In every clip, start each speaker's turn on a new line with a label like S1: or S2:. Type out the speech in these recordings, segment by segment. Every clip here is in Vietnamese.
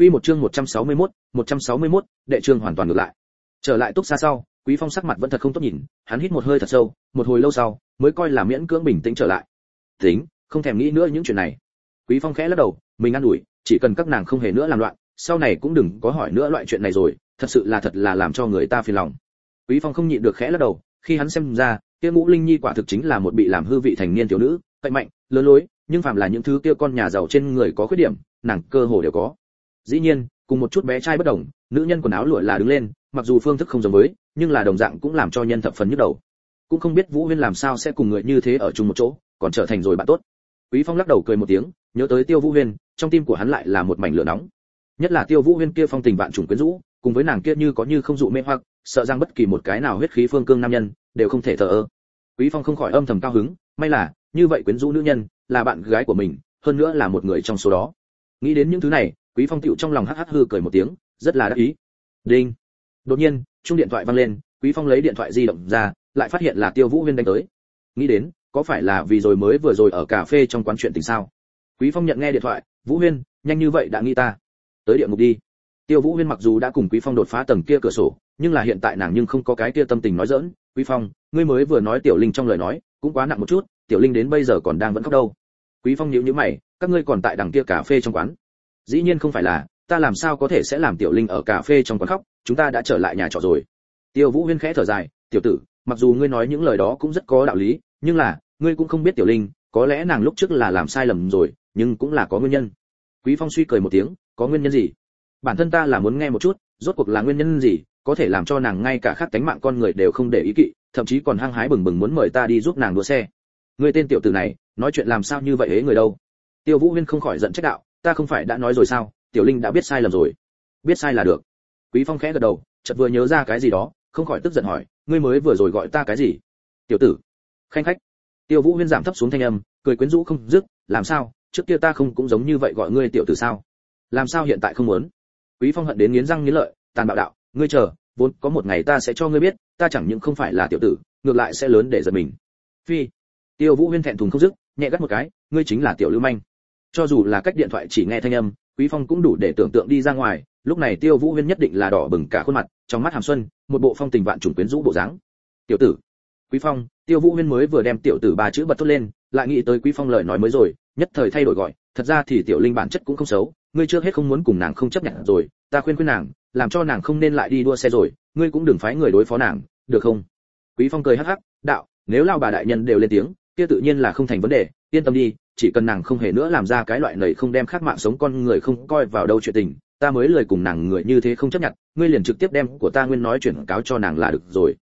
S1: Quy một chương 161, 161, đệ chương hoàn toàn ngược lại. Trở lại túc xa sau, Quý Phong sắc mặt vẫn thật không tốt nhìn, hắn hít một hơi thật sâu, một hồi lâu sau, mới coi là miễn cưỡng bình tĩnh trở lại. Tính, không thèm nghĩ nữa những chuyện này. Quý Phong khẽ lắc đầu, mình ăn ủi, chỉ cần các nàng không hề nữa làm loạn, sau này cũng đừng có hỏi nữa loại chuyện này rồi, thật sự là thật là làm cho người ta phiền lòng. Quý Phong không nhịn được khẽ lắc đầu, khi hắn xem ra, kia Ngũ Linh Nhi quả thực chính là một bị làm hư vị thành niên tiểu nữ, cậy mạnh, lớn lối, nhưng phàm là những thứ kia con nhà giàu trên người có khuyết điểm, nàng cơ hồ đều có dĩ nhiên, cùng một chút bé trai bất đồng, nữ nhân quần áo lụa là đứng lên, mặc dù phương thức không giống với, nhưng là đồng dạng cũng làm cho nhân thập phần nhức đầu. Cũng không biết vũ huyên làm sao sẽ cùng người như thế ở chung một chỗ, còn trở thành rồi bạn tốt. Quý phong lắc đầu cười một tiếng, nhớ tới tiêu vũ huyên, trong tim của hắn lại là một mảnh lửa nóng. Nhất là tiêu vũ huyên kia phong tình bạn trùng quyến rũ, cùng với nàng kia như có như không dụ mê hoặc, sợ rằng bất kỳ một cái nào huyết khí phương cương nam nhân, đều không thể thờ ơ. Quý phong không khỏi âm thầm cao hứng, may là, như vậy quyến rũ nữ nhân, là bạn gái của mình, hơn nữa là một người trong số đó. Nghĩ đến những thứ này quý phong tiểu trong lòng hắc hắc hư cười một tiếng, rất là đắc ý. Đinh. Đột nhiên, chuông điện thoại vang lên, quý phong lấy điện thoại di động ra, lại phát hiện là tiêu vũ huyên đánh tới. Nghĩ đến, có phải là vì rồi mới vừa rồi ở cà phê trong quán chuyện tình sao? Quý phong nhận nghe điện thoại, vũ huyên, nhanh như vậy đã nghĩ ta. Tới địa ngục đi. Tiêu vũ huyên mặc dù đã cùng quý phong đột phá tầng kia cửa sổ, nhưng là hiện tại nàng nhưng không có cái kia tâm tình nói dỡn quý phong, ngươi mới vừa nói tiểu linh trong lời nói, cũng quá nặng một chút, tiểu linh đến bây giờ còn đang vẫn khóc đâu. Quý phong nhíu nhíu mày, các ngươi còn tại đằng kia cà phê trong quán? Dĩ nhiên không phải là, ta làm sao có thể sẽ làm tiểu linh ở cà phê trong quán khóc, chúng ta đã trở lại nhà trọ rồi. Tiêu vũ huyên khẽ thở dài, tiểu tử, mặc dù ngươi nói những lời đó cũng rất có đạo lý, nhưng là, ngươi cũng không biết tiểu linh, có lẽ nàng lúc trước là làm sai lầm rồi, nhưng cũng là có nguyên nhân. Quý phong suy cười một tiếng, có nguyên nhân gì? Bản thân ta là muốn nghe một chút, rốt cuộc là nguyên nhân gì, có thể làm cho nàng ngay cả khác tánh mạng con người đều không để ý kỵ, thậm chí còn hăng hái bừng bừng muốn mời ta đi giúp nàng đua xe. Ngươi tên tiểu tử này, nói chuyện làm sao như vậy hế người đâu? Tiêu vũ huyên không khỏi giận trách đạo ta không phải đã nói rồi sao, tiểu linh đã biết sai lầm rồi. Biết sai là được. Quý phong khẽ gật đầu, chợt vừa nhớ ra cái gì đó, không khỏi tức giận hỏi, ngươi mới vừa rồi gọi ta cái gì? Tiểu tử. Khanh khách. Tiêu vũ huyên giảm thấp xuống thanh âm, cười quyến rũ không dứt, làm sao, trước kia ta không cũng giống như vậy gọi ngươi tiểu tử sao? Làm sao hiện tại không muốn? Quý phong hận đến nghiến răng nghiến lợi, tàn bạo đạo, ngươi chờ, vốn có một ngày ta sẽ cho ngươi biết, ta chẳng những không phải là tiểu tử, ngược lại sẽ lớn để giật mình. Phi. Tiêu vũ huyên thẹn thùng không dứt, nhẹ gắt một cái, ngươi chính là tiểu lưu manh cho dù là cách điện thoại chỉ nghe thanh âm, quý phong cũng đủ để tưởng tượng đi ra ngoài, lúc này tiêu vũ huyên nhất định là đỏ bừng cả khuôn mặt, trong mắt hàm xuân, một bộ phong tình vạn trùng quyến rũ bộ dáng. Tiểu tử. Quý phong. Tiêu vũ huyên mới vừa đem tiểu tử ba chữ bật thốt lên, lại nghĩ tới quý phong lời nói mới rồi, nhất thời thay đổi gọi, thật ra thì tiểu linh bản chất cũng không xấu, ngươi trước hết không muốn cùng nàng không chấp nhận rồi, ta khuyên khuyên nàng, làm cho nàng không nên lại đi đua xe rồi, ngươi cũng đừng phái người đối phó nàng, được không? Quý phong cười hắc hắc, đạo, nếu lao bà đại nhân đều lên tiếng kia tự nhiên là không thành vấn đề, yên tâm đi, chỉ cần nàng không hề nữa làm ra cái loại này không đem khác mạng sống con người không coi vào đâu chuyện tình, ta mới lời cùng nàng người như thế không chấp nhận, ngươi liền trực tiếp đem của ta nguyên nói chuyển cáo cho nàng là được rồi.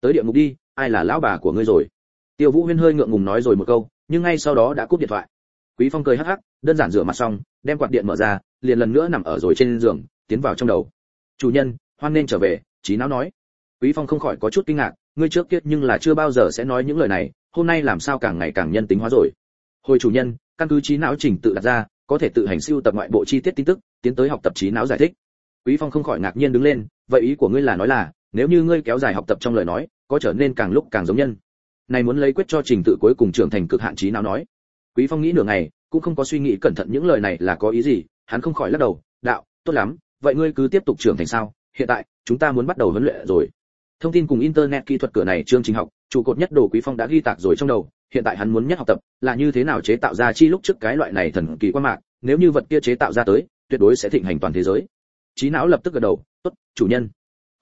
S1: Tới địa ngục đi, ai là lão bà của ngươi rồi? Tiêu vũ huyên hơi ngượng ngùng nói rồi một câu, nhưng ngay sau đó đã cúp điện thoại. Quý phong cười hắc hắc, đơn giản rửa mặt xong, đem quạt điện mở ra, liền lần nữa nằm ở rồi trên giường, tiến vào trong đầu. Chủ nhân, hoan nên trở về trí não nói. Quý phong không khỏi có chút kinh ngạc, ngươi trước kia nhưng là chưa bao giờ sẽ nói những lời này hôm nay làm sao càng ngày càng nhân tính hóa rồi. Hồi chủ nhân, căn cứ trí não trình tự đặt ra, có thể tự hành siêu tập ngoại bộ chi tiết tin tức, tiến tới học tập trí não giải thích. Quý phong không khỏi ngạc nhiên đứng lên, vậy ý của ngươi là nói là, nếu như ngươi kéo dài học tập trong lời nói, có trở nên càng lúc càng giống nhân. Này muốn lấy quyết cho trình tự cuối cùng trưởng thành cực hạn trí não nói. Quý phong nghĩ nửa ngày, cũng không có suy nghĩ cẩn thận những lời này là có ý gì, hắn không khỏi lắc đầu, đạo, tốt lắm, vậy ngươi cứ tiếp tục trưởng thành sao? Hiện tại, chúng ta muốn bắt đầu huấn luyện rồi. Thông tin cùng internet kỹ thuật cửa này chương trình học trụ cột nhất đồ quý phong đã ghi tạc rồi trong đầu, hiện tại hắn muốn nhất học tập, là như thế nào chế tạo ra chi lúc trước cái loại này thần kỳ qua mạc, nếu như vật kia chế tạo ra tới, tuyệt đối sẽ thịnh hành toàn thế giới. Trí não lập tức gật đầu, tốt, chủ nhân.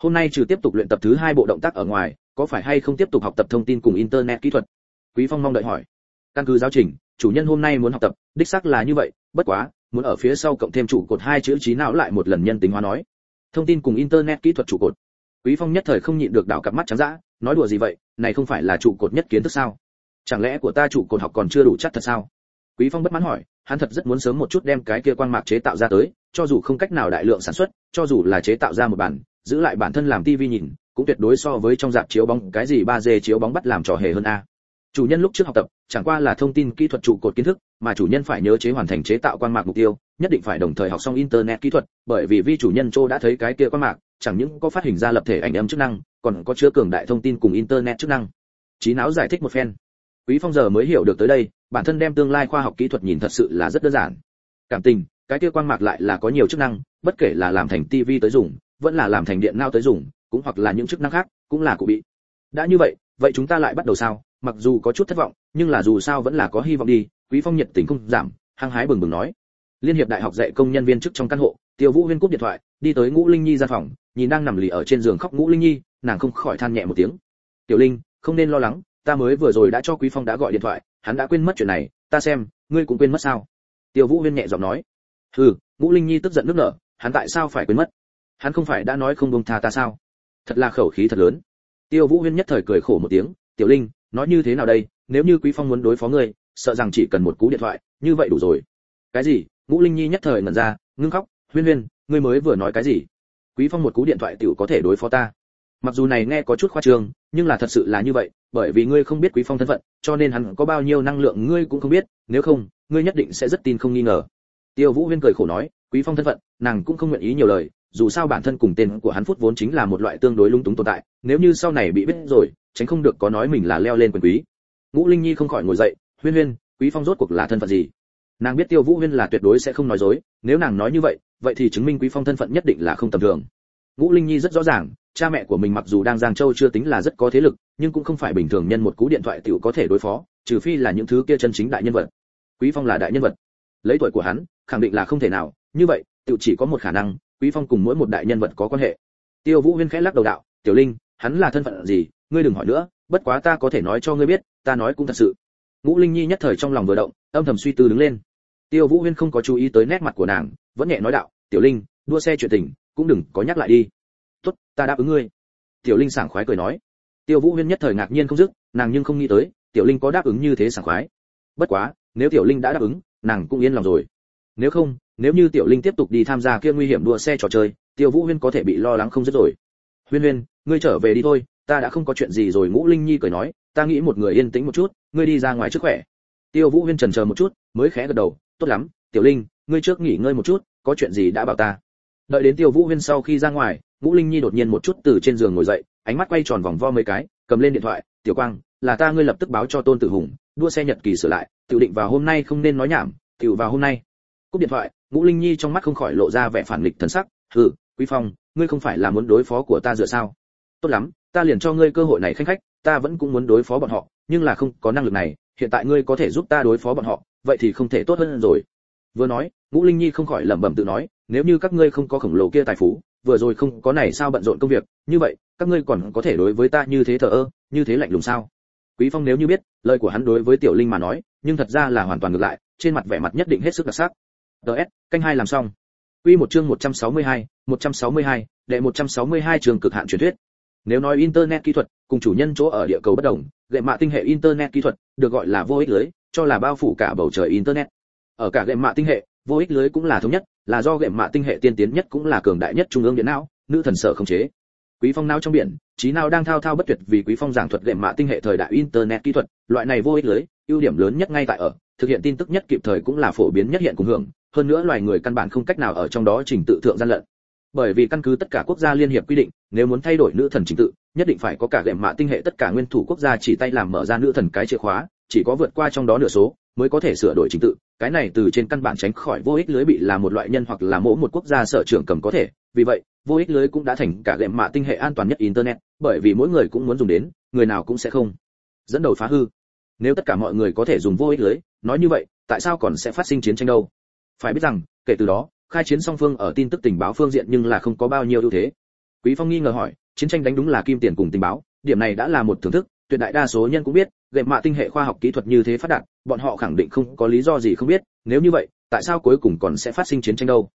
S1: Hôm nay trừ tiếp tục luyện tập thứ hai bộ động tác ở ngoài, có phải hay không tiếp tục học tập thông tin cùng internet kỹ thuật? Quý phong mong đợi hỏi. Căn cứ giáo trình, chủ nhân hôm nay muốn học tập, đích xác là như vậy, bất quá, muốn ở phía sau cộng thêm trụ cột hai chữ trí não lại một lần nhân tính hóa nói. Thông tin cùng internet kỹ thuật trụ cột quý phong nhất thời không nhịn được đảo cặp mắt trắng dã, nói đùa gì vậy, này không phải là trụ cột nhất kiến thức sao? Chẳng lẽ của ta trụ cột học còn chưa đủ chắc thật sao? Quý phong bất mãn hỏi, hắn thật rất muốn sớm một chút đem cái kia quang mạc chế tạo ra tới, cho dù không cách nào đại lượng sản xuất, cho dù là chế tạo ra một bản, giữ lại bản thân làm tivi nhìn, cũng tuyệt đối so với trong dạp chiếu bóng, cái gì ba d chiếu bóng bắt làm trò hề hơn a. Chủ nhân lúc trước học tập, chẳng qua là thông tin kỹ thuật trụ cột kiến thức, mà chủ nhân phải nhớ chế hoàn thành chế tạo quang mạc mục tiêu, nhất định phải đồng thời học xong internet kỹ thuật, bởi vì vi chủ nhân châu đã thấy cái kia quang mạc chẳng những có phát hình ra lập thể ảnh âm chức năng, còn có chứa cường đại thông tin cùng internet chức năng. Trí não giải thích một phen. Quý phong giờ mới hiểu được tới đây, bản thân đem tương lai khoa học kỹ thuật nhìn thật sự là rất đơn giản. Cảm tình, cái kia quang mạc lại là có nhiều chức năng, bất kể là làm thành tivi tới dùng, vẫn là làm thành điện nao tới dùng, cũng hoặc là những chức năng khác, cũng là cụ bị. Đã như vậy vậy chúng ta lại bắt đầu sao? Mặc dù có chút thất vọng, nhưng là dù sao vẫn là có hy vọng đi. Quý phong nhiệt tình không giảm, hăng hái bừng bừng nói liên hiệp đại học dạy công nhân viên chức trong căn hộ, tiêu vũ huyên cúp điện thoại, đi tới ngũ linh nhi gian phòng, nhìn đang nằm lì ở trên giường khóc ngũ linh nhi, nàng không khỏi than nhẹ một tiếng. Tiểu linh, không nên lo lắng, ta mới vừa rồi đã cho quý phong đã gọi điện thoại, hắn đã quên mất chuyện này, ta xem, ngươi cũng quên mất sao? Tiêu vũ huyên nhẹ giọng nói. Hừ, ngũ linh nhi tức giận nước nở, hắn tại sao phải quên mất? Hắn không phải đã nói không buông tha ta sao? Thật là khẩu khí thật lớn. Tiêu vũ huyên nhất thời cười khổ một tiếng. Tiểu linh, nói như thế nào đây? Nếu như quý phong muốn đối phó ngươi, sợ rằng chỉ cần một cú điện thoại, như vậy đủ rồi. Cái gì? Ngũ linh nhi nhất thời ngẩn ra, ngưng khóc, huyên huyên, ngươi mới vừa nói cái gì? Quý phong một cú điện thoại tiểu có thể đối phó ta. Mặc dù này nghe có chút khoa trương, nhưng là thật sự là như vậy, bởi vì ngươi không biết quý phong thân phận, cho nên hắn có bao nhiêu năng lượng ngươi cũng không biết, nếu không, ngươi nhất định sẽ rất tin không nghi ngờ. Tiêu vũ huyên cười khổ nói, quý phong thân phận, nàng cũng không nguyện ý nhiều lời, dù sao bản thân cùng tên của hắn phút vốn chính là một loại tương đối lung túng tồn tại, nếu như sau này bị biết rồi, tránh không được có nói mình là leo lên quyền quý. Ngũ linh nhi không khỏi ngồi dậy, huyên huyên, quý phong rốt cuộc là thân phận gì? Nàng biết tiêu vũ huyên là tuyệt đối sẽ không nói dối, nếu nàng nói như vậy vậy thì chứng minh quý phong thân phận nhất định là không tầm thường. Ngũ linh nhi rất rõ ràng, cha mẹ của mình mặc dù đang giang châu chưa tính là rất có thế lực, nhưng cũng không phải bình thường nhân một cú điện thoại tiểu có thể đối phó, trừ phi là những thứ kia chân chính đại nhân vật. Quý phong là đại nhân vật. Lấy tuổi của hắn, khẳng định là không thể nào. Như vậy, tiểu chỉ có một khả năng, quý phong cùng mỗi một đại nhân vật có quan hệ. Tiêu vũ huyên khẽ lắc đầu đạo, tiểu linh, hắn là thân phận gì? Ngươi đừng hỏi nữa, bất quá ta có thể nói cho ngươi biết, ta nói cũng thật sự. Ngũ linh nhi nhất thời trong lòng vừa động, âm thầm suy tư đứng lên tiêu vũ huyên không có chú ý tới nét mặt của nàng, vẫn nhẹ nói đạo, tiểu linh, đua xe chuyện tình, cũng đừng có nhắc lại đi. Tốt, ta đáp ứng ngươi. Tiểu linh sảng khoái cười nói. Tiêu vũ huyên nhất thời ngạc nhiên không dứt, nàng nhưng không nghĩ tới, tiểu linh có đáp ứng như thế sảng khoái. Bất quá, nếu tiểu linh đã đáp ứng, nàng cũng yên lòng rồi. Nếu không, nếu như tiểu linh tiếp tục đi tham gia kia nguy hiểm đua xe trò chơi, tiêu vũ huyên có thể bị lo lắng không dứt rồi. Huyên huyên, ngươi trở về đi thôi, ta đã không có chuyện gì rồi, ngũ linh nhi cười nói. Ta nghĩ một người yên tĩnh một chút, ngươi đi ra ngoài trước khỏe. Tiêu vũ huyên trần chờ một chút, mới khẽ gật đầu tốt lắm, tiểu linh, ngươi trước nghỉ ngơi một chút, có chuyện gì đã bảo ta. Đợi đến tiêu vũ huyên sau khi ra ngoài, ngũ linh nhi đột nhiên một chút từ trên giường ngồi dậy, ánh mắt quay tròn vòng vo mấy cái, cầm lên điện thoại, tiểu quang, là ta ngươi lập tức báo cho tôn tử hùng, đua xe nhật kỳ sửa lại tự định vào hôm nay không nên nói nhảm tự vào hôm nay. Cúp điện thoại, ngũ linh nhi trong mắt không khỏi lộ ra vẻ phản nghịch thần sắc, hừ, quý phong, ngươi không phải là muốn đối phó của ta dựa sao? Tốt lắm, ta liền cho ngươi cơ hội này khanh khách, ta vẫn cũng muốn đối phó bọn họ, nhưng là không có năng lực này, hiện tại ngươi có thể giúp ta đối phó bọn họ vậy thì không thể tốt hơn rồi. Vừa nói ngũ linh nhi không khỏi lẩm bẩm tự nói nếu như các ngươi không có khổng lồ kia tài phú vừa rồi không có này sao bận rộn công việc như vậy các ngươi còn có thể đối với ta như thế thờ ơ như thế lạnh lùng sao? Quý phong nếu như biết lời của hắn đối với tiểu linh mà nói nhưng thật ra là hoàn toàn ngược lại trên mặt vẻ mặt nhất định hết sức đặc sắc. Ts canh hai làm xong. Quy một chương 162, 162, đệ 162 trường cực hạn truyền thuyết nếu nói internet kỹ thuật, cùng chủ nhân chỗ ở địa cầu bất đồng gệ mạ tinh hệ internet kỹ thuật được gọi là vô ích lưới, cho là bao phủ cả bầu trời internet. Ở cả gệ mạ tinh hệ, vô ích lưới cũng là thống nhất, là do gệ mạ tinh hệ tiên tiến nhất cũng là cường đại nhất trung ương điện não, nữ thần sở không chế. Quý phong não trong biển, trí nào đang thao thao bất tuyệt vì quý phong giảng thuật gệ mạ tinh hệ thời đại internet kỹ thuật, loại này vô ích lưới, ưu điểm lớn nhất ngay tại ở, thực hiện tin tức nhất kịp thời cũng là phổ biến nhất hiện cùng hưởng, hơn nữa loài người căn bản không cách nào ở trong đó trình tự thượng gian lận bởi vì căn cứ tất cả quốc gia liên hiệp quy định, nếu muốn thay đổi nữ thần trình tự, nhất định phải có cả gệm mạ tinh hệ tất cả nguyên thủ quốc gia chỉ tay làm mở ra nữ thần cái chìa khóa, chỉ có vượt qua trong đó nửa số, mới có thể sửa đổi trình tự. Cái này từ trên căn bản tránh khỏi vô ích lưới bị là một loại nhân hoặc là mỗi một quốc gia sở trưởng cầm có thể. Vì vậy, vô ích lưới cũng đã thành cả gệm mạ tinh hệ an toàn nhất internet, bởi vì mỗi người cũng muốn dùng đến, người nào cũng sẽ không. Dẫn đầu phá hư. Nếu tất cả mọi người có thể dùng vô ích lưới, nói như vậy, tại sao còn sẽ phát sinh chiến tranh đâu? Phải biết rằng, kể từ đó khai chiến song phương ở tin tức tình báo phương diện nhưng là không có bao nhiêu ưu thế. Quý phong nghi ngờ hỏi, chiến tranh đánh đúng là kim tiền cùng tình báo, điểm này đã là một thưởng thức, tuyệt đại đa số nhân cũng biết gệm mạ tinh hệ khoa học kỹ thuật như thế phát đạt, bọn họ khẳng định không có lý do gì không biết, nếu như vậy, tại sao cuối cùng còn sẽ phát sinh chiến tranh đâu?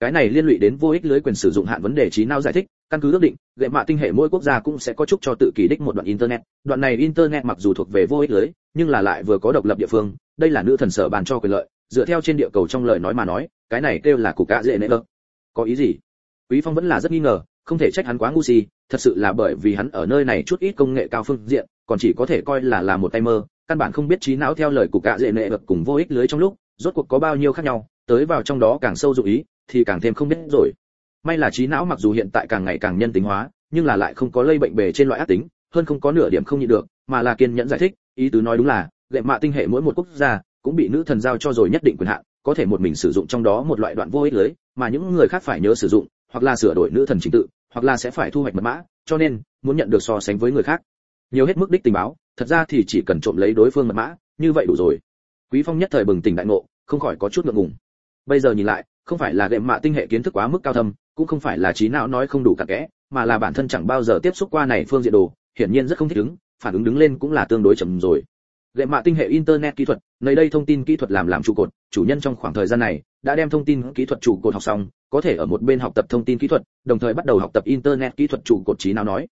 S1: Cái này liên lụy đến vô ích lưới quyền sử dụng hạn vấn đề trí não giải thích, căn cứ ước định gệm mạ tinh hệ mỗi quốc gia cũng sẽ có chúc cho tự kỳ đích một đoạn internet. Đoạn này internet mặc dù thuộc về vô ích lưới, nhưng là lại vừa có độc lập địa phương, đây là nữ thần sở bàn cho quyền lợi, dựa theo trên địa cầu trong lời nói mà nói cái này kêu là cục cạ dễ nệ ơ, có ý gì? Quý phong vẫn là rất nghi ngờ không thể trách hắn quá ngu si thật sự là bởi vì hắn ở nơi này chút ít công nghệ cao phương diện còn chỉ có thể coi là là một tay mơ căn bản không biết trí não theo lời cục cạ dễ nệ được cùng vô ích lưới trong lúc rốt cuộc có bao nhiêu khác nhau tới vào trong đó càng sâu dụng ý thì càng thêm không biết rồi. May là trí não mặc dù hiện tại càng ngày càng nhân tính hóa nhưng là lại không có lây bệnh bề trên loại ác tính hơn không có nửa điểm không nhịn được mà là kiên nhẫn giải thích ý tứ nói đúng là lệ mạ tinh hệ mỗi một quốc gia cũng bị nữ thần giao cho rồi nhất định quyền hạn có thể một mình sử dụng trong đó một loại đoạn vô ích lưới, mà những người khác phải nhớ sử dụng, hoặc là sửa đổi nữ thần trình tự, hoặc là sẽ phải thu hoạch mật mã, cho nên, muốn nhận được so sánh với người khác. Nhiều hết mức đích tình báo, thật ra thì chỉ cần trộm lấy đối phương mật mã, như vậy đủ rồi. Quý phong nhất thời bừng tỉnh đại ngộ, không khỏi có chút ngượng ngùng. Bây giờ nhìn lại, không phải là gệm mạ tinh hệ kiến thức quá mức cao thâm, cũng không phải là trí não nói không đủ cả kẽ, mà là bản thân chẳng bao giờ tiếp xúc qua này phương diện đồ, hiển nhiên rất không thích ứng, phản ứng đứng lên cũng là tương đối chậm rồi lệ mạ tinh hệ internet kỹ thuật, nơi đây thông tin kỹ thuật làm làm trụ cột, chủ nhân trong khoảng thời gian này đã đem thông tin kỹ thuật trụ cột học xong, có thể ở một bên học tập thông tin kỹ thuật, đồng thời bắt đầu học tập internet kỹ thuật trụ cột trí não nói.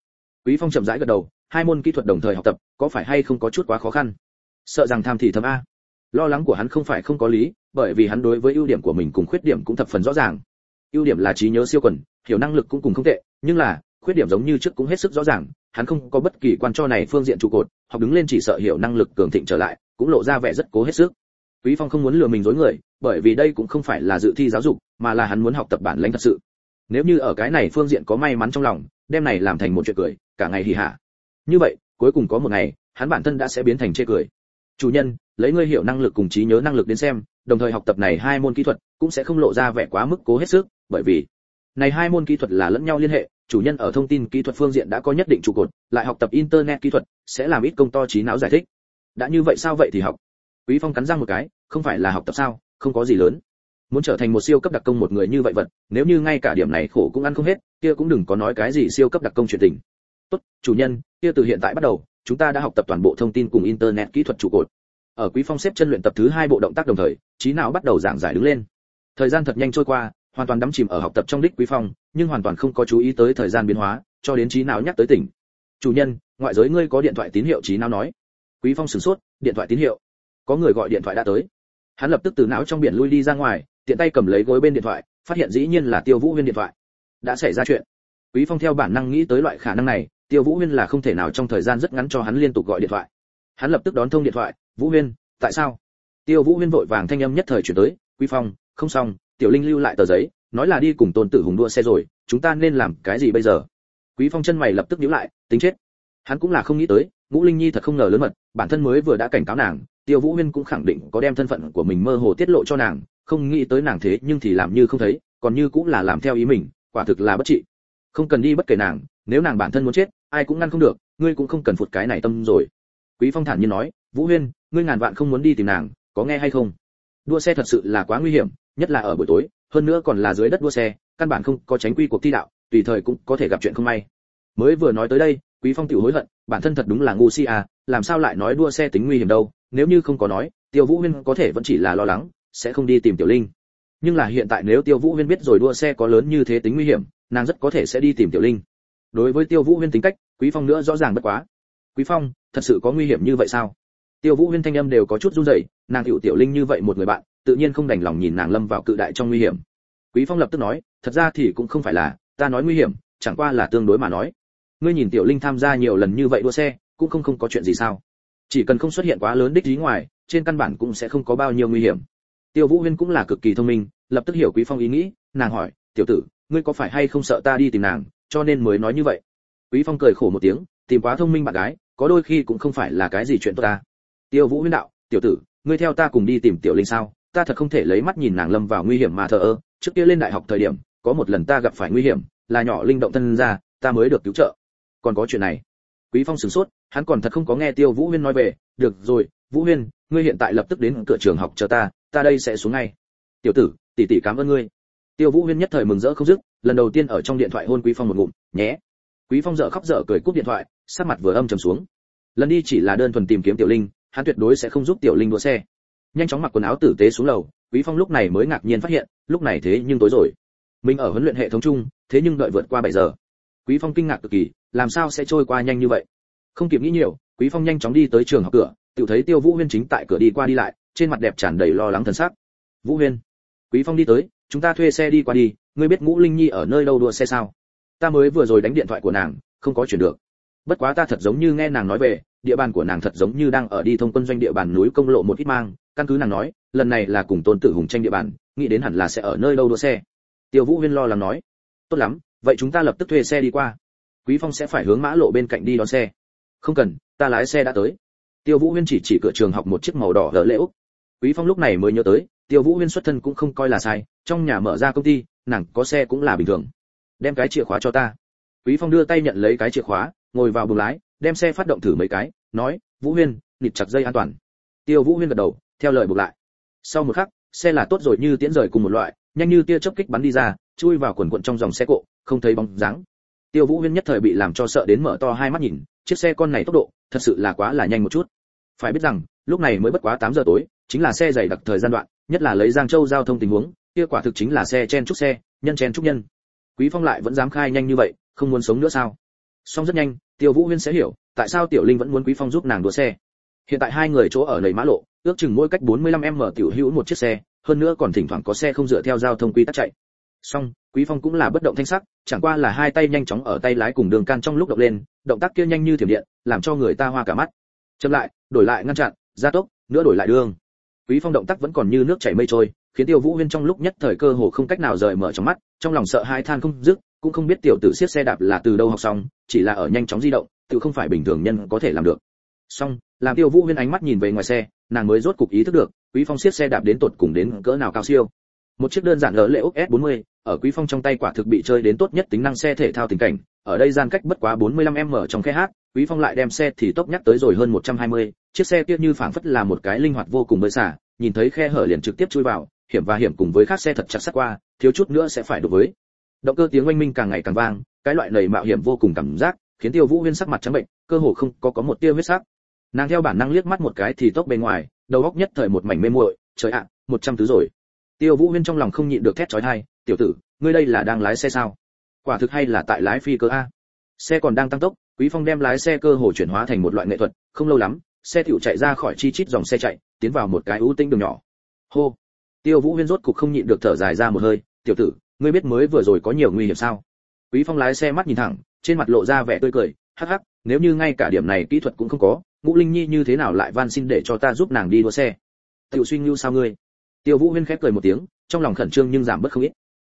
S1: Quý phong chậm rãi gật đầu, hai môn kỹ thuật đồng thời học tập, có phải hay không có chút quá khó khăn? Sợ rằng tham thì thầm a. Lo lắng của hắn không phải không có lý, bởi vì hắn đối với ưu điểm của mình cùng khuyết điểm cũng thập phần rõ ràng. Ưu điểm là trí nhớ siêu quần, hiểu năng lực cũng cùng không tệ, nhưng là khuyết điểm giống như trước cũng hết sức rõ ràng, hắn không có bất kỳ quan cho này phương diện trụ cột, học đứng lên chỉ sợ hiểu năng lực cường thịnh trở lại, cũng lộ ra vẻ rất cố hết sức. Quý phong không muốn lừa mình dối người, bởi vì đây cũng không phải là dự thi giáo dục, mà là hắn muốn học tập bản lĩnh thật sự. Nếu như ở cái này phương diện có may mắn trong lòng, đem này làm thành một chuyện cười, cả ngày hỉ hả. Như vậy, cuối cùng có một ngày, hắn bản thân đã sẽ biến thành chê cười. Chủ nhân, lấy ngươi hiểu năng lực cùng trí nhớ năng lực đến xem, đồng thời học tập này hai môn kỹ thuật, cũng sẽ không lộ ra vẻ quá mức cố hết sức, bởi vì này hai môn kỹ thuật là lẫn nhau liên hệ chủ nhân ở thông tin kỹ thuật phương diện đã có nhất định trụ cột, lại học tập internet kỹ thuật, sẽ làm ít công to trí não giải thích. Đã như vậy sao vậy thì học. Quý phong cắn răng một cái, không phải là học tập sao, không có gì lớn. Muốn trở thành một siêu cấp đặc công một người như vậy vật, nếu như ngay cả điểm này khổ cũng ăn không hết, kia cũng đừng có nói cái gì siêu cấp đặc công chuyện tình. Tốt, chủ nhân, kia từ hiện tại bắt đầu, chúng ta đã học tập toàn bộ thông tin cùng internet kỹ thuật trụ cột. Ở quý phong xếp chân luyện tập thứ hai bộ động tác đồng thời, trí não bắt đầu giảng giải đứng lên. Thời gian thật nhanh trôi qua hoàn toàn đắm chìm ở học tập trong đích quý phong, nhưng hoàn toàn không có chú ý tới thời gian biến hóa, cho đến trí não nhắc tới tỉnh. Chủ nhân, ngoại giới ngươi có điện thoại tín hiệu trí não nói. Quý phong sửng sốt, điện thoại tín hiệu? Có người gọi điện thoại đã tới. Hắn lập tức từ não trong biển lui đi ra ngoài, tiện tay cầm lấy gối bên điện thoại, phát hiện dĩ nhiên là tiêu vũ huyên điện thoại. Đã xảy ra chuyện. Quý phong theo bản năng nghĩ tới loại khả năng này, tiêu vũ huyên là không thể nào trong thời gian rất ngắn cho hắn liên tục gọi điện thoại. Hắn lập tức đón thông điện thoại, vũ huyên, tại sao? Tiêu vũ huyên vội vàng thanh âm nhất thời chuyển tới, quý phong, không xong tiểu linh lưu lại tờ giấy, nói là đi cùng tôn tử hùng đua xe rồi, chúng ta nên làm cái gì bây giờ? Quý phong chân mày lập tức nhíu lại, tính chết. Hắn cũng là không nghĩ tới, ngũ linh nhi thật không ngờ lớn mật, bản thân mới vừa đã cảnh cáo nàng, tiêu vũ huyên cũng khẳng định có đem thân phận của mình mơ hồ tiết lộ cho nàng, không nghĩ tới nàng thế nhưng thì làm như không thấy, còn như cũng là làm theo ý mình, quả thực là bất trị. Không cần đi bất kể nàng, nếu nàng bản thân muốn chết, ai cũng ngăn không được, ngươi cũng không cần phụt cái này tâm rồi. Quý phong thản nhiên nói, vũ huyên, ngươi ngàn vạn không muốn đi tìm nàng, có nghe hay không? Đua xe thật sự là quá nguy hiểm nhất là ở buổi tối, hơn nữa còn là dưới đất đua xe, căn bản không có tránh quy cuộc thi đạo, tùy thời cũng có thể gặp chuyện không may. Mới vừa nói tới đây, quý phong tiểu hối hận, bản thân thật đúng là ngu si à làm sao lại nói đua xe tính nguy hiểm đâu, nếu như không có nói, tiêu vũ huyên có thể vẫn chỉ là lo lắng, sẽ không đi tìm tiểu linh. Nhưng là hiện tại nếu tiêu vũ huyên biết rồi đua xe có lớn như thế tính nguy hiểm, nàng rất có thể sẽ đi tìm tiểu linh. Đối với tiêu vũ huyên tính cách, quý phong nữa rõ ràng bất quá. Quý phong, thật sự có nguy hiểm như vậy sao? Tiêu vũ huyên thanh âm đều có chút run rẩy, nàng tiểu tiểu linh như vậy một người bạn tự nhiên không đành lòng nhìn nàng lâm vào cự đại trong nguy hiểm. Quý phong lập tức nói, thật ra thì cũng không phải là, ta nói nguy hiểm, chẳng qua là tương đối mà nói. Ngươi nhìn tiểu linh tham gia nhiều lần như vậy đua xe, cũng không không có chuyện gì sao? Chỉ cần không xuất hiện quá lớn đích ý ngoài, trên căn bản cũng sẽ không có bao nhiêu nguy hiểm. Tiêu vũ huyên cũng là cực kỳ thông minh, lập tức hiểu quý phong ý nghĩ, nàng hỏi, tiểu tử, ngươi có phải hay không sợ ta đi tìm nàng, cho nên mới nói như vậy? Quý phong cười khổ một tiếng, tìm quá thông minh bạn gái, có đôi khi cũng không phải là cái gì chuyện tốt ta. Tiêu vũ huyên đạo, tiểu tử, ngươi theo ta cùng đi tìm tiểu linh sao? Ta thật không thể lấy mắt nhìn nàng lâm vào nguy hiểm mà thờ ơ. Trước kia lên đại học thời điểm, có một lần ta gặp phải nguy hiểm, là nhỏ linh động thân ra, ta mới được cứu trợ. Còn có chuyện này. Quý phong sửng sốt, hắn còn thật không có nghe tiêu vũ huyên nói về. Được rồi, vũ huyên, ngươi hiện tại lập tức đến cửa trường học chờ ta ta đây sẽ xuống ngay. Tiểu tử, tỷ tỷ cảm ơn ngươi. Tiêu vũ huyên nhất thời mừng rỡ không dứt, lần đầu tiên ở trong điện thoại hôn quý phong một ngụm, nhé. Quý phong dở khóc dở cười cúp điện thoại, sắc mặt vừa âm trầm xuống. Lần đi chỉ là đơn thuần tìm kiếm tiểu linh, hắn tuyệt đối sẽ không giúp tiểu linh đua xe nhanh chóng mặc quần áo tử tế xuống lầu, quý phong lúc này mới ngạc nhiên phát hiện, lúc này thế nhưng tối rồi. Mình ở huấn luyện hệ thống chung, thế nhưng đợi vượt qua 7 giờ. Quý phong kinh ngạc cực kỳ, làm sao sẽ trôi qua nhanh như vậy? Không kịp nghĩ nhiều, quý phong nhanh chóng đi tới trường học cửa, tự thấy tiêu vũ huyên chính tại cửa đi qua đi lại, trên mặt đẹp tràn đầy lo lắng thần sắc. Vũ huyên, quý phong đi tới, chúng ta thuê xe đi qua đi, ngươi biết ngũ linh nhi ở nơi đâu đua xe sao? Ta mới vừa rồi đánh điện thoại của nàng, không có chuyển được. Bất quá ta thật giống như nghe nàng nói về, địa bàn của nàng thật giống như đang ở đi thông quân doanh địa bàn núi công lộ một ít mang căn cứ nàng nói, lần này là cùng tôn tử hùng tranh địa bàn, nghĩ đến hẳn là sẽ ở nơi đâu đỗ xe. Tiêu vũ huyên lo lắng nói, tốt lắm, vậy chúng ta lập tức thuê xe đi qua. Quý phong sẽ phải hướng mã lộ bên cạnh đi đón xe. Không cần, ta lái xe đã tới. Tiêu vũ huyên chỉ chỉ cửa trường học một chiếc màu đỏ lỡ lễ úc. Quý phong lúc này mới nhớ tới, tiêu vũ huyên xuất thân cũng không coi là sai, trong nhà mở ra công ty, nàng có xe cũng là bình thường. Đem cái chìa khóa cho ta. Quý phong đưa tay nhận lấy cái chìa khóa, ngồi vào buồng lái, đem xe phát động thử mấy cái, nói, vũ huyên, nịt chặt dây an toàn. Tiêu vũ huyên gật đầu theo lời buộc lại. Sau một khắc, xe là tốt rồi như tiễn rời cùng một loại, nhanh như tia chớp kích bắn đi ra, chui vào quần quận trong dòng xe cộ, không thấy bóng dáng. Tiêu vũ huyên nhất thời bị làm cho sợ đến mở to hai mắt nhìn, chiếc xe con này tốc độ, thật sự là quá là nhanh một chút. Phải biết rằng, lúc này mới bất quá 8 giờ tối, chính là xe dày đặc thời gian đoạn, nhất là lấy giang châu giao thông tình huống, kia quả thực chính là xe chen trúc xe, nhân chen trúc nhân. Quý phong lại vẫn dám khai nhanh như vậy, không muốn sống nữa sao? Song rất nhanh, tiêu vũ huyên sẽ hiểu, tại sao tiểu linh vẫn muốn quý phong giúp nàng đua xe hiện tại hai người chỗ ở lầy mã lộ, ước chừng mỗi cách 45 m tiểu hữu một chiếc xe, hơn nữa còn thỉnh thoảng có xe không dựa theo giao thông quy tắc chạy. Song quý phong cũng là bất động thanh sắc, chẳng qua là hai tay nhanh chóng ở tay lái cùng đường can trong lúc động lên, động tác kia nhanh như thiểm điện, làm cho người ta hoa cả mắt. Chậm lại, đổi lại ngăn chặn, gia tốc, nữa đổi lại đường. Quý phong động tác vẫn còn như nước chảy mây trôi, khiến tiêu vũ huyên trong lúc nhất thời cơ hồ không cách nào rời mở trong mắt, trong lòng sợ hai than không dứt, cũng không biết tiểu tử siết xe đạp là từ đâu học xong, chỉ là ở nhanh chóng di động, tự không phải bình thường nhân có thể làm được xong làm tiêu vũ huyên ánh mắt nhìn về ngoài xe nàng mới rốt cục ý thức được quý phong siết xe đạp đến tột cùng đến cỡ nào cao siêu. Một chiếc đơn giản lỡ lệ úc s 40 ở quý phong trong tay quả thực bị chơi đến tốt nhất tính năng xe thể thao tình cảnh ở đây gian cách bất quá 45 m trong khe hát quý phong lại đem xe thì tốc nhắc tới rồi hơn 120, chiếc xe kia như phảng phất là một cái linh hoạt vô cùng mới xả nhìn thấy khe hở liền trực tiếp chui vào hiểm và hiểm cùng với khác xe thật chặt sát qua thiếu chút nữa sẽ phải đụng với. Động cơ tiếng oanh minh càng ngày càng vang cái loại nầy mạo hiểm vô cùng cảm giác khiến tiêu vũ huyên sắc mặt trắng bệnh cơ hồ không có có một tia huyết sắc nàng theo bản năng liếc mắt một cái thì tốc bên ngoài, đầu óc nhất thời một mảnh mê muội, trời ạ, một trăm thứ rồi. Tiêu vũ huyên trong lòng không nhịn được thét chói tai, tiểu tử, ngươi đây là đang lái xe sao? Quả thực hay là tại lái phi cơ a? Xe còn đang tăng tốc, quý phong đem lái xe cơ hồ chuyển hóa thành một loại nghệ thuật, không lâu lắm, xe tiểu chạy ra khỏi chi chít dòng xe chạy, tiến vào một cái ưu tinh đường nhỏ. Hô. Tiêu vũ huyên rốt cục không nhịn được thở dài ra một hơi, tiểu tử, ngươi biết mới vừa rồi có nhiều nguy hiểm sao? Quý phong lái xe mắt nhìn thẳng, trên mặt lộ ra vẻ tươi cười, hắc hắc nếu như ngay cả điểm này kỹ thuật cũng không có, ngũ linh nhi như thế nào lại van xin để cho ta giúp nàng đi đua xe? Tiểu suy như sao ngươi? Tiêu vũ huyên khép cười một tiếng, trong lòng khẩn trương nhưng giảm bớt không ít.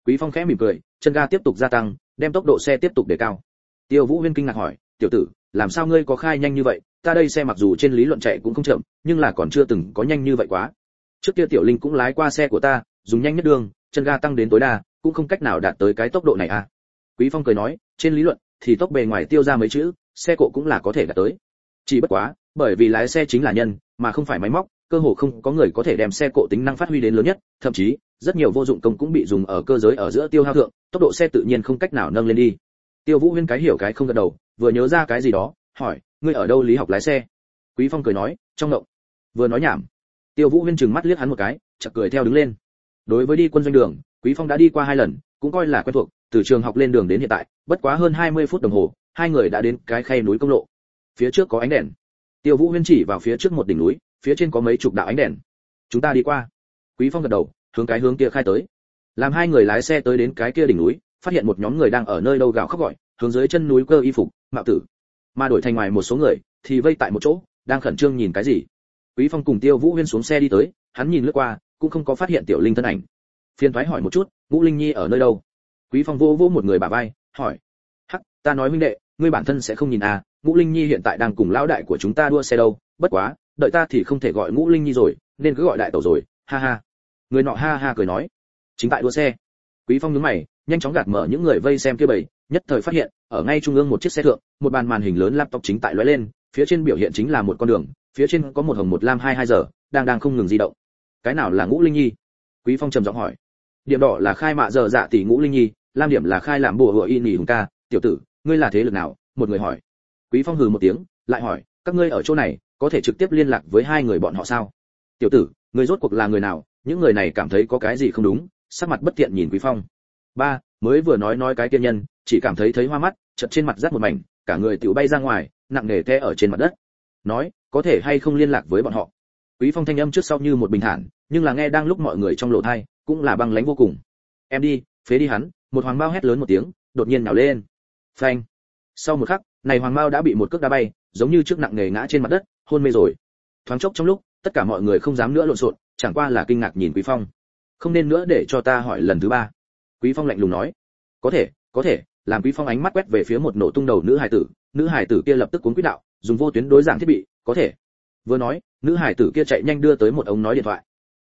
S1: Quý phong khẽ mỉm cười, chân ga tiếp tục gia tăng, đem tốc độ xe tiếp tục đề cao. Tiêu vũ huyên kinh ngạc hỏi, tiểu tử, làm sao ngươi có khai nhanh như vậy? Ta đây xe mặc dù trên lý luận chạy cũng không chậm, nhưng là còn chưa từng có nhanh như vậy quá. Trước kia tiểu linh cũng lái qua xe của ta, dùng nhanh nhất đường, chân ga tăng đến tối đa, cũng không cách nào đạt tới cái tốc độ này à. Quý phong cười nói, trên lý luận thì tốc bề ngoài tiêu ra mấy chữ xe cộ cũng là có thể đạt tới. Chỉ bất quá, bởi vì lái xe chính là nhân, mà không phải máy móc, cơ hồ không có người có thể đem xe cộ tính năng phát huy đến lớn nhất, thậm chí, rất nhiều vô dụng công cũng bị dùng ở cơ giới ở giữa tiêu hao thượng, tốc độ xe tự nhiên không cách nào nâng lên đi. Tiêu vũ huyên cái hiểu cái không gật đầu, vừa nhớ ra cái gì đó, hỏi, ngươi ở đâu lý học lái xe? Quý phong cười nói, trong động. Vừa nói nhảm, tiêu vũ huyên chừng mắt liếc hắn một cái, chợt cười theo đứng lên. Đối với đi quân doanh đường, quý phong đã đi qua hai lần, cũng coi là quen thuộc, từ trường học lên đường đến hiện tại, bất quá hơn 20 phút đồng hồ hai người đã đến cái khay núi công lộ. Phía trước có ánh đèn. Tiêu vũ huyên chỉ vào phía trước một đỉnh núi, phía trên có mấy chục đạo ánh đèn. Chúng ta đi qua. Quý phong gật đầu, hướng cái hướng kia khai tới. Làm hai người lái xe tới đến cái kia đỉnh núi, phát hiện một nhóm người đang ở nơi đâu gào khóc gọi, hướng dưới chân núi cơ y phục, mạo tử. Mà đổi thành ngoài một số người, thì vây tại một chỗ, đang khẩn trương nhìn cái gì. Quý phong cùng tiêu vũ huyên xuống xe đi tới, hắn nhìn lướt qua, cũng không có phát hiện tiểu linh thân ảnh. Phiền thoái hỏi một chút, ngũ linh nhi ở nơi đâu? Quý phong vô vô một người bà vai, hỏi. Hắc, ta nói huynh đệ ngươi bản thân sẽ không nhìn à ngũ linh nhi hiện tại đang cùng lão đại của chúng ta đua xe đâu, bất quá, đợi ta thì không thể gọi ngũ linh nhi rồi, nên cứ gọi đại tẩu rồi, ha ha. Người nọ ha ha cười nói. Chính tại đua xe. Quý phong nhướng mày, nhanh chóng gạt mở những người vây xem kia bầy, nhất thời phát hiện, ở ngay trung ương một chiếc xe thượng, một bàn màn hình lớn laptop chính tại lóe lên, phía trên biểu hiện chính là một con đường, phía trên có một hồng một lam hai hai giờ, đang đang không ngừng di động. Cái nào là ngũ linh nhi? Quý phong trầm giọng hỏi. Điểm đỏ là khai mạ giờ dạ tỷ ngũ linh nhi, lam điểm là khai làm bùa hựa y nhì hùng ca, tiểu tử ngươi là thế lực nào? Một người hỏi. Quý phong hừ một tiếng, lại hỏi, các ngươi ở chỗ này, có thể trực tiếp liên lạc với hai người bọn họ sao? Tiểu tử, ngươi rốt cuộc là người nào? Những người này cảm thấy có cái gì không đúng? Sắc mặt bất tiện nhìn quý phong. Ba, mới vừa nói nói cái tiên nhân, chỉ cảm thấy thấy hoa mắt chật trên mặt rát một mảnh, cả người tiểu bay ra ngoài, nặng nề té ở trên mặt đất. Nói, có thể hay không liên lạc với bọn họ? Quý phong thanh âm trước sau như một bình thản, nhưng là nghe đang lúc mọi người trong lộ thai cũng là băng lãnh vô cùng. Em đi, phế đi hắn, một hoàng bao hét lớn một tiếng, đột nhiên nhào lên phanh. Sau một khắc, này hoàng mao đã bị một cước đá bay, giống như trước nặng nề ngã trên mặt đất, hôn mê rồi. Thoáng chốc trong lúc, tất cả mọi người không dám nữa lộn xộn, chẳng qua là kinh ngạc nhìn quý phong. Không nên nữa để cho ta hỏi lần thứ ba. Quý phong lạnh lùng nói. Có thể có thể, làm quý phong ánh mắt quét về phía một nổ tung đầu nữ hải tử, nữ hải tử kia lập tức cuốn quỹ đạo, dùng vô tuyến đối dạng thiết bị, có thể. Vừa nói, nữ hải tử kia chạy nhanh đưa tới một ống nói điện thoại.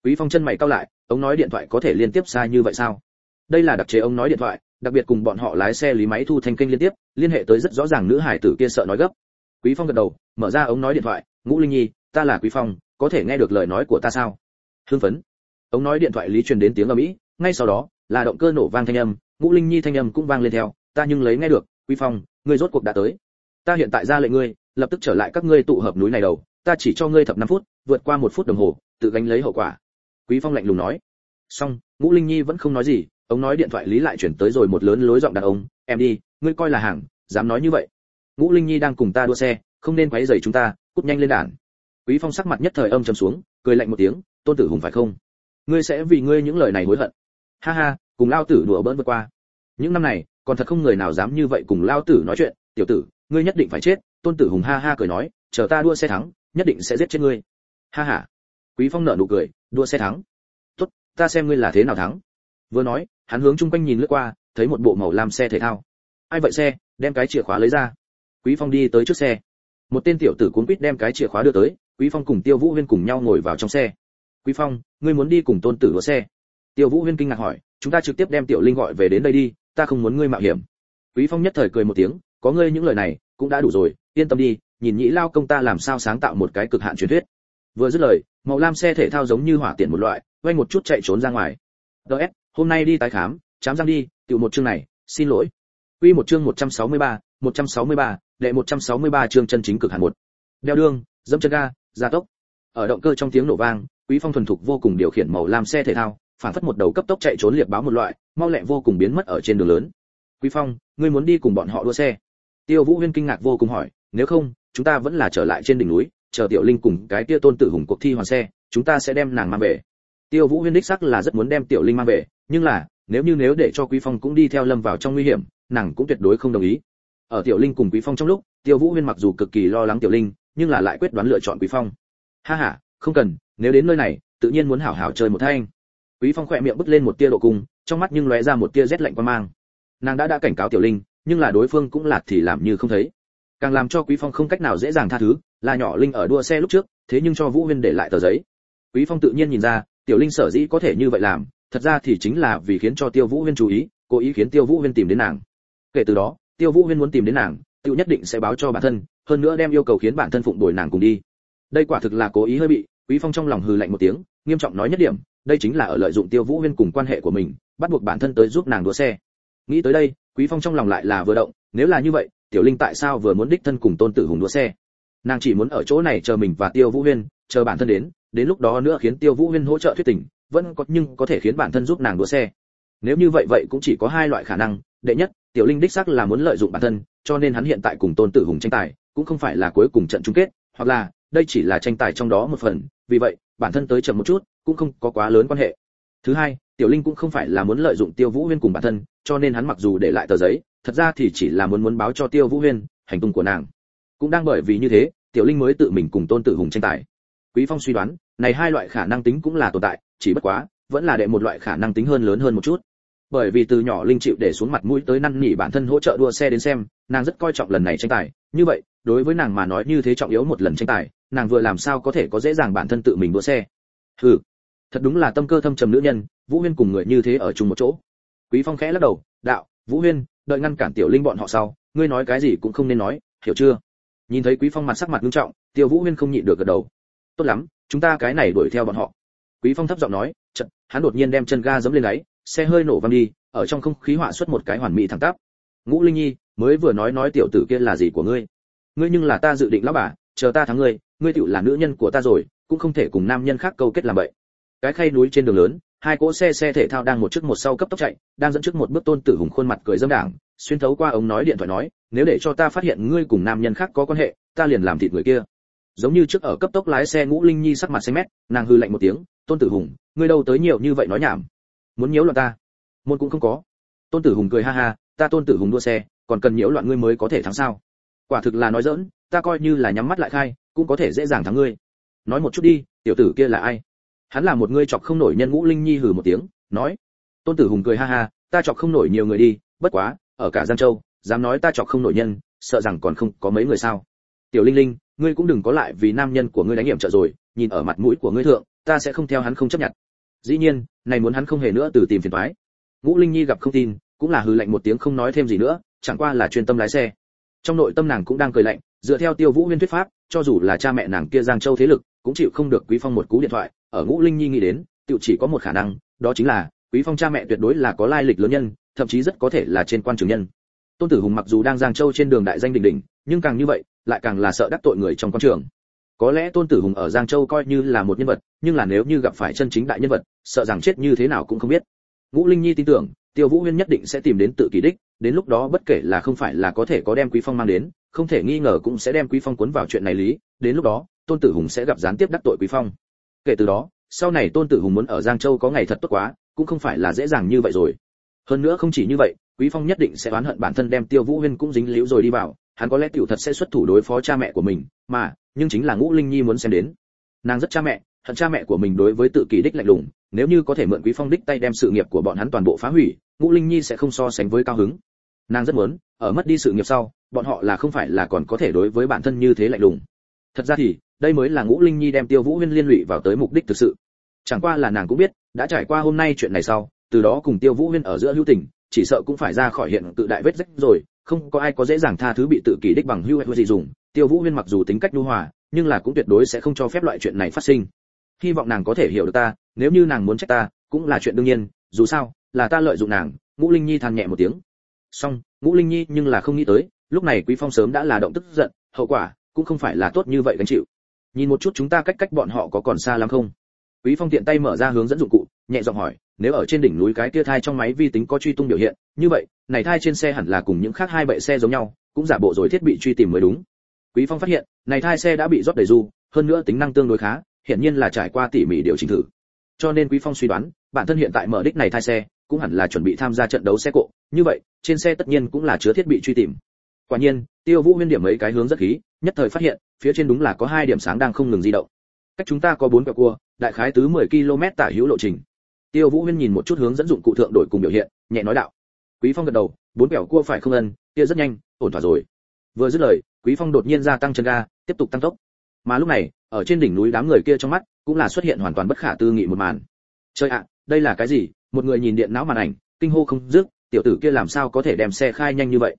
S1: Quý phong chân mày cau lại, ống nói điện thoại có thể liên tiếp xa như vậy sao? Đây là đặc chế ống nói điện thoại đặc biệt cùng bọn họ lái xe lý máy thu thanh kênh liên tiếp, liên hệ tới rất rõ ràng nữ hải tử kia sợ nói gấp. Quý phong gật đầu, mở ra ống nói điện thoại, ngũ linh nhi, ta là quý phong, có thể nghe được lời nói của ta sao? Hưng phấn. Ống nói điện thoại lý truyền đến tiếng ở mỹ ngay sau đó, là động cơ nổ vang thanh âm, ngũ linh nhi thanh âm cũng vang lên theo, ta nhưng lấy nghe được, quý phong, ngươi rốt cuộc đã tới. Ta hiện tại ra lệnh ngươi, lập tức trở lại các ngươi tụ hợp núi này đầu, ta chỉ cho ngươi thập năm phút, vượt qua một phút đồng hồ, tự gánh lấy hậu quả. Quý phong lạnh lùng nói. Xong, ngũ linh nhi vẫn không nói gì ông nói điện thoại lý lại chuyển tới rồi một lớn lối giọng đàn ông, em đi, ngươi coi là hàng, dám nói như vậy. Ngũ linh nhi đang cùng ta đua xe, không nên quấy rầy chúng ta, cút nhanh lên đàn. Quý phong sắc mặt nhất thời âm trầm xuống, cười lạnh một tiếng, tôn tử hùng phải không? Ngươi sẽ vì ngươi những lời này hối hận. Ha ha, cùng lao tử đùa bỡn vượt qua. Những năm này, còn thật không người nào dám như vậy cùng lao tử nói chuyện. Tiểu tử, ngươi nhất định phải chết. Tôn tử hùng ha ha cười nói, chờ ta đua xe thắng, nhất định sẽ giết chết ngươi. Ha ha. Quý phong nở nụ cười, đua xe thắng. Tốt, ta xem ngươi là thế nào thắng vừa nói, hắn hướng chung quanh nhìn lướt qua, thấy một bộ màu lam xe thể thao. Ai vậy xe? Đem cái chìa khóa lấy ra. Quý phong đi tới trước xe. Một tên tiểu tử cuốn quýt đem cái chìa khóa đưa tới, quý phong cùng tiêu vũ huyên cùng nhau ngồi vào trong xe. Quý phong, ngươi muốn đi cùng tôn tử đua xe? Tiêu vũ huyên kinh ngạc hỏi, chúng ta trực tiếp đem tiểu linh gọi về đến đây đi, ta không muốn ngươi mạo hiểm. Quý phong nhất thời cười một tiếng, có ngươi những lời này, cũng đã đủ rồi, yên tâm đi, nhìn nhĩ lao công ta làm sao sáng tạo một cái cực hạn truyền thuyết. Vừa dứt lời, màu lam xe thể thao giống như hỏa tiện một loại, quay một chút chạy trốn ra ngoài. Ds hôm nay đi tái khám chám răng đi tiểu một chương này xin lỗi. Quy một chương 163, 163, đệ 163 chương chân chính cực hạn một. Đeo đương dẫm chân ga gia tốc. Ở động cơ trong tiếng nổ vang quý phong thuần thục vô cùng điều khiển màu lam xe thể thao phản phất một đầu cấp tốc chạy trốn liệp báo một loại mau lẹ vô cùng biến mất ở trên đường lớn. Quý phong ngươi muốn đi cùng bọn họ đua xe? Tiêu vũ huyên kinh ngạc vô cùng hỏi nếu không chúng ta vẫn là trở lại trên đỉnh núi chờ tiểu linh cùng cái kia tôn tử hùng cuộc thi hoàn xe chúng ta sẽ đem nàng mang về tiêu vũ huyên đích sắc là rất muốn đem tiểu linh mang về, nhưng là, nếu như nếu để cho quý phong cũng đi theo lâm vào trong nguy hiểm, nàng cũng tuyệt đối không đồng ý. Ở tiểu linh cùng quý phong trong lúc, tiêu vũ huyên mặc dù cực kỳ lo lắng tiểu linh, nhưng là lại quyết đoán lựa chọn quý phong. Ha ha, không cần, nếu đến nơi này, tự nhiên muốn hảo hảo chơi một thanh. Quý phong khỏe miệng bứt lên một tia độ cung, trong mắt nhưng lóe ra một tia rét lạnh quan mang. Nàng đã đã cảnh cáo tiểu linh, nhưng là đối phương cũng lạt thì làm như không thấy. Càng làm cho quý phong không cách nào dễ dàng tha thứ, là nhỏ linh ở đua xe lúc trước, thế nhưng cho vũ huyên để lại tờ giấy. Quý phong tự nhiên nhìn ra tiểu linh sở dĩ có thể như vậy làm, thật ra thì chính là vì khiến cho tiêu vũ huyên chú ý, cố ý khiến tiêu vũ huyên tìm đến nàng. Kể từ đó, tiêu vũ huyên muốn tìm đến nàng, tiêu nhất định sẽ báo cho bản thân, hơn nữa đem yêu cầu khiến bản thân phụng đổi nàng cùng đi. Đây quả thực là cố ý hơi bị, quý phong trong lòng hừ lạnh một tiếng, nghiêm trọng nói nhất điểm, đây chính là ở lợi dụng tiêu vũ huyên cùng quan hệ của mình, bắt buộc bản thân tới giúp nàng đua xe. Nghĩ tới đây, quý phong trong lòng lại là vừa động, nếu là như vậy, tiểu linh tại sao vừa muốn đích thân cùng tôn tử hùng đua xe? Nàng chỉ muốn ở chỗ này chờ mình và tiêu vũ huyên, chờ bản thân đến đến lúc đó nữa khiến tiêu vũ huyên hỗ trợ thuyết tình, vẫn có, nhưng có thể khiến bản thân giúp nàng đua xe. Nếu như vậy vậy cũng chỉ có hai loại khả năng. Đệ nhất, tiểu linh đích xác là muốn lợi dụng bản thân, cho nên hắn hiện tại cùng tôn tử hùng tranh tài, cũng không phải là cuối cùng trận chung kết, hoặc là, đây chỉ là tranh tài trong đó một phần. Vì vậy, bản thân tới chậm một chút, cũng không có quá lớn quan hệ. Thứ hai, tiểu linh cũng không phải là muốn lợi dụng tiêu vũ huyên cùng bản thân, cho nên hắn mặc dù để lại tờ giấy, thật ra thì chỉ là muốn muốn báo cho tiêu vũ huyên hành tung của nàng. Cũng đang bởi vì như thế, tiểu linh mới tự mình cùng tôn tử hùng tranh tài quý phong suy đoán, này hai loại khả năng tính cũng là tồn tại, chỉ bất quá, vẫn là đệ một loại khả năng tính hơn lớn hơn một chút. Bởi vì từ nhỏ linh chịu để xuống mặt mũi tới năn nỉ bản thân hỗ trợ đua xe đến xem, nàng rất coi trọng lần này tranh tài. Như vậy, đối với nàng mà nói như thế trọng yếu một lần tranh tài, nàng vừa làm sao có thể có dễ dàng bản thân tự mình đua xe. Hừ, thật đúng là tâm cơ thâm trầm nữ nhân, vũ huyên cùng người như thế ở chung một chỗ. Quý phong khẽ lắc đầu, đạo, vũ huyên, đợi ngăn cản tiểu linh bọn họ sau, ngươi nói cái gì cũng không nên nói, hiểu chưa? Nhìn thấy quý phong mặt sắc mặt nghiêm trọng tiêu vũ huyên không nhịn được gật đầu tốt lắm, chúng ta cái này đuổi theo bọn họ. Quý phong thấp giọng nói, chợt, hắn đột nhiên đem chân ga giẫm lên gáy xe hơi nổ văng đi, ở trong không khí họa xuất một cái hoàn mỹ thẳng tắp. Ngũ linh nhi, mới vừa nói nói tiểu tử kia là gì của ngươi? Ngươi nhưng là ta dự định lão bà, chờ ta thắng ngươi ngươi tựu là nữ nhân của ta rồi, cũng không thể cùng nam nhân khác câu kết làm vậy. Cái khay núi trên đường lớn, hai cỗ xe xe thể thao đang một trước một sau cấp tốc chạy, đang dẫn trước một bước tôn tử hùng khuôn mặt cười dâm đảng, xuyên thấu qua ống nói điện thoại nói, nếu để cho ta phát hiện ngươi cùng nam nhân khác có quan hệ, ta liền làm thịt người kia giống như trước ở cấp tốc lái xe ngũ linh nhi sắc mặt xanh mét, nàng hư lạnh một tiếng, tôn tử hùng, ngươi đâu tới nhiều như vậy nói nhảm? Muốn nhiễu loạn ta? Môn cũng không có. Tôn tử hùng cười ha ha, ta tôn tử hùng đua xe, còn cần nhiễu loạn ngươi mới có thể thắng sao? Quả thực là nói dỡn ta coi như là nhắm mắt lại khai, cũng có thể dễ dàng thắng ngươi. Nói một chút đi, tiểu tử kia là ai? Hắn là một ngươi chọc không nổi nhân ngũ linh nhi hừ một tiếng, nói. Tôn tử hùng cười ha ha, ta chọc không nổi nhiều người đi, bất quá, ở cả giang châu, dám nói ta chọc không nổi nhân, sợ rằng còn không có mấy người sao? Tiểu linh linh ngươi cũng đừng có lại vì nam nhân của ngươi đánh hiểm trợ rồi, nhìn ở mặt mũi của ngươi thượng, ta sẽ không theo hắn không chấp nhận. Dĩ nhiên, này muốn hắn không hề nữa từ tìm phiền toái. Ngũ linh nhi gặp không tin, cũng là hừ lạnh một tiếng không nói thêm gì nữa, chẳng qua là chuyên tâm lái xe. Trong nội tâm nàng cũng đang cười lạnh, dựa theo tiêu vũ huyên thuyết pháp, cho dù là cha mẹ nàng kia giang châu thế lực, cũng chịu không được quý phong một cú điện thoại, ở ngũ linh nhi nghĩ đến tự chỉ có một khả năng, đó chính là, quý phong cha mẹ tuyệt đối là có lai lịch lớn nhân, thậm chí rất có thể là trên quan trường nhân. Tôn tử hùng mặc dù đang giang châu trên đường đại danh đỉnh đỉnh, nhưng càng như vậy lại càng là sợ đắc tội người trong quan trường. Có lẽ tôn tử hùng ở giang châu coi như là một nhân vật, nhưng là nếu như gặp phải chân chính đại nhân vật, sợ rằng chết như thế nào cũng không biết. Ngũ linh nhi tin tưởng, tiêu vũ huyên nhất định sẽ tìm đến tự kỳ đích, đến lúc đó bất kể là không phải là có thể có đem quý phong mang đến, không thể nghi ngờ cũng sẽ đem quý phong cuốn vào chuyện này lý, đến lúc đó, tôn tử hùng sẽ gặp gián tiếp đắc tội quý phong. Kể từ đó, sau này tôn tử hùng muốn ở giang châu có ngày thật tốt quá, cũng không phải là dễ dàng như vậy rồi. Hơn nữa không chỉ như vậy, quý phong nhất định sẽ oán hận bản thân đem tiêu vũ huyên cũng dính liễu rồi đi vào hắn có lẽ tiểu thật sẽ xuất thủ đối phó cha mẹ của mình, mà, nhưng chính là ngũ linh nhi muốn xem đến. Nàng rất cha mẹ, hận cha mẹ của mình đối với tự kỳ đích lạnh lùng, nếu như có thể mượn quý phong đích tay đem sự nghiệp của bọn hắn toàn bộ phá hủy, ngũ linh nhi sẽ không so sánh với cao hứng. Nàng rất muốn, ở mất đi sự nghiệp sau, bọn họ là không phải là còn có thể đối với bản thân như thế lạnh lùng. Thật ra thì, đây mới là ngũ linh nhi đem tiêu vũ huyên liên lụy vào tới mục đích thực sự. Chẳng qua là nàng cũng biết, đã trải qua hôm nay chuyện này sau, từ đó cùng tiêu vũ huyên ở giữa hữu tình, chỉ sợ cũng phải ra khỏi hiện tự đại vết rách rồi không có ai có dễ dàng tha thứ bị tự kỷ đích bằng hưu hay gì dùng. Tiêu vũ huyên mặc dù tính cách nhu hòa, nhưng là cũng tuyệt đối sẽ không cho phép loại chuyện này phát sinh. Hy vọng nàng có thể hiểu được ta, nếu như nàng muốn trách ta, cũng là chuyện đương nhiên, dù sao, là ta lợi dụng nàng. Ngũ linh nhi than nhẹ một tiếng. Xong, ngũ linh nhi nhưng là không nghĩ tới, lúc này quý phong sớm đã là động tức giận, hậu quả cũng không phải là tốt như vậy gánh chịu. Nhìn một chút chúng ta cách cách bọn họ có còn xa lắm không? Quý phong tiện tay mở ra hướng dẫn dụng cụ, nhẹ giọng hỏi nếu ở trên đỉnh núi cái kia thai trong máy vi tính có truy tung biểu hiện, như vậy, này thai trên xe hẳn là cùng những khác hai bệ xe giống nhau, cũng giả bộ rồi thiết bị truy tìm mới đúng. Quý phong phát hiện, này thai xe đã bị rót đầy du, hơn nữa tính năng tương đối khá hiện nhiên là trải qua tỉ mỉ điều chỉnh thử. Cho nên quý phong suy đoán, bản thân hiện tại mở đích này thai xe, cũng hẳn là chuẩn bị tham gia trận đấu xe cộ, như vậy, trên xe tất nhiên cũng là chứa thiết bị truy tìm. Quả nhiên, tiêu vũ huyên điểm mấy cái hướng rất khí, nhất thời phát hiện, phía trên đúng là có hai điểm sáng đang không ngừng di động. Cách chúng ta có bốn quẹo cua, đại khái tứ 10 km tả hữu lộ trình tiêu vũ huyên nhìn một chút hướng dẫn dụng cụ thượng đổi cùng biểu hiện, nhẹ nói đạo. Quý phong gật đầu, bốn bẻo cua phải không ân, kia rất nhanh, ổn thỏa rồi. Vừa dứt lời, quý phong đột nhiên gia tăng chân ga, tiếp tục tăng tốc. Mà lúc này, ở trên đỉnh núi đám người kia trong mắt, cũng là xuất hiện hoàn toàn bất khả tư nghị một màn. Trời ạ, đây là cái gì? Một người nhìn điện não màn ảnh, kinh hô không dứt, tiểu tử kia làm sao có thể đem xe khai nhanh như vậy?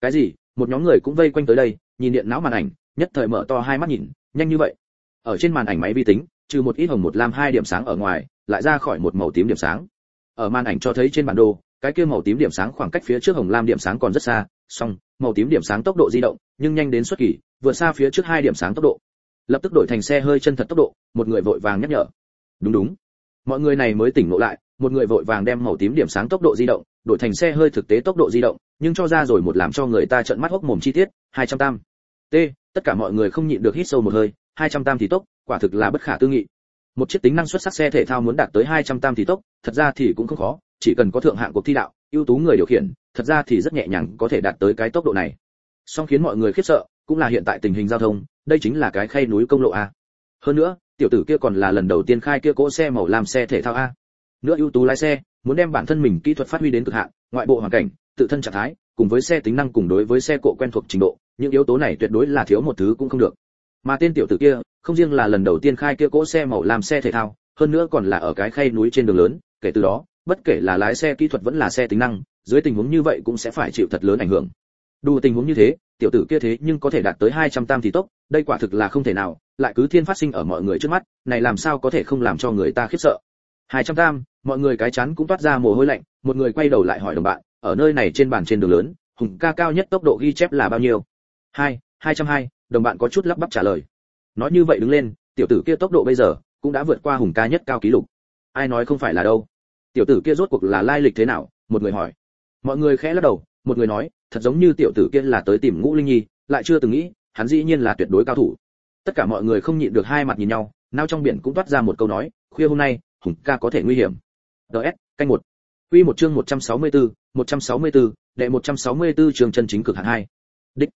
S1: Cái gì? Một nhóm người cũng vây quanh tới đây, nhìn điện não màn ảnh, nhất thời mở to hai mắt nhìn, nhanh như vậy. Ở trên màn ảnh máy vi tính, trừ một ít hồng một lam hai điểm sáng ở ngoài lại ra khỏi một màu tím điểm sáng. Ở màn ảnh cho thấy trên bản đồ, cái kia màu tím điểm sáng khoảng cách phía trước hồng lam điểm sáng còn rất xa, song, màu tím điểm sáng tốc độ di động, nhưng nhanh đến xuất kỳ, vượt xa phía trước hai điểm sáng tốc độ. Lập tức đổi thành xe hơi chân thật tốc độ, một người vội vàng nhắc nhở. Đúng đúng. Mọi người này mới tỉnh ngộ lại, một người vội vàng đem màu tím điểm sáng tốc độ di động, đổi thành xe hơi thực tế tốc độ di động, nhưng cho ra rồi một làm cho người ta trợn mắt hốc mồm chi tiết 200 tam. T, tất cả mọi người không nhịn được hít sâu một hơi 200 tam thì tốc, quả thực là bất khả tư nghị một chiếc tính năng xuất sắc xe thể thao muốn đạt tới 200 tam thì tốc, thật ra thì cũng không khó, chỉ cần có thượng hạng cuộc thi đạo, ưu tú người điều khiển, thật ra thì rất nhẹ nhàng có thể đạt tới cái tốc độ này. Song khiến mọi người khiếp sợ, cũng là hiện tại tình hình giao thông, đây chính là cái khay núi công lộ a. Hơn nữa, tiểu tử kia còn là lần đầu tiên khai kia cỗ xe màu làm xe thể thao a. Nữa ưu tú lái xe, muốn đem bản thân mình kỹ thuật phát huy đến cực hạn, ngoại bộ hoàn cảnh, tự thân trạng thái, cùng với xe tính năng cùng đối với xe cộ quen thuộc trình độ, những yếu tố này tuyệt đối là thiếu một thứ cũng không được. Mà tên tiểu tử kia không riêng là lần đầu tiên khai kia cỗ xe màu làm xe thể thao, hơn nữa còn là ở cái khay núi trên đường lớn, kể từ đó, bất kể là lái xe kỹ thuật vẫn là xe tính năng, dưới tình huống như vậy cũng sẽ phải chịu thật lớn ảnh hưởng. Đủ tình huống như thế, tiểu tử kia thế nhưng có thể đạt tới 200 tam thì tốc đây quả thực là không thể nào, lại cứ thiên phát sinh ở mọi người trước mắt, này làm sao có thể không làm cho người ta khiếp sợ. 200 tam, mọi người cái chắn cũng toát ra mồ hôi lạnh, một người quay đầu lại hỏi đồng bạn, ở nơi này trên bàn trên đường lớn, hùng ca cao nhất tốc độ ghi chép là bao nhiêu? Hai hai trăm hai, đồng bạn có chút lắp bắp trả lời nói như vậy đứng lên tiểu tử kia tốc độ bây giờ cũng đã vượt qua hùng ca nhất cao kỷ lục. Ai nói không phải là đâu? Tiểu tử kia rốt cuộc là lai lịch thế nào? Một người hỏi. Mọi người khẽ lắc đầu một người nói thật giống như tiểu tử kia là tới tìm ngũ linh nhi lại chưa từng nghĩ hắn dĩ nhiên là tuyệt đối cao thủ. Tất cả mọi người không nhịn được hai mặt nhìn nhau nao trong biển cũng toát ra một câu nói khuya hôm nay hùng ca có thể nguy hiểm. Ds canh một. Quy một chương 164, 164, đệ 164 trường chân chính cực hạn hai. Đích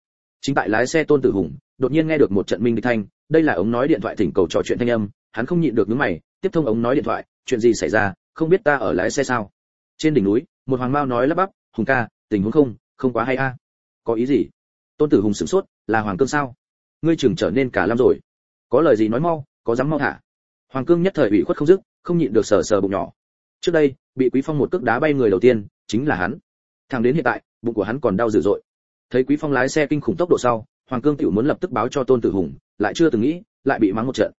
S1: chính tại lái xe tôn tử hùng, đột nhiên nghe được một trận minh địch thanh, đây là ống nói điện thoại thỉnh cầu trò chuyện thanh âm, hắn không nhịn được nhướng mày, tiếp thông ống nói điện thoại, chuyện gì xảy ra, không biết ta ở lái xe sao? Trên đỉnh núi, một hoàng mao nói lắp bắp, hùng ca, tình huống không không quá hay a. Có ý gì? Tôn tử hùng sửng sốt, là hoàng cương sao? Ngươi trưởng trở nên cả lắm rồi. Có lời gì nói mau, có dám mau thả hoàng cương nhất thời ủy khuất không dứt, không nhịn được sờ sờ bụng nhỏ. Trước đây, bị quý phong một cước đá bay người đầu tiên, chính là hắn. Thằng đến hiện tại, bụng của hắn còn đau dữ dội thấy quý phong lái xe kinh khủng tốc độ sau, hoàng cương tiểu muốn lập tức báo cho tôn tử hùng, lại chưa từng nghĩ, lại bị mắng một trận.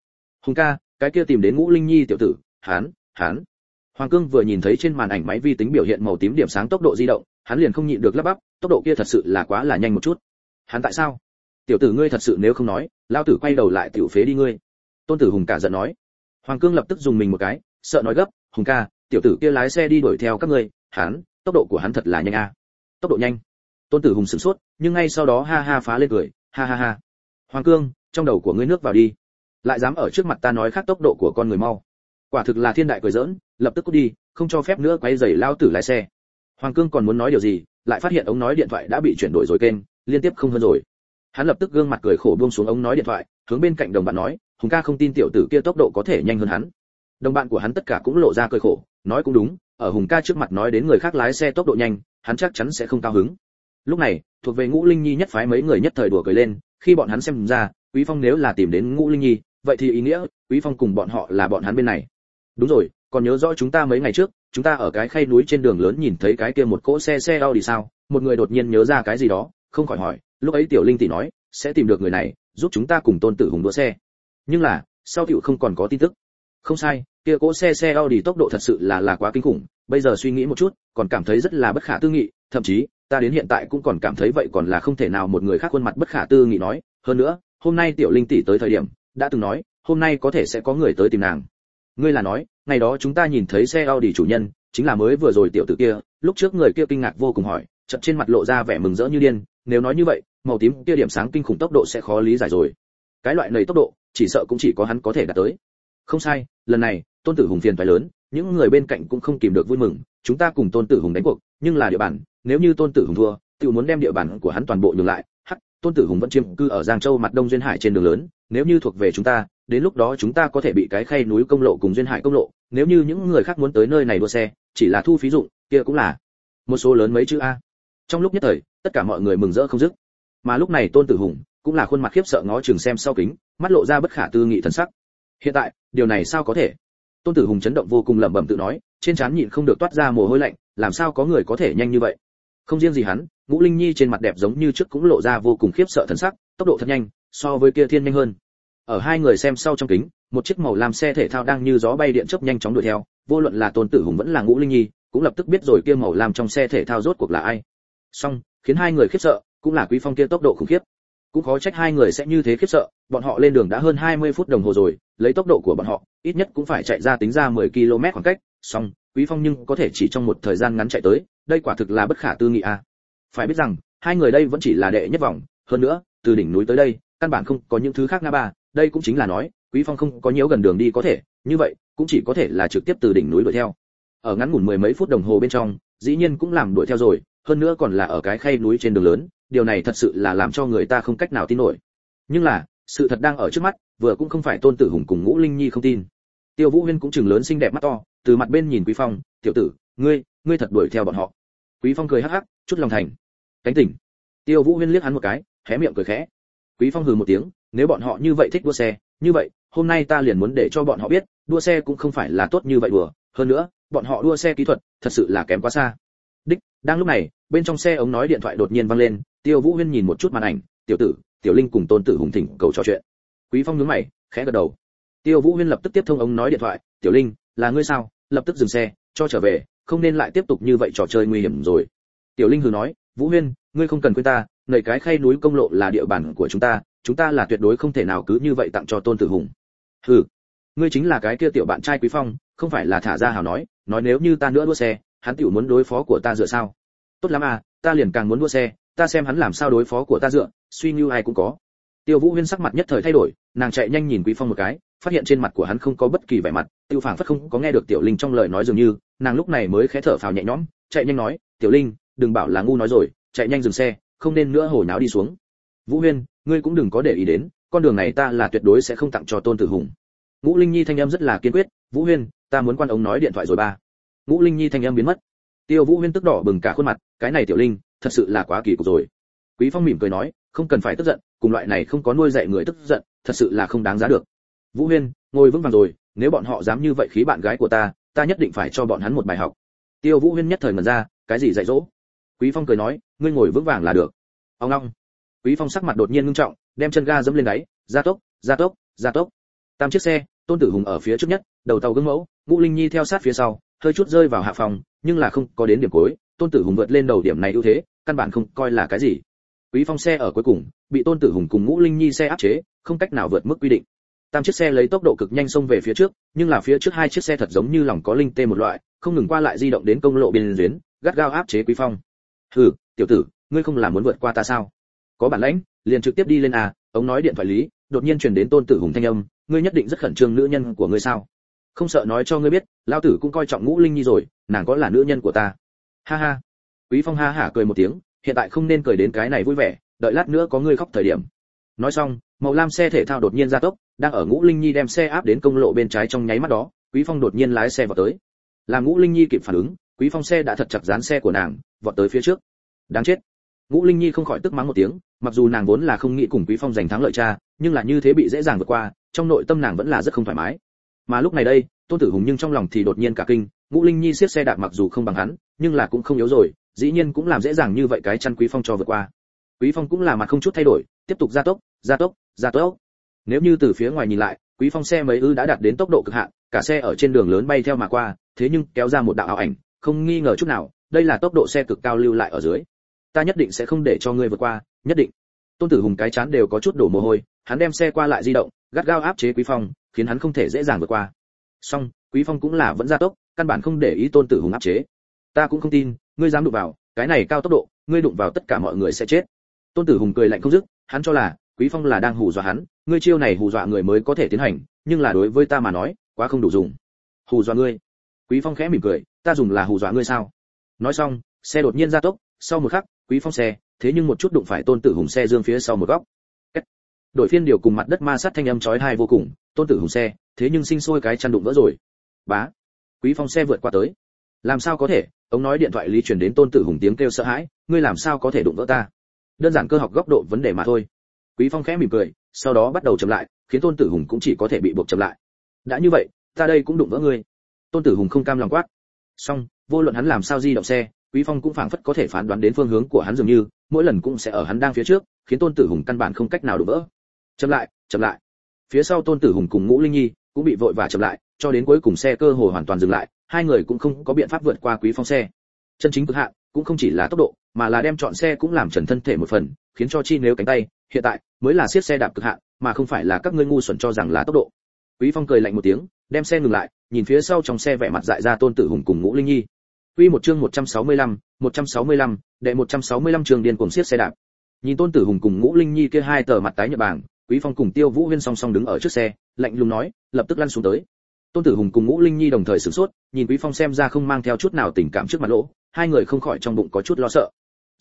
S1: Hùng ca, cái kia tìm đến ngũ linh nhi tiểu tử, hắn hắn. Hoàng cương vừa nhìn thấy trên màn ảnh máy vi tính biểu hiện màu tím điểm sáng tốc độ di động, hắn liền không nhịn được lắp bắp, tốc độ kia thật sự là quá là nhanh một chút. Hắn tại sao? Tiểu tử ngươi thật sự nếu không nói lao tử quay đầu lại tiểu phế đi ngươi. Tôn tử hùng cả giận nói. Hoàng cương lập tức dùng mình một cái, sợ nói gấp, hùng ca, tiểu tử kia lái xe đi đuổi theo các ngươi, hắn, tốc độ của hắn thật là nhanh a. Tốc độ nhanh? Tôn tử hùng sửng sốt, nhưng ngay sau đó ha ha phá lên cười, ha ha ha. Hoàng cương, trong đầu của ngươi nước vào đi. Lại dám ở trước mặt ta nói khác tốc độ của con người mau. Quả thực là thiên đại cười giỡn, lập tức cút đi, không cho phép nữa quay giày lao tử lái xe. Hoàng cương còn muốn nói điều gì, lại phát hiện ống nói điện thoại đã bị chuyển đổi rồi kênh, liên tiếp không hơn rồi. Hắn lập tức gương mặt cười khổ buông xuống ống nói điện thoại, hướng bên cạnh đồng bạn nói, hùng ca không tin tiểu tử kia tốc độ có thể nhanh hơn hắn. Đồng bạn của hắn tất cả cũng lộ ra cười khổ, nói cũng đúng, ở hùng ca trước mặt nói đến người khác lái xe tốc độ nhanh, hắn chắc chắn sẽ không cao hứng lúc này, thuộc về ngũ linh nhi nhất phái mấy người nhất thời đùa cười lên, khi bọn hắn xem ra, quý phong nếu là tìm đến ngũ linh nhi, vậy thì ý nghĩa quý phong cùng bọn họ là bọn hắn bên này. Đúng rồi, còn nhớ rõ chúng ta mấy ngày trước, chúng ta ở cái khay núi trên đường lớn nhìn thấy cái kia một cỗ xe xe đau đi sao? Một người đột nhiên nhớ ra cái gì đó, không khỏi hỏi, lúc ấy tiểu linh tỷ nói, sẽ tìm được người này, giúp chúng ta cùng tôn tử hùng đua xe. Nhưng là, sau tiểu không còn có tin tức. Không sai, kia cỗ xe xe Audi tốc độ thật sự là là quá kinh khủng, bây giờ suy nghĩ một chút, còn cảm thấy rất là bất khả tư nghị, thậm chí ta đến hiện tại cũng còn cảm thấy vậy còn là không thể nào một người khác khuôn mặt bất khả tư nghị nói, hơn nữa, hôm nay tiểu linh tỷ tới thời điểm, đã từng nói, hôm nay có thể sẽ có người tới tìm nàng. Ngươi là nói, ngày đó chúng ta nhìn thấy xe Audi chủ nhân, chính là mới vừa rồi tiểu tử kia, lúc trước người kia kinh ngạc vô cùng hỏi, chợt trên mặt lộ ra vẻ mừng rỡ như điên, nếu nói như vậy, màu tím kia điểm sáng kinh khủng tốc độ sẽ khó lý giải rồi. Cái loại này tốc độ, chỉ sợ cũng chỉ có hắn có thể đạt tới. Không sai, lần này, tôn tử hùng phiền phải lớn, những người bên cạnh cũng không kìm được vui mừng, chúng ta cùng tôn tử hùng đánh cuộc nhưng là địa bàn, nếu như tôn tử hùng thua tự muốn đem địa bàn của hắn toàn bộ nhường lại. Hắc, tôn tử hùng vẫn chiếm cư ở giang châu mặt đông duyên hải trên đường lớn, nếu như thuộc về chúng ta, đến lúc đó chúng ta có thể bị cái khay núi công lộ cùng duyên hải công lộ. Nếu như những người khác muốn tới nơi này đua xe, chỉ là thu phí dụng, kia cũng là một số lớn mấy chữ a. Trong lúc nhất thời, tất cả mọi người mừng rỡ không dứt. Mà lúc này tôn tử hùng cũng là khuôn mặt khiếp sợ ngó chừng xem sau kính, mắt lộ ra bất khả tư nghị thần sắc. Hiện tại, điều này sao có thể? Tôn tử hùng chấn động vô cùng lẩm bẩm tự nói trên trán nhịn không được toát ra mồ hôi lạnh, làm sao có người có thể nhanh như vậy? Không riêng gì hắn, ngũ linh nhi trên mặt đẹp giống như trước cũng lộ ra vô cùng khiếp sợ thần sắc, tốc độ thật nhanh, so với kia thiên nhanh hơn. Ở hai người xem sau trong kính, một chiếc màu lam xe thể thao đang như gió bay điện chớp nhanh chóng đuổi theo, vô luận là tôn tử hùng vẫn là ngũ linh nhi, cũng lập tức biết rồi kia màu lam trong xe thể thao rốt cuộc là ai. Song, khiến hai người khiếp sợ, cũng là quý phong kia tốc độ khủng khiếp. Cũng khó trách hai người sẽ như thế khiếp sợ, bọn họ lên đường đã hơn 20 phút đồng hồ rồi, lấy tốc độ của bọn họ, ít nhất cũng phải chạy ra tính ra 10 km khoảng cách song quý phong nhưng có thể chỉ trong một thời gian ngắn chạy tới, đây quả thực là bất khả tư nghị a. À. phải biết rằng, hai người đây vẫn chỉ là đệ nhất vòng, hơn nữa, từ đỉnh núi tới đây, căn bản không có những thứ khác nga ba, đây cũng chính là nói, quý phong không có nhiều gần đường đi có thể, như vậy, cũng chỉ có thể là trực tiếp từ đỉnh núi đuổi theo. Ở ngắn ngủn mười mấy phút đồng hồ bên trong, dĩ nhiên cũng làm đuổi theo rồi, hơn nữa còn là ở cái khay núi trên đường lớn, điều này thật sự là làm cho người ta không cách nào tin nổi. Nhưng là, sự thật đang ở trước mắt, vừa cũng không phải tôn tử hùng cùng ngũ linh nhi không tin. Tiêu vũ huyên cũng chừng lớn xinh đẹp mắt to từ mặt bên nhìn quý phong, tiểu tử, ngươi ngươi thật đuổi theo bọn họ. Quý phong cười hắc hắc, chút lòng thành. Cánh tỉnh. Tiêu vũ huyên liếc hắn một cái, hé miệng cười khẽ. Quý phong hừ một tiếng, nếu bọn họ như vậy thích đua xe, như vậy, hôm nay ta liền muốn để cho bọn họ biết, đua xe cũng không phải là tốt như vậy đùa. Hơn nữa, bọn họ đua xe kỹ thuật thật sự là kém quá xa. Đích, đang lúc này, bên trong xe ống nói điện thoại đột nhiên vang lên, tiêu vũ huyên nhìn một chút màn ảnh, tiểu tử, tiểu linh cùng tôn tử hùng thỉnh cầu trò chuyện. Quý phong nhướng mày, khẽ gật đầu. Tiêu vũ huyên lập tức tiếp thông ống nói điện thoại, tiểu linh là ngươi sao? Lập tức dừng xe, cho trở về, không nên lại tiếp tục như vậy trò chơi nguy hiểm rồi. Tiểu linh hừ nói, vũ huyên, ngươi không cần quên ta nầy cái khay núi công lộ là địa bàn của chúng ta chúng ta là tuyệt đối không thể nào cứ như vậy tặng cho tôn tử hùng. Hừ, ngươi chính là cái kia tiểu bạn trai quý phong, không phải là thả ra hào nói nói nếu như ta nữa đua xe, hắn tiểu muốn đối phó của ta dựa sao? Tốt lắm à ta liền càng muốn đua xe, ta xem hắn làm sao đối phó của ta dựa, suy như ai cũng có. Tiêu vũ huyên sắc mặt nhất thời thay đổi, nàng chạy nhanh nhìn quý phong một cái phát hiện trên mặt của hắn không có bất kỳ vẻ mặt, tiêu phảng phất không có nghe được tiểu linh trong lời nói dường như, nàng lúc này mới khẽ thở phào nhẹ nhõm, chạy nhanh nói, tiểu linh, đừng bảo là ngu nói rồi, chạy nhanh dừng xe, không nên nữa hồi náo đi xuống. Vũ huyên, ngươi cũng đừng có để ý đến, con đường này ta là tuyệt đối sẽ không tặng cho tôn tử hùng. Ngũ linh nhi thanh âm rất là kiên quyết, vũ huyên, ta muốn quan ống nói điện thoại rồi ba. Ngũ linh nhi thanh âm biến mất. Tiêu vũ huyên tức đỏ bừng cả khuôn mặt, cái này tiểu linh, thật sự là quá kỳ cục rồi. Quý phong mỉm cười nói, không cần phải tức giận, cùng loại này không có nuôi dạy người tức giận, thật sự là không đáng giá được vũ huyên, ngồi vững vàng rồi, nếu bọn họ dám như vậy khí bạn gái của ta ta nhất định phải cho bọn hắn một bài học. Tiêu vũ huyên nhất thời mật ra, cái gì dạy dỗ? Quý phong cười nói, ngươi ngồi vững vàng là được. Ông long. Quý phong sắc mặt đột nhiên ngưng trọng, đem chân ga dẫm lên đáy gia tốc gia tốc gia tốc. Tam chiếc xe, tôn tử hùng ở phía trước nhất, đầu tàu gương mẫu, ngũ linh nhi theo sát phía sau, hơi chút rơi vào hạ phòng, nhưng là không có đến điểm cuối, tôn tử hùng vượt lên đầu điểm này ưu thế, căn bản không coi là cái gì. Quý phong xe ở cuối cùng, bị tôn tử hùng cùng ngũ linh nhi xe áp chế, không cách nào vượt mức quy định tam chiếc xe lấy tốc độ cực nhanh xông về phía trước, nhưng là phía trước hai chiếc xe thật giống như lòng có linh tê một loại, không ngừng qua lại di động đến công lộ biên duyến gắt gao áp chế quý phong. Hừ, tiểu tử, ngươi không làm muốn vượt qua ta sao? Có bản lãnh, liền trực tiếp đi lên à ông nói điện thoại lý, đột nhiên truyền đến tôn tử hùng thanh âm, ngươi nhất định rất khẩn trương nữ nhân của ngươi sao? Không sợ nói cho ngươi biết lao tử cũng coi trọng ngũ linh nhi rồi, nàng có là nữ nhân của ta. Ha ha. Quý phong ha hả cười một tiếng, hiện tại không nên cười đến cái này vui vẻ, đợi lát nữa có ngươi khóc thời điểm. Nói xong, màu lam xe thể thao đột nhiên ra tốc đang ở ngũ linh nhi đem xe áp đến công lộ bên trái trong nháy mắt đó, quý phong đột nhiên lái xe vào tới. Làm ngũ linh nhi kịp phản ứng, quý phong xe đã thật chặt dán xe của nàng, vọt tới phía trước. Đáng chết. Ngũ linh nhi không khỏi tức mắng một tiếng, mặc dù nàng vốn là không nghĩ cùng quý phong giành thắng lợi cha, nhưng là như thế bị dễ dàng vượt qua, trong nội tâm nàng vẫn là rất không thoải mái. Mà lúc này đây, tôn tử hùng nhưng trong lòng thì đột nhiên cả kinh, ngũ linh nhi siết xe đạp mặc dù không bằng hắn, nhưng là cũng không yếu rồi, dĩ nhiên cũng làm dễ dàng như vậy cái chăn quý phong cho vượt qua. Quý phong cũng là mặt không chút thay đổi, tiếp tục gia tốc gia tốc gia tốc nếu như từ phía ngoài nhìn lại, quý phong xe mấy ư đã đạt đến tốc độ cực hạn, cả xe ở trên đường lớn bay theo mà qua, thế nhưng kéo ra một đạo ảo ảnh, không nghi ngờ chút nào, đây là tốc độ xe cực cao lưu lại ở dưới. Ta nhất định sẽ không để cho ngươi vượt qua, nhất định. Tôn tử hùng cái chán đều có chút đổ mồ hôi, hắn đem xe qua lại di động, gắt gao áp chế quý phong, khiến hắn không thể dễ dàng vượt qua. Song quý phong cũng là vẫn gia tốc, căn bản không để ý tôn tử hùng áp chế. Ta cũng không tin, ngươi dám đụng vào, cái này cao tốc độ, ngươi đụng vào tất cả mọi người sẽ chết. Tôn tử hùng cười lạnh không dứt, hắn cho là, quý phong là đang hù dọa hắn ngươi chiêu này hù dọa người mới có thể tiến hành, nhưng là đối với ta mà nói, quá không đủ dùng. Hù dọa ngươi? Quý phong khẽ mỉm cười, ta dùng là hù dọa ngươi sao? Nói xong, xe đột nhiên ra tốc, sau một khắc, quý phong xe, thế nhưng một chút đụng phải tôn tử hùng xe dương phía sau một góc. Đội phiên điều cùng mặt đất ma sát thanh âm chói tai vô cùng, tôn tử hùng xe, thế nhưng sinh sôi cái chăn đụng vỡ rồi. Bá. Quý phong xe vượt qua tới. Làm sao có thể? Ông nói điện thoại lý truyền đến tôn tử hùng tiếng kêu sợ hãi, ngươi làm sao có thể đụng vỡ ta? Đơn giản cơ học góc độ vấn đề mà thôi. Quý phong khẽ mỉm cười sau đó bắt đầu chậm lại, khiến tôn tử hùng cũng chỉ có thể bị buộc chậm lại. Đã như vậy, ta đây cũng đụng vỡ ngươi. Tôn tử hùng không cam lòng quát. Song vô luận hắn làm sao di động xe, quý phong cũng phảng phất có thể phán đoán đến phương hướng của hắn dường như, mỗi lần cũng sẽ ở hắn đang phía trước, khiến tôn tử hùng căn bản không cách nào đụng vỡ. Chậm lại chậm lại. Phía sau tôn tử hùng cùng ngũ linh nhi cũng bị vội và chậm lại, cho đến cuối cùng xe cơ hồ hoàn toàn dừng lại, hai người cũng không có biện pháp vượt qua quý phong xe. Chân chính cực hạn, cũng không chỉ là tốc độ, mà là đem chọn xe cũng làm trần thân thể một phần khiến cho chi nếu cánh tay hiện tại mới là siết xe đạp cực hạn mà không phải là các ngươi ngu xuẩn cho rằng là tốc độ quý phong cười lạnh một tiếng đem xe ngừng lại nhìn phía sau trong xe vẻ mặt dại ra tôn tử hùng cùng ngũ linh nhi Quy một chương 165, 165, đệ 165 trường điên cuồng siết xe đạp. Nhìn Tôn Tử Hùng cùng Ngũ Linh Nhi kia hai tờ mặt tái nhợt bảng, Quý Phong cùng Tiêu Vũ Huyên song song đứng ở trước xe, lạnh lùng nói, lập tức lăn xuống tới. Tôn Tử Hùng cùng Ngũ Linh Nhi đồng thời sửng sốt, nhìn Quý Phong xem ra không mang theo chút nào tình cảm trước mặt lỗ, hai người không khỏi trong bụng có chút lo sợ.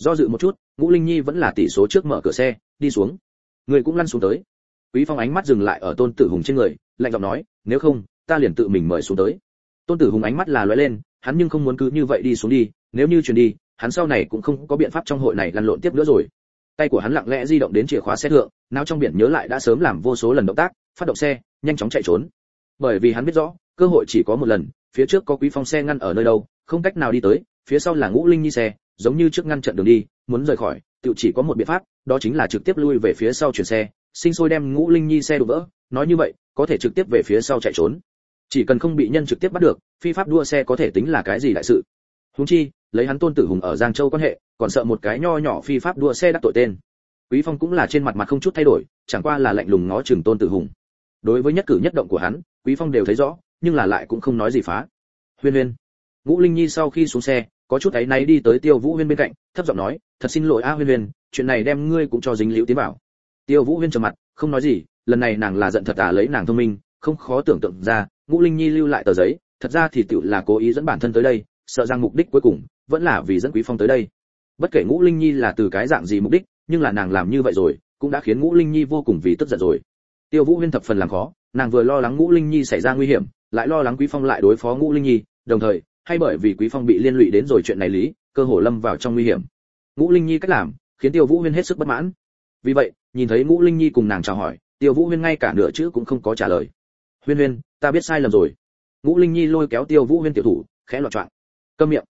S1: Do dự một chút, Ngũ Linh Nhi vẫn là tỷ số trước mở cửa xe, đi xuống. Người cũng lăn xuống tới. Quý Phong ánh mắt dừng lại ở Tôn Tử Hùng trên người, lạnh giọng nói, nếu không, ta liền tự mình mời xuống tới. Tôn Tử Hùng ánh mắt là lóe lên, hắn nhưng không muốn cứ như vậy đi xuống đi, nếu như chuyển đi, hắn sau này cũng không có biện pháp trong hội này lăn lộn tiếp nữa rồi. Tay của hắn lặng lẽ di động đến chìa khóa xe thượng, não trong biển nhớ lại đã sớm làm vô số lần động tác, phát động xe, nhanh chóng chạy trốn. Bởi vì hắn biết rõ, cơ hội chỉ có một lần, phía trước có quý phong xe ngăn ở nơi đâu, không cách nào đi tới, phía sau là ngũ linh nhi xe, giống như trước ngăn chặn đường đi, muốn rời khỏi, tự chỉ có một biện pháp, đó chính là trực tiếp lui về phía sau chuyển xe, sinh sôi đem ngũ linh nhi xe đụng vỡ, nói như vậy, có thể trực tiếp về phía sau chạy trốn. Chỉ cần không bị nhân trực tiếp bắt được phi pháp đua xe có thể tính là cái gì đại sự. Húng chi lấy hắn tôn tử hùng ở giang châu quan hệ còn sợ một cái nho nhỏ phi pháp đua xe đắc tội tên. Quý phong cũng là trên mặt mặt không chút thay đổi chẳng qua là lạnh lùng ngó chừng tôn tử hùng. Đối với nhất cử nhất động của hắn quý phong đều thấy rõ nhưng là lại cũng không nói gì phá. Huyên huyên. Ngũ linh nhi sau khi xuống xe có chút ấy náy đi tới tiêu vũ huyên bên cạnh, thấp giọng nói, thật xin lỗi a huyên huyên, chuyện này đem ngươi cũng cho dính liễu tiến vào. Tiêu vũ huyên trầm mặt, không nói gì, lần này nàng là giận thật à lấy nàng thông minh, không khó tưởng tượng ra, ngũ linh nhi lưu lại tờ giấy, thật ra thì tựu là cố ý dẫn bản thân tới đây, sợ rằng mục đích cuối cùng vẫn là vì dẫn quý phong tới đây. Bất kể ngũ linh nhi là từ cái dạng gì mục đích, nhưng là nàng làm như vậy rồi, cũng đã khiến ngũ linh nhi vô cùng vì tức giận rồi. Tiêu vũ huyên thập phần làm khó, nàng vừa lo lắng ngũ linh nhi xảy ra nguy hiểm, lại lo lắng quý phong lại đối phó ngũ linh nhi, đồng thời hay bởi vì quý phong bị liên lụy đến rồi chuyện này lý, cơ hồ lâm vào trong nguy hiểm. Ngũ linh nhi cách làm, khiến tiêu vũ huyên hết sức bất mãn. Vì vậy, nhìn thấy ngũ linh nhi cùng nàng chào hỏi, tiêu vũ huyên ngay cả nửa chữ cũng không có trả lời. Huyên huyên, ta biết sai lầm rồi. Ngũ linh nhi lôi kéo tiêu vũ huyên tiểu thủ, khẽ loạn choạng. Câm miệng.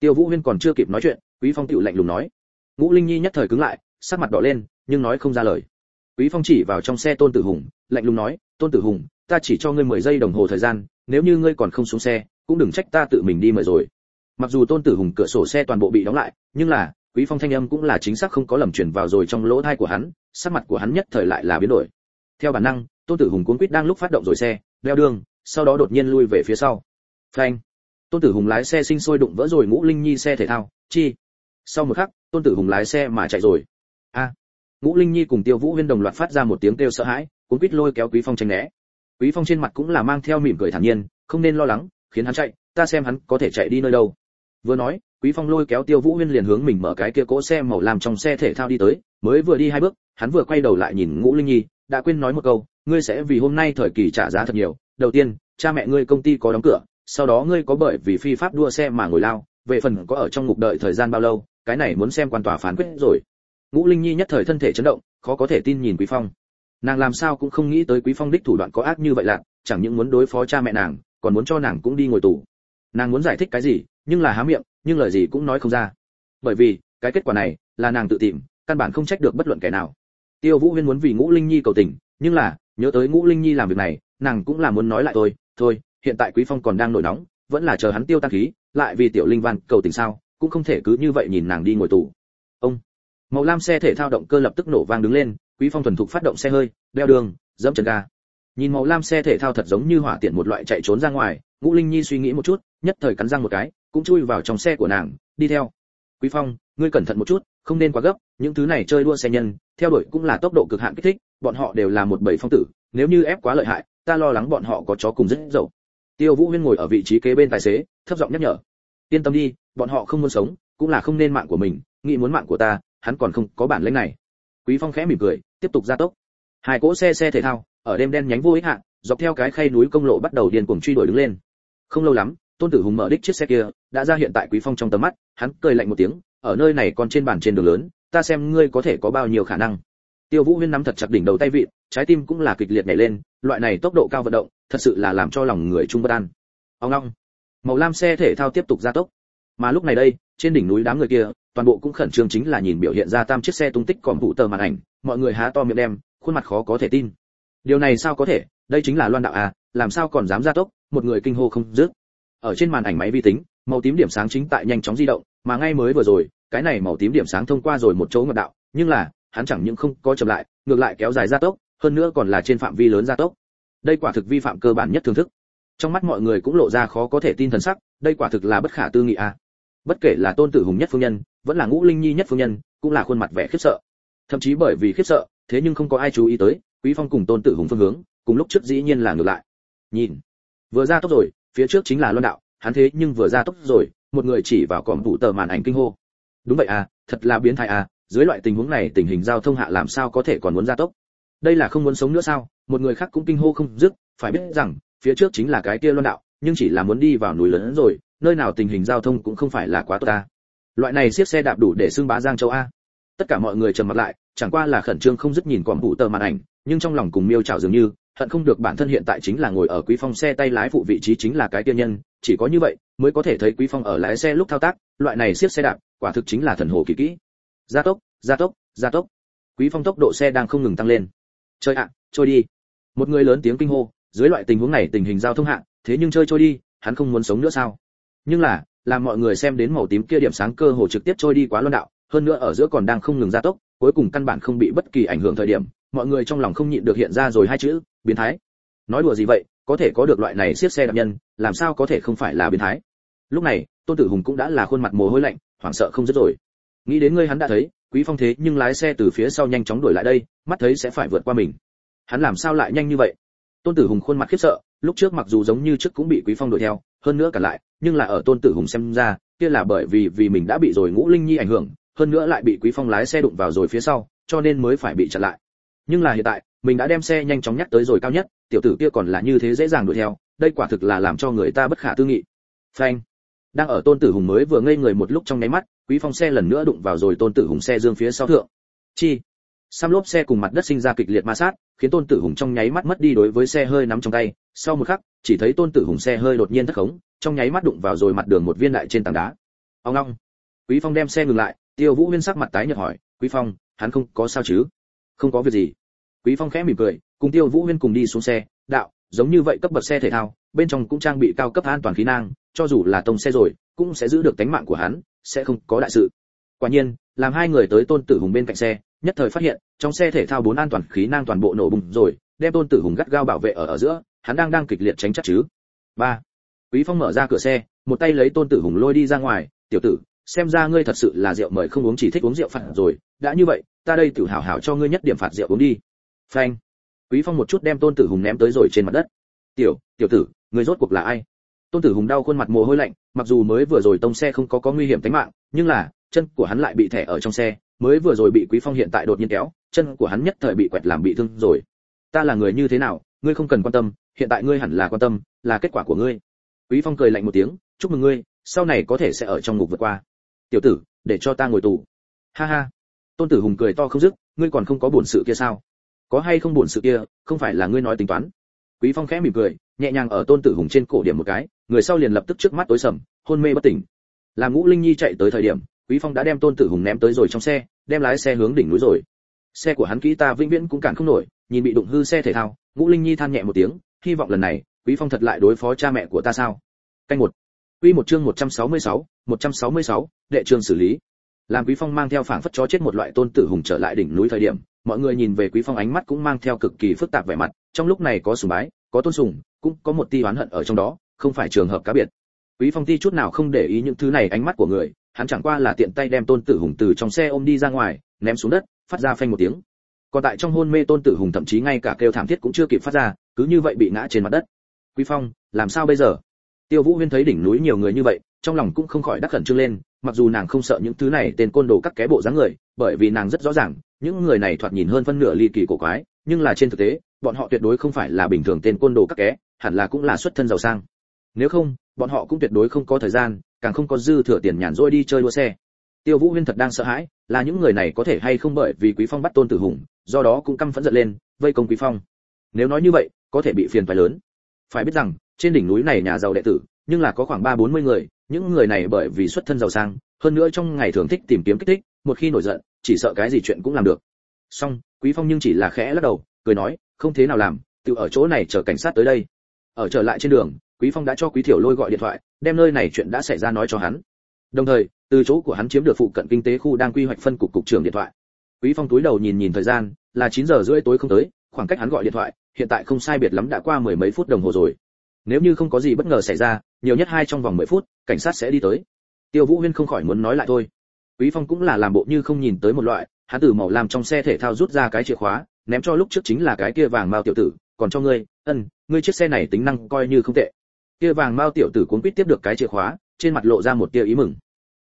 S1: Tiêu vũ huyên còn chưa kịp nói chuyện, quý phong tiểu lạnh lùng nói. Ngũ linh nhi nhất thời cứng lại, sắc mặt đỏ lên, nhưng nói không ra lời. Quý phong chỉ vào trong xe tôn tử hùng, lạnh lùng nói, tôn tử hùng, ta chỉ cho ngươi 10 giây đồng hồ thời gian, nếu như ngươi còn không xuống xe cũng đừng trách ta tự mình đi mời rồi. Mặc dù tôn tử hùng cửa sổ xe toàn bộ bị đóng lại, nhưng là, quý phong thanh âm cũng là chính xác không có lầm chuyển vào rồi trong lỗ thai của hắn, sắc mặt của hắn nhất thời lại là biến đổi. Theo bản năng, tôn tử hùng cuốn quýt đang lúc phát động rồi xe đeo đường, sau đó đột nhiên lui về phía sau. Phanh! Tôn tử hùng lái xe sinh sôi đụng vỡ rồi ngũ linh nhi xe thể thao, chi! Sau một khắc, tôn tử hùng lái xe mà chạy rồi. A! Ngũ linh nhi cùng tiêu vũ huyên đồng loạt phát ra một tiếng kêu sợ hãi cuốn quýt lôi kéo quý phong tranh né. Quý phong trên mặt cũng là mang theo mỉm cười thản nhiên, không nên lo lắng khiến hắn chạy, ta xem hắn có thể chạy đi nơi đâu. Vừa nói, quý phong lôi kéo tiêu vũ huyên liền hướng mình mở cái kia cỗ xe màu làm trong xe thể thao đi tới, mới vừa đi hai bước, hắn vừa quay đầu lại nhìn ngũ linh nhi, đã quên nói một câu, ngươi sẽ vì hôm nay thời kỳ trả giá thật nhiều. Đầu tiên, cha mẹ ngươi công ty có đóng cửa, sau đó ngươi có bởi vì phi pháp đua xe mà ngồi lao, về phần có ở trong ngục đợi thời gian bao lâu, cái này muốn xem quan tòa phán quyết rồi. Ngũ linh nhi nhất thời thân thể chấn động, khó có thể tin nhìn quý phong. Nàng làm sao cũng không nghĩ tới quý phong đích thủ đoạn có ác như vậy lạc chẳng những muốn đối phó cha mẹ nàng còn muốn cho nàng cũng đi ngồi tù. Nàng muốn giải thích cái gì, nhưng là há miệng, nhưng lời gì cũng nói không ra. Bởi vì, cái kết quả này, là nàng tự tìm, căn bản không trách được bất luận kẻ nào. Tiêu vũ huyên muốn vì ngũ linh nhi cầu tình, nhưng là, nhớ tới ngũ linh nhi làm việc này, nàng cũng là muốn nói lại thôi thôi, hiện tại quý phong còn đang nổi nóng, vẫn là chờ hắn tiêu tan khí, lại vì tiểu linh văn cầu tình sao, cũng không thể cứ như vậy nhìn nàng đi ngồi tù. Ông, màu lam xe thể thao động cơ lập tức nổ vang đứng lên, quý phong thuần thục phát động xe hơi, đeo đường, dẫm chân ga nhìn màu lam xe thể thao thật giống như hỏa tiện một loại chạy trốn ra ngoài, ngũ linh nhi suy nghĩ một chút, nhất thời cắn răng một cái, cũng chui vào trong xe của nàng, đi theo. Quý phong, ngươi cẩn thận một chút, không nên quá gấp, những thứ này chơi đua xe nhân, theo đuổi cũng là tốc độ cực hạn kích thích, bọn họ đều là một bầy phong tử, nếu như ép quá lợi hại, ta lo lắng bọn họ có chó cùng rất dậu. Tiêu vũ huyên ngồi ở vị trí kế bên tài xế, thấp giọng nhắc nhở. Yên tâm đi, bọn họ không muốn sống, cũng là không nên mạng của mình, nghĩ muốn mạng của ta, hắn còn không có bản lĩnh này. Quý phong khẽ mỉm cười, tiếp tục gia tốc. Hai cỗ xe xe thể thao ở đêm đen nhánh vô ích hạ, dọc theo cái khay núi công lộ bắt đầu điên cuồng truy đuổi đứng lên. Không lâu lắm, tôn tử hùng mở đích chiếc xe kia, đã ra hiện tại quý phong trong tầm mắt, hắn cười lạnh một tiếng, ở nơi này còn trên bàn trên đường lớn, ta xem ngươi có thể có bao nhiêu khả năng. Tiêu vũ huyên nắm thật chặt đỉnh đầu tay vịn, trái tim cũng là kịch liệt nhảy lên, loại này tốc độ cao vận động, thật sự là làm cho lòng người trung bất an. Ông long màu lam xe thể thao tiếp tục gia tốc. Mà lúc này đây, trên đỉnh núi đám người kia, toàn bộ cũng khẩn trương chính là nhìn biểu hiện ra tam chiếc xe tung tích còn vụ tờ màn ảnh, mọi người há to miệng đem, khuôn mặt khó có thể tin điều này sao có thể? Đây chính là loan đạo à làm sao còn dám gia tốc? Một người kinh hô không dứt. Ở trên màn ảnh máy vi tính, màu tím điểm sáng chính tại nhanh chóng di động, mà ngay mới vừa rồi, cái này màu tím điểm sáng thông qua rồi một chỗ ngược đạo, nhưng là, hắn chẳng những không có chậm lại, ngược lại kéo dài gia tốc, hơn nữa còn là trên phạm vi lớn gia tốc. Đây quả thực vi phạm cơ bản nhất thưởng thức. Trong mắt mọi người cũng lộ ra khó có thể tin thần sắc, đây quả thực là bất khả tư nghị à. Bất kể là tôn tử hùng nhất phương nhân, vẫn là ngũ linh nhi nhất phương nhân, cũng là khuôn mặt vẻ khiếp sợ. Thậm chí bởi vì khiếp sợ, thế nhưng không có ai chú ý tới quý phong cùng tôn tử hùng phương hướng, cùng lúc trước dĩ nhiên là ngược lại. Nhìn, vừa ra tốc rồi, phía trước chính là loan đạo, hắn thế nhưng vừa ra tốc rồi, một người chỉ vào còm vụ tờ màn ảnh kinh hô. Đúng vậy à thật là biến thái à dưới loại tình huống này tình hình giao thông hạ làm sao có thể còn muốn ra tốc? Đây là không muốn sống nữa sao? Một người khác cũng kinh hô không dứt, phải biết rằng, phía trước chính là cái kia loan đạo, nhưng chỉ là muốn đi vào núi lớn rồi, nơi nào tình hình giao thông cũng không phải là quá tốt ta. Loại này siết xe đạp đủ để xưng bá giang châu a. Tất cả mọi người trầm mặt lại, chẳng qua là khẩn trương không dứt nhìn còm vụ tờ màn ảnh nhưng trong lòng cùng miêu trào dường như, hận không được bản thân hiện tại chính là ngồi ở quý phong xe tay lái phụ vị trí chính là cái tiên nhân, chỉ có như vậy mới có thể thấy quý phong ở lái xe lúc thao tác, loại này siết xe đạp, quả thực chính là thần hồ kỳ kỹ. Gia tốc gia tốc gia tốc. Quý phong tốc độ xe đang không ngừng tăng lên. Chơi ạ, trôi đi. Một người lớn tiếng kinh hô, dưới loại tình huống này tình hình giao thông hạng thế nhưng chơi trôi đi, hắn không muốn sống nữa sao? Nhưng là, làm mọi người xem đến màu tím kia điểm sáng cơ hồ trực tiếp trôi đi quá luân đạo, hơn nữa ở giữa còn đang không ngừng gia tốc cuối cùng căn bản không bị bất kỳ ảnh hưởng thời điểm, mọi người trong lòng không nhịn được hiện ra rồi hai chữ, biến thái. Nói đùa gì vậy, có thể có được loại này siết xe đạp nhân, làm sao có thể không phải là biến thái? Lúc này, tôn tử hùng cũng đã là khuôn mặt mồ hôi lạnh, hoảng sợ không dứt rồi. Nghĩ đến ngươi hắn đã thấy, quý phong thế nhưng lái xe từ phía sau nhanh chóng đuổi lại đây, mắt thấy sẽ phải vượt qua mình. Hắn làm sao lại nhanh như vậy? Tôn tử hùng khuôn mặt khiếp sợ, lúc trước mặc dù giống như trước cũng bị quý phong đuổi theo, hơn nữa cả lại, nhưng là ở tôn tử hùng xem ra, kia là bởi vì vì mình đã bị rồi ngũ linh nhi ảnh hưởng hơn nữa lại bị quý phong lái xe đụng vào rồi phía sau cho nên mới phải bị chặn lại. Nhưng là hiện tại mình đã đem xe nhanh chóng nhắc tới rồi cao nhất tiểu tử kia còn là như thế dễ dàng đuổi theo đây quả thực là làm cho người ta bất khả tư nghị. Phanh. Đang ở tôn tử hùng mới vừa ngây người một lúc trong nháy mắt quý phong xe lần nữa đụng vào rồi tôn tử hùng xe dương phía sau thượng. Chi. Sam lốp xe cùng mặt đất sinh ra kịch liệt ma sát, khiến Tôn Tử Hùng trong nháy mắt mất đi đối với xe hơi nắm trong tay, sau một khắc, chỉ thấy Tôn Tử Hùng xe hơi đột nhiên thất khống, trong nháy mắt đụng vào rồi mặt đường một viên đại trên tảng đá. Ông ngoong. Quý Phong đem xe ngừng lại, Tiêu Vũ Huyên sắc mặt tái nhợt hỏi, "Quý Phong, hắn không có sao chứ?" "Không có việc gì." Quý Phong khẽ mỉm cười, cùng Tiêu Vũ Huyên cùng đi xuống xe, "Đạo, giống như vậy cấp bậc xe thể thao, bên trong cũng trang bị cao cấp an toàn khí năng, cho dù là tông xe rồi, cũng sẽ giữ được tính mạng của hắn, sẽ không có đại sự." Quả nhiên, làm hai người tới Tôn Tử Hùng bên cạnh xe, nhất thời phát hiện, trong xe thể thao bốn an toàn khí năng toàn bộ nổ bùng rồi, đem Tôn Tử Hùng gắt gao bảo vệ ở ở giữa, hắn đang đang kịch liệt tránh chắc chứ. Ba. Quý Phong mở ra cửa xe, một tay lấy Tôn Tử Hùng lôi đi ra ngoài, "Tiểu tử, xem ra ngươi thật sự là rượu mời không uống chỉ thích uống rượu phạt rồi, đã như vậy, ta đây tiểu hảo hảo cho ngươi nhất điểm phạt rượu uống đi." Phanh. Quý Phong một chút đem Tôn Tử Hùng ném tới rồi trên mặt đất. "Tiểu, tiểu tử, ngươi rốt cuộc là ai?" Tôn Tử Hùng đau khuôn mặt mồ hôi lạnh, mặc dù mới vừa rồi tông xe không có có nguy hiểm tính mạng, nhưng là, chân của hắn lại bị thẻ ở trong xe, mới vừa rồi bị Quý Phong hiện tại đột nhiên kéo, chân của hắn nhất thời bị quẹt làm bị thương rồi. Ta là người như thế nào, ngươi không cần quan tâm, hiện tại ngươi hẳn là quan tâm, là kết quả của ngươi. Quý Phong cười lạnh một tiếng, chúc mừng ngươi, sau này có thể sẽ ở trong ngục vượt qua. Tiểu tử, để cho ta ngồi tù. Ha ha. Tôn Tử Hùng cười to không dứt, ngươi còn không có buồn sự kia sao? Có hay không buồn sự kia, không phải là ngươi nói tính toán. Quý Phong khẽ mỉm cười, nhẹ nhàng ở Tôn Tử Hùng trên cổ điểm một cái, người sau liền lập tức trước mắt tối sầm, hôn mê bất tỉnh. Làm Ngũ Linh Nhi chạy tới thời điểm, Quý Phong đã đem Tôn Tử Hùng ném tới rồi trong xe, đem lái xe hướng đỉnh núi rồi. Xe của hắn kỹ ta vĩnh viễn cũng cản không nổi, nhìn bị đụng hư xe thể thao, Ngũ Linh Nhi than nhẹ một tiếng, hy vọng lần này, Quý Phong thật lại đối phó cha mẹ của ta sao? Canh một. Quy một chương 166, 166, đệ trường xử lý. Làm Quý Phong mang theo phảng phất chó chết một loại tôn tử hùng trở lại đỉnh núi thời điểm, mọi người nhìn về Quý Phong ánh mắt cũng mang theo cực kỳ phức tạp vẻ mặt, trong lúc này có sùng bái, có tôn sùng, cũng có một tia oán hận ở trong đó, không phải trường hợp cá biệt. Quý Phong ti chút nào không để ý những thứ này ánh mắt của người, hắn chẳng qua là tiện tay đem tôn tử hùng từ trong xe ôm đi ra ngoài, ném xuống đất, phát ra phanh một tiếng. Còn tại trong hôn mê tôn tử hùng thậm chí ngay cả kêu thảm thiết cũng chưa kịp phát ra, cứ như vậy bị ngã trên mặt đất. Quý Phong, làm sao bây giờ? Tiêu Vũ Huyên thấy đỉnh núi nhiều người như vậy, trong lòng cũng không khỏi đắc khẩn trương lên, mặc dù nàng không sợ những thứ này tên côn đồ các cái bộ dáng người, bởi vì nàng rất rõ ràng, những người này thoạt nhìn hơn phân nửa ly kỳ cổ quái, nhưng là trên thực tế, bọn họ tuyệt đối không phải là bình thường tên côn đồ các ké, hẳn là cũng là xuất thân giàu sang. Nếu không, bọn họ cũng tuyệt đối không có thời gian, càng không có dư thừa tiền nhàn rỗi đi chơi đua xe. Tiêu Vũ Huyên thật đang sợ hãi, là những người này có thể hay không bởi vì Quý Phong bắt Tôn Tử Hùng, do đó cũng căm phẫn giận lên, vây công Quý Phong. Nếu nói như vậy, có thể bị phiền phải lớn. Phải biết rằng, trên đỉnh núi này nhà giàu đệ tử, nhưng là có khoảng ba bốn mươi người, những người này bởi vì xuất thân giàu sang, hơn nữa trong ngày thường thích tìm kiếm kích thích, một khi nổi giận, chỉ sợ cái gì chuyện cũng làm được. Song, Quý Phong nhưng chỉ là khẽ lắc đầu, cười nói, không thế nào làm, tự ở chỗ này chờ cảnh sát tới đây. Ở trở lại trên đường, Quý Phong đã cho Quý Thiểu Lôi gọi điện thoại, đem nơi này chuyện đã xảy ra nói cho hắn. Đồng thời, từ chỗ của hắn chiếm được phụ cận kinh tế khu đang quy hoạch phân cục cục trưởng điện thoại. Quý Phong túi đầu nhìn nhìn thời gian, là 9 giờ rưỡi tối không tới, khoảng cách hắn gọi điện thoại, hiện tại không sai biệt lắm đã qua mười mấy phút đồng hồ rồi. Nếu như không có gì bất ngờ xảy ra, nhiều nhất hai trong vòng 10 phút, cảnh sát sẽ đi tới. Tiêu Vũ Huyên không khỏi muốn nói lại thôi. Quý Phong cũng là làm bộ như không nhìn tới một loại, hắn từ màu làm trong xe thể thao rút ra cái chìa khóa, ném cho lúc trước chính là cái kia vàng mao tiểu tử, còn cho ngươi, ân, ngươi chiếc xe này tính năng coi như không tệ. Kia vàng mao tiểu tử cuốn quýt tiếp được cái chìa khóa, trên mặt lộ ra một tia ý mừng.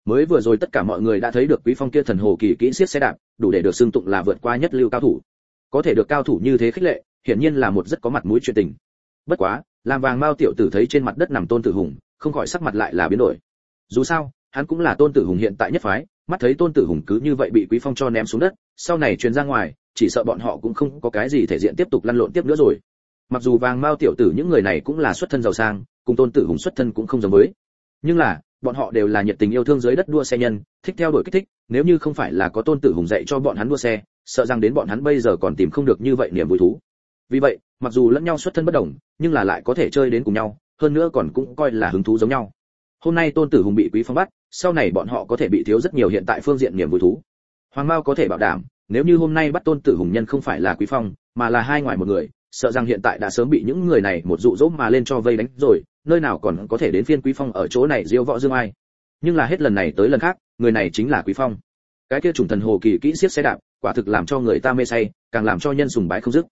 S1: Mới vừa rồi tất cả mọi người đã thấy được Quý Phong kia thần hồ kỳ kỹ xiết xe đạp, đủ để được xưng tụng là vượt qua nhất lưu cao thủ. Có thể được cao thủ như thế khích lệ, hiển nhiên là một rất có mặt mũi chuyện tình. Bất quá, làm vàng mao tiểu tử thấy trên mặt đất nằm tôn tử hùng, không khỏi sắc mặt lại là biến đổi. Dù sao, hắn cũng là tôn tử hùng hiện tại nhất phái, mắt thấy tôn tử hùng cứ như vậy bị quý phong cho ném xuống đất, sau này truyền ra ngoài, chỉ sợ bọn họ cũng không có cái gì thể diện tiếp tục lăn lộn tiếp nữa rồi. Mặc dù vàng mao tiểu tử những người này cũng là xuất thân giàu sang, cùng tôn tử hùng xuất thân cũng không giống với, nhưng là bọn họ đều là nhiệt tình yêu thương dưới đất đua xe nhân, thích theo đuổi kích thích, nếu như không phải là có tôn tử hùng dạy cho bọn hắn đua xe, sợ rằng đến bọn hắn bây giờ còn tìm không được như vậy niềm vui thú. Vì vậy, mặc dù lẫn nhau xuất thân bất đồng, nhưng là lại có thể chơi đến cùng nhau, hơn nữa còn cũng coi là hứng thú giống nhau. Hôm nay tôn tử hùng bị quý phong bắt, sau này bọn họ có thể bị thiếu rất nhiều hiện tại phương diện niềm vui thú. Hoàng Mao có thể bảo đảm, nếu như hôm nay bắt tôn tử hùng nhân không phải là quý phong, mà là hai ngoài một người, sợ rằng hiện tại đã sớm bị những người này một dụ dỗ mà lên cho vây đánh rồi, nơi nào còn có thể đến phiên quý phong ở chỗ này diêu võ dương ai nhưng là hết lần này tới lần khác người này chính là quý phong cái kia trùng thần hồ kỳ kỹ siết xe đạp quả thực làm cho người ta mê say càng làm cho nhân sùng bái không dứt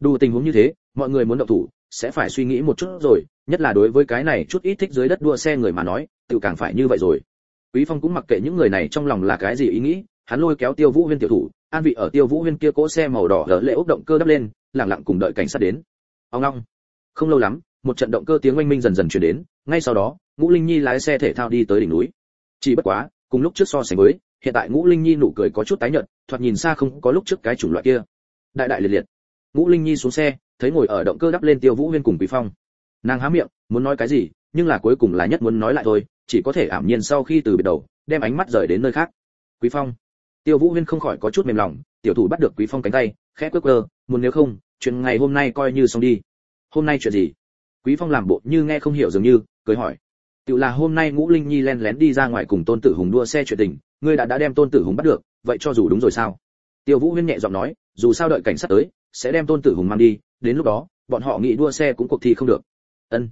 S1: đủ tình huống như thế, mọi người muốn động thủ, sẽ phải suy nghĩ một chút rồi, nhất là đối với cái này chút ít thích dưới đất đua xe người mà nói tự càng phải như vậy rồi. Quý phong cũng mặc kệ những người này trong lòng là cái gì ý nghĩ, hắn lôi kéo tiêu vũ huyên tiểu thủ, an vị ở tiêu vũ huyên kia cỗ xe màu đỏ lỡ lệ ốc động cơ đắp lên, lặng lặng cùng đợi cảnh sát đến. Ông long không lâu lắm, một trận động cơ tiếng oanh minh dần dần truyền đến, ngay sau đó, ngũ linh nhi lái xe thể thao đi tới đỉnh núi. Chỉ bất quá, cùng lúc trước so sánh với, hiện tại ngũ linh nhi nụ cười có chút tái nhợt, thoạt nhìn xa không có lúc trước cái chủng loại kia. Đại đại liệt liệt ngũ linh nhi xuống xe, thấy ngồi ở động cơ đắp lên tiêu vũ huyên cùng quý phong. Nàng há miệng, muốn nói cái gì, nhưng là cuối cùng là nhất muốn nói lại thôi, chỉ có thể ảm nhiên sau khi từ biệt đầu, đem ánh mắt rời đến nơi khác. Quý phong. Tiêu vũ huyên không khỏi có chút mềm lòng, tiểu thủ bắt được quý phong cánh tay, khẽ quơ quơ, muốn nếu không, chuyện ngày hôm nay coi như xong đi. Hôm nay chuyện gì? Quý phong làm bộ như nghe không hiểu dường như, cười hỏi. Tự là hôm nay ngũ linh nhi len lén đi ra ngoài cùng tôn tử hùng đua xe chuyện tình, ngươi đã đã đem tôn tử hùng bắt được, vậy cho dù đúng rồi sao? Tiêu vũ huyên nhẹ giọng nói, dù sao đợi cảnh sát tới sẽ đem tôn tử hùng mang đi, đến lúc đó, bọn họ nghĩ đua xe cũng cuộc thi không được. Ân.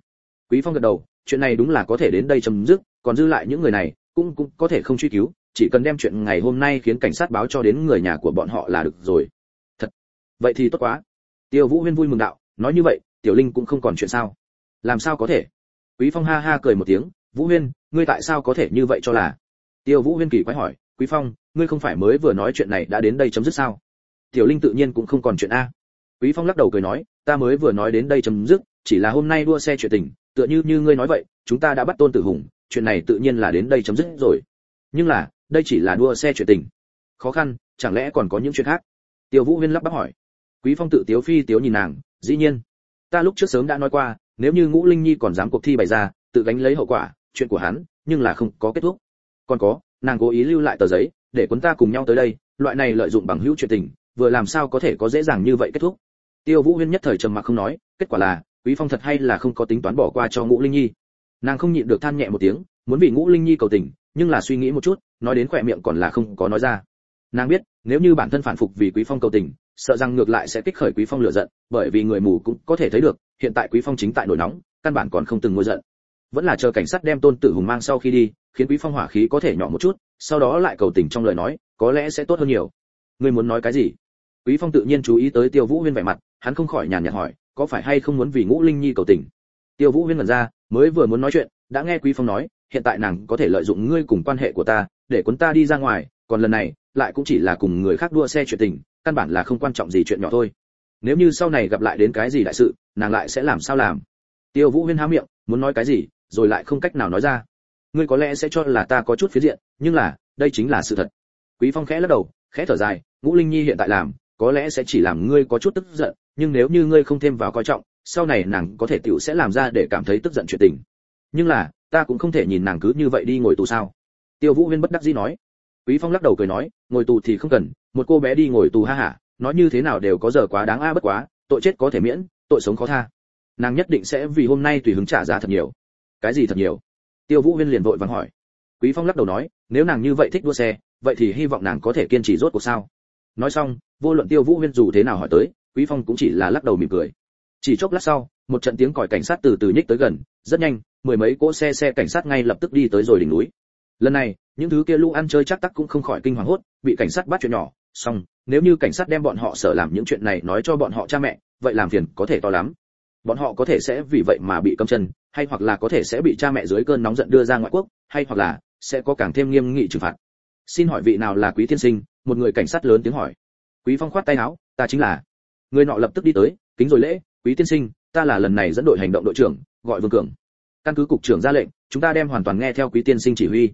S1: Quý phong gật đầu, chuyện này đúng là có thể đến đây chấm dứt, còn dư lại những người này, cũng cũng có thể không truy cứu, chỉ cần đem chuyện ngày hôm nay khiến cảnh sát báo cho đến người nhà của bọn họ là được rồi. Thật. Vậy thì tốt quá. Tiêu vũ huyên vui mừng đạo, nói như vậy, tiểu linh cũng không còn chuyện sao? Làm sao có thể? Quý phong ha ha cười một tiếng, vũ huyên, ngươi tại sao có thể như vậy cho là? Tiêu vũ huyên kỳ quái hỏi, quý phong, ngươi không phải mới vừa nói chuyện này đã đến đây chấm dứt sao? Tiểu linh tự nhiên cũng không còn chuyện a. Quý phong lắc đầu cười nói, ta mới vừa nói đến đây chấm dứt, chỉ là hôm nay đua xe chuyện tình, tựa như như ngươi nói vậy, chúng ta đã bắt tôn tử hùng, chuyện này tự nhiên là đến đây chấm dứt rồi. Nhưng là, đây chỉ là đua xe chuyện tình. Khó khăn, chẳng lẽ còn có những chuyện khác? Tiêu vũ huyên lắp bắp hỏi. Quý phong tự tiếu phi tiếu nhìn nàng, dĩ nhiên. Ta lúc trước sớm đã nói qua, nếu như ngũ linh nhi còn dám cuộc thi bày ra, tự gánh lấy hậu quả, chuyện của hắn, nhưng là không có kết thúc. Còn có, nàng cố ý lưu lại tờ giấy, để quân ta cùng nhau tới đây, loại này lợi dụng bằng hữu chuyện tình vừa làm sao có thể có dễ dàng như vậy kết thúc? Tiêu vũ huyên nhất thời trầm mặc không nói, kết quả là, quý phong thật hay là không có tính toán bỏ qua cho ngũ linh nhi. Nàng không nhịn được than nhẹ một tiếng, muốn vì ngũ linh nhi cầu tình, nhưng là suy nghĩ một chút, nói đến khỏe miệng còn là không có nói ra. Nàng biết, nếu như bản thân phản phục vì quý phong cầu tình, sợ rằng ngược lại sẽ kích khởi quý phong lửa giận, bởi vì người mù cũng có thể thấy được, hiện tại quý phong chính tại nổi nóng, căn bản còn không từng ngôi giận. Vẫn là chờ cảnh sát đem tôn tử hùng mang sau khi đi, khiến quý phong hỏa khí có thể nhỏ một chút, sau đó lại cầu tình trong lời nói, có lẽ sẽ tốt hơn nhiều. Ngươi muốn nói cái gì? Quý phong tự nhiên chú ý tới tiêu vũ huyên vẻ mặt, hắn không khỏi nhàn nhạt hỏi, có phải hay không muốn vì ngũ linh nhi cầu tình? Tiêu vũ huyên ngẩn ra, mới vừa muốn nói chuyện, đã nghe quý phong nói, hiện tại nàng có thể lợi dụng ngươi cùng quan hệ của ta, để cuốn ta đi ra ngoài, còn lần này, lại cũng chỉ là cùng người khác đua xe chuyện tình, căn bản là không quan trọng gì chuyện nhỏ thôi. Nếu như sau này gặp lại đến cái gì đại sự, nàng lại sẽ làm sao làm? Tiêu vũ huyên há miệng, muốn nói cái gì, rồi lại không cách nào nói ra. Ngươi có lẽ sẽ cho là ta có chút phía diện, nhưng là, đây chính là sự thật. Quý phong khẽ lắc đầu, khẽ thở dài, ngũ linh nhi hiện tại làm có lẽ sẽ chỉ làm ngươi có chút tức giận, nhưng nếu như ngươi không thêm vào coi trọng, sau này nàng có thể tiểu sẽ làm ra để cảm thấy tức giận chuyện tình. Nhưng là, ta cũng không thể nhìn nàng cứ như vậy đi ngồi tù sao? Tiêu vũ huyên bất đắc dĩ nói. Quý phong lắc đầu cười nói, ngồi tù thì không cần, một cô bé đi ngồi tù ha hả nói như thế nào đều có giờ quá đáng a, bất quá, tội chết có thể miễn, tội sống khó tha. Nàng nhất định sẽ vì hôm nay tùy hứng trả giá thật nhiều. Cái gì thật nhiều? Tiêu vũ huyên liền vội vàng hỏi. Quý phong lắc đầu nói, nếu nàng như vậy thích đua xe, vậy thì hy vọng nàng có thể kiên trì rốt cuộc sao? Nói xong, vô luận tiêu vũ huyên dù thế nào hỏi tới, quý phong cũng chỉ là lắc đầu mỉm cười. Chỉ chốc lát sau, một trận tiếng còi cảnh sát từ từ nhích tới gần, rất nhanh, mười mấy cỗ xe xe cảnh sát ngay lập tức đi tới rồi đỉnh núi. Lần này, những thứ kia lũ ăn chơi chắc tắc cũng không khỏi kinh hoàng hốt, bị cảnh sát bắt chuyện nhỏ. Xong, nếu như cảnh sát đem bọn họ sở làm những chuyện này nói cho bọn họ cha mẹ, vậy làm phiền có thể to lắm. Bọn họ có thể sẽ vì vậy mà bị cấm chân, hay hoặc là có thể sẽ bị cha mẹ dưới cơn nóng giận đưa ra ngoại quốc, hay hoặc là sẽ có càng thêm nghiêm nghị trừng phạt xin hỏi vị nào là quý tiên sinh? Một người cảnh sát lớn tiếng hỏi. Quý phong khoát tay áo, ta chính là. Người nọ lập tức đi tới, kính rồi lễ, quý tiên sinh, ta là lần này dẫn đội hành động đội trưởng, gọi vương cường. Căn cứ cục trưởng ra lệnh, chúng ta đem hoàn toàn nghe theo quý tiên sinh chỉ huy.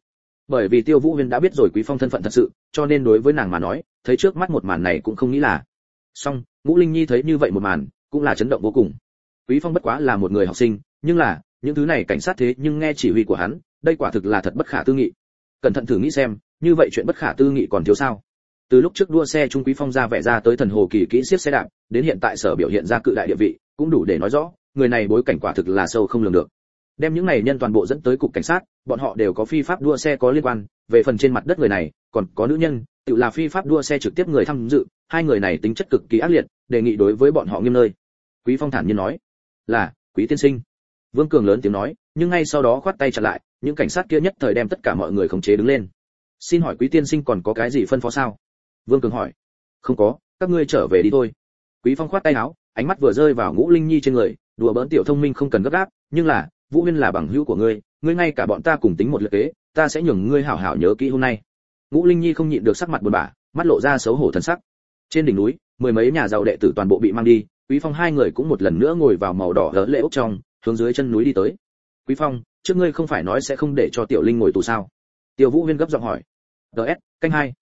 S1: Bởi vì tiêu vũ huyên đã biết rồi quý phong thân phận thật sự, cho nên đối với nàng mà nói, thấy trước mắt một màn này cũng không nghĩ là. Song, ngũ linh nhi thấy như vậy một màn, cũng là chấn động vô cùng. Quý phong bất quá là một người học sinh, nhưng là, những thứ này cảnh sát thế nhưng nghe chỉ huy của hắn, đây quả thực là thật bất khả tư nghị. Cẩn thận thử nghĩ xem như vậy chuyện bất khả tư nghị còn thiếu sao? Từ lúc trước đua xe trung quý phong ra vẻ ra tới thần hồ kỳ kỹ xiết xe đạp, đến hiện tại sở biểu hiện ra cự đại địa vị, cũng đủ để nói rõ, người này bối cảnh quả thực là sâu không lường được. Đem những này nhân toàn bộ dẫn tới cục cảnh sát, bọn họ đều có phi pháp đua xe có liên quan. Về phần trên mặt đất người này, còn có nữ nhân, tự là phi pháp đua xe trực tiếp người tham dự, hai người này tính chất cực kỳ ác liệt, đề nghị đối với bọn họ nghiêm nơi. Quý phong thản nhiên nói, là, quý tiên sinh. Vương cường lớn tiếng nói, nhưng ngay sau đó khoát tay chặn lại, những cảnh sát kia nhất thời đem tất cả mọi người khống chế đứng lên xin hỏi quý tiên sinh còn có cái gì phân phó sao? Vương cường hỏi. Không có, các ngươi trở về đi thôi. Quý phong khoát tay áo, ánh mắt vừa rơi vào ngũ linh nhi trên người, đùa bỡn tiểu thông minh không cần gấp gáp, nhưng là, vũ huyên là bằng hữu của ngươi ngươi ngay cả bọn ta cùng tính một lượt kế, ta sẽ nhường ngươi hảo hảo nhớ kỹ hôm nay. Ngũ linh nhi không nhịn được sắc mặt buồn bã, mắt lộ ra xấu hổ thần sắc. Trên đỉnh núi, mười mấy nhà giàu đệ tử toàn bộ bị mang đi, quý phong hai người cũng một lần nữa ngồi vào màu đỏ lỡ lễ ốc trong, hướng dưới chân núi đi tới. Quý phong, trước ngươi không phải nói sẽ không để cho tiểu linh ngồi tù sao? Tiêu vũ huyên gấp giọng hỏi ds canh hai.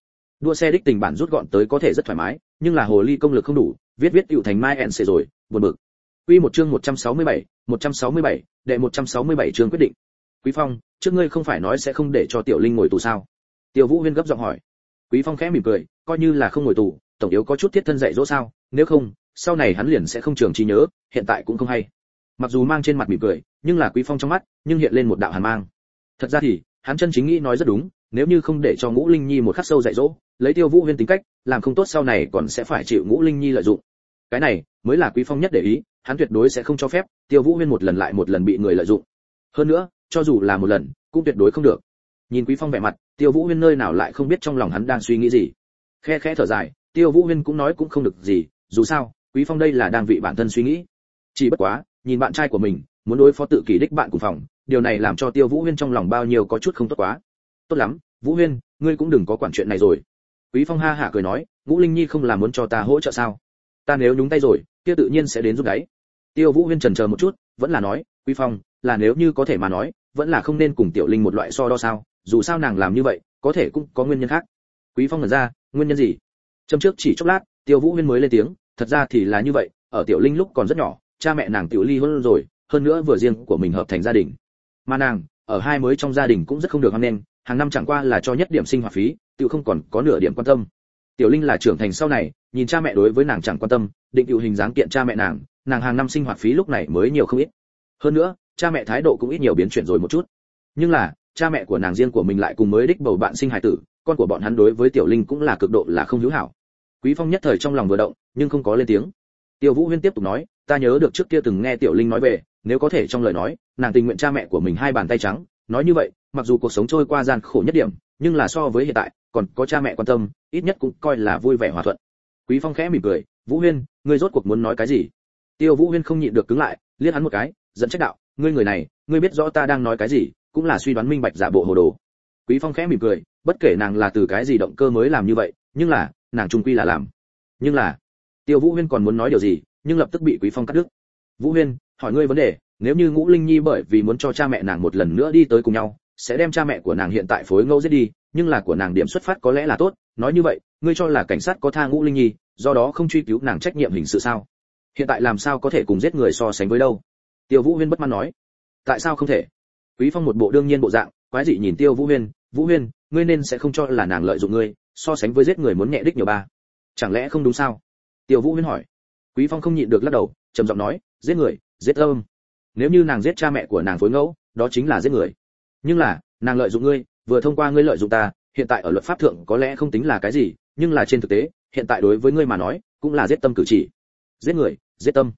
S1: Đua xe đích tình bản rút gọn tới có thể rất thoải mái nhưng là hồ ly công lực không đủ viết viết tựu thành mai ẹn xệ rồi buồn bực. Quy một chương 167, 167, đệ 167 chương quyết định. Quý phong trước ngươi không phải nói sẽ không để cho tiểu linh ngồi tù sao? Tiểu vũ huyên gấp giọng hỏi. Quý phong khẽ mỉm cười coi như là không ngồi tù tổng yếu có chút thiết thân dạy dỗ sao? Nếu không sau này hắn liền sẽ không trường trí nhớ hiện tại cũng không hay. Mặc dù mang trên mặt mỉm cười nhưng là quý phong trong mắt nhưng hiện lên một đạo hàn mang. Thật ra thì hắn chân chính nghĩ nói rất đúng nếu như không để cho ngũ linh nhi một khắc sâu dạy dỗ, lấy tiêu vũ huyên tính cách, làm không tốt sau này còn sẽ phải chịu ngũ linh nhi lợi dụng. Cái này, mới là quý phong nhất để ý, hắn tuyệt đối sẽ không cho phép tiêu vũ huyên một lần lại một lần bị người lợi dụng. Hơn nữa, cho dù là một lần, cũng tuyệt đối không được. Nhìn quý phong vẻ mặt, tiêu vũ huyên nơi nào lại không biết trong lòng hắn đang suy nghĩ gì. Khe khẽ thở dài, tiêu vũ huyên cũng nói cũng không được gì, dù sao, quý phong đây là đang vị bản thân suy nghĩ. Chỉ bất quá, nhìn bạn trai của mình, muốn đối phó tự kỷ đích bạn cùng phòng, điều này làm cho tiêu vũ huyên trong lòng bao nhiêu có chút không tốt quá tốt lắm, vũ huyên, ngươi cũng đừng có quản chuyện này rồi. Quý phong ha hả cười nói, ngũ linh nhi không làm muốn cho ta hỗ trợ sao? Ta nếu nhúng tay rồi, kia tự nhiên sẽ đến giúp đấy tiêu vũ huyên trần chờ một chút, vẫn là nói, quý phong, là nếu như có thể mà nói, vẫn là không nên cùng tiểu linh một loại so đo sao, dù sao nàng làm như vậy, có thể cũng có nguyên nhân khác. Quý phong ngẩn ra, nguyên nhân gì? Châm trước chỉ chốc lát, tiêu vũ huyên mới lên tiếng, thật ra thì là như vậy, ở tiểu linh lúc còn rất nhỏ, cha mẹ nàng tiểu ly hôn rồi, hơn nữa vừa riêng của mình hợp thành gia đình. Mà nàng, ở hai mới trong gia đình cũng rất không được hăng nên hàng năm chẳng qua là cho nhất điểm sinh hoạt phí, tiểu không còn có nửa điểm quan tâm. Tiểu linh là trưởng thành sau này, nhìn cha mẹ đối với nàng chẳng quan tâm, định tiểu hình dáng kiện cha mẹ nàng nàng hàng năm sinh hoạt phí lúc này mới nhiều không ít. Hơn nữa, cha mẹ thái độ cũng ít nhiều biến chuyển rồi một chút. Nhưng là, cha mẹ của nàng riêng của mình lại cùng mới đích bầu bạn sinh hài tử, con của bọn hắn đối với tiểu linh cũng là cực độ là không hữu hảo. Quý phong nhất thời trong lòng vừa động, nhưng không có lên tiếng. Tiêu vũ huyên tiếp tục nói, ta nhớ được trước kia từng nghe tiểu linh nói về, nếu có thể trong lời nói, nàng tình nguyện cha mẹ của mình hai bàn tay trắng nói như vậy, mặc dù cuộc sống trôi qua gian khổ nhất điểm, nhưng là so với hiện tại, còn có cha mẹ quan tâm, ít nhất cũng coi là vui vẻ hòa thuận. Quý phong khẽ mỉm cười, vũ huyên, ngươi rốt cuộc muốn nói cái gì? Tiêu vũ huyên không nhịn được cứng lại, liếc hắn một cái dẫn trách đạo, ngươi người này, ngươi biết rõ ta đang nói cái gì, cũng là suy đoán minh bạch giả bộ hồ đồ. Quý phong khẽ mỉm cười, bất kể nàng là từ cái gì động cơ mới làm như vậy, nhưng là, nàng trung quy là làm. Nhưng là, tiêu vũ huyên còn muốn nói điều gì, nhưng lập tức bị quý phong cắt đứt. Vũ huyên, hỏi ngươi vấn đề nếu như ngũ linh nhi bởi vì muốn cho cha mẹ nàng một lần nữa đi tới cùng nhau, sẽ đem cha mẹ của nàng hiện tại phối ngẫu giết đi, nhưng là của nàng điểm xuất phát có lẽ là tốt. Nói như vậy, ngươi cho là cảnh sát có tha ngũ linh nhi, do đó không truy cứu nàng trách nhiệm hình sự sao? Hiện tại làm sao có thể cùng giết người so sánh với đâu? Tiêu vũ huyên bất mãn nói. Tại sao không thể? Quý phong một bộ đương nhiên bộ dạng, quái dị nhìn tiêu vũ huyên. Vũ huyên, ngươi nên sẽ không cho là nàng lợi dụng ngươi, so sánh với giết người muốn nhẹ đích nhiều ba. Chẳng lẽ không đúng sao? Tiêu vũ huyên hỏi. Quý phong không nhịn được lắc đầu, trầm giọng nói, giết người, giết âm nếu như nàng giết cha mẹ của nàng phối ngẫu, đó chính là giết người. Nhưng là, nàng lợi dụng ngươi, vừa thông qua ngươi lợi dụng ta, hiện tại ở luật pháp thượng có lẽ không tính là cái gì, nhưng là trên thực tế, hiện tại đối với ngươi mà nói, cũng là giết tâm cử chỉ. Giết người, giết tâm.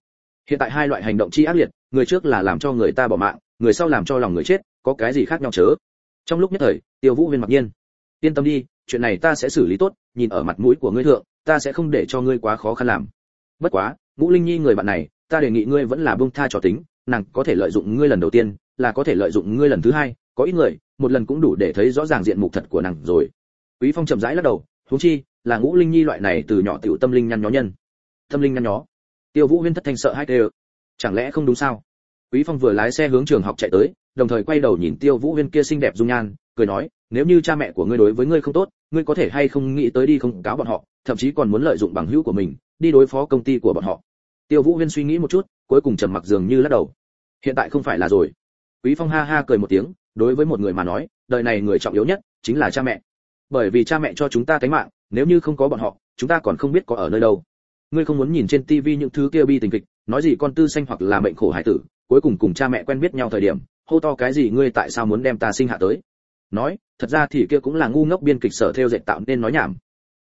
S1: Hiện tại hai loại hành động chi ác liệt, người trước là làm cho người ta bỏ mạng, người sau làm cho lòng người chết, có cái gì khác nhau chớ? Trong lúc nhất thời, tiêu vũ huyên mặc nhiên. Yên tâm đi, chuyện này ta sẽ xử lý tốt, nhìn ở mặt mũi của ngươi thượng, ta sẽ không để cho ngươi quá khó khăn làm. Bất quá, ngũ linh nhi người bạn này, ta đề nghị ngươi vẫn là buông tha cho tính nàng có thể lợi dụng ngươi lần đầu tiên, là có thể lợi dụng ngươi lần thứ hai, có ít người, một lần cũng đủ để thấy rõ ràng diện mục thật của nàng rồi. Quý phong chậm rãi lắc đầu, huống chi, là ngũ linh nhi loại này từ nhỏ tiểu tâm linh nhăn nhó nhân. Tâm linh nhăn nhó. Tiêu vũ huyên thất thanh sợ hai tê chẳng lẽ không đúng sao? Quý phong vừa lái xe hướng trường học chạy tới, đồng thời quay đầu nhìn tiêu vũ huyên kia xinh đẹp dung nhan, cười nói, nếu như cha mẹ của ngươi đối với ngươi không tốt, ngươi có thể hay không nghĩ tới đi không cáo bọn họ, thậm chí còn muốn lợi dụng bằng hữu của mình, đi đối phó công ty của bọn họ. Tiêu vũ huyên suy nghĩ một chút cuối cùng trầm mặc dường như lắc đầu. Hiện tại không phải là rồi. Quý phong ha ha cười một tiếng, đối với một người mà nói, đời này người trọng yếu nhất chính là cha mẹ. Bởi vì cha mẹ cho chúng ta cái mạng, nếu như không có bọn họ, chúng ta còn không biết có ở nơi đâu. Ngươi không muốn nhìn trên tivi những thứ kia bi tình kịch, nói gì con tư xanh hoặc là mệnh khổ hải tử, cuối cùng cùng cha mẹ quen biết nhau thời điểm, hô to cái gì ngươi tại sao muốn đem ta sinh hạ tới? Nói, thật ra thì kia cũng là ngu ngốc biên kịch sở theo dệt tạo nên nói nhảm.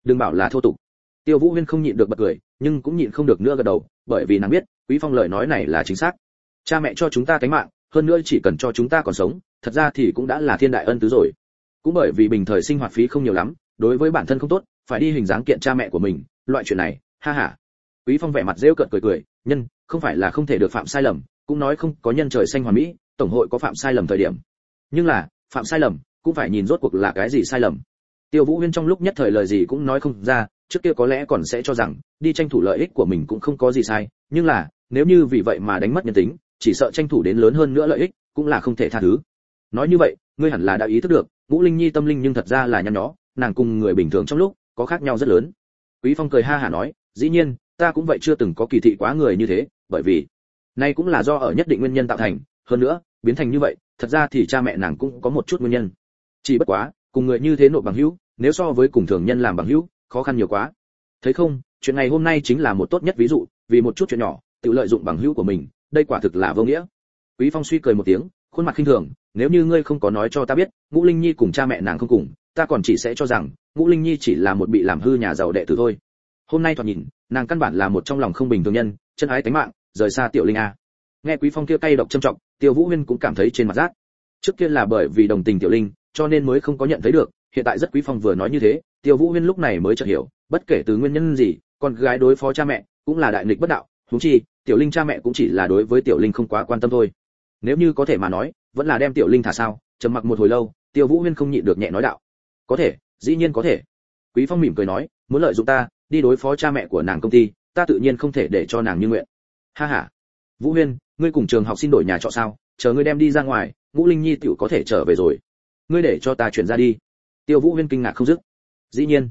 S1: Đừng bảo là thô tục tiêu vũ huyên không nhịn được bật cười, nhưng cũng nhịn không được nữa gật đầu, bởi vì nàng biết, quý phong lời nói này là chính xác. Cha mẹ cho chúng ta cái mạng, hơn nữa chỉ cần cho chúng ta còn sống, thật ra thì cũng đã là thiên đại ân tứ rồi. Cũng bởi vì bình thời sinh hoạt phí không nhiều lắm, đối với bản thân không tốt, phải đi hình dáng kiện cha mẹ của mình, loại chuyện này, ha ha. Quý phong vẻ mặt rêu cợt cười cười, nhân, không phải là không thể được phạm sai lầm, cũng nói không có nhân trời xanh hoàn mỹ, tổng hội có phạm sai lầm thời điểm. Nhưng là, phạm sai lầm, cũng phải nhìn rốt cuộc là cái gì sai lầm. Tiêu vũ huyên trong lúc nhất thời lời gì cũng nói không ra trước kia có lẽ còn sẽ cho rằng, đi tranh thủ lợi ích của mình cũng không có gì sai, nhưng là, nếu như vì vậy mà đánh mất nhân tính, chỉ sợ tranh thủ đến lớn hơn nữa lợi ích, cũng là không thể tha thứ. Nói như vậy, ngươi hẳn là đã ý thức được, ngũ linh nhi tâm linh nhưng thật ra là nhăn nhó nàng cùng người bình thường trong lúc, có khác nhau rất lớn. Quý phong cười ha hả nói, dĩ nhiên, ta cũng vậy chưa từng có kỳ thị quá người như thế, bởi vì, nay cũng là do ở nhất định nguyên nhân tạo thành, hơn nữa, biến thành như vậy, thật ra thì cha mẹ nàng cũng có một chút nguyên nhân. Chỉ bất quá, cùng người như thế nội bằng hữu, nếu so với cùng thường nhân làm bằng hữu khó khăn nhiều quá. Thấy không, chuyện ngày hôm nay chính là một tốt nhất ví dụ, vì một chút chuyện nhỏ, tự lợi dụng bằng hữu của mình, đây quả thực là vô nghĩa. Quý phong suy cười một tiếng, khuôn mặt khinh thường, nếu như ngươi không có nói cho ta biết, ngũ linh nhi cùng cha mẹ nàng không cùng, ta còn chỉ sẽ cho rằng, ngũ linh nhi chỉ là một bị làm hư nhà giàu đệ tử thôi. Hôm nay thoạt nhìn, nàng căn bản là một trong lòng không bình thường nhân, chân ái tánh mạng, rời xa tiểu linh a. Nghe quý phong kia cay độc châm trọng, tiêu vũ huyên cũng cảm thấy trên mặt rát trước kia là bởi vì đồng tình tiểu linh, cho nên mới không có nhận thấy được, hiện tại rất quý phong vừa nói như thế tiêu vũ huyên lúc này mới chợt hiểu, bất kể từ nguyên nhân gì, con gái đối phó cha mẹ cũng là đại nghịch bất đạo, huống chi, tiểu linh cha mẹ cũng chỉ là đối với tiểu linh không quá quan tâm thôi. Nếu như có thể mà nói, vẫn là đem tiểu linh thả sao, trầm mặc một hồi lâu, tiêu vũ huyên không nhịn được nhẹ nói đạo. Có thể, dĩ nhiên có thể. Quý phong mỉm cười nói, muốn lợi dụng ta, đi đối phó cha mẹ của nàng công ty, ta tự nhiên không thể để cho nàng như nguyện. Ha ha. Vũ huyên, ngươi cùng trường học xin đổi nhà trọ sao, chờ ngươi đem đi ra ngoài, ngũ linh nhi tiểu có thể trở về rồi. Ngươi để cho ta chuyển ra đi. Tiêu vũ huyên kinh ngạc không dứt dĩ nhiên.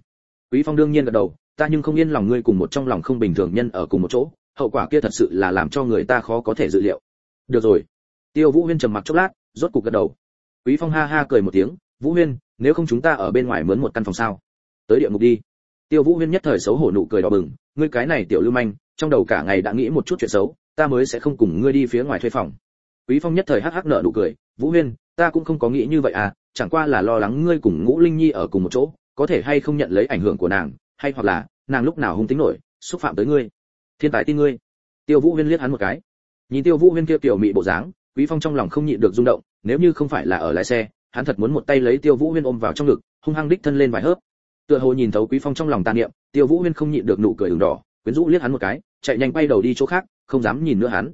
S1: Quý phong đương nhiên gật đầu, ta nhưng không yên lòng ngươi cùng một trong lòng không bình thường nhân ở cùng một chỗ, hậu quả kia thật sự là làm cho người ta khó có thể dự liệu. Được rồi. Tiêu vũ huyên trầm mặc chốc lát, rốt cục gật đầu. Quý phong ha ha cười một tiếng, vũ huyên, nếu không chúng ta ở bên ngoài mướn một căn phòng sao? Tới địa ngục đi. Tiêu vũ huyên nhất thời xấu hổ nụ cười đỏ bừng, ngươi cái này tiểu lưu manh, trong đầu cả ngày đã nghĩ một chút chuyện xấu, ta mới sẽ không cùng ngươi đi phía ngoài thuê phòng. Quý phong nhất thời hắc hắc nở nụ cười, vũ huyên, ta cũng không có nghĩ như vậy à chẳng qua là lo lắng ngươi cùng ngũ linh nhi ở cùng một chỗ có thể hay không nhận lấy ảnh hưởng của nàng, hay hoặc là, nàng lúc nào hung tính nổi, xúc phạm tới ngươi. Thiên tài tin ngươi. Tiêu vũ huyên liếc hắn một cái. Nhìn tiêu vũ huyên kia tiểu mị bộ dáng, quý phong trong lòng không nhịn được rung động, nếu như không phải là ở lái xe, hắn thật muốn một tay lấy tiêu vũ huyên ôm vào trong ngực, hung hăng đích thân lên vài hớp. Tựa hồ nhìn thấu quý phong trong lòng tàn niệm, tiêu vũ huyên không nhịn được nụ cười ửng đỏ, quyến rũ liếc hắn một cái, chạy nhanh quay đầu đi chỗ khác, không dám nhìn nữa hắn.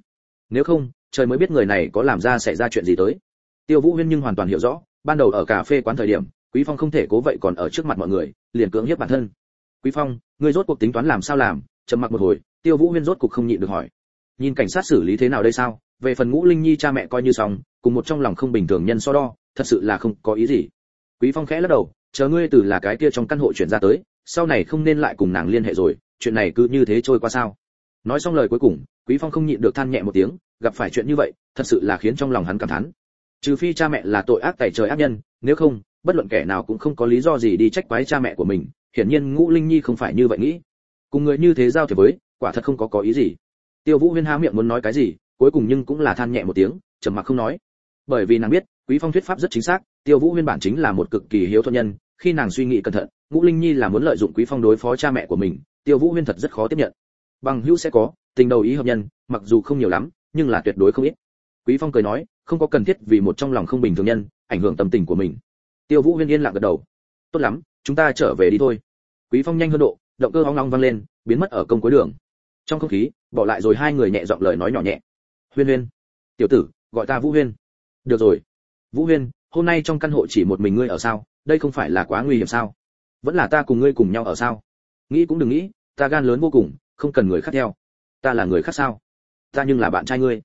S1: Nếu không, trời mới biết người này có làm ra xảy ra chuyện gì tới. Tiêu vũ huyên nhưng hoàn toàn hiểu rõ, ban đầu ở cà phê quán thời điểm quý phong không thể cố vậy còn ở trước mặt mọi người, liền cưỡng hiếp bản thân. Quý phong, ngươi rốt cuộc tính toán làm sao làm? Trầm mặc một hồi, tiêu vũ huyên rốt cuộc không nhịn được hỏi. Nhìn cảnh sát xử lý thế nào đây sao? Về phần ngũ linh nhi cha mẹ coi như xong, cùng một trong lòng không bình thường nhân so đo, thật sự là không có ý gì. Quý phong khẽ lắc đầu, chờ ngươi từ là cái kia trong căn hộ chuyển ra tới, sau này không nên lại cùng nàng liên hệ rồi, chuyện này cứ như thế trôi qua sao? Nói xong lời cuối cùng, quý phong không nhịn được than nhẹ một tiếng, gặp phải chuyện như vậy, thật sự là khiến trong lòng hắn cảm thán. Trừ phi cha mẹ là tội ác tày trời ác nhân, nếu không bất luận kẻ nào cũng không có lý do gì đi trách quái cha mẹ của mình, hiển nhiên ngũ linh nhi không phải như vậy nghĩ. Cùng người như thế giao thiệp với, quả thật không có có ý gì. Tiêu vũ huyên há miệng muốn nói cái gì, cuối cùng nhưng cũng là than nhẹ một tiếng, trầm mặc không nói. Bởi vì nàng biết, quý phong thuyết pháp rất chính xác, tiêu vũ huyên bản chính là một cực kỳ hiếu thuận nhân, khi nàng suy nghĩ cẩn thận, ngũ linh nhi là muốn lợi dụng quý phong đối phó cha mẹ của mình, tiêu vũ huyên thật rất khó tiếp nhận. Bằng hữu sẽ có, tình đầu ý hợp nhân, mặc dù không nhiều lắm, nhưng là tuyệt đối không ít. Quý phong cười nói, không có cần thiết vì một trong lòng không bình thường nhân, ảnh hưởng tâm tình của mình tiêu vũ huyên yên lặng gật đầu. Tốt lắm, chúng ta trở về đi thôi. Quý phong nhanh hơn độ, động cơ hoang long vang lên, biến mất ở công cuối đường. Trong không khí, bỏ lại rồi hai người nhẹ giọng lời nói nhỏ nhẹ. Huyên huyên, tiểu tử, gọi ta vũ huyên. Được rồi. Vũ huyên, hôm nay trong căn hộ chỉ một mình ngươi ở sao? Đây không phải là quá nguy hiểm sao? Vẫn là ta cùng ngươi cùng nhau ở sao? Nghĩ cũng đừng nghĩ, ta gan lớn vô cùng, không cần người khác theo. Ta là người khác sao? Ta nhưng là bạn trai ngươi.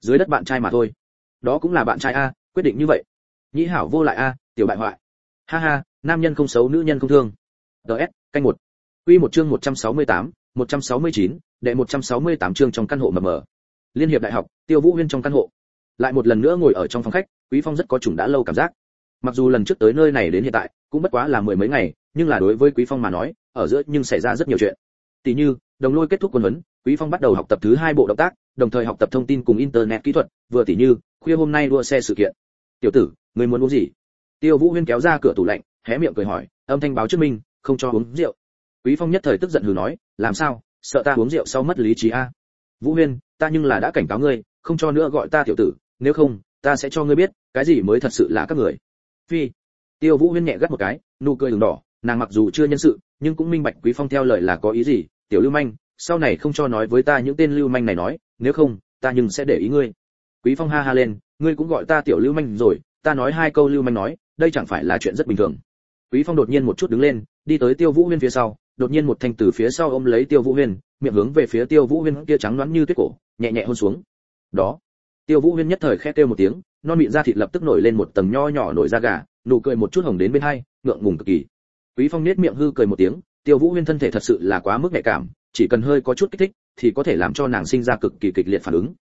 S1: Dưới đất bạn trai mà thôi. Đó cũng là bạn trai a, quyết định như vậy. Nhĩ hảo vô lại a tiểu bại hoại. Ha ha nam nhân không xấu nữ nhân không thương. Ts canh một. Quy một chương 168, 169, đệ 168 chương trong căn hộ mờ mờ. Liên hiệp đại học tiêu vũ huyên trong căn hộ. Lại một lần nữa ngồi ở trong phòng khách quý phong rất có chủng đã lâu cảm giác. Mặc dù lần trước tới nơi này đến hiện tại cũng bất quá là mười mấy ngày nhưng là đối với quý phong mà nói ở giữa nhưng xảy ra rất nhiều chuyện. Tỷ như đồng lôi kết thúc quân huấn quý phong bắt đầu học tập thứ hai bộ động tác đồng thời học tập thông tin cùng internet kỹ thuật vừa tỷ như khuya hôm nay đua xe sự kiện. Tiểu tử người muốn uống gì? Tiêu vũ huyên kéo ra cửa tủ lạnh, hé miệng cười hỏi, âm thanh báo trước minh, không cho uống rượu. Quý phong nhất thời tức giận hừ nói, làm sao, sợ ta uống rượu sau mất lý trí a? À? vũ huyên, ta nhưng là đã cảnh cáo ngươi, không cho nữa gọi ta tiểu tử, nếu không, ta sẽ cho ngươi biết, cái gì mới thật sự là các người. Phi. Tiêu vũ huyên nhẹ gắt một cái, nụ cười đường đỏ, nàng mặc dù chưa nhân sự, nhưng cũng minh bạch quý phong theo lời là có ý gì, tiểu lưu manh, sau này không cho nói với ta những tên lưu manh này nói, nếu không, ta nhưng sẽ để ý ngươi. Quý phong ha ha lên, ngươi cũng gọi ta tiểu lưu manh rồi ta nói hai câu lưu manh nói, đây chẳng phải là chuyện rất bình thường. Quý phong đột nhiên một chút đứng lên, đi tới tiêu vũ huyên phía sau, đột nhiên một thanh từ phía sau ôm lấy tiêu vũ huyên, miệng hướng về phía tiêu vũ huyên kia trắng nõn như tuyết cổ, nhẹ nhẹ hôn xuống. Đó. Tiêu vũ huyên nhất thời khẽ kêu một tiếng, non mịn da thịt lập tức nổi lên một tầng nho nhỏ nổi da gà, nụ cười một chút hồng đến bên hai, ngượng ngùng cực kỳ. Quý phong nết miệng hư cười một tiếng, tiêu vũ huyên thân thể thật sự là quá mức nhạy cảm, chỉ cần hơi có chút kích thích, thì có thể làm cho nàng sinh ra cực kỳ kịch liệt phản ứng.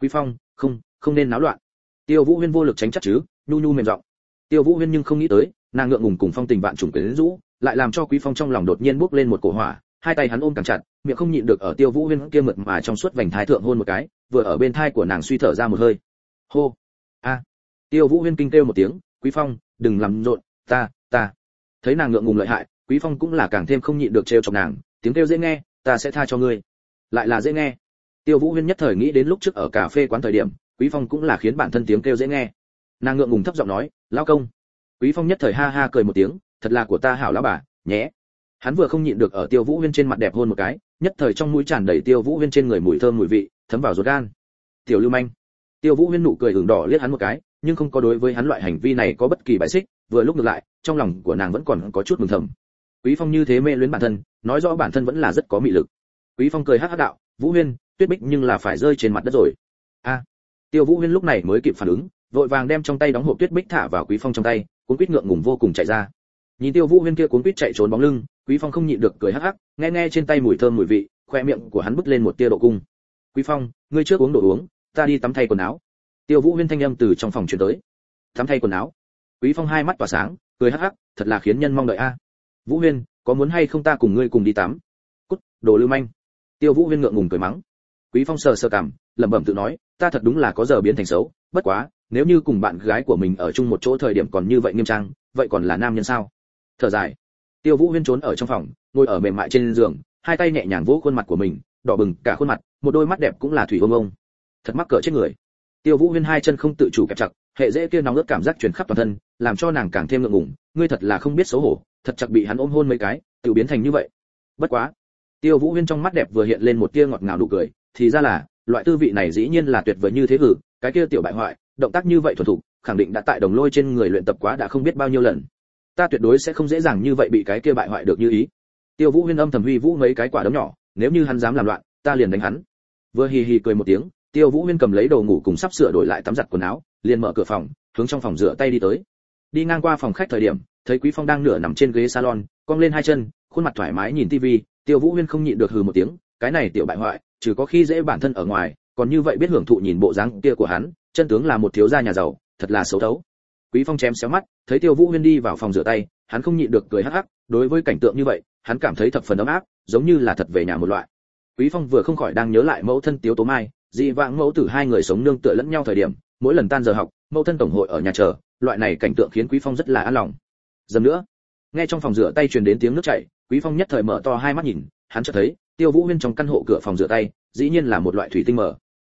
S1: Quý phong, không không nên náo loạn. Tiêu vũ huyên vô lực tránh chắc chứ nhu nhu mềm giọng. Tiêu vũ huyên nhưng không nghĩ tới, nàng ngượng ngùng cùng phong tình vạn trùng quyến rũ, lại làm cho quý phong trong lòng đột nhiên bốc lên một cổ hỏa, hai tay hắn ôm càng chặt, miệng không nhịn được ở tiêu vũ huyên kia mượt mà trong suốt vành thái thượng hôn một cái, vừa ở bên thai của nàng suy thở ra một hơi. Hô, a. Tiêu vũ huyên kinh kêu một tiếng, quý phong, đừng làm rộn, ta ta. Thấy nàng ngượng ngùng lợi hại, quý phong cũng là càng thêm không nhịn được trêu chọc nàng, tiếng kêu dễ nghe, ta sẽ tha cho ngươi. Lại là dễ nghe. Tiêu vũ huyên nhất thời nghĩ đến lúc trước ở cà phê quán thời điểm, quý phong cũng là khiến bản thân tiếng kêu dễ nghe nàng ngượng ngùng thấp giọng nói, lão công. Quý phong nhất thời ha ha cười một tiếng, thật là của ta hảo lão bà, nhé. Hắn vừa không nhịn được ở tiêu vũ huyên trên mặt đẹp hôn một cái, nhất thời trong mũi tràn đầy tiêu vũ huyên trên người mùi thơm mùi vị, thấm vào ruột gan. Tiểu lưu manh. Tiêu vũ huyên nụ cười hưởng đỏ liếc hắn một cái, nhưng không có đối với hắn loại hành vi này có bất kỳ bài xích, vừa lúc ngược lại, trong lòng của nàng vẫn còn có chút mừng thầm. Quý phong như thế mê luyến bản thân, nói rõ bản thân vẫn là rất có mị lực. Quý phong cười hắc hắc đạo, vũ huyên, tuyết bích nhưng là phải rơi trên mặt đất rồi. A. Tiêu vũ huyên lúc này mới kịp phản ứng vội vàng đem trong tay đóng hộp tuyết bích thả vào quý phong trong tay, cuốn quýt ngượng ngùng vô cùng chạy ra. Nhìn tiêu vũ huyên kia cuốn quýt chạy trốn bóng lưng, quý phong không nhịn được cười hắc hắc, nghe nghe trên tay mùi thơm mùi vị, khoe miệng của hắn bứt lên một tia độ cung. Quý phong, ngươi trước uống đồ uống, ta đi tắm thay quần áo. Tiêu vũ huyên thanh âm từ trong phòng truyền tới. Tắm thay quần áo. Quý phong hai mắt tỏa sáng, cười hắc hắc, thật là khiến nhân mong đợi a. Vũ huyên, có muốn hay không ta cùng ngươi cùng đi tắm? Cút, đồ lưu manh. Tiêu vũ huyên ngượng ngùng cười mắng. Quý phong sờ sờ cảm lẩm bẩm tự nói, ta thật đúng là có giờ biến thành xấu, bất quá nếu như cùng bạn gái của mình ở chung một chỗ thời điểm còn như vậy nghiêm trang, vậy còn là nam nhân sao? Thở dài. Tiêu vũ huyên trốn ở trong phòng, ngồi ở mềm mại trên giường, hai tay nhẹ nhàng vỗ khuôn mặt của mình, đỏ bừng cả khuôn mặt, một đôi mắt đẹp cũng là thủy ông ông. Thật mắc cỡ chết người. Tiêu vũ huyên hai chân không tự chủ kẹp chặt, hệ dễ kia nóng ướt cảm giác truyền khắp toàn thân, làm cho nàng càng thêm ngượng ngùng, ngươi thật là không biết xấu hổ, thật chặt bị hắn ôm hôn mấy cái, tự biến thành như vậy. Bất quá, tiêu vũ huyên trong mắt đẹp vừa hiện lên một tia ngọt ngào nụ cười, thì ra là, loại tư vị này dĩ nhiên là tuyệt vời như thế hử, cái kia tiểu bại hoại động tác như vậy thuần thục, khẳng định đã tại đồng lôi trên người luyện tập quá đã không biết bao nhiêu lần. Ta tuyệt đối sẽ không dễ dàng như vậy bị cái kia bại hoại được như ý. Tiêu vũ huyên âm thầm huy vũ mấy cái quả đấm nhỏ, nếu như hắn dám làm loạn, ta liền đánh hắn. Vừa hì hì cười một tiếng, tiêu vũ huyên cầm lấy đồ ngủ cùng sắp sửa đổi lại tắm giặt quần áo, liền mở cửa phòng, hướng trong phòng rửa tay đi tới. Đi ngang qua phòng khách thời điểm, thấy quý phong đang nửa nằm trên ghế salon, cong lên hai chân, khuôn mặt thoải mái nhìn tivi tiêu vũ huyên không nhịn được hừ một tiếng, cái này tiểu bại hoại, trừ có khi dễ bản thân ở ngoài còn như vậy biết hưởng thụ nhìn bộ dáng kia của hắn, chân tướng là một thiếu gia nhà giàu, thật là xấu thấu. Quý phong chém xéo mắt, thấy tiêu vũ huyên đi vào phòng rửa tay, hắn không nhịn được cười hắc hắc, đối với cảnh tượng như vậy, hắn cảm thấy thập phần ấm áp, giống như là thật về nhà một loại. Quý phong vừa không khỏi đang nhớ lại mẫu thân tiếu tố mai, dị vãng mẫu tử hai người sống nương tựa lẫn nhau thời điểm, mỗi lần tan giờ học, mẫu thân tổng hội ở nhà chờ, loại này cảnh tượng khiến quý phong rất là an lòng. Dần nữa, nghe trong phòng rửa tay truyền đến tiếng nước chảy, quý phong nhất thời mở to hai mắt nhìn, hắn chợt thấy tiêu vũ huyên trong căn hộ cửa phòng rửa tay, dĩ nhiên là một loại thủy tinh mở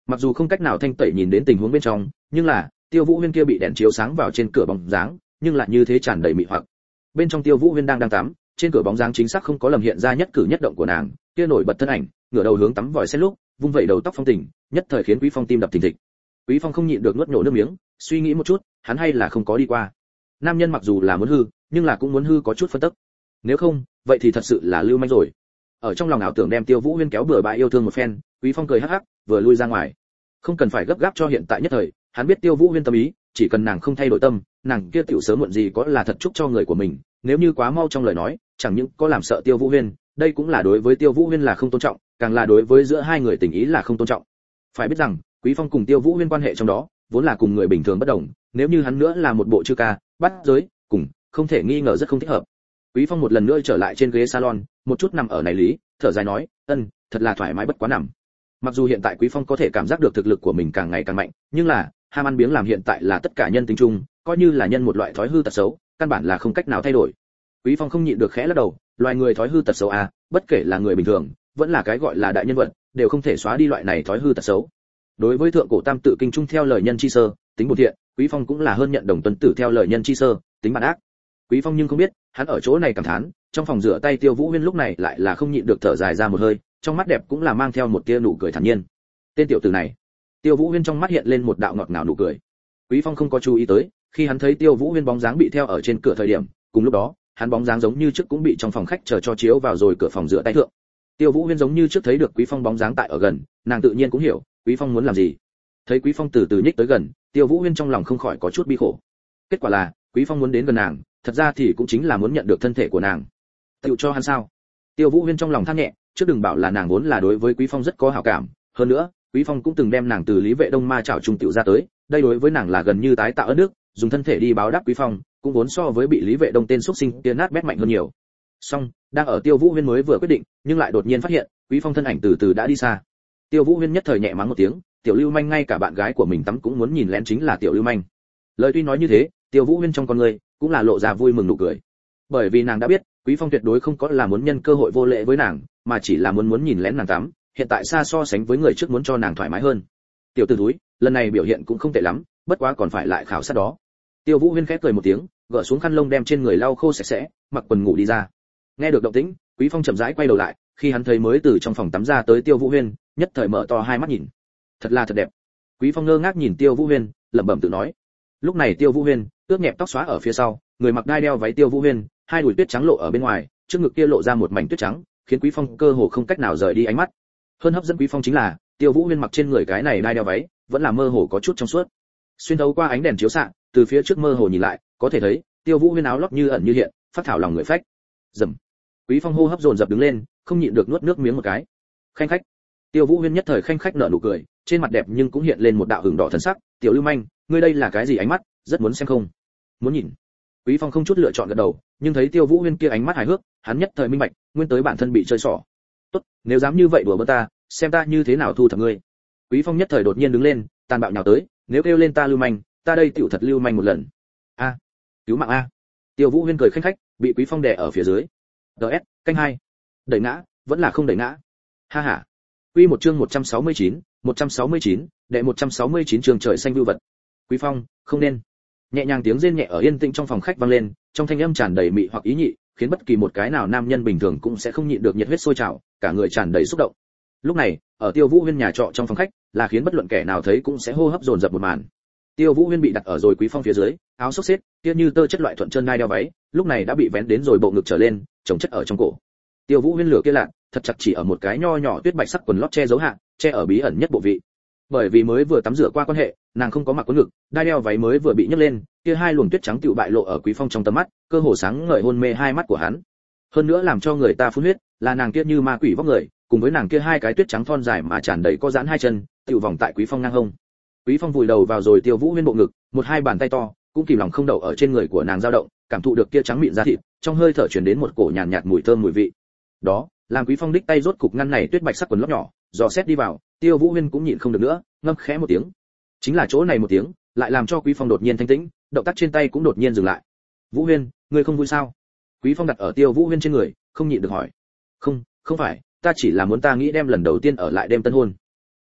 S1: mặc dù không cách nào thanh tẩy nhìn đến tình huống bên trong, nhưng là, tiêu vũ huyên kia bị đèn chiếu sáng vào trên cửa bóng dáng, nhưng lại như thế tràn đầy mị hoặc. Bên trong tiêu vũ huyên đang đang tắm, trên cửa bóng dáng chính xác không có lầm hiện ra nhất cử nhất động của nàng, kia nổi bật thân ảnh, ngửa đầu hướng tắm vòi xét lúc, vung vẩy đầu tóc phong tình, nhất thời khiến quý phong tim đập thình thịch. Quý phong không nhịn được nuốt nổ nước miếng, suy nghĩ một chút, hắn hay là không có đi qua. Nam nhân mặc dù là muốn hư, nhưng là cũng muốn hư có chút phân tức. Nếu không, vậy thì thật sự là lưu manh rồi ở trong lòng ảo tưởng đem tiêu vũ huyên kéo bừa bãi yêu thương một phen, quý phong cười hắc hắc, vừa lui ra ngoài. Không cần phải gấp gáp cho hiện tại nhất thời, hắn biết tiêu vũ huyên tâm ý, chỉ cần nàng không thay đổi tâm, nàng kia tiểu sớm muộn gì có là thật chúc cho người của mình, nếu như quá mau trong lời nói, chẳng những có làm sợ tiêu vũ huyên, đây cũng là đối với tiêu vũ huyên là không tôn trọng, càng là đối với giữa hai người tình ý là không tôn trọng. Phải biết rằng, quý phong cùng tiêu vũ huyên quan hệ trong đó, vốn là cùng người bình thường bất đồng, nếu như hắn nữa là một bộ chư ca, bắt giới, cùng, không thể nghi ngờ rất không thích hợp quý phong một lần nữa trở lại trên ghế salon, một chút nằm ở này lý, thở dài nói, ân, thật là thoải mái bất quá nằm. Mặc dù hiện tại quý phong có thể cảm giác được thực lực của mình càng ngày càng mạnh, nhưng là, ham ăn biếng làm hiện tại là tất cả nhân tính chung, coi như là nhân một loại thói hư tật xấu, căn bản là không cách nào thay đổi. Quý phong không nhịn được khẽ lắc đầu, loài người thói hư tật xấu à bất kể là người bình thường, vẫn là cái gọi là đại nhân vật, đều không thể xóa đi loại này thói hư tật xấu. Đối với thượng cổ tam tự kinh trung theo lời nhân chi sơ, tính bổn thiện, quý phong cũng là hơn nhận đồng tuân tử theo lời nhân chi sơ, tính bản ác quý phong nhưng không biết, hắn ở chỗ này cảm thán, trong phòng rửa tay tiêu vũ huyên lúc này lại là không nhịn được thở dài ra một hơi, trong mắt đẹp cũng là mang theo một tia nụ cười thản nhiên. Tên tiểu tử này. Tiêu vũ huyên trong mắt hiện lên một đạo ngọt ngào nụ cười. Quý phong không có chú ý tới, khi hắn thấy tiêu vũ huyên bóng dáng bị theo ở trên cửa thời điểm, cùng lúc đó, hắn bóng dáng giống như trước cũng bị trong phòng khách chờ cho chiếu vào rồi cửa phòng rửa tay thượng. Tiêu vũ huyên giống như trước thấy được quý phong bóng dáng tại ở gần, nàng tự nhiên cũng hiểu, quý phong muốn làm gì. Thấy quý phong từ từ nhích tới gần, tiêu vũ huyên trong lòng không khỏi có chút bi khổ. Kết quả là, quý phong muốn đến gần nàng thật ra thì cũng chính là muốn nhận được thân thể của nàng. Tựu cho hắn sao? Tiêu vũ huyên trong lòng than nhẹ, trước đừng bảo là nàng vốn là đối với quý phong rất có hảo cảm, hơn nữa, quý phong cũng từng đem nàng từ lý vệ đông ma trảo trung tiểu ra tới, đây đối với nàng là gần như tái tạo ơn đức dùng thân thể đi báo đáp quý phong, cũng vốn so với bị lý vệ đông tên xuất sinh kia nát bét mạnh hơn nhiều. Song đang ở tiêu vũ huyên mới vừa quyết định, nhưng lại đột nhiên phát hiện, quý phong thân ảnh từ từ đã đi xa. Tiêu vũ huyên nhất thời nhẹ mắng một tiếng, tiểu lưu manh ngay cả bạn gái của mình tắm cũng muốn nhìn lén chính là tiểu lưu manh. Lời tuy nói như thế, tiêu vũ huyên trong con người cũng là lộ ra vui mừng nụ cười. Bởi vì nàng đã biết, quý phong tuyệt đối không có là muốn nhân cơ hội vô lễ với nàng, mà chỉ là muốn muốn nhìn lén nàng tắm, hiện tại xa so sánh với người trước muốn cho nàng thoải mái hơn. Tiểu tử túi lần này biểu hiện cũng không tệ lắm, bất quá còn phải lại khảo sát đó. Tiêu vũ huyên khẽ cười một tiếng, gỡ xuống khăn lông đem trên người lau khô sạch sẽ, mặc quần ngủ đi ra. Nghe được động tĩnh, quý phong chậm rãi quay đầu lại, khi hắn thấy mới từ trong phòng tắm ra tới tiêu vũ huyên, nhất thời mở to hai mắt nhìn. Thật là thật đẹp. Quý phong ngơ ngác nhìn tiêu vũ huyên, lẩm bẩm tự nói. Lúc này tiêu vũ huyên ướt nhẹp tóc xóa ở phía sau, người mặc đai đeo váy tiêu vũ huyên, hai đùi tuyết trắng lộ ở bên ngoài, trước ngực kia lộ ra một mảnh tuyết trắng, khiến quý phong cơ hồ không cách nào rời đi ánh mắt. Hơn hấp dẫn quý phong chính là, tiêu vũ huyên mặc trên người cái này đai đeo váy, vẫn là mơ hồ có chút trong suốt. Xuyên thấu qua ánh đèn chiếu xạ, từ phía trước mơ hồ nhìn lại, có thể thấy, tiêu vũ huyên áo lót như ẩn như hiện, phát thảo lòng người phách. Dầm. Quý phong hô hấp dồn dập đứng lên, không nhịn được nuốt nước miếng một cái. Khanh khách. Tiêu vũ huyên nhất thời khanh khách nở nụ cười, trên mặt đẹp nhưng cũng hiện lên một đạo hưởng đỏ thần sắc. Tiểu lưu manh, ngươi đây là cái gì ánh mắt, rất muốn xem không? Muốn nhìn. Quý phong không chút lựa chọn gật đầu nhưng thấy tiêu vũ huyên kia ánh mắt hài hước hắn nhất thời minh bạch nguyên tới bản thân bị chơi xỏ. Tốt nếu dám như vậy đùa bỡn ta xem ta như thế nào thu thập ngươi. Quý phong nhất thời đột nhiên đứng lên tàn bạo nhào tới nếu kêu lên ta lưu manh ta đây tiểu thật lưu manh một lần. A cứu mạng a. Tiêu vũ huyên cười khanh khách bị quý phong đè ở phía dưới. Ds canh hai. Đẩy ngã vẫn là không đẩy ngã. Ha ha. Quy một chương 169, 169, đệ 169 trường trời xanh vưu vật. Quý phong không nên nhẹ nhàng tiếng rên nhẹ ở yên tĩnh trong phòng khách vang lên, trong thanh âm tràn đầy mị hoặc ý nhị, khiến bất kỳ một cái nào nam nhân bình thường cũng sẽ không nhịn được nhiệt huyết sôi trào, cả người tràn đầy xúc động. Lúc này, ở tiêu vũ huyên nhà trọ trong phòng khách, là khiến bất luận kẻ nào thấy cũng sẽ hô hấp dồn dập một màn. Tiêu vũ huyên bị đặt ở rồi quý phong phía dưới, áo xốc xếp, kia như tơ chất loại thuận chân nai đeo váy, lúc này đã bị vén đến rồi bộ ngực trở lên, chống chất ở trong cổ. Tiêu vũ huyên lửa kia lạ, thật chặt chỉ ở một cái nho nhỏ tuyết bạch sắc quần lót che giấu hạ, che ở bí ẩn nhất bộ vị bởi vì mới vừa tắm rửa qua quan hệ nàng không có mặc quần ngực đai đeo váy mới vừa bị nhấc lên kia hai luồng tuyết trắng tựu bại lộ ở quý phong trong tầm mắt cơ hồ sáng ngời hôn mê hai mắt của hắn. Hơn nữa làm cho người ta phun huyết là nàng kia như ma quỷ vóc người cùng với nàng kia hai cái tuyết trắng thon dài mà tràn đầy có dãn hai chân tựu vòng tại quý phong ngang hông. Quý phong vùi đầu vào rồi tiêu vũ huyên bộ ngực một hai bàn tay to cũng kìm lòng không đậu ở trên người của nàng dao động cảm thụ được kia trắng mịn da thịt trong hơi thở truyền đến một cổ nhàn nhạt, nhạt mùi thơm mùi vị. Đó làm quý phong đích tay rốt cục ngăn này tuyết bạch sắc quần lót nhỏ dò xét đi vào tiêu vũ huyên cũng nhịn không được nữa, ngâm khẽ một tiếng. Chính là chỗ này một tiếng, lại làm cho quý phong đột nhiên thanh tĩnh, động tác trên tay cũng đột nhiên dừng lại. Vũ huyên, ngươi không vui sao? Quý phong đặt ở tiêu vũ huyên trên người, không nhịn được hỏi. Không không phải, ta chỉ là muốn ta nghĩ đem lần đầu tiên ở lại đêm tân hôn.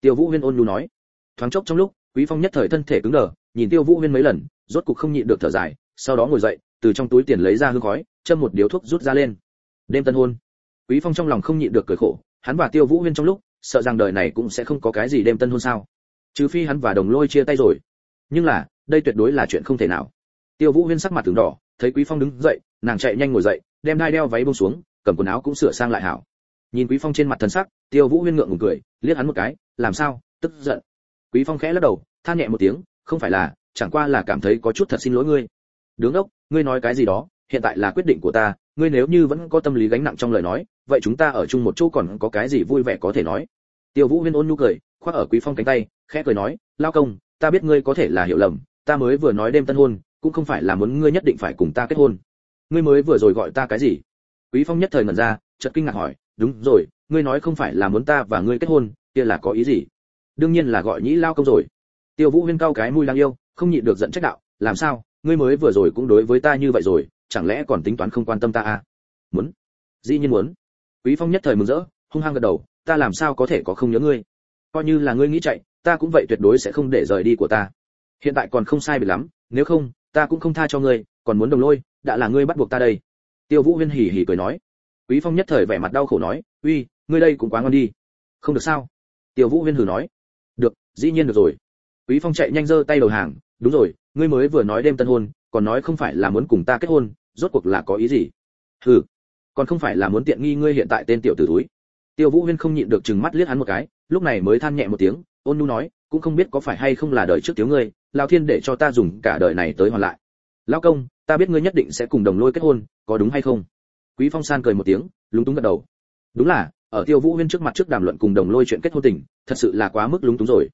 S1: Tiêu vũ huyên ôn nhu nói. Thoáng chốc trong lúc, quý phong nhất thời thân thể cứng đờ, nhìn tiêu vũ huyên mấy lần, rốt cục không nhịn được thở dài, sau đó ngồi dậy, từ trong túi tiền lấy ra hương khói, châm một điếu thuốc rút ra lên. Đêm tân hôn. Quý phong trong lòng không nhịn được cười khổ, hắn và tiêu vũ huyên trong lúc sợ rằng đời này cũng sẽ không có cái gì đêm tân hôn sao. Trừ phi hắn và đồng lôi chia tay rồi. Nhưng là, đây tuyệt đối là chuyện không thể nào. Tiêu vũ huyên sắc mặt từng đỏ, thấy quý phong đứng dậy, nàng chạy nhanh ngồi dậy, đem đai đeo váy buông xuống, cầm quần áo cũng sửa sang lại hảo. Nhìn quý phong trên mặt thần sắc, tiêu vũ huyên ngượng ngùng cười, liếc hắn một cái, làm sao? Tức giận. Quý phong khẽ lắc đầu, than nhẹ một tiếng, không phải là, chẳng qua là cảm thấy có chút thật xin lỗi ngươi. Đứng ốc, ngươi nói cái gì đó, hiện tại là quyết định của ta, ngươi nếu như vẫn có tâm lý gánh nặng trong lời nói vậy chúng ta ở chung một chỗ còn có cái gì vui vẻ có thể nói? Tiêu vũ huyên ôn nhu cười, khoác ở quý phong cánh tay, khẽ cười nói, lao công, ta biết ngươi có thể là hiểu lầm, ta mới vừa nói đêm tân hôn, cũng không phải là muốn ngươi nhất định phải cùng ta kết hôn. Ngươi mới vừa rồi gọi ta cái gì? Quý phong nhất thời ngẩn ra, chợt kinh ngạc hỏi, đúng rồi, ngươi nói không phải là muốn ta và ngươi kết hôn, kia là có ý gì? Đương nhiên là gọi nhĩ lao công rồi. Tiêu vũ huyên cao cái mũi đang yêu, không nhịn được giận trách đạo, làm sao? Ngươi mới vừa rồi cũng đối với ta như vậy rồi, chẳng lẽ còn tính toán không quan tâm ta à? Muốn. Dĩ nhiên muốn quý phong nhất thời mừng rỡ, hung hăng gật đầu, ta làm sao có thể có không nhớ ngươi? Coi như là ngươi nghĩ chạy, ta cũng vậy tuyệt đối sẽ không để rời đi của ta. Hiện tại còn không sai biệt lắm, nếu không, ta cũng không tha cho ngươi, còn muốn đồng lôi, đã là ngươi bắt buộc ta đây. Tiêu vũ huyên hỉ hỉ cười nói. Quý phong nhất thời vẻ mặt đau khổ nói, uy, ngươi đây cũng quá ngon đi. Không được sao? Tiêu vũ huyên hừ nói. Được, dĩ nhiên được rồi. Quý phong chạy nhanh giơ tay đầu hàng, đúng rồi, ngươi mới vừa nói đêm tân hôn, còn nói không phải là muốn cùng ta kết hôn, rốt cuộc là có ý gì? Hừ còn không phải là muốn tiện nghi ngươi hiện tại tên tiểu tử túi. Tiêu vũ huyên không nhịn được chừng mắt liếc hắn một cái, lúc này mới than nhẹ một tiếng, ôn nu nói, cũng không biết có phải hay không là đời trước thiếu ngươi lao thiên để cho ta dùng cả đời này tới hoàn lại. Lão công, ta biết ngươi nhất định sẽ cùng đồng lôi kết hôn, có đúng hay không? Quý phong san cười một tiếng, lúng túng gật đầu. Đúng là, ở tiêu vũ huyên trước mặt trước đàm luận cùng đồng lôi chuyện kết hôn tình, thật sự là quá mức lúng túng rồi.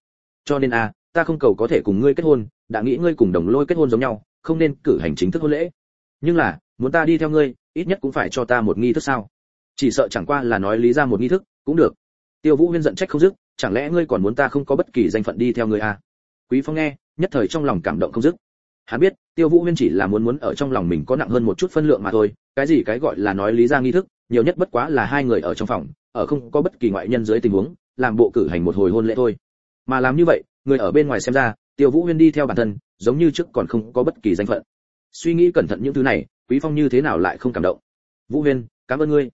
S1: Cho nên a ta không cầu có thể cùng ngươi kết hôn, đã nghĩ ngươi cùng đồng lôi kết hôn giống nhau, không nên cử hành chính thức hôn lễ. Nhưng là, muốn ta đi theo ngươi ít nhất cũng phải cho ta một nghi thức sao? Chỉ sợ chẳng qua là nói lý ra một nghi thức, cũng được. Tiêu vũ huyên giận trách không dứt, chẳng lẽ ngươi còn muốn ta không có bất kỳ danh phận đi theo ngươi à? quý phong nghe, nhất thời trong lòng cảm động không dứt. Hắn biết, tiêu vũ huyên chỉ là muốn muốn ở trong lòng mình có nặng hơn một chút phân lượng mà thôi, cái gì cái gọi là nói lý ra nghi thức, nhiều nhất bất quá là hai người ở trong phòng, ở không có bất kỳ ngoại nhân dưới tình huống, làm bộ cử hành một hồi hôn lễ thôi. Mà làm như vậy, người ở bên ngoài xem ra, tiêu vũ huyên đi theo bản thân, giống như trước còn không có bất kỳ danh phận. Suy nghĩ cẩn thận những thứ này quý phong như thế nào lại không cảm động? Vũ huyên, cảm ơn ngươi.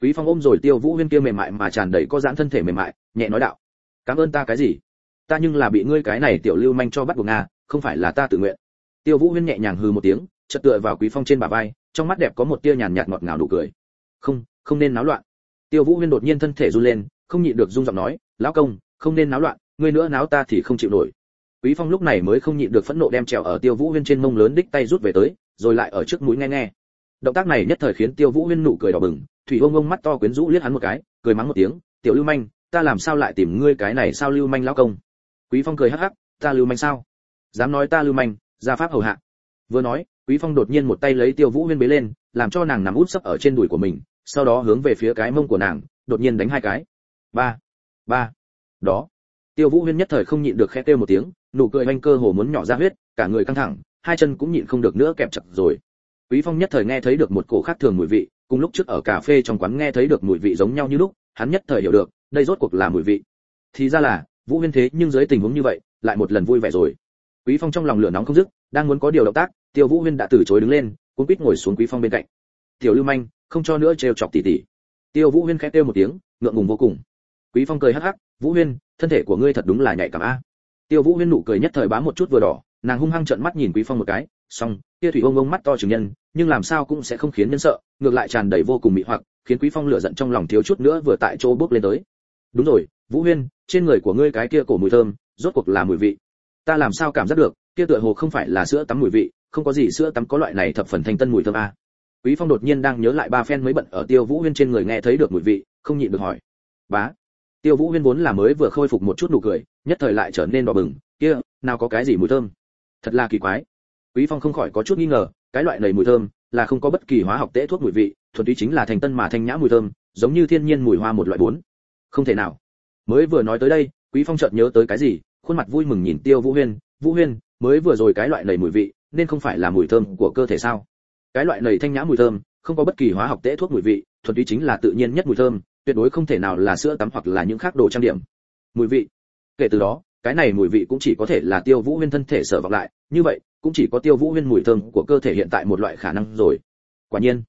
S1: Quý phong ôm rồi tiêu vũ huyên kia mềm mại mà tràn đầy có giãn thân thể mềm mại, nhẹ nói đạo. Cảm ơn ta cái gì? Ta nhưng là bị ngươi cái này tiểu lưu manh cho bắt buộc nga, không phải là ta tự nguyện. Tiêu vũ huyên nhẹ nhàng hừ một tiếng, chợt tựa vào quý phong trên bả vai, trong mắt đẹp có một tia nhàn nhạt ngọt ngào đủ cười. Không không nên náo loạn. Tiêu vũ huyên đột nhiên thân thể run lên, không nhịn được rung giọng nói, lão công, không nên náo loạn, ngươi nữa náo ta thì không chịu nổi. Quý phong lúc này mới không nhịn được phẫn nộ đem trèo ở tiêu vũ huyên trên mông lớn đích tay rút về tới rồi lại ở trước mũi nghe nghe. Động tác này nhất thời khiến tiêu vũ huyên nụ cười đỏ bừng, thủy ông ông mắt to quyến rũ liếc hắn một cái, cười mắng một tiếng, tiểu lưu manh, ta làm sao lại tìm ngươi cái này sao lưu manh lão công? Quý phong cười hắc hắc, ta lưu manh sao? Dám nói ta lưu manh ra pháp hầu hạ. Vừa nói, quý phong đột nhiên một tay lấy tiêu vũ huyên bế lên, làm cho nàng nằm út sấp ở trên đùi của mình, sau đó hướng về phía cái mông của nàng, đột nhiên đánh hai cái. Ba ba, đó. Tiêu vũ huyên nhất thời không nhịn được khẽ kêu một tiếng, nụ cười anh cơ hồ muốn nhỏ ra huyết, cả người căng thẳng hai chân cũng nhịn không được nữa kẹp chặt rồi. Quý phong nhất thời nghe thấy được một cổ khác thường mùi vị, cùng lúc trước ở cà phê trong quán nghe thấy được mùi vị giống nhau như lúc, hắn nhất thời hiểu được, đây rốt cuộc là mùi vị. Thì ra là, vũ huyên thế nhưng dưới tình huống như vậy, lại một lần vui vẻ rồi. Quý phong trong lòng lửa nóng không dứt, đang muốn có điều động tác, tiêu vũ huyên đã từ chối đứng lên, cuốn quýt ngồi xuống quý phong bên cạnh. Tiểu lưu manh, không cho nữa trêu chọc tỉ tỉ tiêu vũ huyên khẽ kêu một tiếng, ngượng ngùng vô cùng. Quý phong cười hắc hắc, vũ huyên, thân thể của ngươi thật đúng là nhạy cảm a. Tiêu vũ huyên nụ cười nhất thời bám một chút vừa đỏ nàng hung hăng trợn mắt nhìn quý phong một cái, xong, kia thủy ông ông mắt to trường nhân, nhưng làm sao cũng sẽ không khiến nhân sợ, ngược lại tràn đầy vô cùng mị hoặc, khiến quý phong lửa giận trong lòng thiếu chút nữa vừa tại chỗ bước lên tới. Đúng rồi, vũ huyên, trên người của ngươi cái kia cổ mùi thơm, rốt cuộc là mùi vị. Ta làm sao cảm giác được, kia tựa hồ không phải là sữa tắm mùi vị, không có gì sữa tắm có loại này thập phần thanh tân mùi thơm a quý phong đột nhiên đang nhớ lại ba phen mới bận ở tiêu vũ huyên trên người nghe thấy được mùi vị, không nhịn được hỏi. Bá. Tiêu vũ huyên vốn là mới vừa khôi phục một chút nụ cười, nhất thời lại trở nên đỏ bừng, kia, nào có cái gì mùi thơm? Thật là kỳ quái. Quý phong không khỏi có chút nghi ngờ, cái loại này mùi thơm là không có bất kỳ hóa học tễ thuốc mùi vị, thuần túy chính là thành tân mà thanh nhã mùi thơm, giống như thiên nhiên mùi hoa một loại bốn. Không thể nào. Mới vừa nói tới đây, quý phong chợt nhớ tới cái gì, khuôn mặt vui mừng nhìn tiêu vũ huyên. Vũ huyên, mới vừa rồi cái loại này mùi vị, nên không phải là mùi thơm của cơ thể sao? Cái loại này thanh nhã mùi thơm, không có bất kỳ hóa học tễ thuốc mùi vị, thuần túy chính là tự nhiên nhất mùi thơm, tuyệt đối không thể nào là sữa tắm hoặc là những khác đồ trang điểm. Mùi vị. Kể từ đó cái này mùi vị cũng chỉ có thể là tiêu vũ huyên thân thể sở vọng lại, như vậy, cũng chỉ có tiêu vũ huyên mùi thơm của cơ thể hiện tại một loại khả năng rồi. Quả nhiên,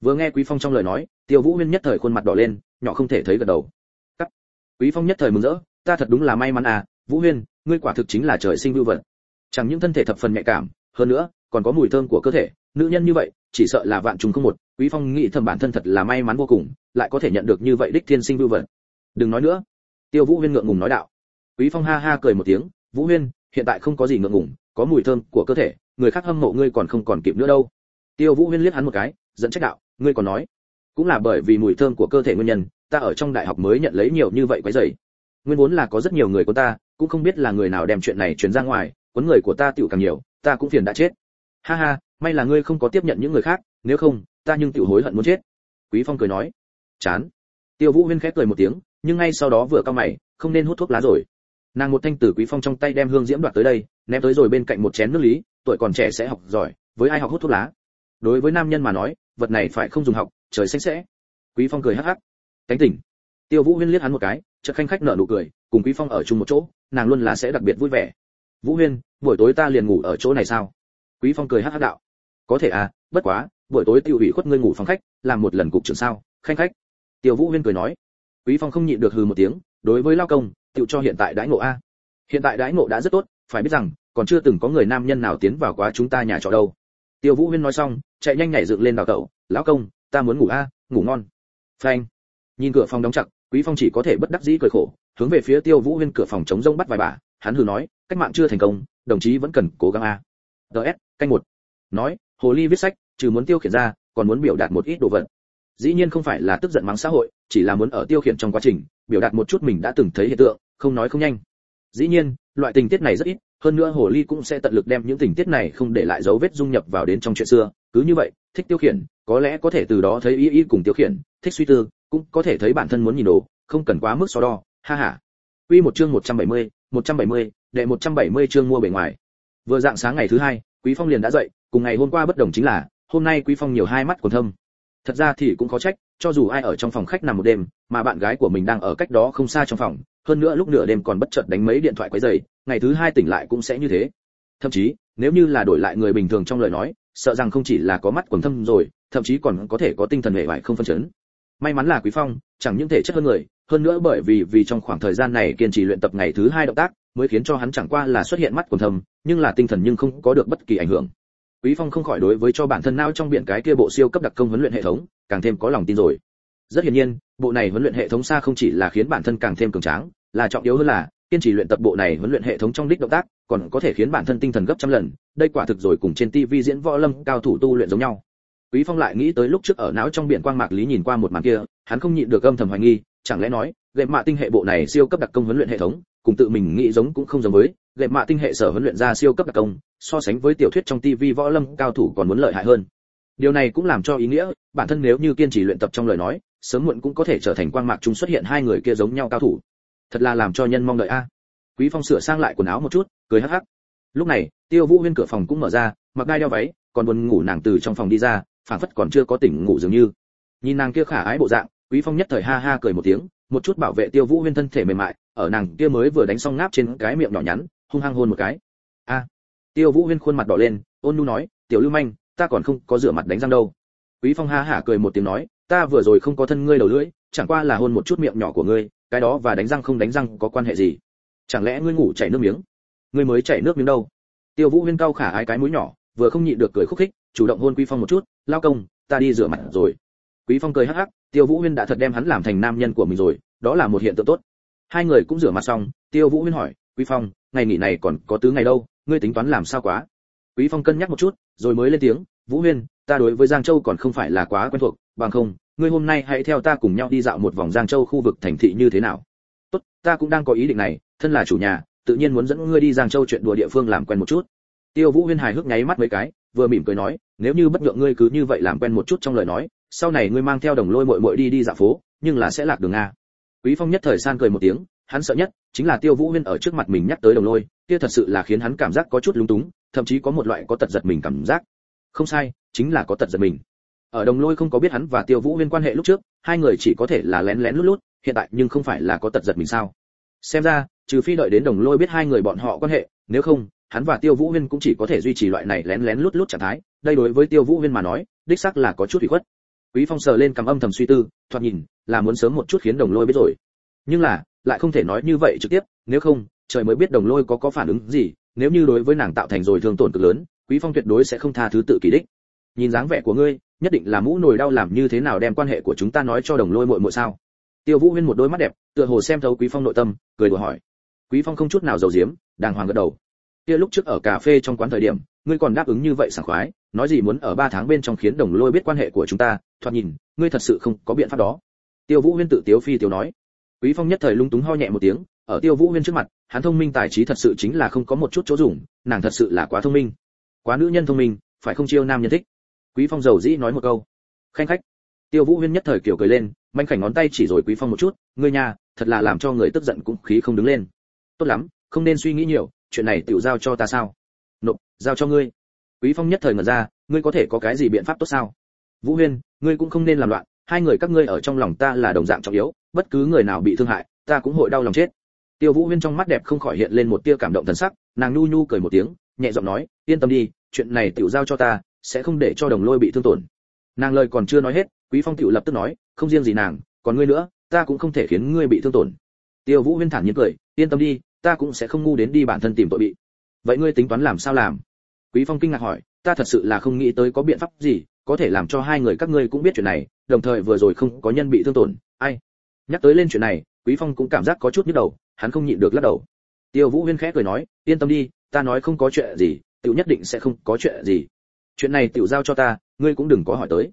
S1: vừa nghe quý phong trong lời nói, tiêu vũ huyên nhất thời khuôn mặt đỏ lên, nhỏ không thể thấy gật đầu. Cắt. quý phong nhất thời mừng rỡ, ta thật đúng là may mắn à vũ huyên, ngươi quả thực chính là trời sinh vưu vật. Chẳng những thân thể thập phần nhạy cảm, hơn nữa, còn có mùi thơm của cơ thể, nữ nhân như vậy, chỉ sợ là vạn trùng không một. Quý phong nghĩ thầm bản thân thật là may mắn vô cùng, lại có thể nhận được như vậy đích thiên sinh vưu vật. Đừng nói nữa. Tiêu vũ huyên ngượng ngùng nói đạo quý phong ha ha cười một tiếng, vũ huyên, hiện tại không có gì ngượng ngùng, có mùi thơm của cơ thể, người khác hâm mộ ngươi còn không còn kịp nữa đâu. Tiêu vũ huyên liếc hắn một cái dẫn trách đạo, ngươi còn nói? Cũng là bởi vì mùi thơm của cơ thể nguyên nhân, ta ở trong đại học mới nhận lấy nhiều như vậy quấy rầy. Nguyên vốn là có rất nhiều người của ta, cũng không biết là người nào đem chuyện này truyền ra ngoài, cuốn người của ta tiểu càng nhiều, ta cũng phiền đã chết. Ha ha, may là ngươi không có tiếp nhận những người khác, nếu không, ta nhưng tiểu hối hận muốn chết. Quý phong cười nói. Chán. Tiêu vũ huyên khép cười một tiếng, nhưng ngay sau đó vừa cao mày, không nên hút thuốc lá rồi nàng một thanh tử quý phong trong tay đem hương diễm đoạt tới đây, ném tới rồi bên cạnh một chén nước lý, tuổi còn trẻ sẽ học giỏi, với ai học hút thuốc lá. Đối với nam nhân mà nói, vật này phải không dùng học, trời xanh sẽ. Quý phong cười hắc hắc. Cánh tỉnh. Tiêu vũ huyên liếc hắn một cái, chợt khanh khách nở nụ cười, cùng quý phong ở chung một chỗ, nàng luôn là sẽ đặc biệt vui vẻ. Vũ huyên, buổi tối ta liền ngủ ở chỗ này sao? Quý phong cười hắc hắc đạo. Có thể à bất quá, buổi tối tiêu hủy khuất ngươi ngủ phòng khách, làm một lần cục trưởng sao, khanh khách. Tiêu vũ huyên cười nói. Quý phong không nhịn được hừ một tiếng, đối với lao công tựu cho hiện tại đãi ngộ a. Hiện tại đãi ngộ đã rất tốt, phải biết rằng, còn chưa từng có người nam nhân nào tiến vào quá chúng ta nhà trọ đâu. Tiêu vũ huyên nói xong, chạy nhanh nhảy dựng lên đào tẩu, lão công, ta muốn ngủ a, ngủ ngon. Phanh. Nhìn cửa phòng đóng chặt, quý phong chỉ có thể bất đắc dĩ cười khổ, hướng về phía tiêu vũ huyên cửa phòng chống rông bắt vài bà, hắn hừ nói, cách mạng chưa thành công, đồng chí vẫn cần cố gắng a. Ts canh một. Nói, hồ ly viết sách, trừ muốn tiêu khiển ra, còn muốn biểu đạt một ít đồ vật. Dĩ nhiên không phải là tức giận mắng xã hội, chỉ là muốn ở tiêu khiển trong quá trình, biểu đạt một chút mình đã từng thấy hiện tượng không nói không nhanh dĩ nhiên loại tình tiết này rất ít hơn nữa hồ ly cũng sẽ tận lực đem những tình tiết này không để lại dấu vết dung nhập vào đến trong chuyện xưa cứ như vậy thích tiêu khiển có lẽ có thể từ đó thấy ý ý cùng tiêu khiển thích suy tư cũng có thể thấy bản thân muốn nhìn đồ không cần quá mức so đo ha ha Quy một chương 170, 170, đệ 170 chương mua bề ngoài. Vừa dạng sáng ngày thứ hai, Quý Phong liền đã dậy, cùng ngày hôm qua bất đồng chính là, hôm nay Quý Phong nhiều hai mắt còn thâm. Thật ra thì cũng khó trách, cho dù ai ở trong phòng khách nằm một đêm, mà bạn gái của mình đang ở cách đó không xa trong phòng, hơn nữa lúc nửa đêm còn bất chợt đánh mấy điện thoại quấy rầy, ngày thứ hai tỉnh lại cũng sẽ như thế. Thậm chí, nếu như là đổi lại người bình thường trong lời nói, sợ rằng không chỉ là có mắt quầng thâm rồi, thậm chí còn có thể có tinh thần hệ bại không phân chấn. May mắn là Quý Phong, chẳng những thể chất hơn người, hơn nữa bởi vì vì trong khoảng thời gian này kiên trì luyện tập ngày thứ hai động tác, mới khiến cho hắn chẳng qua là xuất hiện mắt quầng thâm, nhưng là tinh thần nhưng không có được bất kỳ ảnh hưởng. Quý Phong không khỏi đối với cho bản thân não trong biển cái kia bộ siêu cấp đặc công huấn luyện hệ thống, càng thêm có lòng tin rồi. Rất hiển nhiên, bộ này huấn luyện hệ thống xa không chỉ là khiến bản thân càng thêm cường tráng, là trọng yếu hơn là kiên trì luyện tập bộ này huấn luyện hệ thống trong đích động tác, còn có thể khiến bản thân tinh thần gấp trăm lần, đây quả thực rồi cùng trên TV diễn võ lâm cao thủ tu luyện giống nhau. Quý Phong lại nghĩ tới lúc trước ở não trong biển quang mạc lý nhìn qua một màn kia, hắn không nhịn được âm thầm hoài nghi, chẳng lẽ nói, gệm mạ tinh hệ bộ này siêu cấp đặc công huấn luyện hệ thống, cùng tự mình nghĩ giống cũng không giống với, gệm mạ tinh hệ sở huấn luyện ra siêu cấp đặc công, so sánh với tiểu thuyết trong TV võ lâm cao thủ còn muốn lợi hại hơn. Điều này cũng làm cho ý nghĩa, bản thân nếu như kiên trì luyện tập trong lời nói, sớm muộn cũng có thể trở thành quang mạc chúng xuất hiện hai người kia giống nhau cao thủ. Thật là làm cho nhân mong đợi a. Quý Phong sửa sang lại quần áo một chút, cười hắc hắc. Lúc này, Tiêu Vũ Huyên cửa phòng cũng mở ra, mặc gai đeo váy, còn buồn ngủ nàng từ trong phòng đi ra, phản phất còn chưa có tỉnh ngủ dường như. Nhìn nàng kia khả ái bộ dạng, Quý Phong nhất thời ha ha cười một tiếng, một chút bảo vệ Tiêu Vũ Huyên thân thể mềm mại, ở nàng kia mới vừa đánh xong ngáp trên cái miệng nhỏ nhắn, hung hăng hôn một cái. A. Tiêu Vũ Huyên khuôn mặt đỏ lên, ôn nu nói, "Tiểu Lưu Manh, ta còn không có rửa mặt đánh răng đâu." Quý Phong ha hả cười một tiếng nói, "Ta vừa rồi không có thân ngươi đầu lưỡi, chẳng qua là hôn một chút miệng nhỏ của ngươi, cái đó và đánh răng không đánh răng có quan hệ gì? Chẳng lẽ ngươi ngủ chảy nước miếng? Ngươi mới chảy nước miếng đâu?" Tiêu Vũ Huyên cau khả ái cái mũi nhỏ, vừa không nhịn được cười khúc khích, chủ động hôn Quý Phong một chút, "Lao công, ta đi rửa mặt rồi." Quý Phong cười hắc hắc, Tiêu Vũ Huyên đã thật đem hắn làm thành nam nhân của mình rồi, đó là một hiện tượng tốt. Hai người cũng rửa mặt xong, Tiêu Vũ Huyên hỏi, "Quý Phong, ngày nghỉ này còn có tứ ngày đâu, ngươi tính toán làm sao quá?" Quý Phong cân nhắc một chút, rồi mới lên tiếng, "Vũ Huyên, ta đối với Giang Châu còn không phải là quá quen thuộc, bằng không, ngươi hôm nay hãy theo ta cùng nhau đi dạo một vòng Giang Châu khu vực thành thị như thế nào?" "Tốt, ta cũng đang có ý định này, thân là chủ nhà, tự nhiên muốn dẫn ngươi đi Giang Châu chuyện đùa địa phương làm quen một chút." Tiêu Vũ Huyên hài hước nháy mắt mấy cái, vừa mỉm cười nói, "Nếu như bất nhượng ngươi cứ như vậy làm quen một chút trong lời nói, sau này ngươi mang theo đồng lôi muội muội đi đi dạo phố, nhưng là sẽ lạc đường a." Quý Phong nhất thời san cười một tiếng, hắn sợ nhất chính là Tiêu Vũ Huyên ở trước mặt mình nhắc tới đồng lôi, kia thật sự là khiến hắn cảm giác có chút lúng túng, thậm chí có một loại có tật giật mình cảm giác. Không sai, chính là có tật giật mình. Ở đồng lôi không có biết hắn và Tiêu Vũ Huyên quan hệ lúc trước, hai người chỉ có thể là lén lén lút lút, hiện tại nhưng không phải là có tật giật mình sao? Xem ra, trừ phi đợi đến đồng lôi biết hai người bọn họ quan hệ, nếu không, hắn và Tiêu Vũ Huyên cũng chỉ có thể duy trì loại này lén lén lút lút trạng thái, đây đối với Tiêu Vũ Huyên mà nói, đích xác là có chút ủy khuất. Quý Phong sờ lên cầm âm thầm suy tư, thoạt nhìn là muốn sớm một chút khiến đồng lôi biết rồi. Nhưng là, lại không thể nói như vậy trực tiếp, nếu không, trời mới biết đồng lôi có có phản ứng gì, nếu như đối với nàng tạo thành rồi thương tổn cực lớn, Quý Phong tuyệt đối sẽ không tha thứ tự kỳ đích. Nhìn dáng vẻ của ngươi, nhất định là mũ nồi đau làm như thế nào đem quan hệ của chúng ta nói cho đồng lôi muội muội sao? Tiêu Vũ Huyên một đôi mắt đẹp, tựa hồ xem thấu Quý Phong nội tâm, cười đùa hỏi. Quý Phong không chút nào giấu giếm, đàng hoàng gật đầu. Kia lúc trước ở cà phê trong quán thời điểm, ngươi còn đáp ứng như vậy sảng khoái, nói gì muốn ở 3 tháng bên trong khiến đồng lôi biết quan hệ của chúng ta, thoạt nhìn, ngươi thật sự không có biện pháp đó. Tiêu Vũ Huyên tự tiếu phi tiểu nói. Quý Phong nhất thời lung túng ho nhẹ một tiếng, ở Tiêu Vũ Huyên trước mặt, hắn thông minh tài trí thật sự chính là không có một chút chỗ dùng, nàng thật sự là quá thông minh. Quá nữ nhân thông minh, phải không chiêu nam nhân thích. Quý Phong giàu dĩ nói một câu. Khanh khách. Tiêu Vũ Huyên nhất thời kiểu cười lên, manh khảnh ngón tay chỉ rồi Quý Phong một chút, ngươi nhà, thật là làm cho người tức giận cũng khí không đứng lên. Tốt lắm, không nên suy nghĩ nhiều, chuyện này tiểu giao cho ta sao? Nộp, giao cho ngươi. Quý Phong nhất thời ngẩn ra, ngươi có thể có cái gì biện pháp tốt sao? Vũ Huyên, ngươi cũng không nên làm loạn, hai người các ngươi ở trong lòng ta là đồng dạng trọng yếu, bất cứ người nào bị thương hại, ta cũng hội đau lòng chết. Tiêu Vũ Huyên trong mắt đẹp không khỏi hiện lên một tia cảm động thần sắc, nàng nhu nhu cười một tiếng, nhẹ giọng nói, yên tâm đi, chuyện này tiểu giao cho ta, sẽ không để cho Đồng Lôi bị thương tổn. Nàng lời còn chưa nói hết, Quý Phong tiểu lập tức nói, không riêng gì nàng, còn ngươi nữa, ta cũng không thể khiến ngươi bị thương tổn. Tiêu Vũ Huyên thản nhiên cười, yên tâm đi, ta cũng sẽ không ngu đến đi bản thân tìm tội bị. Vậy ngươi tính toán làm sao làm? Quý Phong kinh ngạc hỏi, ta thật sự là không nghĩ tới có biện pháp gì, có thể làm cho hai người các ngươi cũng biết chuyện này, đồng thời vừa rồi không có nhân bị thương tổn, ai? Nhắc tới lên chuyện này, Quý Phong cũng cảm giác có chút nhức đầu, hắn không nhịn được lắc đầu. Tiêu Vũ Huyên khẽ cười nói, yên tâm đi, ta nói không có chuyện gì, tiểu nhất định sẽ không có chuyện gì. chuyện này tiểu giao cho ta ngươi cũng đừng có hỏi tới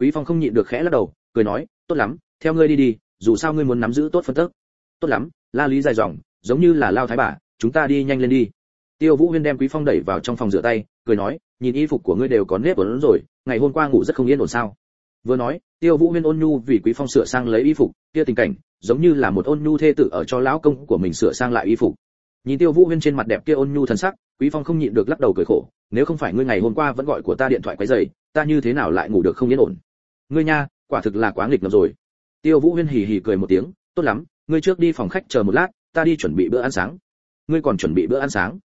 S1: quý phong không nhịn được khẽ lắc đầu cười nói tốt lắm theo ngươi đi đi dù sao ngươi muốn nắm giữ tốt phân tức tốt lắm la lý dài dòng giống như là lao thái bà chúng ta đi nhanh lên đi tiêu vũ huyên đem quý phong đẩy vào trong phòng rửa tay cười nói nhìn y phục của ngươi đều có nếp ẩn rồi ngày hôm qua ngủ rất không yên ổn sao vừa nói, tiêu vũ huyên ôn nhu vì quý phong sửa sang lấy y phục, kia tình cảnh, giống như là một ôn nhu thê tử ở cho lão công của mình sửa sang lại y phục. Nhìn tiêu vũ huyên trên mặt đẹp kia ôn nhu thần sắc, quý phong không nhịn được lắc đầu cười khổ, nếu không phải ngươi ngày hôm qua vẫn gọi của ta điện thoại quấy rầy, ta như thế nào lại ngủ được không yên ổn? Ngươi nha, quả thực là quá nghịch ngợm rồi. Tiêu vũ huyên hì hì cười một tiếng, tốt lắm, ngươi trước đi phòng khách chờ một lát, ta đi chuẩn bị bữa ăn sáng. Ngươi còn chuẩn bị bữa ăn sáng?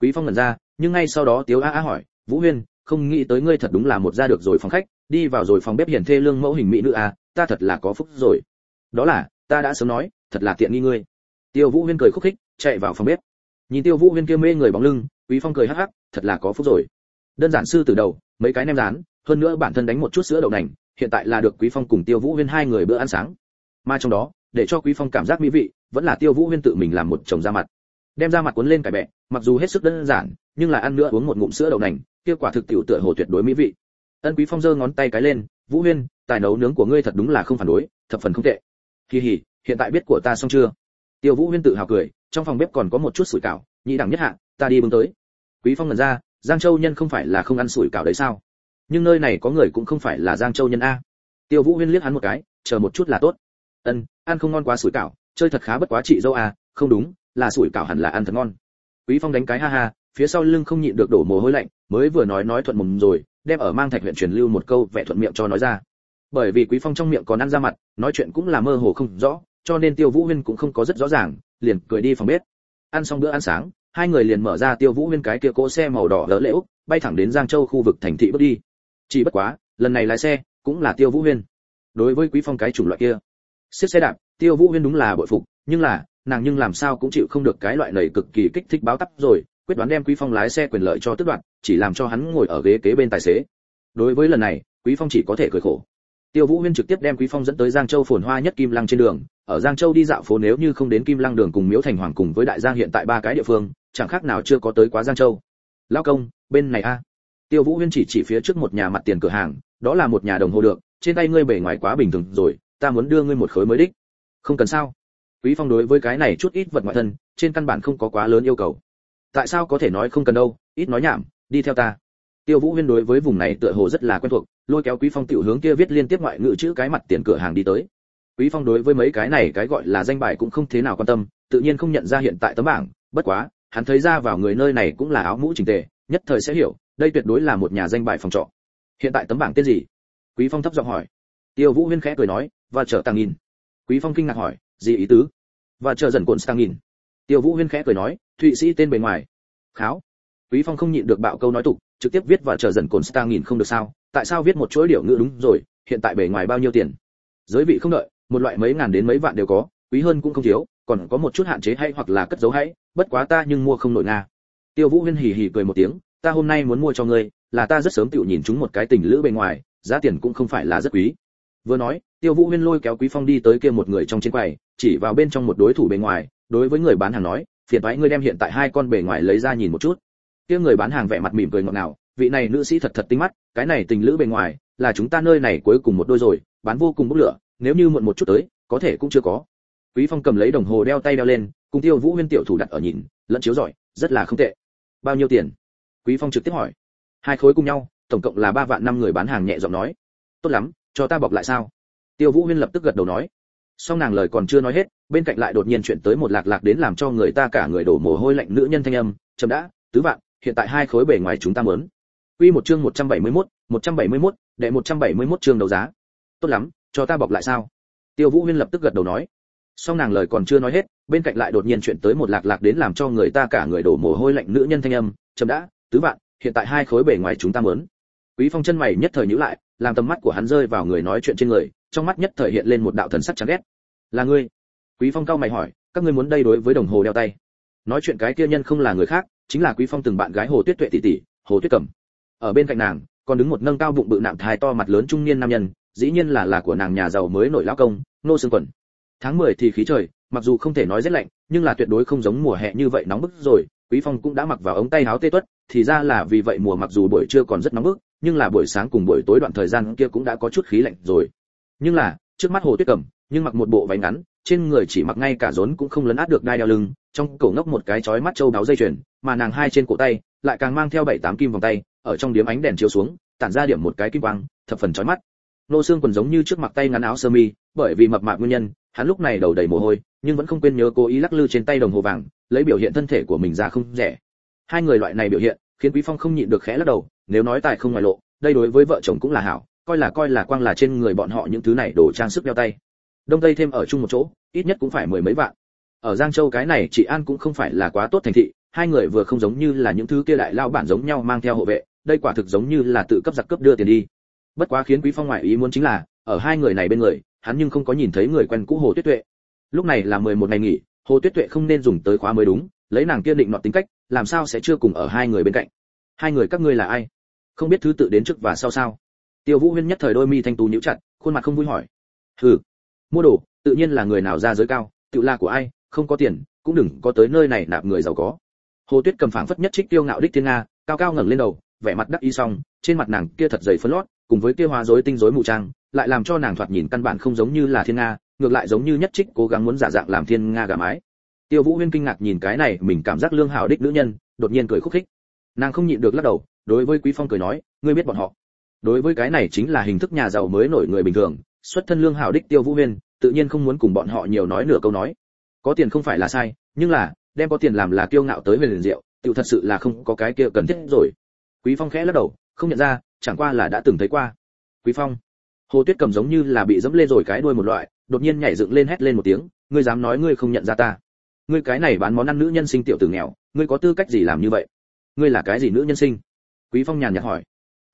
S1: Quý phong ngẩn ra, nhưng ngay sau đó tiếu a a hỏi, vũ huyên, không nghĩ tới ngươi thật đúng là một ra được rồi phòng khách đi vào rồi phòng bếp hiển thê lương mẫu hình mỹ nữ à ta thật là có phúc rồi. Đó là, ta đã sớm nói, thật là tiện nghi ngươi. Tiêu vũ huyên cười khúc khích, chạy vào phòng bếp. Nhìn tiêu vũ huyên kia mê người bóng lưng, quý phong cười hắc hắc, thật là có phúc rồi. Đơn giản sư từ đầu, mấy cái nem rán, hơn nữa bản thân đánh một chút sữa đậu nành, hiện tại là được quý phong cùng tiêu vũ huyên hai người bữa ăn sáng. Mà trong đó, để cho quý phong cảm giác mỹ vị, vẫn là tiêu vũ huyên tự mình làm một chồng da mặt. Đem da mặt cuốn lên cải bẹ, mặc dù hết sức đơn giản, nhưng là ăn nữa uống một ngụm sữa đậu nành, kia quả thực tiểu tựa hồ tuyệt đối mỹ vị ân quý phong giơ ngón tay cái lên, vũ huyên, tài nấu nướng của ngươi thật đúng là không phản đối, thập phần không tệ. Kỳ hỉ hiện tại biết của ta xong chưa? Tiêu vũ huyên tự hào cười, trong phòng bếp còn có một chút sủi cảo, nhị đẳng nhất hạ, ta đi bưng tới. Quý phong ngẩn ra, giang châu nhân không phải là không ăn sủi cảo đấy sao? Nhưng nơi này có người cũng không phải là giang châu nhân a. Tiêu vũ huyên liếc hắn một cái, chờ một chút là tốt. Ân, ăn không ngon quá sủi cảo, chơi thật khá bất quá chị dâu a không đúng, là sủi cảo hẳn là ăn thật ngon. Quý phong đánh cái ha ha, phía sau lưng không nhịn được đổ mồ hôi lạnh, mới vừa nói nói thuận mồm rồi đem ở mang thạch huyện truyền lưu một câu vẻ thuận miệng cho nói ra. Bởi vì quý phong trong miệng còn ăn ra mặt, nói chuyện cũng là mơ hồ không rõ, cho nên tiêu vũ huyên cũng không có rất rõ ràng, liền cười đi phòng bếp. Ăn xong bữa ăn sáng, hai người liền mở ra tiêu vũ huyên cái kia cỗ xe màu đỏ lỡ lễu bay thẳng đến giang châu khu vực thành thị bước đi. Chỉ bất quá, lần này lái xe cũng là tiêu vũ huyên. Đối với quý phong cái chủng loại kia xiết xe đạp, tiêu vũ huyên đúng là bội phục, nhưng là, nàng nhưng làm sao cũng chịu không được cái loại này cực kỳ kích thích báo tắp rồi quyết đoán đem quý phong lái xe quyền lợi cho tức đoạn chỉ làm cho hắn ngồi ở ghế kế bên tài xế. Đối với lần này, quý phong chỉ có thể cười khổ. Tiêu vũ huyên trực tiếp đem quý phong dẫn tới giang châu phồn hoa nhất kim lăng trên đường. Ở giang châu đi dạo phố nếu như không đến kim lăng đường cùng miếu thành hoàng cùng với đại giang hiện tại ba cái địa phương, chẳng khác nào chưa có tới quá giang châu. Lao công, bên này a. Tiêu vũ huyên chỉ chỉ phía trước một nhà mặt tiền cửa hàng, đó là một nhà đồng hồ được, trên tay ngươi bề ngoài quá bình thường rồi, ta muốn đưa ngươi một khối mới đích. Không cần sao? Quý phong đối với cái này chút ít vật ngoại thân, trên căn bản không có quá lớn yêu cầu tại sao có thể nói không cần đâu, ít nói nhảm, đi theo ta. Tiêu vũ huyên đối với vùng này tựa hồ rất là quen thuộc, lôi kéo quý phong tiểu hướng kia viết liên tiếp ngoại ngữ chữ cái mặt tiền cửa hàng đi tới. Quý phong đối với mấy cái này cái gọi là danh bài cũng không thế nào quan tâm, tự nhiên không nhận ra hiện tại tấm bảng, bất quá, hắn thấy ra vào người nơi này cũng là áo mũ chỉnh tề, nhất thời sẽ hiểu, đây tuyệt đối là một nhà danh bài phòng trọ. Hiện tại tấm bảng tên gì? Quý phong thấp giọng hỏi. Tiêu vũ huyên khẽ cười nói và chờ tăng nghìn. Quý phong kinh ngạc hỏi, gì ý tứ? Và chờ dần cuộn tăng nghìn tiêu vũ huyên khẽ cười nói, thụy sĩ tên bề ngoài. Kháo. Quý phong không nhịn được bạo câu nói tục, trực tiếp viết và chờ dần cồn star nghìn không được sao, tại sao viết một chuỗi điều ngữ đúng rồi, hiện tại bề ngoài bao nhiêu tiền? Giới vị không đợi, một loại mấy ngàn đến mấy vạn đều có, quý hơn cũng không thiếu, còn có một chút hạn chế hay hoặc là cất giấu hãy bất quá ta nhưng mua không nổi nga. Tiêu vũ huyên hì hì cười một tiếng, ta hôm nay muốn mua cho ngươi, là ta rất sớm tự nhìn chúng một cái tình lữ bên ngoài, giá tiền cũng không phải là rất quý. Vừa nói, tiêu vũ huyên lôi kéo quý phong đi tới kia một người trong trên quầy, chỉ vào bên trong một đối thủ bên ngoài đối với người bán hàng nói, phiền toái ngươi đem hiện tại hai con bề ngoài lấy ra nhìn một chút. Kia người bán hàng vẻ mặt mỉm cười ngọt ngào, vị này nữ sĩ thật thật tinh mắt, cái này tình lữ bề ngoài, là chúng ta nơi này cuối cùng một đôi rồi, bán vô cùng bốc lửa, nếu như muộn một chút tới, có thể cũng chưa có. Quý phong cầm lấy đồng hồ đeo tay đeo lên, cùng tiêu vũ huyên tiểu thủ đặt ở nhìn, lẫn chiếu giỏi rất là không tệ. Bao nhiêu tiền? Quý phong trực tiếp hỏi. Hai khối cùng nhau, tổng cộng là ba vạn năm người bán hàng nhẹ giọng nói. Tốt lắm, cho ta bọc lại sao? Tiêu vũ huyên lập tức gật đầu nói song nàng lời còn chưa nói hết bên cạnh lại đột nhiên chuyện tới một lạc lạc đến làm cho người ta cả người đổ mồ hôi lạnh nữ nhân thanh âm chậm đã tứ vạn hiện tại hai khối bề ngoài chúng ta muốn quy một chương 171, 171, đệ 171 chương đấu giá. Tốt lắm cho ta bọc lại sao? Tiêu vũ huyên lập tức gật đầu nói. Song nàng lời còn chưa nói hết bên cạnh lại đột nhiên chuyện tới một lạc lạc đến làm cho người ta cả người đổ mồ hôi lạnh nữ nhân thanh âm chậm đã tứ vạn hiện tại hai khối bề ngoài chúng ta muốn quý phong chân mày nhất thời nhíu lại làm tầm mắt của hắn rơi vào người nói chuyện trên người, trong mắt nhất thời hiện lên một đạo thần sắc chán ghét. Là ngươi? Quý phong cao mày hỏi, các ngươi muốn đây đối với đồng hồ đeo tay? Nói chuyện cái kia nhân không là người khác, chính là quý phong từng bạn gái hồ tuyết tuệ tỷ tỷ, hồ tuyết cẩm. Ở bên cạnh nàng, còn đứng một nâng cao bụng bự nạm thai to mặt lớn trung niên nam nhân, dĩ nhiên là là của nàng nhà giàu mới nổi lão công, nô xương quần tháng 10 thì khí trời, mặc dù không thể nói rét lạnh, nhưng là tuyệt đối không giống mùa hè như vậy nóng bức rồi, quý phong cũng đã mặc vào ống tay áo tê tuất, thì ra là vì vậy mùa mặc dù buổi trưa còn rất nóng bức nhưng là buổi sáng cùng buổi tối đoạn thời gian kia cũng đã có chút khí lạnh rồi. Nhưng là, trước mắt hồ tuyết cầm nhưng mặc một bộ váy ngắn, trên người chỉ mặc ngay cả rốn cũng không lấn át được đai đeo lưng, trong cổ ngốc một cái chói mắt châu đáo dây chuyền, mà nàng hai trên cổ tay, lại càng mang theo bảy tám kim vòng tay, ở trong điếm ánh đèn chiếu xuống, tản ra điểm một cái kim quang, thập phần chói mắt. Nô xương quần giống như trước mặc tay ngắn áo sơ mi, bởi vì mập mạp nguyên nhân, hắn lúc này đầu đầy mồ hôi, nhưng vẫn không quên nhớ cố ý lắc lư trên tay đồng hồ vàng, lấy biểu hiện thân thể của mình ra không rẻ. Hai người loại này biểu hiện khiến quý phong không nhịn được khẽ lắc đầu, nếu nói tài không ngoài lộ, đây đối với vợ chồng cũng là hảo, coi là coi là quang là trên người bọn họ những thứ này đồ trang sức đeo tay. Đông tây thêm ở chung một chỗ, ít nhất cũng phải mười mấy vạn. Ở giang châu cái này chị an cũng không phải là quá tốt thành thị, hai người vừa không giống như là những thứ kia đại lao bản giống nhau mang theo hộ vệ, đây quả thực giống như là tự cấp giặc cấp đưa tiền đi. Bất quá khiến quý phong ngoại ý muốn chính là, ở hai người này bên người, hắn nhưng không có nhìn thấy người quen cũ hồ tuyết tuệ. Lúc này là 11 ngày nghỉ, hồ tuyết tuệ không nên dùng tới khóa mới đúng, lấy nàng kiên định nọ tính cách làm sao sẽ chưa cùng ở hai người bên cạnh? Hai người các ngươi là ai? Không biết thứ tự đến trước và sau sao? Tiêu vũ huyên nhất thời đôi mi thanh tú nhíu chặt, khuôn mặt không vui hỏi. Hừ, mua đồ, tự nhiên là người nào ra giới cao, tự là của ai, không có tiền, cũng đừng có tới nơi này nạp người giàu có. Hồ tuyết cầm phảng phất nhất trích tiêu ngạo đích thiên nga, cao cao ngẩng lên đầu, vẻ mặt đắc ý xong, trên mặt nàng kia thật dày phấn lót, cùng với kia hóa rối tinh rối mù trang, lại làm cho nàng thoạt nhìn căn bản không giống như là thiên nga, ngược lại giống như nhất trích cố gắng muốn giả dạng làm thiên nga gà mái tiêu vũ huyên kinh ngạc nhìn cái này, mình cảm giác lương hảo đích nữ nhân, đột nhiên cười khúc khích. Nàng không nhịn được lắc đầu, đối với quý phong cười nói, ngươi biết bọn họ. Đối với cái này chính là hình thức nhà giàu mới nổi người bình thường, xuất thân lương hảo đích tiêu vũ huyên, tự nhiên không muốn cùng bọn họ nhiều nói nửa câu nói. Có tiền không phải là sai, nhưng là, đem có tiền làm là kiêu ngạo tới về liền rượu tiểu thật sự là không có cái kia cần thiết rồi. Quý phong khẽ lắc đầu, không nhận ra, chẳng qua là đã từng thấy qua. Quý phong. Hồ tuyết cầm giống như là bị dẫm lên rồi cái đuôi một loại, đột nhiên nhảy dựng lên hét lên một tiếng, ngươi dám nói ngươi không nhận ra ta ngươi cái này bán món ăn nữ nhân sinh tiểu tử nghèo, ngươi có tư cách gì làm như vậy? Ngươi là cái gì nữ nhân sinh? Quý phong nhàn nhạt hỏi.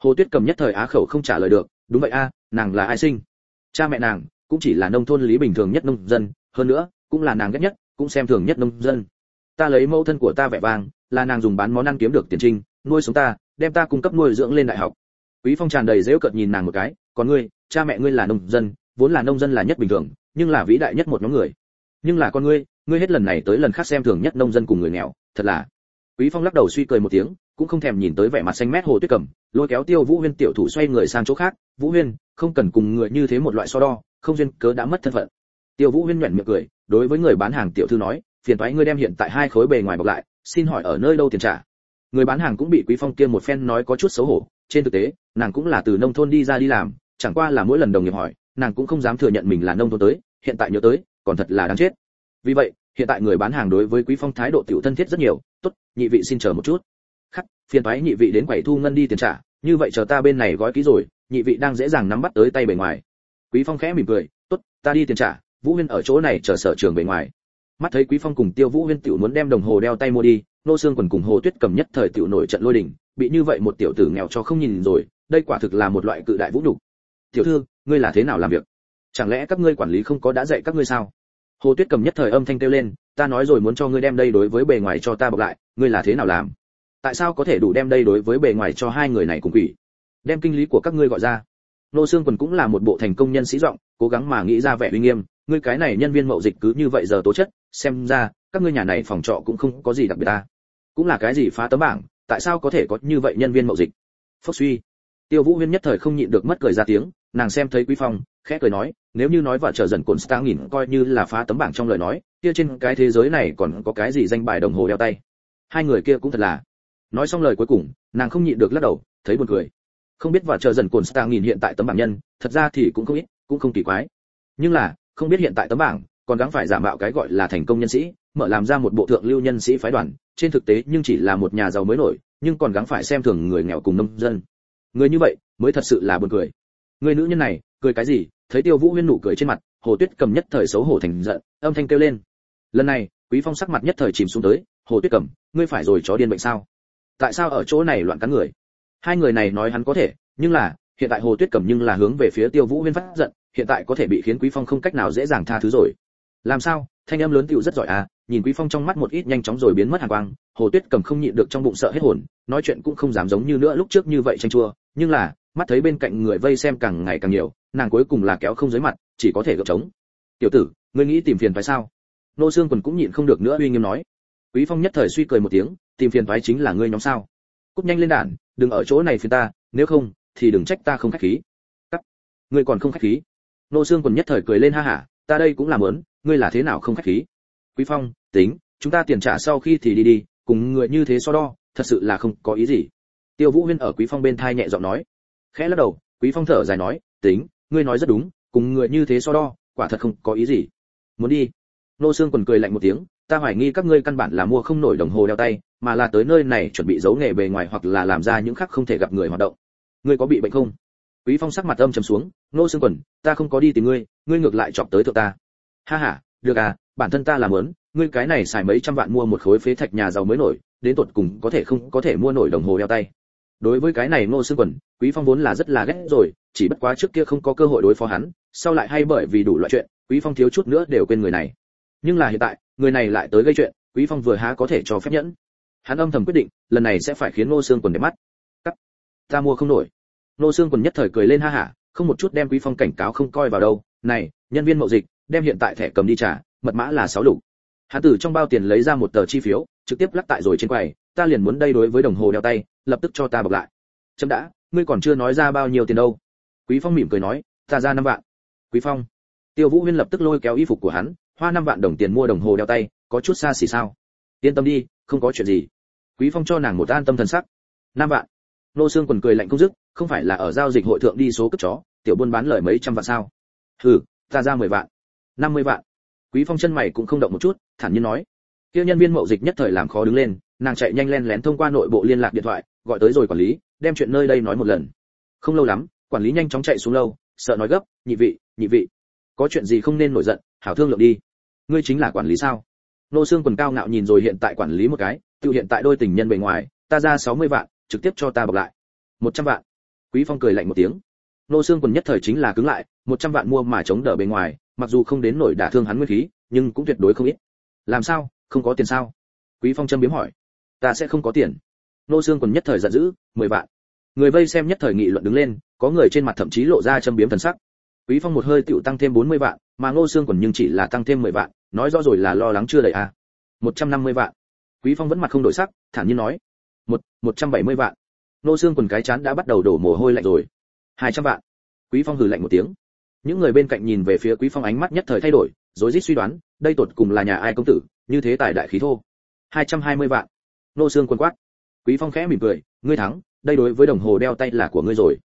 S1: Hồ tuyết cầm nhất thời á khẩu không trả lời được, đúng vậy a, nàng là ai sinh? Cha mẹ nàng, cũng chỉ là nông thôn lý bình thường nhất nông dân, hơn nữa, cũng là nàng ghét nhất, cũng xem thường nhất nông dân. Ta lấy mẫu thân của ta vẻ vang, là nàng dùng bán món ăn kiếm được tiền trinh, nuôi sống ta, đem ta cung cấp nuôi dưỡng lên đại học. Quý phong tràn đầy dễu cợt nhìn nàng một cái, còn ngươi, cha mẹ ngươi là nông dân, vốn là nông dân là nhất bình thường, nhưng là vĩ đại nhất một nhóm người. Nhưng là con ngươi ngươi hết lần này tới lần khác xem thường nhất nông dân cùng người nghèo, thật là. Quý phong lắc đầu suy cười một tiếng, cũng không thèm nhìn tới vẻ mặt xanh mét hồ tuyết cẩm, lôi kéo tiêu vũ huyên tiểu thủ xoay người sang chỗ khác, vũ huyên, không cần cùng người như thế một loại so đo, không duyên cớ đã mất thân phận. Tiêu vũ huyên nhuyễn miệng cười, đối với người bán hàng tiểu thư nói, phiền toái ngươi đem hiện tại hai khối bề ngoài bọc lại, xin hỏi ở nơi đâu tiền trả? Người bán hàng cũng bị quý phong kia một phen nói có chút xấu hổ, trên thực tế, nàng cũng là từ nông thôn đi ra đi làm, chẳng qua là mỗi lần đồng nghiệp hỏi, nàng cũng không dám thừa nhận mình là nông thôn tới, hiện tại nhớ tới, còn thật là đáng chết. Vì vậy hiện tại người bán hàng đối với quý phong thái độ tiểu thân thiết rất nhiều. Tốt, nhị vị xin chờ một chút. Khắc, phiền thoái nhị vị đến quầy thu ngân đi tiền trả. Như vậy chờ ta bên này gói ký rồi, nhị vị đang dễ dàng nắm bắt tới tay bề ngoài. Quý phong khẽ mỉm cười. Tốt, ta đi tiền trả. Vũ huyên ở chỗ này chờ sở trường bề ngoài. Mắt thấy quý phong cùng tiêu vũ huyên tiểu muốn đem đồng hồ đeo tay mua đi, nô xương quần cùng hồ tuyết cầm nhất thời tiểu nổi trận lôi đình, bị như vậy một tiểu tử nghèo cho không nhìn rồi, đây quả thực là một loại cự đại vũ đủ tiểu thư, ngươi là thế nào làm việc? Chẳng lẽ các ngươi quản lý không có đã dạy các ngươi sao? Hồ tuyết cầm nhất thời âm thanh kêu lên, ta nói rồi muốn cho ngươi đem đây đối với bề ngoài cho ta bọc lại, ngươi là thế nào làm? Tại sao có thể đủ đem đây đối với bề ngoài cho hai người này cùng quỷ? Đem kinh lý của các ngươi gọi ra. Nô xương quần cũng là một bộ thành công nhân sĩ giọng, cố gắng mà nghĩ ra vẻ uy nghiêm, ngươi cái này nhân viên mậu dịch cứ như vậy giờ tố chất, xem ra, các ngươi nhà này phòng trọ cũng không có gì đặc biệt ta. Cũng là cái gì phá tấm bảng, tại sao có thể có như vậy nhân viên mậu dịch? Phốc suy. Tiêu vũ huyên nhất thời không nhịn được mất cười ra tiếng nàng xem thấy quý phong, khẽ cười nói, nếu như nói vợ trở dần cồn star nghìn coi như là phá tấm bảng trong lời nói, kia trên cái thế giới này còn có cái gì danh bài đồng hồ đeo tay? Hai người kia cũng thật là. Nói xong lời cuối cùng, nàng không nhịn được lắc đầu, thấy buồn cười. Không biết vợ chờ dần cồn star nghìn hiện tại tấm bảng nhân, thật ra thì cũng không ít, cũng không kỳ quái. Nhưng là, không biết hiện tại tấm bảng, còn gắng phải giả mạo cái gọi là thành công nhân sĩ, mở làm ra một bộ thượng lưu nhân sĩ phái đoàn, trên thực tế nhưng chỉ là một nhà giàu mới nổi, nhưng còn gắng phải xem thường người nghèo cùng nông dân. Người như vậy, mới thật sự là buồn cười người nữ nhân này, cười cái gì? Thấy tiêu vũ huyên nụ cười trên mặt, hồ tuyết cầm nhất thời xấu hổ thành giận, âm thanh kêu lên. Lần này, quý phong sắc mặt nhất thời chìm xuống tới, hồ tuyết cầm, ngươi phải rồi chó điên bệnh sao? Tại sao ở chỗ này loạn cắn người? Hai người này nói hắn có thể, nhưng là, hiện tại hồ tuyết cầm nhưng là hướng về phía tiêu vũ huyên phát giận, hiện tại có thể bị khiến quý phong không cách nào dễ dàng tha thứ rồi. Làm sao? Thanh âm lớn tiểu rất giỏi à? Nhìn quý phong trong mắt một ít nhanh chóng rồi biến mất hàn quang, hồ tuyết cầm không nhịn được trong bụng sợ hết hồn, nói chuyện cũng không dám giống như nữa lúc trước như vậy tranh chua, nhưng là mắt thấy bên cạnh người vây xem càng ngày càng nhiều, nàng cuối cùng là kéo không dưới mặt, chỉ có thể gượng trống. Tiểu tử, ngươi nghĩ tìm phiền phải sao? Nô xương quần cũng nhịn không được nữa uy nghiêm nói. Quý phong nhất thời suy cười một tiếng, tìm phiền toái chính là ngươi nhóm sao? Cút nhanh lên đàn, đừng ở chỗ này phiền ta, nếu không, thì đừng trách ta không khách khí. Cắt, ngươi còn không khách khí? Nô xương quần nhất thời cười lên ha hả, ta đây cũng làm muốn ngươi là thế nào không khách khí? Quý phong, tính, chúng ta tiền trả sau khi thì đi đi, cùng người như thế so đo, thật sự là không có ý gì. Tiêu vũ huyên ở quý phong bên thai nhẹ giọng nói khẽ lắc đầu, quý phong thở dài nói, tính, ngươi nói rất đúng, cùng người như thế so đo, quả thật không có ý gì. Muốn đi? Nô xương quần cười lạnh một tiếng, ta hoài nghi các ngươi căn bản là mua không nổi đồng hồ đeo tay, mà là tới nơi này chuẩn bị giấu nghề bề ngoài hoặc là làm ra những khác không thể gặp người hoạt động. Ngươi có bị bệnh không? Quý phong sắc mặt âm trầm xuống, nô xương quần, ta không có đi tìm ngươi ngươi ngược lại chọc tới thượng ta. Ha ha, được à bản thân ta làm muốn ngươi cái này xài mấy trăm vạn mua một khối phế thạch nhà giàu mới nổi, đến tột cùng có thể không có thể mua nổi đồng hồ đeo tay đối với cái này nô xương quần, quý phong vốn là rất là ghét rồi, chỉ bất quá trước kia không có cơ hội đối phó hắn, sau lại hay bởi vì đủ loại chuyện, quý phong thiếu chút nữa đều quên người này. Nhưng là hiện tại, người này lại tới gây chuyện, quý phong vừa há có thể cho phép nhẫn. Hắn âm thầm quyết định, lần này sẽ phải khiến nô xương quần để mắt. Cắt. Ta mua không nổi. Nô xương quần nhất thời cười lên ha hả, không một chút đem quý phong cảnh cáo không coi vào đâu. Này, nhân viên mậu dịch, đem hiện tại thẻ cầm đi trả, mật mã là sáu lục hắn từ trong bao tiền lấy ra một tờ chi phiếu trực tiếp lắc tại rồi trên quầy, ta liền muốn đây đối với đồng hồ đeo tay, lập tức cho ta bọc lại. Chấm đã, ngươi còn chưa nói ra bao nhiêu tiền đâu. Quý phong mỉm cười nói, ta ra năm vạn. Quý phong, tiêu vũ huyên lập tức lôi kéo y phục của hắn, hoa năm vạn đồng tiền mua đồng hồ đeo tay, có chút xa xỉ sao? Yên tâm đi, không có chuyện gì. Quý phong cho nàng một an tâm thần sắc. Năm vạn. Nô xương quần cười lạnh không dứt, không phải là ở giao dịch hội thượng đi số cất chó, tiểu buôn bán lời mấy trăm vạn sao? Hừ, ta ra mười vạn. Năm mươi vạn. Quý phong chân mày cũng không động một chút, thản nhiên nói kia nhân viên mậu dịch nhất thời làm khó đứng lên, nàng chạy nhanh len lén thông qua nội bộ liên lạc điện thoại, gọi tới rồi quản lý, đem chuyện nơi đây nói một lần. Không lâu lắm, quản lý nhanh chóng chạy xuống lâu, sợ nói gấp, nhị vị nhị vị, có chuyện gì không nên nổi giận, hảo thương lượng đi. Ngươi chính là quản lý sao? Nô xương quần cao ngạo nhìn rồi hiện tại quản lý một cái, tự hiện tại đôi tình nhân bề ngoài, ta ra 60 vạn, trực tiếp cho ta bọc lại. 100 vạn. Quý phong cười lạnh một tiếng. Nô xương quần nhất thời chính là cứng lại 100 vạn mua mà chống đỡ bề ngoài, mặc dù không đến nổi đả thương hắn nguyên khí, nhưng cũng tuyệt đối không ít. Làm sao? Không có tiền sao quý phong châm biếm hỏi ta sẽ không có tiền nô xương quần nhất thời giận dữ 10 vạn người vây xem nhất thời nghị luận đứng lên có người trên mặt thậm chí lộ ra châm biếm thần sắc quý phong một hơi tựu tăng thêm 40 vạn mà ngô xương quần nhưng chỉ là tăng thêm 10 vạn nói rõ rồi là lo lắng chưa đầy à. 150 vạn. Quý Phong vẫn mặt không đổi sắc, thản nhiên nói. Một, 170 vạn. Nô xương quần cái chán đã bắt đầu đổ mồ hôi lạnh rồi. 200 vạn. Quý Phong hừ lạnh một tiếng. Những người bên cạnh nhìn về phía Quý Phong ánh mắt nhất thời thay đổi, rối rít suy đoán, đây tột cùng là nhà ai công tử, như thế tài đại khí thô. 220 vạn. Nô xương quần quát. Quý Phong khẽ mỉm cười, ngươi thắng, đây đối với đồng hồ đeo tay là của ngươi rồi.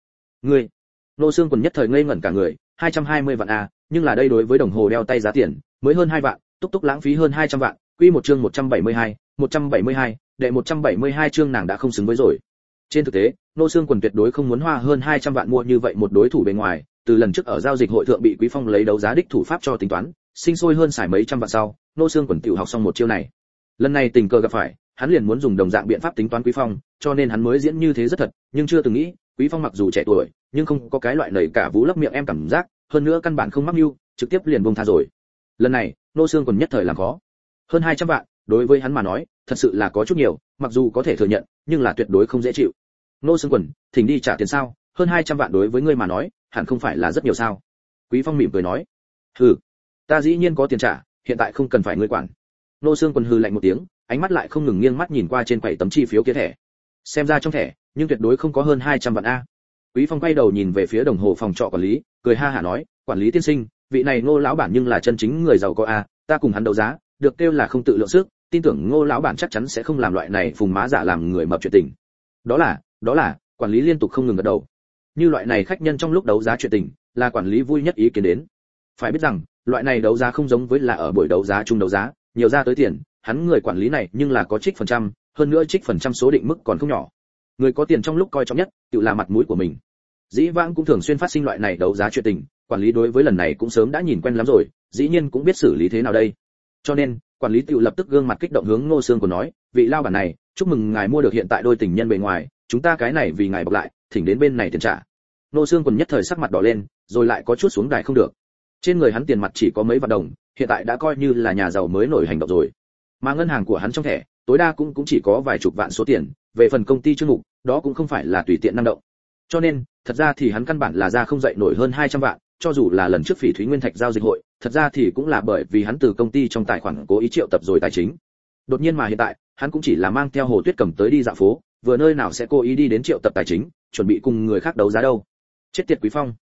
S1: Ngươi. Nô xương quần nhất thời ngây ngẩn cả người, 220 vạn à, nhưng là đây đối với đồng hồ đeo tay giá tiền, mới hơn hai vạn, túc túc lãng phí hơn 200 vạn, quy một chương 172, 172, đệ 172 chương nàng đã không xứng với rồi. Trên thực tế, nô xương quần tuyệt đối không muốn hoa hơn 200 vạn mua như vậy một đối thủ bên ngoài, từ lần trước ở giao dịch hội thượng bị Quý Phong lấy đấu giá đích thủ pháp cho tính toán, sinh sôi hơn xài mấy trăm vạn sau, nô xương quần tiểu học xong một chiêu này. Lần này tình cờ gặp phải, hắn liền muốn dùng đồng dạng biện pháp tính toán Quý Phong, cho nên hắn mới diễn như thế rất thật, nhưng chưa từng nghĩ, Quý Phong mặc dù trẻ tuổi, nhưng không có cái loại nảy cả vũ lấp miệng em cảm giác, hơn nữa căn bản không mắc mưu, trực tiếp liền buông tha rồi. Lần này, nô xương còn nhất thời làm khó. Hơn 200 vạn đối với hắn mà nói thật sự là có chút nhiều mặc dù có thể thừa nhận nhưng là tuyệt đối không dễ chịu. Nô xương quần thỉnh đi trả tiền sao? Hơn 200 vạn đối với ngươi mà nói hẳn không phải là rất nhiều sao? Quý phong mỉm cười nói. Hừ ta dĩ nhiên có tiền trả, hiện tại không cần phải ngươi quản. Nô xương quần hừ lạnh một tiếng, ánh mắt lại không ngừng nghiêng mắt nhìn qua trên quầy tấm chi phiếu kia thẻ. Xem ra trong thẻ, nhưng tuyệt đối không có hơn 200 vạn a. Quý phong quay đầu nhìn về phía đồng hồ phòng trọ quản lý, cười ha hả nói, quản lý tiên sinh, vị này ngô lão bản nhưng là chân chính người giàu có a, ta cùng hắn đấu giá, được kêu là không tự lượng sức, tin tưởng ngô lão bản chắc chắn sẽ không làm loại này phùng má giả làm người mập chuyện tình. Đó là đó là, quản lý liên tục không ngừng gật đầu. Như loại này khách nhân trong lúc đấu giá chuyện tình, là quản lý vui nhất ý kiến đến. Phải biết rằng loại này đấu giá không giống với là ở buổi đấu giá chung đấu giá, nhiều ra tới tiền, hắn người quản lý này nhưng là có trích phần trăm, hơn nữa trích phần trăm số định mức còn không nhỏ. Người có tiền trong lúc coi trọng nhất, tự là mặt mũi của mình. Dĩ vãng cũng thường xuyên phát sinh loại này đấu giá chuyện tình, quản lý đối với lần này cũng sớm đã nhìn quen lắm rồi, dĩ nhiên cũng biết xử lý thế nào đây. Cho nên, quản lý tự lập tức gương mặt kích động hướng ngô sương của nói, vị lao bản này, chúc mừng ngài mua được hiện tại đôi tình nhân bề ngoài, chúng ta cái này vì ngài bọc lại, thỉnh đến bên này tiền trả. Ngô sương quần nhất thời sắc mặt đỏ lên, rồi lại có chút xuống đài không được trên người hắn tiền mặt chỉ có mấy vạn đồng, hiện tại đã coi như là nhà giàu mới nổi hành động rồi. Mà ngân hàng của hắn trong thẻ, tối đa cũng cũng chỉ có vài chục vạn số tiền, về phần công ty chương mục, đó cũng không phải là tùy tiện năng động. Cho nên, thật ra thì hắn căn bản là ra không dậy nổi hơn 200 vạn, cho dù là lần trước phỉ thúy nguyên thạch giao dịch hội, thật ra thì cũng là bởi vì hắn từ công ty trong tài khoản cố ý triệu tập rồi tài chính. Đột nhiên mà hiện tại, hắn cũng chỉ là mang theo hồ tuyết cầm tới đi dạo phố, vừa nơi nào sẽ cố ý đi đến triệu tập tài chính, chuẩn bị cùng người khác đấu giá đâu. Chết tiệt quý phong.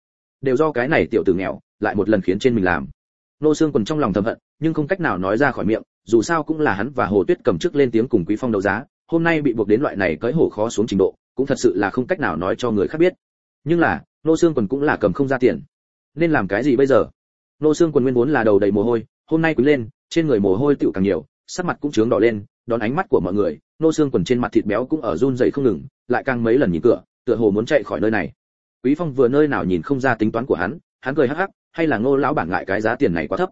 S1: Đều do cái này tiểu tử nghèo lại một lần khiến trên mình làm. Nô xương quần trong lòng thầm hận, nhưng không cách nào nói ra khỏi miệng, dù sao cũng là hắn và hồ tuyết cầm trước lên tiếng cùng quý phong đấu giá, hôm nay bị buộc đến loại này cởi hổ khó xuống trình độ, cũng thật sự là không cách nào nói cho người khác biết. Nhưng là, nô xương quần cũng là cầm không ra tiền. Nên làm cái gì bây giờ? Nô xương quần nguyên vốn là đầu đầy mồ hôi, hôm nay quý lên, trên người mồ hôi tựu càng nhiều, sắc mặt cũng trướng đỏ lên, đón ánh mắt của mọi người, nô xương quần trên mặt thịt béo cũng ở run rẩy không ngừng, lại càng mấy lần nhìn cửa, tựa hồ muốn chạy khỏi nơi này. Quý phong vừa nơi nào nhìn không ra tính toán của hắn hắn cười hắc hắc, hay là ngô lão bản ngại cái giá tiền này quá thấp?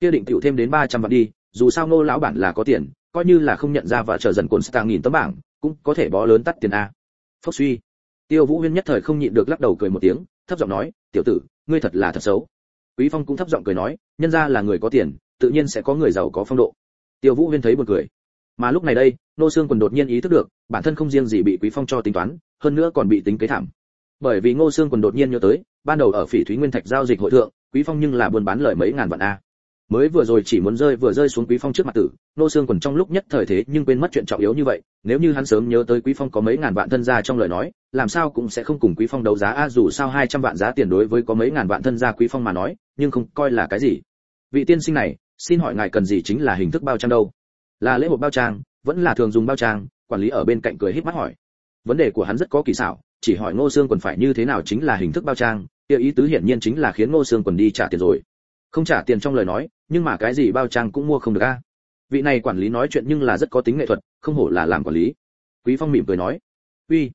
S1: Kia định tiểu thêm đến 300 vạn đi, dù sao ngô lão bản là có tiền, coi như là không nhận ra và chờ dần cồn stang nghìn tấm bảng, cũng có thể bó lớn tắt tiền a. Phốc suy. Tiêu vũ huyên nhất thời không nhịn được lắc đầu cười một tiếng, thấp giọng nói, tiểu tử, ngươi thật là thật xấu. Quý phong cũng thấp giọng cười nói, nhân ra là người có tiền, tự nhiên sẽ có người giàu có phong độ. Tiêu vũ huyên thấy buồn cười. Mà lúc này đây, nô xương quần đột nhiên ý thức được, bản thân không riêng gì bị quý phong cho tính toán, hơn nữa còn bị tính kế thảm. Bởi vì ngô xương quần đột nhiên nhớ tới ban đầu ở phỉ thúy nguyên thạch giao dịch hội thượng, quý phong nhưng là buôn bán lời mấy ngàn vạn a. Mới vừa rồi chỉ muốn rơi vừa rơi xuống quý phong trước mặt tử, nô xương quần trong lúc nhất thời thế nhưng quên mất chuyện trọng yếu như vậy, nếu như hắn sớm nhớ tới quý phong có mấy ngàn vạn thân gia trong lời nói, làm sao cũng sẽ không cùng quý phong đấu giá a, dù sao 200 vạn giá tiền đối với có mấy ngàn vạn thân gia quý phong mà nói, nhưng không coi là cái gì. Vị tiên sinh này, xin hỏi ngài cần gì chính là hình thức bao trang đâu? Là lễ một bao trang, vẫn là thường dùng bao trang, quản lý ở bên cạnh cười híp mắt hỏi. Vấn đề của hắn rất có kỳ xảo, chỉ hỏi ngô xương quần phải như thế nào chính là hình thức bao trang kia ý tứ hiển nhiên chính là khiến ngô xương quần đi trả tiền rồi. Không trả tiền trong lời nói, nhưng mà cái gì bao trang cũng mua không được a. Vị này quản lý nói chuyện nhưng là rất có tính nghệ thuật, không hổ là làm quản lý. Quý phong mỉm cười nói, uy,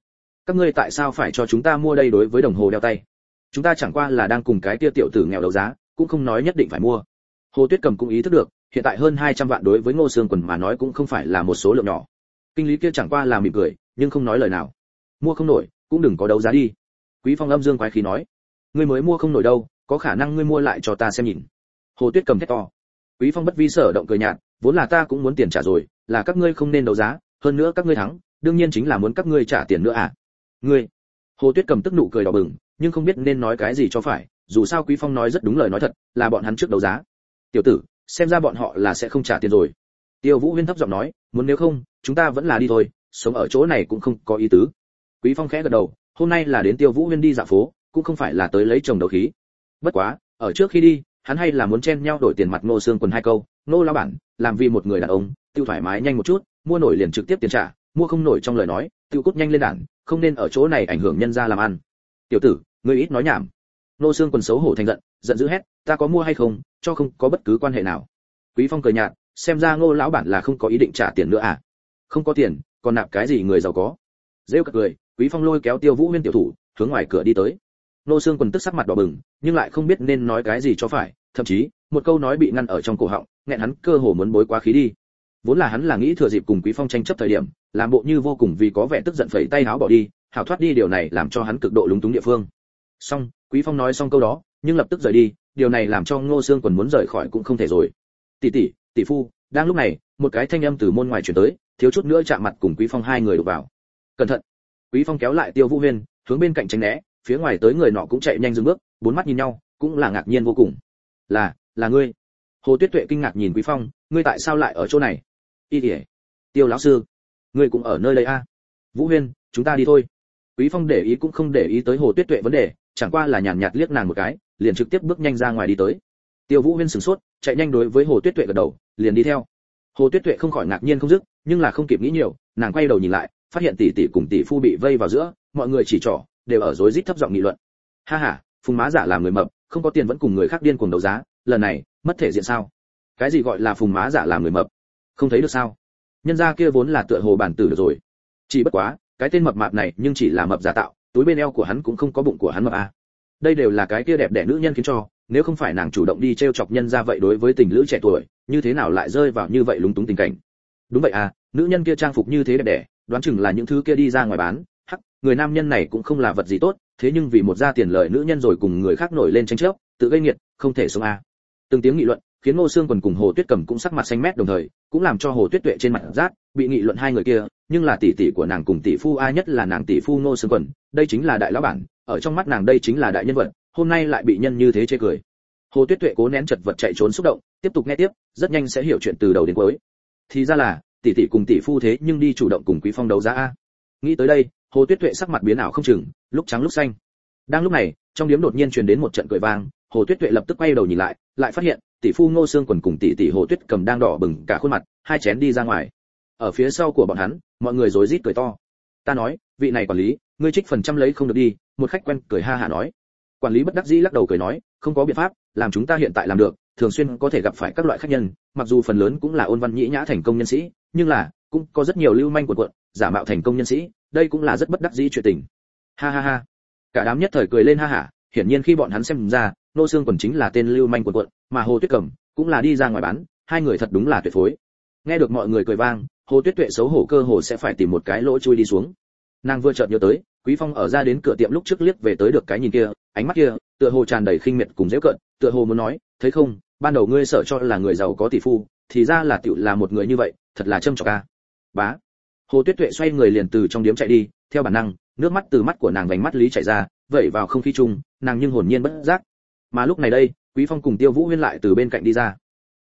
S1: các ngươi tại sao phải cho chúng ta mua đây đối với đồng hồ đeo tay? Chúng ta chẳng qua là đang cùng cái tia tiểu tử nghèo đấu giá, cũng không nói nhất định phải mua. Hồ tuyết cầm cũng ý thức được, hiện tại hơn 200 vạn đối với ngô xương quần mà nói cũng không phải là một số lượng nhỏ. Kinh lý kia chẳng qua là mỉm cười, nhưng không nói lời nào. Mua không nổi, cũng đừng có đấu giá đi. Quý phong âm dương quái khí nói ngươi mới mua không nổi đâu, có khả năng ngươi mua lại cho ta xem nhìn. Hồ tuyết cầm thét to. Quý phong bất vi sở động cười nhạt, vốn là ta cũng muốn tiền trả rồi, là các ngươi không nên đấu giá, hơn nữa các ngươi thắng, đương nhiên chính là muốn các ngươi trả tiền nữa à. Ngươi. Hồ tuyết cầm tức nụ cười đỏ bừng, nhưng không biết nên nói cái gì cho phải, dù sao quý phong nói rất đúng lời nói thật, là bọn hắn trước đấu giá. Tiểu tử, xem ra bọn họ là sẽ không trả tiền rồi. Tiêu vũ huyên thấp giọng nói, muốn nếu không, chúng ta vẫn là đi thôi, sống ở chỗ này cũng không có ý tứ. Quý phong khẽ gật đầu, hôm nay là đến tiêu vũ huyên đi dạo phố cũng không phải là tới lấy chồng đấu khí. Bất quá, ở trước khi đi, hắn hay là muốn chen nhau đổi tiền mặt Ngô xương quần hai câu. Ngô lão bản, làm vì một người đàn ông, tiêu thoải mái nhanh một chút, mua nổi liền trực tiếp tiền trả, mua không nổi trong lời nói, tiêu cút nhanh lên đản không nên ở chỗ này ảnh hưởng nhân gia làm ăn. Tiểu tử, ngươi ít nói nhảm. Ngô xương quần xấu hổ thành giận giận dữ hét, ta có mua hay không, cho không có bất cứ quan hệ nào. Quý phong cười nhạt, xem ra ngô lão bản là không có ý định trả tiền nữa à? Không có tiền, còn nạp cái gì người giàu có? Rêu cật cười, quý phong lôi kéo tiêu vũ huyên tiểu thủ, hướng ngoài cửa đi tới nô xương quần tức sắc mặt đỏ bừng, nhưng lại không biết nên nói cái gì cho phải, thậm chí, một câu nói bị ngăn ở trong cổ họng, nghẹn hắn cơ hồ muốn bối quá khí đi. Vốn là hắn là nghĩ thừa dịp cùng quý phong tranh chấp thời điểm, làm bộ như vô cùng vì có vẻ tức giận phẩy tay háo bỏ đi, hảo thoát đi điều này làm cho hắn cực độ lúng túng địa phương. Xong, quý phong nói xong câu đó, nhưng lập tức rời đi, điều này làm cho ngô xương quần muốn rời khỏi cũng không thể rồi. Tỷ tỷ tỷ phu, đang lúc này, một cái thanh âm từ môn ngoài chuyển tới, thiếu chút nữa chạm mặt cùng quý phong hai người đụng vào. Cẩn thận. Quý phong kéo lại tiêu vũ huyên, hướng bên cạnh tránh né phía ngoài tới người nọ cũng chạy nhanh dừng bước, bốn mắt nhìn nhau, cũng là ngạc nhiên vô cùng. Là là ngươi? Hồ tuyết tuệ kinh ngạc nhìn quý phong, ngươi tại sao lại ở chỗ này? Y ỉa tiêu lão sư, ngươi cũng ở nơi đây a. À? vũ huyên, chúng ta đi thôi. Quý phong để ý cũng không để ý tới hồ tuyết tuệ vấn đề, chẳng qua là nhàn nhạt liếc nàng một cái, liền trực tiếp bước nhanh ra ngoài đi tới. Tiêu vũ huyên sửng sốt, chạy nhanh đối với hồ tuyết tuệ gật đầu, liền đi theo. Hồ tuyết tuệ không khỏi ngạc nhiên không dứt, nhưng là không kịp nghĩ nhiều, nàng quay đầu nhìn lại, phát hiện tỷ tỷ cùng tỷ phu bị vây vào giữa, mọi người chỉ trỏ đều ở rối rít thấp giọng nghị luận. Ha ha, phùng má giả làm người mập, không có tiền vẫn cùng người khác điên cuồng đấu giá, lần này, mất thể diện sao? Cái gì gọi là phùng má giả làm người mập? Không thấy được sao? Nhân gia kia vốn là tựa hồ bản tử được rồi. Chỉ bất quá, cái tên mập mạp này nhưng chỉ là mập giả tạo, túi bên eo của hắn cũng không có bụng của hắn mập à. đây đều là cái kia đẹp đẽ nữ nhân khiến cho, nếu không phải nàng chủ động đi treo chọc nhân ra vậy đối với tình lữ trẻ tuổi, như thế nào lại rơi vào như vậy lúng túng tình cảnh? Đúng vậy à nữ nhân kia trang phục như thế đẹp đẽ, đoán chừng là những thứ kia đi ra ngoài bán người nam nhân này cũng không là vật gì tốt, thế nhưng vì một gia tiền lợi nữ nhân rồi cùng người khác nổi lên tranh chấp, tự gây nghiệt, không thể sống à. từng tiếng nghị luận, khiến ngô xương quần cùng hồ tuyết cầm cũng sắc mặt xanh mét đồng thời, cũng làm cho hồ tuyết tuệ trên mặt rát, bị nghị luận hai người kia, nhưng là tỷ tỷ của nàng cùng tỷ phu, ai nhất là nàng tỷ phu ngô xương quần, đây chính là đại lão bản, ở trong mắt nàng đây chính là đại nhân vật, hôm nay lại bị nhân như thế chê cười. Hồ tuyết tuệ cố nén chật vật chạy trốn xúc động, tiếp tục nghe tiếp, rất nhanh sẽ hiểu chuyện từ đầu đến cuối. Thì ra là, tỷ tỷ cùng tỷ phu thế nhưng đi chủ động cùng quý phong đấu giá a nghĩ tới đây, hồ tuyết tuệ sắc mặt biến ảo không chừng, lúc trắng lúc xanh. Đang lúc này, trong điếm đột nhiên truyền đến một trận cười vang, hồ tuyết tuệ lập tức quay đầu nhìn lại lại phát hiện, tỷ phu ngô xương quần cùng tỷ tỷ hồ tuyết cầm đang đỏ bừng cả khuôn mặt, hai chén đi ra ngoài. Ở phía sau của bọn hắn, mọi người rối rít cười to. Ta nói, vị này quản lý, ngươi trích phần trăm lấy không được đi, một khách quen cười ha hả nói. Quản lý bất đắc dĩ lắc đầu cười nói, không có biện pháp, làm chúng ta hiện tại làm được, thường xuyên có thể gặp phải các loại khách nhân, mặc dù phần lớn cũng là ôn văn nhĩ nhã thành công nhân sĩ, nhưng là, cũng có rất nhiều lưu manh quần quận giả mạo thành công nhân sĩ, đây cũng là rất bất đắc dĩ chuyện tình. Ha ha ha. Cả đám nhất thời cười lên ha hả hiển nhiên khi bọn hắn xem ra, nô xương quần chính là tên lưu manh quần quận, mà hồ tuyết Cầm cũng là đi ra ngoài bán, hai người thật đúng là tuyệt phối. Nghe được mọi người cười vang, hồ tuyết tuệ xấu hổ cơ hồ sẽ phải tìm một cái lỗ chui đi xuống. Nàng vừa chợt nhớ tới, quý phong ở ra đến cửa tiệm lúc trước liếc về tới được cái nhìn kia, ánh mắt kia, tựa hồ tràn đầy khinh miệt cùng dễ cận, tựa hồ muốn nói, thấy không, ban đầu ngươi sợ cho là người giàu có tỷ phu, thì ra là tiểu là một người như vậy, thật là châm chọc ca bá hồ tuyết tuệ xoay người liền từ trong điếm chạy đi, theo bản năng, nước mắt từ mắt của nàng vành mắt lý chảy ra, vẩy vào không khí chung, nàng nhưng hồn nhiên bất giác. Mà lúc này đây, quý phong cùng tiêu vũ huyên lại từ bên cạnh đi ra.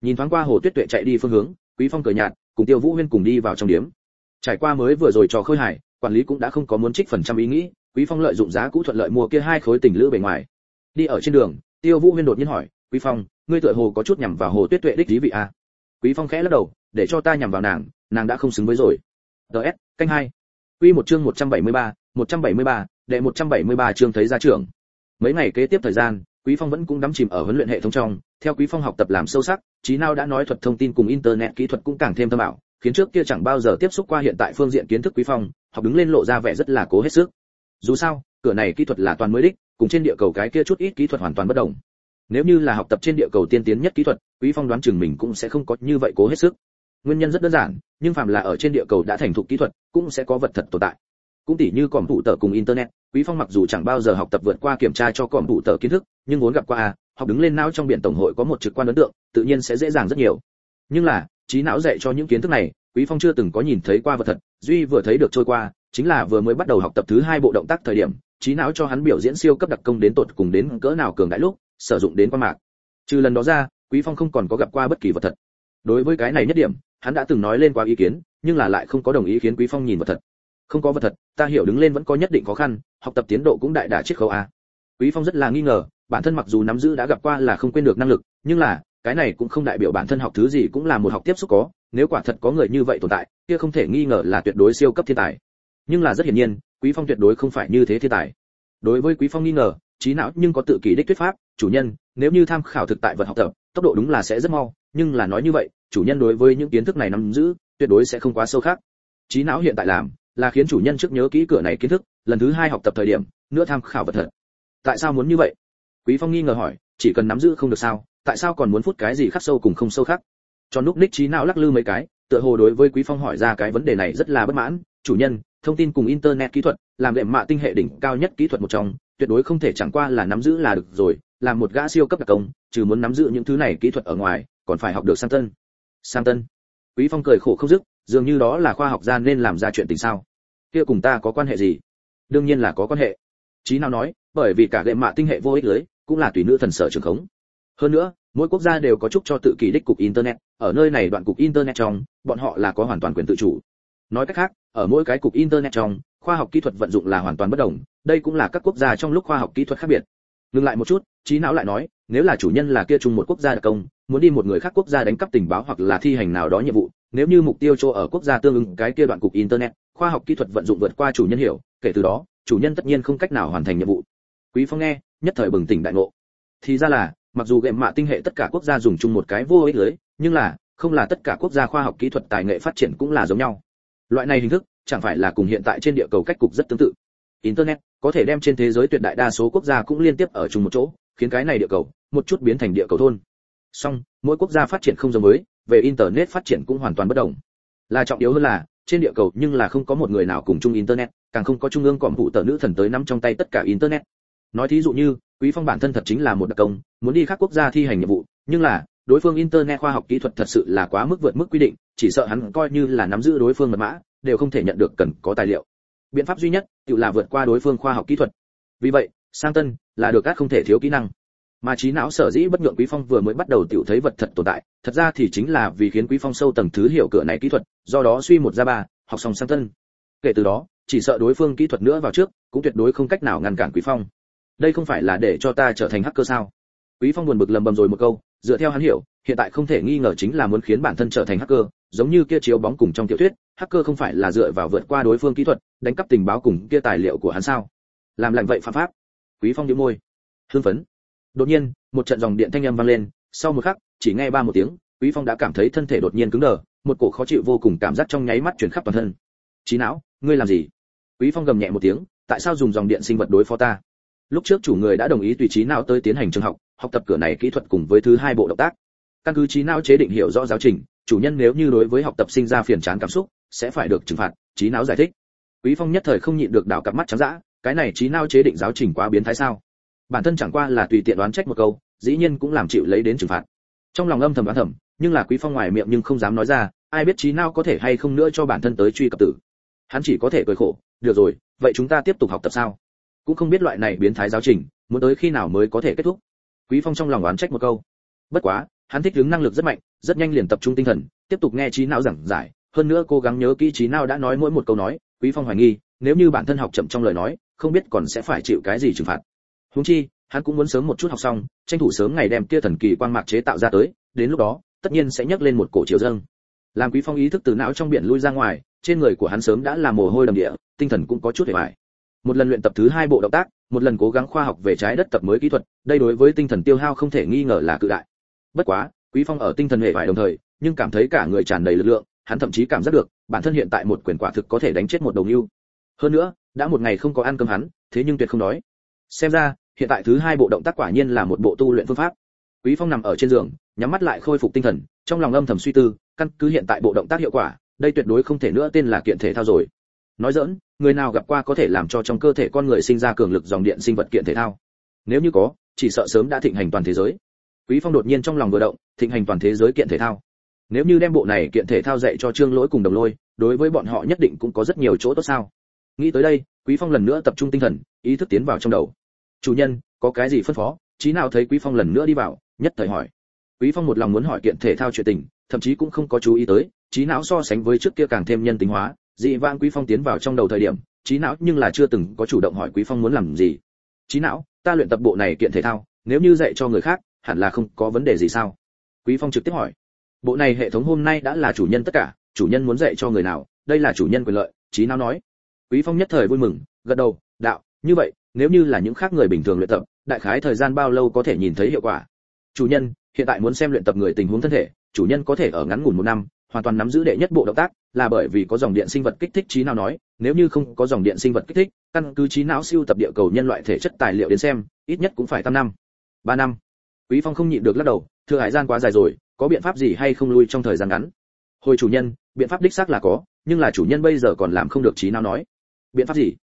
S1: Nhìn thoáng qua hồ tuyết tuệ chạy đi phương hướng, quý phong cười nhạt, cùng tiêu vũ huyên cùng đi vào trong điếm. Trải qua mới vừa rồi trò khơi hải, quản lý cũng đã không có muốn trích phần trăm ý nghĩ, quý phong lợi dụng giá cũ thuận lợi mua kia hai khối tình lữ bề ngoài. Đi ở trên đường, tiêu vũ huyên đột nhiên hỏi, quý phong, ngươi tựa hồ có chút nhằm vào hồ tuyết tuệ đích lý vị a à? quý phong khẽ lắc đầu, để cho ta nhằm vào nàng nàng đã không xứng với rồi ts canh hai. Quy một chương 173, 173, đệ 173 chương thấy ra trưởng mấy ngày kế tiếp thời gian quý phong vẫn cũng đắm chìm ở huấn luyện hệ thống trong. Theo quý phong học tập làm sâu sắc trí nào đã nói thuật thông tin cùng internet kỹ thuật cũng càng thêm thâm ảo khiến trước kia chẳng bao giờ tiếp xúc qua hiện tại phương diện kiến thức quý phong học đứng lên lộ ra vẻ rất là cố hết sức. Dù sao cửa này kỹ thuật là toàn mới đích cùng trên địa cầu cái kia chút ít kỹ thuật hoàn toàn bất đồng. Nếu như là học tập trên địa cầu tiên tiến nhất kỹ thuật quý phong đoán chừng mình cũng sẽ không có như vậy cố hết sức nguyên nhân rất đơn giản, nhưng Phạm là ở trên địa cầu đã thành thục kỹ thuật, cũng sẽ có vật thật tồn tại. Cũng tỉ như còm thủ tờ cùng internet, quý phong mặc dù chẳng bao giờ học tập vượt qua kiểm tra cho còm thủ tờ kiến thức, nhưng muốn gặp qua à học đứng lên não trong biển tổng hội có một trực quan ấn tượng, tự nhiên sẽ dễ dàng rất nhiều. Nhưng là, trí não dạy cho những kiến thức này, quý phong chưa từng có nhìn thấy qua vật thật, duy vừa thấy được trôi qua, chính là vừa mới bắt đầu học tập thứ hai bộ động tác thời điểm, trí não cho hắn biểu diễn siêu cấp đặc công đến tột cùng đến cỡ nào cường đại lúc, sử dụng đến qua mạc. Trừ lần đó ra, quý phong không còn có gặp qua bất kỳ vật thật. Đối với cái này nhất điểm hắn đã từng nói lên qua ý kiến, nhưng là lại không có đồng ý khiến quý phong nhìn vật thật. Không có vật thật, ta hiểu đứng lên vẫn có nhất định khó khăn, học tập tiến độ cũng đại đả chiết khấu a. Quý phong rất là nghi ngờ, bản thân mặc dù nắm giữ đã gặp qua là không quên được năng lực, nhưng là, cái này cũng không đại biểu bản thân học thứ gì cũng là một học tiếp xúc có, nếu quả thật có người như vậy tồn tại, kia không thể nghi ngờ là tuyệt đối siêu cấp thiên tài. Nhưng là rất hiển nhiên, quý phong tuyệt đối không phải như thế thiên tài. Đối với quý phong nghi ngờ, trí não nhưng có tự kỷ đích thuyết pháp, chủ nhân, nếu như tham khảo thực tại vật học tập, tốc độ đúng là sẽ rất mau nhưng là nói như vậy, chủ nhân đối với những kiến thức này nắm giữ, tuyệt đối sẽ không quá sâu khác. Trí não hiện tại làm, là khiến chủ nhân trước nhớ kỹ cửa này kiến thức, lần thứ hai học tập thời điểm, nữa tham khảo vật thật. Tại sao muốn như vậy? Quý phong nghi ngờ hỏi, chỉ cần nắm giữ không được sao, tại sao còn muốn phút cái gì khắc sâu cùng không sâu khác? Cho lúc ních trí não lắc lư mấy cái, tựa hồ đối với quý phong hỏi ra cái vấn đề này rất là bất mãn. Chủ nhân, thông tin cùng internet kỹ thuật, làm đệm mạ tinh hệ đỉnh cao nhất kỹ thuật một trong, tuyệt đối không thể chẳng qua là nắm giữ là được rồi, làm một gã siêu cấp đặc công, trừ muốn nắm giữ những thứ này kỹ thuật ở ngoài còn phải học được sang tân. Sang tân. Quý phong cười khổ không dứt, dường như đó là khoa học gia nên làm ra chuyện tình sao. Kia cùng ta có quan hệ gì? Đương nhiên là có quan hệ. Chí nào nói, bởi vì cả lệ mạ tinh hệ vô ích lưới, cũng là tùy nữ thần sở trường khống. Hơn nữa, mỗi quốc gia đều có chúc cho tự kỳ đích cục internet, ở nơi này đoạn cục internet trong, bọn họ là có hoàn toàn quyền tự chủ. Nói cách khác, ở mỗi cái cục internet trong, khoa học kỹ thuật vận dụng là hoàn toàn bất đồng, đây cũng là các quốc gia trong lúc khoa học kỹ thuật khác biệt. Ngừng lại một chút trí não lại nói nếu là chủ nhân là kia chung một quốc gia đặc công, muốn đi một người khác quốc gia đánh cắp tình báo hoặc là thi hành nào đó nhiệm vụ, nếu như mục tiêu cho ở quốc gia tương ứng cái kia đoạn cục internet, khoa học kỹ thuật vận dụng vượt qua chủ nhân hiểu, kể từ đó, chủ nhân tất nhiên không cách nào hoàn thành nhiệm vụ. Quý phong nghe, nhất thời bừng tỉnh đại ngộ. Thì ra là, mặc dù gệm mạ tinh hệ tất cả quốc gia dùng chung một cái vô ích lưới, nhưng là, không là tất cả quốc gia khoa học kỹ thuật tài nghệ phát triển cũng là giống nhau. Loại này hình thức, chẳng phải là cùng hiện tại trên địa cầu cách cục rất tương tự. Internet, có thể đem trên thế giới tuyệt đại đa số quốc gia cũng liên tiếp ở chung một chỗ, khiến cái này địa cầu một chút biến thành địa cầu thôn. Song mỗi quốc gia phát triển không giống mới, về internet phát triển cũng hoàn toàn bất đồng. Là trọng yếu hơn là trên địa cầu nhưng là không có một người nào cùng chung internet càng không có trung ương cọm vụ tờ nữ thần tới nắm trong tay tất cả internet. Nói thí dụ như quý phong bản thân thật chính là một đặc công muốn đi các quốc gia thi hành nhiệm vụ nhưng là đối phương internet khoa học kỹ thuật thật sự là quá mức vượt mức quy định chỉ sợ hắn coi như là nắm giữ đối phương mật mã đều không thể nhận được cần có tài liệu. Biện pháp duy nhất tự là vượt qua đối phương khoa học kỹ thuật. Vì vậy sang tân là được các không thể thiếu kỹ năng mà trí não sở dĩ bất nhượng quý phong vừa mới bắt đầu tiểu thấy vật thật tồn tại, thật ra thì chính là vì khiến quý phong sâu tầng thứ hiểu cửa này kỹ thuật, do đó suy một ra ba, học xong sang tân kể từ đó, chỉ sợ đối phương kỹ thuật nữa vào trước, cũng tuyệt đối không cách nào ngăn cản quý phong. Đây không phải là để cho ta trở thành hacker sao? Quý phong buồn bực lầm bầm rồi một câu, dựa theo hắn hiểu, hiện tại không thể nghi ngờ chính là muốn khiến bản thân trở thành hacker, giống như kia chiếu bóng cùng trong tiểu thuyết, hacker không phải là dựa vào vượt qua đối phương kỹ thuật, đánh cắp tình báo cùng kia tài liệu của hắn sao? Làm lạnh vậy phạm pháp. Quý phong nhíu môi. Hưng phấn đột nhiên, một trận dòng điện thanh âm vang lên, sau một khắc, chỉ nghe ba một tiếng, quý phong đã cảm thấy thân thể đột nhiên cứng đờ, một cổ khó chịu vô cùng cảm giác trong nháy mắt truyền khắp toàn thân. Trí não, ngươi làm gì? Quý phong gầm nhẹ một tiếng, tại sao dùng dòng điện sinh vật đối phó ta? Lúc trước chủ người đã đồng ý tùy trí não tới tiến hành trường học học tập cửa này kỹ thuật cùng với thứ hai bộ động tác. Căn cứ trí não chế định hiểu rõ giáo trình, chủ nhân nếu như đối với học tập sinh ra phiền chán cảm xúc, sẽ phải được trừng phạt trí não giải thích. Quý phong nhất thời không nhịn được đảo cặp mắt trắng dã, cái này trí não chế định giáo trình quá biến thái sao? Bản thân chẳng qua là tùy tiện đoán trách một câu, dĩ nhiên cũng làm chịu lấy đến trừng phạt. Trong lòng âm thầm đoán thầm, nhưng là quý phong ngoài miệng nhưng không dám nói ra, ai biết trí não có thể hay không nữa cho bản thân tới truy cập tử. Hắn chỉ có thể cười khổ, được rồi, vậy chúng ta tiếp tục học tập sao? Cũng không biết loại này biến thái giáo trình, muốn tới khi nào mới có thể kết thúc. Quý phong trong lòng oán trách một câu. Bất quá, hắn thích ứng năng lực rất mạnh, rất nhanh liền tập trung tinh thần, tiếp tục nghe trí não giảng giải, hơn nữa cố gắng nhớ kỹ trí não đã nói mỗi một câu nói, quý phong hoài nghi, nếu như bản thân học chậm trong lời nói, không biết còn sẽ phải chịu cái gì trừng phạt huống chi, hắn cũng muốn sớm một chút học xong, tranh thủ sớm ngày đem kia thần kỳ quang mạc chế tạo ra tới, đến lúc đó, tất nhiên sẽ nhấc lên một cổ chiều dâng. Làm quý phong ý thức từ não trong biển lui ra ngoài, trên người của hắn sớm đã là mồ hôi đầm địa, tinh thần cũng có chút hề bại. Một lần luyện tập thứ hai bộ động tác, một lần cố gắng khoa học về trái đất tập mới kỹ thuật, đây đối với tinh thần tiêu hao không thể nghi ngờ là cự đại. Bất quá, quý phong ở tinh thần hệ vải đồng thời, nhưng cảm thấy cả người tràn đầy lực lượng, hắn thậm chí cảm giác được, bản thân hiện tại một quyền quả thực có thể đánh chết một đầu lưu hơn nữa, đã một ngày không có ăn cơm hắn, thế nhưng tuyệt không đói xem ra, hiện tại thứ hai bộ động tác quả nhiên là một bộ tu luyện phương pháp. Quý phong nằm ở trên giường, nhắm mắt lại khôi phục tinh thần, trong lòng âm thầm suy tư, căn cứ hiện tại bộ động tác hiệu quả, đây tuyệt đối không thể nữa tên là kiện thể thao rồi. Nói dỡn người nào gặp qua có thể làm cho trong cơ thể con người sinh ra cường lực dòng điện sinh vật kiện thể thao? Nếu như có, chỉ sợ sớm đã thịnh hành toàn thế giới. Quý phong đột nhiên trong lòng vừa động, thịnh hành toàn thế giới kiện thể thao. Nếu như đem bộ này kiện thể thao dạy cho trương lỗi cùng đồng lôi, đối với bọn họ nhất định cũng có rất nhiều chỗ tốt sao? Nghĩ tới đây, quý phong lần nữa tập trung tinh thần, ý thức tiến vào trong đầu chủ nhân, có cái gì phân phó? Chí nào thấy quý phong lần nữa đi vào, nhất thời hỏi. Quý phong một lòng muốn hỏi kiện thể thao chuyện tình, thậm chí cũng không có chú ý tới trí não so sánh với trước kia càng thêm nhân tính hóa, dị vãng quý phong tiến vào trong đầu thời điểm trí não nhưng là chưa từng có chủ động hỏi quý phong muốn làm gì. Trí não, ta luyện tập bộ này kiện thể thao, nếu như dạy cho người khác, hẳn là không có vấn đề gì sao? Quý phong trực tiếp hỏi. Bộ này hệ thống hôm nay đã là chủ nhân tất cả, chủ nhân muốn dạy cho người nào, đây là chủ nhân quyền lợi trí não nói. Quý phong nhất thời vui mừng, gật đầu, đạo, như vậy nếu như là những khác người bình thường luyện tập, đại khái thời gian bao lâu có thể nhìn thấy hiệu quả? Chủ nhân, hiện tại muốn xem luyện tập người tình huống thân thể, chủ nhân có thể ở ngắn ngủn một năm, hoàn toàn nắm giữ đệ nhất bộ động tác, là bởi vì có dòng điện sinh vật kích thích trí não nói, nếu như không có dòng điện sinh vật kích thích, căn cứ trí não siêu tập địa cầu nhân loại thể chất tài liệu đến xem, ít nhất cũng phải tam năm, ba năm. Quý phong không nhịn được lắc đầu thừa hải gian quá dài rồi, có biện pháp gì hay không lui trong thời gian ngắn? Hồi chủ nhân, biện pháp đích xác là có, nhưng là chủ nhân bây giờ còn làm không được trí não nói. Biện pháp gì?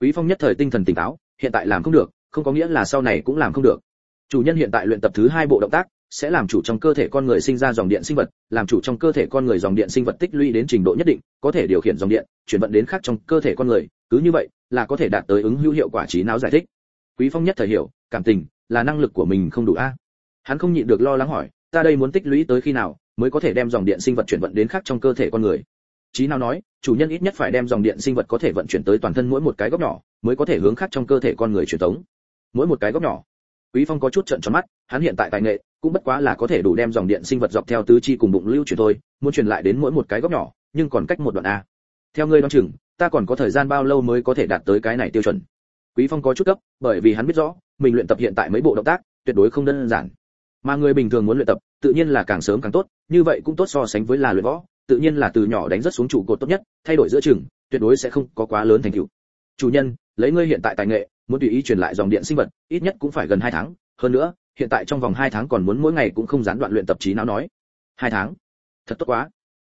S1: Quý phong nhất thời tinh thần tỉnh táo hiện tại làm không được không có nghĩa là sau này cũng làm không được chủ nhân hiện tại luyện tập thứ hai bộ động tác sẽ làm chủ trong cơ thể con người sinh ra dòng điện sinh vật, làm chủ trong cơ thể con người dòng điện sinh vật tích lũy đến trình độ nhất định, có thể điều khiển dòng điện, chuyển vận đến khác trong cơ thể con người, cứ như vậy, là có thể đạt tới ứng hữu hiệu quả trí não giải thích. Quý Phong nhất thời hiểu, cảm tình là năng lực của mình không đủ a. Hắn không nhịn được lo lắng hỏi, ta đây muốn tích lũy tới khi nào mới có thể đem dòng điện sinh vật chuyển vận đến khác trong cơ thể con người? Trí nào nói, chủ nhân ít nhất phải đem dòng điện sinh vật có thể vận chuyển tới toàn thân mỗi một cái góc nhỏ, mới có thể hướng khác trong cơ thể con người truyền tống. Mỗi một cái góc nhỏ. Quý Phong có chút trợn tròn mắt, hắn hiện tại tài nghệ cũng bất quá là có thể đủ đem dòng điện sinh vật dọc theo tứ chi cùng bụng lưu truyền thôi muốn truyền lại đến mỗi một cái góc nhỏ nhưng còn cách một đoạn a theo ngươi đoán chừng ta còn có thời gian bao lâu mới có thể đạt tới cái này tiêu chuẩn quý phong có chút cấp bởi vì hắn biết rõ mình luyện tập hiện tại mấy bộ động tác tuyệt đối không đơn giản mà người bình thường muốn luyện tập tự nhiên là càng sớm càng tốt như vậy cũng tốt so sánh với là luyện võ tự nhiên là từ nhỏ đánh rất xuống trụ cột tốt nhất thay đổi giữa chừng tuyệt đối sẽ không có quá lớn thành tựu chủ nhân lấy ngươi hiện tại tài nghệ muốn tùy ý truyền lại dòng điện sinh vật ít nhất cũng phải gần hai tháng hơn nữa hiện tại trong vòng 2 tháng còn muốn mỗi ngày cũng không gián đoạn luyện tập trí não nói. 2 tháng? Thật tốt quá.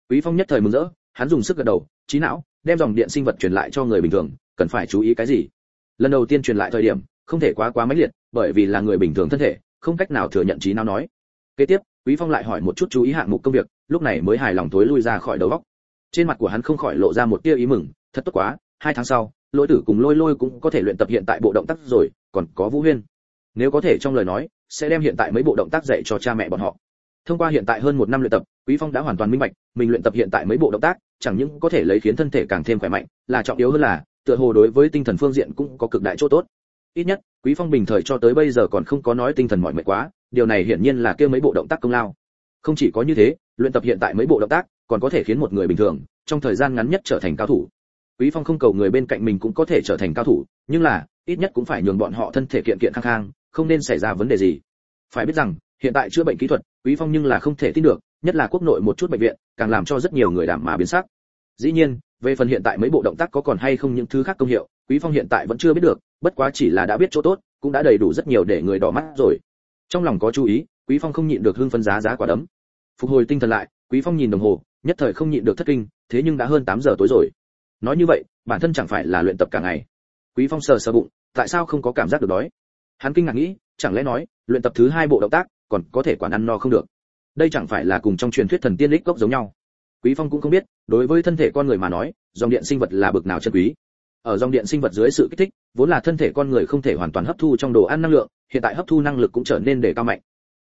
S1: Quý Phong nhất thời mừng rỡ, hắn dùng sức gật đầu, trí não, đem dòng điện sinh vật truyền lại cho người bình thường, cần phải chú ý cái gì? Lần đầu tiên truyền lại thời điểm, không thể quá quá mãnh liệt, bởi vì là người bình thường thân thể, không cách nào thừa nhận trí não nói. Kế tiếp, Quý Phong lại hỏi một chút chú ý hạng mục công việc, lúc này mới hài lòng tối lui ra khỏi đầu góc. Trên mặt của hắn không khỏi lộ ra một tia ý mừng, thật tốt quá, hai tháng sau, Lôi Tử cùng Lôi Lôi cũng có thể luyện tập hiện tại bộ động tác rồi, còn có Vũ Huyên. Nếu có thể trong lời nói, sẽ đem hiện tại mấy bộ động tác dạy cho cha mẹ bọn họ. Thông qua hiện tại hơn một năm luyện tập quý phong đã hoàn toàn minh bạch mình luyện tập hiện tại mấy bộ động tác chẳng những có thể lấy khiến thân thể càng thêm khỏe mạnh là trọng yếu hơn là tựa hồ đối với tinh thần phương diện cũng có cực đại chỗ tốt. Ít nhất quý phong bình thời cho tới bây giờ còn không có nói tinh thần mỏi mệt quá điều này hiển nhiên là kêu mấy bộ động tác công lao. Không chỉ có như thế, luyện tập hiện tại mấy bộ động tác còn có thể khiến một người bình thường trong thời gian ngắn nhất trở thành cao thủ. Quý phong không cầu người bên cạnh mình cũng có thể trở thành cao thủ, nhưng là, ít nhất cũng phải nhường bọn họ thân thể kiện kiện khang khang, không nên xảy ra vấn đề gì. Phải biết rằng, hiện tại chữa bệnh kỹ thuật, quý phong nhưng là không thể tin được, nhất là quốc nội một chút bệnh viện, càng làm cho rất nhiều người đảm mà biến sắc. Dĩ nhiên, về phần hiện tại mấy bộ động tác có còn hay không những thứ khác công hiệu, quý phong hiện tại vẫn chưa biết được, bất quá chỉ là đã biết chỗ tốt, cũng đã đầy đủ rất nhiều để người đỏ mắt rồi trong lòng có chú ý, quý phong không nhịn được hưng phân giá giá quả đấm. Phục hồi tinh thần lại, quý phong nhìn đồng hồ, nhất thời không nhịn được thất kinh, thế nhưng đã hơn 8 giờ tối rồi. Nói như vậy, bản thân chẳng phải là luyện tập cả ngày. Quý phong sờ sờ bụng, tại sao không có cảm giác được đói? Hắn kinh ngạc nghĩ, chẳng lẽ nói, luyện tập thứ hai bộ động tác, còn có thể quản ăn no không được? Đây chẳng phải là cùng trong truyền thuyết thần tiên lích cốc giống nhau. Quý phong cũng không biết, đối với thân thể con người mà nói, dòng điện sinh vật là bực nào chân quý ở dòng điện sinh vật dưới sự kích thích, vốn là thân thể con người không thể hoàn toàn hấp thu trong đồ ăn năng lượng, hiện tại hấp thu năng lực cũng trở nên để cao mạnh.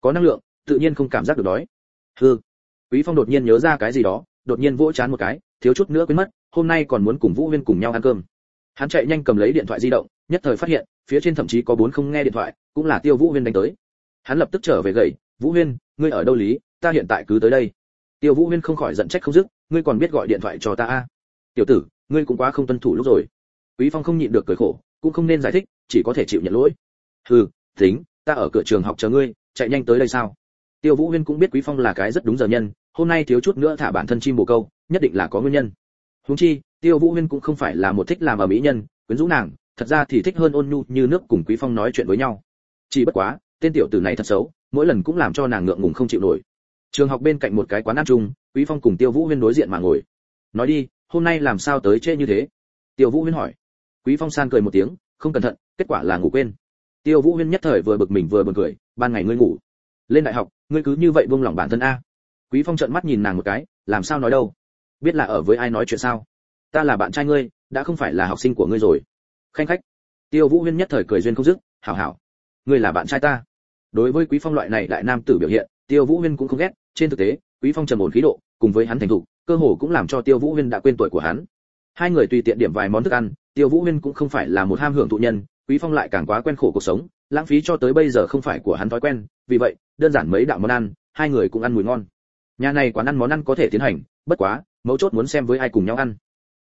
S1: Có năng lượng, tự nhiên không cảm giác được đói. Hư quý phong đột nhiên nhớ ra cái gì đó, đột nhiên vỗ chán một cái, thiếu chút nữa quên mất, hôm nay còn muốn cùng vũ huyên cùng nhau ăn cơm. Hắn chạy nhanh cầm lấy điện thoại di động, nhất thời phát hiện, phía trên thậm chí có bốn không nghe điện thoại, cũng là tiêu vũ huyên đánh tới. Hắn lập tức trở về gậy vũ huyên, ngươi ở đâu lý? Ta hiện tại cứ tới đây. Tiêu vũ huyên không khỏi giận trách không dứt, ngươi còn biết gọi điện thoại cho ta a? Tiểu tử, ngươi cũng quá không tuân thủ lúc rồi quý phong không nhịn được cười khổ, cũng không nên giải thích, chỉ có thể chịu nhận lỗi. Hừ, tính, ta ở cửa trường học chờ ngươi, chạy nhanh tới đây sao? Tiêu vũ huyên cũng biết quý phong là cái rất đúng giờ nhân, hôm nay thiếu chút nữa thả bản thân chim bồ câu, nhất định là có nguyên nhân. Huống chi, tiêu vũ huyên cũng không phải là một thích làm ở mỹ nhân, quyến rũ nàng, thật ra thì thích hơn ôn nhu như nước cùng quý phong nói chuyện với nhau. Chỉ bất quá, tên tiểu tử này thật xấu, mỗi lần cũng làm cho nàng ngượng ngùng không chịu nổi. Trường học bên cạnh một cái quán ăn chung, quý phong cùng tiêu vũ huyên đối diện mà ngồi. Nói đi, hôm nay làm sao tới trễ như thế? Tiêu vũ huyên hỏi quý phong san cười một tiếng, không cẩn thận, kết quả là ngủ quên. Tiêu vũ huyên nhất thời vừa bực mình vừa buồn cười, ban ngày ngươi ngủ. Lên đại học, ngươi cứ như vậy buông lòng bản thân a. Quý phong trợn mắt nhìn nàng một cái, làm sao nói đâu? Biết là ở với ai nói chuyện sao? Ta là bạn trai ngươi, đã không phải là học sinh của ngươi rồi. Khanh khách. Tiêu vũ huyên nhất thời cười duyên không dứt, hảo hảo. Ngươi là bạn trai ta. Đối với quý phong loại này đại nam tử biểu hiện, tiêu vũ huyên cũng không ghét. Trên thực tế, quý phong trầm ổn khí độ, cùng với hắn thành thục, cơ hồ cũng làm cho tiêu vũ huyên đã quên tuổi của hắn. Hai người tùy tiện điểm vài món thức ăn tiêu vũ huyên cũng không phải là một ham hưởng thụ nhân, quý phong lại càng quá quen khổ cuộc sống, lãng phí cho tới bây giờ không phải của hắn thói quen, vì vậy, đơn giản mấy đạo món ăn, hai người cũng ăn mùi ngon. Nhà này quán ăn món ăn có thể tiến hành, bất quá, mấu chốt muốn xem với ai cùng nhau ăn.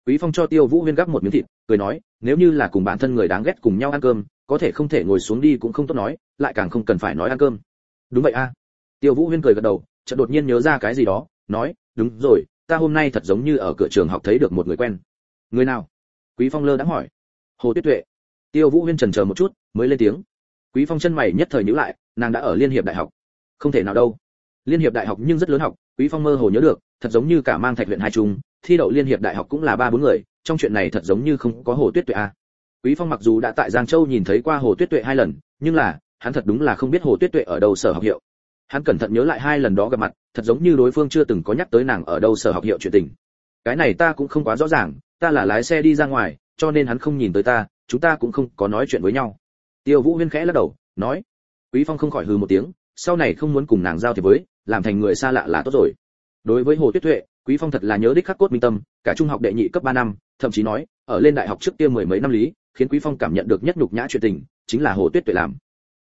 S1: Quý phong cho tiêu vũ huyên gắp một miếng thịt, cười nói, nếu như là cùng bản thân người đáng ghét cùng nhau ăn cơm, có thể không thể ngồi xuống đi cũng không tốt nói, lại càng không cần phải nói ăn cơm. Đúng vậy a. Tiêu vũ huyên cười gật đầu, chợt đột nhiên nhớ ra cái gì đó, nói, đúng rồi, ta hôm nay thật giống như ở cửa trường học thấy được một người quen. Người nào? Quý phong lơ đã hỏi. Hồ tuyết tuệ. Tiêu vũ huyên chần chờ một chút, mới lên tiếng. Quý phong chân mày nhất thời nhíu lại, nàng đã ở liên hiệp đại học. Không thể nào đâu. Liên hiệp đại học nhưng rất lớn học, quý phong mơ hồ nhớ được, thật giống như cả mang thạch huyện hai trung, thi đậu liên hiệp đại học cũng là ba bốn người, trong chuyện này thật giống như không có hồ tuyết tuệ a quý phong mặc dù đã tại giang châu nhìn thấy qua hồ tuyết tuệ hai lần, nhưng là, hắn thật đúng là không biết hồ tuyết tuệ ở đâu sở học hiệu. Hắn cẩn thận nhớ lại hai lần đó gặp mặt, thật giống như đối phương chưa từng có nhắc tới nàng ở đâu sở học hiệu chuyện tình. Cái này ta cũng không quá rõ ràng ta là lái xe đi ra ngoài, cho nên hắn không nhìn tới ta, chúng ta cũng không có nói chuyện với nhau. Tiêu vũ huyên khẽ lắc đầu, nói, quý phong không khỏi hừ một tiếng, sau này không muốn cùng nàng giao thiệp với, làm thành người xa lạ là tốt rồi. Đối với hồ tuyết tuệ, quý phong thật là nhớ đích khắc cốt minh tâm, cả trung học đệ nhị cấp 3 năm, thậm chí nói, ở lên đại học trước kia mười mấy năm lý, khiến quý phong cảm nhận được nhất nhục nhã chuyện tình, chính là hồ tuyết tuệ làm.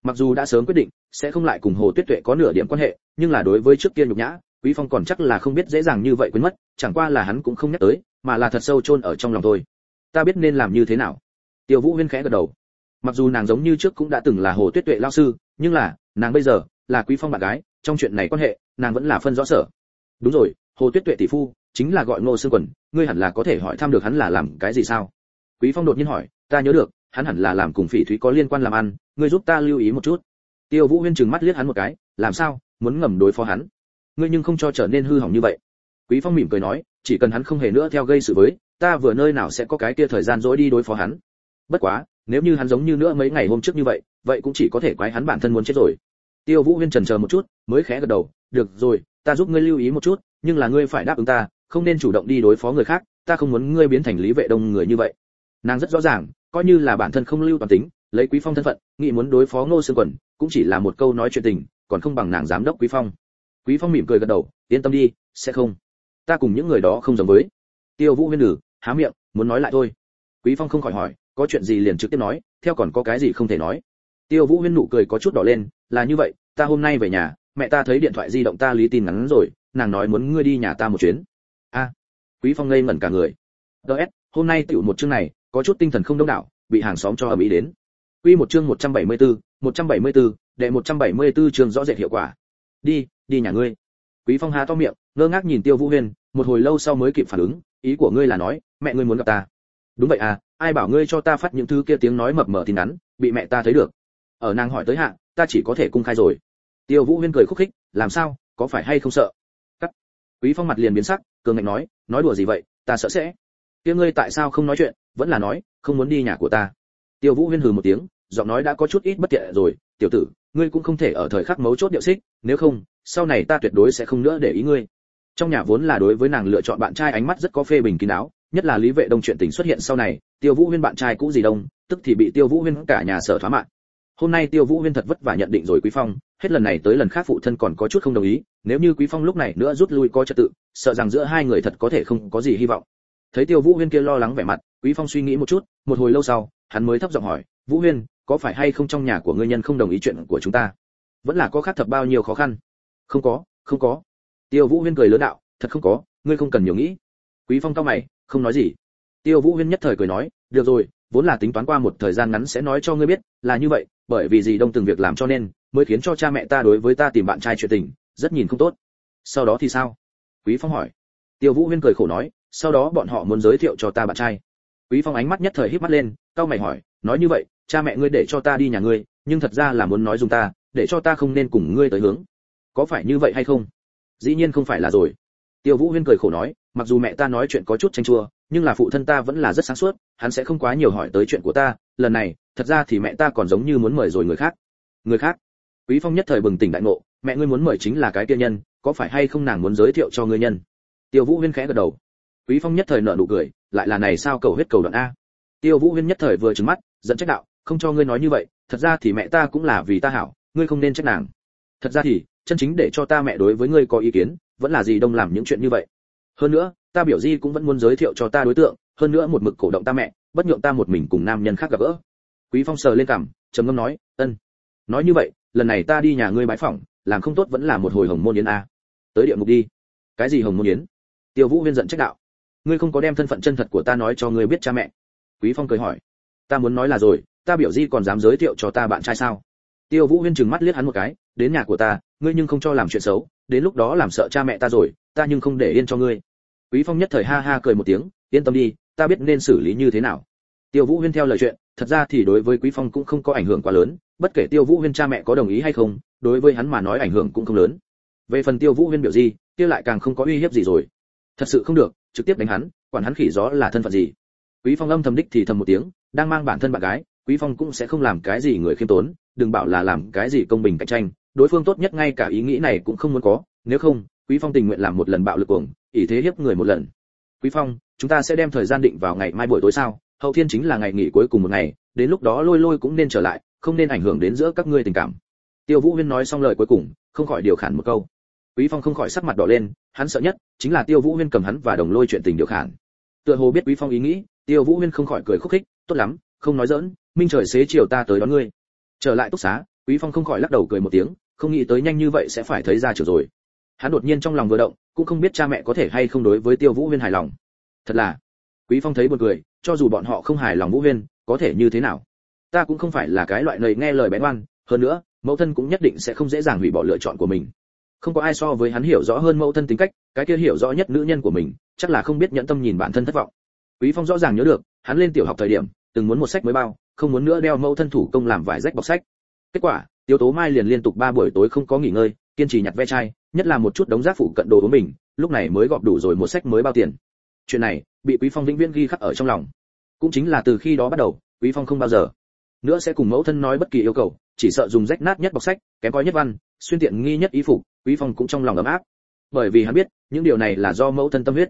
S1: Mặc dù đã sớm quyết định, sẽ không lại cùng hồ tuyết tuệ có nửa điểm quan hệ, nhưng là đối với trước kia nhục nhã, quý phong còn chắc là không biết dễ dàng như vậy quên mất, chẳng qua là hắn cũng không nhắc tới mà là thật sâu chôn ở trong lòng tôi. ta biết nên làm như thế nào. Tiêu vũ huyên khẽ gật đầu. Mặc dù nàng giống như trước cũng đã từng là hồ tuyết tuệ lao sư, nhưng là, nàng bây giờ là quý phong bạn gái, trong chuyện này quan hệ, nàng vẫn là phân rõ sở. Đúng rồi, hồ tuyết tuệ tỷ phu chính là gọi ngô xương quần, ngươi hẳn là có thể hỏi thăm được hắn là làm cái gì sao? Quý phong đột nhiên hỏi, ta nhớ được, hắn hẳn là làm cùng phỉ thúy có liên quan làm ăn, ngươi giúp ta lưu ý một chút. Tiêu vũ huyên trừng mắt liếc hắn một cái, làm sao, muốn ngầm đối phó hắn? Ngươi nhưng không cho trở nên hư hỏng như vậy quý phong mỉm cười nói, chỉ cần hắn không hề nữa theo gây sự với, ta vừa nơi nào sẽ có cái kia thời gian rỗi đi đối phó hắn. Bất quá, nếu như hắn giống như nữa mấy ngày hôm trước như vậy vậy cũng chỉ có thể quái hắn bản thân muốn chết rồi. Tiêu vũ huyên trần chờ một chút, mới khẽ gật đầu, được rồi, ta giúp ngươi lưu ý một chút, nhưng là ngươi phải đáp ứng ta, không nên chủ động đi đối phó người khác, ta không muốn ngươi biến thành lý vệ đông người như vậy. Nàng rất rõ ràng, coi như là bản thân không lưu toàn tính, lấy quý phong thân phận, nghĩ muốn đối phó ngô sương quần, cũng chỉ là một câu nói chuyện tình, còn không bằng nàng giám đốc quý phong. Quý phong mỉm cười gật đầu, yên tâm đi, sẽ không ta cùng những người đó không giống với. Tiêu vũ huyên lử há miệng muốn nói lại thôi. Quý phong không khỏi hỏi có chuyện gì liền trực tiếp nói theo còn có cái gì không thể nói. Tiêu vũ huyên nụ cười có chút đỏ lên là như vậy ta hôm nay về nhà mẹ ta thấy điện thoại di động ta lý tin ngắn rồi nàng nói muốn ngươi đi nhà ta một chuyến. A quý phong ngây ngẩn cả người. Ds hôm nay tiểu một chương này có chút tinh thần không đông đảo bị hàng xóm cho ở mỹ đến. Quy một chương 174, 174, đệ 174 chương rõ rệt hiệu quả. Đi đi nhà ngươi quý phong há to miệng ngơ ngác nhìn tiêu vũ huyên một hồi lâu sau mới kịp phản ứng ý của ngươi là nói mẹ ngươi muốn gặp ta. Đúng vậy à ai bảo ngươi cho ta phát những thứ kia tiếng nói mập mờ tin nhắn, bị mẹ ta thấy được. Ở nàng hỏi tới hạ ta chỉ có thể cung khai rồi. Tiêu vũ huyên cười khúc khích làm sao có phải hay không sợ? Cắt. Quý phong mặt liền biến sắc cường ngạnh nói nói đùa gì vậy ta sợ sẽ. Kia ngươi tại sao không nói chuyện vẫn là nói không muốn đi nhà của ta. Tiêu vũ huyên hừ một tiếng giọng nói đã có chút ít bất tiện rồi tiểu tử ngươi cũng không thể ở thời khắc mấu chốt điệu xích, nếu không, sau này ta tuyệt đối sẽ không nữa để ý ngươi. Trong nhà vốn là đối với nàng lựa chọn bạn trai ánh mắt rất có phê bình kín đáo, nhất là lý vệ đông chuyện tình xuất hiện sau này, tiêu vũ huyên bạn trai cũ gì đông, tức thì bị tiêu vũ huyên cả nhà sở thoá mạng hôm nay tiêu vũ huyên thật vất vả nhận định rồi quý phong, hết lần này tới lần khác phụ thân còn có chút không đồng ý, nếu như quý phong lúc này nữa rút lui có trật tự, sợ rằng giữa hai người thật có thể không có gì hy vọng. Thấy tiêu vũ huyên kia lo lắng vẻ mặt quý phong suy nghĩ một chút, một hồi lâu sau, hắn mới thấp giọng hỏi, vũ huyên, có phải hay không trong nhà của ngươi nhân không đồng ý chuyện của chúng ta? Vẫn là có khác thật bao nhiêu khó khăn? Không có không có. Tiêu vũ huyên cười lớn đạo, thật không có, ngươi không cần nhiều nghĩ. Quý phong cao mày, không nói gì. Tiêu vũ huyên nhất thời cười nói, được rồi, vốn là tính toán qua một thời gian ngắn sẽ nói cho ngươi biết, là như vậy, bởi vì gì đông từng việc làm cho nên, mới khiến cho cha mẹ ta đối với ta tìm bạn trai chuyện tình, rất nhìn không tốt. Sau đó thì sao? Quý phong hỏi. Tiêu vũ huyên cười khổ nói, sau đó bọn họ muốn giới thiệu cho ta bạn trai quý phong ánh mắt nhất thời híp mắt lên cao mày hỏi, nói như vậy, cha mẹ ngươi để cho ta đi nhà ngươi, nhưng thật ra là muốn nói dùng ta, để cho ta không nên cùng ngươi tới hướng. Có phải như vậy hay không? Dĩ nhiên không phải là rồi. Tiêu vũ huyên cười khổ nói, mặc dù mẹ ta nói chuyện có chút tranh chua, nhưng là phụ thân ta vẫn là rất sáng suốt, hắn sẽ không quá nhiều hỏi tới chuyện của ta, lần này, thật ra thì mẹ ta còn giống như muốn mời rồi người khác. Người khác? Quý phong nhất thời bừng tỉnh đại ngộ, mẹ ngươi muốn mời chính là cái kia nhân, có phải hay không nàng muốn giới thiệu cho ngươi nhân? Tiêu vũ huyên khẽ gật đầu. Quý phong nhất thời nở nụ cười lại là này sao cầu huyết cầu đoạn a. Tiêu vũ huyên nhất thời vừa trừng mắt dẫn trách đạo, không cho ngươi nói như vậy, thật ra thì mẹ ta cũng là vì ta hảo, ngươi không nên trách nàng. Thật ra thì, chân chính để cho ta mẹ đối với ngươi có ý kiến, vẫn là gì đông làm những chuyện như vậy. Hơn nữa, ta biểu di cũng vẫn muốn giới thiệu cho ta đối tượng, hơn nữa một mực cổ động ta mẹ, bất nhượng ta một mình cùng nam nhân khác gặp gỡ. Quý phong sờ lên cằm, trầm ngâm nói, ân, nói như vậy, lần này ta đi nhà ngươi bái phỏng, làm không tốt vẫn là một hồi hồng môn yến a. Tới địa ngục đi. Cái gì hồng môn yến? Tiêu vũ huyên giận trách đạo ngươi không có đem thân phận chân thật của ta nói cho ngươi biết cha mẹ. Quý phong cười hỏi. Ta muốn nói là rồi, ta biểu di còn dám giới thiệu cho ta bạn trai sao? Tiêu vũ huyên trừng mắt liếc hắn một cái, đến nhà của ta, ngươi nhưng không cho làm chuyện xấu, đến lúc đó làm sợ cha mẹ ta rồi, ta nhưng không để yên cho ngươi. Quý phong nhất thời ha ha cười một tiếng, yên tâm đi, ta biết nên xử lý như thế nào. Tiêu vũ huyên theo lời chuyện, thật ra thì đối với quý phong cũng không có ảnh hưởng quá lớn, bất kể tiêu vũ huyên cha mẹ có đồng ý hay không, đối với hắn mà nói ảnh hưởng cũng không lớn. Về phần tiêu vũ huyên biểu gì kia lại càng không có uy hiếp gì rồi. Thật sự không được trực tiếp đánh hắn, quản hắn khỉ gió là thân phận gì. Quý phong âm thầm đích thì thầm một tiếng, đang mang bản thân bạn gái, quý phong cũng sẽ không làm cái gì người khiêm tốn, đừng bảo là làm cái gì công bình cạnh tranh, đối phương tốt nhất ngay cả ý nghĩ này cũng không muốn có, nếu không, quý phong tình nguyện làm một lần bạo lực cuồng, ỷ thế hiếp người một lần. Quý phong, chúng ta sẽ đem thời gian định vào ngày mai buổi tối sao hậu thiên chính là ngày nghỉ cuối cùng một ngày, đến lúc đó lôi lôi cũng nên trở lại, không nên ảnh hưởng đến giữa các ngươi tình cảm. Tiêu vũ huyên nói xong lời cuối cùng, không khỏi điều khản một câu quý phong không khỏi sắc mặt đỏ lên, hắn sợ nhất chính là tiêu vũ huyên cầm hắn và đồng lôi chuyện tình điều khản. Tựa hồ biết quý phong ý nghĩ, tiêu vũ huyên không khỏi cười khúc khích, tốt lắm, không nói dỡn minh trời xế chiều ta tới đón ngươi. Trở lại túc xá, quý phong không khỏi lắc đầu cười một tiếng, không nghĩ tới nhanh như vậy sẽ phải thấy ra chiều rồi. Hắn đột nhiên trong lòng vừa động, cũng không biết cha mẹ có thể hay không đối với tiêu vũ huyên hài lòng. Thật là, quý phong thấy buồn cười, cho dù bọn họ không hài lòng vũ huyên, có thể như thế nào? Ta cũng không phải là cái loại lời nghe lời bén oan hơn nữa, mẫu thân cũng nhất định sẽ không dễ dàng hủy bỏ lựa chọn của mình không có ai so với hắn hiểu rõ hơn mẫu thân tính cách, cái kia hiểu rõ nhất nữ nhân của mình, chắc là không biết nhẫn tâm nhìn bản thân thất vọng. Quý phong rõ ràng nhớ được, hắn lên tiểu học thời điểm, từng muốn một sách mới bao, không muốn nữa đeo mẫu thân thủ công làm vải rách bọc sách. Kết quả tiêu tố mai liền liên tục ba buổi tối không có nghỉ ngơi, kiên trì nhặt ve chai, nhất là một chút đống rác phụ cận đồ của mình, lúc này mới gọp đủ rồi một sách mới bao tiền. Chuyện này, bị quý phong vĩnh viễn ghi khắc ở trong lòng. Cũng chính là từ khi đó bắt đầu, quý phong không bao giờ nữa sẽ cùng mẫu thân nói bất kỳ yêu cầu, chỉ sợ dùng rách nát nhất bọc sách, kém coi nhất văn, xuyên tiện nghi nhất ý phục quý phong cũng trong lòng ấm áp. Bởi vì hắn biết, những điều này là do mẫu thân tâm huyết.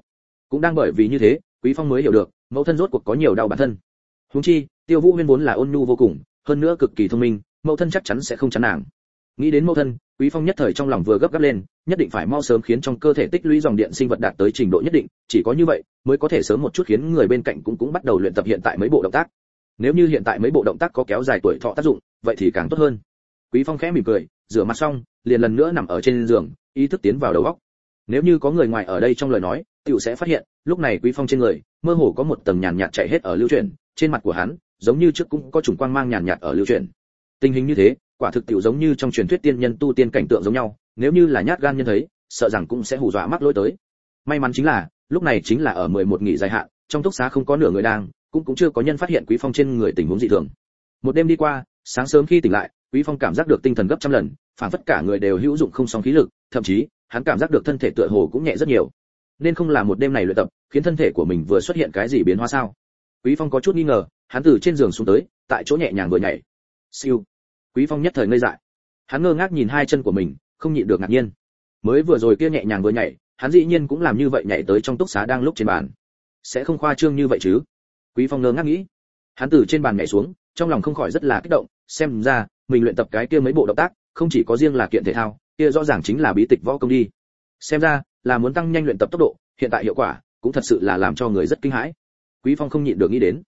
S1: Cũng đang bởi vì như thế, quý phong mới hiểu được, mẫu thân rốt cuộc có nhiều đau bản thân. Huống chi, tiêu vũ huyên vốn là ôn nhu vô cùng, hơn nữa cực kỳ thông minh, mẫu thân chắc chắn sẽ không chán nàng nghĩ đến mẫu thân, quý phong nhất thời trong lòng vừa gấp gáp lên, nhất định phải mau sớm khiến trong cơ thể tích lũy dòng điện sinh vật đạt tới trình độ nhất định, chỉ có như vậy mới có thể sớm một chút khiến người bên cạnh cũng cũng bắt đầu luyện tập hiện tại mấy bộ động tác. Nếu như hiện tại mấy bộ động tác có kéo dài tuổi thọ tác dụng, vậy thì càng tốt hơn quý phong khẽ mỉm cười, rửa mặt xong, liền lần nữa nằm ở trên giường, ý thức tiến vào đầu óc. Nếu như có người ngoài ở đây trong lời nói, tiểu sẽ phát hiện, lúc này quý phong trên người, mơ hồ có một tầng nhàn nhạt chạy hết ở lưu chuyển, trên mặt của hắn, giống như trước cũng có chủng quang mang nhàn nhạt ở lưu chuyển. Tình hình như thế, quả thực tiểu giống như trong truyền thuyết tiên nhân tu tiên cảnh tượng giống nhau, nếu như là nhát gan nhân thấy, sợ rằng cũng sẽ hù dọa mắc lỗi tới. May mắn chính là, lúc này chính là ở 11 nghỉ dài hạn, trong túc xá không có nửa người đang, cũng cũng chưa có nhân phát hiện quý phong trên người tình huống dị thường. Một đêm đi qua, sáng sớm khi tỉnh lại quý phong cảm giác được tinh thần gấp trăm lần phản phất cả người đều hữu dụng không sóng khí lực, thậm chí, hắn cảm giác được thân thể tựa hồ cũng nhẹ rất nhiều. Nên không là một đêm này luyện tập, khiến thân thể của mình vừa xuất hiện cái gì biến hóa sao? Quý phong có chút nghi ngờ, hắn từ trên giường xuống tới, tại chỗ nhẹ nhàng vừa nhảy. Siêu. Quý phong nhất thời ngây dại. Hắn ngơ ngác nhìn hai chân của mình, không nhịn được ngạc nhiên. Mới vừa rồi kia nhẹ nhàng vừa nhảy, hắn dĩ nhiên cũng làm như vậy nhảy tới trong túc xá đang lúc trên bàn. Sẽ không khoa trương như vậy chứ? Quý phong ngơ ngác nghĩ. Hắn từ trên bàn nhảy xuống, trong lòng không khỏi rất là kích động, xem ra mình luyện tập cái kia mấy bộ động tác, không chỉ có riêng là kiện thể thao, kia rõ ràng chính là bí tịch võ công đi. Xem ra, là muốn tăng nhanh luyện tập tốc độ, hiện tại hiệu quả cũng thật sự là làm cho người rất kinh hãi. Quý phong không nhịn được nghĩ đến.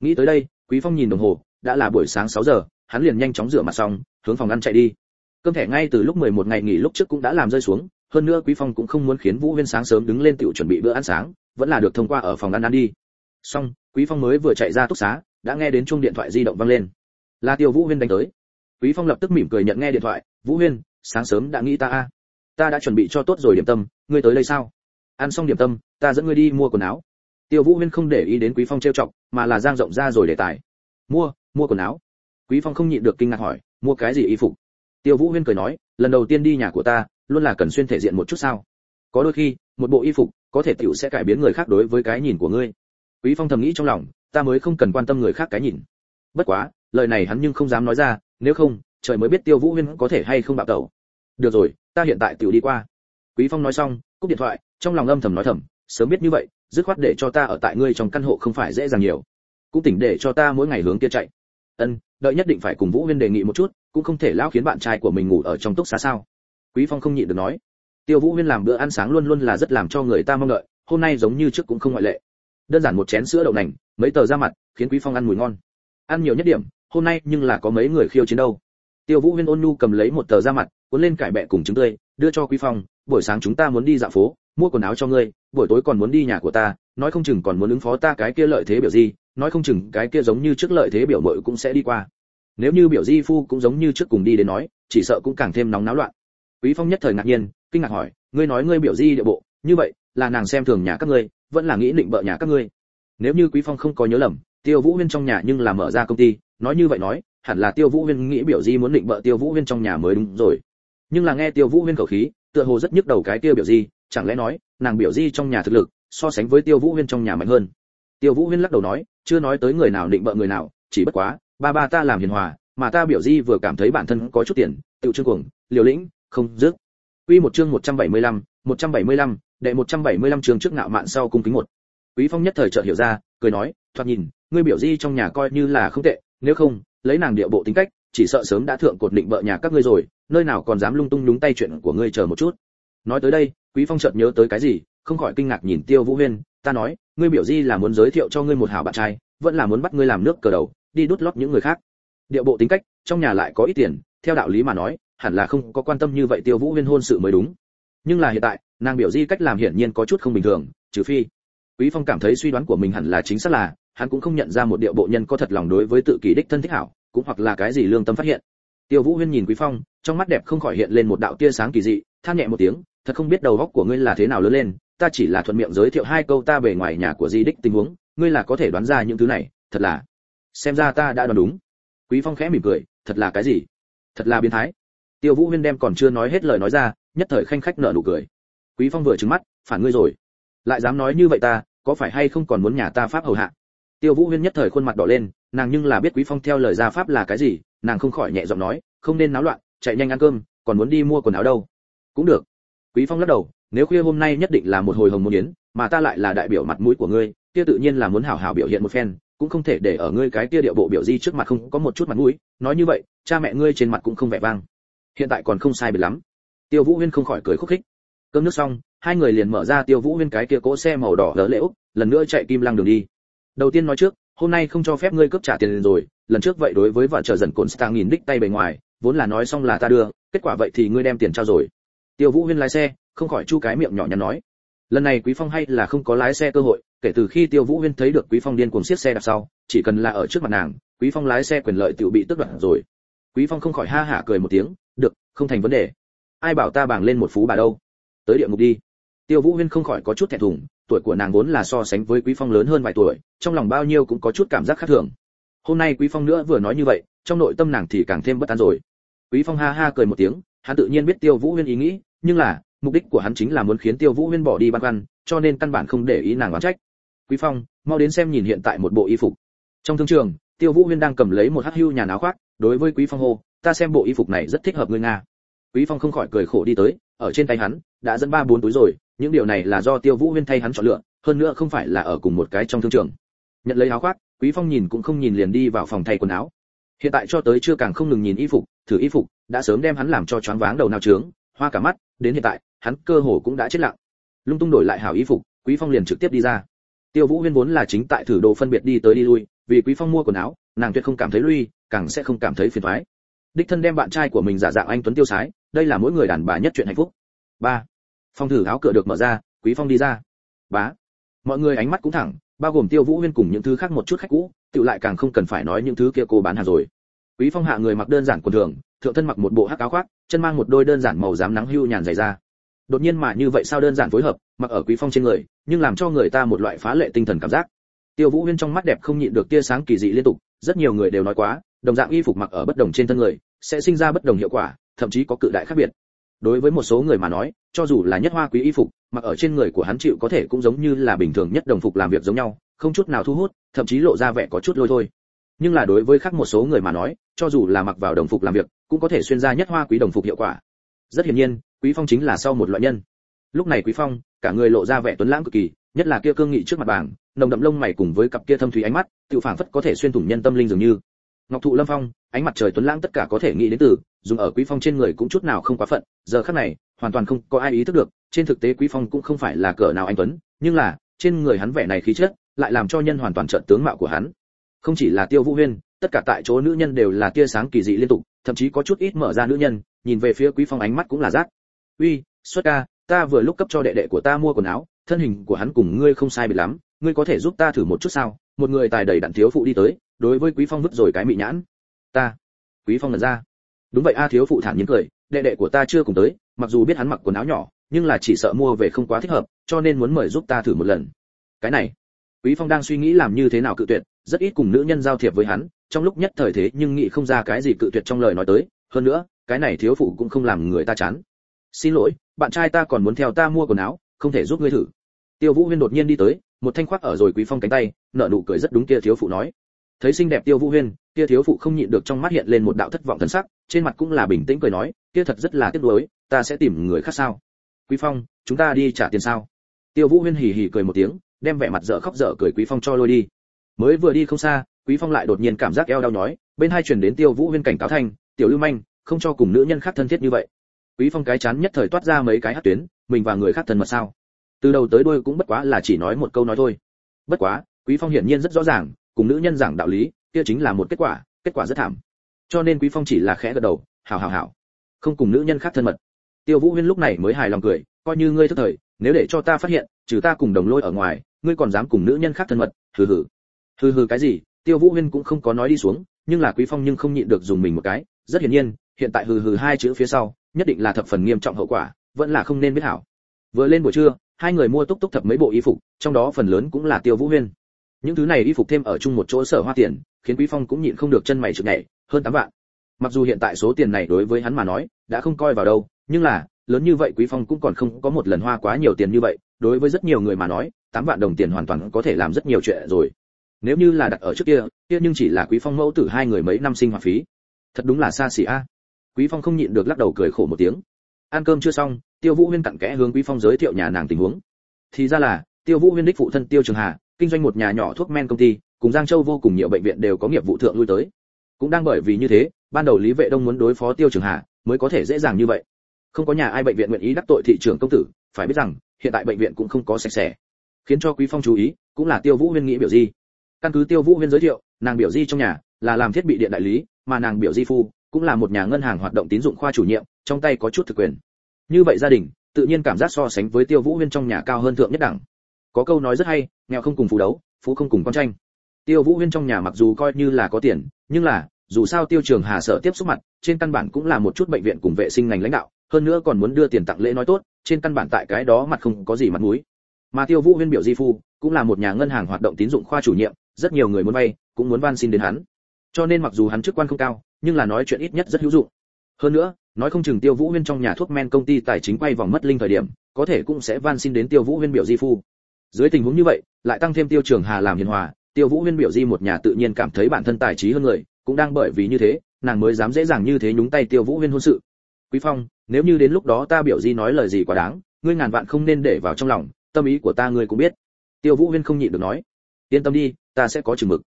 S1: Nghĩ tới đây, quý phong nhìn đồng hồ, đã là buổi sáng 6 giờ, hắn liền nhanh chóng rửa mặt xong, hướng phòng ăn chạy đi. Cơm thẻ ngay từ lúc 11 ngày nghỉ lúc trước cũng đã làm rơi xuống, hơn nữa quý phong cũng không muốn khiến vũ huyên sáng sớm đứng lên tiểu chuẩn bị bữa ăn sáng, vẫn là được thông qua ở phòng ăn ăn đi. Xong, quý phong mới vừa chạy ra túc xá, đã nghe đến chuông điện thoại di động vang lên. Là tiêu vũ huyên đánh tới quý phong lập tức mỉm cười nhận nghe điện thoại, vũ huyên, sáng sớm đã nghĩ ta a. Ta đã chuẩn bị cho tốt rồi điểm tâm, ngươi tới đây sao? Ăn xong điểm tâm, ta dẫn ngươi đi mua quần áo. Tiêu vũ huyên không để ý đến quý phong trêu chọc, mà là giang rộng ra rồi để tài. Mua mua quần áo. Quý phong không nhịn được kinh ngạc hỏi, mua cái gì y phục? Tiêu vũ huyên cười nói, lần đầu tiên đi nhà của ta, luôn là cần xuyên thể diện một chút sao? Có đôi khi, một bộ y phục, có thể tiểu sẽ cải biến người khác đối với cái nhìn của ngươi. Quý phong thầm nghĩ trong lòng, ta mới không cần quan tâm người khác cái nhìn. Bất quá lời này hắn nhưng không dám nói ra, nếu không, trời mới biết tiêu vũ huyên có thể hay không bạo tẩu. Được rồi, ta hiện tại tiểu đi qua. Quý phong nói xong, cúp điện thoại, trong lòng âm thầm nói thầm, sớm biết như vậy, dứt khoát để cho ta ở tại ngươi trong căn hộ không phải dễ dàng nhiều. Cũng tỉnh để cho ta mỗi ngày hướng kia chạy. Ân, đợi nhất định phải cùng vũ huyên đề nghị một chút, cũng không thể lao khiến bạn trai của mình ngủ ở trong túc xá sao. Quý phong không nhịn được nói. Tiêu vũ huyên làm bữa ăn sáng luôn luôn là rất làm cho người ta mong đợi, hôm nay giống như trước cũng không ngoại lệ. Đơn giản một chén sữa đậu nành, mấy tờ ra mặt, khiến quý phong ăn mùi ngon. Ăn nhiều nhất điểm hôm nay nhưng là có mấy người khiêu chiến đâu. Tiêu vũ huyên ôn nhu cầm lấy một tờ ra mặt, cuốn lên cải bẹ cùng trứng tươi, đưa cho quý phong, buổi sáng chúng ta muốn đi dạo phố, mua quần áo cho ngươi, buổi tối còn muốn đi nhà của ta, nói không chừng còn muốn ứng phó ta cái kia lợi thế biểu gì nói không chừng cái kia giống như trước lợi thế biểu mội cũng sẽ đi qua. Nếu như biểu di phu cũng giống như trước cùng đi đến nói, chỉ sợ cũng càng thêm nóng náo loạn. Quý phong nhất thời ngạc nhiên, kinh ngạc hỏi, ngươi nói ngươi biểu di địa bộ, như vậy, là nàng xem thường nhà các ngươi, vẫn là nghĩ định bợ nhà các ngươi? Nếu như quý phong không có nhớ lầm, tiêu vũ huyên trong nhà nhưng là mở ra công ty nói như vậy nói hẳn là tiêu vũ huyên nghĩ biểu di muốn định bợ tiêu vũ huyên trong nhà mới đúng rồi. Nhưng là nghe tiêu vũ huyên khẩu khí tựa hồ rất nhức đầu cái tiêu biểu di chẳng lẽ nói nàng biểu di trong nhà thực lực so sánh với tiêu vũ huyên trong nhà mạnh hơn? Tiêu vũ huyên lắc đầu nói chưa nói tới người nào định bợ người nào chỉ bất quá ba ba ta làm hiền hòa mà ta biểu di vừa cảm thấy bản thân có chút tiền tự trương cuồng liều lĩnh không dứt. Quy một chương 175, 175, đệ 175 chương trước ngạo mạn sau cung kính một. Quý phong nhất thời chợt hiểu ra cười nói thoạt nhìn ngươi biểu di trong nhà coi như là không tệ nếu không, lấy nàng địa bộ tính cách, chỉ sợ sớm đã thượng cột định vợ nhà các ngươi rồi, nơi nào còn dám lung tung nhúng tay chuyện của ngươi chờ một chút. Nói tới đây, quý phong chợt nhớ tới cái gì, không khỏi kinh ngạc nhìn tiêu vũ huyên, ta nói, ngươi biểu di là muốn giới thiệu cho ngươi một hảo bạn trai, vẫn là muốn bắt ngươi làm nước cờ đầu, đi đút lót những người khác. Địa bộ tính cách, trong nhà lại có ít tiền, theo đạo lý mà nói, hẳn là không có quan tâm như vậy tiêu vũ huyên hôn sự mới đúng. Nhưng là hiện tại, nàng biểu di cách làm hiển nhiên có chút không bình thường, trừ phi, quý phong cảm thấy suy đoán của mình hẳn là chính xác là hắn cũng không nhận ra một điệu bộ nhân có thật lòng đối với tự kỷ đích thân thích hảo, cũng hoặc là cái gì lương tâm phát hiện. Tiêu vũ huyên nhìn quý phong, trong mắt đẹp không khỏi hiện lên một đạo tia sáng kỳ dị, than nhẹ một tiếng, thật không biết đầu óc của ngươi là thế nào lớn lên, ta chỉ là thuận miệng giới thiệu hai câu ta về ngoài nhà của di đích tình huống, ngươi là có thể đoán ra những thứ này, thật là, xem ra ta đã đoán đúng. Quý phong khẽ mỉm cười, thật là cái gì? Thật là biến thái. Tiêu vũ huyên đem còn chưa nói hết lời nói ra, nhất thời khanh khách nở nụ cười. Quý phong vừa trừng mắt, phản ngươi rồi. Lại dám nói như vậy ta, có phải hay không còn muốn nhà ta pháp hầu hạ? Tiêu vũ huyên nhất thời khuôn mặt đỏ lên, nàng nhưng là biết quý phong theo lời gia pháp là cái gì, nàng không khỏi nhẹ giọng nói, không nên náo loạn, chạy nhanh ăn cơm, còn muốn đi mua quần áo đâu. Cũng được. Quý phong lắc đầu, nếu khuya hôm nay nhất định là một hồi hồng môn yến, mà ta lại là đại biểu mặt mũi của ngươi, kia tự nhiên là muốn hảo hảo biểu hiện một phen, cũng không thể để ở ngươi cái kia điệu bộ biểu di trước mặt không có một chút mặt mũi. Nói như vậy, cha mẹ ngươi trên mặt cũng không vẻ vang. Hiện tại còn không sai biệt lắm. Tiêu vũ huyên không khỏi cười khúc khích. Cơm nước xong, hai người liền mở ra tiêu vũ huyên cái kia cỗ xe màu đỏ lỡ lễ úc, lần nữa chạy kim lăng đường đi đầu tiên nói trước, hôm nay không cho phép ngươi cướp trả tiền rồi, lần trước vậy đối với vợ chờ dần cồn stang nghìn đích tay bề ngoài, vốn là nói xong là ta đưa, kết quả vậy thì ngươi đem tiền trao rồi. Tiêu vũ huyên lái xe, không khỏi chu cái miệng nhỏ nhắn nói. Lần này quý phong hay là không có lái xe cơ hội, kể từ khi tiêu vũ huyên thấy được quý phong điên cuồng xiết xe đạp sau, chỉ cần là ở trước mặt nàng, quý phong lái xe quyền lợi tiểu bị tước đoạt rồi. Quý phong không khỏi ha hả cười một tiếng, được, không thành vấn đề. Ai bảo ta bảng lên một phú bà đâu? Tới địa ngục đi. Tiêu vũ huyên không khỏi có chút thẹn thùng tuổi của nàng vốn là so sánh với quý phong lớn hơn vài tuổi, trong lòng bao nhiêu cũng có chút cảm giác khác thường. Hôm nay quý phong nữa vừa nói như vậy, trong nội tâm nàng thì càng thêm bất an rồi. Quý phong ha ha cười một tiếng, hắn tự nhiên biết tiêu vũ huyên ý nghĩ, nhưng là, mục đích của hắn chính là muốn khiến tiêu vũ huyên bỏ đi băn khoăn, cho nên căn bản không để ý nàng oán trách. Quý phong, mau đến xem nhìn hiện tại một bộ y phục. Trong thương trường, tiêu vũ huyên đang cầm lấy một hắc hưu nhà áo khoác, đối với quý phong hô, ta xem bộ y phục này rất thích hợp ngươi nga. Quý phong không khỏi cười khổ đi tới, ở trên tay hắn, đã dẫn ba bốn túi rồi những điều này là do tiêu vũ huyên thay hắn chọn lựa, hơn nữa không phải là ở cùng một cái trong thương trường. Nhận lấy áo khoác, quý phong nhìn cũng không nhìn liền đi vào phòng thay quần áo. Hiện tại cho tới chưa càng không ngừng nhìn y phục, thử y phục, đã sớm đem hắn làm cho choáng váng đầu nào trướng, hoa cả mắt, đến hiện tại, hắn cơ hồ cũng đã chết lặng. Lung tung đổi lại hảo y phục, quý phong liền trực tiếp đi ra. Tiêu vũ huyên vốn là chính tại thử đồ phân biệt đi tới đi lui, vì quý phong mua quần áo, nàng tuyệt không cảm thấy lui, càng sẽ không cảm thấy phiền toái. Đích thân đem bạn trai của mình giả dạng anh tuấn tiêu sái, đây là mỗi người đàn bà nhất chuyện hạnh phúc. Ba phòng thử áo cửa được mở ra, quý phong đi ra. Bá. Mọi người ánh mắt cũng thẳng, bao gồm tiêu vũ huyên cùng những thứ khác một chút khách cũ tự lại càng không cần phải nói những thứ kia cô bán hàng rồi. Quý phong hạ người mặc đơn giản quần thường, thượng thân mặc một bộ hắc áo khoác, chân mang một đôi đơn giản màu dám nắng hưu nhàn dày ra đột nhiên mà như vậy sao đơn giản phối hợp, mặc ở quý phong trên người, nhưng làm cho người ta một loại phá lệ tinh thần cảm giác. Tiêu vũ huyên trong mắt đẹp không nhịn được tia sáng kỳ dị liên tục, rất nhiều người đều nói quá, đồng dạng y phục mặc ở bất đồng trên thân người, sẽ sinh ra bất đồng hiệu quả, thậm chí có cự đại khác biệt đối với một số người mà nói, cho dù là nhất hoa quý y phục, mặc ở trên người của hắn chịu có thể cũng giống như là bình thường nhất đồng phục làm việc giống nhau, không chút nào thu hút, thậm chí lộ ra vẻ có chút lôi thôi. Nhưng là đối với khác một số người mà nói, cho dù là mặc vào đồng phục làm việc, cũng có thể xuyên ra nhất hoa quý đồng phục hiệu quả. Rất hiển nhiên, quý phong chính là sau một loại nhân. Lúc này quý phong, cả người lộ ra vẻ tuấn lãng cực kỳ, nhất là kia cương nghị trước mặt bảng, nồng đậm lông mày cùng với cặp kia thâm thúy ánh mắt tự phảng phất có thể xuyên thủng nhân tâm linh dường như ngọc thụ lâm phong, ánh mặt trời tuấn lãng tất cả có thể nghĩ đến từ, dùng ở quý phong trên người cũng chút nào không quá phận, giờ khắc này, hoàn toàn không có ai ý thức được, trên thực tế quý phong cũng không phải là cỡ nào anh tuấn, nhưng là, trên người hắn vẻ này khí chất, lại làm cho nhân hoàn toàn trợn tướng mạo của hắn. Không chỉ là tiêu vũ huyên, tất cả tại chỗ nữ nhân đều là tia sáng kỳ dị liên tục, thậm chí có chút ít mở ra nữ nhân, nhìn về phía quý phong ánh mắt cũng là rát uy, xuất ca, ta vừa lúc cấp cho đệ đệ của ta mua quần áo, thân hình của hắn cùng ngươi không sai biệt lắm, ngươi có thể giúp ta thử một chút sao? Một người tài đầy đặn thiếu phụ đi tới, đối với quý phong vứt rồi cái mị nhãn. Ta. Quý phong lần ra. Đúng vậy a, thiếu phụ thản nhiên cười, đệ đệ của ta chưa cùng tới, mặc dù biết hắn mặc quần áo nhỏ, nhưng là chỉ sợ mua về không quá thích hợp, cho nên muốn mời giúp ta thử một lần. Cái này. Quý phong đang suy nghĩ làm như thế nào cự tuyệt, rất ít cùng nữ nhân giao thiệp với hắn, trong lúc nhất thời thế nhưng nghĩ không ra cái gì cự tuyệt trong lời nói tới. Hơn nữa, cái này thiếu phụ cũng không làm người ta chán. Xin lỗi, bạn trai ta còn muốn theo ta mua quần áo, không thể giúp ngươi thử. Tiêu vũ huyên đột nhiên đi tới một thanh khoác ở rồi quý phong cánh tay nợ nụ cười rất đúng kia thiếu phụ nói. Thấy xinh đẹp tiêu vũ huyên, kia thiếu phụ không nhịn được trong mắt hiện lên một đạo thất vọng thần sắc, trên mặt cũng là bình tĩnh cười nói, kia thật rất là tiếc nuối, ta sẽ tìm người khác sao? Quý phong, chúng ta đi trả tiền sao? Tiêu vũ huyên hì hì cười một tiếng, đem vẻ mặt dở khóc dở cười quý phong cho lôi đi. Mới vừa đi không xa, quý phong lại đột nhiên cảm giác eo đau nhói, bên hai truyền đến tiêu vũ huyên cảnh cáo thanh, tiểu lưu manh, không cho cùng nữ nhân khác thân thiết như vậy. Quý phong cái chán nhất thời toát ra mấy cái hát tuyến, mình và người khác thân mật sao? Từ đầu tới đuôi cũng bất quá là chỉ nói một câu nói thôi. Bất quá, quý phong hiển nhiên rất rõ ràng, cùng nữ nhân giảng đạo lý, kia chính là một kết quả kết quả rất thảm. Cho nên quý phong chỉ là khẽ gật đầu, hảo hảo hảo. Không cùng nữ nhân khác thân mật. Tiêu vũ huyên lúc này mới hài lòng cười, coi như ngươi thức thời, nếu để cho ta phát hiện, trừ ta cùng đồng lôi ở ngoài, ngươi còn dám cùng nữ nhân khác thân mật, hừ hừ. Hừ hừ cái gì, tiêu vũ huyên cũng không có nói đi xuống, nhưng là quý phong nhưng không nhịn được dùng mình một cái, rất hiển nhiên, hiện tại hừ hừ hai chữ phía sau, nhất định là thập phần nghiêm trọng hậu quả, vẫn là không nên biết hảo vừa lên buổi trưa, hai người mua túc túc thập mấy bộ y phục, trong đó phần lớn cũng là tiêu vũ huyên. Những thứ này y phục thêm ở chung một chỗ sở hoa tiền, khiến quý phong cũng nhịn không được chân mày trực nhảy, hơn tám vạn. Mặc dù hiện tại số tiền này đối với hắn mà nói, đã không coi vào đâu, nhưng là, lớn như vậy quý phong cũng còn không có một lần hoa quá nhiều tiền như vậy, đối với rất nhiều người mà nói, tám vạn đồng tiền hoàn toàn có thể làm rất nhiều chuyện rồi. Nếu như là đặt ở trước kia kia nhưng chỉ là quý phong mẫu tử hai người mấy năm sinh hoạt phí. Thật đúng là xa xỉ a. Quý phong không nhịn được lắc đầu cười khổ một tiếng. Ăn cơm chưa xong tiêu vũ huyên cặn kẽ hướng quý phong giới thiệu nhà nàng tình huống. Thì ra là, tiêu vũ huyên đích phụ thân tiêu trường hà, kinh doanh một nhà nhỏ thuốc men công ty, cùng giang châu vô cùng nhiều bệnh viện đều có nghiệp vụ thượng lui tới. Cũng đang bởi vì như thế, ban đầu lý vệ đông muốn đối phó tiêu trường hà, mới có thể dễ dàng như vậy. Không có nhà ai bệnh viện nguyện ý đắc tội thị trường công tử, phải biết rằng, hiện tại bệnh viện cũng không có sạch sẽ. Khiến cho quý phong chú ý, cũng là tiêu vũ huyên nghĩ biểu di. Căn cứ tiêu vũ huyên giới thiệu, nàng biểu di trong nhà là làm thiết bị điện đại lý, mà nàng biểu di phu, cũng là một nhà ngân hàng hoạt động tín dụng khoa chủ nhiệm, trong tay có chút thực quyền như vậy gia đình, tự nhiên cảm giác so sánh với tiêu vũ huyên trong nhà cao hơn thượng nhất đẳng. Có câu nói rất hay, nghèo không cùng phú đấu, phú không cùng con tranh. Tiêu vũ huyên trong nhà mặc dù coi như là có tiền, nhưng là, dù sao tiêu trường hà sợ tiếp xúc mặt, trên căn bản cũng là một chút bệnh viện cùng vệ sinh ngành lãnh đạo, hơn nữa còn muốn đưa tiền tặng lễ nói tốt, trên căn bản tại cái đó mặt không có gì mặt mũi. Mà tiêu vũ huyên biểu di phu, cũng là một nhà ngân hàng hoạt động tín dụng khoa chủ nhiệm, rất nhiều người muốn vay, cũng muốn van xin đến hắn. Cho nên mặc dù hắn chức quan không cao, nhưng là nói chuyện ít nhất rất hữu dụng. Hơn nữa nói không chừng tiêu vũ huyên trong nhà thuốc men công ty tài chính quay vòng mất linh thời điểm, có thể cũng sẽ van xin đến tiêu vũ huyên biểu di phu. Dưới tình huống như vậy, lại tăng thêm tiêu trường hà làm hiền hòa, tiêu vũ huyên biểu di một nhà tự nhiên cảm thấy bản thân tài trí hơn người, cũng đang bởi vì như thế, nàng mới dám dễ dàng như thế nhúng tay tiêu vũ huyên hôn sự. Quý phong, nếu như đến lúc đó ta biểu di nói lời gì quá đáng, ngươi ngàn vạn không nên để vào trong lòng, tâm ý của ta ngươi cũng biết. Tiêu vũ huyên không nhịn được nói. Yên tâm đi, ta sẽ có chừng mực.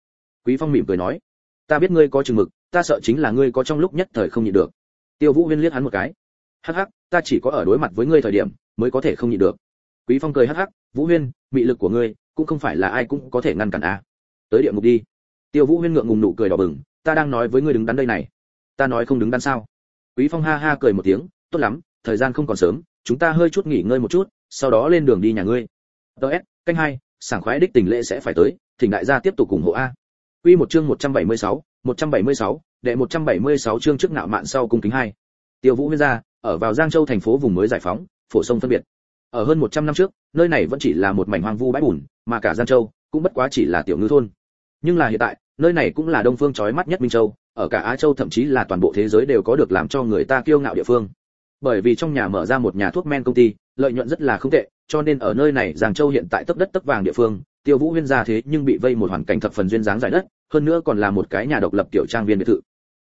S1: Quý phong mỉm cười nói. Ta biết ngươi có chừng mực, ta sợ chính là ngươi có trong lúc nhất thời không nhịn được tiêu vũ huyên liếc hắn một cái. Hắc hắc ta chỉ có ở đối mặt với ngươi thời điểm mới có thể không nhịn được. Quý phong cười hắc hắc vũ huyên mị lực của ngươi cũng không phải là ai cũng có thể ngăn cản à. tới địa ngục đi. Tiêu vũ huyên ngượng ngùng nụ cười đỏ bừng ta đang nói với ngươi đứng đắn đây này. Ta nói không đứng đắn sao? Quý phong ha ha cười một tiếng tốt lắm thời gian không còn sớm chúng ta hơi chút nghỉ ngơi một chút sau đó lên đường đi nhà ngươi. Ts canh hai sảng khoái đích tình lễ sẽ phải tới thỉnh đại gia tiếp tục ủng hộ a. Quy một chương 176, 176, đệ 176 chương trước ngạo mạn sau cung kính hai. Tiêu vũ huyên gia ở vào giang châu thành phố vùng mới giải phóng, phổ sông phân biệt. Ở hơn 100 năm trước, nơi này vẫn chỉ là một mảnh hoang vu bãi bùn, mà cả giang châu cũng bất quá chỉ là tiểu ngư thôn. Nhưng là hiện tại, nơi này cũng là đông phương chói mắt nhất minh châu, ở cả á châu thậm chí là toàn bộ thế giới đều có được làm cho người ta kiêu ngạo địa phương. Bởi vì trong nhà mở ra một nhà thuốc men công ty, lợi nhuận rất là không tệ, cho nên ở nơi này giang châu hiện tại tấp đất tấp vàng địa phương, tiêu vũ huyên gia thế nhưng bị vây một hoàn cảnh thập phần duyên dáng giải đất hơn nữa còn là một cái nhà độc lập tiểu trang viên biệt thự.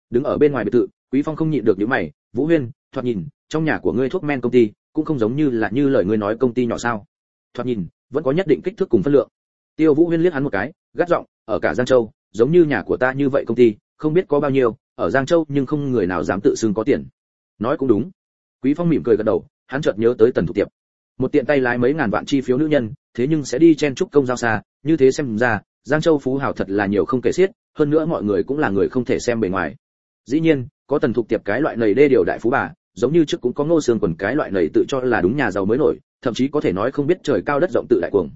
S1: Đứng ở bên ngoài biệt thự, quý phong không nhịn được những mày, vũ huyên, thoạt nhìn, trong nhà của ngươi thuốc men công ty cũng không giống như là như lời ngươi nói công ty nhỏ sao? Thoạt nhìn, vẫn có nhất định kích thước cùng phân lượng. Tiêu vũ huyên liếc hắn một cái, gắt giọng, ở cả giang châu, giống như nhà của ta như vậy công ty, không biết có bao nhiêu, ở giang châu nhưng không người nào dám tự xưng có tiền. Nói cũng đúng. Quý phong mỉm cười gật đầu, hắn chợt nhớ tới tần thủ tiệp. Một tiện tay lái mấy ngàn vạn chi phiếu nữ nhân, thế nhưng sẽ đi chen chúc công giao xa, như thế xem ra giang châu phú hào thật là nhiều không kể xiết, hơn nữa mọi người cũng là người không thể xem bề ngoài. Dĩ nhiên, có tần thục tiệp cái loại nầy đê điều đại phú bà, giống như trước cũng có ngô xương quần cái loại nầy tự cho là đúng nhà giàu mới nổi, thậm chí có thể nói không biết trời cao đất rộng tự đại cuồng.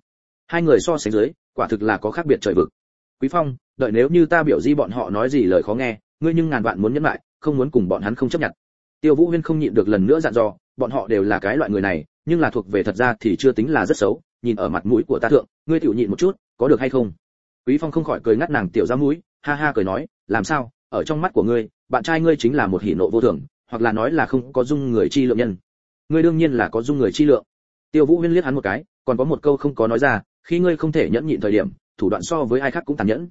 S1: Hai người so sánh dưới, quả thực là có khác biệt trời vực. Quý phong, đợi nếu như ta biểu di bọn họ nói gì lời khó nghe, ngươi nhưng ngàn vạn muốn nhẫn lại, không muốn cùng bọn hắn không chấp nhận. Tiêu vũ huyên không nhịn được lần nữa dặn dò, bọn họ đều là cái loại người này, nhưng là thuộc về thật ra thì chưa tính là rất xấu, nhìn ở mặt mũi của ta thượng, ngươi tiểu nhịn một chút, có được hay không? Quý phong không khỏi cười ngắt nàng tiểu ra mũi, ha ha cười nói, làm sao? Ở trong mắt của ngươi, bạn trai ngươi chính là một hỉ nộ vô thường, hoặc là nói là không có dung người chi lượng nhân. Ngươi đương nhiên là có dung người chi lượng. Tiêu vũ huyên liếc hắn một cái, còn có một câu không có nói ra, khi ngươi không thể nhẫn nhịn thời điểm, thủ đoạn so với ai khác cũng tàn nhẫn.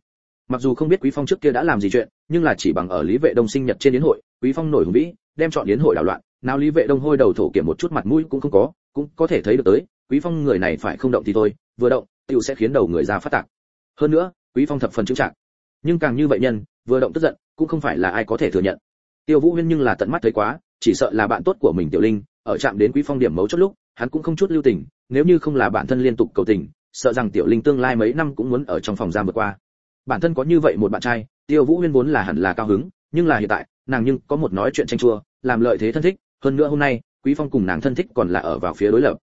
S1: Mặc dù không biết quý phong trước kia đã làm gì chuyện, nhưng là chỉ bằng ở lý vệ đông sinh nhật trên đến hội, quý phong nổi hùng vĩ, đem chọn đến hội đảo loạn, nào lý vệ đông hôi đầu thổ kiểm một chút mặt mũi cũng không có, cũng có thể thấy được tới, quý phong người này phải không động thì thôi, vừa động, tiểu sẽ khiến đầu người ra phát tạc hơn nữa, quý phong thập phần chững chạc. Nhưng càng như vậy nhân, vừa động tức giận, cũng không phải là ai có thể thừa nhận. Tiêu vũ huyên nhưng là tận mắt thấy quá, chỉ sợ là bạn tốt của mình tiểu linh, ở chạm đến quý phong điểm mấu chốt lúc, hắn cũng không chút lưu tình, nếu như không là bản thân liên tục cầu tình, sợ rằng tiểu linh tương lai mấy năm cũng muốn ở trong phòng giam vượt qua. Bản thân có như vậy một bạn trai, tiêu vũ huyên vốn là hẳn là cao hứng, nhưng là hiện tại, nàng nhưng có một nói chuyện tranh chua, làm lợi thế thân thích. Hơn nữa hôm nay, quý phong cùng nàng thân thích còn là ở vào phía đối lập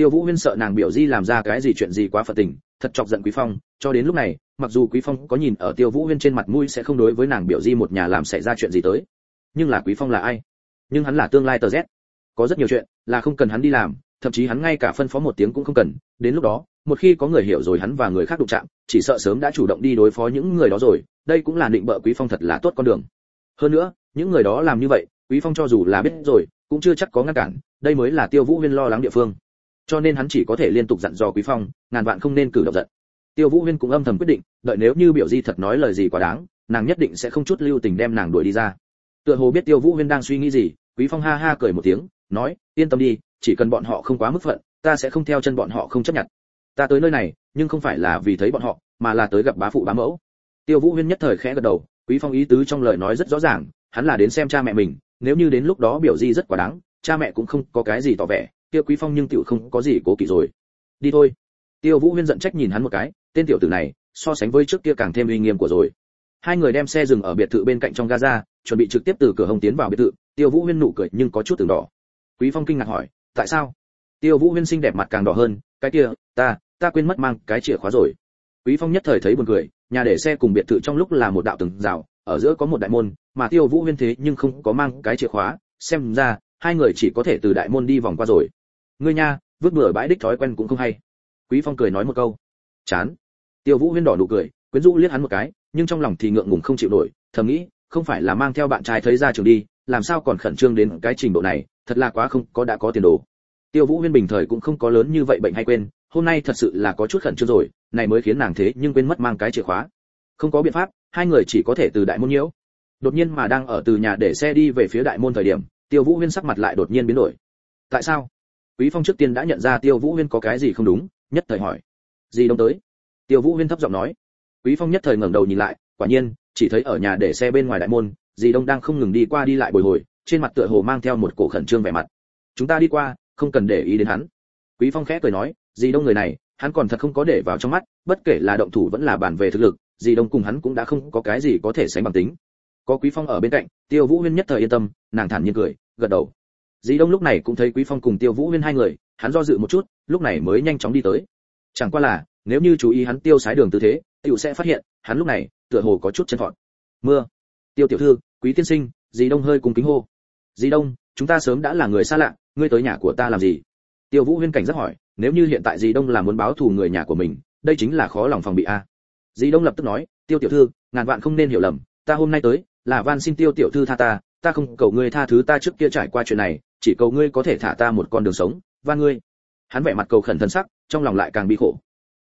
S1: tiêu vũ huyên sợ nàng biểu di làm ra cái gì chuyện gì quá phật tình, thật chọc giận quý phong, cho đến lúc này, mặc dù quý phong có nhìn ở tiêu vũ huyên trên mặt mũi sẽ không đối với nàng biểu di một nhà làm xảy ra chuyện gì tới, nhưng là quý phong là ai? Nhưng hắn là tương lai tờ z. Có rất nhiều chuyện là không cần hắn đi làm, thậm chí hắn ngay cả phân phó một tiếng cũng không cần, đến lúc đó, một khi có người hiểu rồi hắn và người khác đụng chạm, chỉ sợ sớm đã chủ động đi đối phó những người đó rồi, đây cũng là định bợ quý phong thật là tốt con đường. Hơn nữa, những người đó làm như vậy, quý phong cho dù là biết rồi, cũng chưa chắc có ngăn cản, đây mới là tiêu vũ huyên lo lắng địa phương cho nên hắn chỉ có thể liên tục dặn dò quý phong, ngàn vạn không nên cử động giận. Tiêu vũ huyên cũng âm thầm quyết định, đợi nếu như biểu di thật nói lời gì quá đáng, nàng nhất định sẽ không chút lưu tình đem nàng đuổi đi ra. Tựa hồ biết tiêu vũ huyên đang suy nghĩ gì, quý phong ha ha cười một tiếng, nói, yên tâm đi, chỉ cần bọn họ không quá mức phận, ta sẽ không theo chân bọn họ không chấp nhận. Ta tới nơi này, nhưng không phải là vì thấy bọn họ, mà là tới gặp bá phụ bá mẫu. Tiêu vũ huyên nhất thời khẽ gật đầu, quý phong ý tứ trong lời nói rất rõ ràng, hắn là đến xem cha mẹ mình, nếu như đến lúc đó biểu di rất quá đáng, cha mẹ cũng không có cái gì tỏ vẻ kia quý phong nhưng tiểu không có gì cố kỵ rồi. Đi thôi. Tiêu vũ huyên giận trách nhìn hắn một cái, tên tiểu tử này, so sánh với trước kia càng thêm uy nghiêm của rồi. Hai người đem xe dừng ở biệt thự bên cạnh trong gaza, chuẩn bị trực tiếp từ cửa hồng tiến vào biệt thự, tiêu vũ huyên nụ cười nhưng có chút từng đỏ. Quý phong kinh ngạc hỏi, tại sao? Tiêu vũ huyên xinh đẹp mặt càng đỏ hơn, cái kia, ta ta quên mất mang cái chìa khóa rồi. Quý phong nhất thời thấy buồn cười, nhà để xe cùng biệt thự trong lúc là một đạo từng rào, ở giữa có một đại môn, mà tiêu vũ huyên thế nhưng không có mang cái chìa khóa, xem ra, hai người chỉ có thể từ đại môn đi vòng qua rồi ngươi nha, vứt bừa bãi đích thói quen cũng không hay. Quý phong cười nói một câu. Chán. Tiêu vũ huyên đỏ nụ cười, quyến rũ liếc hắn một cái, nhưng trong lòng thì ngượng ngùng không chịu nổi, thầm nghĩ, không phải là mang theo bạn trai thấy ra trường đi, làm sao còn khẩn trương đến cái trình độ này, thật là quá không có đã có tiền đồ. Tiêu vũ huyên bình thời cũng không có lớn như vậy bệnh hay quên, hôm nay thật sự là có chút khẩn trương rồi, này mới khiến nàng thế nhưng quên mất mang cái chìa khóa. Không có biện pháp, hai người chỉ có thể từ đại môn nhiễu. Đột nhiên mà đang ở từ nhà để xe đi về phía đại môn thời điểm, tiêu vũ huyên sắc mặt lại đột nhiên biến đổi. Tại sao? Quý phong trước tiên đã nhận ra tiêu vũ huyên có cái gì không đúng, nhất thời hỏi. Gì đông tới? Tiêu vũ huyên thấp giọng nói. Quý phong nhất thời ngẩng đầu nhìn lại, quả nhiên, chỉ thấy ở nhà để xe bên ngoài đại môn, dì đông đang không ngừng đi qua đi lại bồi hồi, trên mặt tựa hồ mang theo một cổ khẩn trương vẻ mặt. Chúng ta đi qua, không cần để ý đến hắn. Quý phong khẽ cười nói, dì đông người này, hắn còn thật không có để vào trong mắt, bất kể là động thủ vẫn là bàn về thực lực, dì đông cùng hắn cũng đã không có cái gì có thể sánh bằng tính. Có quý phong ở bên cạnh, tiêu vũ huyên nhất thời yên tâm, nàng thản nhiên cười, gật đầu dì đông lúc này cũng thấy quý phong cùng tiêu vũ huyên hai người, hắn do dự một chút, lúc này mới nhanh chóng đi tới. Chẳng qua là, nếu như chú ý hắn tiêu sái đường tư thế, tiểu sẽ phát hiện, hắn lúc này, tựa hồ có chút chân thọn mưa. Tiêu tiểu thư, quý tiên sinh dì đông hơi cùng kính hô. Dì đông, chúng ta sớm đã là người xa lạ, ngươi tới nhà của ta làm gì? Tiêu vũ huyên cảnh rất hỏi, nếu như hiện tại dì đông là muốn báo thù người nhà của mình, đây chính là khó lòng phòng bị a. Dì đông lập tức nói, tiêu tiểu thư, ngàn vạn không nên hiểu lầm, ta hôm nay tới, là van xin tiêu tiểu thư tha ta ta không cầu ngươi tha thứ ta trước kia trải qua chuyện này chỉ cầu ngươi có thể thả ta một con đường sống, van ngươi. Hắn vẻ mặt cầu khẩn thân sắc, trong lòng lại càng bi khổ.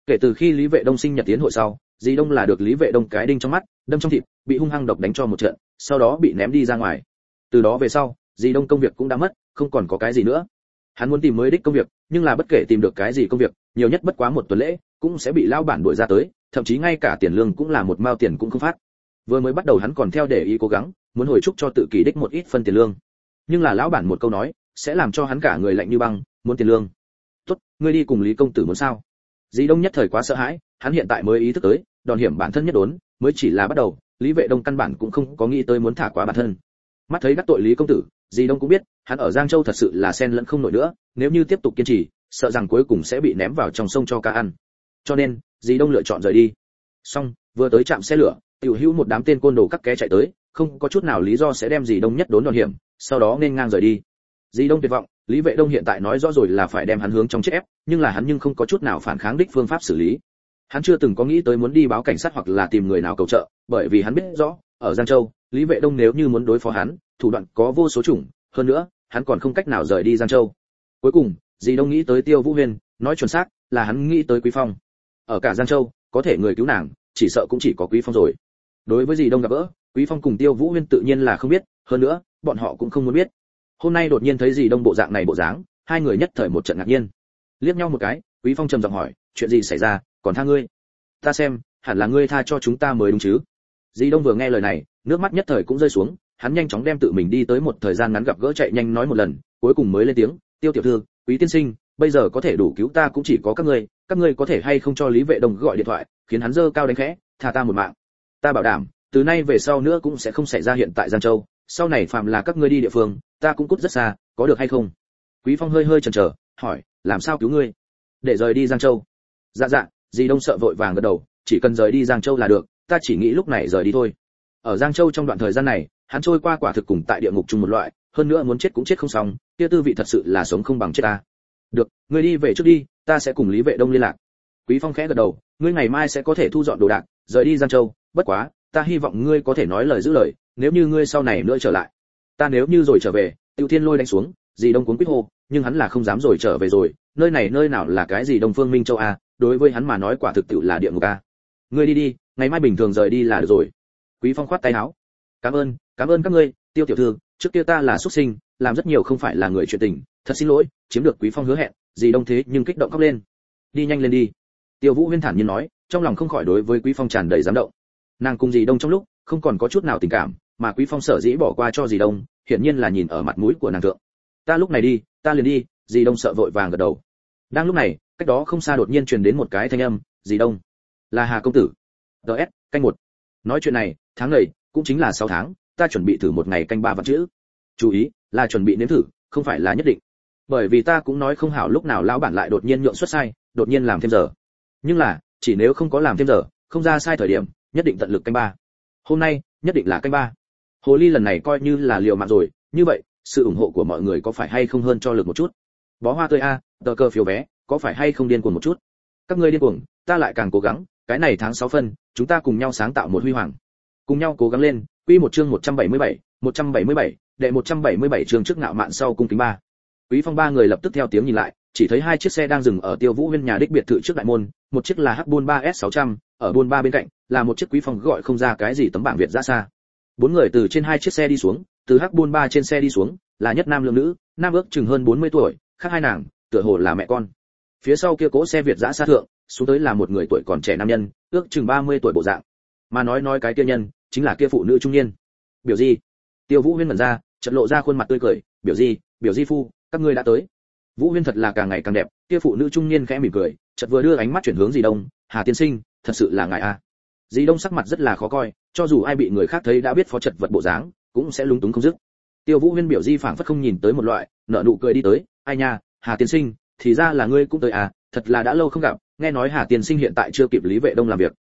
S1: Kể từ khi lý vệ đông sinh nhật tiến hội sau, dì đông là được lý vệ đông cái đinh trong mắt, đâm trong thịt, bị hung hăng độc đánh cho một trận, sau đó bị ném đi ra ngoài. Từ đó về sau, dì đông công việc cũng đã mất, không còn có cái gì nữa. Hắn muốn tìm mới đích công việc, nhưng là bất kể tìm được cái gì công việc, nhiều nhất bất quá một tuần lễ, cũng sẽ bị lao bản đuổi ra tới, thậm chí ngay cả tiền lương cũng là một mao tiền cũng không phát. Vừa mới bắt đầu hắn còn theo để ý cố gắng, muốn hồi chúc cho tự kỷ đích một ít phân tiền lương nhưng là lão bản một câu nói, sẽ làm cho hắn cả người lạnh như băng, muốn tiền lương. Tốt, ngươi đi cùng lý công tử muốn sao? Dì đông nhất thời quá sợ hãi, hắn hiện tại mới ý thức tới, đòn hiểm bản thân nhất đốn, mới chỉ là bắt đầu, lý vệ đông căn bản cũng không có nghĩ tới muốn thả quá bản thân. Mắt thấy đắc tội lý công tử dì đông cũng biết, hắn ở giang châu thật sự là sen lẫn không nổi nữa, nếu như tiếp tục kiên trì, sợ rằng cuối cùng sẽ bị ném vào trong sông cho cá ăn. Cho nên dì đông lựa chọn rời đi. Xong, vừa tới trạm xe lửa, tiểu hữu một đám tên côn đồ cắt ké chạy tới, không có chút nào lý do sẽ đem dì đông nhất đốn đòn hiểm sau đó nên ngang rời đi. Dì đông tuyệt vọng, lý vệ đông hiện tại nói rõ rồi là phải đem hắn hướng trong chết ép, nhưng là hắn nhưng không có chút nào phản kháng đích phương pháp xử lý. Hắn chưa từng có nghĩ tới muốn đi báo cảnh sát hoặc là tìm người nào cầu trợ, bởi vì hắn biết rõ, ở giang châu, lý vệ đông nếu như muốn đối phó hắn, thủ đoạn có vô số chủng, hơn nữa, hắn còn không cách nào rời đi giang châu. Cuối cùng dì đông nghĩ tới tiêu vũ huyên, nói chuẩn xác là hắn nghĩ tới quý phong. Ở cả giang châu, có thể người cứu nàng, chỉ sợ cũng chỉ có quý phong rồi. Đối với dì đông gặp gỡ, quý phong cùng tiêu vũ huyên tự nhiên là không biết hơn nữa, bọn họ cũng không muốn biết. Hôm nay đột nhiên thấy gì đông bộ dạng này bộ dáng, hai người nhất thời một trận ngạc nhiên. Liếc nhau một cái, quý phong trầm giọng hỏi, chuyện gì xảy ra? Còn tha ngươi? Ta xem, hẳn là ngươi tha cho chúng ta mới đúng chứ. Di đông vừa nghe lời này, nước mắt nhất thời cũng rơi xuống, hắn nhanh chóng đem tự mình đi tới một thời gian ngắn gặp gỡ chạy nhanh nói một lần, cuối cùng mới lên tiếng, tiêu tiểu thư, quý tiên sinh, bây giờ có thể đủ cứu ta cũng chỉ có các ngươi các ngươi có thể hay không cho lý vệ đồng gọi điện thoại, khiến hắn dơ cao đánh khẽ, tha ta một mạng. Ta bảo đảm, từ nay về sau nữa cũng sẽ không xảy ra hiện tại giang châu sau này phạm là các ngươi đi địa phương, ta cũng cút rất xa, có được hay không? Quý phong hơi hơi chần chờ, hỏi, làm sao cứu ngươi? Để rời đi giang châu. Dạ dạ dì đông sợ vội vàng gật đầu, chỉ cần rời đi giang châu là được, ta chỉ nghĩ lúc này rời đi thôi. Ở giang châu trong đoạn thời gian này, hắn trôi qua quả thực cùng tại địa ngục chung một loại, hơn nữa muốn chết cũng chết không xong, kia tư vị thật sự là sống không bằng chết ta. Được, ngươi đi về trước đi, ta sẽ cùng lý vệ đông liên lạc. Quý phong khẽ gật đầu, ngươi ngày mai sẽ có thể thu dọn đồ đạc, rời đi giang châu, bất quá, ta hy vọng ngươi có thể nói lời giữ lời nếu như ngươi sau này nữa trở lại, ta nếu như rồi trở về tiêu thiên lôi đánh xuống dì đông cuốn quýt hô, nhưng hắn là không dám rồi trở về rồi, nơi này nơi nào là cái gì đông phương minh châu a, đối với hắn mà nói quả thực tiệu là địa ngục a. Ngươi đi đi, ngày mai bình thường rời đi là được rồi. Quý phong khoát tay áo. Cảm ơn cảm ơn các ngươi, tiêu tiểu thư, trước kia ta là xuất sinh, làm rất nhiều không phải là người chuyện tình, thật xin lỗi, chiếm được quý phong hứa hẹn, gì đông thế nhưng kích động khóc lên. Đi nhanh lên đi. Tiêu vũ huyên thản nhiên nói, trong lòng không khỏi đối với quý phong tràn đầy dám động. Nàng cùng dì đông trong lúc, không còn có chút nào tình cảm mà quý phong sở dĩ bỏ qua cho dì đông, hiển nhiên là nhìn ở mặt mũi của nàng thượng. Ta lúc này đi, ta liền đi, dì đông sợ vội vàng gật đầu. Đang lúc này, cách đó không xa đột nhiên truyền đến một cái thanh âm, Dì đông. Là hà công tử. Ts canh một. Nói chuyện này, tháng này, cũng chính là 6 tháng, ta chuẩn bị thử một ngày canh ba vật chữ. Chú ý, là chuẩn bị nếm thử, không phải là nhất định. Bởi vì ta cũng nói không hảo lúc nào lão bản lại đột nhiên nhượng xuất sai, đột nhiên làm thêm giờ. Nhưng là, chỉ nếu không có làm thêm giờ, không ra sai thời điểm, nhất định tận lực canh ba. Hôm nay, nhất định là canh ba hồ ly lần này coi như là liều mạng rồi như vậy sự ủng hộ của mọi người có phải hay không hơn cho lực một chút? Bó hoa tươi a tờ cơ phiếu vé có phải hay không điên cuồng một chút? Các ngươi điên cuồng ta lại càng cố gắng cái này tháng 6 phân chúng ta cùng nhau sáng tạo một huy hoàng. Cùng nhau cố gắng lên quy một chương 177, 177, đệ 177 chương trước ngạo mạn sau cung kính ba. Quý phong ba người lập tức theo tiếng nhìn lại chỉ thấy hai chiếc xe đang dừng ở tiêu vũ huyên nhà đích biệt thự trước đại môn một chiếc là h buôn ba s 600 ở buôn ba bên cạnh là một chiếc quý phong gọi không ra cái gì tấm bảng việt ra xa bốn người từ trên hai chiếc xe đi xuống, từ hắc buôn ba trên xe đi xuống, là nhất nam lượng nữ, nam ước chừng hơn 40 tuổi, khác hai nàng, tựa hồ là mẹ con. Phía sau kia cố xe việt giã xa thượng, xuống tới là một người tuổi còn trẻ nam nhân, ước chừng 30 tuổi bộ dạng. Mà nói nói cái kia nhân, chính là kia phụ nữ trung niên. Biểu gì tiêu vũ huyên mẩn ra, chợt lộ ra khuôn mặt tươi cười, biểu gì biểu di phu, các ngươi đã tới. Vũ huyên thật là càng ngày càng đẹp, kia phụ nữ trung niên khẽ mỉm cười, chợt vừa đưa ánh mắt chuyển hướng dì đông, hà tiên sinh, thật sự là ngài a. Dì đông sắc mặt rất là khó coi cho dù ai bị người khác thấy đã biết phó chật vật bộ dáng, cũng sẽ lúng túng không dứt. Tiêu vũ huyên biểu di phảng phất không nhìn tới một loại, nở nụ cười đi tới, ai nha, hà tiên sinh, thì ra là ngươi cũng tới à thật là đã lâu không gặp, nghe nói hà tiên sinh hiện tại chưa kịp lý vệ đông làm việc.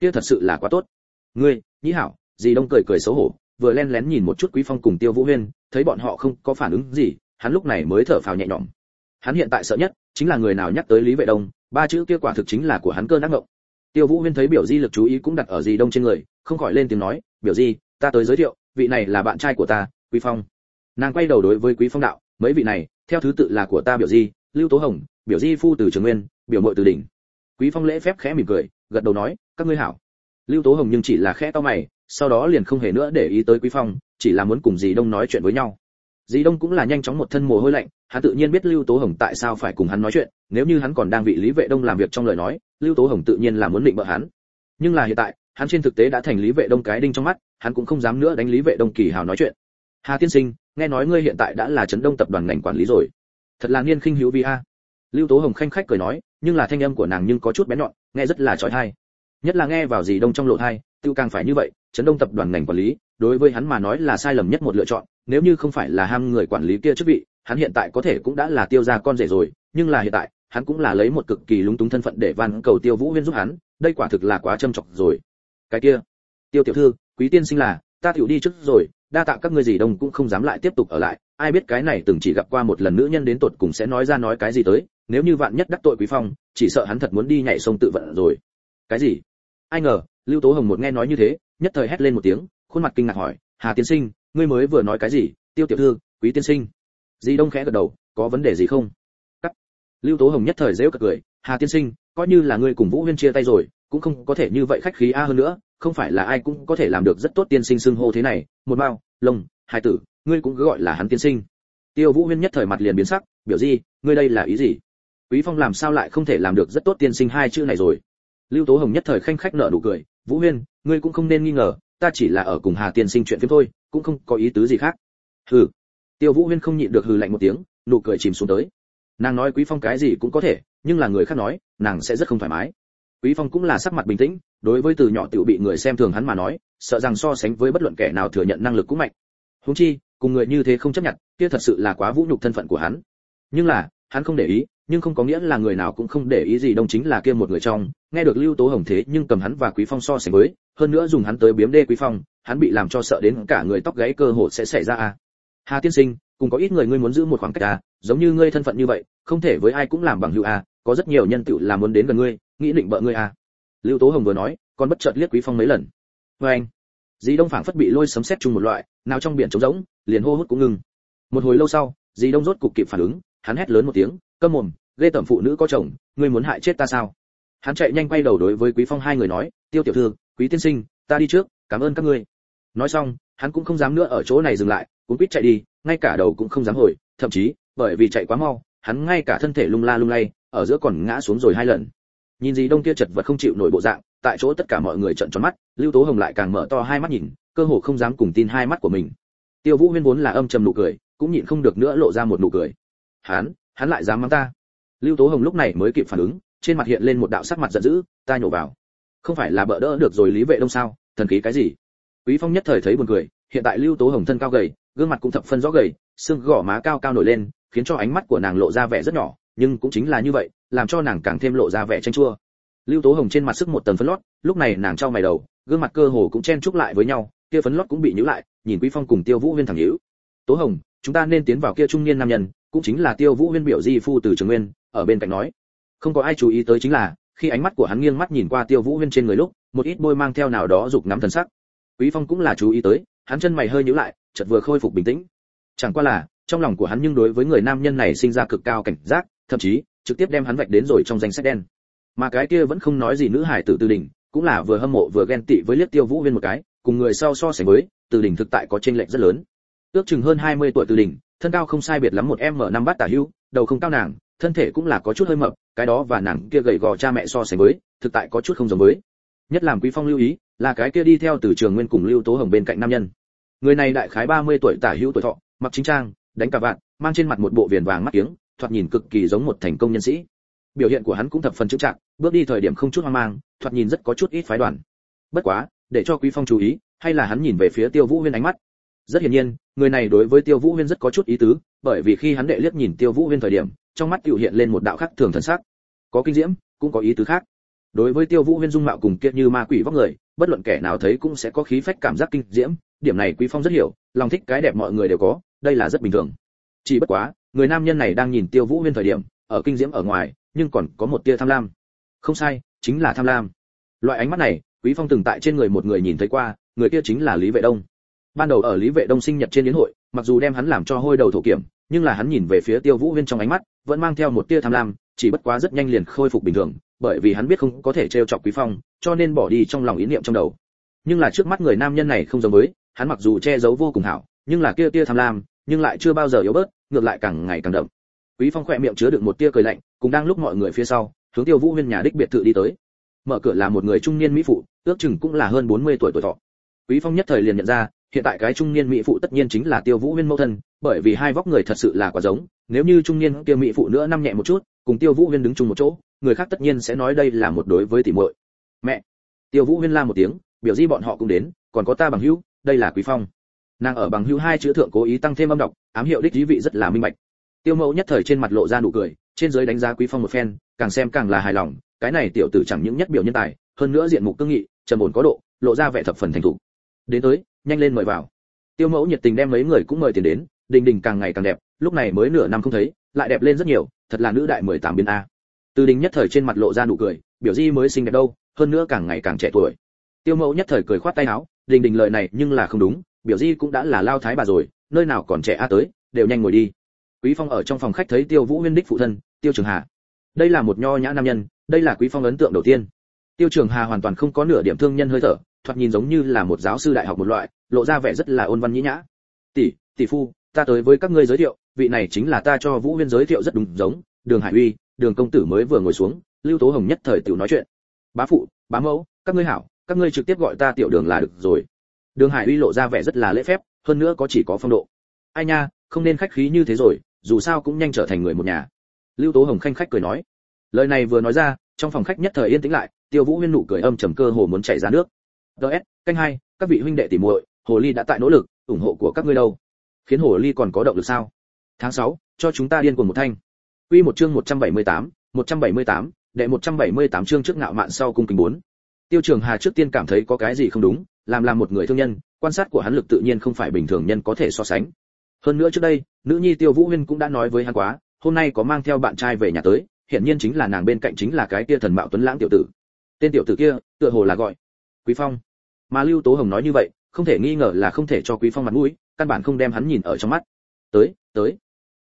S1: Kia thật sự là quá tốt. Ngươi, nhĩ hảo, dì đông cười cười xấu hổ, vừa len lén nhìn một chút quý phong cùng tiêu vũ huyên, thấy bọn họ không có phản ứng gì, hắn lúc này mới thở phào nhẹ nhõm. Hắn hiện tại sợ nhất chính là người nào nhắc tới lý vệ đông, ba chữ kia quả thực chính là của hắn cơn ác ngộng tiêu vũ huyên thấy biểu di lực chú ý cũng đặt ở dì đông trên người, không khỏi lên tiếng nói, biểu di, ta tới giới thiệu, vị này là bạn trai của ta, quý phong. Nàng quay đầu đối với quý phong đạo, mấy vị này, theo thứ tự là của ta biểu di, lưu tố hồng, biểu di phu từ trường nguyên, biểu mội từ đỉnh. Quý phong lễ phép khẽ mỉm cười, gật đầu nói, các ngươi hảo. Lưu tố hồng nhưng chỉ là khẽ to mày, sau đó liền không hề nữa để ý tới quý phong, chỉ là muốn cùng dì đông nói chuyện với nhau dì đông cũng là nhanh chóng một thân mồ hôi lạnh hắn tự nhiên biết lưu tố hồng tại sao phải cùng hắn nói chuyện nếu như hắn còn đang vị lý vệ đông làm việc trong lời nói lưu tố hồng tự nhiên là muốn định bợ hắn. Nhưng là hiện tại hắn trên thực tế đã thành lý vệ đông cái đinh trong mắt hắn cũng không dám nữa đánh lý vệ đông kỳ hào nói chuyện. Hà tiên sinh nghe nói ngươi hiện tại đã là trấn đông tập đoàn ngành quản lý rồi. Thật là niên khinh hữu vi a. Lưu tố hồng khanh khách cười nói nhưng là thanh âm của nàng nhưng có chút bén nhọn nghe rất là chói tai. Nhất là nghe vào gì đông trong lộ tai, tiêu càng phải như vậy trấn đông tập đoàn ngành quản lý đối với hắn mà nói là sai lầm nhất một lựa chọn nếu như không phải là ham người quản lý kia chức vị, hắn hiện tại có thể cũng đã là tiêu gia con rể rồi, nhưng là hiện tại, hắn cũng là lấy một cực kỳ lúng túng thân phận để van cầu tiêu vũ huyên giúp hắn, đây quả thực là quá châm trọng rồi. Cái kia, tiêu tiểu thư, quý tiên sinh là, ta tiểu đi trước rồi, đa tạ các ngươi gì đồng cũng không dám lại tiếp tục ở lại, ai biết cái này từng chỉ gặp qua một lần nữ nhân đến tột cùng sẽ nói ra nói cái gì tới, nếu như vạn nhất đắc tội quý phong, chỉ sợ hắn thật muốn đi nhảy sông tự vận rồi. Cái gì? Ai ngờ, lưu tố hồng một nghe nói như thế, nhất thời hét lên một tiếng, khuôn mặt kinh ngạc hỏi, hà tiên sinh ngươi mới vừa nói cái gì, tiêu tiểu thư, quý tiên sinh? Di đông khẽ gật đầu, có vấn đề gì không? Cắt. Lưu tố hồng nhất thời dễ cật cười, hà tiên sinh, coi như là ngươi cùng vũ huyên chia tay rồi, cũng không có thể như vậy khách khí a hơn nữa, không phải là ai cũng có thể làm được rất tốt tiên sinh xưng hô thế này, một mao, lông, hai tử, ngươi cũng cứ gọi là hắn tiên sinh. Tiêu vũ huyên nhất thời mặt liền biến sắc, biểu gì, ngươi đây là ý gì? Quý phong làm sao lại không thể làm được rất tốt tiên sinh hai chữ này rồi? Lưu tố hồng nhất thời khanh khách nở nụ cười, vũ huyên, ngươi cũng không nên nghi ngờ, ta chỉ là ở cùng hà tiên sinh chuyện phim thôi cũng không có ý tứ gì khác. Hừ. Tiêu vũ huyên không nhịn được hừ lạnh một tiếng, nụ cười chìm xuống tới. Nàng nói quý phong cái gì cũng có thể, nhưng là người khác nói, nàng sẽ rất không thoải mái. Quý phong cũng là sắc mặt bình tĩnh, đối với từ nhỏ tiểu bị người xem thường hắn mà nói, sợ rằng so sánh với bất luận kẻ nào thừa nhận năng lực cũng mạnh. Huống chi, cùng người như thế không chấp nhận, kia thật sự là quá vũ nhục thân phận của hắn. Nhưng là, hắn không để ý nhưng không có nghĩa là người nào cũng không để ý gì đông chính là kia một người trong. Nghe được lưu tố hồng thế nhưng cầm hắn và quý phong so sánh với, hơn nữa dùng hắn tới biếm đê quý phong, hắn bị làm cho sợ đến cả người tóc gáy cơ hội sẽ xảy ra à. Hà tiên sinh, cùng có ít người ngươi muốn giữ một khoảng cách à giống như ngươi thân phận như vậy, không thể với ai cũng làm bằng hữu à có rất nhiều nhân tựu làm muốn đến gần ngươi, nghĩ định bợ ngươi à. Lưu tố hồng vừa nói còn bất chợt liếc quý phong mấy lần. Với anh, dì đông phảng phất bị lôi sấm sét chung một loại, nào trong biển trống rỗng, liền hô hút cũng ngừng. Một hồi lâu sau, dì đông rốt cục kịp phản ứng, hắn hét lớn một tiếng câm mồm, ghê tẩm phụ nữ có chồng, ngươi muốn hại chết ta sao? Hắn chạy nhanh quay đầu đối với quý phong hai người nói, tiêu tiểu thư, quý tiên sinh, ta đi trước, cảm ơn các ngươi. Nói xong, hắn cũng không dám nữa ở chỗ này dừng lại cũng quýt chạy đi, ngay cả đầu cũng không dám hồi, thậm chí, bởi vì chạy quá mau, hắn ngay cả thân thể lung la lung lay, ở giữa còn ngã xuống rồi hai lần. Nhìn gì đông kia chật vật không chịu nổi bộ dạng, tại chỗ tất cả mọi người trợn tròn mắt, lưu tố hồng lại càng mở to hai mắt nhìn, cơ hồ không dám cùng tin hai mắt của mình. Tiêu vũ huyên vốn là âm trầm nụ cười, cũng nhịn không được nữa lộ ra một nụ cười. Hắn hắn lại dám mắng ta. Lưu tố hồng lúc này mới kịp phản ứng, trên mặt hiện lên một đạo sắc mặt giận dữ, ta nhổ vào. Không phải là bỡ đỡ được rồi lý vệ đông sao? Thần khí cái gì? Quý phong nhất thời thấy buồn cười, hiện tại lưu tố hồng thân cao gầy, gương mặt cũng thập phân rõ gầy, xương gò má cao cao nổi lên, khiến cho ánh mắt của nàng lộ ra vẻ rất nhỏ, nhưng cũng chính là như vậy, làm cho nàng càng thêm lộ ra vẻ tranh chua. Lưu tố hồng trên mặt sức một tầng phấn lót, lúc này nàng trao mày đầu, gương mặt cơ hồ cũng chen chúc lại với nhau, kia phấn lót cũng bị nhíu lại, nhìn quý phong cùng tiêu vũ huyên thẳng nhíu. Tố hồng, chúng ta nên tiến vào kia trung niên nam nhân cũng chính là tiêu vũ huyên biểu di phu từ trường nguyên, ở bên cạnh nói. Không có ai chú ý tới chính là, khi ánh mắt của hắn nghiêng mắt nhìn qua tiêu vũ huyên trên người lúc, một ít bôi mang theo nào đó dục ngắm thần sắc. Quý phong cũng là chú ý tới, hắn chân mày hơi nhíu lại, chợt vừa khôi phục bình tĩnh. Chẳng qua là, trong lòng của hắn nhưng đối với người nam nhân này sinh ra cực cao cảnh giác, thậm chí, trực tiếp đem hắn vạch đến rồi trong danh sách đen. Mà cái kia vẫn không nói gì nữ hải tử tư đỉnh cũng là vừa hâm mộ vừa ghen tị với liếc tiêu vũ huyên một cái, cùng người sau so sánh với, từ đỉnh thực tại có chênh lệch rất lớn. Ước chừng hơn 20 tuổi từ đỉnh thân cao không sai biệt lắm một m năm bát tả hưu, đầu không cao nàng, thân thể cũng là có chút hơi mập, cái đó và nàng kia gầy gò cha mẹ so sánh với, thực tại có chút không giống với. Nhất làm quý phong lưu ý, là cái kia đi theo từ trường nguyên cùng lưu tố hồng bên cạnh nam nhân. Người này đại khái 30 tuổi tả hữu tuổi thọ, mặc chính trang, đánh cả vạn mang trên mặt một bộ viền vàng mắt kiếng, thoạt nhìn cực kỳ giống một thành công nhân sĩ. Biểu hiện của hắn cũng thập phần chững chạc, bước đi thời điểm không chút hoang mang, thoạt nhìn rất có chút ít phái đoàn. Bất quá, để cho quý phong chú ý, hay là hắn nhìn về phía tiêu vũ huyên ánh mắt rất hiển nhiên, người này đối với tiêu vũ huyên rất có chút ý tứ, bởi vì khi hắn đệ liếc nhìn tiêu vũ huyên thời điểm, trong mắt cựu hiện lên một đạo khác thường thần sắc. Có kinh diễm, cũng có ý tứ khác. Đối với tiêu vũ huyên dung mạo cùng kiệt như ma quỷ vóc người, bất luận kẻ nào thấy cũng sẽ có khí phách cảm giác kinh diễm, điểm này quý phong rất hiểu, lòng thích cái đẹp mọi người đều có, đây là rất bình thường. Chỉ bất quá, người nam nhân này đang nhìn tiêu vũ huyên thời điểm, ở kinh diễm ở ngoài, nhưng còn có một tia tham lam. Không sai, chính là tham lam. Loại ánh mắt này, quý phong từng tại trên người một người nhìn thấy qua, người kia chính là lý vệ đông ban đầu ở lý vệ đông sinh nhật trên yến hội, mặc dù đem hắn làm cho hôi đầu thổ kiểm, nhưng là hắn nhìn về phía tiêu vũ huyên trong ánh mắt, vẫn mang theo một tia tham lam, chỉ bất quá rất nhanh liền khôi phục bình thường, bởi vì hắn biết không có thể trêu chọc quý phong, cho nên bỏ đi trong lòng ý niệm trong đầu. Nhưng là trước mắt người nam nhân này không giống với, hắn mặc dù che giấu vô cùng hảo, nhưng là kia tia tham lam, nhưng lại chưa bao giờ yếu bớt, ngược lại càng ngày càng đậm. Quý phong khỏe miệng chứa đựng một tia cười lạnh cũng đang lúc mọi người phía sau, hướng tiêu vũ huyên nhà đích biệt thự đi tới. Mở cửa là một người trung niên mỹ phụ, ước chừng cũng là hơn 40 tuổi tuổi thọ. Quý phong nhất thời liền nhận ra hiện tại cái trung niên mỹ phụ tất nhiên chính là tiêu vũ huyên mẫu thân, bởi vì hai vóc người thật sự là quá giống, nếu như trung niên kia mỹ phụ nữa năm nhẹ một chút, cùng tiêu vũ huyên đứng chung một chỗ, người khác tất nhiên sẽ nói đây là một đối với tỷ muội. Mẹ! Tiêu vũ huyên la một tiếng, biểu di bọn họ cũng đến, còn có ta bằng hữu, đây là quý phong. Nàng ở bằng hữu hai chữ thượng cố ý tăng thêm âm đọc, ám hiệu đích ý vị rất là minh bạch. Tiêu mẫu nhất thời trên mặt lộ ra nụ cười, trên dưới đánh giá quý phong một phen, càng xem càng là hài lòng, cái này tiểu tử chẳng những nhất biểu nhân tài, hơn nữa diện mục cương nghị, trầm ổn có độ, lộ ra vẻ thập phần thành thục. Đến tới nhanh lên mời vào. Tiêu mẫu nhiệt tình đem mấy người cũng mời tiền đến, đình đình càng ngày càng đẹp, lúc này mới nửa năm không thấy, lại đẹp lên rất nhiều, thật là nữ đại mười tám biến a. Từ đình nhất thời trên mặt lộ ra nụ cười, biểu di mới xinh đẹp đâu, hơn nữa càng ngày càng trẻ tuổi. Tiêu mẫu nhất thời cười khoát tay áo, đình đình lời này nhưng là không đúng, biểu di cũng đã là lao thái bà rồi, nơi nào còn trẻ a tới, đều nhanh ngồi đi. Quý phong ở trong phòng khách thấy tiêu vũ huyên đích phụ thân, tiêu trường hà. Đây là một nho nhã nam nhân, đây là quý phong ấn tượng đầu tiên. Tiêu trường hà hoàn toàn không có nửa điểm thương nhân hơi thở thoạt nhìn giống như là một giáo sư đại học một loại, lộ ra vẻ rất là ôn văn nhĩ nhã. Tỷ tỷ phu, ta tới với các ngươi giới thiệu, vị này chính là ta cho vũ huyên giới thiệu rất đúng giống, đường hải uy, đường công tử mới vừa ngồi xuống, lưu tố hồng nhất thời tiểu nói chuyện. Bá phụ, bá mẫu, các ngươi hảo, các ngươi trực tiếp gọi ta tiểu đường là được rồi. Đường hải uy lộ ra vẻ rất là lễ phép, hơn nữa có chỉ có phong độ. Ai nha, không nên khách khí như thế rồi, dù sao cũng nhanh trở thành người một nhà. Lưu tố hồng khanh khách cười nói. Lời này vừa nói ra, trong phòng khách nhất thời yên tĩnh lại, tiêu vũ huyên nụ cười âm trầm cơ hồ muốn chảy ra nước ts canh hai các vị huynh đệ tỷ muội hồ ly đã tại nỗ lực ủng hộ của các ngươi đâu? Khiến hồ ly còn có động lực sao? Tháng 6, cho chúng ta điên cuồng một thanh. Quy một chương 178, 178, đệ 178 chương trước ngạo mạn sau cung kính bốn. Tiêu trường hà trước tiên cảm thấy có cái gì không đúng làm làm một người thương nhân quan sát của hắn lực tự nhiên không phải bình thường nhân có thể so sánh. Hơn nữa trước đây nữ nhi tiêu vũ huyên cũng đã nói với hắn quá hôm nay có mang theo bạn trai về nhà tới hiện nhiên chính là nàng bên cạnh chính là cái kia thần mạo tuấn lãng tiểu tử. Tên tiểu tử kia tựa hồ là gọi quý phong. Mà lưu tố hồng nói như vậy, không thể nghi ngờ là không thể cho quý phong mặt mũi, căn bản không đem hắn nhìn ở trong mắt. Tới tới.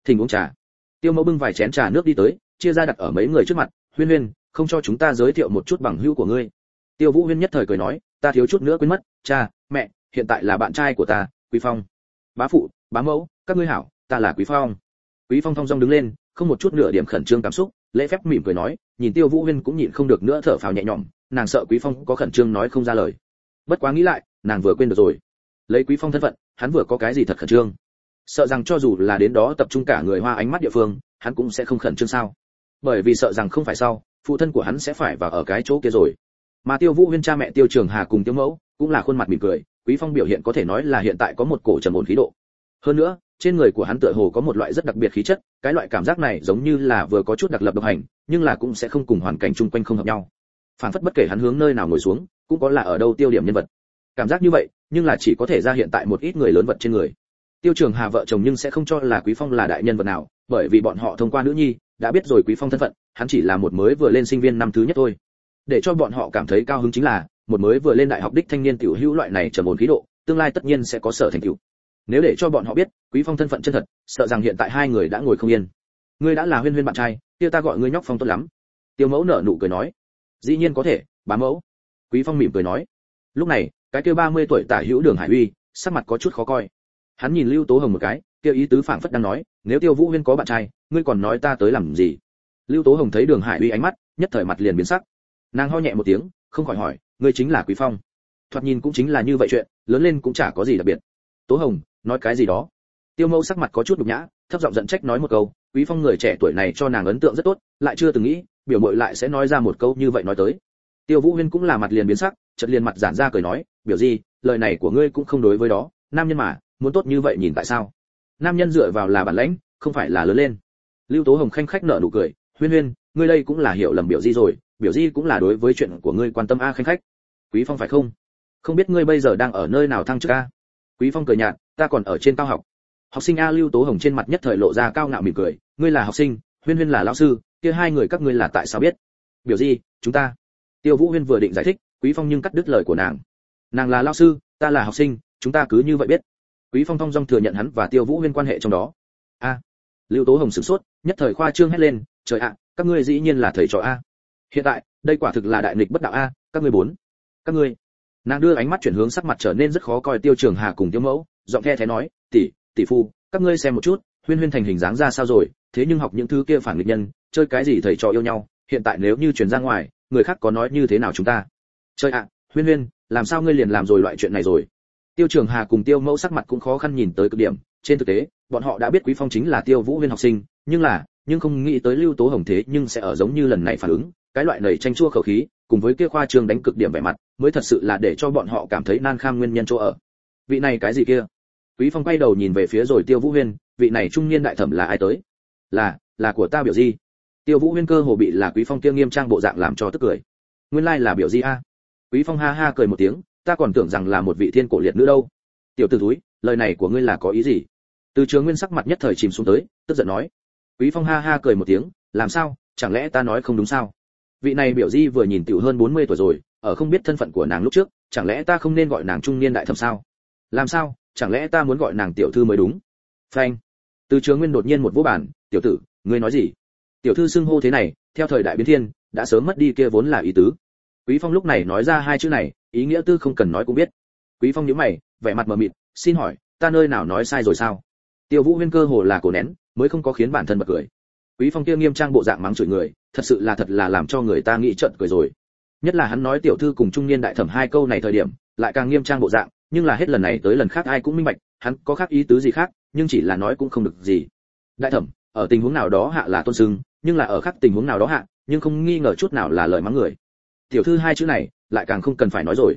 S1: Thỉnh uống trà. Tiêu mẫu bưng vài chén trà nước đi tới, chia ra đặt ở mấy người trước mặt. Huyên huyên, không cho chúng ta giới thiệu một chút bằng hữu của ngươi. Tiêu vũ huyên nhất thời cười nói, ta thiếu chút nữa quên mất. Cha, mẹ, hiện tại là bạn trai của ta, quý phong. Bá phụ, bá mẫu, các ngươi hảo, ta là quý phong. Quý phong thong dong đứng lên, không một chút nửa điểm khẩn trương cảm xúc, lễ phép mỉm cười nói, nhìn tiêu vũ huyên cũng nhịn không được nữa thở phào nhẹ nhõm nàng sợ quý phong có khẩn trương nói không ra lời. Bất quá nghĩ lại, nàng vừa quên được rồi. Lấy quý phong thân phận, hắn vừa có cái gì thật khẩn trương? Sợ rằng cho dù là đến đó tập trung cả người hoa ánh mắt địa phương, hắn cũng sẽ không khẩn trương sao? Bởi vì sợ rằng không phải sau, phụ thân của hắn sẽ phải vào ở cái chỗ kia rồi. Mà tiêu vũ huyên cha mẹ tiêu trường hà cùng tiêu mẫu cũng là khuôn mặt mỉm cười, quý phong biểu hiện có thể nói là hiện tại có một cổ trầm ổn khí độ. Hơn nữa, trên người của hắn tựa hồ có một loại rất đặc biệt khí chất, cái loại cảm giác này giống như là vừa có chút đặc lập độc hành, nhưng là cũng sẽ không cùng hoàn cảnh chung quanh không hợp nhau phản phất bất kể hắn hướng nơi nào ngồi xuống, cũng có là ở đâu tiêu điểm nhân vật. Cảm giác như vậy, nhưng là chỉ có thể ra hiện tại một ít người lớn vật trên người. Tiêu trường hà vợ chồng nhưng sẽ không cho là quý phong là đại nhân vật nào, bởi vì bọn họ thông qua nữ nhi, đã biết rồi quý phong thân phận, hắn chỉ là một mới vừa lên sinh viên năm thứ nhất thôi. Để cho bọn họ cảm thấy cao hứng chính là, một mới vừa lên đại học đích thanh niên tiểu hữu loại này trầm ổn khí độ, tương lai tất nhiên sẽ có sở thành tựu. Nếu để cho bọn họ biết, quý phong thân phận chân thật, sợ rằng hiện tại hai người đã ngồi không yên. Ngươi đã là huyên huyên bạn trai, kia ta gọi ngươi nhóc phong tốt lắm. Tiêu mẫu nở nụ cười nói dĩ nhiên có thể, bá mẫu. Quý phong mỉm cười nói. Lúc này, cái kia 30 tuổi tả hữu đường hải uy, sắc mặt có chút khó coi. Hắn nhìn lưu tố hồng một cái, kia ý tứ phảng phất đang nói, nếu tiêu vũ huyên có bạn trai, ngươi còn nói ta tới làm gì? Lưu tố hồng thấy đường hải uy ánh mắt, nhất thời mặt liền biến sắc. Nàng ho nhẹ một tiếng, không khỏi hỏi, ngươi chính là quý phong? Thoạt nhìn cũng chính là như vậy chuyện, lớn lên cũng chả có gì đặc biệt. Tố hồng, nói cái gì đó? Tiêu mẫu sắc mặt có chút nhục nhã, thấp giọng giận trách nói một câu quý phong người trẻ tuổi này cho nàng ấn tượng rất tốt, lại chưa từng nghĩ, biểu mội lại sẽ nói ra một câu như vậy nói tới. Tiêu vũ huyên cũng là mặt liền biến sắc, chợt liền mặt giản ra cười nói, biểu gì lời này của ngươi cũng không đối với đó, nam nhân mà, muốn tốt như vậy nhìn tại sao? Nam nhân dựa vào là bản lãnh, không phải là lớn lên. Lưu tố hồng khanh khách nở nụ cười, huyên huyên, ngươi đây cũng là hiểu lầm biểu di rồi, biểu di cũng là đối với chuyện của ngươi quan tâm a khanh khách. Quý phong phải không? Không biết ngươi bây giờ đang ở nơi nào thăng chức a? Quý phong cười nhạt, ta còn ở trên cao học. Học sinh a lưu tố hồng trên mặt nhất thời lộ ra cao ngạo mỉm cười ngươi là học sinh huyên huyên là lão sư kia hai người các ngươi là tại sao biết? Biểu gì, chúng ta. Tiêu vũ huyên vừa định giải thích quý phong nhưng cắt đứt lời của nàng. Nàng là lão sư ta là học sinh chúng ta cứ như vậy biết. Quý phong thong dong thừa nhận hắn và tiêu vũ huyên quan hệ trong đó. A. Lưu tố hồng sửng sốt nhất thời khoa trương hét lên trời ạ các ngươi dĩ nhiên là thầy trò a. Hiện tại đây quả thực là đại nghịch bất đạo a các ngươi bốn. Các ngươi. Nàng đưa ánh mắt chuyển hướng sắc mặt trở nên rất khó coi tiêu trường hà cùng tiêu mẫu giọng the thế nói tỷ tỷ phu các ngươi xem một chút huyên huyên thành hình dáng ra sao rồi thế nhưng học những thứ kia phản nghịch nhân, chơi cái gì thầy trò yêu nhau, hiện tại nếu như truyền ra ngoài, người khác có nói như thế nào chúng ta? Chơi ạ, huyên huyên, làm sao ngươi liền làm rồi loại chuyện này rồi? Tiêu trường hà cùng tiêu mẫu sắc mặt cũng khó khăn nhìn tới cực điểm, trên thực tế, bọn họ đã biết quý phong chính là tiêu vũ huyên học sinh, nhưng là, nhưng không nghĩ tới lưu tố hồng thế nhưng sẽ ở giống như lần này phản ứng, cái loại này tranh chua khẩu khí, cùng với kia khoa trường đánh cực điểm vẻ mặt, mới thật sự là để cho bọn họ cảm thấy nan kham nguyên nhân chỗ ở. Vị này cái gì kia? Quý phong quay đầu nhìn về phía rồi tiêu vũ huyên, vị này trung niên đại thẩm là ai tới? Là là của ta biểu di. Tiêu vũ huyên cơ hồ bị là quý phong kia nghiêm trang bộ dạng làm cho tức cười. Nguyên lai là biểu di a. Quý phong ha ha cười một tiếng, ta còn tưởng rằng là một vị thiên cổ liệt nữ đâu. Tiểu tử túi lời này của ngươi là có ý gì? Từ trường nguyên sắc mặt nhất thời chìm xuống tới, tức giận nói. Quý phong ha ha cười một tiếng, làm sao, chẳng lẽ ta nói không đúng sao? Vị này biểu di vừa nhìn tiểu hơn 40 tuổi rồi, ở không biết thân phận của nàng lúc trước, chẳng lẽ ta không nên gọi nàng trung niên đại thẩm sao? Làm sao, chẳng lẽ ta muốn gọi nàng tiểu thư mới đúng? Phanh. Từ trường nguyên đột nhiên một vũ bản tiểu tử, ngươi nói gì? Tiểu thư xưng hô thế này, theo thời đại biến thiên, đã sớm mất đi kia vốn là ý tứ. Quý phong lúc này nói ra hai chữ này, ý nghĩa tư không cần nói cũng biết. Quý phong nhíu mày, vẻ mặt mờ mịt, xin hỏi, ta nơi nào nói sai rồi sao? Tiêu vũ huyên cơ hồ là cổ nén, mới không có khiến bản thân bật cười. Quý phong kia nghiêm trang bộ dạng mắng chửi người, thật sự là thật là làm cho người ta nghĩ trận cười rồi. Nhất là hắn nói tiểu thư cùng trung niên đại thẩm hai câu này thời điểm, lại càng nghiêm trang bộ dạng, nhưng là hết lần này tới lần khác ai cũng minh bạch, hắn có khác ý tứ gì khác, nhưng chỉ là nói cũng không được gì. Đại thẩm ở tình huống nào đó hạ là tôn sưng, nhưng là ở khác tình huống nào đó hạ, nhưng không nghi ngờ chút nào là lời mắng người. Tiểu thư hai chữ này, lại càng không cần phải nói rồi.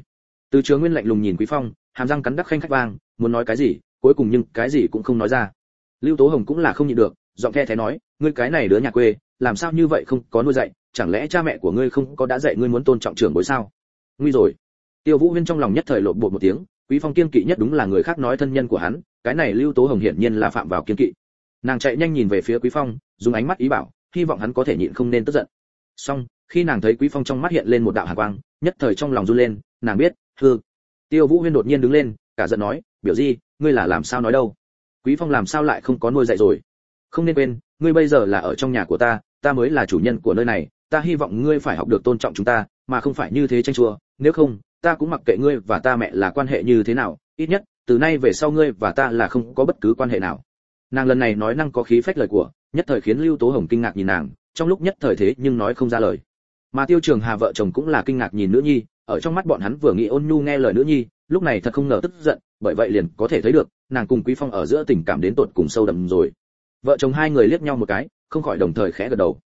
S1: Từ trường nguyên lạnh lùng nhìn quý phong, hàm răng cắn đắc khanh khách vang, muốn nói cái gì, cuối cùng nhưng cái gì cũng không nói ra. Lưu tố hồng cũng là không nhịn được, giọng the thế nói, ngươi cái này đứa nhà quê, làm sao như vậy không có nuôi dạy, chẳng lẽ cha mẹ của ngươi không có đã dạy ngươi muốn tôn trọng trưởng bối sao? Nguy rồi. Tiêu vũ huyên trong lòng nhất thời lộn bột một tiếng, quý phong kiên kỵ nhất đúng là người khác nói thân nhân của hắn, cái này lưu tố hồng hiển nhiên là phạm vào kiên kỵ nàng chạy nhanh nhìn về phía quý phong, dùng ánh mắt ý bảo, hy vọng hắn có thể nhịn không nên tức giận. Song khi nàng thấy quý phong trong mắt hiện lên một đạo hàn quang, nhất thời trong lòng run lên, nàng biết hư tiêu vũ huyên đột nhiên đứng lên, cả giận nói, biểu di, ngươi là làm sao nói đâu? Quý phong làm sao lại không có nuôi dạy rồi? Không nên quên, ngươi bây giờ là ở trong nhà của ta ta mới là chủ nhân của nơi này, ta hy vọng ngươi phải học được tôn trọng chúng ta, mà không phải như thế tranh chua. Nếu không, ta cũng mặc kệ ngươi và ta mẹ là quan hệ như thế nào, ít nhất, từ nay về sau ngươi và ta là không có bất cứ quan hệ nào nàng lần này nói năng có khí phách lời của, nhất thời khiến lưu tố hồng kinh ngạc nhìn nàng, trong lúc nhất thời thế nhưng nói không ra lời. Mà tiêu trường hà vợ chồng cũng là kinh ngạc nhìn nữ nhi, ở trong mắt bọn hắn vừa nghĩ ôn nhu nghe lời nữ nhi, lúc này thật không ngờ tức giận, bởi vậy liền có thể thấy được, nàng cùng quý phong ở giữa tình cảm đến tột cùng sâu đậm rồi. Vợ chồng hai người liếc nhau một cái, không khỏi đồng thời khẽ gật đầu.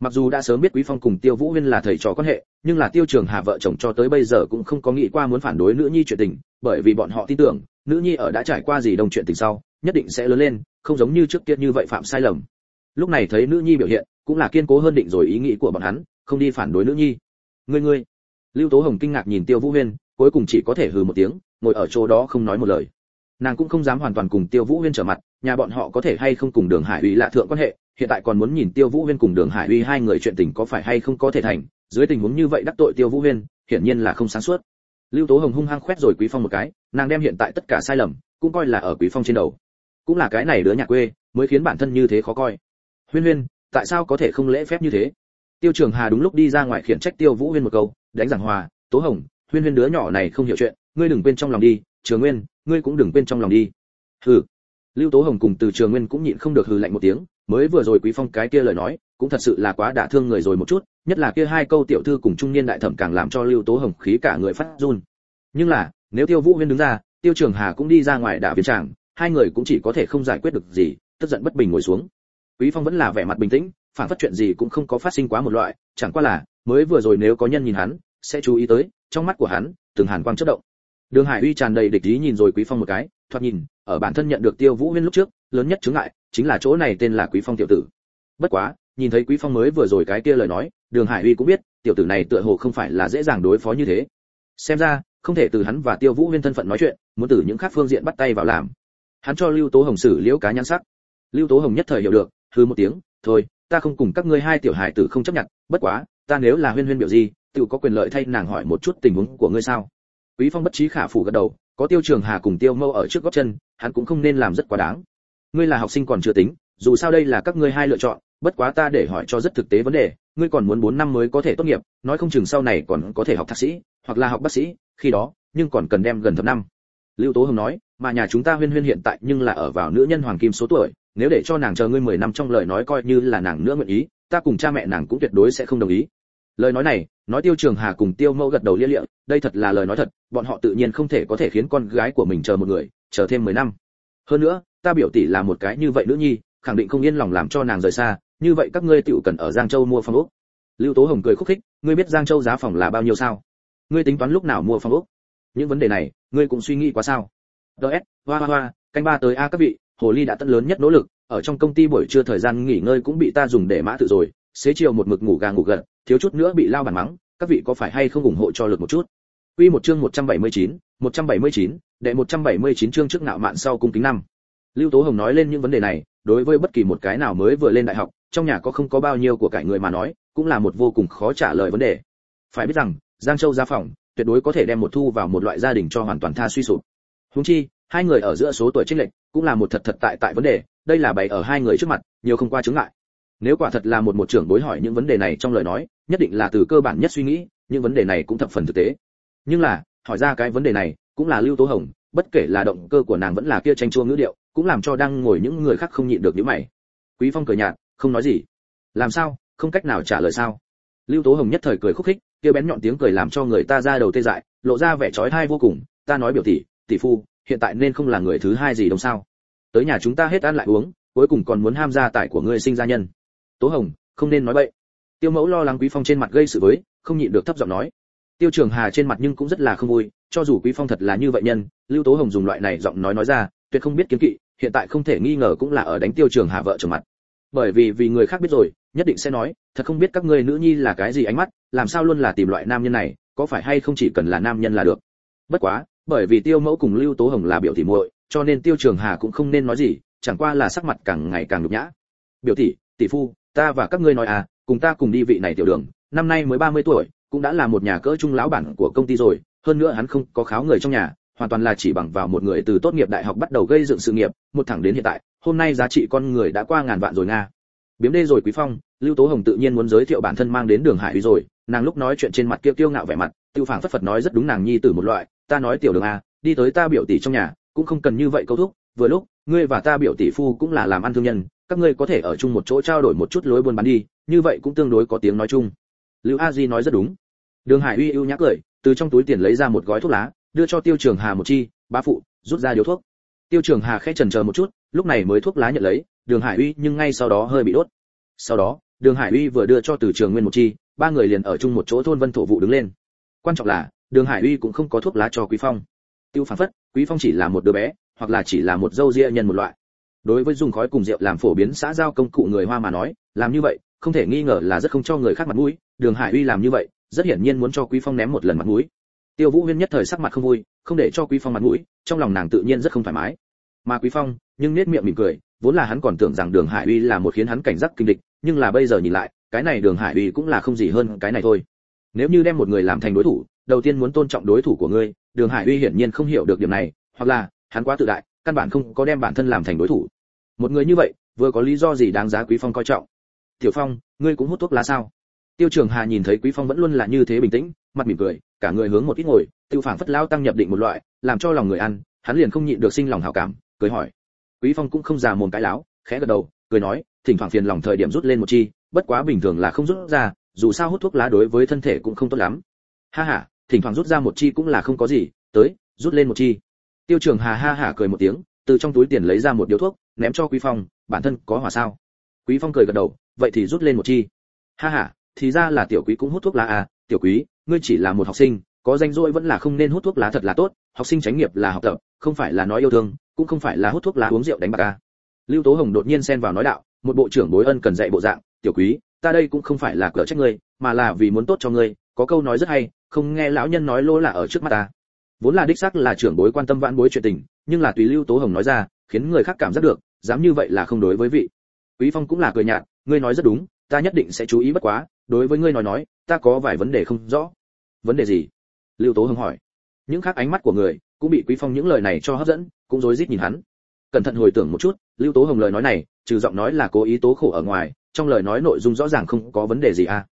S1: Mặc dù đã sớm biết quý phong cùng tiêu vũ huyên là thầy trò quan hệ, nhưng là tiêu trường hà vợ chồng cho tới bây giờ cũng không có nghĩ qua muốn phản đối nữ nhi chuyện tình, bởi vì bọn họ tin tưởng, nữ nhi ở đã trải qua gì đồng chuyện tình sau nhất định sẽ lớn lên, không giống như trước kia như vậy phạm sai lầm. Lúc này thấy nữ nhi biểu hiện, cũng là kiên cố hơn định rồi ý nghĩ của bọn hắn, không đi phản đối nữ nhi. Ngươi ngươi. Lưu tố hồng kinh ngạc nhìn tiêu vũ huyên, cuối cùng chỉ có thể hừ một tiếng, ngồi ở chỗ đó không nói một lời. Nàng cũng không dám hoàn toàn cùng tiêu vũ huyên trở mặt, nhà bọn họ có thể hay không cùng đường hải uy lạ thượng quan hệ, hiện tại còn muốn nhìn tiêu vũ huyên cùng đường hải uy hai người chuyện tình có phải hay không có thể thành, dưới tình huống như vậy đắc tội tiêu vũ huyên, hiển nhiên là không sáng suốt. Lưu tố hồng hung hăng khoét rồi quý phong một cái, nàng đem hiện tại tất cả sai lầm, cũng coi là ở quý phong trên đầu cũng là cái này đứa nhà quê, mới khiến bản thân như thế khó coi. Huyên huyên, tại sao có thể không lễ phép như thế? Tiêu trường hà đúng lúc đi ra ngoài khiển trách tiêu vũ huyên một câu, đánh giảng hòa, tố hồng, huyên huyên đứa nhỏ này không hiểu chuyện, ngươi đừng quên trong lòng đi, trường nguyên, ngươi cũng đừng quên trong lòng đi. Hừ. Lưu tố hồng cùng từ trường nguyên cũng nhịn không được hừ lạnh một tiếng, mới vừa rồi quý phong cái kia lời nói, cũng thật sự là quá đả thương người rồi một chút, nhất là kia hai câu tiểu thư cùng trung niên đại thẩm càng làm cho lưu tố hồng khí cả người phát run. Nhưng là, nếu tiêu vũ huyên đứng ra, tiêu trường hà cũng đi ra ngoài đả viên tràng hai người cũng chỉ có thể không giải quyết được gì, tức giận bất bình ngồi xuống. Quý phong vẫn là vẻ mặt bình tĩnh, phản phất chuyện gì cũng không có phát sinh quá một loại, chẳng qua là, mới vừa rồi nếu có nhân nhìn hắn, sẽ chú ý tới, trong mắt của hắn, từng hàn quang chớp động. Đường hải uy tràn đầy địch ý nhìn rồi quý phong một cái, thoạt nhìn, ở bản thân nhận được tiêu vũ huyên lúc trước, lớn nhất chứng ngại, chính là chỗ này tên là quý phong tiểu tử. Bất quá, nhìn thấy quý phong mới vừa rồi cái kia lời nói, đường hải uy cũng biết, tiểu tử này tựa hồ không phải là dễ dàng đối phó như thế. Xem ra, không thể từ hắn và tiêu vũ huyên thân phận nói chuyện, muốn từ những khác phương diện bắt tay vào làm hắn cho lưu tố hồng xử liễu cá nhãn sắc. Lưu tố hồng nhất thời hiểu được, hừ một tiếng, thôi, ta không cùng các ngươi hai tiểu hải tử không chấp nhận, bất quá, ta nếu là huyên huyên biểu gì, tự có quyền lợi thay nàng hỏi một chút tình huống của ngươi sao? Quý phong bất trí khả phủ gật đầu, có tiêu trường hà cùng tiêu mâu ở trước gót chân, hắn cũng không nên làm rất quá đáng. Ngươi là học sinh còn chưa tính, dù sao đây là các ngươi hai lựa chọn, bất quá ta để hỏi cho rất thực tế vấn đề, ngươi còn muốn 4 năm mới có thể tốt nghiệp, nói không chừng sau này còn có thể học thạc sĩ, hoặc là học bác sĩ, khi đó, nhưng còn cần đem gần thập năm lưu tố hồng nói, mà nhà chúng ta huyên huyên hiện tại nhưng là ở vào nữ nhân hoàng kim số tuổi, nếu để cho nàng chờ ngươi 10 năm trong lời nói coi như là nàng nữa nguyện ý, ta cùng cha mẹ nàng cũng tuyệt đối sẽ không đồng ý. Lời nói này, nói tiêu trường hà cùng tiêu mẫu gật đầu lia lịa, đây thật là lời nói thật, bọn họ tự nhiên không thể có thể khiến con gái của mình chờ một người, chờ thêm 10 năm. Hơn nữa, ta biểu tỷ là một cái như vậy nữ nhi, khẳng định không yên lòng làm cho nàng rời xa, như vậy các ngươi tiểu cần ở giang châu mua phòng ốc. Lưu tố hồng cười khúc khích, ngươi biết giang châu giá phòng là bao nhiêu sao? Ngươi tính toán lúc nào mua phòng ốc? Những vấn đề này ngươi cũng suy nghĩ quá sao ds hoa hoa hoa canh ba tới a các vị hồ ly đã tận lớn nhất nỗ lực ở trong công ty buổi trưa thời gian nghỉ ngơi cũng bị ta dùng để mã tự rồi xế chiều một mực ngủ gà ngủ gật thiếu chút nữa bị lao bàn mắng các vị có phải hay không ủng hộ cho lực một chút Quy một chương 179, 179, đệ 179 chương trước nạo mạn sau cung kính năm. Lưu Tố Hồng nói lên những vấn đề này, đối với bất kỳ một cái nào mới vừa lên đại học, trong nhà có không có bao nhiêu của cải người mà nói, cũng là một vô cùng khó trả lời vấn đề. Phải biết rằng, Giang Châu gia phòng, tuyệt đối có thể đem một thu vào một loại gia đình cho hoàn toàn tha suy sụp. Huống chi, hai người ở giữa số tuổi chênh lệch, cũng là một thật thật tại tại vấn đề, đây là bày ở hai người trước mặt, nhiều không qua chứng ngại. Nếu quả thật là một một trưởng đối hỏi những vấn đề này trong lời nói, nhất định là từ cơ bản nhất suy nghĩ, những vấn đề này cũng thập phần thực tế. Nhưng là, hỏi ra cái vấn đề này, cũng là Lưu Tố Hồng, bất kể là động cơ của nàng vẫn là kia tranh chua ngữ điệu, cũng làm cho đang ngồi những người khác không nhịn được nhíu mày. Quý Phong cười nhạt, không nói gì. Làm sao, không cách nào trả lời sao? Lưu Tố Hồng nhất thời cười khúc khích, kia bén nhọn tiếng cười làm cho người ta ra đầu tê dại, lộ ra vẻ chói tai vô cùng, ta nói biểu tỷ, tỷ phu, hiện tại nên không là người thứ hai gì đâu sao? Tới nhà chúng ta hết ăn lại uống, cuối cùng còn muốn ham gia tài của ngươi sinh gia nhân. Tố Hồng, không nên nói bậy. Tiêu Mẫu lo lắng Quý Phong trên mặt gây sự với, không nhịn được thấp giọng nói. Tiêu Trường Hà trên mặt nhưng cũng rất là không vui, cho dù Quý Phong thật là như vậy nhân, Lưu Tố Hồng dùng loại này giọng nói nói ra, tuyệt không biết kiến kỵ, hiện tại không thể nghi ngờ cũng là ở đánh Tiêu Trường Hà vợ chồng mặt. Bởi vì vì người khác biết rồi, nhất định sẽ nói, thật không biết các ngươi nữ nhi là cái gì ánh mắt, làm sao luôn là tìm loại nam nhân này, có phải hay không chỉ cần là nam nhân là được. Bất quá, bởi vì Tiêu Mẫu cùng Lưu Tố Hồng là biểu tỷ muội, cho nên Tiêu Trường Hà cũng không nên nói gì, chẳng qua là sắc mặt càng ngày càng nhục nhã. Biểu tỷ, tỷ phu, ta và các ngươi nói à, cùng ta cùng đi vị này tiểu đường, năm nay mới 30 tuổi, cũng đã là một nhà cỡ trung lão bản của công ty rồi, hơn nữa hắn không có kháo người trong nhà, hoàn toàn là chỉ bằng vào một người từ tốt nghiệp đại học bắt đầu gây dựng sự nghiệp, một thẳng đến hiện tại, hôm nay giá trị con người đã qua ngàn vạn rồi nga. Biếm đê rồi Quý Phong, Lưu Tố Hồng tự nhiên muốn giới thiệu bản thân mang đến Đường Hải Uy rồi, nàng lúc nói chuyện trên mặt kia kiêu ngạo vẻ mặt, tiêu phảng phất phật nói rất đúng nàng nhi tử một loại, ta nói tiểu đường a, đi tới ta biểu tỷ trong nhà, cũng không cần như vậy câu thúc, vừa lúc, ngươi và ta biểu tỷ phu cũng là làm ăn thương nhân, các ngươi có thể ở chung một chỗ trao đổi một chút lối buôn bán đi, như vậy cũng tương đối có tiếng nói chung. Lưu A Di nói rất đúng. Đường Hải Uy ưu nhã cười, từ trong túi tiền lấy ra một gói thuốc lá, đưa cho Tiêu Trường Hà một chi, bá phụ, rút ra điếu thuốc. Tiêu Trường Hà khẽ chần chờ một chút, lúc này mới thuốc lá nhận lấy, Đường Hải Uy nhưng ngay sau đó hơi bị đốt. Sau đó, đường hải uy vừa đưa cho từ trường nguyên một chi ba người liền ở chung một chỗ thôn vân thổ vụ đứng lên. Quan trọng là đường hải uy cũng không có thuốc lá cho quý phong. Tiêu phản phất quý phong chỉ là một đứa bé hoặc là chỉ là một dâu ria nhân một loại. Đối với dùng khói cùng rượu làm phổ biến xã giao công cụ người hoa mà nói làm như vậy không thể nghi ngờ là rất không cho người khác mặt mũi. Đường hải uy làm như vậy rất hiển nhiên muốn cho quý phong ném một lần mặt mũi tiêu vũ huyên nhất thời sắc mặt không vui, không để cho quý phong mặt mũi, trong lòng nàng tự nhiên rất không thoải mái. Mà quý phong, nhưng nét miệng mỉm cười, vốn là hắn còn tưởng rằng đường hải uy là một khiến hắn cảnh giác kinh địch, nhưng là bây giờ nhìn lại, cái này đường hải uy cũng là không gì hơn cái này thôi. Nếu như đem một người làm thành đối thủ, đầu tiên muốn tôn trọng đối thủ của ngươi, đường hải uy hiển nhiên không hiểu được điểm này, hoặc là, hắn quá tự đại, căn bản không có đem bản thân làm thành đối thủ. Một người như vậy, vừa có lý do gì đáng giá quý phong coi trọng? Tiểu phong, ngươi cũng hút thuốc lá sao? Tiêu trường hà nhìn thấy quý phong vẫn luôn là như thế bình tĩnh mặt mỉm cười, cả người hướng một ít ngồi, tiêu phảng phất lao tăng nhập định một loại, làm cho lòng người ăn, hắn liền không nhịn được sinh lòng hảo cảm, cười hỏi. Quý phong cũng không già mồm cái láo, khẽ gật đầu, cười nói, thỉnh thoảng phiền lòng thời điểm rút lên một chi, bất quá bình thường là không rút ra, dù sao hút thuốc lá đối với thân thể cũng không tốt lắm. Ha ha, thỉnh thoảng rút ra một chi cũng là không có gì, tới, rút lên một chi. Tiêu trường hà ha ha cười một tiếng, từ trong túi tiền lấy ra một điếu thuốc, ném cho quý phong, bản thân có hỏa sao? Quý phong cười gật đầu, vậy thì rút lên một chi. Ha ha, thì ra là tiểu quý cũng hút thuốc lá à tiểu quý ngươi chỉ là một học sinh, có danh rỗi vẫn là không nên hút thuốc lá thật là tốt, học sinh tránh nghiệp là học tập, không phải là nói yêu thương, cũng không phải là hút thuốc lá uống rượu đánh bạc à lưu tố hồng đột nhiên xen vào nói đạo, một bộ trưởng bối ân cần dạy bộ dạng, tiểu quý, ta đây cũng không phải là cửa trách ngươi, mà là vì muốn tốt cho ngươi, có câu nói rất hay, không nghe lão nhân nói lỗ là ở trước mắt ta. Vốn là đích xác là trưởng bối quan tâm vãn bối chuyện tình, nhưng là tùy lưu tố hồng nói ra, khiến người khác cảm giác được, dám như vậy là không đối với vị. Quý phong cũng là cười nhạt, ngươi nói rất đúng, ta nhất định sẽ chú ý bất quá đối với ngươi nói nói, ta có vài vấn đề không rõ. Vấn đề gì? Lưu tố hồng hỏi. Những khác ánh mắt của người cũng bị quý phong những lời này cho hấp dẫn, cũng rối rít nhìn hắn. Cẩn thận hồi tưởng một chút, lưu tố hồng lời nói này, trừ giọng nói là cố ý tố khổ ở ngoài, trong lời nói nội dung rõ ràng không có vấn đề gì à.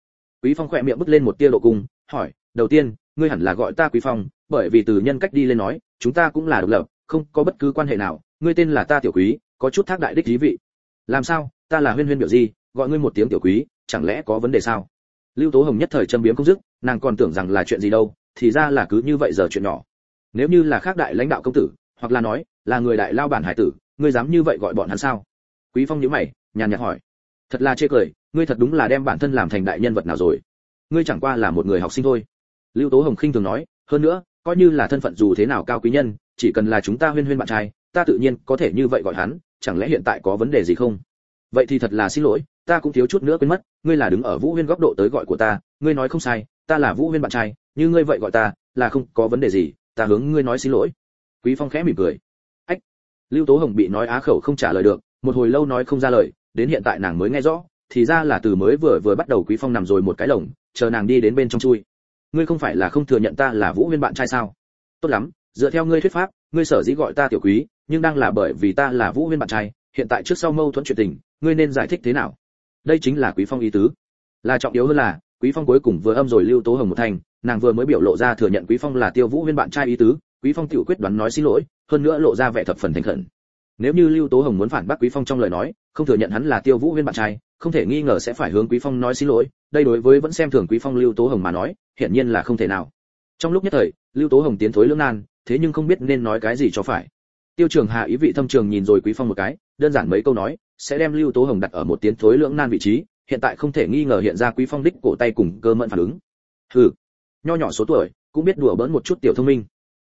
S1: Quý phong khỏe miệng bứt lên một tia độ cung, hỏi, đầu tiên, ngươi hẳn là gọi ta quý phong, bởi vì từ nhân cách đi lên nói, chúng ta cũng là độc lập, không có bất cứ quan hệ nào, ngươi tên là ta tiểu quý, có chút thác đại đích thí vị. Làm sao? Ta là huyên huyên biểu gì? Gọi ngươi một tiếng tiểu quý chẳng lẽ có vấn đề sao? Lưu tố hồng nhất thời châm biếm không dứt, nàng còn tưởng rằng là chuyện gì đâu, thì ra là cứ như vậy giờ chuyện nhỏ. Nếu như là khác đại lãnh đạo công tử, hoặc là nói, là người đại lao bản hải tử, ngươi dám như vậy gọi bọn hắn sao? Quý phong nhíu mày, nhàn nhạt hỏi. Thật là chê cười, ngươi thật đúng là đem bản thân làm thành đại nhân vật nào rồi? Ngươi chẳng qua là một người học sinh thôi. Lưu tố hồng khinh thường nói, hơn nữa, coi như là thân phận dù thế nào cao quý nhân, chỉ cần là chúng ta huyên huyên bạn trai, ta tự nhiên có thể như vậy gọi hắn, chẳng lẽ hiện tại có vấn đề gì không? Vậy thì thật là xin lỗi, ta cũng thiếu chút nữa quên mất, ngươi là đứng ở vũ huyên góc độ tới gọi của ta, ngươi nói không sai, ta là vũ huyên bạn trai, như ngươi vậy gọi ta, là không có vấn đề gì, ta hướng ngươi nói xin lỗi. Quý phong khẽ mỉm cười. Ách, lưu tố hồng bị nói á khẩu không trả lời được, một hồi lâu nói không ra lời, đến hiện tại nàng mới nghe rõ, thì ra là từ mới vừa vừa bắt đầu quý phong nằm rồi một cái lồng, chờ nàng đi đến bên trong chui. Ngươi không phải là không thừa nhận ta là vũ huyên bạn trai sao? Tốt lắm, dựa theo ngươi thuyết pháp, ngươi sở dĩ gọi ta tiểu quý, nhưng đang là bởi vì ta là vũ huyên bạn trai, hiện tại trước sau mâu thuẫn chuyện tình ngươi nên giải thích thế nào? Đây chính là quý phong ý tứ. Là trọng yếu hơn là, quý phong cuối cùng vừa âm rồi lưu tố hồng một thành, nàng vừa mới biểu lộ ra thừa nhận quý phong là tiêu vũ huyên bạn trai ý tứ, quý phong tiểu quyết đoán nói xin lỗi, hơn nữa lộ ra vẻ thập phần thành khẩn. Nếu như lưu tố hồng muốn phản bác quý phong trong lời nói, không thừa nhận hắn là tiêu vũ huyên bạn trai, không thể nghi ngờ sẽ phải hướng quý phong nói xin lỗi, đây đối với vẫn xem thường quý phong lưu tố hồng mà nói, hiển nhiên là không thể nào. Trong lúc nhất thời, lưu tố hồng tiến thối lưỡng nan, thế nhưng không biết nên nói cái gì cho phải. Tiêu trường hà ý vị thâm trường nhìn rồi quý phong một cái, đơn giản mấy câu nói sẽ đem lưu tố hồng đặt ở một tiến thối lưỡng nan vị trí, hiện tại không thể nghi ngờ hiện ra quý phong đích cổ tay cùng cơ mẫn phản ứng. Hừ, nho nhỏ số tuổi, cũng biết đùa bỡn một chút tiểu thông minh.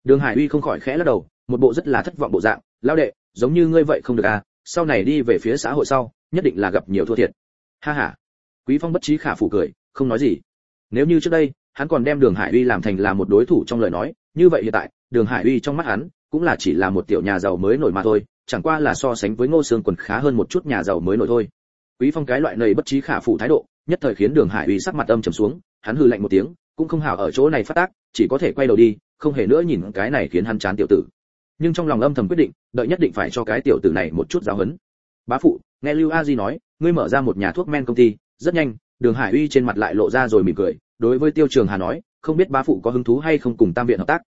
S1: Đường hải uy không khỏi khẽ lắc đầu, một bộ rất là thất vọng bộ dạng lao đệ, giống như ngươi vậy không được à sau này đi về phía xã hội sau, nhất định là gặp nhiều thua thiệt. Ha ha. Quý phong bất trí khả phủ cười, không nói gì. Nếu như trước đây, hắn còn đem đường hải uy làm thành là một đối thủ trong lời nói, như vậy hiện tại, đường hải uy trong mắt hắn, cũng là chỉ là một tiểu nhà giàu mới nổi mà thôi chẳng qua là so sánh với ngô sương quần khá hơn một chút nhà giàu mới nổi thôi. Quý phong cái loại này bất trí khả phụ thái độ, nhất thời khiến đường hải uy sắc mặt âm trầm xuống, hắn hừ lạnh một tiếng, cũng không hảo ở chỗ này phát tác, chỉ có thể quay đầu đi, không hề nữa nhìn cái này khiến hắn chán tiểu tử. Nhưng trong lòng âm thầm quyết định, đợi nhất định phải cho cái tiểu tử này một chút giáo huấn. Bá phụ, nghe lưu a di nói, ngươi mở ra một nhà thuốc men công ty, rất nhanh, đường hải uy trên mặt lại lộ ra rồi mỉm cười, đối với tiêu trường hà nói, không biết bá phụ có hứng thú hay không cùng tam viện hợp tác?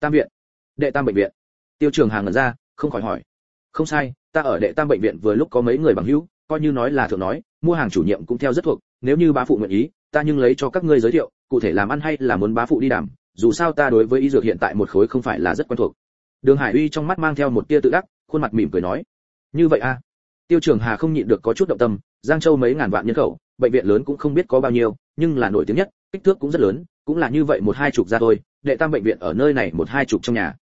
S1: Tam viện? Đệ tam bệnh viện. Tiêu trường hà ngẩn ra, không khỏi hỏi không sai, ta ở đệ tam bệnh viện vừa lúc có mấy người bằng hữu, coi như nói là thượng nói, mua hàng chủ nhiệm cũng theo rất thuộc, nếu như bá phụ nguyện ý, ta nhưng lấy cho các ngươi giới thiệu, cụ thể làm ăn hay là muốn bá phụ đi đảm dù sao ta đối với y dược hiện tại một khối không phải là rất quen thuộc đường hải uy trong mắt mang theo một tia tự đắc, khuôn mặt mỉm cười nói, như vậy a à? tiêu trường hà không nhịn được có chút động tâm, giang châu mấy ngàn vạn nhân khẩu, bệnh viện lớn cũng không biết có bao nhiêu, nhưng là nổi tiếng nhất, kích thước cũng rất lớn, cũng là như vậy một hai chục ra thôi, đệ tam bệnh viện ở nơi này một hai chục trong nhà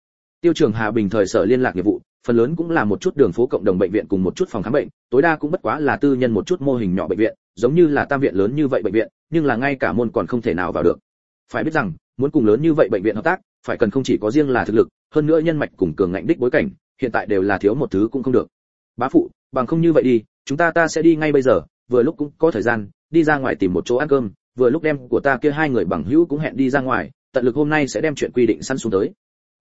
S1: tiêu trường hà bình thời sở liên lạc nghiệp vụ phần lớn cũng là một chút đường phố cộng đồng bệnh viện cùng một chút phòng khám bệnh, tối đa cũng bất quá là tư nhân một chút mô hình nhỏ bệnh viện, giống như là tam viện lớn như vậy bệnh viện, nhưng là ngay cả môn còn không thể nào vào được. Phải biết rằng, muốn cùng lớn như vậy bệnh viện hợp tác, phải cần không chỉ có riêng là thực lực, hơn nữa nhân mạch cùng cường ngạnh đích bối cảnh, hiện tại đều là thiếu một thứ cũng không được. Bá phụ, bằng không như vậy đi, chúng ta ta sẽ đi ngay bây giờ, vừa lúc cũng có thời gian, đi ra ngoài tìm một chỗ ăn cơm, vừa lúc đem của ta kia hai người bằng hữu cũng hẹn đi ra ngoài, tận lực hôm nay sẽ đem chuyện quy định săn xuống tới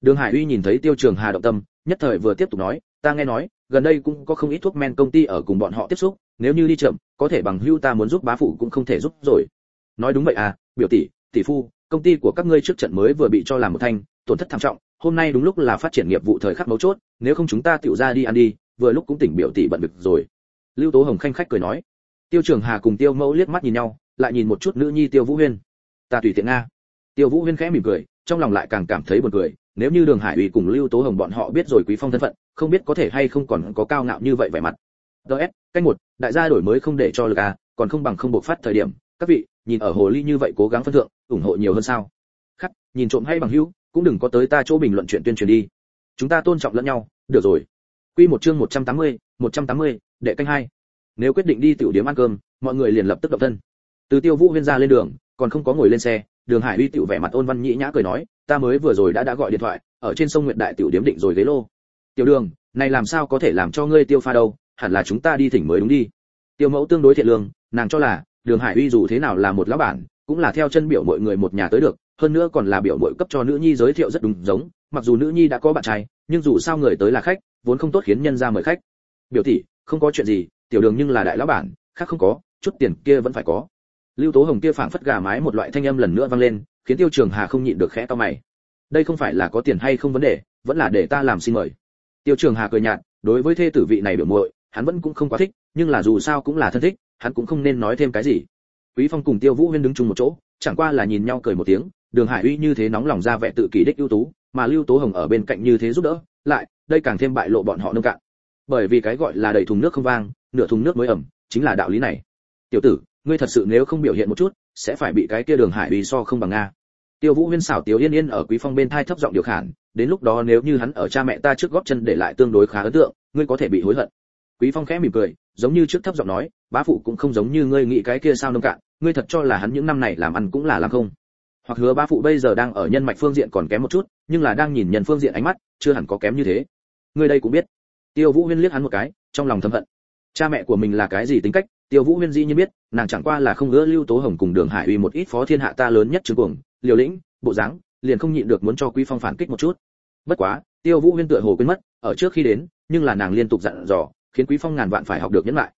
S1: đường hải uy nhìn thấy tiêu trường hà động tâm, nhất thời vừa tiếp tục nói, ta nghe nói, gần đây cũng có không ít thuốc men công ty ở cùng bọn họ tiếp xúc, nếu như đi chậm, có thể bằng hưu ta muốn giúp bá phụ cũng không thể giúp rồi. Nói đúng vậy à biểu tỷ tỷ phu, công ty của các ngươi trước trận mới vừa bị cho làm một thanh, tổn thất thảm trọng, hôm nay đúng lúc là phát triển nghiệp vụ thời khắc mấu chốt, nếu không chúng ta tiểu ra đi ăn đi, vừa lúc cũng tỉnh biểu tỷ bận việc rồi. Lưu tố hồng khanh khách cười nói. Tiêu trường hà cùng tiêu mẫu liếc mắt nhìn nhau, lại nhìn một chút nữ nhi tiêu vũ huyên. Ta tùy tiện nga. Tiêu vũ huyên khẽ mỉm cười trong lòng lại càng cảm thấy buồn cười nếu như đường hải uy cùng lưu tố hồng bọn họ biết rồi quý phong thân phận không biết có thể hay không còn có cao ngạo như vậy vẻ mặt. Ts canh một đại gia đổi mới không để cho lực à còn không bằng không bộc phát thời điểm các vị nhìn ở hồ ly như vậy cố gắng phân thượng ủng hộ nhiều hơn sao? Khắc nhìn trộm hay bằng hữu cũng đừng có tới ta chỗ bình luận chuyện tuyên truyền đi. Chúng ta tôn trọng lẫn nhau được rồi. Quy một chương 180, 180, đệ canh hai. Nếu quyết định đi tiểu điểm ăn cơm mọi người liền lập tức động thân. Từ tiêu vũ huyên ra lên đường còn không có ngồi lên xe đường hải uy tiểu vẻ mặt ôn văn nhĩ nhã cười nói, ta mới vừa rồi đã đã gọi điện thoại, ở trên sông nguyệt đại tiểu điểm định rồi ghế lô. Tiểu đường, này làm sao có thể làm cho ngươi tiêu pha đâu, hẳn là chúng ta đi thỉnh mới đúng đi. Tiêu mẫu tương đối thiện lương, nàng cho là, đường hải uy dù thế nào là một lão bản, cũng là theo chân biểu mọi người một nhà tới được, hơn nữa còn là biểu mội cấp cho nữ nhi giới thiệu rất đúng giống, mặc dù nữ nhi đã có bạn trai, nhưng dù sao người tới là khách, vốn không tốt khiến nhân ra mời khách. Biểu tỷ, không có chuyện gì, tiểu đường nhưng là đại lão bản, khác không có, chút tiền kia vẫn phải có lưu tố hồng kia phảng phất gà mái một loại thanh âm lần nữa vang lên, khiến tiêu trường hà không nhịn được khẽ to mày. Đây không phải là có tiền hay không vấn đề, vẫn là để ta làm xin mời. Tiêu trường hà cười nhạt, đối với thê tử vị này biểu muội, hắn vẫn cũng không quá thích, nhưng là dù sao cũng là thân thích, hắn cũng không nên nói thêm cái gì. Quý phong cùng tiêu vũ huyên đứng chung một chỗ, chẳng qua là nhìn nhau cười một tiếng, đường hải uy như thế nóng lòng ra vẻ tự kỷ đích ưu tú, mà lưu tố hồng ở bên cạnh như thế giúp đỡ, lại, đây càng thêm bại lộ bọn họ nông cạn. Bởi vì cái gọi là đầy thùng nước không vang, nửa thùng nước mới ẩm, chính là đạo lý này. Tiểu tử ngươi thật sự nếu không biểu hiện một chút, sẽ phải bị cái kia đường hải uy so không bằng nga. Tiêu vũ huyên xảo tiểu yên yên ở quý phong bên thai thấp giọng điều khản, đến lúc đó nếu như hắn ở cha mẹ ta trước góp chân để lại tương đối khá ấn tượng, ngươi có thể bị hối hận. Quý phong khẽ mỉm cười, giống như trước thấp giọng nói, bá phụ cũng không giống như ngươi nghĩ cái kia sao nông cạn, ngươi thật cho là hắn những năm này làm ăn cũng là làm không. Hoặc hứa bá phụ bây giờ đang ở nhân mạch phương diện còn kém một chút, nhưng là đang nhìn nhân phương diện ánh mắt, chưa hẳn có kém như thế. Ngươi đây cũng biết. Tiêu vũ huyên liếc hắn một cái, trong lòng thầm hận. Cha mẹ của mình là cái gì tính cách tiêu vũ huyên dĩ nhiên biết, nàng chẳng qua là không ngỡ lưu tố hồng cùng đường hải uy một ít phó thiên hạ ta lớn nhất trường cuồng, liều lĩnh, bộ dáng, liền không nhịn được muốn cho quý phong phản kích một chút. Bất quá, tiêu vũ huyên tựa hồ quên mất, ở trước khi đến, nhưng là nàng liên tục dặn dò, khiến quý phong ngàn vạn phải học được nhẫn lại.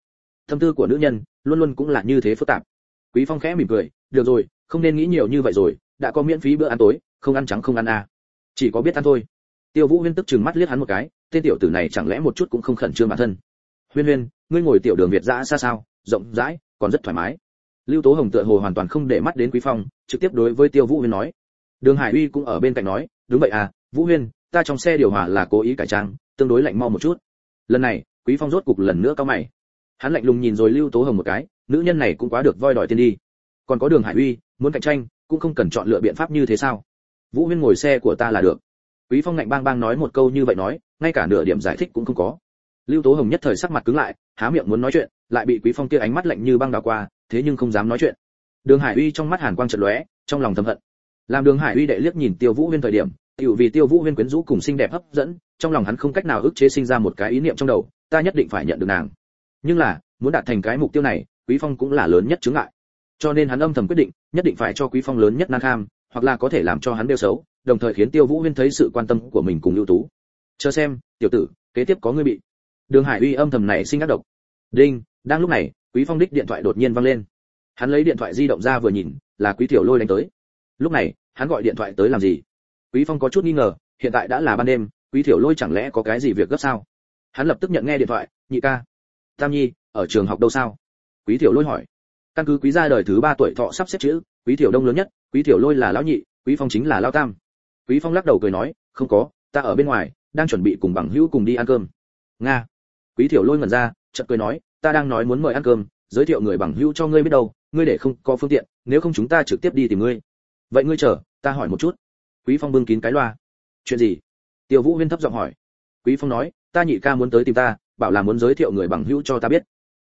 S1: Tâm tư của nữ nhân, luôn luôn cũng là như thế phức tạp. Quý phong khẽ mỉm cười, được rồi, không nên nghĩ nhiều như vậy rồi, đã có miễn phí bữa ăn tối, không ăn trắng không ăn à chỉ có biết ăn thôi. Tiêu vũ huyên tức chừng mắt liếc hắn một cái, tên tiểu tử này chẳng lẽ một chút cũng không khẩn trương bản thân. Huyên huyên, ngươi ngồi tiểu đường việt dã xa sao? Rộng rãi, còn rất thoải mái. Lưu tố hồng tựa hồ hoàn toàn không để mắt đến quý phong, trực tiếp đối với tiêu vũ huyên nói. Đường hải uy cũng ở bên cạnh nói, đúng vậy à vũ huyên, ta trong xe điều hòa là cố ý cải trang, tương đối lạnh mau một chút. Lần này, quý phong rốt cục lần nữa cao mày. Hắn lạnh lùng nhìn rồi lưu tố hồng một cái, nữ nhân này cũng quá được voi đòi tiền đi. Còn có đường hải uy, muốn cạnh tranh, cũng không cần chọn lựa biện pháp như thế sao? Vũ huyên ngồi xe của ta là được. Quý phong ngạnh bang bang nói một câu như vậy nói, ngay cả nửa điểm giải thích cũng không có. Lưu tố hồng nhất thời sắc mặt cứng lại, há miệng muốn nói chuyện lại bị quý phong kia ánh mắt lạnh như băng đảo qua, thế nhưng không dám nói chuyện. Đường hải uy trong mắt hàn quang chợt lóe, trong lòng thầm hận. Làm đường hải uy đệ liếc nhìn tiêu vũ huyên thời điểm, tiểu vì tiêu vũ huyên quyến rũ cùng xinh đẹp hấp dẫn, trong lòng hắn không cách nào ức chế sinh ra một cái ý niệm trong đầu, ta nhất định phải nhận được nàng. Nhưng là, muốn đạt thành cái mục tiêu này, quý phong cũng là lớn nhất chướng ngại. Cho nên hắn âm thầm quyết định, nhất định phải cho quý phong lớn nhất nan kham, hoặc là có thể làm cho hắn đeo xấu, đồng thời khiến tiêu vũ huyên thấy sự quan tâm của mình cùng ưu tú. Chờ xem, tiểu tử, kế tiếp có ngươi bị. Đường hải uy âm thầm này sinh ác độc. Đinh đang lúc này, quý phong đích điện thoại đột nhiên vang lên. Hắn lấy điện thoại di động ra vừa nhìn, là quý tiểu lôi đánh tới. Lúc này, hắn gọi điện thoại tới làm gì? Quý phong có chút nghi ngờ, hiện tại đã là ban đêm, quý tiểu lôi chẳng lẽ có cái gì việc gấp sao? Hắn lập tức nhận nghe điện thoại, nhị ca, tam nhi, ở trường học đâu sao? Quý tiểu lôi hỏi. Căn cứ quý gia đời thứ ba tuổi thọ sắp xếp chữ, quý tiểu đông lớn nhất, quý tiểu lôi là lão nhị, quý phong chính là lão tam. Quý phong lắc đầu cười nói, không có, ta ở bên ngoài, đang chuẩn bị cùng bằng hữu cùng đi ăn cơm. Nga. Quý tiểu lôi ngẩn ra, chợt cười nói ta đang nói muốn mời ăn cơm, giới thiệu người bằng hữu cho ngươi biết đâu, ngươi để không có phương tiện, nếu không chúng ta trực tiếp đi tìm ngươi. Vậy ngươi chờ, ta hỏi một chút. Quý phong bưng kín cái loa. Chuyện gì? Tiêu vũ huyên thấp giọng hỏi. Quý phong nói, ta nhị ca muốn tới tìm ta, bảo là muốn giới thiệu người bằng hữu cho ta biết.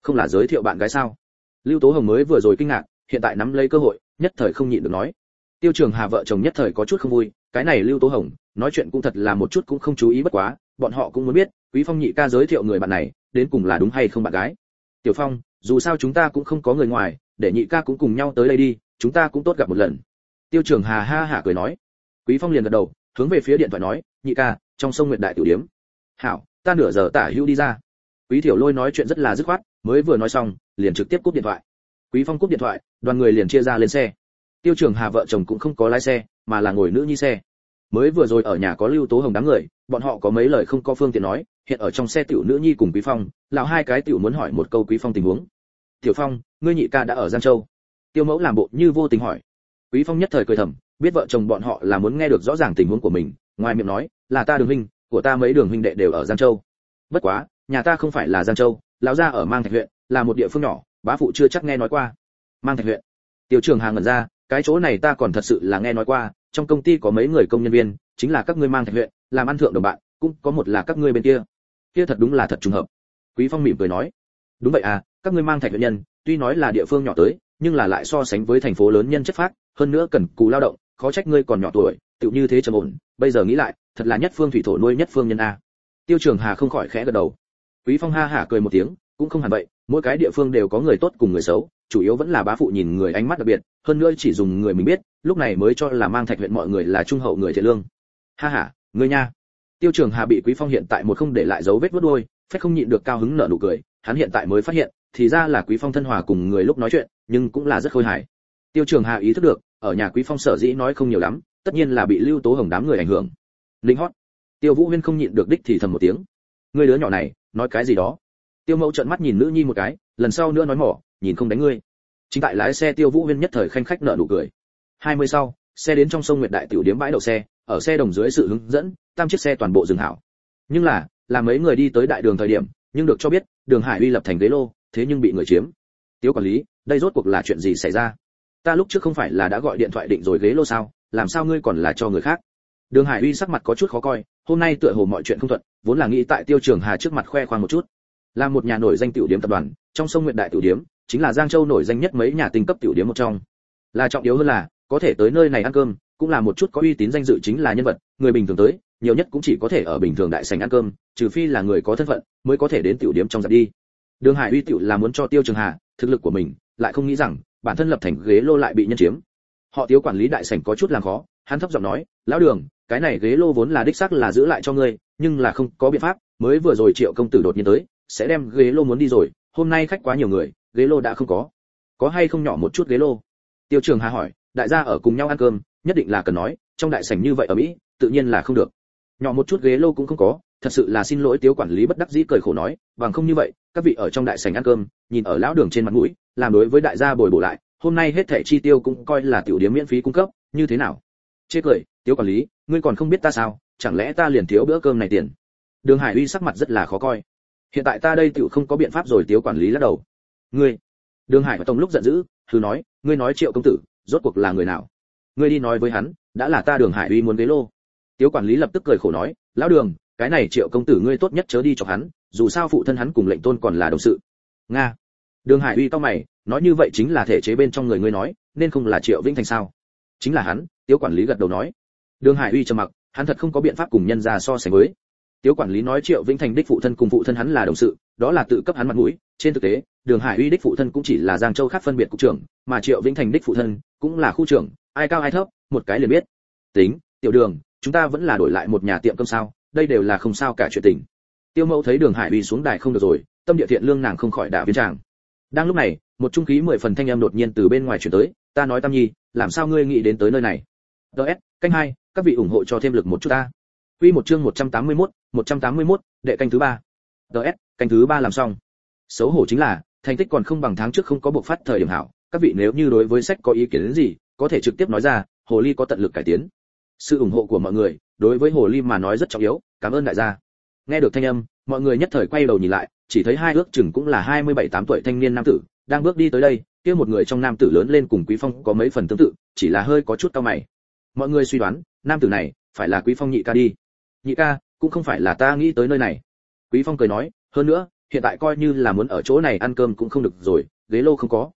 S1: Không là giới thiệu bạn gái sao? Lưu tố hồng mới vừa rồi kinh ngạc, hiện tại nắm lấy cơ hội, nhất thời không nhịn được nói. Tiêu trường hà vợ chồng nhất thời có chút không vui, cái này lưu tố hồng, nói chuyện cũng thật là một chút cũng không chú ý bất quá, bọn họ cũng muốn biết, quý phong nhị ca giới thiệu người bạn này đến cùng là đúng hay không bạn gái. Tiểu phong, dù sao chúng ta cũng không có người ngoài, để nhị ca cũng cùng nhau tới đây đi, chúng ta cũng tốt gặp một lần. Tiêu trường hà ha hả cười nói. Quý phong liền gật đầu, hướng về phía điện thoại nói, nhị ca, trong sông nguyệt đại tiểu điếm. Hảo, ta nửa giờ tả hữu đi ra. Quý thiểu lôi nói chuyện rất là dứt khoát, mới vừa nói xong, liền trực tiếp cúp điện thoại. Quý phong cúp điện thoại, đoàn người liền chia ra lên xe. Tiêu trường hà vợ chồng cũng không có lái xe, mà là ngồi nữ nhi xe mới vừa rồi ở nhà có lưu tố hồng đám người, bọn họ có mấy lời không có phương tiện nói, hiện ở trong xe tiểu nữ nhi cùng quý phong, lão hai cái tiểu muốn hỏi một câu quý phong tình huống. Tiểu phong, ngươi nhị ca đã ở giang châu? Tiêu mẫu làm bộ như vô tình hỏi. Quý phong nhất thời cười thầm, biết vợ chồng bọn họ là muốn nghe được rõ ràng tình huống của mình, ngoài miệng nói, là ta đường huynh, của ta mấy đường huynh đệ đều ở giang châu. Bất quá, nhà ta không phải là giang châu, lão gia ở mang thạch huyện, là một địa phương nhỏ, bá phụ chưa chắc nghe nói qua. Mang thạch huyện? Tiểu trường hàng ngẩn ra, cái chỗ này ta còn thật sự là nghe nói qua trong công ty có mấy người công nhân viên, chính là các ngươi mang thạch huyện, làm ăn thượng đồng bạn, cũng có một là các ngươi bên kia. Kia thật đúng là thật trùng hợp. Quý phong mỉm cười nói. Đúng vậy à các ngươi mang thạch huyện nhân, tuy nói là địa phương nhỏ tới, nhưng là lại so sánh với thành phố lớn nhân chất phát hơn nữa cần cù lao động, khó trách ngươi còn nhỏ tuổi, tựu như thế trầm ổn, bây giờ nghĩ lại, thật là nhất phương thủy thổ nuôi nhất phương nhân a. Tiêu trường hà không khỏi khẽ gật đầu. Quý phong ha hả cười một tiếng, cũng không hẳn vậy mỗi cái địa phương đều có người tốt cùng người xấu chủ yếu vẫn là bá phụ nhìn người ánh mắt đặc biệt hơn nữa chỉ dùng người mình biết lúc này mới cho là mang thạch huyện mọi người là trung hậu người thiện lương. Ha ha ngươi nha. Tiêu trường hà bị quý phong hiện tại một không để lại dấu vết vớt đôi, phép không nhịn được cao hứng nở nụ cười hắn hiện tại mới phát hiện thì ra là quý phong thân hòa cùng người lúc nói chuyện nhưng cũng là rất khôi hài. Tiêu trường hà ý thức được ở nhà quý phong sở dĩ nói không nhiều lắm tất nhiên là bị lưu tố hồng đám người ảnh hưởng. Linh hót. Tiêu vũ huyên không nhịn được đích thì thầm một tiếng. Người đứa nhỏ này nói cái gì đó? Tiêu mẫu trợn mắt nhìn nữ nhi một cái, lần sau nữa nói mỏ, nhìn không đánh ngươi. Chính tại lái xe tiêu vũ huyên nhất thời khanh khách nợ nụ cười. Hai mươi sau, xe đến trong sông nguyệt đại tiểu điếm bãi đậu xe, ở xe đồng dưới sự hướng dẫn, tam chiếc xe toàn bộ dừng hảo. Nhưng là là mấy người đi tới đại đường thời điểm, nhưng được cho biết, đường hải uy lập thành ghế lô, thế nhưng bị người chiếm. Tiếu quản lý, đây rốt cuộc là chuyện gì xảy ra? Ta lúc trước không phải là đã gọi điện thoại định rồi ghế lô sao, làm sao ngươi còn là cho người khác? Đường hải uy sắc mặt có chút khó coi, hôm nay tựa hồ mọi chuyện không thuận, vốn là nghĩ tại tiêu trường hà trước mặt khoe khoang một chút là một nhà nổi danh tiểu điểm tập đoàn, trong sông nguyện đại tiểu điểm chính là giang châu nổi danh nhất mấy nhà tinh cấp tiểu điểm một trong. Là trọng yếu hơn là, có thể tới nơi này ăn cơm, cũng là một chút có uy tín danh dự chính là nhân vật, người bình thường tới, nhiều nhất cũng chỉ có thể ở bình thường đại sảnh ăn cơm, trừ phi là người có thân phận, mới có thể đến tiểu điểm trong giặt đi. Đường hải uy tiểu là muốn cho tiêu trường hà, thực lực của mình, lại không nghĩ rằng, bản thân lập thành ghế lô lại bị nhân chiếm. Họ thiếu quản lý đại sảnh có chút làm khó, hắn thấp giọng nói, lão đường, cái này ghế lô vốn là đích xác là giữ lại cho ngươi, nhưng là không có biện pháp, mới vừa rồi triệu công tử đột nhiên tới sẽ đem ghế lô muốn đi rồi, hôm nay khách quá nhiều người, ghế lô đã không có. Có hay không nhỏ một chút ghế lô? Tiêu trường hà hỏi, đại gia ở cùng nhau ăn cơm, nhất định là cần nói, trong đại sảnh như vậy ở mỹ, tự nhiên là không được. Nhỏ một chút ghế lô cũng không có, thật sự là xin lỗi tiếu quản lý bất đắc dĩ cười khổ nói, bằng không như vậy, các vị ở trong đại sảnh ăn cơm, nhìn ở lão đường trên mặt mũi, làm đối với đại gia bồi bổ lại, hôm nay hết thẻ chi tiêu cũng coi là tiểu điểm miễn phí cung cấp, như thế nào? Chê cười, tiếu quản lý, ngươi còn không biết ta sao, chẳng lẽ ta liền thiếu bữa cơm này tiền? Đường hải uy sắc mặt rất là khó coi hiện tại ta đây tựu không có biện pháp rồi, tiếu quản lý lắc đầu. Ngươi, đường hải và tổng lúc giận dữ thứ nói, ngươi nói triệu công tử, rốt cuộc là người nào? Ngươi đi nói với hắn, đã là ta đường hải uy muốn ghế lô. Tiếu quản lý lập tức cười khổ nói, lão đường, cái này triệu công tử ngươi tốt nhất chớ đi cho hắn, dù sao phụ thân hắn cùng lệnh tôn còn là đồng sự. Nga. Đường hải uy to mày, nói như vậy chính là thể chế bên trong người ngươi nói, nên không là triệu vĩnh thành sao? Chính là hắn, tiếu quản lý gật đầu nói. Đường hải uy trầm mặc, hắn thật không có biện pháp cùng nhân ra so sánh với tiếu quản lý nói triệu vĩnh thành đích phụ thân cùng phụ thân hắn là đồng sự đó là tự cấp hắn mặt mũi. Trên thực tế đường hải uy đích phụ thân cũng chỉ là giang châu khác phân biệt cục trưởng mà triệu vĩnh thành đích phụ thân cũng là khu trưởng ai cao ai thấp một cái liền biết. Tính tiểu đường chúng ta vẫn là đổi lại một nhà tiệm cơm sao đây đều là không sao cả chuyện tình. Tiêu mẫu thấy đường hải uy xuống đài không được rồi tâm địa thiện lương nàng không khỏi đả viên tràng. Đang lúc này một trung khí mười phần thanh âm đột nhiên từ bên ngoài chuyển tới ta nói tam nhi làm sao ngươi nghĩ đến tới nơi này? Ts canh hai các vị ủng hộ cho thêm lực một chút ta. Quy một chương 181, 181, đệ canh thứ ba. DS canh thứ ba làm xong. Xấu hổ chính là thành tích còn không bằng tháng trước không có buộc phát thời điểm hảo. Các vị nếu như đối với sách có ý kiến gì có thể trực tiếp nói ra hồ ly có tận lực cải tiến. Sự ủng hộ của mọi người đối với hồ ly mà nói rất trọng yếu. Cảm ơn đại gia. Nghe được thanh âm mọi người nhất thời quay đầu nhìn lại chỉ thấy hai ước chừng cũng là hai mươi bảy tám tuổi thanh niên nam tử đang bước đi tới đây. Kia một người trong nam tử lớn lên cùng quý phong có mấy phần tương tự chỉ là hơi có chút cao mày. Mọi người suy đoán nam tử này phải là quý phong nhị ca đi. Nhị ca cũng không phải là ta nghĩ tới nơi này. Quý phong cười nói, hơn nữa, hiện tại coi như là muốn ở chỗ này ăn cơm cũng không được rồi, ghế lô không có.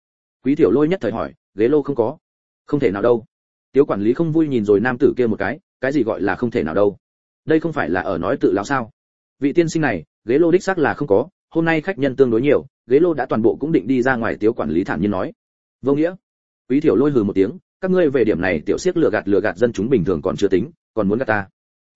S1: Quý tiểu lôi nhất thời hỏi, ghế lô không có? Không thể nào đâu. Tiếu quản lý không vui nhìn rồi nam tử kia một cái cái gì gọi là không thể nào đâu? Đây không phải là ở nói tự lão sao? Vị tiên sinh này, ghế lô đích xác là không có, hôm nay khách nhân tương đối nhiều, ghế lô đã toàn bộ cũng định đi ra ngoài, tiếu quản lý thản nhiên nói. Vô nghĩa. Quý tiểu lôi hừ một tiếng, các ngươi về điểm này tiểu siết lừa gạt lừa gạt dân chúng bình thường còn chưa tính, còn muốn gạt ta?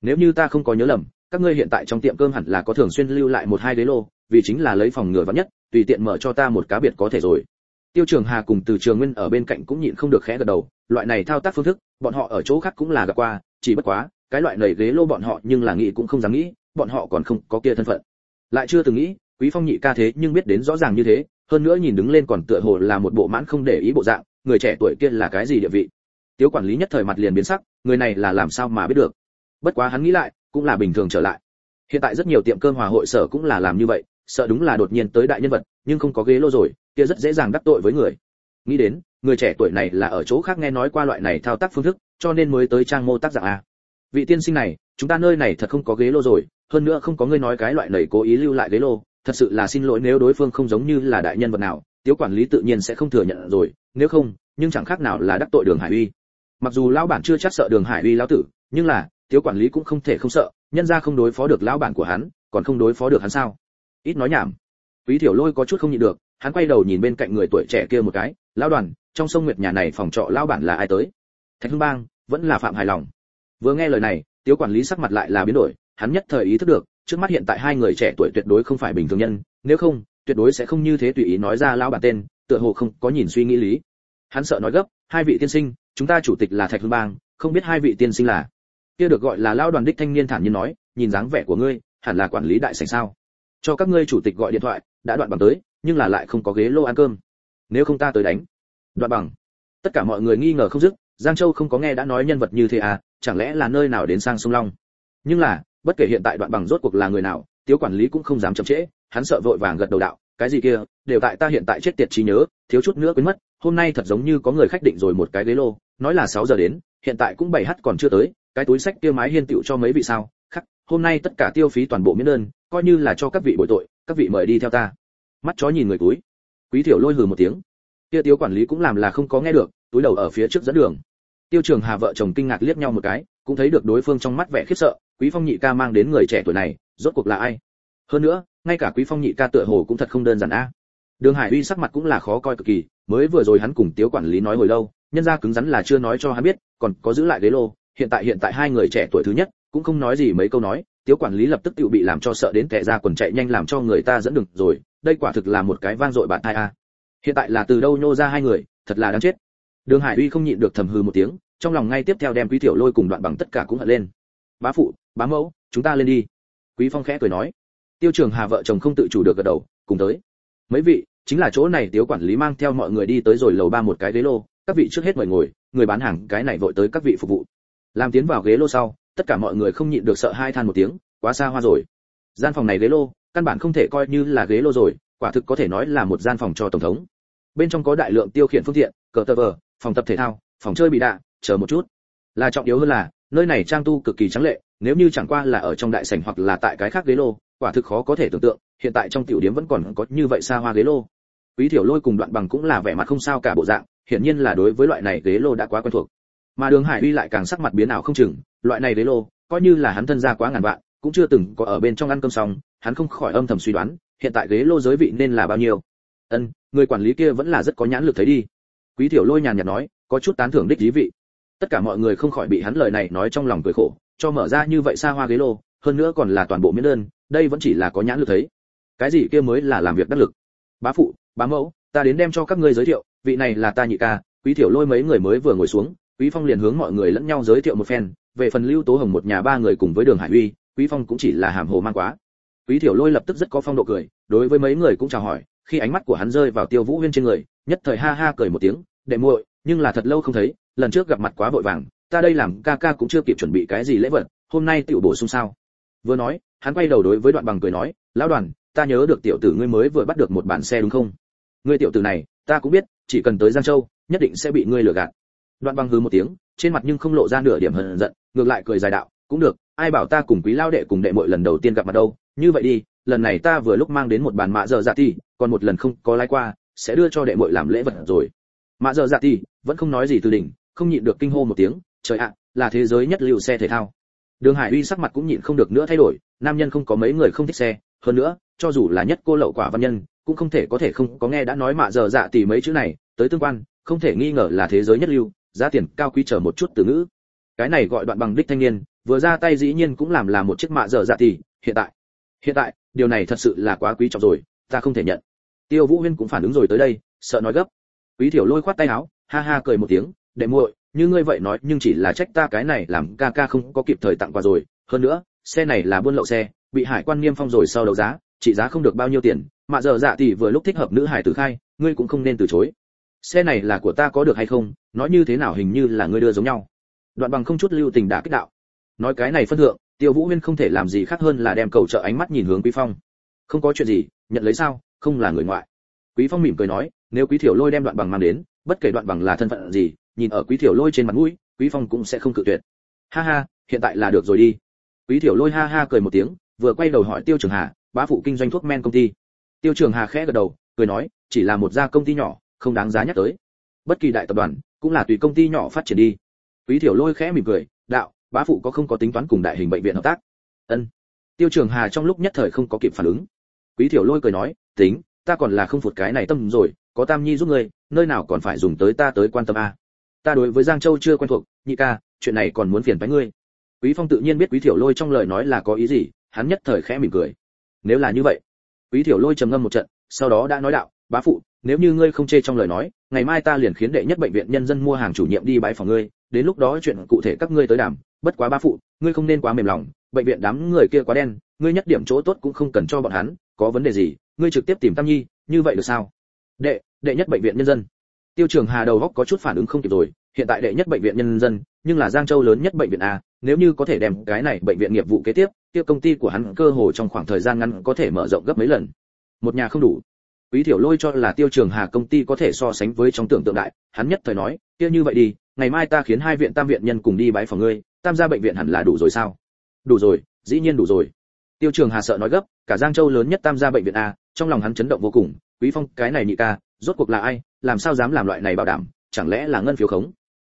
S1: Nếu như ta không có nhớ lầm, các ngươi hiện tại trong tiệm cơm hẳn là có thường xuyên lưu lại một hai ghế lô, vì chính là lấy phòng ngừa vắng nhất, tùy tiện mở cho ta một cá biệt có thể rồi. Tiêu trường hà cùng từ trường nguyên ở bên cạnh cũng nhịn không được khẽ gật đầu, loại này thao tác phương thức, bọn họ ở chỗ khác cũng là gặp qua, chỉ bất quá, cái loại nầy ghế lô bọn họ nhưng là nghĩ cũng không dám nghĩ, bọn họ còn không có kia thân phận. Lại chưa từng nghĩ, quý phong nhị ca thế nhưng biết đến rõ ràng như thế, hơn nữa nhìn đứng lên còn tựa hồ là một bộ mãn không để ý bộ dạng, người trẻ tuổi kia là cái gì địa vị. Tiếu quản lý nhất thời mặt liền biến sắc, người này là làm sao mà biết được bất quá hắn nghĩ lại, cũng là bình thường trở lại. Hiện tại rất nhiều tiệm cơm hòa hội sở cũng là làm như vậy, sợ đúng là đột nhiên tới đại nhân vật, nhưng không có ghế lô rồi, kia rất dễ dàng đắc tội với người. Nghĩ đến, người trẻ tuổi này là ở chỗ khác nghe nói qua loại này thao tác phương thức, cho nên mới tới trang mô tác dạng a. Vị tiên sinh này, chúng ta nơi này thật không có ghế lô rồi, hơn nữa không có người nói cái loại này cố ý lưu lại ghế lô, thật sự là xin lỗi nếu đối phương không giống như là đại nhân vật nào, tiếu quản lý tự nhiên sẽ không thừa nhận rồi, nếu không, nhưng chẳng khác nào là đắc tội đường hải uy. Mặc dù lão bản chưa chắc sợ đường hải uy lão tử, nhưng là tiếu quản lý cũng không thể không sợ, nhân ra không đối phó được lão bản của hắn, còn không đối phó được hắn sao? Ít nói nhảm. Quý tiểu lôi có chút không nhịn được, hắn quay đầu nhìn bên cạnh người tuổi trẻ kia một cái, lão đoàn, trong sông nguyệt nhà này phòng trọ lão bản là ai tới? Thạch hưng bang, vẫn là phạm hài lòng vừa nghe lời này, tiếu quản lý sắc mặt lại là biến đổi, hắn nhất thời ý thức được, trước mắt hiện tại hai người trẻ tuổi tuyệt đối không phải bình thường nhân, nếu không, tuyệt đối sẽ không như thế tùy ý nói ra lão bản tên, tựa hồ không có nhìn suy nghĩ lý. Hắn sợ nói gấp, hai vị tiên sinh, chúng ta chủ tịch là thạch hưng bang, không biết hai vị tiên sinh là kia được gọi là lão đoàn đích thanh niên thản nhiên nói, nhìn dáng vẻ của ngươi, hẳn là quản lý đại sảnh sao? Cho các ngươi chủ tịch gọi điện thoại, đã đoạn bằng tới, nhưng là lại không có ghế lô ăn cơm. Nếu không ta tới đánh. Đoạn bằng. Tất cả mọi người nghi ngờ không dứt, giang châu không có nghe đã nói nhân vật như thế à chẳng lẽ là nơi nào đến sang sông long? Nhưng là, bất kể hiện tại đoạn bằng rốt cuộc là người nào, tiếu quản lý cũng không dám chậm trễ, hắn sợ vội vàng gật đầu đạo, cái gì kia, đều tại ta hiện tại chết tiệt trí nhớ, thiếu chút nữa quên mất, hôm nay thật giống như có người khách định rồi một cái ghế lô, nói là 6 giờ đến, hiện tại cũng 7 h còn chưa tới cái túi sách kia mái hiên tựu cho mấy vị sao? Khắc, hôm nay tất cả tiêu phí toàn bộ miễn đơn, coi như là cho các vị bồi tội, các vị mời đi theo ta. Mắt chó nhìn người túi. Quý tiểu lôi hừ một tiếng. Kia tiêu quản lý cũng làm là không có nghe được, túi đầu ở phía trước dẫn đường. Tiêu trường hà vợ chồng kinh ngạc liếc nhau một cái, cũng thấy được đối phương trong mắt vẻ khiếp sợ, quý phong nhị ca mang đến người trẻ tuổi này, rốt cuộc là ai? Hơn nữa, ngay cả quý phong nhị ca tựa hồ cũng thật không đơn giản a. Đường hải uy sắc mặt cũng là khó coi cực kỳ, mới vừa rồi hắn cùng tiếu quản lý nói hồi lâu, nhân ra cứng rắn là chưa nói cho hắn biết, còn có giữ lại ghế lô hiện tại hiện tại hai người trẻ tuổi thứ nhất, cũng không nói gì mấy câu nói, tiếu quản lý lập tức tự bị làm cho sợ đến kẻ ra quần chạy nhanh làm cho người ta dẫn đường rồi, đây quả thực là một cái vang dội bạn thai a. Hiện tại là từ đâu nhô ra hai người, thật là đáng chết. Đường hải uy không nhịn được thầm hư một tiếng, trong lòng ngay tiếp theo đem quý tiểu lôi cùng đoạn bằng tất cả cũng hận lên. Bá phụ, bá mẫu, chúng ta lên đi. Quý phong khẽ cười nói. Tiêu trường hà vợ chồng không tự chủ được gật đầu, cùng tới. Mấy vị, chính là chỗ này tiếu quản lý mang theo mọi người đi tới rồi lầu ba một cái ghế lô, các vị trước hết mời ngồi, người bán hàng cái này vội tới các vị phục vụ làm tiến vào ghế lô sau, tất cả mọi người không nhịn được sợ hai than một tiếng, quá xa hoa rồi. Gian phòng này ghế lô, căn bản không thể coi như là ghế lô rồi, quả thực có thể nói là một gian phòng cho tổng thống. Bên trong có đại lượng tiêu khiển phương tiện, cờ tờ vờ, phòng tập thể thao, phòng chơi bị đạ, chờ một chút. Là trọng yếu hơn là, nơi này trang tu cực kỳ trắng lệ, nếu như chẳng qua là ở trong đại sảnh hoặc là tại cái khác ghế lô, quả thực khó có thể tưởng tượng, hiện tại trong tiểu điếm vẫn còn có như vậy xa hoa ghế lô. Quý tiểu lôi cùng đoạn bằng cũng là vẻ mặt không sao cả bộ dạng, hiển nhiên là đối với loại này ghế lô đã quá quen thuộc mà đường hải uy lại càng sắc mặt biến ảo không chừng, loại này ghế lô, coi như là hắn thân gia quá ngàn vạn, cũng chưa từng có ở bên trong ăn cơm xong, hắn không khỏi âm thầm suy đoán, hiện tại ghế lô giới vị nên là bao nhiêu. Ân, người quản lý kia vẫn là rất có nhãn lực thấy đi. Quý tiểu lôi nhàn nhạt nói, có chút tán thưởng đích lý vị. Tất cả mọi người không khỏi bị hắn lời này nói trong lòng cười khổ, cho mở ra như vậy xa hoa ghế lô, hơn nữa còn là toàn bộ miễn đơn, đây vẫn chỉ là có nhãn lực thấy. Cái gì kia mới là làm việc đắc lực? Bá phụ, bá mẫu, ta đến đem cho các ngươi giới thiệu, vị này là ta nhị ca, quý tiểu lôi mấy người mới vừa ngồi xuống quý phong liền hướng mọi người lẫn nhau giới thiệu một phen, về phần lưu tố hồng một nhà ba người cùng với đường hải uy quý phong cũng chỉ là hàm hồ mang quá. Quý tiểu lôi lập tức rất có phong độ cười, đối với mấy người cũng chào hỏi, khi ánh mắt của hắn rơi vào tiêu vũ huyên trên người, nhất thời ha ha cười một tiếng, đệ muội, nhưng là thật lâu không thấy, lần trước gặp mặt quá vội vàng, ta đây làm ca ca cũng chưa kịp chuẩn bị cái gì lễ vật, hôm nay tiểu bổ sung sao? Vừa nói, hắn quay đầu đối với đoạn bằng cười nói, lão đoàn, ta nhớ được tiểu tử ngươi mới vừa bắt được một bản xe đúng không? Ngươi tiểu tử này, ta cũng biết, chỉ cần tới giang châu, nhất định sẽ bị ngươi lừa gạt đoạn băng hừ một tiếng, trên mặt nhưng không lộ ra nửa điểm hờn giận, ngược lại cười dài đạo, cũng được, ai bảo ta cùng quý lao đệ cùng đệ muội lần đầu tiên gặp mặt đâu, như vậy đi, lần này ta vừa lúc mang đến một bàn mạ dở dạ ti còn một lần không có lái qua, sẽ đưa cho đệ muội làm lễ vật rồi. Mạ dở dạ ti vẫn không nói gì từ đỉnh, không nhịn được kinh hô một tiếng, trời ạ, là thế giới nhất lưu xe thể thao. Đường hải uy sắc mặt cũng nhịn không được nữa thay đổi, nam nhân không có mấy người không thích xe, hơn nữa, cho dù là nhất cô lậu quả văn nhân, cũng không thể có thể không có nghe đã nói mạ dở dạ tỷ mấy chữ này, tới tương quan, không thể nghi ngờ là thế giới nhất lưu giá tiền cao quý chờ một chút từ ngữ. Cái này gọi đoạn bằng đích thanh niên, vừa ra tay dĩ nhiên cũng làm là một chiếc mạ giờ dạ thì, hiện tại. Hiện tại, điều này thật sự là quá quý trọng rồi, ta không thể nhận. Tiêu vũ huyên cũng phản ứng rồi tới đây, sợ nói gấp. Quý thiểu lôi khoát tay áo, ha ha cười một tiếng, đệ muội, như ngươi vậy nói, nhưng chỉ là trách ta cái này làm ca ca không có kịp thời tặng quà rồi. Hơn nữa, xe này là buôn lậu xe, bị hải quan niêm phong rồi sau đấu giá, trị giá không được bao nhiêu tiền. Mà giờ dạ thì vừa lúc thích hợp nữ hải tử khai, ngươi cũng không nên từ chối xe này là của ta có được hay không? Nói như thế nào hình như là ngươi đưa giống nhau. Đoạn bằng không chút lưu tình đã kích đạo. Nói cái này phân thượng, tiêu vũ huyên không thể làm gì khác hơn là đem cầu trợ ánh mắt nhìn hướng quý phong. Không có chuyện gì, nhận lấy sao, không là người ngoại. Quý phong mỉm cười nói, nếu quý thiểu lôi đem đoạn bằng mang đến, bất kể đoạn bằng là thân phận gì, nhìn ở quý thiểu lôi trên mặt mũi, quý phong cũng sẽ không cự tuyệt. Ha ha, hiện tại là được rồi đi. Quý thiểu lôi ha ha cười một tiếng, vừa quay đầu hỏi tiêu trường hà, bá phụ kinh doanh thuốc men công ty. Tiêu trường hà khẽ gật đầu, cười nói, chỉ là một gia công ty nhỏ không đáng giá nhắc tới. Bất kỳ đại tập đoàn, cũng là tùy công ty nhỏ phát triển đi. Quý thiểu lôi khẽ mỉm cười, đạo, bá phụ có không có tính toán cùng đại hình bệnh viện hợp tác? Ân. Tiêu trường hà trong lúc nhất thời không có kịp phản ứng. Quý thiểu lôi cười nói, tính, ta còn là không phục cái này tâm rồi, có tam nhi giúp ngươi, nơi nào còn phải dùng tới ta tới quan tâm a? Ta đối với giang châu chưa quen thuộc, nhị ca, chuyện này còn muốn phiền với ngươi. Quý phong tự nhiên biết quý thiểu lôi trong lời nói là có ý gì, hắn nhất thời khẽ mỉm cười. Nếu là như vậy. Quý thiểu lôi trầm ngâm một trận, sau đó đã nói đạo, bá phụ nếu như ngươi không chê trong lời nói, ngày mai ta liền khiến đệ nhất bệnh viện nhân dân mua hàng chủ nhiệm đi bãi phòng ngươi, đến lúc đó chuyện cụ thể các ngươi tới đảm. bất quá ba phụ, ngươi không nên quá mềm lòng, bệnh viện đám người kia quá đen, ngươi nhất điểm chỗ tốt cũng không cần cho bọn hắn, có vấn đề gì, ngươi trực tiếp tìm tam nhi, như vậy được sao? Đệ đệ nhất bệnh viện nhân dân. Tiêu trường hà đầu góc có chút phản ứng không kịp rồi, hiện tại đệ nhất bệnh viện nhân dân, nhưng là giang châu lớn nhất bệnh viện a, nếu như có thể đem cái này bệnh viện nghiệp vụ kế tiếp, kia công ty của hắn cơ hồ trong khoảng thời gian ngắn có thể mở rộng gấp mấy lần. Một nhà không đủ quý thiểu lôi cho là tiêu trường hà công ty có thể so sánh với trong tưởng tượng đại, hắn nhất thời nói, kia như vậy đi, ngày mai ta khiến hai viện tam viện nhân cùng đi bái phòng ngươi, tam gia bệnh viện hẳn là đủ rồi sao? Đủ rồi, dĩ nhiên đủ rồi. Tiêu trường hà sợ nói gấp, cả giang châu lớn nhất tam gia bệnh viện a, trong lòng hắn chấn động vô cùng, quý phong, cái này nhị ca, rốt cuộc là ai, làm sao dám làm loại này bảo đảm, chẳng lẽ là ngân phiếu khống?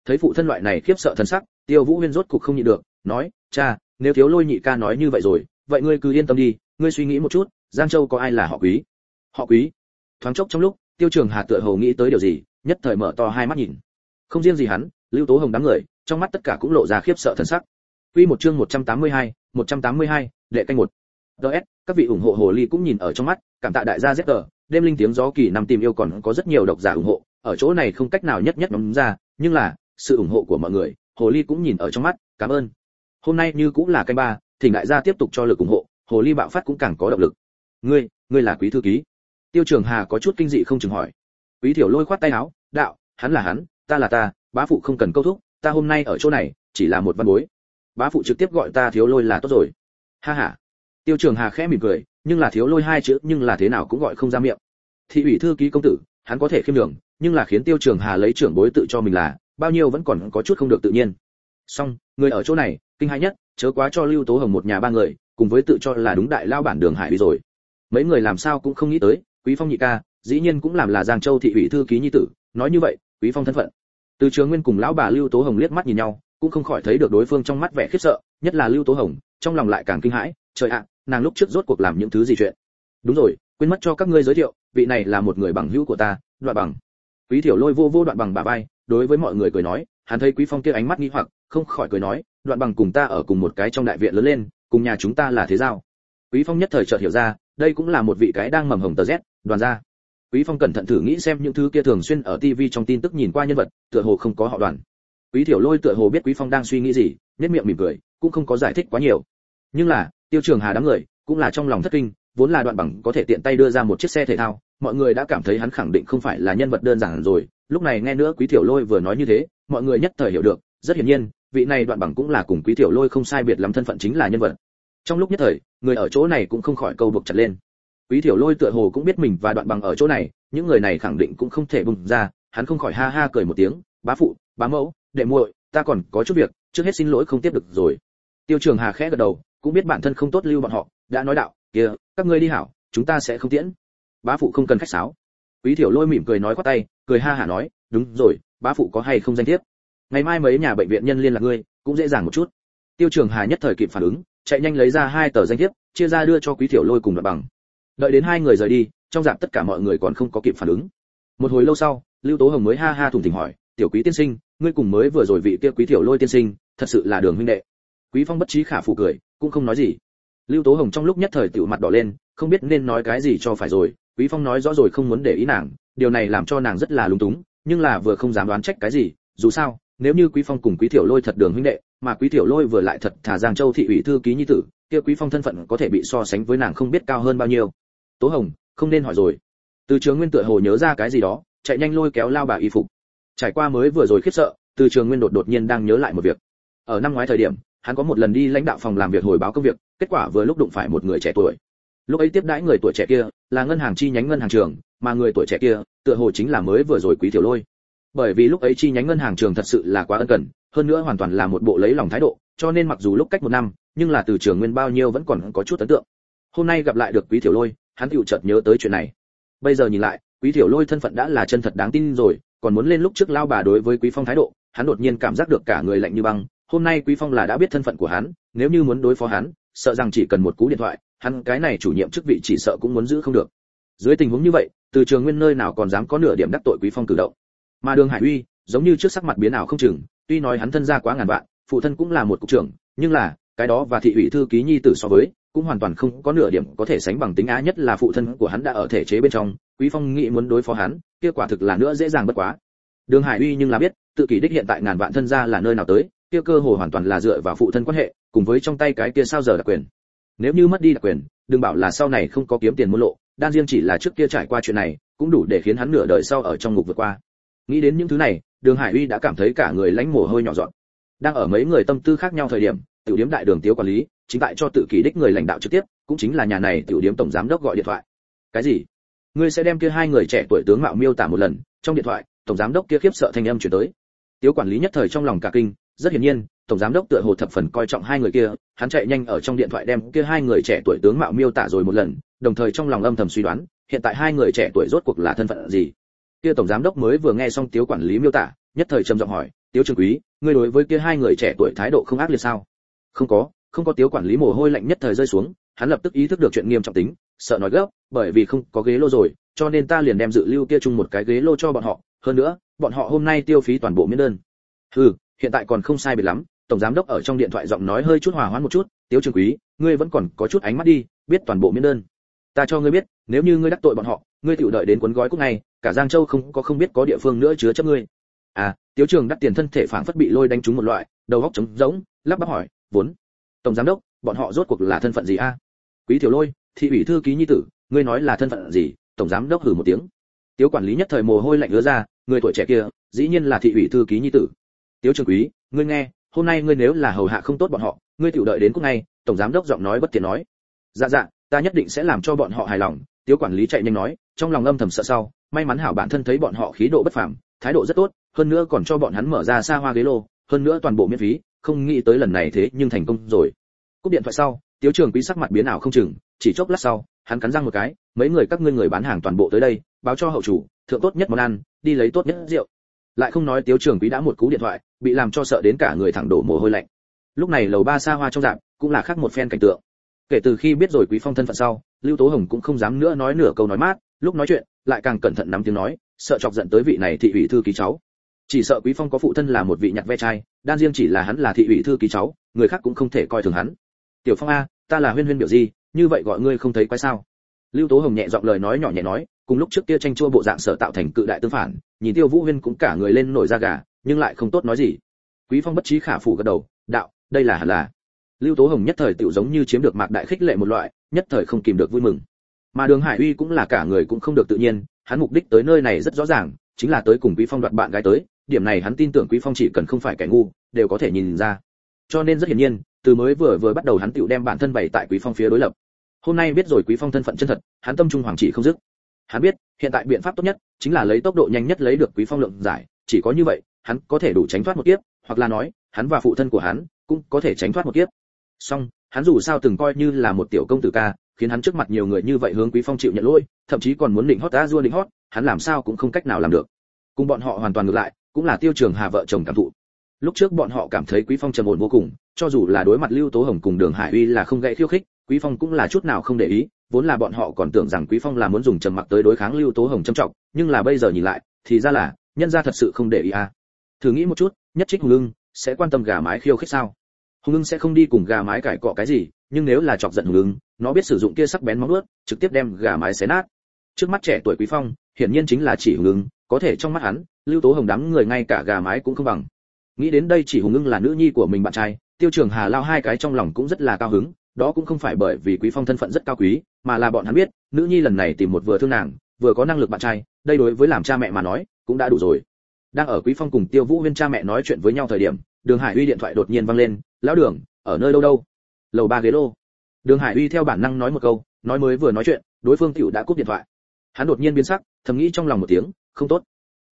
S1: Thấy phụ thân loại này khiếp sợ thân sắc, tiêu vũ huyên rốt cuộc không nhịn được, nói, cha, nếu thiếu lôi nhị ca nói như vậy rồi, vậy ngươi cứ yên tâm đi, ngươi suy nghĩ một chút, giang châu có ai là họ quý? Họ quý? Thoáng chốc trong lúc tiêu trường hà tựa hồ nghĩ tới điều gì nhất thời mở to hai mắt nhìn. Không riêng gì hắn lưu tố hồng đám người trong mắt tất cả cũng lộ ra khiếp sợ thần sắc. Quy một chương 182, 182, đệ canh một. Ds các vị ủng hộ hồ ly cũng nhìn ở trong mắt cảm tạ đại gia zr đêm linh tiếng gió kỳ năm tìm yêu còn có rất nhiều độc giả ủng hộ ở chỗ này không cách nào nhất nhất nắm ra nhưng là sự ủng hộ của mọi người hồ ly cũng nhìn ở trong mắt cảm ơn. Hôm nay như cũng là canh ba thỉnh đại gia tiếp tục cho lực ủng hộ hồ ly bạo phát cũng càng có động lực. Ngươi ngươi là quý thư ký tiêu trường hà có chút kinh dị không chừng hỏi. Quý thiểu lôi khoát tay áo, đạo, hắn là hắn, ta là ta, bá phụ không cần câu thúc, ta hôm nay ở chỗ này, chỉ là một văn bối. Bá phụ trực tiếp gọi ta thiếu lôi là tốt rồi. Ha ha. Tiêu trường hà khẽ mỉm cười, nhưng là thiếu lôi hai chữ, nhưng là thế nào cũng gọi không ra miệng. Thị ủy thư ký công tử, hắn có thể khiêm nhường, nhưng là khiến tiêu trường hà lấy trưởng bối tự cho mình là, bao nhiêu vẫn còn có chút không được tự nhiên. Song người ở chỗ này, kinh hãi nhất, chớ quá cho lưu tố hồng một nhà ba người, cùng với tự cho là đúng đại lao bản đường hải đi rồi. Mấy người làm sao cũng không nghĩ tới quý phong nhị ca, dĩ nhiên cũng làm là giang châu thị ủy thư ký nhi tử, nói như vậy, quý phong thân phận. Từ trường nguyên cùng lão bà lưu tố hồng liếc mắt nhìn nhau, cũng không khỏi thấy được đối phương trong mắt vẻ khiếp sợ, nhất là lưu tố hồng, trong lòng lại càng kinh hãi, trời ạ, nàng lúc trước rốt cuộc làm những thứ gì chuyện? Đúng rồi, quên mất cho các ngươi giới thiệu, vị này là một người bằng hữu của ta, đoạn bằng. Quý thiểu lôi vô vô đoạn bằng bà vai, đối với mọi người cười nói, hắn thấy quý phong kia ánh mắt nghi hoặc, không khỏi cười nói, đoạn bằng cùng ta ở cùng một cái trong đại viện lớn lên, cùng nhà chúng ta là thế giao. Quý phong nhất thời chợt hiểu ra đây cũng là một vị cái đang mầm hồng tờ z, đoàn gia quý phong cẩn thận thử nghĩ xem những thứ kia thường xuyên ở tv trong tin tức nhìn qua nhân vật, tựa hồ không có họ đoàn. Quý thiểu lôi tựa hồ biết quý phong đang suy nghĩ gì nhất miệng mỉm cười, cũng không có giải thích quá nhiều. Nhưng là, tiêu trường hà đám người, cũng là trong lòng thất kinh, vốn là đoạn bằng có thể tiện tay đưa ra một chiếc xe thể thao, mọi người đã cảm thấy hắn khẳng định không phải là nhân vật đơn giản rồi. Lúc này nghe nữa quý tiểu lôi vừa nói như thế, mọi người nhất thời hiểu được, rất hiển nhiên, vị này đoạn bằng cũng là cùng quý tiểu lôi không sai biệt lắm thân phận chính là nhân vật. Trong lúc nhất thời người ở chỗ này cũng không khỏi câu buộc chặt lên. Quý tiểu lôi tựa hồ cũng biết mình và đoạn bằng ở chỗ này, những người này khẳng định cũng không thể bùng ra, hắn không khỏi ha ha cười một tiếng, bá phụ, bá mẫu, đệ muội, ta còn có chút việc, trước hết xin lỗi không tiếp được rồi. Tiêu trường hà khẽ gật đầu, cũng biết bản thân không tốt lưu bọn họ, đã nói đạo kia các ngươi đi hảo, chúng ta sẽ không tiễn. Bá phụ không cần khách sáo. Quý tiểu lôi mỉm cười nói qua tay, cười ha hả nói, đúng rồi, bá phụ có hay không danh thiếp? Ngày mai mấy nhà bệnh viện nhân liên lạc ngươi, cũng dễ dàng một chút. Tiêu trường hà nhất thời kịp phản ứng chạy nhanh lấy ra hai tờ danh thiếp, chia ra đưa cho quý tiểu lôi cùng đoạn bằng. Đợi đến hai người rời đi, trong dạp tất cả mọi người còn không có kịp phản ứng. Một hồi lâu sau, lưu tố hồng mới ha ha thủng thỉnh hỏi, tiểu quý tiên sinh, ngươi cùng mới vừa rồi vị kia quý tiểu lôi tiên sinh, thật sự là đường huynh đệ? Quý phong bất trí khả phụ cười, cũng không nói gì. Lưu tố hồng trong lúc nhất thời tiểu mặt đỏ lên, không biết nên nói cái gì cho phải rồi. Quý phong nói rõ rồi không muốn để ý nàng, điều này làm cho nàng rất là lúng túng, nhưng là vừa không dám đoán trách cái gì. Dù sao, nếu như quý phong cùng quý tiểu lôi thật đường huynh đệ mà quý tiểu lôi vừa lại thật thả giang châu thị ủy thư ký nhi tử, kia quý phong thân phận có thể bị so sánh với nàng không biết cao hơn bao nhiêu. Tố hồng, không nên hỏi rồi. Từ trường nguyên tựa hồ nhớ ra cái gì đó, chạy nhanh lôi kéo lao bà y phục. Trải qua mới vừa rồi khiếp sợ, từ trường nguyên đột đột nhiên đang nhớ lại một việc. Ở năm ngoái thời điểm, hắn có một lần đi lãnh đạo phòng làm việc hồi báo công việc, kết quả vừa lúc đụng phải một người trẻ tuổi. Lúc ấy tiếp đãi người tuổi trẻ kia, là ngân hàng chi nhánh ngân hàng trường, mà người tuổi trẻ kia, tựa hồ chính là mới vừa rồi quý tiểu lôi bởi vì lúc ấy chi nhánh ngân hàng trường thật sự là quá ân cần, hơn nữa hoàn toàn là một bộ lấy lòng thái độ, cho nên mặc dù lúc cách một năm, nhưng là từ trường nguyên bao nhiêu vẫn còn có chút ấn tượng. Hôm nay gặp lại được quý tiểu lôi, hắn tựu chợt nhớ tới chuyện này. Bây giờ nhìn lại, quý tiểu lôi thân phận đã là chân thật đáng tin rồi, còn muốn lên lúc trước lao bà đối với quý phong thái độ, hắn đột nhiên cảm giác được cả người lạnh như băng. Hôm nay quý phong là đã biết thân phận của hắn, nếu như muốn đối phó hắn, sợ rằng chỉ cần một cú điện thoại, hắn cái này chủ nhiệm chức vị chỉ sợ cũng muốn giữ không được. Dưới tình huống như vậy, từ trường nguyên nơi nào còn dám có nửa điểm đắc tội quý phong cử động mà đường hải uy, giống như trước sắc mặt biến ảo không chừng, tuy nói hắn thân gia quá ngàn vạn, phụ thân cũng là một cục trưởng, nhưng là, cái đó và thị ủy thư ký nhi tử so với, cũng hoàn toàn không có nửa điểm có thể sánh bằng tính á nhất là phụ thân của hắn đã ở thể chế bên trong, quý phong nghĩ muốn đối phó hắn, kia quả thực là nữa dễ dàng bất quá. Đường hải uy nhưng là biết, tự kỷ đích hiện tại ngàn vạn thân gia là nơi nào tới, kia cơ hồ hoàn toàn là dựa vào phụ thân quan hệ, cùng với trong tay cái kia sao giờ đặc quyền. Nếu như mất đi đặc quyền, đừng bảo là sau này không có kiếm tiền mua lộ, đan riêng chỉ là trước kia trải qua chuyện này, cũng đủ để khiến hắn nửa đời sau ở trong ngục vượt qua nghĩ đến những thứ này, đường hải uy đã cảm thấy cả người lánh mồ hôi nhỏ dọn. đang ở mấy người tâm tư khác nhau thời điểm, tiểu điếm đại đường tiếu quản lý, chính tại cho tự kỷ đích người lãnh đạo trực tiếp, cũng chính là nhà này tiểu điếm tổng giám đốc gọi điện thoại. Cái gì? Ngươi sẽ đem kia hai người trẻ tuổi tướng mạo miêu tả một lần? Trong điện thoại, tổng giám đốc kia khiếp sợ thanh âm chuyển tới. Tiếu quản lý nhất thời trong lòng cả kinh, rất hiển nhiên, tổng giám đốc tựa hồ thập phần coi trọng hai người kia, hắn chạy nhanh ở trong điện thoại đem kia hai người trẻ tuổi tướng mạo miêu tả rồi một lần, đồng thời trong lòng âm thầm suy đoán, hiện tại hai người trẻ tuổi rốt cuộc là thân phận gì kia tổng giám đốc mới vừa nghe xong tiếu quản lý miêu tả nhất thời trầm giọng hỏi tiếu trường quý ngươi đối với kia hai người trẻ tuổi thái độ không ác liệt sao? Không có không có. Tiếu quản lý mồ hôi lạnh nhất thời rơi xuống hắn lập tức ý thức được chuyện nghiêm trọng tính sợ nói gấp bởi vì không có ghế lô rồi cho nên ta liền đem dự lưu kia chung một cái ghế lô cho bọn họ hơn nữa bọn họ hôm nay tiêu phí toàn bộ miễn đơn. Ừ, hiện tại còn không sai biệt lắm. Tổng giám đốc ở trong điện thoại giọng nói hơi chút hòa hoãn một chút tiếu trường quý ngươi vẫn còn có chút ánh mắt đi biết toàn bộ miễn đơn. Ta cho ngươi biết nếu như ngươi đắc tội bọn họ ngươi tự đợi đến cuốn gói cúc này cả giang châu không có không biết có địa phương nữa chứa chấp ngươi. À tiếu trường đắt tiền thân thể phảng phất bị lôi đánh trúng một loại, đầu góc trống rỗng, lắp bắp hỏi, vốn, tổng giám đốc, bọn họ rốt cuộc là thân phận gì a? Quý tiểu lôi, thị ủy thư ký nhi tử, ngươi nói là thân phận gì? Tổng giám đốc hử một tiếng. Tiếu quản lý nhất thời mồ hôi lạnh ứa ra, người tuổi trẻ kia, dĩ nhiên là thị ủy thư ký nhi tử. Tiếu trường quý, ngươi nghe, hôm nay ngươi nếu là hầu hạ không tốt bọn họ, ngươi tiểu đợi đến cuối ngay, tổng giám đốc giọng nói bất tiện nói. Dạ dạ ta nhất định sẽ làm cho bọn họ hài lòng, tiếu quản lý chạy nhanh nói, trong lòng âm thầm sợ sau may mắn hảo bản thân thấy bọn họ khí độ bất phàm thái độ rất tốt hơn nữa còn cho bọn hắn mở ra xa hoa ghế lô hơn nữa toàn bộ miễn phí không nghĩ tới lần này thế nhưng thành công rồi. Cúp điện thoại sau tiếu trường quý sắc mặt biến ảo không chừng chỉ chốc lát sau hắn cắn răng một cái mấy người các ngươi người bán hàng toàn bộ tới đây báo cho hậu chủ thượng tốt nhất món ăn đi lấy tốt nhất rượu. Lại không nói tiếu trường quý đã một cú điện thoại bị làm cho sợ đến cả người thẳng đổ mồ hôi lạnh. Lúc này lầu ba xa hoa trong dạng, cũng là khác một phen cảnh tượng. Kể từ khi biết rồi quý phong thân phận sau lưu tố hồng cũng không dám nữa nói nửa câu nói mát lúc nói chuyện, lại càng cẩn thận nắm tiếng nói, sợ chọc giận tới vị này thị ủy thư ký cháu. Chỉ sợ quý phong có phụ thân là một vị nhặt ve chai đan riêng chỉ là hắn là thị ủy thư ký cháu, người khác cũng không thể coi thường hắn. Tiểu phong a, ta là huyên huyên biểu gì như vậy gọi ngươi không thấy quái sao? Lưu tố hồng nhẹ giọng lời nói nhỏ nhẹ nói, cùng lúc trước kia tranh chua bộ dạng sở tạo thành cự đại tương phản, nhìn tiêu vũ huyên cũng cả người lên nổi da gà, nhưng lại không tốt nói gì. Quý phong bất trí khả phủ gật đầu, đạo, đây là hẳn là. Lưu tố hồng nhất thời tựu giống như chiếm được mạc đại khích lệ một loại, nhất thời không kìm được vui mừng mà đường hải uy cũng là cả người cũng không được tự nhiên, hắn mục đích tới nơi này rất rõ ràng, chính là tới cùng quý phong đoạt bạn gái tới, điểm này hắn tin tưởng quý phong chỉ cần không phải kẻ ngu, đều có thể nhìn ra. Cho nên rất hiển nhiên, từ mới vừa vừa bắt đầu hắn tựu đem bản thân bày tại quý phong phía đối lập. Hôm nay biết rồi quý phong thân phận chân thật, hắn tâm trung hoàng chỉ không dứt. Hắn biết, hiện tại biện pháp tốt nhất, chính là lấy tốc độ nhanh nhất lấy được quý phong lượng giải, chỉ có như vậy, hắn có thể đủ tránh thoát một kiếp, hoặc là nói, hắn và phụ thân của hắn cũng có thể tránh thoát một kiếp. Song hắn dù sao từng coi như là một tiểu công tử ca khiến hắn trước mặt nhiều người như vậy hướng quý phong chịu nhận lỗi, thậm chí còn muốn định hót ta dua định hót, hắn làm sao cũng không cách nào làm được. Cùng bọn họ hoàn toàn ngược lại, cũng là tiêu trường hà vợ chồng cảm thụ. Lúc trước bọn họ cảm thấy quý phong trầm ổn vô cùng, cho dù là đối mặt lưu tố hồng cùng đường hải uy là không gãy khiêu khích, quý phong cũng là chút nào không để ý, vốn là bọn họ còn tưởng rằng quý phong là muốn dùng trầm mặc tới đối kháng lưu tố hồng trầm trọng, nhưng là bây giờ nhìn lại, thì ra là, nhân gia thật sự không để ý à. Thử nghĩ một chút, nhất trích hùng lưng sẽ quan tâm gà mái khiêu khích sao? Hùng lưng sẽ không đi cùng gà mái cãi cọ cái gì, nhưng nếu là chọc giận hùng lưng nó biết sử dụng kia sắc bén móng vuốt, trực tiếp đem gà mái xé nát. Trước mắt trẻ tuổi quý phong, hiển nhiên chính là chỉ hùng ưng có thể trong mắt hắn, lưu tố hồng đám người ngay cả gà mái cũng không bằng. Nghĩ đến đây chỉ hùng ưng là nữ nhi của mình bạn trai, tiêu trường hà lao hai cái trong lòng cũng rất là cao hứng, đó cũng không phải bởi vì quý phong thân phận rất cao quý, mà là bọn hắn biết, nữ nhi lần này tìm một vừa thương nàng, vừa có năng lực bạn trai, đây đối với làm cha mẹ mà nói, cũng đã đủ rồi. Đang ở quý phong cùng tiêu vũ huyên cha mẹ nói chuyện với nhau thời điểm, đường hải uy điện thoại đột nhiên vang lên, lão đường, ở nơi đâu đâu? Lầu ba ghế lô đường hải uy theo bản năng nói một câu nói mới vừa nói chuyện đối phương tiểu đã cúp điện thoại. Hắn đột nhiên biến sắc thầm nghĩ trong lòng một tiếng không tốt.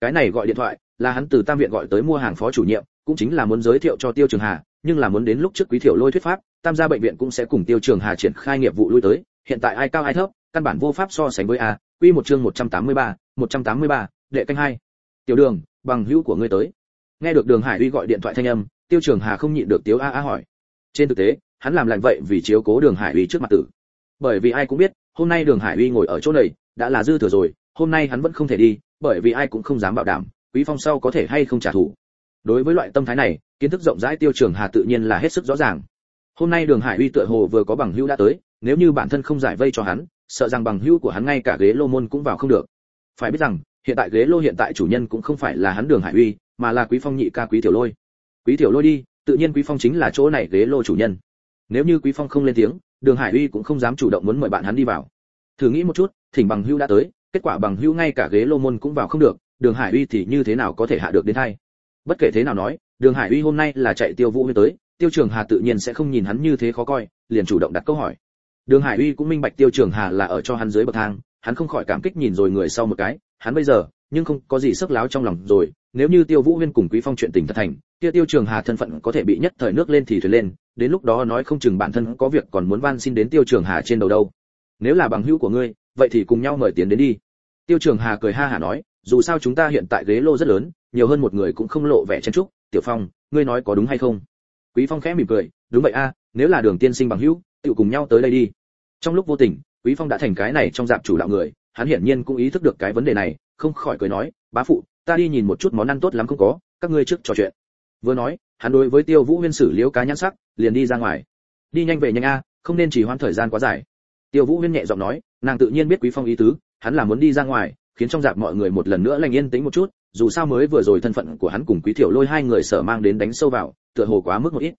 S1: Cái này gọi điện thoại là hắn từ tam viện gọi tới mua hàng phó chủ nhiệm cũng chính là muốn giới thiệu cho tiêu trường hà nhưng là muốn đến lúc trước quý thiểu lôi thuyết pháp tam gia bệnh viện cũng sẽ cùng tiêu trường hà triển khai nghiệp vụ lui tới hiện tại ai cao ai thấp căn bản vô pháp so sánh với a quy một chương 183, 183, đệ canh hai. Tiểu đường bằng hữu của ngươi tới. Nghe được đường hải uy gọi điện thoại thanh âm tiêu trường hà không nhịn được tiếu a a hỏi. Trên thực tế hắn làm lạnh vậy vì chiếu cố đường hải uy trước mặt tử. Bởi vì ai cũng biết, hôm nay đường hải uy ngồi ở chỗ này, đã là dư thừa rồi, hôm nay hắn vẫn không thể đi, bởi vì ai cũng không dám bảo đảm, quý phong sau có thể hay không trả thù. Đối với loại tâm thái này, kiến thức rộng rãi tiêu trường hà tự nhiên là hết sức rõ ràng. Hôm nay đường hải uy tựa hồ vừa có bằng hữu đã tới, nếu như bản thân không giải vây cho hắn, sợ rằng bằng hữu của hắn ngay cả ghế lô môn cũng vào không được. Phải biết rằng, hiện tại ghế lô hiện tại chủ nhân cũng không phải là hắn đường hải uy, mà là quý phong nhị ca quý tiểu lôi. Quý tiểu lôi đi, tự nhiên quý phong chính là chỗ này ghế lô chủ nhân nếu như quý phong không lên tiếng, đường hải uy cũng không dám chủ động muốn mời bạn hắn đi vào. Thử nghĩ một chút, thỉnh bằng hưu đã tới, kết quả bằng hưu ngay cả ghế lô môn cũng vào không được, đường hải uy thì như thế nào có thể hạ được đến thay? Bất kể thế nào nói, đường hải uy hôm nay là chạy tiêu vũ huyên tới, tiêu trường hà tự nhiên sẽ không nhìn hắn như thế khó coi, liền chủ động đặt câu hỏi. Đường hải uy cũng minh bạch tiêu trường hà là ở cho hắn dưới bậc thang, hắn không khỏi cảm kích nhìn rồi người sau một cái, hắn bây giờ, nhưng không có gì sức láo trong lòng rồi, nếu như tiêu vũ huyên cùng quý phong chuyện tình thật thành, kia tiêu trường hà thân phận có thể bị nhất thời nước lên thì thuyền lên đến lúc đó nói không chừng bản thân có việc còn muốn van xin đến tiêu trường hà trên đầu đâu. Nếu là bằng hữu của ngươi, vậy thì cùng nhau mời tiến đến đi. Tiêu trường hà cười ha hả nói, dù sao chúng ta hiện tại ghế lô rất lớn, nhiều hơn một người cũng không lộ vẻ chen trúc tiểu phong, ngươi nói có đúng hay không? Quý phong khẽ mỉm cười, đúng vậy a, nếu là đường tiên sinh bằng hữu tự cùng nhau tới đây đi. Trong lúc vô tình, quý phong đã thành cái này trong dạp chủ đạo người, hắn hiển nhiên cũng ý thức được cái vấn đề này, không khỏi cười nói, bá phụ, ta đi nhìn một chút món ăn tốt lắm không có, các ngươi trước trò chuyện. Vừa nói hắn đối với tiêu vũ huyên sử liễu cá nhãn sắc, liền đi ra ngoài. Đi nhanh về nhanh a, không nên chỉ hoãn thời gian quá dài. Tiêu vũ huyên nhẹ giọng nói, nàng tự nhiên biết quý phong ý tứ, hắn là muốn đi ra ngoài, khiến trong dạp mọi người một lần nữa lành yên tĩnh một chút, dù sao mới vừa rồi thân phận của hắn cùng quý thiểu lôi hai người sở mang đến đánh sâu vào, tựa hồ quá mức một ít.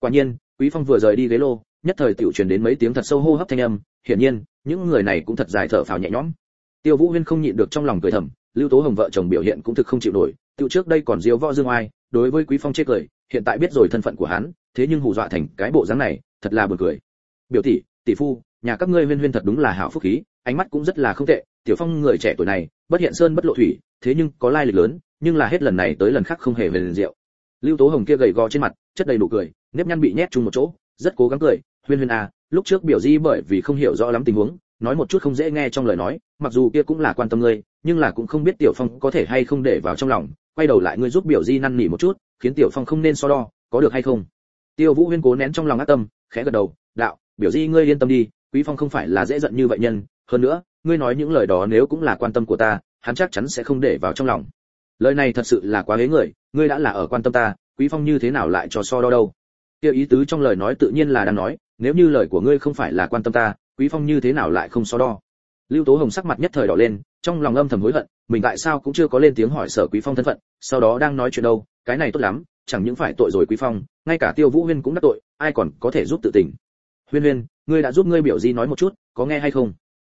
S1: Quả nhiên, quý phong vừa rời đi ghế lô, nhất thời tiểu truyền đến mấy tiếng thật sâu hô hấp thanh âm, hiển nhiên, những người này cũng thật dài thở phào nhẹ nhõm. Tiêu vũ huyên không nhịn được trong lòng cười thầm, lưu tố hồng vợ chồng biểu hiện cũng thực không chịu nổi tiêu trước đây còn diếu võ dương oai, đối với quý phong chê cười hiện tại biết rồi thân phận của hắn, thế nhưng hù dọa thành cái bộ dáng này, thật là buồn cười. Biểu tỷ tỷ phu, nhà các ngươi huyên huyên thật đúng là hảo phúc khí, ánh mắt cũng rất là không tệ, tiểu phong người trẻ tuổi này, bất hiện sơn bất lộ thủy, thế nhưng có lai lịch lớn, nhưng là hết lần này tới lần khác không hề về liền rượu lưu tố hồng kia gầy gò trên mặt, chất đầy nụ cười, nếp nhăn bị nhét chung một chỗ, rất cố gắng cười, huyên huyên à lúc trước biểu di bởi vì không hiểu rõ lắm tình huống, nói một chút không dễ nghe trong lời nói, mặc dù kia cũng là quan tâm ngươi, nhưng là cũng không biết tiểu phong có thể hay không để vào trong lòng quay đầu lại ngươi giúp biểu di năn nỉ một chút, khiến tiểu phong không nên so đo, có được hay không? Tiêu vũ huyên cố nén trong lòng ác tâm, khẽ gật đầu, đạo, biểu di ngươi yên tâm đi, quý phong không phải là dễ giận như vậy nhân, hơn nữa, ngươi nói những lời đó nếu cũng là quan tâm của ta, hắn chắc chắn sẽ không để vào trong lòng. Lời này thật sự là quá ghế người, ngươi đã là ở quan tâm ta, quý phong như thế nào lại cho so đo đâu? Tiêu ý tứ trong lời nói tự nhiên là đang nói, nếu như lời của ngươi không phải là quan tâm ta, quý phong như thế nào lại không so đo? Lưu tố hồng sắc mặt nhất thời đỏ lên trong lòng âm thầm hối hận, mình tại sao cũng chưa có lên tiếng hỏi sở quý phong thân phận, sau đó đang nói chuyện đâu, cái này tốt lắm, chẳng những phải tội rồi quý phong, ngay cả tiêu vũ huyên cũng đã tội, ai còn có thể giúp tự tình. Huyên huyên, ngươi đã giúp ngươi biểu di nói một chút, có nghe hay không?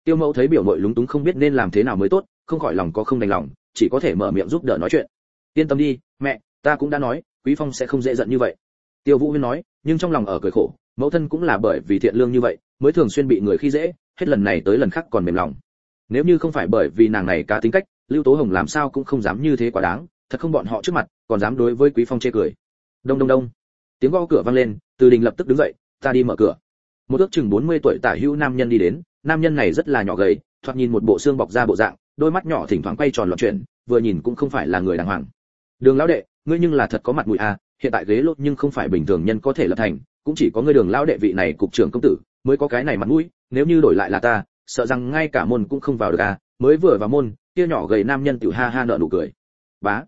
S1: Tiêu mẫu thấy biểu mội lúng túng không biết nên làm thế nào mới tốt, không khỏi lòng có không đành lòng, chỉ có thể mở miệng giúp đỡ nói chuyện. Yên tâm đi, mẹ, ta cũng đã nói, quý phong sẽ không dễ giận như vậy. Tiêu vũ huyên nói, nhưng trong lòng ở cười khổ, mẫu thân cũng là bởi vì thiện lương như vậy, mới thường xuyên bị người khi dễ, hết lần này tới lần khác còn mềm lòng nếu như không phải bởi vì nàng này cá tính cách, lưu tố hồng làm sao cũng không dám như thế quá đáng, thật không bọn họ trước mặt, còn dám đối với quý phong chê cười. Đông đông đông. Tiếng gõ cửa vang lên, từ đình lập tức đứng dậy, ta đi mở cửa. Một ước chừng 40 tuổi tả hữu nam nhân đi đến, nam nhân này rất là nhỏ gầy, thoạt nhìn một bộ xương bọc da bộ dạng, đôi mắt nhỏ thỉnh thoảng quay tròn loạn chuyển, vừa nhìn cũng không phải là người đàng hoàng. Đường lão đệ, ngươi nhưng là thật có mặt mũi à hiện tại ghế lốt nhưng không phải bình thường nhân có thể lập thành, cũng chỉ có ngươi đường lão đệ vị này cục trưởng công tử mới có cái này mặt mũi, nếu như đổi lại là ta sợ rằng ngay cả môn cũng không vào được à mới vừa vào môn kia nhỏ gầy nam nhân tiểu ha ha nở nụ cười. Bá.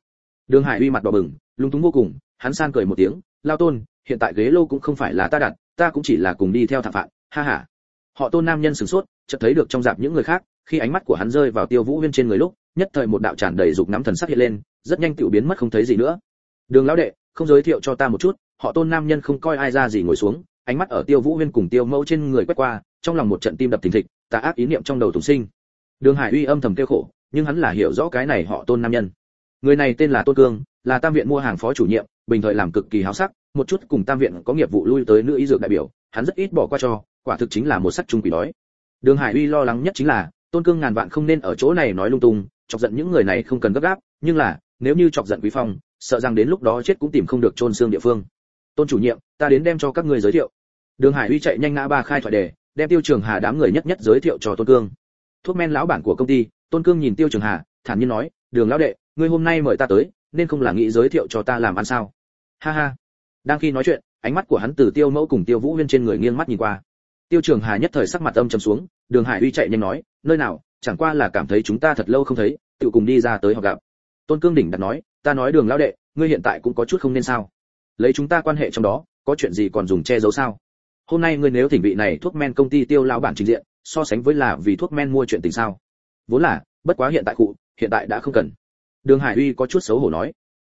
S1: Đường hải uy mặt đỏ bừng lung túng vô cùng, hắn san cười một tiếng, lao tôn, hiện tại ghế lô cũng không phải là ta đặt, ta cũng chỉ là cùng đi theo thảm phạm ha ha. Họ tôn nam nhân sửng sốt, chợt thấy được trong dạp những người khác, khi ánh mắt của hắn rơi vào tiêu vũ huyên trên người lúc, nhất thời một đạo tràn đầy dục nắm thần sắc hiện lên, rất nhanh tiểu biến mất không thấy gì nữa. Đường lão đệ, không giới thiệu cho ta một chút. Họ tôn nam nhân không coi ai ra gì ngồi xuống, ánh mắt ở tiêu vũ huyên cùng tiêu mẫu trên người quét qua trong lòng một trận tim đập thình thịch, tà ác ý niệm trong đầu tùng sinh. Đường hải uy âm thầm kêu khổ, nhưng hắn là hiểu rõ cái này họ tôn nam nhân. Người này tên là tôn cương, là tam viện mua hàng phó chủ nhiệm, bình thời làm cực kỳ háo sắc, một chút cùng tam viện có nghiệp vụ lui tới nữ y dược đại biểu, hắn rất ít bỏ qua cho, quả thực chính là một sắc trung quỷ đói. Đường hải uy lo lắng nhất chính là, tôn cương ngàn vạn không nên ở chỗ này nói lung tung, chọc giận những người này không cần gấp gáp, nhưng là, nếu như chọc giận quý phong, sợ rằng đến lúc đó chết cũng tìm không được chôn xương địa phương. Tôn chủ nhiệm, ta đến đem cho các ngươi giới thiệu. Đường hải uy chạy nhanh ngã ba khai thoại đề đem tiêu trường hà đám người nhất nhất giới thiệu cho tôn cương. Thuốc men lão bản của công ty, tôn cương nhìn tiêu trường hà, thản nhiên nói, đường lão đệ, ngươi hôm nay mời ta tới, nên không là nghĩ giới thiệu cho ta làm ăn sao? Ha ha. Đang khi nói chuyện, ánh mắt của hắn từ tiêu mẫu cùng tiêu vũ huyên trên người nghiêng mắt nhìn qua. Tiêu trường hà nhất thời sắc mặt âm trầm xuống, đường hải uy chạy nhanh nói, nơi nào, chẳng qua là cảm thấy chúng ta thật lâu không thấy tự cùng đi ra tới họp gặp. Tôn cương đỉnh đặt nói, ta nói đường lão đệ, ngươi hiện tại cũng có chút không nên sao? Lấy chúng ta quan hệ trong đó, có chuyện gì còn dùng che giấu sao? Hôm nay ngươi nếu thỉnh vị này thuốc men công ty tiêu lão bản trình diện, so sánh với là vì thuốc men mua chuyện tình sao? Vốn là, bất quá hiện tại cụ, hiện tại đã không cần. Đường hải uy có chút xấu hổ nói.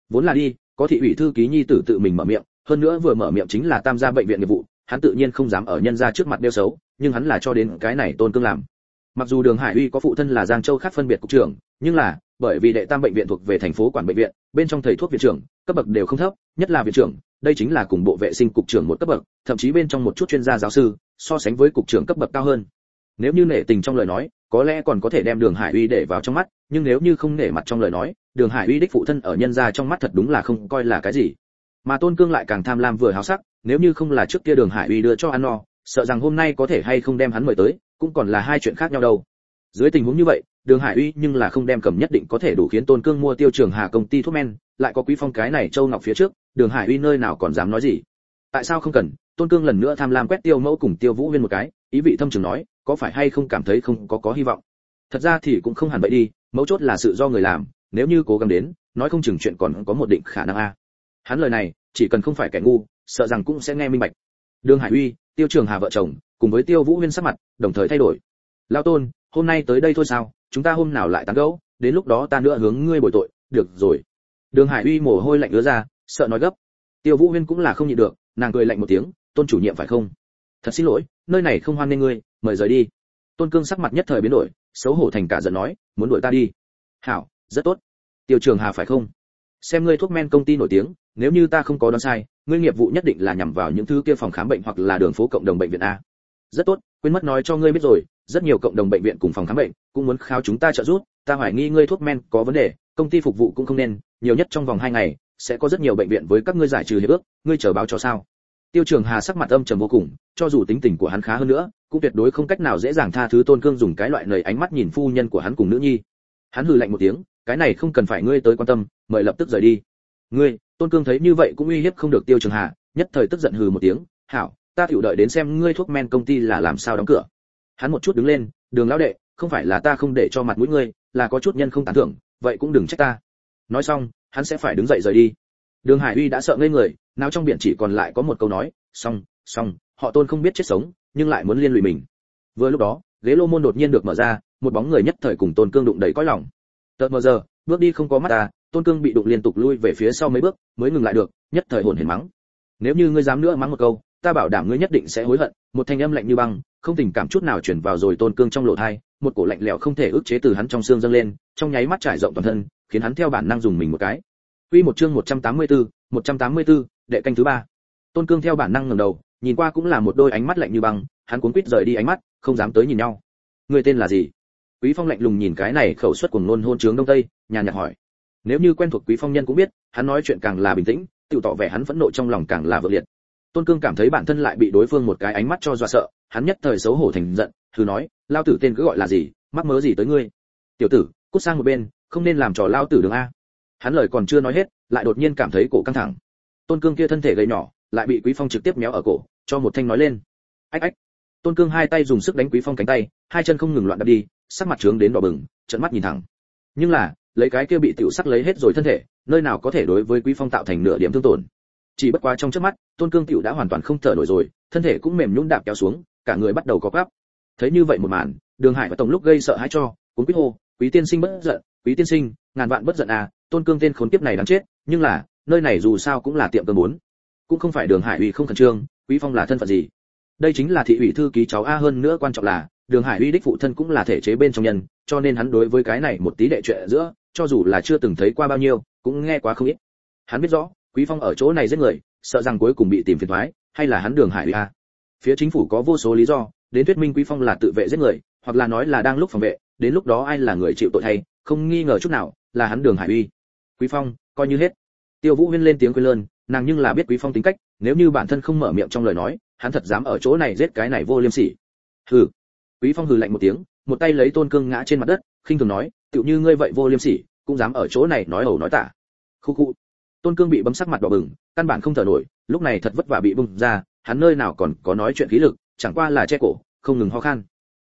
S1: Vốn là đi, có thị ủy thư ký nhi tử tự mình mở miệng, hơn nữa vừa mở miệng chính là tam gia bệnh viện nghiệp vụ, hắn tự nhiên không dám ở nhân gia trước mặt đeo xấu, nhưng hắn là cho đến cái này tôn cương làm. Mặc dù đường hải uy có phụ thân là giang châu khác phân biệt cục trưởng, nhưng là, bởi vì đệ tam bệnh viện thuộc về thành phố quản bệnh viện, bên trong thầy thuốc viện trưởng, cấp bậc đều không thấp, nhất là viện trưởng đây chính là cùng bộ vệ sinh cục trưởng một cấp bậc, thậm chí bên trong một chút chuyên gia giáo sư, so sánh với cục trưởng cấp bậc cao hơn. Nếu như nể tình trong lời nói, có lẽ còn có thể đem đường hải uy để vào trong mắt, nhưng nếu như không nể mặt trong lời nói, đường hải uy đích phụ thân ở nhân gia trong mắt thật đúng là không coi là cái gì. Mà tôn cương lại càng tham lam vừa háo sắc, nếu như không là trước kia đường hải uy đưa cho ăn no, sợ rằng hôm nay có thể hay không đem hắn mời tới, cũng còn là hai chuyện khác nhau đâu. Dưới tình huống như vậy, đường hải uy nhưng là không đem cầm nhất định có thể đủ khiến tôn cương mua tiêu trường hà công ty thuốc men lại có quý phong cái này châu ngọc phía trước, đường hải uy nơi nào còn dám nói gì? Tại sao không cần? Tôn cương lần nữa tham lam quét tiêu mẫu cùng tiêu vũ huyên một cái, ý vị thâm trường nói, có phải hay không cảm thấy không có có hy vọng? Thật ra thì cũng không hẳn vậy đi, mấu chốt là sự do người làm, nếu như cố gắng đến, nói không chừng chuyện còn có một định khả năng a. Hắn lời này, chỉ cần không phải kẻ ngu, sợ rằng cũng sẽ nghe minh bạch. Đường hải uy, tiêu trường hà vợ chồng, cùng với tiêu vũ huyên sắc mặt, đồng thời thay đổi. Lao tôn, hôm nay tới đây thôi sao? Chúng ta hôm nào lại tán gẫu? Đến lúc đó ta nữa hướng ngươi bồi tội. Được rồi đường hải uy mồ hôi lạnh ứa ra, sợ nói gấp. Tiêu vũ huyên cũng là không nhịn được, nàng cười lạnh một tiếng, tôn chủ nhiệm phải không? Thật xin lỗi, nơi này không hoan nghênh ngươi, mời rời đi. Tôn cương sắc mặt nhất thời biến đổi, xấu hổ thành cả giận nói, muốn đuổi ta đi. Hảo, rất tốt. Tiêu trường hà phải không? Xem ngươi thuốc men công ty nổi tiếng, nếu như ta không có đoán sai, ngươi nghiệp vụ nhất định là nhằm vào những thứ kia phòng khám bệnh hoặc là đường phố cộng đồng bệnh viện a. Rất tốt, quên mất nói cho ngươi biết rồi, rất nhiều cộng đồng bệnh viện cùng phòng khám bệnh cũng muốn khao chúng ta trợ giúp, ta hoài nghi ngươi thuốc men có vấn đề, công ty phục vụ cũng không nên nhiều nhất trong vòng hai ngày, sẽ có rất nhiều bệnh viện với các ngươi giải trừ hiệp ước, ngươi chờ báo cho sao? Tiêu trường hà sắc mặt âm trầm vô cùng, cho dù tính tình của hắn khá hơn nữa, cũng tuyệt đối không cách nào dễ dàng tha thứ tôn cương dùng cái loại lời ánh mắt nhìn phu nhân của hắn cùng nữ nhi. Hắn hừ lạnh một tiếng, cái này không cần phải ngươi tới quan tâm, mời lập tức rời đi. Ngươi, tôn cương thấy như vậy cũng uy hiếp không được tiêu trường hà, nhất thời tức giận hừ một tiếng, hảo, ta tiểu đợi đến xem ngươi thuốc men công ty là làm sao đóng cửa. Hắn một chút đứng lên, đường lão đệ, không phải là ta không để cho mặt mũi ngươi, là có chút nhân không tán thưởng, vậy cũng đừng trách ta nói xong, hắn sẽ phải đứng dậy rời đi. Đường hải uy đã sợ ngây người, nào trong biển chỉ còn lại có một câu nói, xong xong, họ tôn không biết chết sống, nhưng lại muốn liên lụy mình. Vừa lúc đó, ghế lô môn đột nhiên được mở ra, một bóng người nhất thời cùng tôn cương đụng đầy cõi lòng. Tợt mờ giờ, bước đi không có mắt ta. Tôn cương bị đụng liên tục lui về phía sau mấy bước, mới ngừng lại được, nhất thời hồn hển mắng. Nếu như ngươi dám nữa mắng một câu, ta bảo đảm ngươi nhất định sẽ hối hận. Một thanh âm lạnh như băng, không tình cảm chút nào chuyển vào rồi tôn cương trong lỗ thai một cổ lạnh lẽo không thể ức chế từ hắn trong xương dâng lên, trong nháy mắt trải rộng toàn thân khiến hắn theo bản năng dùng mình một cái. Quy một chương 184, 184, đệ canh thứ ba. Tôn Cương theo bản năng ngẩng đầu, nhìn qua cũng là một đôi ánh mắt lạnh như băng, hắn cuống quýt rời đi ánh mắt không dám tới nhìn nhau. Người tên là gì? Quý phong lạnh lùng nhìn cái này khẩu suất cuồng ngôn hôn trướng đông tây nhàn nhạt hỏi. Nếu như quen thuộc quý phong nhân cũng biết hắn nói chuyện càng là bình tĩnh tự tỏ vẻ hắn phẫn nộ trong lòng càng là vượng liệt. Tôn cương cảm thấy bản thân lại bị đối phương một cái ánh mắt cho dọa sợ hắn nhất thời xấu hổ thành giận thử nói lao tử tên cứ gọi là gì? Mắc mớ gì tới ngươi? Tiểu tử cút sang một bên không nên làm trò lao tử đường a. Hắn lời còn chưa nói hết, lại đột nhiên cảm thấy cổ căng thẳng. Tôn cương kia thân thể gầy nhỏ, lại bị quý phong trực tiếp méo ở cổ, cho một thanh nói lên. Ách ách. Tôn cương hai tay dùng sức đánh quý phong cánh tay, hai chân không ngừng loạn đập đi, sắc mặt trướng đến đỏ bừng trận mắt nhìn thẳng. Nhưng là, lấy cái kia bị tiểu sắc lấy hết rồi thân thể, nơi nào có thể đối với quý phong tạo thành nửa điểm thương tổn. Chỉ bất quá trong chớp mắt, tôn cương tiểu đã hoàn toàn không thở nổi rồi, thân thể cũng mềm nhũn đạp kéo xuống, cả người bắt đầu có quắp. Thấy như vậy một màn, đường hải và tổng lúc gây sợ hãi cho, cuốn quý hô, quý tiên sinh bất giận quý tiên sinh, ngàn vạn bất giận à tôn cương tên khốn kiếp này đáng chết, nhưng là, nơi này dù sao cũng là tiệm cơm muốn cũng không phải đường hải uy không khẩn trương, quý phong là thân phận gì? Đây chính là thị ủy thư ký cháu a hơn nữa quan trọng là, đường hải uy đích phụ thân cũng là thể chế bên trong nhân, cho nên hắn đối với cái này một tí đệ chuyện giữa, cho dù là chưa từng thấy qua bao nhiêu, cũng nghe quá không ít. Hắn biết rõ, quý phong ở chỗ này giết người, sợ rằng cuối cùng bị tìm phiền thoái hay là hắn đường hải uy a? Phía chính phủ có vô số lý do, đến thuyết minh quý phong là tự vệ giết người, hoặc là nói là đang lúc phòng vệ đến lúc đó ai là người chịu tội thay, không nghi ngờ chút nào là hắn đường hải uy. Quý phong, coi như hết. Tiêu vũ huyên lên tiếng quên lơn, nàng nhưng là biết quý phong tính cách, nếu như bản thân không mở miệng trong lời nói, hắn thật dám ở chỗ này giết cái này vô liêm sỉ. Hừ. Quý phong hừ lạnh một tiếng, một tay lấy tôn cương ngã trên mặt đất, khinh thường nói, tựu như ngươi vậy vô liêm sỉ, cũng dám ở chỗ này nói ẩu nói tả. Khu khu. Tôn cương bị bấm sắc mặt đỏ bừng, căn bản không thở nổi, lúc này thật vất vả bị bung ra, hắn nơi nào còn có nói chuyện khí lực, chẳng qua là che cổ, không ngừng ho khan.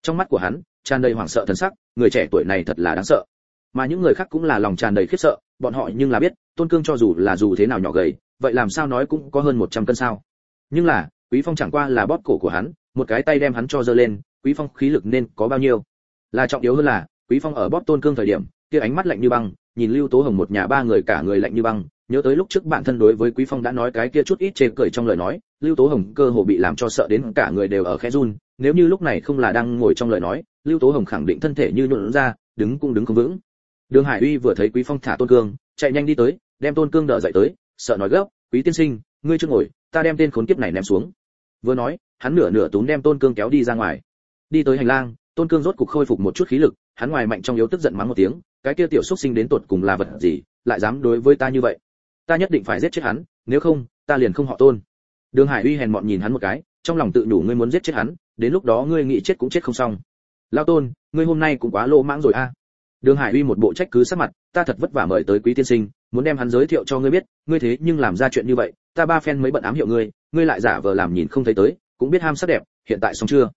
S1: Trong mắt của hắn tràn đầy hoảng sợ thần sắc, người trẻ tuổi này thật là đáng sợ. Mà những người khác cũng là lòng tràn đầy khiếp sợ, bọn họ nhưng là biết, tôn cương cho dù là dù thế nào nhỏ gầy, vậy làm sao nói cũng có hơn 100 cân sao. Nhưng là, quý phong chẳng qua là bóp cổ của hắn, một cái tay đem hắn cho giơ lên, quý phong khí lực nên có bao nhiêu? Là trọng yếu hơn là, quý phong ở bóp tôn cương thời điểm, kia ánh mắt lạnh như băng, nhìn lưu tố hồng một nhà ba người cả người lạnh như băng, nhớ tới lúc trước bản thân đối với quý phong đã nói cái kia chút ít chê cười trong lời nói, lưu tố hồng cơ hồ bị làm cho sợ đến cả người đều ở khẽ run nếu như lúc này không là đang ngồi trong lời nói, lưu tố hồng khẳng định thân thể như nhuộn ra, đứng cũng đứng không vững. Đường hải uy vừa thấy quý phong thả tôn cương, chạy nhanh đi tới, đem tôn cương đỡ dậy tới, sợ nói gấp, quý tiên sinh, ngươi chưa ngồi, ta đem tên khốn kiếp này ném xuống. Vừa nói, hắn nửa nửa túm đem tôn cương kéo đi ra ngoài. Đi tới hành lang, tôn cương rốt cục khôi phục một chút khí lực, hắn ngoài mạnh trong yếu tức giận mắng một tiếng, cái kia tiểu xuất sinh đến tột cùng là vật gì, lại dám đối với ta như vậy? Ta nhất định phải giết chết hắn, nếu không, ta liền không họ tôn. Đường hải uy hèn mọn nhìn hắn một cái, trong lòng tự đủ ngươi muốn giết chết hắn đến lúc đó ngươi nghĩ chết cũng chết không xong. Lao tôn, ngươi hôm nay cũng quá lô mãng rồi a. Đường hải uy một bộ trách cứ sắc mặt, ta thật vất vả mời tới quý tiên sinh, muốn đem hắn giới thiệu cho ngươi biết, ngươi thế nhưng làm ra chuyện như vậy, ta ba phen mới bận ám hiệu ngươi ngươi lại giả vờ làm nhìn không thấy tới, cũng biết ham sắc đẹp, hiện tại xong chưa?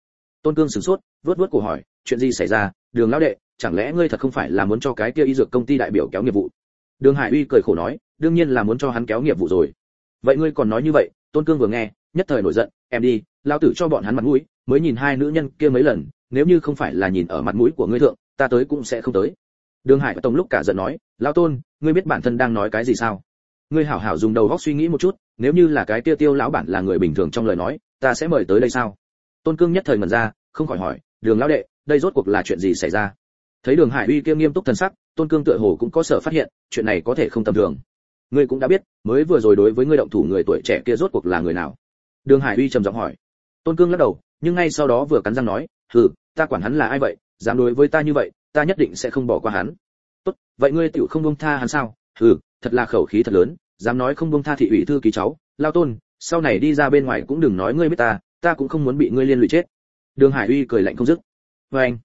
S1: Tôn cương sửng sốt vớt vớt cổ hỏi, chuyện gì xảy ra? Đường lão đệ, chẳng lẽ ngươi thật không phải là muốn cho cái kia y dược công ty đại biểu kéo nghiệp vụ? Đường hải uy cười khổ nói, đương nhiên là muốn cho hắn kéo nghiệp vụ rồi. Vậy ngươi còn nói như vậy, tôn cương vừa nghe, nhất thời nổi giận, em đi lao tử cho bọn hắn mặt mũi mới nhìn hai nữ nhân kia mấy lần, nếu như không phải là nhìn ở mặt mũi của ngươi thượng, ta tới cũng sẽ không tới. Đường hải và tổng lúc cả giận nói lao tôn, ngươi biết bản thân đang nói cái gì sao? Ngươi hảo hảo dùng đầu óc suy nghĩ một chút, nếu như là cái kia tiêu lão bản là người bình thường trong lời nói, ta sẽ mời tới đây sao? Tôn cương nhất thời mẩn ra, không khỏi hỏi, đường lão đệ, đây rốt cuộc là chuyện gì xảy ra? Thấy đường hải uy kia nghiêm túc thần sắc, tôn cương tựa hồ cũng có sở phát hiện, chuyện này có thể không tầm thường. Ngươi cũng đã biết, mới vừa rồi đối với ngươi động thủ người tuổi trẻ kia rốt cuộc là người nào? Đường hải uy trầm giọng hỏi tôn cương lắc đầu, nhưng ngay sau đó vừa cắn răng nói, hừ, ta quản hắn là ai vậy? Dám đối với ta như vậy, ta nhất định sẽ không bỏ qua hắn. Tốt, vậy ngươi tiểu không buông tha hắn sao? Hừ, thật là khẩu khí thật lớn, dám nói không buông tha thị ủy thư ký cháu. Lao tôn, sau này đi ra bên ngoài cũng đừng nói ngươi biết ta ta cũng không muốn bị ngươi liên lụy chết. Đường hải uy cười lạnh không dứt. Vê anh.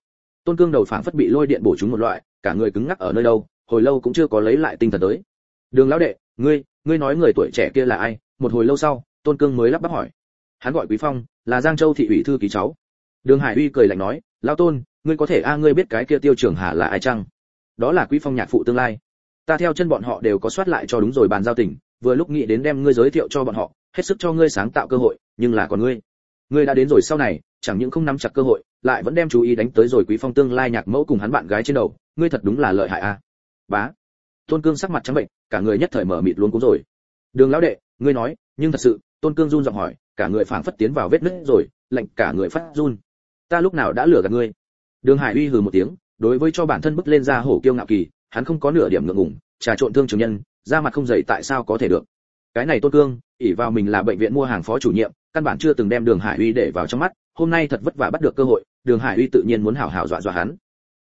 S1: Tôn cương đầu phảng phất bị lôi điện bổ trúng một loại, cả người cứng ngắc ở nơi đâu, hồi lâu cũng chưa có lấy lại tinh thần tới. Đường lão đệ, ngươi ngươi nói người tuổi trẻ kia là ai? Một hồi lâu sau, tôn cương mới lắp bắp hỏi. Hắn gọi quý phong là giang châu thị ủy thư ký cháu. Đường hải uy cười lạnh nói, lão tôn, ngươi có thể a, ngươi biết cái kia tiêu trường hà là ai chăng? Đó là quý phong nhạc phụ tương lai. Ta theo chân bọn họ đều có soát lại cho đúng rồi bàn giao tình, vừa lúc nghĩ đến đem ngươi giới thiệu cho bọn họ, hết sức cho ngươi sáng tạo cơ hội, nhưng là còn ngươi. Ngươi đã đến rồi sau này, chẳng những không nắm chặt cơ hội, lại vẫn đem chú ý đánh tới rồi quý phong tương lai nhạc mẫu cùng hắn bạn gái trên đầu, ngươi thật đúng là lợi hại a. Bá. Tôn cương sắc mặt trắng bệnh cả người nhất thời mở mịt luôn cũng rồi. Đường lão đệ, ngươi nói, nhưng thật sự tôn cương run giọng hỏi, cả người phảng phất tiến vào vết nứt rồi, lạnh cả người phát run. Ta lúc nào đã lừa gạt ngươi? Đường hải uy hừ một tiếng, đối với cho bản thân bức lên ra hổ kiêu ngạo kỳ, hắn không có nửa điểm ngượng ngùng, trà trộn thương trường nhân ra mặt không dậy tại sao có thể được. Cái này tôn cương ỉ vào mình là bệnh viện mua hàng phó chủ nhiệm, căn bản chưa từng đem đường hải uy để vào trong mắt, hôm nay thật vất vả bắt được cơ hội, đường hải uy tự nhiên muốn hảo hảo dọa dọa hắn.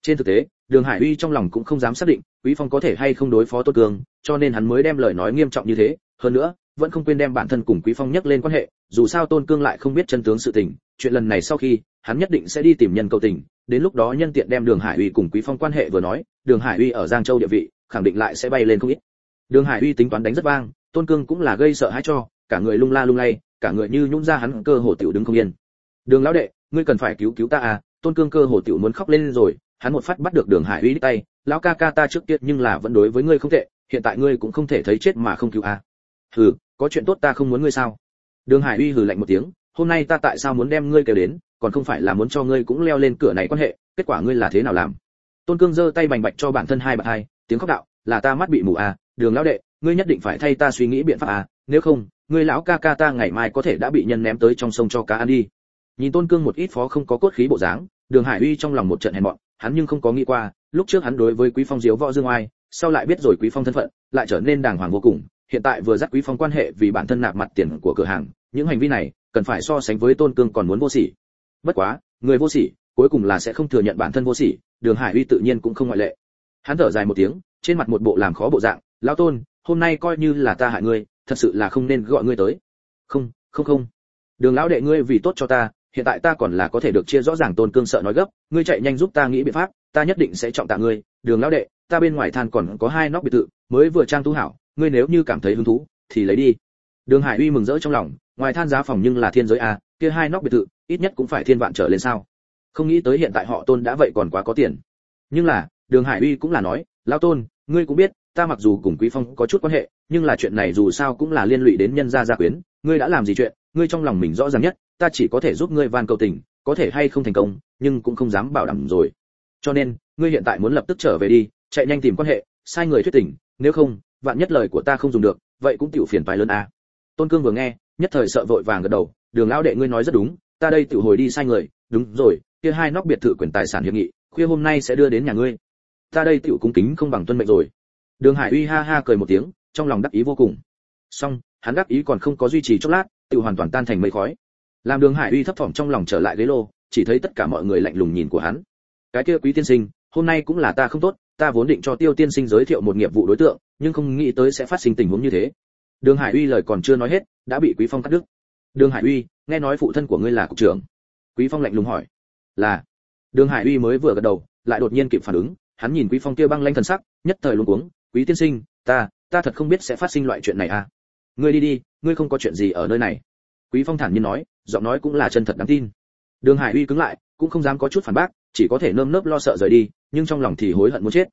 S1: Trên thực tế, đường hải uy trong lòng cũng không dám xác định, quý phong có thể hay không đối phó tôn cương, cho nên hắn mới đem lời nói nghiêm trọng như thế, hơn nữa vẫn không quên đem bản thân cùng quý phong nhắc lên quan hệ, dù sao tôn cương lại không biết chân tướng sự tình, chuyện lần này sau khi, hắn nhất định sẽ đi tìm nhân cầu tình, đến lúc đó nhân tiện đem đường hải uy cùng quý phong quan hệ vừa nói, đường hải uy ở giang châu địa vị, khẳng định lại sẽ bay lên không ít. Đường hải uy tính toán đánh rất vang, tôn cương cũng là gây sợ hãi cho, cả người lung la lung lay, cả người như nhũng ra hắn cơ hồ tiểu đứng không yên. Đường lão đệ, ngươi cần phải cứu cứu ta à tôn cương cơ hồ tiểu muốn khóc lên rồi, hắn một phát bắt được đường hải uy đích tay, lão ca ca ta trước tiên nhưng là vẫn đối với ngươi không tệ, hiện tại ngươi cũng không thể thấy chết mà không cứu à. Hừ có chuyện tốt ta không muốn ngươi sao? Đường hải uy hừ lạnh một tiếng, hôm nay ta tại sao muốn đem ngươi kêu đến, còn không phải là muốn cho ngươi cũng leo lên cửa này quan hệ, kết quả ngươi là thế nào làm? Tôn cương giơ tay bành bạch cho bản thân hai bạc hai, tiếng khóc đạo, là ta mắt bị mù à đường lão đệ, ngươi nhất định phải thay ta suy nghĩ biện pháp à nếu không, ngươi lão ca ca ta ngày mai có thể đã bị nhân ném tới trong sông cho cá ăn đi. Nhìn tôn cương một ít phó không có cốt khí bộ dáng, đường hải uy trong lòng một trận hèn mọn, hắn nhưng không có nghĩ qua, lúc trước hắn đối với quý phong diếu võ dương oai, sau lại biết rồi quý phong thân phận, lại trở nên đàng hoàng vô cùng hiện tại vừa dắt quý phong quan hệ vì bản thân nạp mặt tiền của cửa hàng, những hành vi này cần phải so sánh với tôn cương còn muốn vô sỉ. Bất quá, người vô sỉ, cuối cùng là sẽ không thừa nhận bản thân vô sỉ, đường hải uy tự nhiên cũng không ngoại lệ. Hắn thở dài một tiếng, trên mặt một bộ làm khó bộ dạng, lão tôn, hôm nay coi như là ta hại ngươi, thật sự là không nên gọi ngươi tới. Không không không. Đường lão đệ ngươi vì tốt cho ta, hiện tại ta còn là có thể được chia rõ ràng tôn cương sợ nói gấp, ngươi chạy nhanh giúp ta nghĩ biện pháp, ta nhất định sẽ trọng tạ ngươi. Đường lão đệ, ta bên ngoài than còn có hai nóc biệt thự, mới vừa trang tu hảo ngươi nếu như cảm thấy hứng thú, thì lấy đi. Đường hải uy mừng rỡ trong lòng, ngoài than giá phòng nhưng là thiên giới a kia hai nóc biệt thự, ít nhất cũng phải thiên vạn trở lên sao? Không nghĩ tới hiện tại họ tôn đã vậy còn quá có tiền. Nhưng là, đường hải uy cũng là nói, lão tôn, ngươi cũng biết, ta mặc dù cùng quý phong có chút quan hệ, nhưng là chuyện này dù sao cũng là liên lụy đến nhân gia gia quyến. Ngươi đã làm gì chuyện, ngươi trong lòng mình rõ ràng nhất, ta chỉ có thể giúp ngươi van cầu tình, có thể hay không thành công, nhưng cũng không dám bảo đảm rồi. Cho nên, ngươi hiện tại muốn lập tức trở về đi, chạy nhanh tìm quan hệ, sai người thuyết tình, nếu không vạn nhất lời của ta không dùng được, vậy cũng tiểu phiền phải lớn à. tôn cương vừa nghe, nhất thời sợ vội vàng gật đầu, đường lão đệ ngươi nói rất đúng, ta đây tiểu hồi đi sai người, đúng rồi, kia hai nóc biệt thự quyền tài sản hiệp nghị, khuya hôm nay sẽ đưa đến nhà ngươi. Ta đây tiểu cung kính không bằng tuân mệnh rồi. Đường hải uy ha ha cười một tiếng, trong lòng đắc ý vô cùng. Song hắn đắc ý còn không có duy trì chốc lát, tiểu hoàn toàn tan thành mây khói. Làm đường hải uy thấp thỏm trong lòng trở lại ghế lô, chỉ thấy tất cả mọi người lạnh lùng nhìn của hắn. Cái kia quý tiên sinh, hôm nay cũng là ta không tốt ta vốn định cho tiêu tiên sinh giới thiệu một nghiệp vụ đối tượng, nhưng không nghĩ tới sẽ phát sinh tình huống như thế. Đường hải uy lời còn chưa nói hết, đã bị quý phong cắt đứt. Đường hải uy, nghe nói phụ thân của ngươi là cục trưởng. Quý phong lạnh lùng hỏi. Là. Đường hải uy mới vừa gật đầu, lại đột nhiên kịp phản ứng, hắn nhìn quý phong kia băng lanh thần sắc, nhất thời luống cuống. Quý tiên sinh, ta ta thật không biết sẽ phát sinh loại chuyện này à? Ngươi đi đi, ngươi không có chuyện gì ở nơi này. Quý phong thản nhiên nói, giọng nói cũng là chân thật đáng tin. Đường hải uy cứng lại, cũng không dám có chút phản bác, chỉ có thể nơm nớp lo sợ rời đi nhưng trong lòng thì hối hận muốn chết.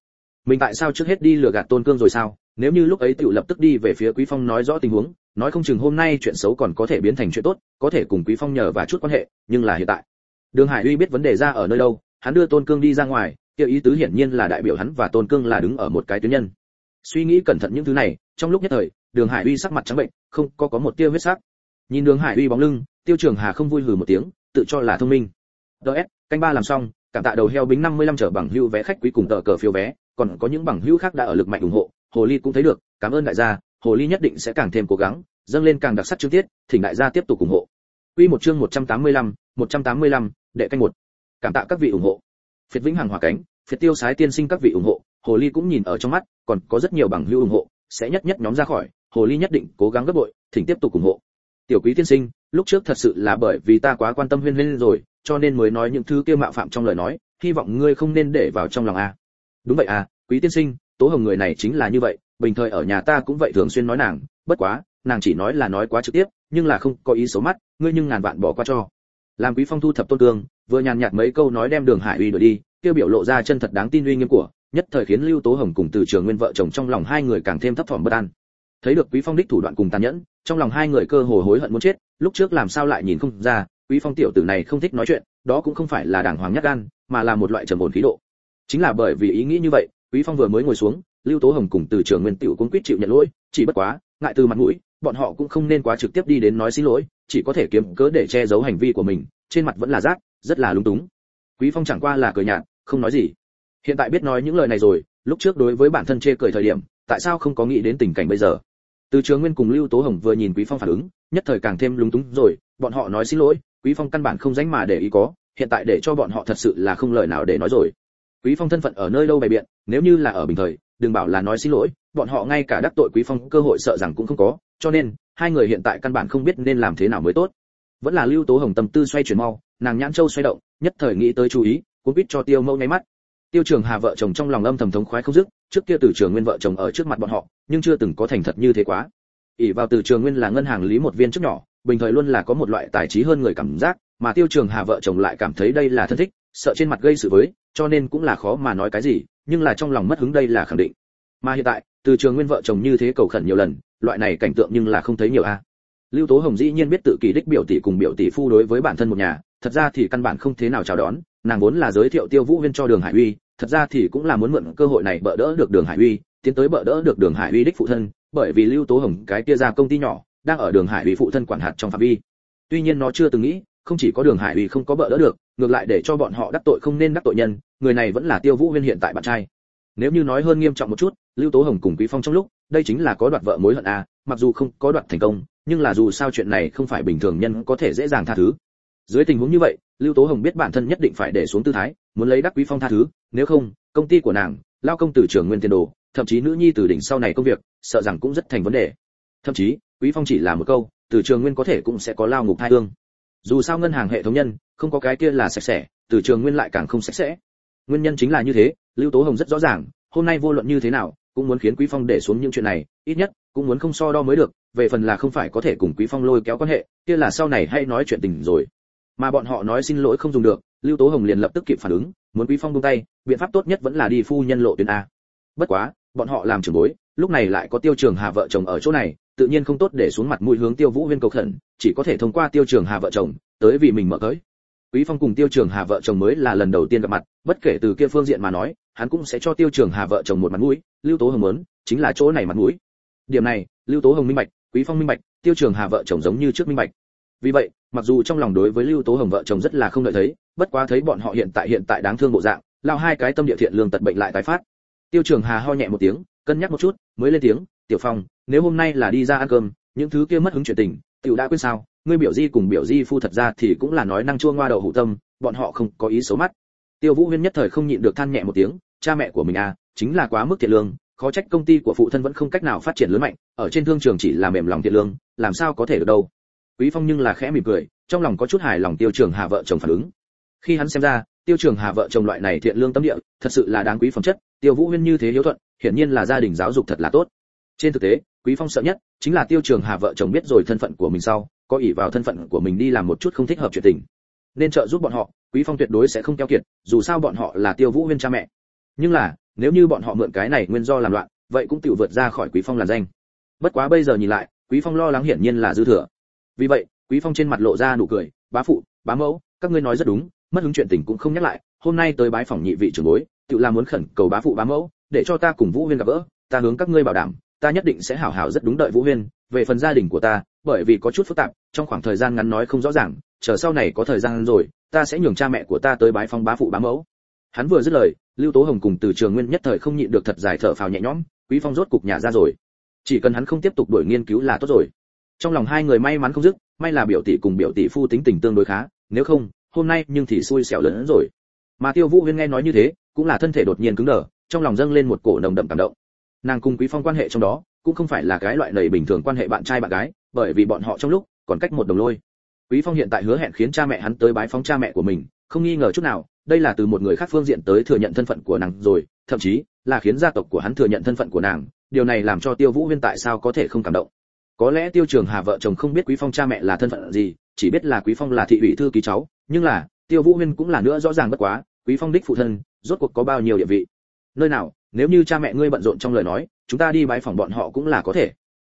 S1: Mình tại sao trước hết đi lừa gạt tôn cương rồi sao? Nếu như lúc ấy tiểu lập tức đi về phía quý phong nói rõ tình huống, nói không chừng hôm nay chuyện xấu còn có thể biến thành chuyện tốt, có thể cùng quý phong nhờ và chút quan hệ, nhưng là hiện tại. Đường hải uy biết vấn đề ra ở nơi đâu, hắn đưa tôn cương đi ra ngoài, kia ý tứ hiển nhiên là đại biểu hắn và tôn cương là đứng ở một cái tuyến nhân. Suy nghĩ cẩn thận những thứ này, trong lúc nhất thời, đường hải uy sắc mặt trắng bệnh, không, có có một tia huyết sắc. Nhìn đường hải uy bóng lưng, tiêu trường hà không vui hừ một tiếng, tự cho là thông minh. Ds canh ba làm xong cảm tạ đầu heo bính 55 trở bằng hưu vé khách quý cùng tờ cờ phiếu vé còn có những bằng hữu khác đã ở lực mạnh ủng hộ hồ ly cũng thấy được cảm ơn đại gia hồ ly nhất định sẽ càng thêm cố gắng dâng lên càng đặc sắc chương tiết thỉnh đại gia tiếp tục ủng hộ. Quy một chương 185, 185, đệ canh một. Cảm tạ các vị ủng hộ. Phiệt vĩnh hằng hỏa cánh phiệt tiêu sái tiên sinh các vị ủng hộ hồ ly cũng nhìn ở trong mắt còn có rất nhiều bằng hữu ủng hộ sẽ nhất nhất nhóm ra khỏi hồ ly nhất định cố gắng gấp bội thỉnh tiếp tục ủng hộ. Tiểu quý tiên sinh lúc trước thật sự là bởi vì ta quá quan tâm huyên huyên rồi cho nên mới nói những thứ kia mạo phạm trong lời nói, hy vọng ngươi không nên để vào trong lòng a. Đúng vậy à quý tiên sinh, tố hồng người này chính là như vậy, bình thời ở nhà ta cũng vậy thường xuyên nói nàng, bất quá, nàng chỉ nói là nói quá trực tiếp, nhưng là không có ý xấu mắt, ngươi nhưng ngàn vạn bỏ qua cho. Làm quý phong thu thập tôn cương, vừa nhàn nhạt mấy câu nói đem đường hải uy đuổi đi kêu biểu lộ ra chân thật đáng tin uy nghiêm của, nhất thời khiến lưu tố hồng cùng từ trường nguyên vợ chồng trong lòng hai người càng thêm thấp thỏm bất an. Thấy được quý phong đích thủ đoạn cùng tàn nhẫn, trong lòng hai người cơ hồ hối hận muốn chết, lúc trước làm sao lại nhìn không ra quý phong tiểu tử này không thích nói chuyện, đó cũng không phải là đàng hoàng nhát gan, mà là một loại trầm ổn khí độ. Chính là bởi vì ý nghĩ như vậy, quý phong vừa mới ngồi xuống, lưu tố hồng cùng từ trường nguyên tiểu cũng quyết chịu nhận lỗi, chỉ bất quá, ngại từ mặt mũi, bọn họ cũng không nên quá trực tiếp đi đến nói xin lỗi, chỉ có thể kiếm cớ để che giấu hành vi của mình, trên mặt vẫn là rác, rất là lúng túng. Quý phong chẳng qua là cười nhạt, không nói gì. Hiện tại biết nói những lời này rồi, lúc trước đối với bản thân chê cười thời điểm, tại sao không có nghĩ đến tình cảnh bây giờ? Từ trường nguyên cùng lưu tố hồng vừa nhìn quý phong phản ứng, nhất thời càng thêm lúng túng rồi, bọn họ nói xin lỗi quý phong căn bản không dánh mà để ý có, hiện tại để cho bọn họ thật sự là không lời nào để nói rồi. Quý phong thân phận ở nơi đâu bày biện, nếu như là ở bình thời, đừng bảo là nói xin lỗi, bọn họ ngay cả đắc tội quý phong cơ hội sợ rằng cũng không có, cho nên, hai người hiện tại căn bản không biết nên làm thế nào mới tốt. Vẫn là lưu tố hồng tâm tư xoay chuyển mau, nàng nhãn châu xoay động, nhất thời nghĩ tới chú ý cũng biết cho tiêu mẫu nháy mắt. Tiêu trường hà vợ chồng trong lòng âm thầm thống khoái không dứt, trước kia từ trường nguyên vợ chồng ở trước mặt bọn họ, nhưng chưa từng có thành thật như thế quá. ỷ vào từ trường nguyên là ngân hàng lý một viên trước nhỏ bình thời luôn là có một loại tài trí hơn người cảm giác, mà tiêu trường hà vợ chồng lại cảm thấy đây là thân thích, sợ trên mặt gây sự với, cho nên cũng là khó mà nói cái gì, nhưng là trong lòng mất hứng đây là khẳng định. Mà hiện tại, từ trường nguyên vợ chồng như thế cầu khẩn nhiều lần, loại này cảnh tượng nhưng là không thấy nhiều a. Lưu tố hồng dĩ nhiên biết tự kỳ đích biểu tỷ cùng biểu tỷ phu đối với bản thân một nhà, thật ra thì căn bản không thế nào chào đón, nàng vốn là giới thiệu tiêu vũ huyên cho đường hải uy, thật ra thì cũng là muốn mượn cơ hội này bỡ đỡ được đường hải uy, tiến tới bỡ đỡ được đường hải uy đích phụ thân, bởi vì lưu tố hồng cái kia ra công ty nhỏ đang ở đường hải ủy phụ thân quản hạt trong phạm vi. Tuy nhiên nó chưa từng nghĩ, không chỉ có đường hải ủy không có bỡ đỡ được, ngược lại để cho bọn họ đắc tội không nên đắc tội nhân, người này vẫn là tiêu vũ huyên hiện tại bạn trai. Nếu như nói hơn nghiêm trọng một chút, lưu tố hồng cùng quý phong trong lúc, đây chính là có đoạt vợ mối hận a mặc dù không có đoạt thành công, nhưng là dù sao chuyện này không phải bình thường nhân có thể dễ dàng tha thứ. Dưới tình huống như vậy, lưu tố hồng biết bản thân nhất định phải để xuống tư thái, muốn lấy đắc quý phong tha thứ, nếu không, công ty của nàng, lao công từ trưởng nguyên tiền đồ, thậm chí nữ nhi từ đỉnh sau này công việc, sợ rằng cũng rất thành vấn đề. Thậm chí quý phong chỉ là một câu, từ trường nguyên có thể cũng sẽ có lao ngục thai hương. Dù sao ngân hàng hệ thống nhân, không có cái kia là sạch sẽ, từ trường nguyên lại càng không sạch sẽ. Nguyên nhân chính là như thế, lưu tố hồng rất rõ ràng, hôm nay vô luận như thế nào, cũng muốn khiến quý phong để xuống những chuyện này, ít nhất, cũng muốn không so đo mới được, về phần là không phải có thể cùng quý phong lôi kéo quan hệ, kia là sau này hay nói chuyện tình rồi. Mà bọn họ nói xin lỗi không dùng được, lưu tố hồng liền lập tức kịp phản ứng, muốn quý phong buông tay, biện pháp tốt nhất vẫn là đi phu nhân lộ tuyến a. Bất quá, bọn họ làm trưởng bối, lúc này lại có tiêu trường hà vợ chồng ở chỗ này tự nhiên không tốt để xuống mặt mũi hướng tiêu vũ huyên cầu khẩn, chỉ có thể thông qua tiêu trường hà vợ chồng, tới vì mình mở tới quý phong cùng tiêu trường hà vợ chồng mới là lần đầu tiên gặp mặt, bất kể từ kia phương diện mà nói, hắn cũng sẽ cho tiêu trường hà vợ chồng một mặt mũi, lưu tố hồng muốn, chính là chỗ này mặt mũi. Điểm này, lưu tố hồng minh bạch, quý phong minh bạch, tiêu trường hà vợ chồng giống như trước minh bạch. Vì vậy, mặc dù trong lòng đối với lưu tố hồng vợ chồng rất là không đợi thấy, bất quá thấy bọn họ hiện tại hiện tại đáng thương bộ dạng, lao hai cái tâm địa thiện lương tật bệnh lại tái phát. Tiêu trường hà ho nhẹ một tiếng, cân nhắc một chút, mới lên tiếng tiểu phong, nếu hôm nay là đi ra ăn cơm, những thứ kia mất hứng chuyện tình, tiểu đã quên sao? Ngươi biểu di cùng biểu di phu thật ra thì cũng là nói năng chua ngoa đầu hủ tâm, bọn họ không có ý xấu mắt. Tiêu vũ huyên nhất thời không nhịn được than nhẹ một tiếng, cha mẹ của mình à chính là quá mức thiệt lương, khó trách công ty của phụ thân vẫn không cách nào phát triển lớn mạnh, ở trên thương trường chỉ là mềm lòng thiệt lương, làm sao có thể được đâu. Quý phong nhưng là khẽ mỉm cười, trong lòng có chút hài lòng tiêu trường hà vợ chồng phản ứng. Khi hắn xem ra, tiêu trường hà vợ chồng loại này thiện lương tâm địa, thật sự là đáng quý phẩm chất, tiêu vũ huyên như thế hiếu thuận, hiển nhiên là gia đình giáo dục thật là tốt trên thực tế, quý phong sợ nhất chính là tiêu trường hà vợ chồng biết rồi thân phận của mình sau, có ỷ vào thân phận của mình đi làm một chút không thích hợp chuyện tình. Nên trợ giúp bọn họ, quý phong tuyệt đối sẽ không keo kiệt, dù sao bọn họ là tiêu vũ huyên cha mẹ. Nhưng là, nếu như bọn họ mượn cái này nguyên do làm loạn, vậy cũng tự vượt ra khỏi quý phong làn danh. Bất quá bây giờ nhìn lại, quý phong lo lắng hiển nhiên là dư thừa. Vì vậy, quý phong trên mặt lộ ra nụ cười, bá phụ, bá mẫu, các ngươi nói rất đúng, mất hứng chuyện tình cũng không nhắc lại, hôm nay tới bái phòng nhị vị trưởng bối, tự là muốn khẩn cầu bá phụ bá mẫu, để cho ta cùng vũ huyên gặp gỡ, ta hướng các ngươi bảo đảm ta nhất định sẽ hảo hảo rất đúng đợi vũ huyên, về phần gia đình của ta, bởi vì có chút phức tạp, trong khoảng thời gian ngắn nói không rõ ràng, chờ sau này có thời gian rồi, ta sẽ nhường cha mẹ của ta tới bái phong bá phụ bá mẫu. Hắn vừa dứt lời, lưu tố hồng cùng từ trường nguyên nhất thời không nhịn được thật dài thở phào nhẹ nhõm, quý phong rốt cục nhà ra rồi. Chỉ cần hắn không tiếp tục đổi nghiên cứu là tốt rồi. Trong lòng hai người may mắn không dứt, may là biểu tỷ cùng biểu tỷ phu tính tình tương đối khá, nếu không, hôm nay nhưng thì xui xẻo lớn hơn rồi. Mà tiêu vũ huyên nghe nói như thế, cũng là thân thể đột nhiên cứng đờ, trong lòng dâng lên một cổ nồng đậm cảm động nàng cùng quý phong quan hệ trong đó, cũng không phải là cái loại lầy bình thường quan hệ bạn trai bạn gái, bởi vì bọn họ trong lúc còn cách một đồng lôi. Quý phong hiện tại hứa hẹn khiến cha mẹ hắn tới bái phóng cha mẹ của mình, không nghi ngờ chút nào, đây là từ một người khác phương diện tới thừa nhận thân phận của nàng rồi, thậm chí là khiến gia tộc của hắn thừa nhận thân phận của nàng, điều này làm cho tiêu vũ huyên tại sao có thể không cảm động. Có lẽ tiêu trường hà vợ chồng không biết quý phong cha mẹ là thân phận gì, chỉ biết là quý phong là thị ủy thư ký cháu, nhưng là tiêu vũ huyên cũng là nữa rõ ràng bất quá, quý phong đích phụ thân, rốt cuộc có bao nhiêu địa vị nơi nào, nếu như cha mẹ ngươi bận rộn trong lời nói, chúng ta đi bái phòng bọn họ cũng là có thể.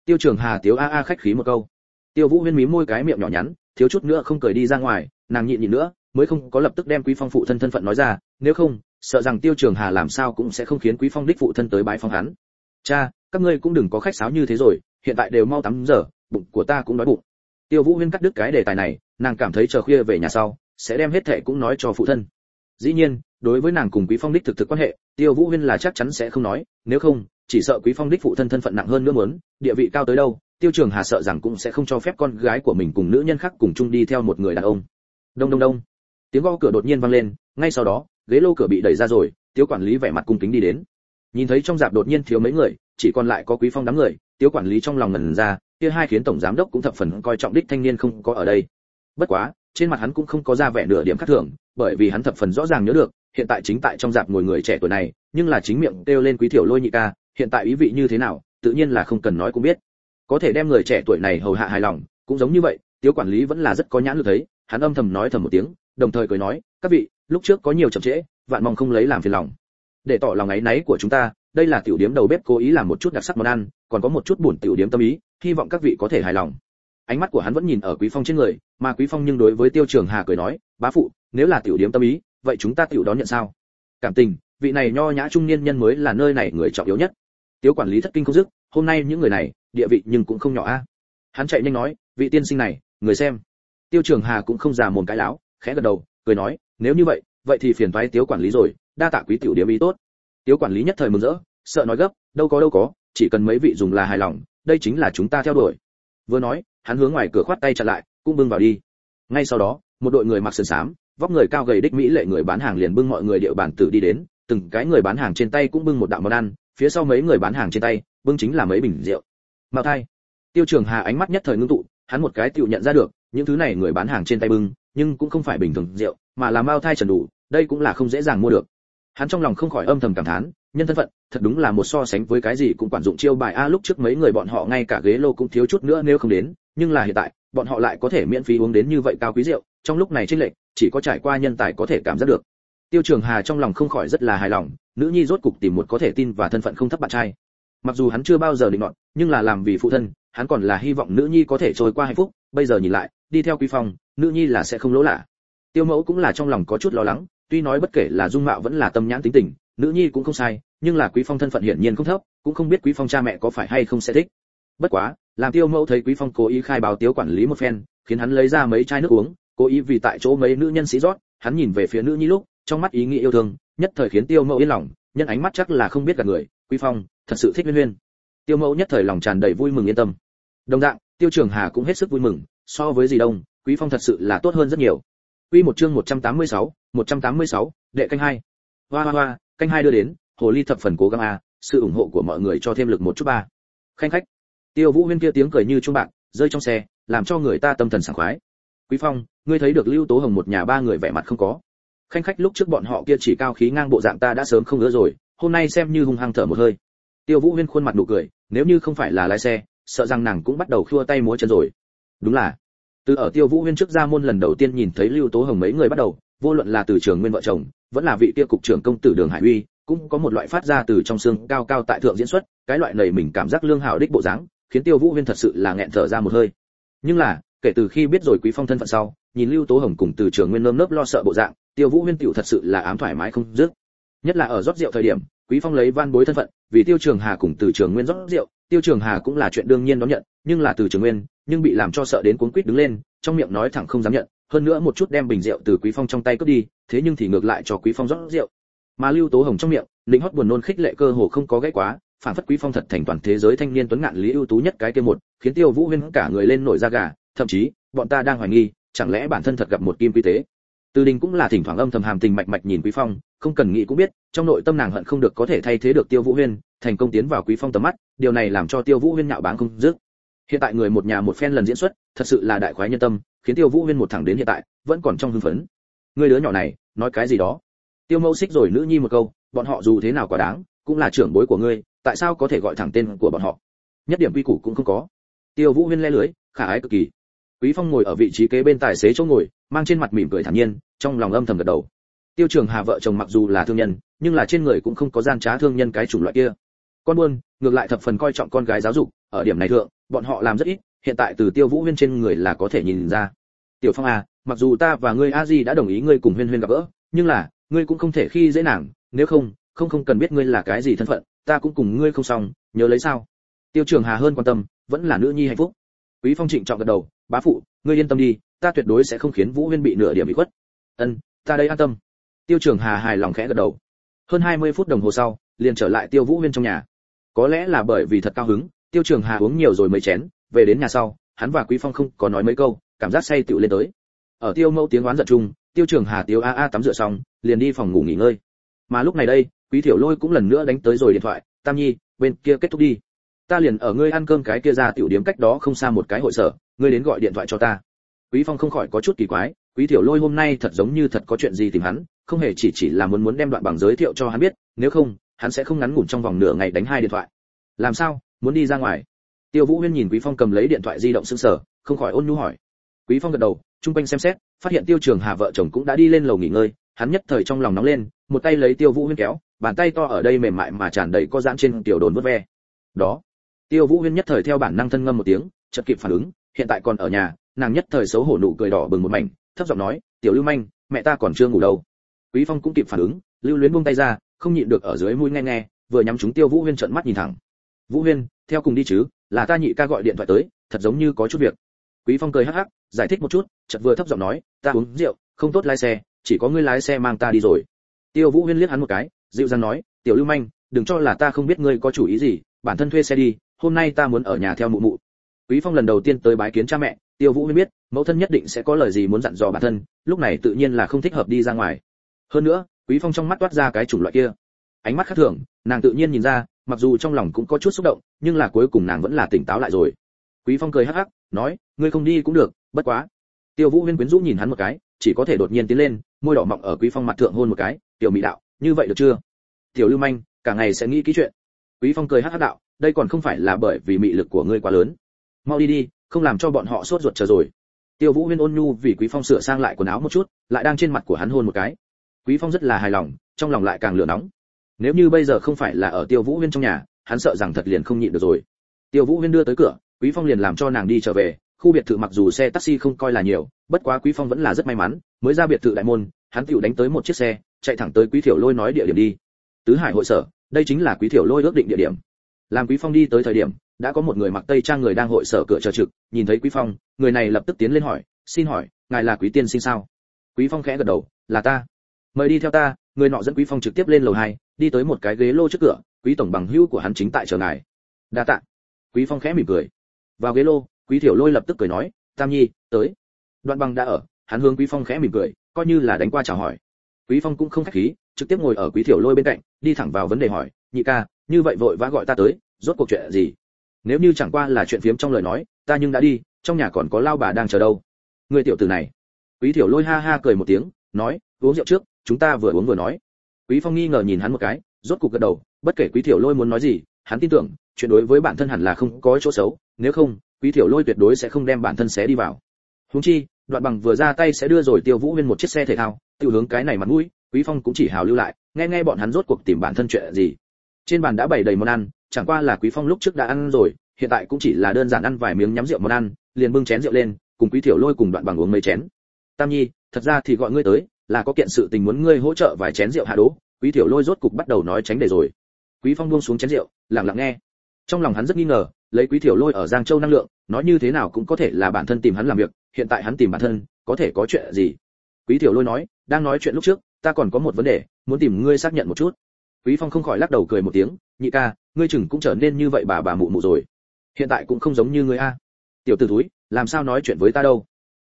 S1: Tiêu trường hà tiếu a a khách khí một câu. Tiêu vũ huyên mí môi cái miệng nhỏ nhắn, thiếu chút nữa không cười đi ra ngoài, nàng nhịn nhịn nữa, mới không có lập tức đem quý phong phụ thân thân phận nói ra, nếu không, sợ rằng tiêu trường hà làm sao cũng sẽ không khiến quý phong đích phụ thân tới bái phòng hắn. Cha, các ngươi cũng đừng có khách sáo như thế rồi, hiện tại đều mau tắm giờ, bụng của ta cũng đói bụng. Tiêu vũ huyên cắt đứt cái đề tài này, nàng cảm thấy chờ khuya về nhà sau, sẽ đem hết thệ cũng nói cho phụ thân. Dĩ nhiên, đối với nàng cùng quý phong đích thực thực quan hệ tiêu vũ huyên là chắc chắn sẽ không nói, nếu không, chỉ sợ quý phong đích phụ thân thân phận nặng hơn nữa muốn, địa vị cao tới đâu, tiêu trường hà sợ rằng cũng sẽ không cho phép con gái của mình cùng nữ nhân khác cùng chung đi theo một người đàn ông. Đông đông đông. Tiếng gõ cửa đột nhiên vang lên, ngay sau đó, ghế lô cửa bị đẩy ra rồi tiêu quản lý vẻ mặt cung kính đi đến. Nhìn thấy trong dạp đột nhiên thiếu mấy người, chỉ còn lại có quý phong đám người tiêu quản lý trong lòng ngần ra, kia hai khiến tổng giám đốc cũng thập phần coi trọng đích thanh niên không có ở đây. Bất quá, trên mặt hắn cũng không có ra vẻ nửa điểm khác thường, bởi vì hắn thập phần rõ ràng nhớ được hiện tại chính tại trong dạp ngồi người trẻ tuổi này, nhưng là chính miệng kêu lên quý thiểu lôi nhị ca, hiện tại ý vị như thế nào, tự nhiên là không cần nói cũng biết. Có thể đem người trẻ tuổi này hầu hạ hài lòng, cũng giống như vậy, tiếu quản lý vẫn là rất có nhãn lực thấy, hắn âm thầm nói thầm một tiếng, đồng thời cười nói, các vị, lúc trước có nhiều chậm trễ, vạn mong không lấy làm phiền lòng. Để tỏ lòng ấy náy của chúng ta, đây là tiểu điếm đầu bếp cố ý làm một chút đặc sắc món ăn, còn có một chút buồn tiểu điếm tâm ý, hy vọng các vị có thể hài lòng. Ánh mắt của hắn vẫn nhìn ở quý phong trên người, mà quý phong nhưng đối với tiêu trường hà cười nói, bá phụ, nếu là tiểu điếm tâm ý vậy chúng ta tiểu đón nhận sao? Cảm tình, vị này nho nhã trung niên nhân mới là nơi này người trọng yếu nhất. Tiêu quản lý thất kinh không dứt, hôm nay những người này, địa vị nhưng cũng không nhỏ a. Hắn chạy nhanh nói, vị tiên sinh này, người xem. Tiêu trường hà cũng không già mồm cái láo, khẽ gật đầu, cười nói, nếu như vậy vậy thì phiền toái tiếu quản lý rồi, đa tạ quý tiểu điếm ý tốt. Tiếu quản lý nhất thời mừng rỡ, sợ nói gấp, đâu có đâu có, chỉ cần mấy vị dùng là hài lòng, đây chính là chúng ta theo đuổi. Vừa nói, hắn hướng ngoài cửa khoát tay chặn lại, cũng bưng vào đi. Ngay sau đó, một đội người mặc sườn xám vóc người cao gầy đích mỹ lệ người bán hàng liền bưng mọi người điệu bản tử đi đến, từng cái người bán hàng trên tay cũng bưng một đạo món ăn, phía sau mấy người bán hàng trên tay, bưng chính là mấy bình rượu. Mao thai. Tiêu trường hà ánh mắt nhất thời ngưng tụ, hắn một cái tự nhận ra được, những thứ này người bán hàng trên tay bưng, nhưng cũng không phải bình thường rượu, mà là mao thai trần đủ, đây cũng là không dễ dàng mua được. Hắn trong lòng không khỏi âm thầm cảm thán, nhân thân phận, thật đúng là một so sánh với cái gì cũng quản dụng chiêu bài a, lúc trước mấy người bọn họ ngay cả ghế lô cũng thiếu chút nữa nếu không đến, nhưng là hiện tại, bọn họ lại có thể miễn phí uống đến như vậy cao quý rượu, trong lúc này trên lệnh chỉ có trải qua nhân tài có thể cảm giác được. Tiêu trường hà trong lòng không khỏi rất là hài lòng, nữ nhi rốt cục tìm một có thể tin và thân phận không thấp bạn trai. Mặc dù hắn chưa bao giờ định luận nhưng là làm vì phụ thân, hắn còn là hy vọng nữ nhi có thể trôi qua hạnh phúc. Bây giờ nhìn lại, đi theo quý phong, nữ nhi là sẽ không lỗ lạ. Tiêu mẫu cũng là trong lòng có chút lo lắng, tuy nói bất kể là dung mạo vẫn là tâm nhãn tính tình, nữ nhi cũng không sai, nhưng là quý phong thân phận hiển nhiên không thấp, cũng không biết quý phong cha mẹ có phải hay không sẽ thích. Bất quá, làm tiêu mẫu thấy quý phong cố ý khai báo tiêu quản lý một phen, khiến hắn lấy ra mấy chai nước uống cố ý vì tại chỗ mấy nữ nhân sĩ rót hắn nhìn về phía nữ nhi lúc trong mắt ý nghĩ yêu thương nhất thời khiến tiêu mẫu yên lòng nhân ánh mắt chắc là không biết cả người quý phong thật sự thích huyên huyên tiêu mẫu nhất thời lòng tràn đầy vui mừng yên tâm. Đồng dạng tiêu trường hà cũng hết sức vui mừng so với gì đông quý phong thật sự là tốt hơn rất nhiều. Quy một chương 186, 186, đệ canh hai. Hoa hoa hoa canh hai đưa đến hồ ly thập phần cố gắng a sự ủng hộ của mọi người cho thêm lực một chút ba. Khanh khách. Tiêu vũ huyên kia tiếng cười như trung bạc rơi trong xe làm cho người ta tâm thần sảng khoái quý phong, ngươi thấy được lưu tố hồng một nhà ba người vẻ mặt không có. Khanh khách lúc trước bọn họ kia chỉ cao khí ngang bộ dạng ta đã sớm không ngỡ rồi, hôm nay xem như hung hăng thở một hơi. Tiêu vũ huyên khuôn mặt nụ cười, nếu như không phải là lái xe, sợ rằng nàng cũng bắt đầu khua tay múa chân rồi. Đúng là. Từ ở tiêu vũ huyên trước ra môn lần đầu tiên nhìn thấy lưu tố hồng mấy người bắt đầu, vô luận là từ trường nguyên vợ chồng, vẫn là vị kia cục trưởng công tử đường hải uy, cũng có một loại phát ra từ trong xương cao cao tại thượng diễn xuất, cái loại này mình cảm giác lương hảo đích bộ dáng, khiến tiêu vũ huyên thật sự là nghẹn thở ra một hơi. Nhưng là kể từ khi biết rồi quý phong thân phận sau, nhìn lưu tố hồng cùng từ trường nguyên nơm nớp lo sợ bộ dạng, tiêu vũ huyên tiểu thật sự là ám thoải mái không dứt. Nhất là ở rót rượu thời điểm, quý phong lấy van bối thân phận, vì tiêu trường hà cùng từ trường nguyên rót rượu, tiêu trường hà cũng là chuyện đương nhiên đón nhận, nhưng là từ trường nguyên, nhưng bị làm cho sợ đến cuốn quýt đứng lên, trong miệng nói thẳng không dám nhận, hơn nữa một chút đem bình rượu từ quý phong trong tay cướp đi, thế nhưng thì ngược lại cho quý phong rót rượu. Mà lưu tố hồng trong miệng lính hót buồn nôn khích lệ cơ hồ không có gãy quá, phản phất quý phong thật thành toàn thế giới thanh niên tuấn ngạn lý ưu tú nhất cái kia một, khiến tiêu vũ huyên cả người lên nổi da gà thậm chí, bọn ta đang hoài nghi, chẳng lẽ bản thân thật gặp một kim quy tế? Từ đình cũng là thỉnh thoảng âm thầm hàm tình mạch mạch nhìn quý phong, không cần nghĩ cũng biết, trong nội tâm nàng hận không được có thể thay thế được tiêu vũ huyên, thành công tiến vào quý phong tầm mắt, điều này làm cho tiêu vũ huyên nhạo báng không dứt. Hiện tại người một nhà một phen lần diễn xuất, thật sự là đại khoái nhân tâm, khiến tiêu vũ huyên một thẳng đến hiện tại, vẫn còn trong hưng phấn. Người đứa nhỏ này, nói cái gì đó? Tiêu mẫu xích rồi nữ nhi một câu, bọn họ dù thế nào quá đáng, cũng là trưởng bối của ngươi, tại sao có thể gọi thẳng tên của bọn họ? Nhất điểm quy củ cũng không có. Tiêu vũ huyên le lưới, khả ái cực kỳ quý phong ngồi ở vị trí kế bên tài xế chỗ ngồi, mang trên mặt mỉm cười thản nhiên, trong lòng âm thầm gật đầu. Tiêu trường hà vợ chồng mặc dù là thương nhân, nhưng là trên người cũng không có gian trá thương nhân cái chủng loại kia. Con buôn, ngược lại thập phần coi trọng con gái giáo dục, ở điểm này thượng, bọn họ làm rất ít, hiện tại từ tiêu vũ huyên trên người là có thể nhìn ra. Tiểu phong à mặc dù ta và ngươi a di đã đồng ý ngươi cùng huyên huyên gặp gỡ, nhưng là, ngươi cũng không thể khi dễ nàng, nếu không không không cần biết ngươi là cái gì thân phận, ta cũng cùng ngươi không xong, nhớ lấy sao? Tiêu trường hà hơn quan tâm, vẫn là nữ nhi hạnh phúc. Quý phong trịnh trọng gật đầu bá phụ, ngươi yên tâm đi, ta tuyệt đối sẽ không khiến vũ huyên bị nửa điểm bị khuất. Ân, ta đây an tâm. Tiêu trường hà hài lòng khẽ gật đầu. Hơn 20 phút đồng hồ sau, liền trở lại tiêu vũ huyên trong nhà. Có lẽ là bởi vì thật cao hứng, tiêu trường hà uống nhiều rồi mấy chén, về đến nhà sau, hắn và quý phong không có nói mấy câu, cảm giác say tựu lên tới. Ở tiêu mẫu tiếng oán giận chung, tiêu trường hà tiêu a a tắm rửa xong, liền đi phòng ngủ nghỉ ngơi. Mà lúc này đây, quý thiểu lôi cũng lần nữa đánh tới rồi điện thoại, tam nhi, bên kia kết thúc đi. Ta liền ở ngươi ăn cơm cái kia ra tiểu điếm cách đó không xa một cái hội sở ngươi đến gọi điện thoại cho ta. Quý phong không khỏi có chút kỳ quái quý thiểu lôi hôm nay thật giống như thật có chuyện gì tìm hắn không hề chỉ chỉ là muốn muốn đem đoạn bằng giới thiệu cho hắn biết nếu không hắn sẽ không ngắn ngủn trong vòng nửa ngày đánh hai điện thoại. Làm sao muốn đi ra ngoài? Tiêu vũ huyên nhìn quý phong cầm lấy điện thoại di động sưng sờ, không khỏi ôn nhu hỏi. Quý phong gật đầu trung quanh xem xét phát hiện tiêu trường hà vợ chồng cũng đã đi lên lầu nghỉ ngơi hắn nhất thời trong lòng nóng lên một tay lấy tiêu vũ huyên kéo bàn tay to ở đây mềm mại mà tràn đầy có dãn trên tiểu đồn vớt ve. Đó. Tiêu vũ huyên nhất thời theo bản năng thân ngâm một tiếng chợt kịp phản ứng hiện tại còn ở nhà, nàng nhất thời xấu hổ nụ cười đỏ bừng một mảnh, thấp giọng nói, tiểu lưu manh, mẹ ta còn chưa ngủ đâu. Quý phong cũng kịp phản ứng, lưu luyến buông tay ra, không nhịn được ở dưới mũi nghe nghe, vừa nhắm chúng tiêu vũ huyên trợn mắt nhìn thẳng. Vũ huyên, theo cùng đi chứ, là ta nhị ca gọi điện thoại tới, thật giống như có chút việc. Quý phong cười hắc hắc, giải thích một chút, chợt vừa thấp giọng nói, ta uống rượu, không tốt lái xe, chỉ có ngươi lái xe mang ta đi rồi. Tiêu vũ huyên liếc hắn một cái, dịu dàng nói, tiểu lưu manh, đừng cho là ta không biết ngươi có chủ ý gì, bản thân thuê xe đi, hôm nay ta muốn ở nhà theo mụ mụ quý phong lần đầu tiên tới bái kiến cha mẹ, tiêu vũ huyên biết, mẫu thân nhất định sẽ có lời gì muốn dặn dò bản thân, lúc này tự nhiên là không thích hợp đi ra ngoài. Hơn nữa, quý phong trong mắt toát ra cái chủng loại kia. Ánh mắt khác thường, nàng tự nhiên nhìn ra, mặc dù trong lòng cũng có chút xúc động, nhưng là cuối cùng nàng vẫn là tỉnh táo lại rồi. Quý phong cười hắc hắc, nói, ngươi không đi cũng được, bất quá. Tiêu vũ huyên quyến rũ nhìn hắn một cái, chỉ có thể đột nhiên tiến lên, môi đỏ mọng ở quý phong mặt thượng hôn một cái, tiểu mỹ đạo, như vậy được chưa? Tiểu lưu manh, cả ngày sẽ nghĩ kỹ chuyện. Quý phong cười hắc hắc đạo, đây còn không phải là bởi vì mị lực của ngươi quá lớn mau đi đi, không làm cho bọn họ sốt ruột chờ rồi. Tiêu vũ huyên ôn nhu vì quý phong sửa sang lại quần áo một chút, lại đang trên mặt của hắn hôn một cái. Quý phong rất là hài lòng, trong lòng lại càng lửa nóng. Nếu như bây giờ không phải là ở tiêu vũ huyên trong nhà, hắn sợ rằng thật liền không nhịn được rồi. Tiêu vũ huyên đưa tới cửa, quý phong liền làm cho nàng đi trở về. Khu biệt thự mặc dù xe taxi không coi là nhiều, bất quá quý phong vẫn là rất may mắn, mới ra biệt thự đại môn, hắn tựu đánh tới một chiếc xe, chạy thẳng tới quý thiểu lôi nói địa điểm đi. Tứ hải hội sở, đây chính là quý thiểu lôi ước định địa điểm. Làm quý phong đi tới thời điểm đã có một người mặc tây trang người đang hội sở cửa chờ trực, nhìn thấy quý phong, người này lập tức tiến lên hỏi, xin hỏi, ngài là quý tiên sinh sao? Quý phong khẽ gật đầu, là ta. Mời đi theo ta, người nọ dẫn quý phong trực tiếp lên lầu hai, đi tới một cái ghế lô trước cửa, quý tổng bằng hữu của hắn chính tại chờ ngài. Đa tạ. Quý phong khẽ mỉm cười. Vào ghế lô, quý thiểu lôi lập tức cười nói, tam nhi, tới. Đoạn bằng đã ở, hắn hướng quý phong khẽ mỉm cười, coi như là đánh qua chào hỏi. Quý phong cũng không khách khí, trực tiếp ngồi ở quý thiểu lôi bên cạnh, đi thẳng vào vấn đề hỏi, nhị ca, như vậy vội vã gọi ta tới, rốt cuộc chuyện gì? Nếu như chẳng qua là chuyện phiếm trong lời nói, ta nhưng đã đi, trong nhà còn có lao bà đang chờ đâu. Người tiểu tử này. Quý tiểu lôi ha ha cười một tiếng, nói, uống rượu trước, chúng ta vừa uống vừa nói. Quý phong nghi ngờ nhìn hắn một cái, rốt cục gật đầu, bất kể quý tiểu lôi muốn nói gì, hắn tin tưởng, chuyện đối với bản thân hẳn là không có chỗ xấu, nếu không, quý tiểu lôi tuyệt đối sẽ không đem bản thân xé đi vào. Huống chi, đoạn bằng vừa ra tay sẽ đưa rồi tiêu vũ huyên một chiếc xe thể thao tiêu hướng cái này mặt mũi, quý phong cũng chỉ hào lưu lại, nghe nghe bọn hắn rốt cuộc tìm bản thân chuyện gì trên bàn đã bày đầy món ăn, chẳng qua là quý phong lúc trước đã ăn rồi, hiện tại cũng chỉ là đơn giản ăn vài miếng nhắm rượu món ăn, liền bưng chén rượu lên, cùng quý thiểu lôi cùng đoạn bằng uống mấy chén. Tam nhi, thật ra thì gọi ngươi tới, là có kiện sự tình muốn ngươi hỗ trợ vài chén rượu hạ đố. Quý thiểu lôi rốt cục bắt đầu nói tránh để rồi. Quý phong buông xuống chén rượu, lặng lặng nghe. Trong lòng hắn rất nghi ngờ, lấy quý thiểu lôi ở giang châu năng lượng, nói như thế nào cũng có thể là bản thân tìm hắn làm việc, hiện tại hắn tìm bản thân, có thể có chuyện gì? Quý thiểu lôi nói, đang nói chuyện lúc trước, ta còn có một vấn đề, muốn tìm ngươi xác nhận một chút quý phong không khỏi lắc đầu cười một tiếng, nhị ca, ngươi chừng cũng trở nên như vậy bà bà mụ mụ rồi. Hiện tại cũng không giống như ngươi a. Tiểu tử túi làm sao nói chuyện với ta đâu?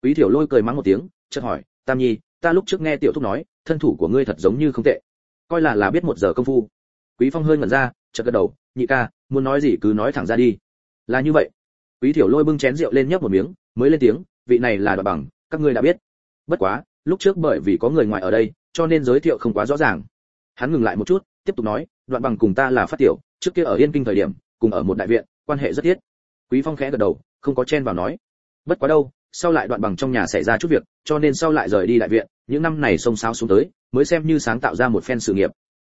S1: Quý thiểu lôi cười mắng một tiếng, chợt hỏi, tam nhi, ta lúc trước nghe tiểu thúc nói, thân thủ của ngươi thật giống như không tệ. Coi là là biết một giờ công phu. Quý phong hơi ngẩn ra, chợt gật đầu, nhị ca, muốn nói gì cứ nói thẳng ra đi. Là như vậy. Quý thiểu lôi bưng chén rượu lên nhấp một miếng, mới lên tiếng, vị này là đoạn bằng, các ngươi đã biết. Bất quá, lúc trước bởi vì có người ngoài ở đây, cho nên giới thiệu không quá rõ ràng. Hắn ngừng lại một chút tiếp tục nói, đoạn bằng cùng ta là phát tiểu, trước kia ở yên kinh thời điểm, cùng ở một đại viện, quan hệ rất thiết. Quý phong khẽ gật đầu, không có chen vào nói, bất quá đâu, sau lại đoạn bằng trong nhà xảy ra chút việc, cho nên sau lại rời đi đại viện, những năm này xông xáo xuống tới, mới xem như sáng tạo ra một phen sự nghiệp.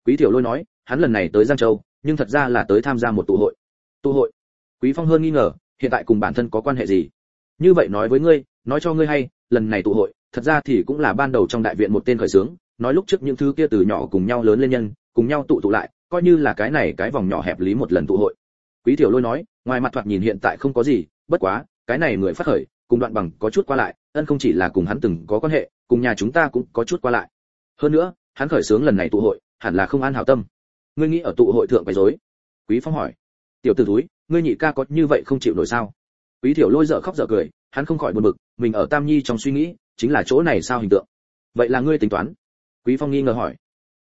S1: Quý tiểu lôi nói, hắn lần này tới giang châu, nhưng thật ra là tới tham gia một tụ hội. Tụ hội? Quý phong hơn nghi ngờ, hiện tại cùng bản thân có quan hệ gì? Như vậy nói với ngươi, nói cho ngươi hay, lần này tụ hội, thật ra thì cũng là ban đầu trong đại viện một tên khởi sướng nói lúc trước những thứ kia từ nhỏ cùng nhau lớn lên nhân cùng nhau tụ tụ lại, coi như là cái này cái vòng nhỏ hẹp lý một lần tụ hội. Quý tiểu lôi nói, ngoài mặt thoạt nhìn hiện tại không có gì, bất quá, cái này người phát khởi, cùng đoạn bằng có chút qua lại, ân không chỉ là cùng hắn từng có quan hệ, cùng nhà chúng ta cũng có chút qua lại. Hơn nữa, hắn khởi sướng lần này tụ hội, hẳn là không an hảo tâm. Ngươi nghĩ ở tụ hội thượng quấy rối? Quý phong hỏi. Tiểu tử túi ngươi nhị ca có như vậy không chịu nổi sao? Quý Tiểu lôi dở khóc dở cười, hắn không khỏi buồn bực, mình ở tam nhi trong suy nghĩ, chính là chỗ này sao hình tượng? Vậy là ngươi tính toán? Quý phong nghi ngờ hỏi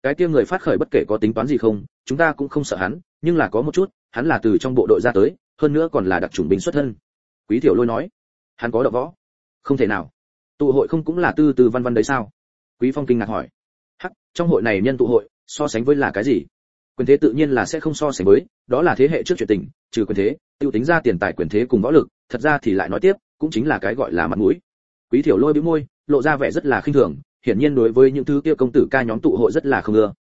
S1: cái kia người phát khởi bất kể có tính toán gì không, chúng ta cũng không sợ hắn, nhưng là có một chút, hắn là từ trong bộ đội ra tới, hơn nữa còn là đặc chủng binh xuất thân. Quý tiểu lôi nói, hắn có đạo võ. Không thể nào. Tụ hội không cũng là tư tư văn văn đấy sao? Quý phong kinh ngạc hỏi. Hắc, trong hội này nhân tụ hội, so sánh với là cái gì? Quyền thế tự nhiên là sẽ không so sánh với, đó là thế hệ trước chuyện tình, trừ quyền thế, tiêu tính ra tiền tài quyền thế cùng võ lực, thật ra thì lại nói tiếp, cũng chính là cái gọi là mặt mũi. Quý tiểu lôi bĩu môi, lộ ra vẻ rất là khinh thường hiển nhiên đối với những thứ kia công tử ca nhóm tụ hội rất là không ưa.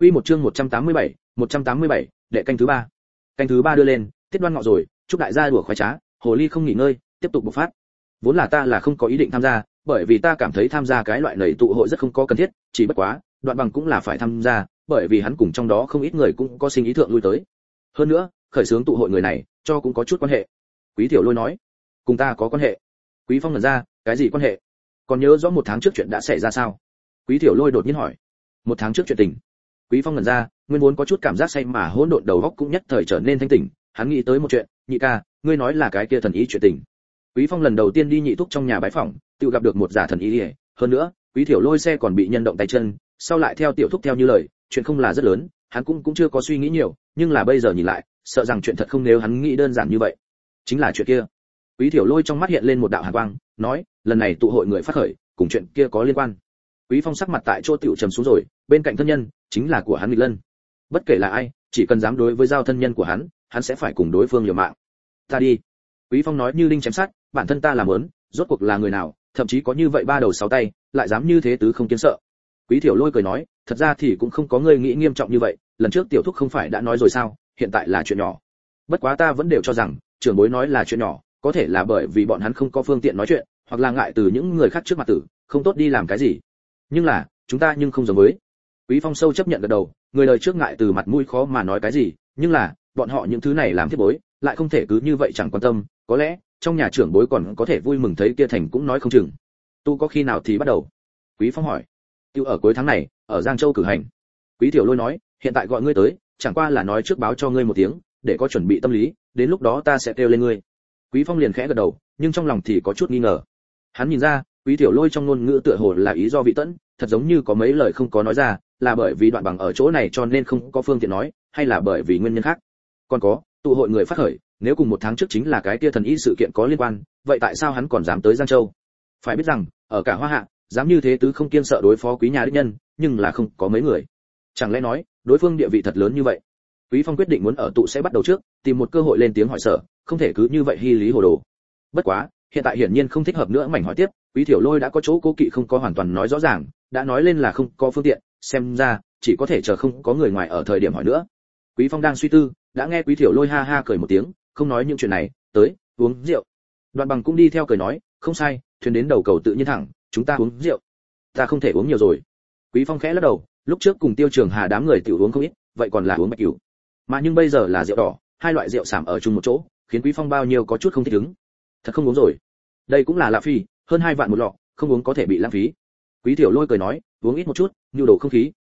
S1: Quy một chương 187, 187, đệ canh thứ ba. Canh thứ ba đưa lên tiết đoan ngọ rồi chúc đại gia đùa khoái trá hồ ly không nghỉ ngơi tiếp tục bộc phát. Vốn là ta là không có ý định tham gia bởi vì ta cảm thấy tham gia cái loại này tụ hội rất không có cần thiết chỉ bất quá đoạn bằng cũng là phải tham gia bởi vì hắn cùng trong đó không ít người cũng có sinh ý thượng lui tới. Hơn nữa khởi xướng tụ hội người này cho cũng có chút quan hệ. Quý tiểu lôi nói cùng ta có quan hệ. Quý phong ngẩn ra cái gì quan hệ? Còn nhớ rõ một tháng trước chuyện đã xảy ra sao? Quý tiểu lôi đột nhiên hỏi. Một tháng trước chuyện tình. Quý phong ngẩn ra, nguyên vốn có chút cảm giác say mà hỗn độn đầu óc cũng nhất thời trở nên thanh tỉnh, hắn nghĩ tới một chuyện, nhị ca, ngươi nói là cái kia thần ý chuyện tình. Quý phong lần đầu tiên đi nhị thúc trong nhà bái phỏng, tự gặp được một giả thần ý hơn nữa, quý tiểu lôi xe còn bị nhân động tay chân, sau lại theo tiểu thúc theo như lời, chuyện không là rất lớn, hắn cũng cũng chưa có suy nghĩ nhiều, nhưng là bây giờ nhìn lại, sợ rằng chuyện thật không nếu hắn nghĩ đơn giản như vậy. Chính là chuyện kia quý tiểu lôi trong mắt hiện lên một đạo hàn quang, nói, lần này tụ hội người phát khởi, cùng chuyện kia có liên quan. Quý phong sắc mặt tại chỗ tiểu trầm xuống rồi, bên cạnh thân nhân, chính là của hắn nghịch lân. Bất kể là ai, chỉ cần dám đối với giao thân nhân của hắn hắn sẽ phải cùng đối phương liều mạng. Ta đi. Quý phong nói như linh chém sát, bản thân ta làm lớn, rốt cuộc là người nào, thậm chí có như vậy ba đầu sáu tay, lại dám như thế tứ không kiến sợ. Quý tiểu lôi cười nói, thật ra thì cũng không có người nghĩ nghiêm trọng như vậy, lần trước tiểu thúc không phải đã nói rồi sao, hiện tại là chuyện nhỏ. Bất quá ta vẫn đều cho rằng, trưởng bối nói là chuyện nhỏ có thể là bởi vì bọn hắn không có phương tiện nói chuyện, hoặc là ngại từ những người khác trước mặt tử, không tốt đi làm cái gì. Nhưng là, chúng ta nhưng không giống với. Quý phong sâu chấp nhận gật đầu, người đời trước ngại từ mặt mũi khó mà nói cái gì, nhưng là, bọn họ những thứ này làm thiết bối, lại không thể cứ như vậy chẳng quan tâm, có lẽ, trong nhà trưởng bối còn có thể vui mừng thấy kia thành cũng nói không chừng. Tu có khi nào thì bắt đầu? Quý phong hỏi. Tiêu ở cuối tháng này, ở giang châu cử hành. Quý tiểu lôi nói, hiện tại gọi ngươi tới, chẳng qua là nói trước báo cho ngươi một tiếng, để có chuẩn bị tâm lý, đến lúc đó ta sẽ kêu lên ngươi quý phong liền khẽ gật đầu, nhưng trong lòng thì có chút nghi ngờ. Hắn nhìn ra, quý tiểu lôi trong ngôn ngữ tựa hồ là ý do vị tẫn, thật giống như có mấy lời không có nói ra, là bởi vì đoạn bằng ở chỗ này cho nên không có phương tiện nói, hay là bởi vì nguyên nhân khác. Còn có, tụ hội người phát khởi, nếu cùng một tháng trước chính là cái tia thần y sự kiện có liên quan, vậy tại sao hắn còn dám tới giang châu? Phải biết rằng, ở cả hoa hạ, dám như thế tứ không kiên sợ đối phó quý nhà đích nhân, nhưng là không có mấy người. Chẳng lẽ nói, đối phương địa vị thật lớn như vậy? Quý phong quyết định muốn ở tụ sẽ bắt đầu trước, tìm một cơ hội lên tiếng hỏi sở, không thể cứ như vậy hy lý hồ đồ. Bất quá, hiện tại hiển nhiên không thích hợp nữa mảnh hỏi tiếp, quý thiểu lôi đã có chỗ cố kỵ không có hoàn toàn nói rõ ràng, đã nói lên là không có phương tiện, xem ra, chỉ có thể chờ không có người ngoài ở thời điểm hỏi nữa. Quý phong đang suy tư, đã nghe quý thiểu lôi ha ha cười một tiếng, không nói những chuyện này, tới, uống rượu. Đoạn bằng cũng đi theo cười nói, không sai, thuyền đến đầu cầu tự nhiên thẳng, chúng ta uống rượu. Ta không thể uống nhiều rồi. Quý phong khẽ lắc đầu, lúc trước cùng tiêu trường hà đám người tiểu uống không ít, vậy còn là uống bạch cửu mà nhưng bây giờ là rượu đỏ, hai loại rượu sảm ở chung một chỗ, khiến quý phong bao nhiêu có chút không thích ứng. Thật không uống rồi. Đây cũng là lạ phi, hơn hai vạn một lọ, không uống có thể bị lãng phí. Quý tiểu lôi cười nói, uống ít một chút, nhu đồ không khí.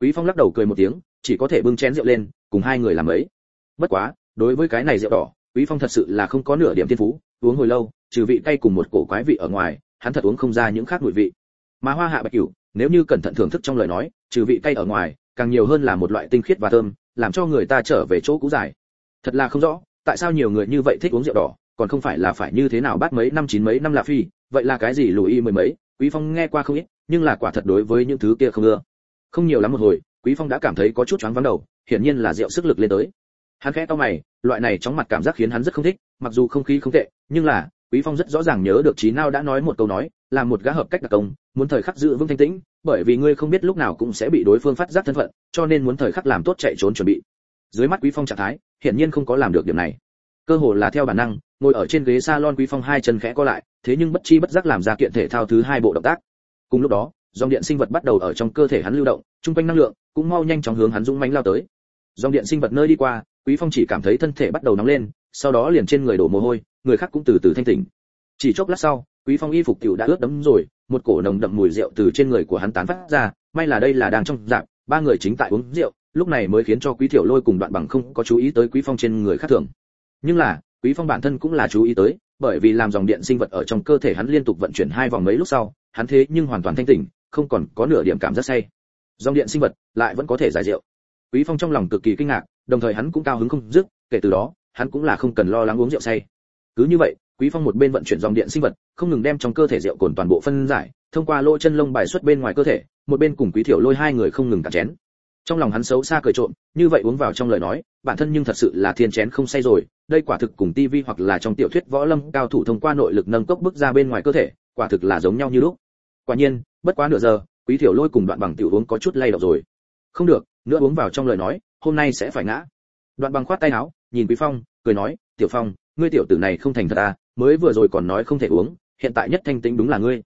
S1: Quý phong lắc đầu cười một tiếng, chỉ có thể bưng chén rượu lên, cùng hai người làm ấy. Bất quá, đối với cái này rượu đỏ, quý phong thật sự là không có nửa điểm tiên phú, uống hồi lâu, trừ vị cay cùng một cổ quái vị ở ngoài, hắn thật uống không ra những khác mùi vị. Mà hoa hạ bạch cửu, nếu như cẩn thận thưởng thức trong lời nói, trừ vị cay ở ngoài, càng nhiều hơn là một loại tinh khiết và thơm làm cho người ta trở về chỗ cũ dài. Thật là không rõ, tại sao nhiều người như vậy thích uống rượu đỏ, còn không phải là phải như thế nào bắt mấy năm chín mấy năm là phi, vậy là cái gì lùi y mười mấy? Quý phong nghe qua không ít, nhưng là quả thật đối với những thứ kia không ưa. Không nhiều lắm một hồi, quý phong đã cảm thấy có chút choáng vắng đầu, hiển nhiên là rượu sức lực lên tới. Hắn khẽ to mày, loại này chóng mặt cảm giác khiến hắn rất không thích, mặc dù không khí không tệ, nhưng là quý phong rất rõ ràng nhớ được Chí Nao đã nói một câu nói, là một gã hợp cách đặc công, muốn thời khắc giữ vững thanh tĩnh, bởi vì ngươi không biết lúc nào cũng sẽ bị đối phương phát giác thân phận, cho nên muốn thời khắc làm tốt chạy trốn chuẩn bị. Dưới mắt quý phong trạng thái, hiển nhiên không có làm được điểm này. Cơ hồ là theo bản năng, ngồi ở trên ghế salon quý phong hai chân khẽ co lại, thế nhưng bất chi bất giác làm ra kiện thể thao thứ hai bộ động tác. Cùng lúc đó, dòng điện sinh vật bắt đầu ở trong cơ thể hắn lưu động, trung quanh năng lượng cũng mau nhanh chóng hướng hắn dũng mãnh lao tới. Dòng điện sinh vật nơi đi qua, quý phong chỉ cảm thấy thân thể bắt đầu nóng lên sau đó liền trên người đổ mồ hôi, người khác cũng từ từ thanh tỉnh. Chỉ chốc lát sau, quý phong y phục tiểu đã ướt đẫm rồi, một cổ nồng đậm mùi rượu từ trên người của hắn tán phát ra, may là đây là đang trong dạng, ba người chính tại uống rượu, lúc này mới khiến cho quý tiểu lôi cùng đoạn bằng không có chú ý tới quý phong trên người khác thường. Nhưng là, quý phong bản thân cũng là chú ý tới, bởi vì làm dòng điện sinh vật ở trong cơ thể hắn liên tục vận chuyển hai vòng mấy lúc sau, hắn thế nhưng hoàn toàn thanh tỉnh, không còn có nửa điểm cảm giác say. Dòng điện sinh vật lại vẫn có thể giải rượu. Quý phong trong lòng cực kỳ kinh ngạc, đồng thời hắn cũng cao hứng không dứt, kể từ đó hắn cũng là không cần lo lắng uống rượu say. Cứ như vậy, quý phong một bên vận chuyển dòng điện sinh vật, không ngừng đem trong cơ thể rượu cồn toàn bộ phân giải, thông qua lỗ chân lông bài xuất bên ngoài cơ thể, một bên cùng quý thiểu lôi hai người không ngừng cạn chén. Trong lòng hắn xấu xa cười trộm, như vậy uống vào trong lời nói, bản thân nhưng thật sự là thiên chén không say rồi, đây quả thực cùng tivi hoặc là trong tiểu thuyết võ lâm cao thủ thông qua nội lực nâng cốc bước ra bên ngoài cơ thể, quả thực là giống nhau như lúc. Quả nhiên, bất quá nửa giờ, quý thiểu lôi cùng đoạn bằng tiểu uống có chút lay động rồi. Không được, nữa uống vào trong lời nói, hôm nay sẽ phải ngã. Đoạn bằng khoát tay áo nhìn quý phong, cười nói, tiểu phong, ngươi tiểu tử này không thành thật à mới vừa rồi còn nói không thể uống, hiện tại nhất thanh tĩnh đúng là ngươi.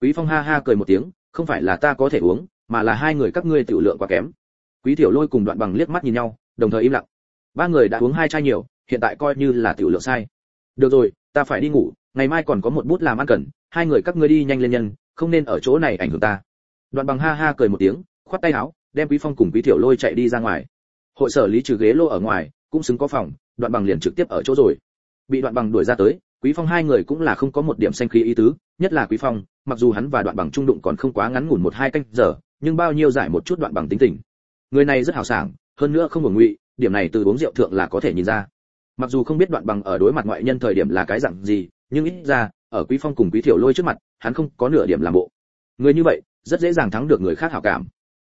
S1: Quý phong ha ha cười một tiếng, không phải là ta có thể uống, mà là hai người các ngươi tiểu lượng quá kém. Quý tiểu lôi cùng đoạn bằng liếc mắt nhìn nhau, đồng thời im lặng. Ba người đã uống hai chai nhiều, hiện tại coi như là tiểu lượng sai. Được rồi, ta phải đi ngủ, ngày mai còn có một bút làm ăn cần, hai người các ngươi đi nhanh lên nhân, không nên ở chỗ này ảnh hưởng ta. Đoạn bằng ha ha cười một tiếng, khoát tay áo, đem quý phong cùng quý tiểu lôi chạy đi ra ngoài. Hội sở lý trừ ghế lô ở ngoài cũng xứng có phòng, đoạn bằng liền trực tiếp ở chỗ rồi. Bị đoạn bằng đuổi ra tới, quý phong hai người cũng là không có một điểm xanh khí ý tứ, nhất là quý phong, mặc dù hắn và đoạn bằng trung đụng còn không quá ngắn ngủn một hai canh giờ, nhưng bao nhiêu giải một chút đoạn bằng tính tình. Người này rất hào sảng, hơn nữa không ngừng ngụy, điểm này từ uống rượu thượng là có thể nhìn ra. Mặc dù không biết đoạn bằng ở đối mặt ngoại nhân thời điểm là cái dạng gì, nhưng ít ra, ở quý phong cùng quý thiểu lôi trước mặt, hắn không có nửa điểm làm bộ. Người như vậy, rất dễ dàng thắng được người khác hảo cảm.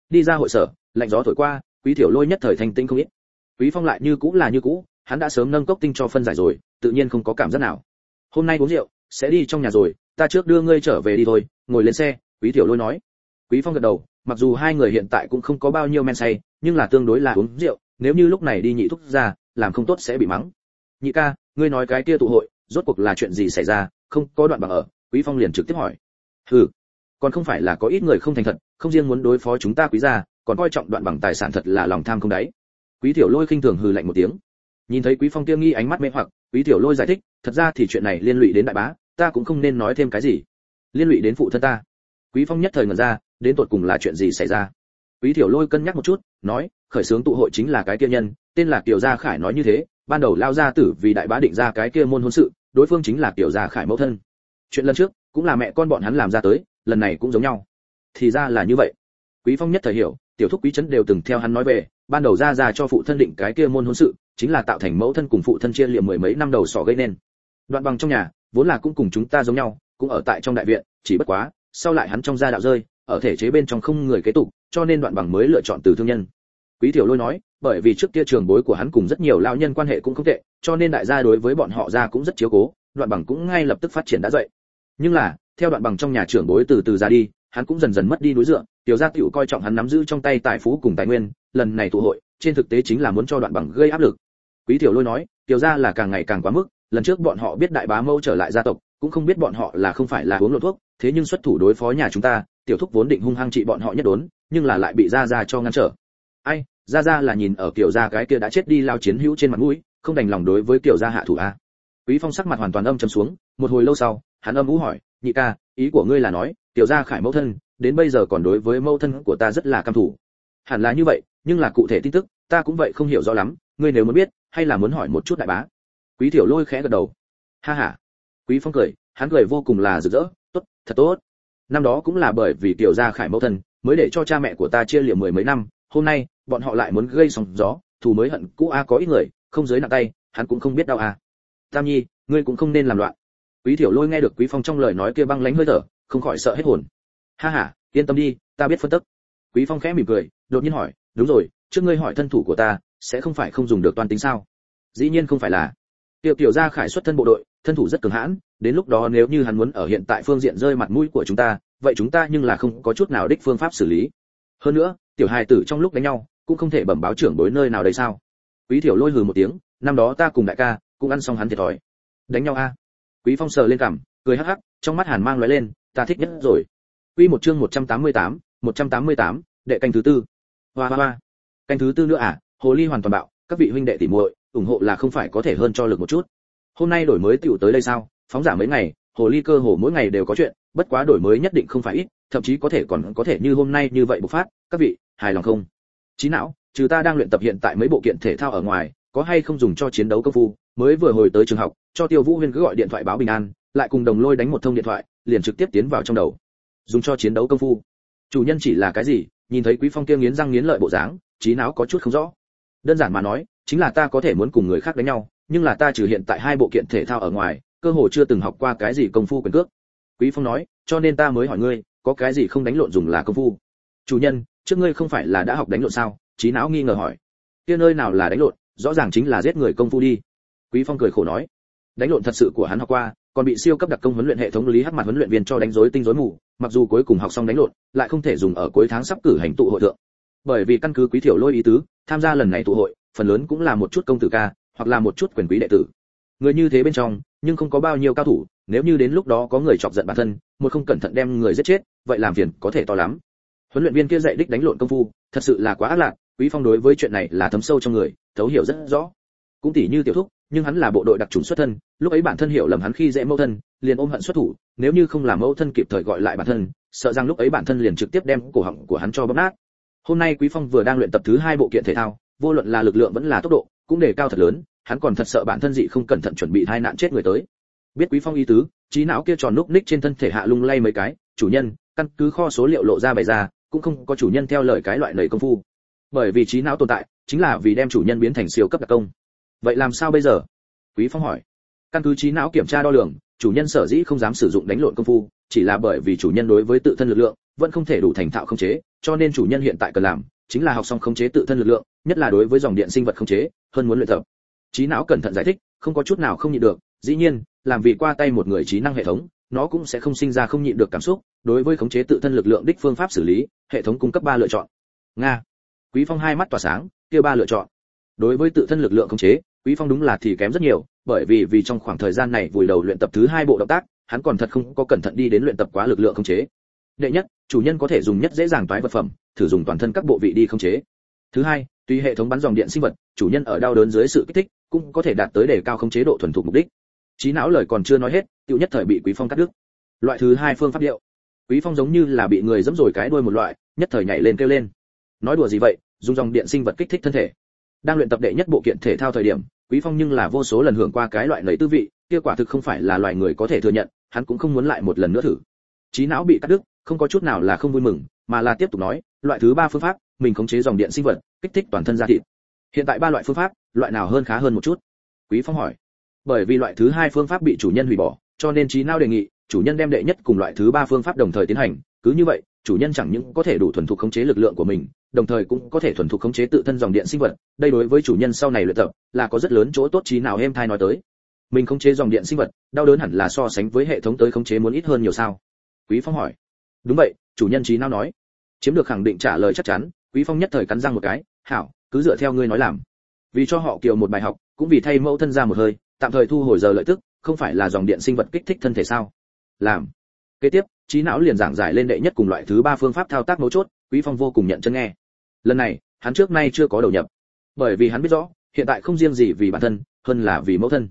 S1: Đi ra hội sở, lạnh gió thổi qua, quý thiểu lôi nhất thời thanh tinh không ít quý phong lại như cũ là như cũ, hắn đã sớm nâng cốc tinh cho phân giải rồi, tự nhiên không có cảm giác nào. Hôm nay uống rượu, sẽ đi trong nhà rồi, ta trước đưa ngươi trở về đi thôi, ngồi lên xe, quý tiểu lôi nói. Quý phong gật đầu, mặc dù hai người hiện tại cũng không có bao nhiêu men say, nhưng là tương đối là uống rượu, nếu như lúc này đi nhị thúc ra, làm không tốt sẽ bị mắng. Nhị ca, ngươi nói cái kia tụ hội, rốt cuộc là chuyện gì xảy ra, không có đoạn bằng ở, quý phong liền trực tiếp hỏi. Hừ, còn không phải là có ít người không thành thật, không riêng muốn đối phó chúng ta quý gia, còn coi trọng đoạn bằng tài sản thật là lòng tham không đáy quý tiểu lôi khinh thường hừ lạnh một tiếng. Nhìn thấy quý phong kia nghi ánh mắt mê hoặc, quý tiểu lôi giải thích, thật ra thì chuyện này liên lụy đến đại bá, ta cũng không nên nói thêm cái gì. Liên lụy đến phụ thân ta. Quý phong nhất thời ngẩn ra, đến tột cùng là chuyện gì xảy ra? Quý tiểu lôi cân nhắc một chút, nói, khởi xướng tụ hội chính là cái kia nhân, tên là kiều gia khải nói như thế, ban đầu lao ra tử vì đại bá định ra cái kia môn hôn sự, đối phương chính là kiều gia khải mẫu thân. Chuyện lần trước, cũng là mẹ con bọn hắn làm ra tới, lần này cũng giống nhau. Thì ra là như vậy. Quý phong nhất thời hiểu, tiểu thúc quý trấn đều từng theo hắn nói về ban đầu ra ra cho phụ thân định cái kia môn hôn sự, chính là tạo thành mẫu thân cùng phụ thân chia liệm mười mấy năm đầu sọ gây nên. Đoạn bằng trong nhà, vốn là cũng cùng chúng ta giống nhau, cũng ở tại trong đại viện, chỉ bất quá, sau lại hắn trong gia đạo rơi, ở thể chế bên trong không người kế tục, cho nên đoạn bằng mới lựa chọn từ thương nhân. Quý tiểu lôi nói, bởi vì trước kia trường bối của hắn cùng rất nhiều lão nhân quan hệ cũng không tệ, cho nên đại gia đối với bọn họ ra cũng rất chiếu cố, đoạn bằng cũng ngay lập tức phát triển đã dậy. Nhưng là, theo đoạn bằng trong nhà trưởng bối từ từ ra đi, hắn cũng dần dần mất đi đối dựa, tiểu gia tiểu coi trọng hắn nắm giữ trong tay tài phú cùng tài nguyên lần này tụ hội, trên thực tế chính là muốn cho đoạn bằng gây áp lực. Quý tiểu lôi nói, tiểu gia là càng ngày càng quá mức, lần trước bọn họ biết đại bá mâu trở lại gia tộc, cũng không biết bọn họ là không phải là uống lộ thuốc, thế nhưng xuất thủ đối phó nhà chúng ta, tiểu thúc vốn định hung hăng trị bọn họ nhất đốn, nhưng là lại bị gia gia cho ngăn trở. Ai, gia gia là nhìn ở kiểu gia cái kia đã chết đi lao chiến hữu trên mặt mũi, không đành lòng đối với kiểu gia hạ thủ a. Quý phong sắc mặt hoàn toàn âm trầm xuống, một hồi lâu sau, hắn âm ú hỏi, nhị ca, ý của ngươi là nói, tiểu gia khải mẫu thân, đến bây giờ còn đối với mẫu thân của ta rất là căm thủ hẳn là như vậy nhưng là cụ thể tin tức, ta cũng vậy không hiểu rõ lắm, ngươi nếu muốn biết, hay là muốn hỏi một chút đại bá. Quý tiểu lôi khẽ gật đầu. Ha ha. Quý phong cười, hắn cười vô cùng là rực rỡ. Tốt, thật tốt. Năm đó cũng là bởi vì tiểu gia khải mẫu thân, mới để cho cha mẹ của ta chia liệm mười mấy năm. Hôm nay, bọn họ lại muốn gây sóng gió, thù mới hận cũ a có ít người, không giới nặng tay, hắn cũng không biết đau a. Tam nhi, ngươi cũng không nên làm loạn. Quý tiểu lôi nghe được quý phong trong lời nói kia băng lãnh hơi thở, không khỏi sợ hết hồn. Ha ha, yên tâm đi, ta biết phân tích quý phong khẽ mỉm cười, đột nhiên hỏi đúng rồi trước ngươi hỏi thân thủ của ta sẽ không phải không dùng được toàn tính sao? Dĩ nhiên không phải là. Tiểu tiểu gia khải xuất thân bộ đội thân thủ rất cường hãn đến lúc đó nếu như hắn muốn ở hiện tại phương diện rơi mặt mũi của chúng ta vậy chúng ta nhưng là không có chút nào đích phương pháp xử lý. Hơn nữa tiểu hài tử trong lúc đánh nhau cũng không thể bẩm báo trưởng bối nơi nào đây sao? Quý tiểu lôi hừ một tiếng năm đó ta cùng đại ca cũng ăn xong hắn thiệt thòi. Đánh nhau a? Quý phong sờ lên cằm cười hắc hắc trong mắt hàn mang lóe lên ta thích nhất rồi. Quy một chương 188, 188, đệ canh thứ tư hoa hoa hoa. Canh thứ tư nữa à? Hồ ly hoàn toàn bạo. Các vị huynh đệ tỷ muội, ủng hộ là không phải có thể hơn cho lực một chút. Hôm nay đổi mới tiểu tới đây sao? Phóng giả mấy ngày, hồ ly cơ hồ mỗi ngày đều có chuyện, bất quá đổi mới nhất định không phải ít, thậm chí có thể còn có thể như hôm nay như vậy bộc phát. Các vị, hài lòng không? Trí não, trừ ta đang luyện tập hiện tại mấy bộ kiện thể thao ở ngoài, có hay không dùng cho chiến đấu công phu? Mới vừa hồi tới trường học, cho tiêu vũ huyên cứ gọi điện thoại báo bình an, lại cùng đồng lôi đánh một thông điện thoại, liền trực tiếp tiến vào trong đầu. Dùng cho chiến đấu công phu. Chủ nhân chỉ là cái gì? Nhìn thấy quý phong kia nghiến răng nghiến lợi bộ dáng, trí não có chút không rõ. Đơn giản mà nói, chính là ta có thể muốn cùng người khác đánh nhau, nhưng là ta trừ hiện tại hai bộ kiện thể thao ở ngoài, cơ hồ chưa từng học qua cái gì công phu quyền cước. Quý phong nói, cho nên ta mới hỏi ngươi, có cái gì không đánh lộn dùng là công phu? Chủ nhân, trước ngươi không phải là đã học đánh lộn sao? Trí não nghi ngờ hỏi. Kia nơi nào là đánh lộn, rõ ràng chính là giết người công phu đi. Quý phong cười khổ nói. Đánh lộn thật sự của hắn học qua, còn bị siêu cấp đặc công huấn luyện hệ thống lý hắc mặt huấn luyện viên cho đánh rối tinh rối mù mặc dù cuối cùng học xong đánh lộn, lại không thể dùng ở cuối tháng sắp cử hành tụ hội thượng. Bởi vì căn cứ quý thiểu lôi ý tứ, tham gia lần này tụ hội, phần lớn cũng là một chút công tử ca, hoặc là một chút quyền quý đệ tử. Người như thế bên trong, nhưng không có bao nhiêu cao thủ, nếu như đến lúc đó có người chọc giận bản thân, một không cẩn thận đem người giết chết, vậy làm phiền có thể to lắm. Huấn luyện viên kia dạy đích đánh lộn công phu, thật sự là quá ác lạc, quý phong đối với chuyện này là thấm sâu trong người, thấu hiểu rất rõ. Cũng tỉ như tiểu thúc nhưng hắn là bộ đội đặc trùng xuất thân, lúc ấy bản thân hiểu lầm hắn khi dễ mẫu thân, liền ôm hận xuất thủ, nếu như không làm mẫu thân kịp thời gọi lại bản thân, sợ rằng lúc ấy bản thân liền trực tiếp đem cổ họng của hắn cho bóp nát. Hôm nay quý phong vừa đang luyện tập thứ hai bộ kiện thể thao, vô luận là lực lượng vẫn là tốc độ, cũng đề cao thật lớn, hắn còn thật sợ bản thân dị không cẩn thận chuẩn bị hai nạn chết người tới. Biết quý phong ý tứ, trí não kia tròn lúc ních trên thân thể hạ lung lay mấy cái, chủ nhân, căn cứ kho số liệu lộ ra bày ra, cũng không có chủ nhân theo lời cái loại lời công phu. Bởi vì trí não tồn tại, chính là vì đem chủ nhân biến thành siêu cấp đặc công vậy làm sao bây giờ? Quý phong hỏi. Căn cứ trí não kiểm tra đo lường, chủ nhân sở dĩ không dám sử dụng đánh lộn công phu, chỉ là bởi vì chủ nhân đối với tự thân lực lượng vẫn không thể đủ thành thạo khống chế, cho nên chủ nhân hiện tại cần làm chính là học xong khống chế tự thân lực lượng, nhất là đối với dòng điện sinh vật khống chế, hơn muốn luyện tập. Trí não cẩn thận giải thích, không có chút nào không nhịn được, dĩ nhiên, làm vì qua tay một người trí năng hệ thống, nó cũng sẽ không sinh ra không nhịn được cảm xúc, đối với khống chế tự thân lực lượng đích phương pháp xử lý, hệ thống cung cấp ba lựa chọn. Nga. Quý phong hai mắt tỏa sáng kia ba lựa chọn. Đối với tự thân lực lượng khống chế quý phong đúng là thì kém rất nhiều, bởi vì vì trong khoảng thời gian này vùi đầu luyện tập thứ hai bộ động tác, hắn còn thật không có cẩn thận đi đến luyện tập quá lực lượng khống chế. Đệ nhất, chủ nhân có thể dùng nhất dễ dàng toái vật phẩm, thử dùng toàn thân các bộ vị đi khống chế. Thứ hai, tùy hệ thống bắn dòng điện sinh vật, chủ nhân ở đau đớn dưới sự kích thích, cũng có thể đạt tới đề cao khống chế độ thuần thục mục đích. Trí não lời còn chưa nói hết tiêu nhất thời bị quý phong cắt đứt. Loại thứ hai phương pháp điệu. Quý phong giống như là bị người giẫm rồi cái đuôi một loại, nhất thời nhảy lên kêu lên. Nói đùa gì vậy, dùng dòng điện sinh vật kích thích thân thể. Đang luyện tập đệ nhất bộ kiện thể thao thời điểm quý phong nhưng là vô số lần hưởng qua cái loại lấy tư vị, kia quả thực không phải là loài người có thể thừa nhận, hắn cũng không muốn lại một lần nữa thử. Trí não bị cắt đứt, không có chút nào là không vui mừng, mà là tiếp tục nói, loại thứ ba phương pháp, mình khống chế dòng điện sinh vật, kích thích toàn thân da thịt. Hiện tại ba loại phương pháp, loại nào hơn khá hơn một chút? Quý phong hỏi. Bởi vì loại thứ hai phương pháp bị chủ nhân hủy bỏ, cho nên trí não đề nghị, chủ nhân đem đệ nhất cùng loại thứ ba phương pháp đồng thời tiến hành, cứ như vậy chủ nhân chẳng những có thể đủ thuần thục khống chế lực lượng của mình, đồng thời cũng có thể thuần thục khống chế tự thân dòng điện sinh vật, đây đối với chủ nhân sau này luyện tập là có rất lớn chỗ tốt trí nào em thai nói tới. Mình khống chế dòng điện sinh vật, đau đớn hẳn là so sánh với hệ thống tới khống chế muốn ít hơn nhiều sao? Quý phong hỏi. Đúng vậy, chủ nhân trí nào nói? Chiếm được khẳng định trả lời chắc chắn, quý phong nhất thời cắn răng một cái, hảo, cứ dựa theo ngươi nói làm. Vì cho họ kiều một bài học, cũng vì thay mẫu thân ra một hơi, tạm thời thu hồi giờ lợi tức, không phải là dòng điện sinh vật kích thích thân thể sao? Làm kế tiếp, trí não liền giảng giải lên đệ nhất cùng loại thứ ba phương pháp thao tác mấu chốt, quý phong vô cùng nhận chân nghe. Lần này, hắn trước nay chưa có đầu nhập. Bởi vì hắn biết rõ, hiện tại không riêng gì vì bản thân, hơn là vì mẫu thân.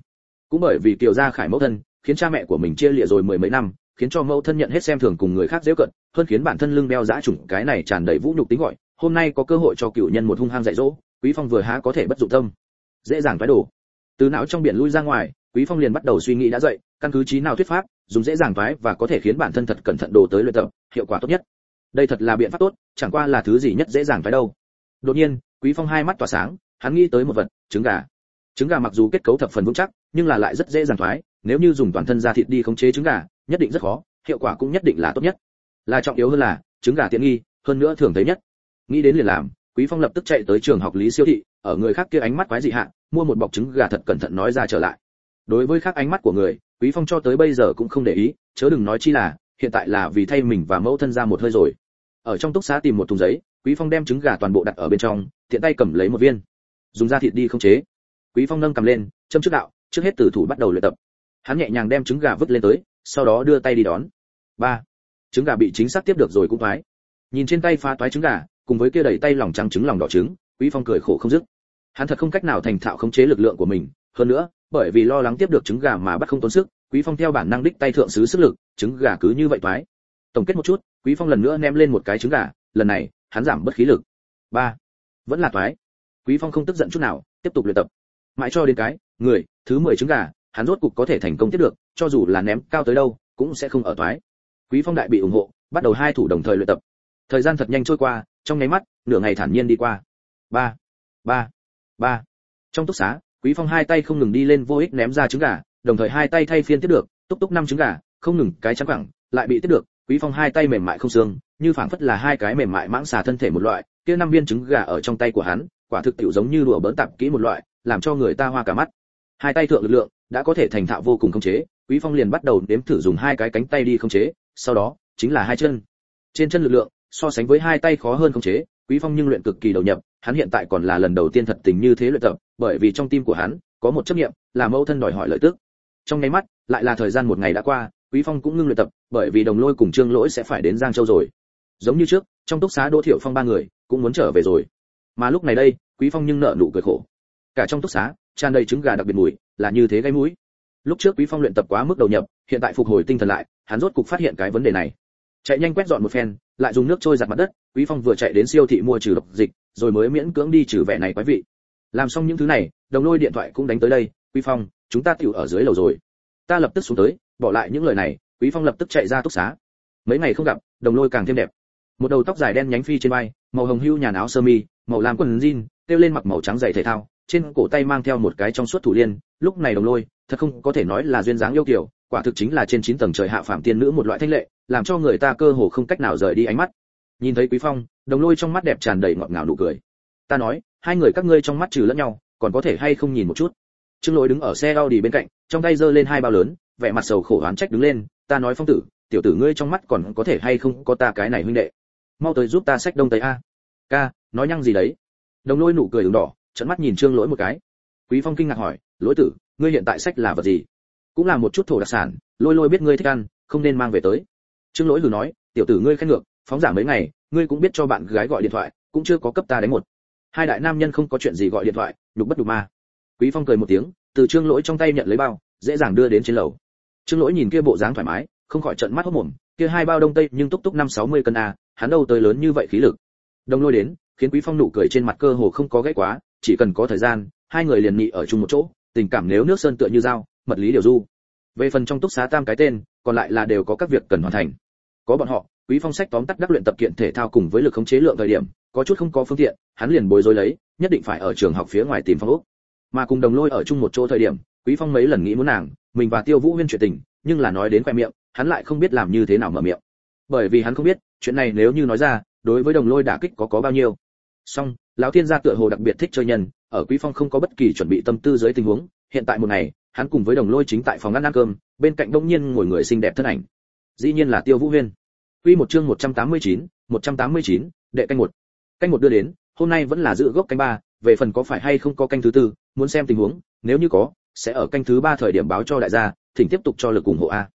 S1: Cũng bởi vì kiều gia khải mẫu thân, khiến cha mẹ của mình chia lịa rồi mười mấy năm, khiến cho mẫu thân nhận hết xem thường cùng người khác dễ cận, hơn khiến bản thân lưng đeo dã chủng cái này tràn đầy vũ nhục tính gọi. Hôm nay có cơ hội cho cựu nhân một hung hăng dạy dỗ, quý phong vừa há có thể bất dụng tâm. Dễ dàng phái đổ từ não trong biển lui ra ngoài, quý phong liền bắt đầu suy nghĩ đã dậy, căn cứ trí nào thuyết pháp dùng dễ dàng thoái và có thể khiến bản thân thật cẩn thận đồ tới luyện tập, hiệu quả tốt nhất. Đây thật là biện pháp tốt, chẳng qua là thứ gì nhất dễ dàng thoái đâu. Đột nhiên, quý phong hai mắt tỏa sáng, hắn nghĩ tới một vật, trứng gà. Trứng gà mặc dù kết cấu thập phần vững chắc, nhưng là lại rất dễ dàng thoái nếu như dùng toàn thân da thịt đi khống chế trứng gà, nhất định rất khó, hiệu quả cũng nhất định là tốt nhất. Là trọng yếu hơn là, trứng gà tiện nghi, hơn nữa thường thấy nhất. Nghĩ đến liền làm, quý phong lập tức chạy tới trường học lý siêu thị, ở người khác kia ánh mắt quái dị hạ, mua một bọc trứng gà thật cẩn thận nói ra trở lại. Đối với khác ánh mắt của người quý phong cho tới bây giờ cũng không để ý, chớ đừng nói chi là, hiện tại là vì thay mình và mẫu thân ra một hơi rồi. Ở trong túc xá tìm một thùng giấy, quý phong đem trứng gà toàn bộ đặt ở bên trong, tiện tay cầm lấy một viên. Dùng da thịt đi không chế. Quý phong nâng cầm lên, châm trước đạo, trước hết từ thủ bắt đầu luyện tập. Hắn nhẹ nhàng đem trứng gà vứt lên tới, sau đó đưa tay đi đón. Ba. Trứng gà bị chính xác tiếp được rồi cũng thoái. Nhìn trên tay pha toái trứng gà, cùng với kia đẩy tay lòng trắng trứng lòng đỏ trứng, quý phong cười khổ không dứt. Hắn thật không cách nào thành thạo khống chế lực lượng của mình. Hơn nữa bởi vì lo lắng tiếp được trứng gà mà bắt không tốn sức, quý phong theo bản năng đích tay thượng sứ sức lực, trứng gà cứ như vậy thoái. Tổng kết một chút, quý phong lần nữa ném lên một cái trứng gà, lần này, hắn giảm bất khí lực. Ba, vẫn là thoái. Quý phong không tức giận chút nào, tiếp tục luyện tập. Mãi cho đến cái, người, thứ 10 trứng gà, hắn rốt cục có thể thành công tiếp được, cho dù là ném cao tới đâu, cũng sẽ không ở toái quý phong đại bị ủng hộ, bắt đầu hai thủ đồng thời luyện tập. Thời gian thật nhanh trôi qua, trong nháy mắt, nửa ngày thản nhiên đi qua. Ba ba ba. Trong túc xá quý phong hai tay không ngừng đi lên vô ích ném ra trứng gà, đồng thời hai tay thay phiên tiếp được, túc túc năm trứng gà, không ngừng cái chắn cẳng lại bị tiếp được. Quý phong hai tay mềm mại không xương, như phảng phất là hai cái mềm mại mãng xà thân thể một loại, kia năm viên trứng gà ở trong tay của hắn, quả thực tiểu giống như đùa bỡn tạp kỹ một loại, làm cho người ta hoa cả mắt. Hai tay thượng lực lượng đã có thể thành thạo vô cùng khống chế, quý phong liền bắt đầu đếm thử dùng hai cái cánh tay đi khống chế, sau đó chính là hai chân. Trên chân lực lượng so sánh với hai tay khó hơn khống chế, quý phong nhưng luyện cực kỳ đầu nhập, hắn hiện tại còn là lần đầu tiên thật tình như thế luyện tập bởi vì trong tim của hắn có một chấp niệm là mẫu thân đòi hỏi lợi tức. Trong nháy mắt, lại là thời gian một ngày đã qua, quý phong cũng ngưng luyện tập, bởi vì đồng lôi cùng trương lỗi sẽ phải đến giang châu rồi. Giống như trước, trong túc xá đỗ thiệu phong ba người cũng muốn trở về rồi. Mà lúc này đây, quý phong nhưng nợ nụ cười khổ. Cả trong túc xá, tràn đầy trứng gà đặc biệt mùi, là như thế gây mũi. Lúc trước quý phong luyện tập quá mức đầu nhập, hiện tại phục hồi tinh thần lại, hắn rốt cục phát hiện cái vấn đề này. Chạy nhanh quét dọn một phen, lại dùng nước trôi giặt mặt đất, quý phong vừa chạy đến siêu thị mua trừ độc dịch, rồi mới miễn cưỡng đi trừ vẻ này quái vị làm xong những thứ này, đồng lôi điện thoại cũng đánh tới đây, quý phong, chúng ta tiểu ở dưới lầu rồi. Ta lập tức xuống tới, bỏ lại những lời này, quý phong lập tức chạy ra túc xá. Mấy ngày không gặp, đồng lôi càng thêm đẹp. Một đầu tóc dài đen nhánh phi trên vai, màu hồng hưu nhàn áo sơ mi, màu lam quần jean tiêu lên mặc màu trắng giày thể thao, trên cổ tay mang theo một cái trong suốt thủ liên, lúc này đồng lôi, thật không có thể nói là duyên dáng yêu kiều, quả thực chính là trên chín tầng trời hạ phạm tiên nữ một loại thanh lệ, làm cho người ta cơ hồ không cách nào rời đi ánh mắt. Nhìn thấy quý phong, đồng lôi trong mắt đẹp tràn đầy ngọt ngào nụ cười. Ta nói hai người các ngươi trong mắt trừ lẫn nhau, còn có thể hay không nhìn một chút? Trương lỗi đứng ở xe Audi bên cạnh, trong tay giơ lên hai bao lớn, vẻ mặt sầu khổ oán trách đứng lên, ta nói phong tử, tiểu tử ngươi trong mắt còn có thể hay không có ta cái này huynh đệ? Mau tới giúp ta xách đông tây a. Ca, nói nhăng gì đấy? Đồng lôi nụ cười ửng đỏ trận mắt nhìn trương lỗi một cái. Quý phong kinh ngạc hỏi, lỗi tử, ngươi hiện tại sách là vật gì? Cũng là một chút thổ đặc sản, lôi lôi biết ngươi thích ăn, không nên mang về tới. Trương lỗi lừ nói, tiểu tử ngươi khen ngược, phóng giả mấy ngày, ngươi cũng biết cho bạn gái gọi điện thoại, cũng chưa có cấp ta đánh một hai đại nam nhân không có chuyện gì gọi điện thoại, nhục bất đục ma. Quý phong cười một tiếng, từ trương lỗi trong tay nhận lấy bao, dễ dàng đưa đến trên lầu. Trương lỗi nhìn kia bộ dáng thoải mái, không khỏi trận mắt hốt mồm, kia hai bao đông tây nhưng túc túc năm sáu mươi cân a, hắn đâu tới lớn như vậy khí lực. Đông lôi đến, khiến quý phong nụ cười trên mặt cơ hồ không có gãy quá, chỉ cần có thời gian, hai người liền nghị ở chung một chỗ, tình cảm nếu nước sơn tựa như dao, mật lý đều du. Về phần trong túc xá tam cái tên, còn lại là đều có các việc cần hoàn thành. Có bọn họ, quý phong sách tóm tắt đắc luyện tập kiện thể thao cùng với lực khống chế lượng thời điểm có chút không có phương tiện hắn liền bối rối lấy nhất định phải ở trường học phía ngoài tìm phong úc mà cùng đồng lôi ở chung một chỗ thời điểm quý phong mấy lần nghĩ muốn nàng mình và tiêu vũ huyên chuyện tình nhưng là nói đến khoe miệng hắn lại không biết làm như thế nào mở miệng. Bởi vì hắn không biết chuyện này nếu như nói ra đối với đồng lôi đả kích có có bao nhiêu. Song lão thiên gia tựa hồ đặc biệt thích chơi nhân ở quý phong không có bất kỳ chuẩn bị tâm tư dưới tình huống hiện tại một ngày hắn cùng với đồng lôi chính tại phòng ăn ăn cơm bên cạnh đông nhiên ngồi người xinh đẹp thân ảnh. Dĩ nhiên là tiêu vũ huyên. Quy một chương 189, 189, đệ canh một canh một đưa đến, hôm nay vẫn là giữ gốc canh ba, về phần có phải hay không có canh thứ tư, muốn xem tình huống, nếu như có, sẽ ở canh thứ ba thời điểm báo cho đại gia, thỉnh tiếp tục cho lực ủng hộ a.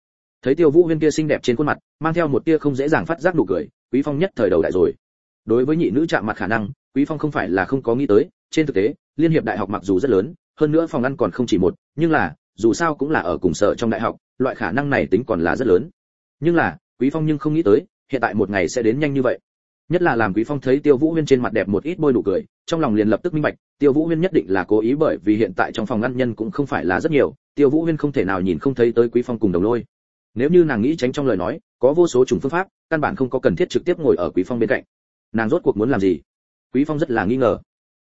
S1: Thấy tiêu vũ huyên kia xinh đẹp trên khuôn mặt, mang theo một tia không dễ dàng phát giác nụ cười, quý phong nhất thời đầu đại rồi. Đối với nhị nữ chạm mặt khả năng, quý phong không phải là không có nghĩ tới, trên thực tế, liên hiệp đại học mặc dù rất lớn, hơn nữa phòng ăn còn không chỉ một, nhưng là, dù sao cũng là ở cùng sở trong đại học, loại khả năng này tính còn là rất lớn. Nhưng là, quý phong nhưng không nghĩ tới, hiện tại một ngày sẽ đến nhanh như vậy nhất là làm quý phong thấy tiêu vũ huyên trên mặt đẹp một ít bôi đủ cười, trong lòng liền lập tức minh bạch, tiêu vũ huyên nhất định là cố ý bởi vì hiện tại trong phòng ăn nhân cũng không phải là rất nhiều, tiêu vũ huyên không thể nào nhìn không thấy tới quý phong cùng đồng lôi. Nếu như nàng nghĩ tránh trong lời nói, có vô số chủng phương pháp, căn bản không có cần thiết trực tiếp ngồi ở quý phong bên cạnh. Nàng rốt cuộc muốn làm gì? Quý phong rất là nghi ngờ.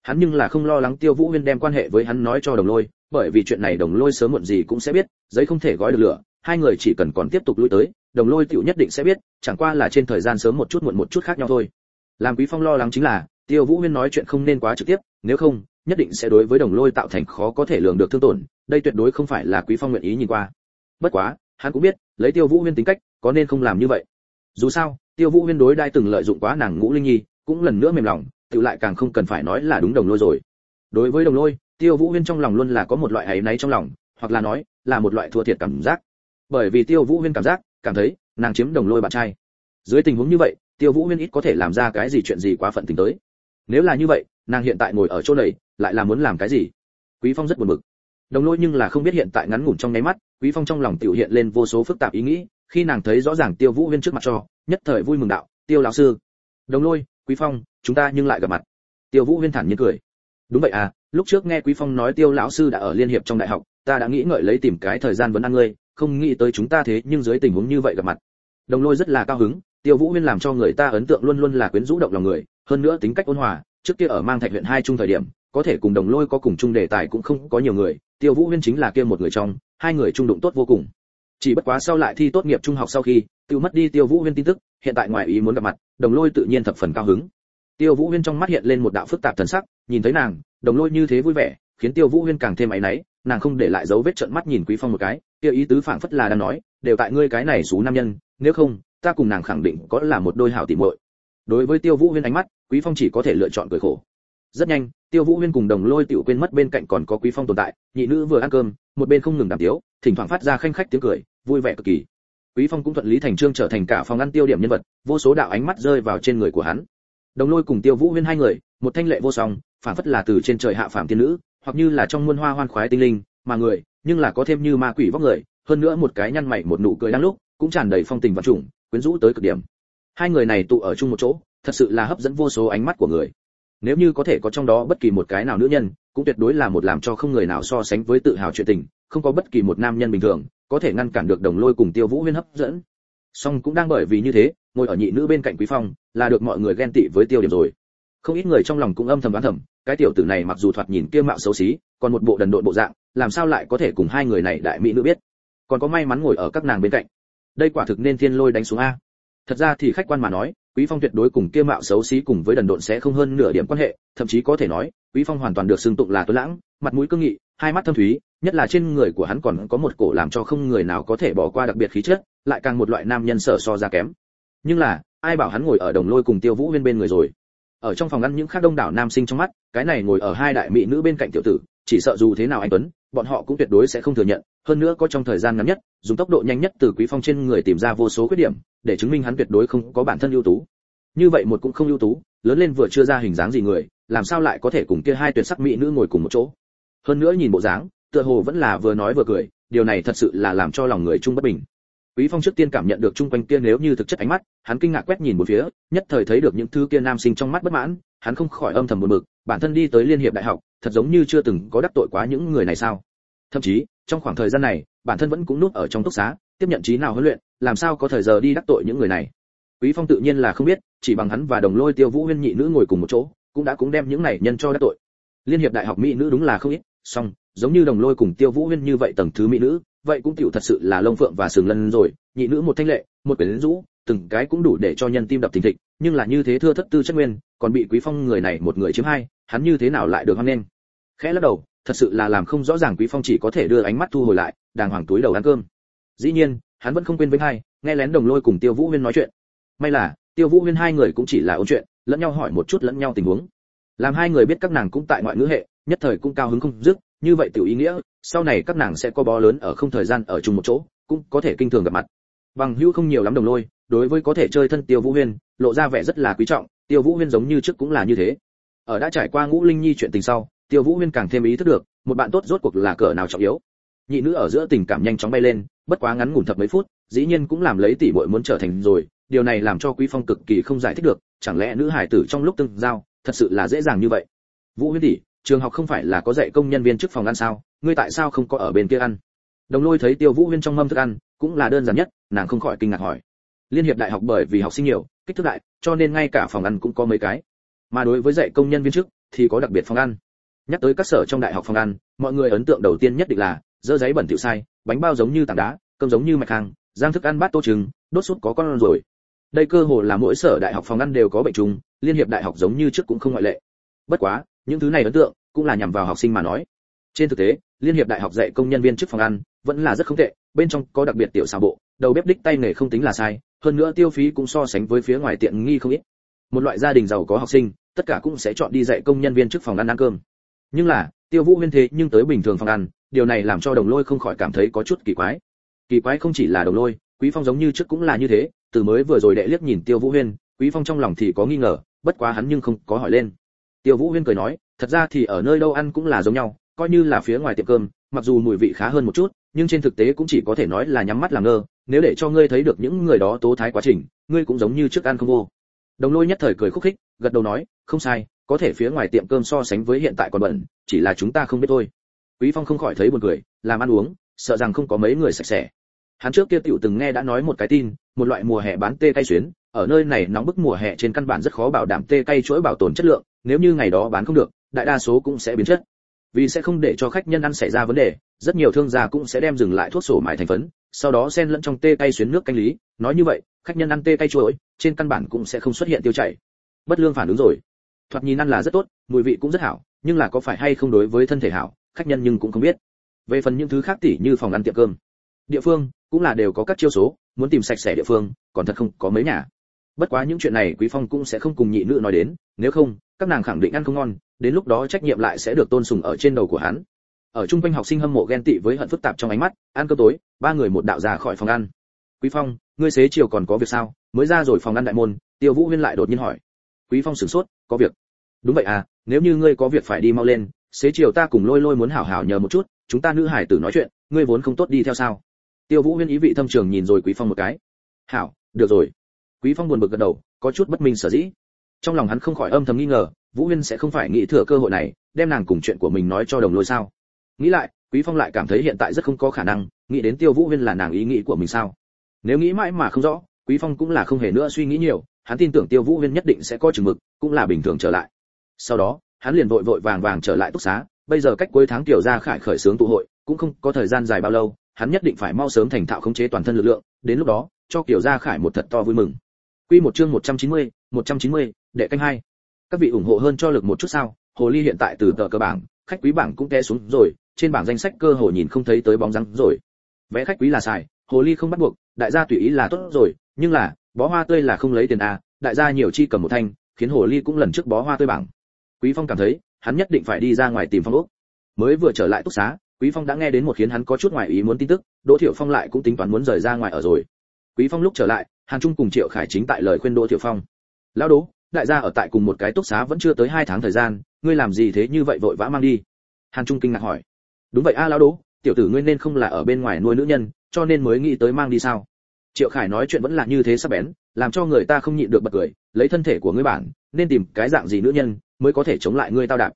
S1: Hắn nhưng là không lo lắng tiêu vũ huyên đem quan hệ với hắn nói cho đồng lôi, bởi vì chuyện này đồng lôi sớm muộn gì cũng sẽ biết, giấy không thể gói được lửa, hai người chỉ cần còn tiếp tục lui tới đồng lôi tiểu nhất định sẽ biết, chẳng qua là trên thời gian sớm một chút muộn một chút khác nhau thôi. Làm quý phong lo lắng chính là, tiêu vũ huyên nói chuyện không nên quá trực tiếp, nếu không, nhất định sẽ đối với đồng lôi tạo thành khó có thể lường được thương tổn, đây tuyệt đối không phải là quý phong nguyện ý nhìn qua. Bất quá, hắn cũng biết, lấy tiêu vũ huyên tính cách, có nên không làm như vậy. Dù sao, tiêu vũ huyên đối đai từng lợi dụng quá nàng ngũ linh nhi, cũng lần nữa mềm lòng, tự lại càng không cần phải nói là đúng đồng lôi rồi. Đối với đồng lôi, tiêu vũ huyên trong lòng luôn là có một loại áy náy trong lòng, hoặc là nói, là một loại thua thiệt cảm giác. Bởi vì tiêu vũ huyên cảm giác cảm thấy nàng chiếm đồng lôi bạn trai. Dưới tình huống như vậy, tiêu vũ huyên ít có thể làm ra cái gì chuyện gì quá phận tình tới. Nếu là như vậy, nàng hiện tại ngồi ở chỗ này, lại là muốn làm cái gì? Quý phong rất buồn bực. Đồng lôi nhưng là không biết hiện tại ngắn ngủn trong nháy mắt, quý phong trong lòng tiểu hiện lên vô số phức tạp ý nghĩ, khi nàng thấy rõ ràng tiêu vũ huyên trước mặt cho, nhất thời vui mừng đạo, tiêu lão sư. Đồng lôi, quý phong, chúng ta nhưng lại gặp mặt. Tiêu vũ huyên thản nhiên cười. Đúng vậy à lúc trước nghe quý phong nói tiêu lão sư đã ở liên hiệp trong đại học, ta đã nghĩ ngợi lấy tìm cái thời gian vấn ăn ngươi không nghĩ tới chúng ta thế nhưng dưới tình huống như vậy gặp mặt. Đồng lôi rất là cao hứng, tiêu vũ huyên làm cho người ta ấn tượng luôn luôn là quyến rũ động lòng người, hơn nữa tính cách ôn hòa, trước kia ở mang thạch huyện hai trung thời điểm, có thể cùng đồng lôi có cùng chung đề tài cũng không có nhiều người, tiêu vũ huyên chính là kia một người trong, hai người trung đụng tốt vô cùng. Chỉ bất quá sau lại thi tốt nghiệp trung học sau khi tiêu mất đi tiêu vũ huyên tin tức, hiện tại ngoài ý muốn gặp mặt, đồng lôi tự nhiên thập phần cao hứng. Tiêu vũ huyên trong mắt hiện lên một đạo phức tạp thần sắc, nhìn thấy nàng, đồng lôi như thế vui vẻ, khiến tiêu vũ huyên càng thêm áy náy nàng không để lại dấu vết trợn mắt nhìn quý phong một cái, kia ý tứ phảng phất là đang nói, đều tại ngươi cái này xú nam nhân, nếu không, ta cùng nàng khẳng định có là một đôi hảo tỉ muội. Đối với tiêu vũ huyên ánh mắt, quý phong chỉ có thể lựa chọn cười khổ. Rất nhanh, tiêu vũ huyên cùng đồng lôi tiểu quên mất bên cạnh còn có quý phong tồn tại, nhị nữ vừa ăn cơm, một bên không ngừng đàm tiếu, thỉnh thoảng phát ra khanh khách tiếng cười, vui vẻ cực kỳ. Quý phong cũng thuận lý thành trương trở thành cả phòng ăn tiêu điểm nhân vật, vô số đạo ánh mắt rơi vào trên người của hắn. Đồng lôi cùng tiêu vũ huyên hai người, một thanh lệ vô song phản phất là từ trên trời hạ phàm tiên nữ hoặc như là trong muôn hoa hoan khoái tinh linh mà người, nhưng là có thêm như ma quỷ vóc người, hơn nữa một cái nhăn mày một nụ cười đang lúc, cũng tràn đầy phong tình và trùng, quyến rũ tới cực điểm. Hai người này tụ ở chung một chỗ, thật sự là hấp dẫn vô số ánh mắt của người. Nếu như có thể có trong đó bất kỳ một cái nào nữ nhân, cũng tuyệt đối là một làm cho không người nào so sánh với tự hào chuyện tình, không có bất kỳ một nam nhân bình thường, có thể ngăn cản được đồng lôi cùng tiêu vũ huyên hấp dẫn. Song cũng đang bởi vì như thế, ngồi ở nhị nữ bên cạnh quý phong, là được mọi người ghen tị với tiêu điểm rồi. Không ít người trong lòng cũng âm thầm đoán thầm cái tiểu tử này mặc dù thoạt nhìn kia mạo xấu xí, còn một bộ đần độn bộ dạng, làm sao lại có thể cùng hai người này đại mỹ nữ biết? Còn có may mắn ngồi ở các nàng bên cạnh. Đây quả thực nên thiên lôi đánh xuống a. Thật ra thì khách quan mà nói, quý phong tuyệt đối cùng kia mạo xấu xí cùng với đần độn sẽ không hơn nửa điểm quan hệ, thậm chí có thể nói, quý phong hoàn toàn được xưng tụng là tuấn lãng, mặt mũi cương nghị, hai mắt thâm thúy, nhất là trên người của hắn còn có một cổ làm cho không người nào có thể bỏ qua đặc biệt khí chất, lại càng một loại nam nhân sở so ra kém. Nhưng là, ai bảo hắn ngồi ở đồng lôi cùng tiêu vũ bên bên người rồi? Ở trong phòng ăn những khác đông đảo nam sinh trong mắt, cái này ngồi ở hai đại mỹ nữ bên cạnh tiểu tử, chỉ sợ dù thế nào anh tuấn, bọn họ cũng tuyệt đối sẽ không thừa nhận, hơn nữa có trong thời gian ngắn nhất, dùng tốc độ nhanh nhất từ quý phong trên người tìm ra vô số khuyết điểm, để chứng minh hắn tuyệt đối không có bản thân ưu tú. Như vậy một cũng không ưu tú, lớn lên vừa chưa ra hình dáng gì người, làm sao lại có thể cùng kia hai tuyệt sắc mỹ nữ ngồi cùng một chỗ? Hơn nữa nhìn bộ dáng, tựa hồ vẫn là vừa nói vừa cười, điều này thật sự là làm cho lòng người chung bất bình quý phong trước tiên cảm nhận được chung quanh kia nếu như thực chất ánh mắt, hắn kinh ngạc quét nhìn một phía, nhất thời thấy được những thứ kia nam sinh trong mắt bất mãn, hắn không khỏi âm thầm buồn bực, bản thân đi tới liên hiệp đại học, thật giống như chưa từng có đắc tội quá những người này sao? Thậm chí, trong khoảng thời gian này, bản thân vẫn cũng núp ở trong túc xá, tiếp nhận trí nào huấn luyện, làm sao có thời giờ đi đắc tội những người này? Quý phong tự nhiên là không biết, chỉ bằng hắn và đồng lôi tiêu vũ huyên nhị nữ ngồi cùng một chỗ, cũng đã cũng đem những này nhân cho đắc tội. Liên hiệp đại học mỹ nữ đúng là không ít, song, giống như đồng lôi cùng tiêu vũ huyên như vậy tầng thứ mỹ nữ vậy cũng tiểu thật sự là lông phượng và sừng lân rồi, nhị nữ một thanh lệ, một quyển rũ, từng cái cũng đủ để cho nhân tim đập thình thịch, nhưng là như thế thưa thất tư chất nguyên, còn bị quý phong người này một người chiếm hai, hắn như thế nào lại được hoan nên? khẽ lắc đầu, thật sự là làm không rõ ràng quý phong chỉ có thể đưa ánh mắt thu hồi lại, đàng hoàng túi đầu ăn cơm. Dĩ nhiên, hắn vẫn không quên với hai, nghe lén đồng lôi cùng tiêu vũ huyên nói chuyện. May là, tiêu vũ huyên hai người cũng chỉ là ôn chuyện, lẫn nhau hỏi một chút lẫn nhau tình huống. Làm hai người biết các nàng cũng tại ngoại ngữ hệ, nhất thời cũng cao hứng không dứt như vậy tiểu ý nghĩa, sau này các nàng sẽ có bó lớn ở không thời gian ở chung một chỗ, cũng có thể kinh thường gặp mặt. Bằng hữu không nhiều lắm đồng lôi, đối với có thể chơi thân tiêu vũ huyên, lộ ra vẻ rất là quý trọng, tiêu vũ huyên giống như trước cũng là như thế. Ở đã trải qua ngũ linh nhi chuyện tình sau, tiêu vũ huyên càng thêm ý thức được, một bạn tốt rốt cuộc là cỡ nào trọng yếu. Nhị nữ ở giữa tình cảm nhanh chóng bay lên, bất quá ngắn ngủn thập mấy phút, dĩ nhiên cũng làm lấy tỷ muội muốn trở thành rồi, điều này làm cho quý phong cực kỳ không giải thích được, chẳng lẽ nữ hải tử trong lúc tương giao, thật sự là dễ dàng như vậy? Vũ huyên tỷ trường học không phải là có dạy công nhân viên chức phòng ăn sao? Ngươi tại sao không có ở bên kia ăn? Đồng lôi thấy tiêu vũ huyên trong mâm thức ăn, cũng là đơn giản nhất, nàng không khỏi kinh ngạc hỏi. Liên hiệp đại học bởi vì học sinh nhiều, kích thước đại, cho nên ngay cả phòng ăn cũng có mấy cái. Mà đối với dạy công nhân viên chức, thì có đặc biệt phòng ăn. Nhắc tới các sở trong đại học phòng ăn, mọi người ấn tượng đầu tiên nhất định là, dơ giấy bẩn tiểu sai, bánh bao giống như tảng đá, cơm giống như mạch hàng giang thức ăn bát tô trứng, đốt sút có con rồi. Đây cơ hồ là mỗi sở đại học phòng ăn đều có bệnh trùng, liên hiệp đại học giống như trước cũng không ngoại lệ. Bất quá những thứ này ấn tượng cũng là nhằm vào học sinh mà nói. Trên thực tế, liên hiệp đại học dạy công nhân viên chức phòng ăn vẫn là rất không tệ, bên trong có đặc biệt tiểu xào bộ, đầu bếp đích tay nghề không tính là sai, hơn nữa tiêu phí cũng so sánh với phía ngoài tiện nghi không ít. Một loại gia đình giàu có học sinh, tất cả cũng sẽ chọn đi dạy công nhân viên chức phòng ăn ăn cơm. Nhưng là, tiêu vũ huyên thế nhưng tới bình thường phòng ăn, điều này làm cho đồng lôi không khỏi cảm thấy có chút kỳ quái. Kỳ quái không chỉ là đồng lôi, quý phong giống như trước cũng là như thế, từ mới vừa rồi đệ liếc nhìn tiêu vũ huyên, quý phong trong lòng thì có nghi ngờ, bất quá hắn nhưng không có hỏi lên tiêu vũ huyên cười nói, thật ra thì ở nơi đâu ăn cũng là giống nhau, coi như là phía ngoài tiệm cơm, mặc dù mùi vị khá hơn một chút, nhưng trên thực tế cũng chỉ có thể nói là nhắm mắt làm ngơ, nếu để cho ngươi thấy được những người đó tố thái quá trình, ngươi cũng giống như trước ăn không vô. Đồng lôi nhất thời cười khúc khích, gật đầu nói, không sai, có thể phía ngoài tiệm cơm so sánh với hiện tại còn bẩn, chỉ là chúng ta không biết thôi. Quý phong không khỏi thấy buồn cười, làm ăn uống, sợ rằng không có mấy người sạch sẽ. Hắn trước kia tiểu từng nghe đã nói một cái tin, một loại mùa hè bán tê cay xuyến, ở nơi này nóng bức mùa hè trên căn bản rất khó bảo đảm tê cay chuỗi bảo tồn chất lượng nếu như ngày đó bán không được đại đa số cũng sẽ biến chất. Vì sẽ không để cho khách nhân ăn xảy ra vấn đề rất nhiều thương gia cũng sẽ đem dừng lại thuốc sổ mại thành phấn sau đó xen lẫn trong tê cay xuyến nước canh lý. Nói như vậy khách nhân ăn tê cay chuối, trên căn bản cũng sẽ không xuất hiện tiêu chảy. Bất lương phản ứng rồi. Thoạt nhìn ăn là rất tốt mùi vị cũng rất hảo nhưng là có phải hay không đối với thân thể hảo khách nhân nhưng cũng không biết. Về phần những thứ khác tỉ như phòng ăn tiệm cơm. Địa phương cũng là đều có các chiêu số muốn tìm sạch sẽ địa phương còn thật không có mấy nhà. Bất quá những chuyện này quý phong cũng sẽ không cùng nhị nữ nói đến nếu không các nàng khẳng định ăn không ngon, đến lúc đó trách nhiệm lại sẽ được tôn sùng ở trên đầu của hắn. Ở trung quanh học sinh hâm mộ ghen tị với hận phức tạp trong ánh mắt, ăn cơm tối, ba người một đạo ra khỏi phòng ăn. Quý phong, ngươi xế chiều còn có việc sao? Mới ra rồi phòng ăn đại môn, tiêu vũ huyên lại đột nhiên hỏi. Quý phong sửng sốt, có việc. Đúng vậy à nếu như ngươi có việc phải đi mau lên, xế chiều ta cùng lôi lôi muốn hảo hảo nhờ một chút, chúng ta nữ hải tử nói chuyện, ngươi vốn không tốt đi theo sao? Tiêu vũ huyên ý vị thâm trường nhìn rồi quý phong một cái. Hảo, được rồi. Quý phong buồn bực gật đầu, có chút bất minh sở dĩ trong lòng hắn không khỏi âm thầm nghi ngờ vũ huyên sẽ không phải nghĩ thừa cơ hội này đem nàng cùng chuyện của mình nói cho đồng lôi sao? Nghĩ lại quý phong lại cảm thấy hiện tại rất không có khả năng nghĩ đến tiêu vũ huyên là nàng ý nghĩ của mình sao? Nếu nghĩ mãi mà không rõ quý phong cũng là không hề nữa suy nghĩ nhiều hắn tin tưởng tiêu vũ huyên nhất định sẽ có chừng mực cũng là bình thường trở lại. Sau đó hắn liền vội vội vàng vàng trở lại túc xá bây giờ cách cuối tháng tiểu gia khải khởi sướng tụ hội cũng không có thời gian dài bao lâu hắn nhất định phải mau sớm thành thạo khống chế toàn thân lực lượng đến lúc đó cho tiểu gia khải một thật to vui mừng. Quy một chương 190, 190, đệ canh hai. Các vị ủng hộ hơn cho lực một chút sao? Hồ ly hiện tại từ tờ cơ bảng, khách quý bảng cũng té xuống rồi, trên bảng danh sách cơ hồ nhìn không thấy tới bóng dáng rồi. Vé khách quý là xài, hồ ly không bắt buộc, đại gia tùy ý là tốt rồi, nhưng là, bó hoa tươi là không lấy tiền à đại gia nhiều chi cầm một thanh, khiến hồ ly cũng lần trước bó hoa tươi bảng. Quý phong cảm thấy, hắn nhất định phải đi ra ngoài tìm phong ốc mới vừa trở lại túc xá, quý phong đã nghe đến một khiến hắn có chút ngoài ý muốn tin tức, đỗ thiệu phong lại cũng tính toán muốn rời ra ngoài ở rồi. Quý phong lúc trở lại, hàn trung cùng triệu khải chính tại lời khuyên đỗ thiệu phong. Lão đỗ đại gia ở tại cùng một cái túc xá vẫn chưa tới hai tháng thời gian ngươi làm gì thế như vậy vội vã mang đi? Hàn trung kinh ngạc hỏi. Đúng vậy a lão đố, tiểu tử ngươi nên không là ở bên ngoài nuôi nữ nhân cho nên mới nghĩ tới mang đi sao? Triệu khải nói chuyện vẫn là như thế sắp bén làm cho người ta không nhịn được bật cười lấy thân thể của ngươi bản nên tìm cái dạng gì nữ nhân mới có thể chống lại ngươi tao đạp?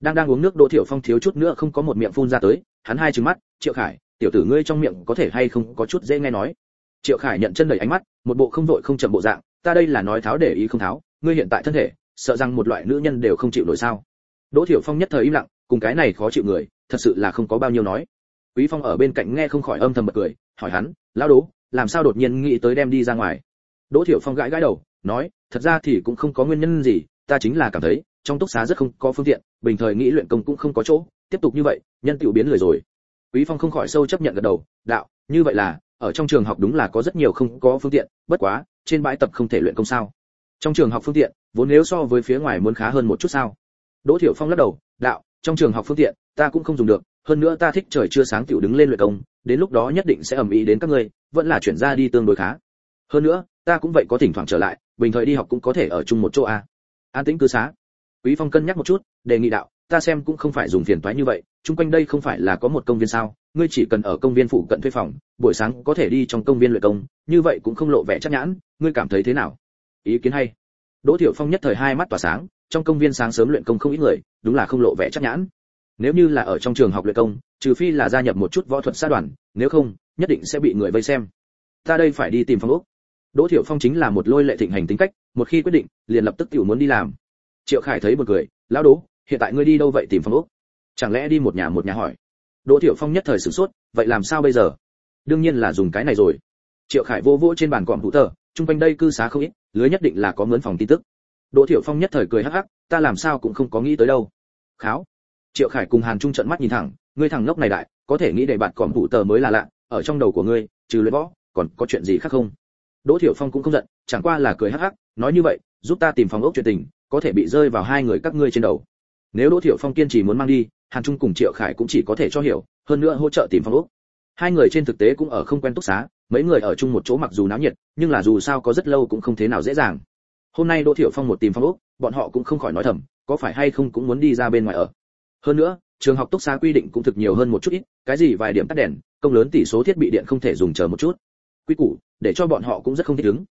S1: Đang đang uống nước đỗ thiểu phong thiếu chút nữa không có một miệng phun ra tới hắn hai trừng mắt triệu khải tiểu tử ngươi trong miệng có thể hay không có chút dễ nghe nói? Triệu khải nhận chân đầy ánh mắt một bộ không vội không chậm bộ dạng ta đây là nói tháo để ý không tháo, ngươi hiện tại thân thể, sợ rằng một loại nữ nhân đều không chịu nổi sao? Đỗ thiểu phong nhất thời im lặng, cùng cái này khó chịu người, thật sự là không có bao nhiêu nói. Quý phong ở bên cạnh nghe không khỏi âm thầm bật cười, hỏi hắn, lão đố làm sao đột nhiên nghĩ tới đem đi ra ngoài? Đỗ thiểu phong gãi gãi đầu, nói, thật ra thì cũng không có nguyên nhân gì, ta chính là cảm thấy, trong túc xá rất không có phương tiện, bình thời nghĩ luyện công cũng không có chỗ, tiếp tục như vậy, nhân tiểu biến lười rồi. Quý phong không khỏi sâu chấp nhận gật đầu, đạo, như vậy là, ở trong trường học đúng là có rất nhiều không có phương tiện, bất quá trên bãi tập không thể luyện công sao? Trong trường học phương tiện, vốn nếu so với phía ngoài muốn khá hơn một chút sao? Đỗ thiểu phong lắc đầu, đạo, trong trường học phương tiện, ta cũng không dùng được, hơn nữa ta thích trời chưa sáng tiểu đứng lên luyện công, đến lúc đó nhất định sẽ ầm ĩ đến các ngươi, vẫn là chuyển ra đi tương đối khá. Hơn nữa, ta cũng vậy có thỉnh thoảng trở lại, bình thời đi học cũng có thể ở chung một chỗ a. An tĩnh cư xá. Quý phong cân nhắc một chút, đề nghị đạo ta xem cũng không phải dùng phiền toái như vậy, chung quanh đây không phải là có một công viên sao? Ngươi chỉ cần ở công viên phụ cận thuê phòng, buổi sáng có thể đi trong công viên luyện công, như vậy cũng không lộ vẻ chắc nhãn, ngươi cảm thấy thế nào? Ý kiến hay. Đỗ thiểu phong nhất thời hai mắt tỏa sáng, trong công viên sáng sớm luyện công không ít người, đúng là không lộ vẻ chắc nhãn. Nếu như là ở trong trường học luyện công, trừ phi là gia nhập một chút võ thuật sát đoàn, nếu không, nhất định sẽ bị người vây xem. Ta đây phải đi tìm phòng ốc. Đỗ thiểu phong chính là một lôi lệ thịnh hành tính cách, một khi quyết định, liền lập tức tiểu muốn đi làm. Triệu khải thấy một cười, lão đỗ hiện tại ngươi đi đâu vậy tìm phong ốc? Chẳng lẽ đi một nhà một nhà hỏi? Đỗ thiểu phong nhất thời sửng sốt, vậy làm sao bây giờ? Đương nhiên là dùng cái này rồi. Triệu khải vô vô trên bàn cọm hữu tờ chung quanh đây cư xá không ít lưới nhất định là có mướn phòng tin tức. Đỗ thiểu phong nhất thời cười hắc hắc, ta làm sao cũng không có nghĩ tới đâu. Kháo. Triệu khải cùng hàn trung trận mắt nhìn thẳng, ngươi thằng ngốc này đại, có thể nghĩ để bạn cọm hữu tờ mới là lạ, ở trong đầu của ngươi, trừ luyện võ, còn có chuyện gì khác không? Đỗ thiểu phong cũng không giận, chẳng qua là cười hắc hắc, nói như vậy, giúp ta tìm phòng ốc chuyện tình, có thể bị rơi vào hai người các ngươi trên đầu nếu đỗ Thiệu phong kiên trì muốn mang đi, hàn trung cùng triệu khải cũng chỉ có thể cho hiểu, hơn nữa hỗ trợ tìm phòng úc hai người trên thực tế cũng ở không quen túc xá, mấy người ở chung một chỗ mặc dù náo nhiệt, nhưng là dù sao có rất lâu cũng không thế nào dễ dàng. Hôm nay đỗ Thiệu phong một tìm phòng úc bọn họ cũng không khỏi nói thầm, có phải hay không cũng muốn đi ra bên ngoài ở. Hơn nữa, trường học túc xá quy định cũng thực nhiều hơn một chút ít, cái gì vài điểm tắt đèn, công lớn tỷ số thiết bị điện không thể dùng chờ một chút. Quy củ, để cho bọn họ cũng rất không thích ứng.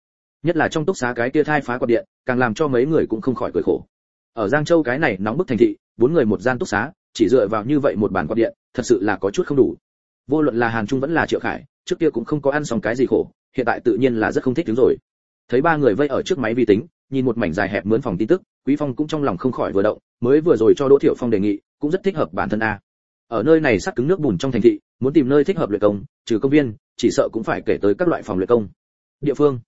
S1: Nhất là trong túc xá cái kia thai phá quạt điện, càng làm cho mấy người cũng không khỏi cười khổ ở giang châu cái này nóng bức thành thị, bốn người một gian túc xá, chỉ dựa vào như vậy một bàn quạt điện, thật sự là có chút không đủ. Vô luận là hàn trung vẫn là triệu khải, trước kia cũng không có ăn xong cái gì khổ, hiện tại tự nhiên là rất không thích đứng rồi. Thấy ba người vây ở trước máy vi tính, nhìn một mảnh dài hẹp mướn phòng tin tức, quý phong cũng trong lòng không khỏi vừa động, mới vừa rồi cho đỗ thiệu phong đề nghị, cũng rất thích hợp bản thân a. Ở nơi này sắc cứng nước bùn trong thành thị, muốn tìm nơi thích hợp luyện công, trừ công viên, chỉ sợ cũng phải kể tới các loại phòng luyện công. Địa phương.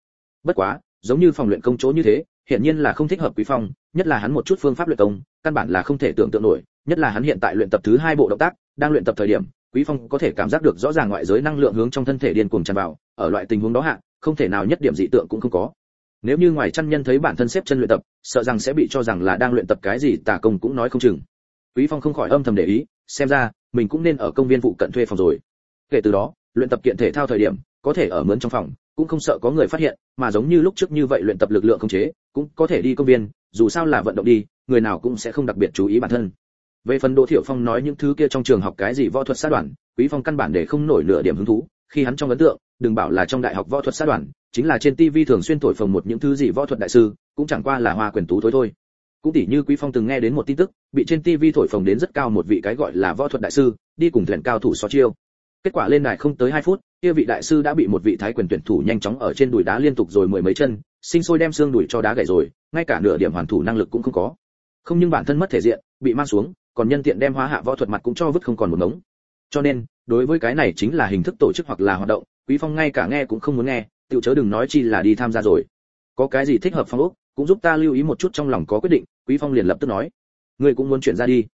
S1: Bất quá, giống như phòng luyện công chỗ như thế hiện nhiên là không thích hợp quý phong, nhất là hắn một chút phương pháp luyện công, căn bản là không thể tưởng tượng nổi, nhất là hắn hiện tại luyện tập thứ hai bộ động tác, đang luyện tập thời điểm, quý phong có thể cảm giác được rõ ràng ngoại giới năng lượng hướng trong thân thể điên cuồng tràn vào, ở loại tình huống đó hạ, không thể nào nhất điểm dị tượng cũng không có. Nếu như ngoài chân nhân thấy bản thân xếp chân luyện tập, sợ rằng sẽ bị cho rằng là đang luyện tập cái gì, tà công cũng nói không chừng. Quý phong không khỏi âm thầm để ý, xem ra, mình cũng nên ở công viên phụ cận thuê phòng rồi. Kể từ đó, luyện tập kiện thể thao thời điểm, có thể ở mướn trong phòng cũng không sợ có người phát hiện, mà giống như lúc trước như vậy luyện tập lực lượng không chế, cũng có thể đi công viên, dù sao là vận động đi, người nào cũng sẽ không đặc biệt chú ý bản thân. Về phần đỗ thiểu phong nói những thứ kia trong trường học cái gì võ thuật sát đoàn, quý phong căn bản để không nổi nửa điểm hứng thú, khi hắn trong ấn tượng, đừng bảo là trong đại học võ thuật sát đoàn, chính là trên TV thường xuyên thổi phồng một những thứ gì võ thuật đại sư, cũng chẳng qua là hoa quyền tú thôi thôi. Cũng tỉ như quý phong từng nghe đến một tin tức, bị trên TV thổi phồng đến rất cao một vị cái gọi là võ thuật đại sư, đi cùng thuyền cao thủ so chiêu kết quả lên đài không tới 2 phút, kia vị đại sư đã bị một vị thái quyền tuyển thủ nhanh chóng ở trên đùi đá liên tục rồi mười mấy chân, sinh sôi đem xương đùi cho đá gãy rồi, ngay cả nửa điểm hoàn thủ năng lực cũng không có. Không nhưng bản thân mất thể diện, bị mang xuống, còn nhân tiện đem hóa hạ võ thuật mặt cũng cho vứt không còn một ngống. Cho nên, đối với cái này chính là hình thức tổ chức hoặc là hoạt động, quý phong ngay cả nghe cũng không muốn nghe tự chớ đừng nói chi là đi tham gia rồi. Có cái gì thích hợp phong ốc cũng giúp ta lưu ý một chút trong lòng có quyết định, quý phong liền lập tức nói. Ngươi cũng muốn chuyển ra đi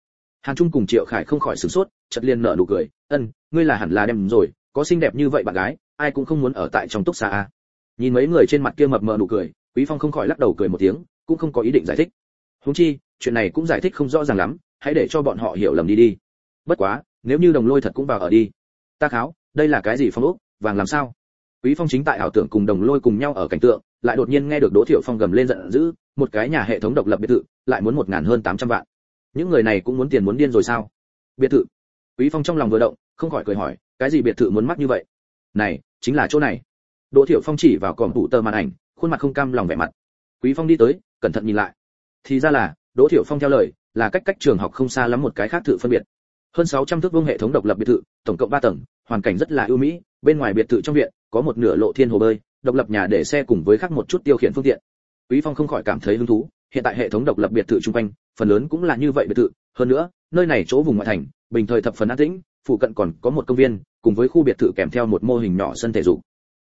S1: hàn trung cùng triệu khải không khỏi sửng sốt, chợt liền nở nụ cười, ân, ngươi là hẳn là đem rồi, có xinh đẹp như vậy bạn gái, ai cũng không muốn ở tại trong túc xa a. Nhìn mấy người trên mặt kia mập mờ nụ cười, quý phong không khỏi lắc đầu cười một tiếng, cũng không có ý định giải thích. Huống chi, chuyện này cũng giải thích không rõ ràng lắm, hãy để cho bọn họ hiểu lầm đi đi. Bất quá, nếu như đồng lôi thật cũng vào ở đi. Ta kháo, đây là cái gì phong ốc, vàng làm sao? Quý phong chính tại ảo tưởng cùng đồng lôi cùng nhau ở cảnh tượng, lại đột nhiên nghe được đỗ thiệu phong gầm lên giận dữ, một cái nhà hệ thống độc lập biệt thự, lại muốn một ngàn hơn tám trăm vạn những người này cũng muốn tiền muốn điên rồi sao? Biệt thự. Quý phong trong lòng vừa động, không khỏi cười hỏi, cái gì biệt thự muốn mắc như vậy? Này, chính là chỗ này. Đỗ thiệu phong chỉ vào còm tủ tờ màn ảnh, khuôn mặt không cam lòng vẻ mặt. Quý phong đi tới, cẩn thận nhìn lại. Thì ra là, đỗ thiệu phong theo lời, là cách cách trường học không xa lắm một cái khác thự phân biệt. Hơn 600 thước vuông hệ thống độc lập biệt thự, tổng cộng 3 tầng, hoàn cảnh rất là ưu mỹ, bên ngoài biệt thự trong viện, có một nửa lộ thiên hồ bơi, độc lập nhà để xe cùng với khác một chút tiêu khiển phương tiện. Quý phong không khỏi cảm thấy hứng thú hiện tại hệ thống độc lập biệt thự trung quanh, phần lớn cũng là như vậy biệt thự. Hơn nữa, nơi này chỗ vùng ngoại thành, bình thời thập phần an tĩnh phụ cận còn có một công viên, cùng với khu biệt thự kèm theo một mô hình nhỏ sân thể dục.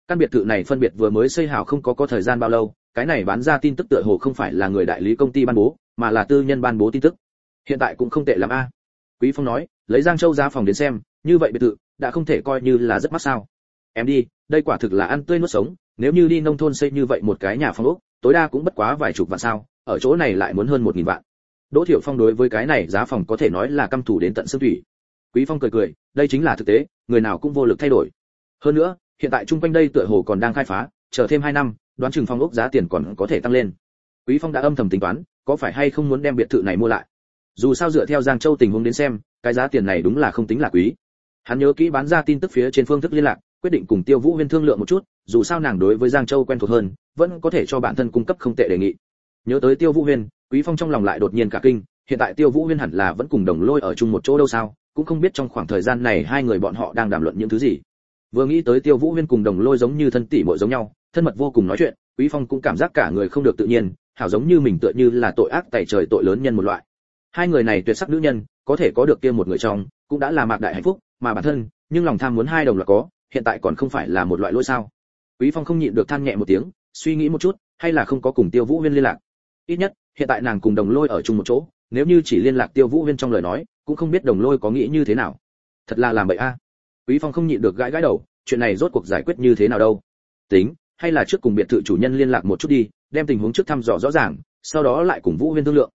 S1: Căn biệt thự này phân biệt vừa mới xây hào không có có thời gian bao lâu, cái này bán ra tin tức tựa hồ không phải là người đại lý công ty ban bố, mà là tư nhân ban bố tin tức. Hiện tại cũng không tệ lắm a. Quý phong nói, lấy giang châu ra phòng đến xem, như vậy biệt thự, đã không thể coi như là rất mắc sao. Em đi, đây quả thực là ăn tươi nuốt sống, nếu như đi nông thôn xây như vậy một cái nhà phong ốc, tối đa cũng bất quá vài chục vạn sao ở chỗ này lại muốn hơn một nghìn vạn. Đỗ thiểu phong đối với cái này giá phòng có thể nói là căm thủ đến tận xương thủy. Quý phong cười cười, đây chính là thực tế, người nào cũng vô lực thay đổi. Hơn nữa, hiện tại chung quanh đây tựa hồ còn đang khai phá, chờ thêm 2 năm, đoán chừng phong ốc giá tiền còn có thể tăng lên. Quý phong đã âm thầm tính toán, có phải hay không muốn đem biệt thự này mua lại. Dù sao dựa theo giang châu tình huống đến xem, cái giá tiền này đúng là không tính là quý. Hắn nhớ kỹ bán ra tin tức phía trên phương thức liên lạc, quyết định cùng tiêu vũ huyên thương lượng một chút, dù sao nàng đối với giang châu quen thuộc hơn, vẫn có thể cho bản thân cung cấp không tệ đề nghị nhớ tới tiêu vũ huyên, quý phong trong lòng lại đột nhiên cả kinh, hiện tại tiêu vũ huyên hẳn là vẫn cùng đồng lôi ở chung một chỗ đâu sao, cũng không biết trong khoảng thời gian này hai người bọn họ đang đàm luận những thứ gì. Vừa nghĩ tới tiêu vũ huyên cùng đồng lôi giống như thân tỷ muội giống nhau, thân mật vô cùng nói chuyện, quý phong cũng cảm giác cả người không được tự nhiên, hảo giống như mình tựa như là tội ác tày trời tội lớn nhân một loại. Hai người này tuyệt sắc nữ nhân, có thể có được kia một người trong, cũng đã là mạc đại hạnh phúc, mà bản thân, nhưng lòng tham muốn hai đồng là có, hiện tại còn không phải là một loại lỗi sao. Quý phong không nhịn được than nhẹ một tiếng, suy nghĩ một chút, hay là không có cùng tiêu vũ huyên liên lạc ít nhất, hiện tại nàng cùng đồng lôi ở chung một chỗ, nếu như chỉ liên lạc tiêu vũ huyên trong lời nói, cũng không biết đồng lôi có nghĩ như thế nào. Thật là làm bậy a. Quý phong không nhịn được gãi gãi đầu, chuyện này rốt cuộc giải quyết như thế nào đâu? Tính, hay là trước cùng biệt thự chủ nhân liên lạc một chút đi, đem tình huống trước thăm dò rõ ràng, sau đó lại cùng vũ huyên thương lượng.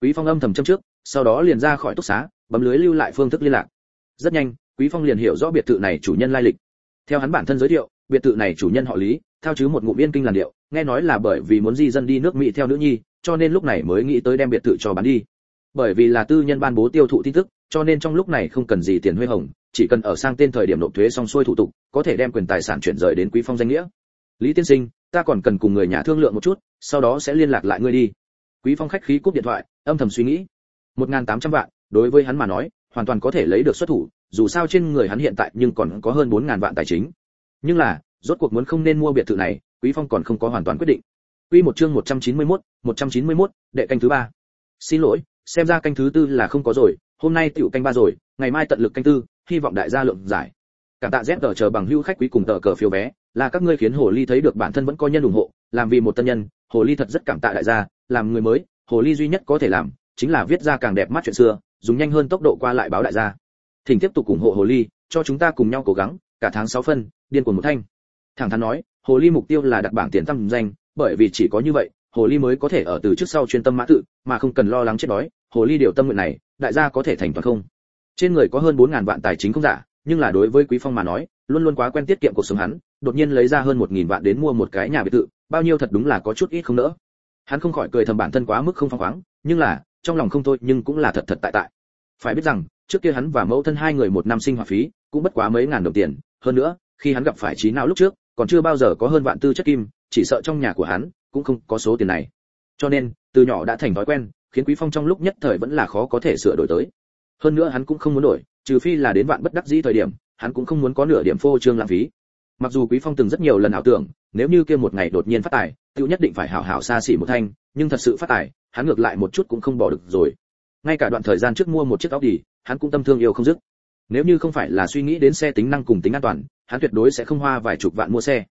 S1: Quý phong âm thầm châm trước, sau đó liền ra khỏi túc xá, bấm lưới lưu lại phương thức liên lạc. Rất nhanh, quý phong liền hiểu rõ biệt thự này chủ nhân lai lịch. Theo hắn bản thân giới thiệu, biệt thự này chủ nhân họ lý theo chứ một ngụm yên kinh làn điệu nghe nói là bởi vì muốn di dân đi nước mỹ theo nữ nhi, cho nên lúc này mới nghĩ tới đem biệt thự cho bán đi. Bởi vì là tư nhân ban bố tiêu thụ tin tức, cho nên trong lúc này không cần gì tiền huê hồng, chỉ cần ở sang tên thời điểm nộp thuế xong xuôi thủ tục, có thể đem quyền tài sản chuyển rời đến quý phong danh nghĩa. Lý tiên sinh, ta còn cần cùng người nhà thương lượng một chút, sau đó sẽ liên lạc lại ngươi đi. Quý phong khách khí cúp điện thoại, âm thầm suy nghĩ. Một ngàn tám trăm vạn, đối với hắn mà nói, hoàn toàn có thể lấy được xuất thủ, dù sao trên người hắn hiện tại nhưng còn có hơn bốn ngàn vạn tài chính. Nhưng là, rốt cuộc muốn không nên mua biệt thự này quý phong còn không có hoàn toàn quyết định Quy một chương 191, 191, đệ canh thứ ba. Xin lỗi, xem ra canh thứ tư là không có rồi, hôm nay tiểu canh ba rồi, ngày mai tận lực canh tư, hy vọng đại gia lượng giải. Cảm tạ Z chờ bằng hữu khách quý cùng tờ cờ phiếu vé, là các ngươi khiến Hồ Ly thấy được bản thân vẫn có nhân ủng hộ, làm vì một tân nhân, Hồ Ly thật rất cảm tạ đại gia, làm người mới, Hồ Ly duy nhất có thể làm, chính là viết ra càng đẹp mắt chuyện xưa, dùng nhanh hơn tốc độ qua lại báo đại gia. Thỉnh tiếp tục ủng hộ Hồ Ly, cho chúng ta cùng nhau cố gắng, cả tháng 6 phân, điên cuồng một thanh. Thẳng thắn nói, Hồ Ly mục tiêu là đặt bảng tiền tăng danh, bởi vì chỉ có như vậy, Hồ Ly mới có thể ở từ trước sau chuyên tâm mã tự, mà không cần lo lắng chết đói. Hồ Ly điều tâm nguyện này, đại gia có thể thành toàn không? Trên người có hơn 4000 vạn tài chính không giả, nhưng là đối với Quý Phong mà nói, luôn luôn quá quen tiết kiệm cuộc sống hắn, đột nhiên lấy ra hơn 1000 vạn đến mua một cái nhà biệt thự, bao nhiêu thật đúng là có chút ít không nỡ. Hắn không khỏi cười thầm bản thân quá mức không phong khoáng, nhưng là, trong lòng không thôi, nhưng cũng là thật thật tại tại. Phải biết rằng, trước kia hắn và mẫu thân hai người một năm sinh hoạt phí, cũng bất quá mấy ngàn đồng tiền, hơn nữa, khi hắn gặp phải trí não lúc trước, còn chưa bao giờ có hơn vạn tư chất kim, chỉ sợ trong nhà của hắn cũng không có số tiền này. Cho nên, từ nhỏ đã thành thói quen, khiến Quý Phong trong lúc nhất thời vẫn là khó có thể sửa đổi tới. Hơn nữa hắn cũng không muốn đổi, trừ phi là đến vạn bất đắc dĩ thời điểm, hắn cũng không muốn có nửa điểm phô trương lãng phí. Mặc dù Quý Phong từng rất nhiều lần ảo tưởng, nếu như kia một ngày đột nhiên phát tài, tiêu nhất định phải hảo hảo xa xỉ một thanh, nhưng thật sự phát tài, hắn ngược lại một chút cũng không bỏ được rồi. Ngay cả đoạn thời gian trước mua một chiếc Audi, hắn cũng tâm thương yêu không dứt. Nếu như không phải là suy nghĩ đến xe tính năng cùng tính an toàn, hắn tuyệt đối sẽ không hoa vài chục vạn mua xe.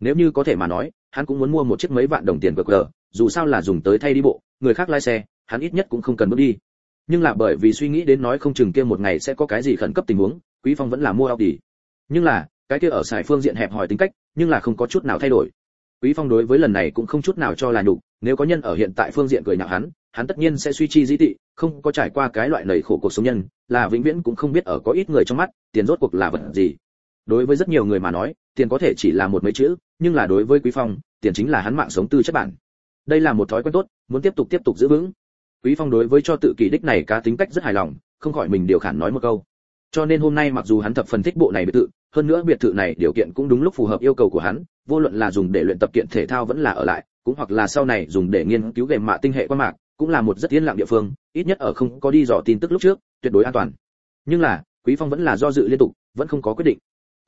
S1: Nếu như có thể mà nói, hắn cũng muốn mua một chiếc mấy vạn đồng tiền cờ dù sao là dùng tới thay đi bộ, người khác lái xe, hắn ít nhất cũng không cần bước đi. Nhưng là bởi vì suy nghĩ đến nói không chừng kia một ngày sẽ có cái gì khẩn cấp tình huống, Quý Phong vẫn là mua Audi. Nhưng là, cái kia ở xài phương diện hẹp hỏi tính cách, nhưng là không có chút nào thay đổi. Quý Phong đối với lần này cũng không chút nào cho là nhục, nếu có nhân ở hiện tại phương diện cười nhạo hắn, hắn tất nhiên sẽ suy chi dĩ tị, không có trải qua cái loại lầy khổ cuộc sống nhân, là vĩnh viễn cũng không biết ở có ít người trong mắt, tiền rốt cuộc là vật gì. Đối với rất nhiều người mà nói, tiền có thể chỉ là một mấy chữ, nhưng là đối với Quý Phong, tiền chính là hắn mạng sống tư chất bản. Đây là một thói quen tốt, muốn tiếp tục tiếp tục giữ vững. Quý Phong đối với cho tự kỷ đích này cá tính cách rất hài lòng, không khỏi mình điều khản nói một câu. Cho nên hôm nay mặc dù hắn thập phần thích bộ này biệt thự, hơn nữa biệt thự này điều kiện cũng đúng lúc phù hợp yêu cầu của hắn, vô luận là dùng để luyện tập kiện thể thao vẫn là ở lại, cũng hoặc là sau này dùng để nghiên cứu game mạ tinh hệ quan mạc, cũng là một rất yên lặng địa phương, ít nhất ở không có đi dò tin tức lúc trước, tuyệt đối an toàn. Nhưng là, Quý Phong vẫn là do dự liên tục, vẫn không có quyết định.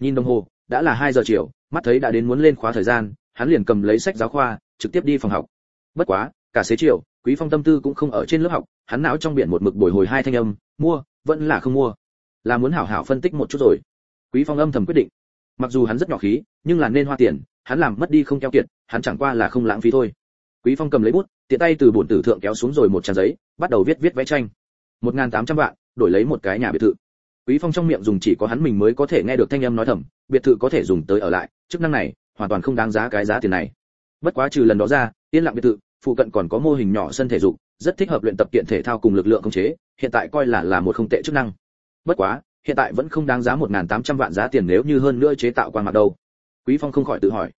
S1: Nhìn đồng hồ, đã là hai giờ chiều, mắt thấy đã đến muốn lên khóa thời gian, hắn liền cầm lấy sách giáo khoa, trực tiếp đi phòng học. Bất quá, cả xế chiều, Quý Phong tâm tư cũng không ở trên lớp học, hắn não trong biển một mực bồi hồi hai thanh âm, mua, vẫn là không mua. Là muốn hảo hảo phân tích một chút rồi. Quý Phong âm thầm quyết định. Mặc dù hắn rất nhỏ khí, nhưng là nên hoa tiền, hắn làm mất đi không keo kiệt, hắn chẳng qua là không lãng phí thôi. Quý Phong cầm lấy bút, tiện tay từ bổn tử thượng kéo xuống rồi một trang giấy, bắt đầu viết viết vẽ tranh. 1800 vạn, đổi lấy một cái nhà biệt thự. Quý Phong trong miệng dùng chỉ có hắn mình mới có thể nghe được thanh âm nói thầm, biệt thự có thể dùng tới ở lại, chức năng này hoàn toàn không đáng giá cái giá tiền này. Bất quá trừ lần đó ra, yên lặng biệt thự, phụ cận còn có mô hình nhỏ sân thể dục, rất thích hợp luyện tập kiện thể thao cùng lực lượng khống chế, hiện tại coi là là một không tệ chức năng. Bất quá, hiện tại vẫn không đáng giá 1800 vạn giá tiền nếu như hơn nữa chế tạo quan mặt đâu. Quý Phong không khỏi tự hỏi.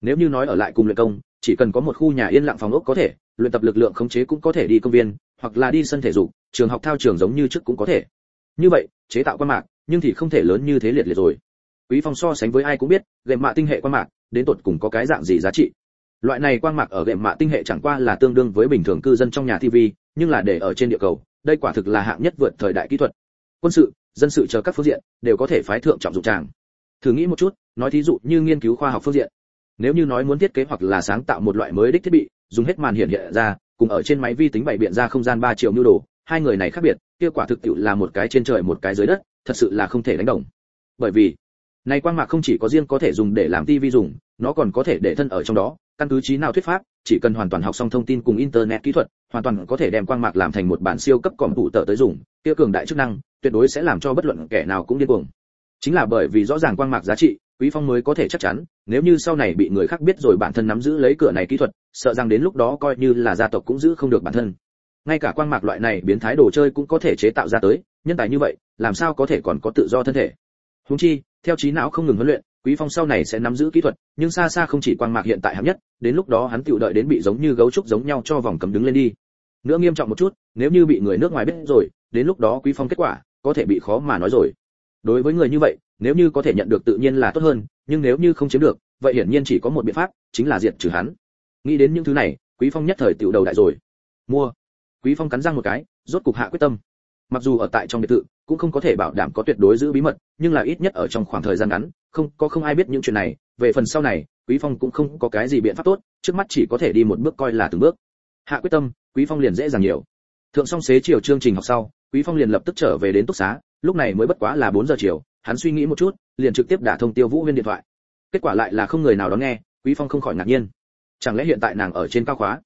S1: Nếu như nói ở lại cùng luyện công, chỉ cần có một khu nhà yên lặng phòng ốc có thể, luyện tập lực lượng khống chế cũng có thể đi công viên, hoặc là đi sân thể dục, trường học thao trường giống như trước cũng có thể. Như vậy, chế tạo quan mạc, nhưng thì không thể lớn như thế liệt liệt rồi. Quý Phong so sánh với ai cũng biết, gệm mạ tinh hệ quan mạc, đến tột cùng có cái dạng gì giá trị. Loại này quan mạc ở gệm mạ tinh hệ chẳng qua là tương đương với bình thường cư dân trong nhà TV, nhưng là để ở trên địa cầu, đây quả thực là hạng nhất vượt thời đại kỹ thuật. Quân sự, dân sự chờ các phương diện đều có thể phái thượng trọng dụng tràng. Thử nghĩ một chút, nói thí dụ như nghiên cứu khoa học phương diện. Nếu như nói muốn thiết kế hoặc là sáng tạo một loại mới đích thiết bị, dùng hết màn hiện hiện ra, cùng ở trên máy vi tính bày biện ra không gian 3 triệu nhu đồ, hai người này khác biệt, kia quả thực tiệu là một cái trên trời một cái dưới đất, thật sự là không thể đánh đồng. Bởi vì, này quang mạc không chỉ có riêng có thể dùng để làm tivi dùng, nó còn có thể để thân ở trong đó, căn cứ trí nào thuyết pháp, chỉ cần hoàn toàn học xong thông tin cùng internet kỹ thuật, hoàn toàn có thể đem quang mạc làm thành một bản siêu cấp cọm tủ tợ tới dùng, kia cường đại chức năng, tuyệt đối sẽ làm cho bất luận kẻ nào cũng điên cuồng. Chính là bởi vì rõ ràng quang mạc giá trị, Quý Phong mới có thể chắc chắn, nếu như sau này bị người khác biết rồi bản thân nắm giữ lấy cửa này kỹ thuật, sợ rằng đến lúc đó coi như là gia tộc cũng giữ không được bản thân. Ngay cả quang mạc loại này biến thái đồ chơi cũng có thể chế tạo ra tới, nhân tài như vậy, làm sao có thể còn có tự do thân thể. Huống chi, theo trí não không ngừng huấn luyện, Quý Phong sau này sẽ nắm giữ kỹ thuật, nhưng xa xa không chỉ quang mạc hiện tại hạng nhất, đến lúc đó hắn tự đợi đến bị giống như gấu trúc giống nhau cho vòng cấm đứng lên đi. Nữa nghiêm trọng một chút, nếu như bị người nước ngoài biết rồi, đến lúc đó Quý Phong kết quả có thể bị khó mà nói rồi. Đối với người như vậy, nếu như có thể nhận được tự nhiên là tốt hơn, nhưng nếu như không chiếm được, vậy hiển nhiên chỉ có một biện pháp, chính là diệt trừ hắn. Nghĩ đến những thứ này, Quý Phong nhất thời tiểu đầu đại rồi. mua quý phong cắn răng một cái, rốt cục hạ quyết tâm. Mặc dù ở tại trong biệt thự, cũng không có thể bảo đảm có tuyệt đối giữ bí mật, nhưng là ít nhất ở trong khoảng thời gian ngắn, không, có không ai biết những chuyện này. Về phần sau này, quý phong cũng không có cái gì biện pháp tốt, trước mắt chỉ có thể đi một bước coi là từng bước. Hạ quyết tâm, quý phong liền dễ dàng nhiều. Thượng song xế chiều chương trình học sau, quý phong liền lập tức trở về đến túc xá, lúc này mới bất quá là 4 giờ chiều, hắn suy nghĩ một chút, liền trực tiếp đả thông tiêu vũ huyên điện thoại. Kết quả lại là không người nào đón nghe, quý phong không khỏi ngạc nhiên. Chẳng lẽ hiện tại nàng ở trên cao khóa?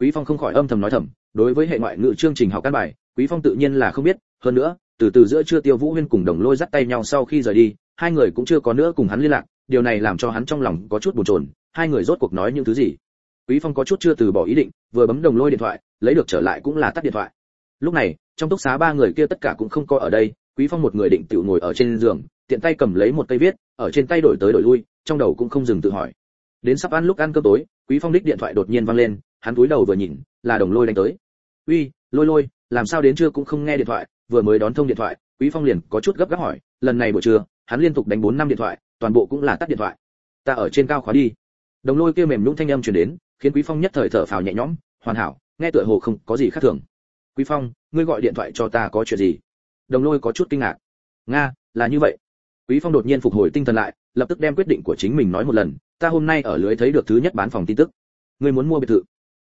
S1: Quý phong không khỏi âm thầm nói thầm, đối với hệ ngoại ngữ chương trình học căn bài, quý phong tự nhiên là không biết, hơn nữa, từ từ giữa trưa tiêu vũ huyên cùng đồng lôi dắt tay nhau sau khi rời đi, hai người cũng chưa có nữa cùng hắn liên lạc, điều này làm cho hắn trong lòng có chút buồn chồn, hai người rốt cuộc nói những thứ gì? Quý phong có chút chưa từ bỏ ý định, vừa bấm đồng lôi điện thoại, lấy được trở lại cũng là tắt điện thoại. Lúc này, trong túc xá ba người kia tất cả cũng không có ở đây, quý phong một người định tự ngồi ở trên giường, tiện tay cầm lấy một cây viết, ở trên tay đổi tới đổi lui, trong đầu cũng không dừng tự hỏi. Đến sắp ăn lúc ăn cơm tối, quý phong đích điện thoại đột nhiên vang lên hắn cúi đầu vừa nhìn, là đồng lôi đánh tới. Uy, lôi lôi, làm sao đến trưa cũng không nghe điện thoại, vừa mới đón thông điện thoại, quý phong liền có chút gấp gáp hỏi, lần này buổi trưa, hắn liên tục đánh bốn năm điện thoại, toàn bộ cũng là tắt điện thoại. Ta ở trên cao khóa đi. Đồng lôi kia mềm nhũn thanh âm truyền đến, khiến quý phong nhất thời thở phào nhẹ nhõm, hoàn hảo, nghe tựa hồ không có gì khác thường. Quý phong, ngươi gọi điện thoại cho ta có chuyện gì? Đồng lôi có chút kinh ngạc. Nga, là như vậy. Quý phong đột nhiên phục hồi tinh thần lại, lập tức đem quyết định của chính mình nói một lần, ta hôm nay ở lưới thấy được thứ nhất bán phòng tin tức. Ngươi muốn mua biệt thự?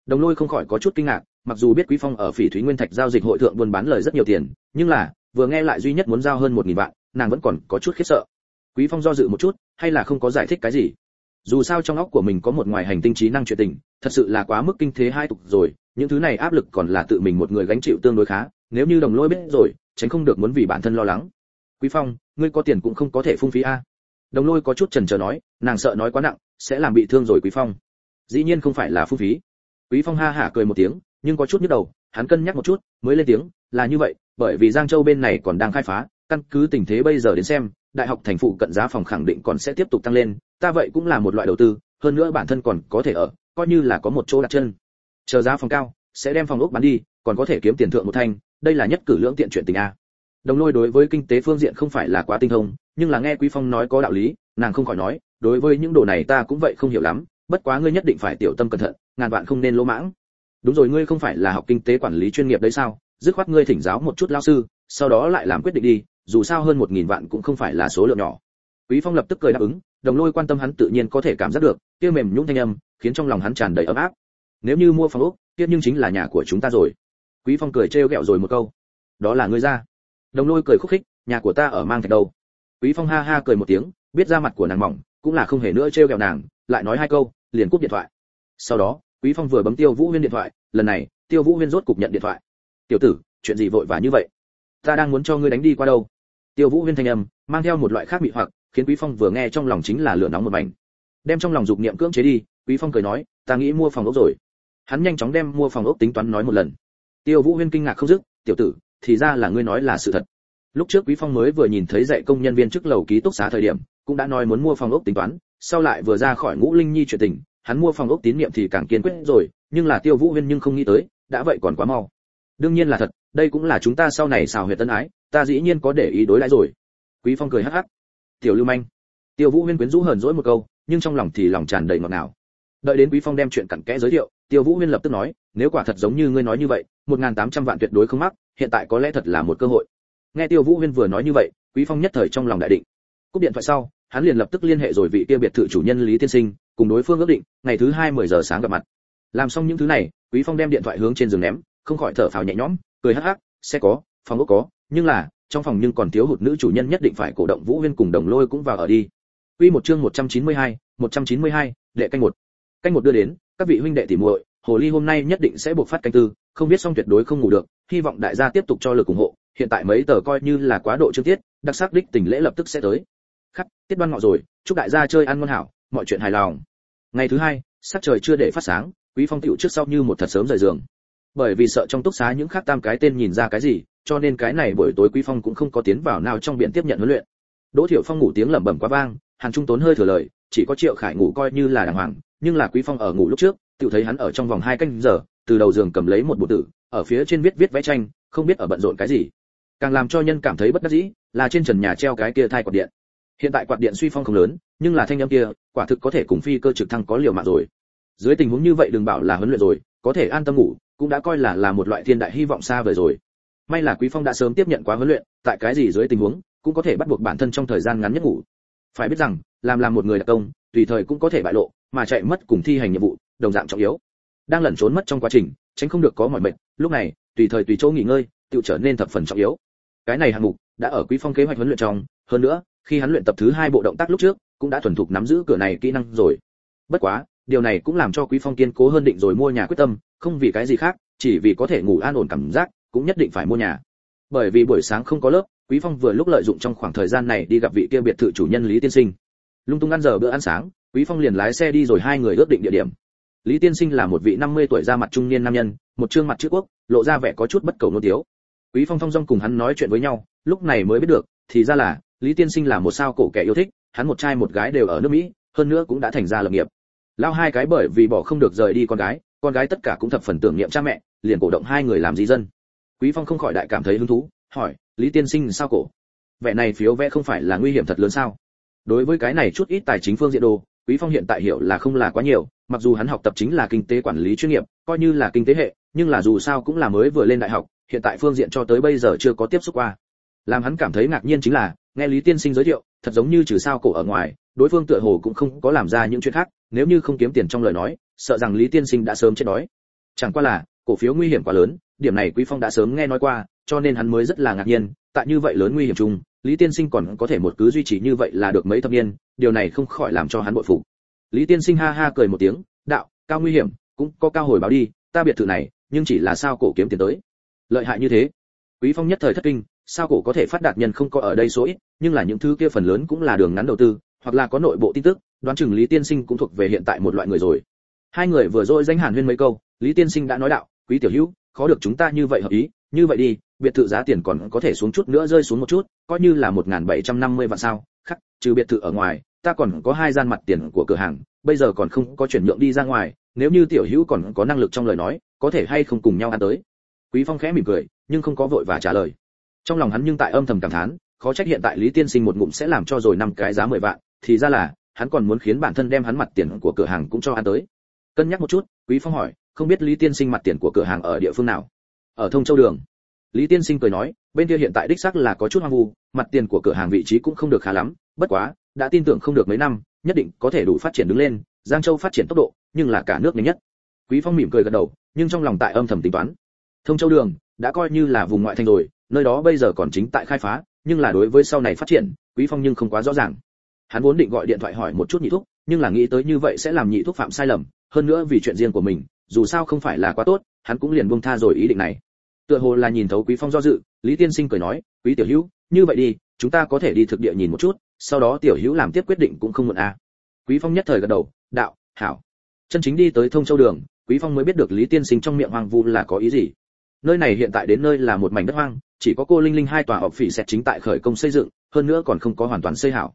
S1: Đồng lôi không khỏi có chút kinh ngạc, mặc dù biết quý phong ở phỉ thúy nguyên thạch giao dịch hội thượng buôn bán lời rất nhiều tiền, nhưng là, vừa nghe lại duy nhất muốn giao hơn một nghìn vạn, nàng vẫn còn có chút khiếp sợ. Quý phong do dự một chút, hay là không có giải thích cái gì? Dù sao trong óc của mình có một ngoài hành tinh trí năng chuyện tình, thật sự là quá mức kinh thế hai tục rồi, những thứ này áp lực còn là tự mình một người gánh chịu tương đối khá, nếu như đồng lôi biết rồi, tránh không được muốn vì bản thân lo lắng. Quý phong, ngươi có tiền cũng không có thể phung phí a. Đồng lôi có chút chần chờ nói, nàng sợ nói quá nặng, sẽ làm bị thương rồi quý phong. Dĩ nhiên không phải là phung phí quý phong ha hả cười một tiếng, nhưng có chút nhức đầu, hắn cân nhắc một chút, mới lên tiếng, là như vậy, bởi vì giang châu bên này còn đang khai phá, căn cứ tình thế bây giờ đến xem, đại học thành phụ cận giá phòng khẳng định còn sẽ tiếp tục tăng lên, ta vậy cũng là một loại đầu tư, hơn nữa bản thân còn có thể ở, coi như là có một chỗ đặt chân. Chờ giá phòng cao, sẽ đem phòng ốc bán đi, còn có thể kiếm tiền thượng một thanh, đây là nhất cử lưỡng tiện chuyện tình a. Đồng lôi đối với kinh tế phương diện không phải là quá tinh thông, nhưng là nghe quý phong nói có đạo lý, nàng không khỏi nói, đối với những đồ này ta cũng vậy không hiểu lắm bất quá ngươi nhất định phải tiểu tâm cẩn thận, ngàn vạn không nên lỗ mãng. Đúng rồi, ngươi không phải là học kinh tế quản lý chuyên nghiệp đấy sao? Dứt khoát ngươi thỉnh giáo một chút lao sư, sau đó lại làm quyết định đi, dù sao hơn một nghìn vạn cũng không phải là số lượng nhỏ. Quý phong lập tức cười đáp ứng, đồng lôi quan tâm hắn tự nhiên có thể cảm giác được, kia mềm nhũn thanh âm khiến trong lòng hắn tràn đầy ấm áp. Nếu như mua phòng ốc, kia nhưng chính là nhà của chúng ta rồi. Quý phong cười trêu ghẹo rồi một câu. Đó là ngươi ra. Đồng lôi cười khúc khích, nhà của ta ở mang thạch đâu. Quý phong ha ha cười một tiếng, biết ra mặt của nàng mỏng, cũng là không hề nữa trêu ghẹo nàng, lại nói hai câu liền cúp điện thoại. Sau đó, quý phong vừa bấm tiêu vũ huyên điện thoại, lần này, tiêu vũ huyên rốt cục nhận điện thoại. Tiểu tử, chuyện gì vội vã như vậy? Ta đang muốn cho ngươi đánh đi qua đâu? Tiêu vũ huyên thanh âm, mang theo một loại khác bị hoặc, khiến quý phong vừa nghe trong lòng chính là lửa nóng một mảnh. Đem trong lòng dục niệm cưỡng chế đi, quý phong cười nói, ta nghĩ mua phòng ốc rồi. Hắn nhanh chóng đem mua phòng ốc tính toán nói một lần. Tiêu vũ huyên kinh ngạc không dứt, tiểu tử, thì ra là ngươi nói là sự thật. Lúc trước quý phong mới vừa nhìn thấy dạy công nhân viên trước lầu ký túc xá thời điểm, cũng đã nói muốn mua phòng ốc tính toán sau lại vừa ra khỏi ngũ linh nhi chuyện tình, hắn mua phòng ốc tín niệm thì càng kiên quyết rồi, nhưng là tiêu vũ huyên nhưng không nghĩ tới, đã vậy còn quá mau. Đương nhiên là thật, đây cũng là chúng ta sau này xào huyệt tân ái, ta dĩ nhiên có để ý đối đãi rồi. Quý phong cười hắc hắc. Tiểu lưu manh. Tiêu vũ huyên quyến rũ hờn dỗi một câu, nhưng trong lòng thì lòng tràn đầy ngọt ngào. Đợi đến quý phong đem chuyện cặn kẽ giới thiệu, tiêu vũ huyên lập tức nói, nếu quả thật giống như ngươi nói như vậy, một ngàn tám trăm vạn tuyệt đối không mắc, hiện tại có lẽ thật là một cơ hội. Nghe tiêu vũ huyên vừa nói như vậy, quý phong nhất thời trong lòng đại định. Cúp điện thoại sau hắn liền lập tức liên hệ rồi vị kia biệt thự chủ nhân lý tiên sinh cùng đối phương ước định ngày thứ hai 10 giờ sáng gặp mặt. Làm xong những thứ này quý phong đem điện thoại hướng trên giường ném không khỏi thở phào nhẹ nhõm cười hắc hắc sẽ có phòng ốc có nhưng là trong phòng nhưng còn thiếu hụt nữ chủ nhân nhất định phải cổ động vũ huyên cùng đồng lôi cũng vào ở đi. Quy một chương 192, 192, đệ canh một. Canh một đưa đến các vị huynh đệ tỉ muội hồ ly hôm nay nhất định sẽ buộc phát canh tư không biết xong tuyệt đối không ngủ được hy vọng đại gia tiếp tục cho lực ủng hộ hiện tại mấy tờ coi như là quá độ chương tiết đặc sắc đích tình lễ lập tức sẽ tới khắc, tiết đoan ngọ rồi, chúc đại gia chơi ăn ngon hảo, mọi chuyện hài lòng. Ngày thứ hai, sắc trời chưa để phát sáng, quý phong tiểu trước sau như một thật sớm rời giường. Bởi vì sợ trong túc xá những khác tam cái tên nhìn ra cái gì, cho nên cái này buổi tối quý phong cũng không có tiến vào nào trong biển tiếp nhận huấn luyện. Đỗ thiểu phong ngủ tiếng lẩm bẩm quá vang, hàn trung tốn hơi thừa lời, chỉ có triệu khải ngủ coi như là đàng hoàng, nhưng là quý phong ở ngủ lúc trước, tiểu thấy hắn ở trong vòng hai canh giờ, từ đầu giường cầm lấy một bộ tử, ở phía trên viết viết vẽ tranh, không biết ở bận rộn cái gì. Càng làm cho nhân cảm thấy bất đắc dĩ, là trên trần nhà treo cái kia thai quạt điện hiện tại quạt điện suy phong không lớn, nhưng là thanh âm kia, quả thực có thể cùng phi cơ trực thăng có liều mạng rồi. Dưới tình huống như vậy đừng bảo là huấn luyện rồi, có thể an tâm ngủ, cũng đã coi là là một loại thiên đại hy vọng xa vời rồi. May là quý phong đã sớm tiếp nhận quá huấn luyện, tại cái gì dưới tình huống, cũng có thể bắt buộc bản thân trong thời gian ngắn nhất ngủ. Phải biết rằng, làm làm một người đặc công, tùy thời cũng có thể bại lộ, mà chạy mất cùng thi hành nhiệm vụ, đồng dạng trọng yếu. Đang lẩn trốn mất trong quá trình, tránh không được có mọi mệt, lúc này, tùy thời tùy chỗ nghỉ ngơi tự trở nên thập phần trọng yếu. Cái này hạng mục, đã ở quý phong kế hoạch huấn luyện trong, hơn nữa khi hắn luyện tập thứ hai bộ động tác lúc trước, cũng đã thuần thục nắm giữ cửa này kỹ năng rồi. Bất quá, điều này cũng làm cho quý phong kiên cố hơn định rồi mua nhà quyết tâm, không vì cái gì khác, chỉ vì có thể ngủ an ổn cảm giác, cũng nhất định phải mua nhà. Bởi vì buổi sáng không có lớp, quý phong vừa lúc lợi dụng trong khoảng thời gian này đi gặp vị kia biệt thự chủ nhân lý tiên sinh. Lung tung ăn giờ bữa ăn sáng, quý phong liền lái xe đi rồi hai người ước định địa điểm. Lý tiên sinh là một vị 50 tuổi ra mặt trung niên nam nhân, một trương mặt chữ quốc, lộ ra vẻ có chút bất cầu nô tiếu. Quý phong thong dong cùng hắn nói chuyện với nhau, lúc này mới biết được, thì ra là lý tiên sinh là một sao cổ kẻ yêu thích, hắn một trai một gái đều ở nước mỹ, hơn nữa cũng đã thành ra lập nghiệp. Lao hai cái bởi vì bỏ không được rời đi con gái con gái tất cả cũng thập phần tưởng niệm cha mẹ, liền cổ động hai người làm gì dân. Quý phong không khỏi đại cảm thấy hứng thú, hỏi, lý tiên sinh sao cổ? Vẻ này phiếu vẽ không phải là nguy hiểm thật lớn sao? Đối với cái này chút ít tài chính phương diện đồ, quý phong hiện tại hiểu là không là quá nhiều, mặc dù hắn học tập chính là kinh tế quản lý chuyên nghiệp, coi như là kinh tế hệ, nhưng là dù sao cũng là mới vừa lên đại học, hiện tại phương diện cho tới bây giờ chưa có tiếp xúc qua. Làm hắn cảm thấy ngạc nhiên chính là nghe lý tiên sinh giới thiệu, thật giống như trừ sao cổ ở ngoài, đối phương tựa hồ cũng không có làm ra những chuyện khác, nếu như không kiếm tiền trong lời nói, sợ rằng lý tiên sinh đã sớm chết đói. Chẳng qua là, cổ phiếu nguy hiểm quá lớn, điểm này quý phong đã sớm nghe nói qua, cho nên hắn mới rất là ngạc nhiên, tại như vậy lớn nguy hiểm chung, lý tiên sinh còn có thể một cứ duy trì như vậy là được mấy thập niên, điều này không khỏi làm cho hắn bội phục. Lý tiên sinh ha ha cười một tiếng, đạo, cao nguy hiểm, cũng có cao hồi báo đi, ta biệt thự này, nhưng chỉ là sao cổ kiếm tiền tới. Lợi hại như thế. Quý phong nhất thời thất kinh sao cổ có thể phát đạt nhân không có ở đây số ít, nhưng là những thứ kia phần lớn cũng là đường ngắn đầu tư, hoặc là có nội bộ tin tức, đoán chừng lý tiên sinh cũng thuộc về hiện tại một loại người rồi. Hai người vừa rồi danh hàn huyên mấy câu, lý tiên sinh đã nói đạo, quý tiểu hữu, khó được chúng ta như vậy hợp ý, như vậy đi, biệt thự giá tiền còn có thể xuống chút nữa rơi xuống một chút, coi như là một bảy trăm năm mươi vạn sao, khắc, trừ biệt thự ở ngoài, ta còn có hai gian mặt tiền của cửa hàng, bây giờ còn không có chuyển nhượng đi ra ngoài, nếu như tiểu hữu còn có năng lực trong lời nói, có thể hay không cùng nhau ăn tới. Quý phong khẽ mỉm cười, nhưng không có vội và trả lời trong lòng hắn nhưng tại âm thầm cảm thán, khó trách hiện tại lý tiên sinh một ngụm sẽ làm cho rồi năm cái giá mười vạn, thì ra là, hắn còn muốn khiến bản thân đem hắn mặt tiền của cửa hàng cũng cho hắn tới. Cân nhắc một chút, quý phong hỏi, không biết lý tiên sinh mặt tiền của cửa hàng ở địa phương nào? Ở thông châu đường. Lý tiên sinh cười nói, bên kia hiện tại đích xác là có chút hoang vu, mặt tiền của cửa hàng vị trí cũng không được khá lắm, bất quá, đã tin tưởng không được mấy năm, nhất định có thể đủ phát triển đứng lên, giang châu phát triển tốc độ, nhưng là cả nước nhanh nhất. Quý phong mỉm cười gật đầu, nhưng trong lòng tại âm thầm tính toán. Thông châu đường, đã coi như là vùng ngoại thành rồi nơi đó bây giờ còn chính tại khai phá, nhưng là đối với sau này phát triển, quý phong nhưng không quá rõ ràng. Hắn vốn định gọi điện thoại hỏi một chút nhị thúc, nhưng là nghĩ tới như vậy sẽ làm nhị thúc phạm sai lầm, hơn nữa vì chuyện riêng của mình, dù sao không phải là quá tốt, hắn cũng liền buông tha rồi ý định này. Tựa hồ là nhìn thấu quý phong do dự, lý tiên sinh cười nói, quý tiểu hữu, như vậy đi, chúng ta có thể đi thực địa nhìn một chút, sau đó tiểu hữu làm tiếp quyết định cũng không muộn à. quý phong nhất thời gật đầu, đạo, hảo. Chân chính đi tới thông châu đường, quý phong mới biết được lý tiên sinh trong miệng hoang vu là có ý gì. Nơi này hiện tại đến nơi là một mảnh đất hoang chỉ có cô linh linh hai tòa họp phỉ sẹt chính tại khởi công xây dựng, hơn nữa còn không có hoàn toàn xây hảo.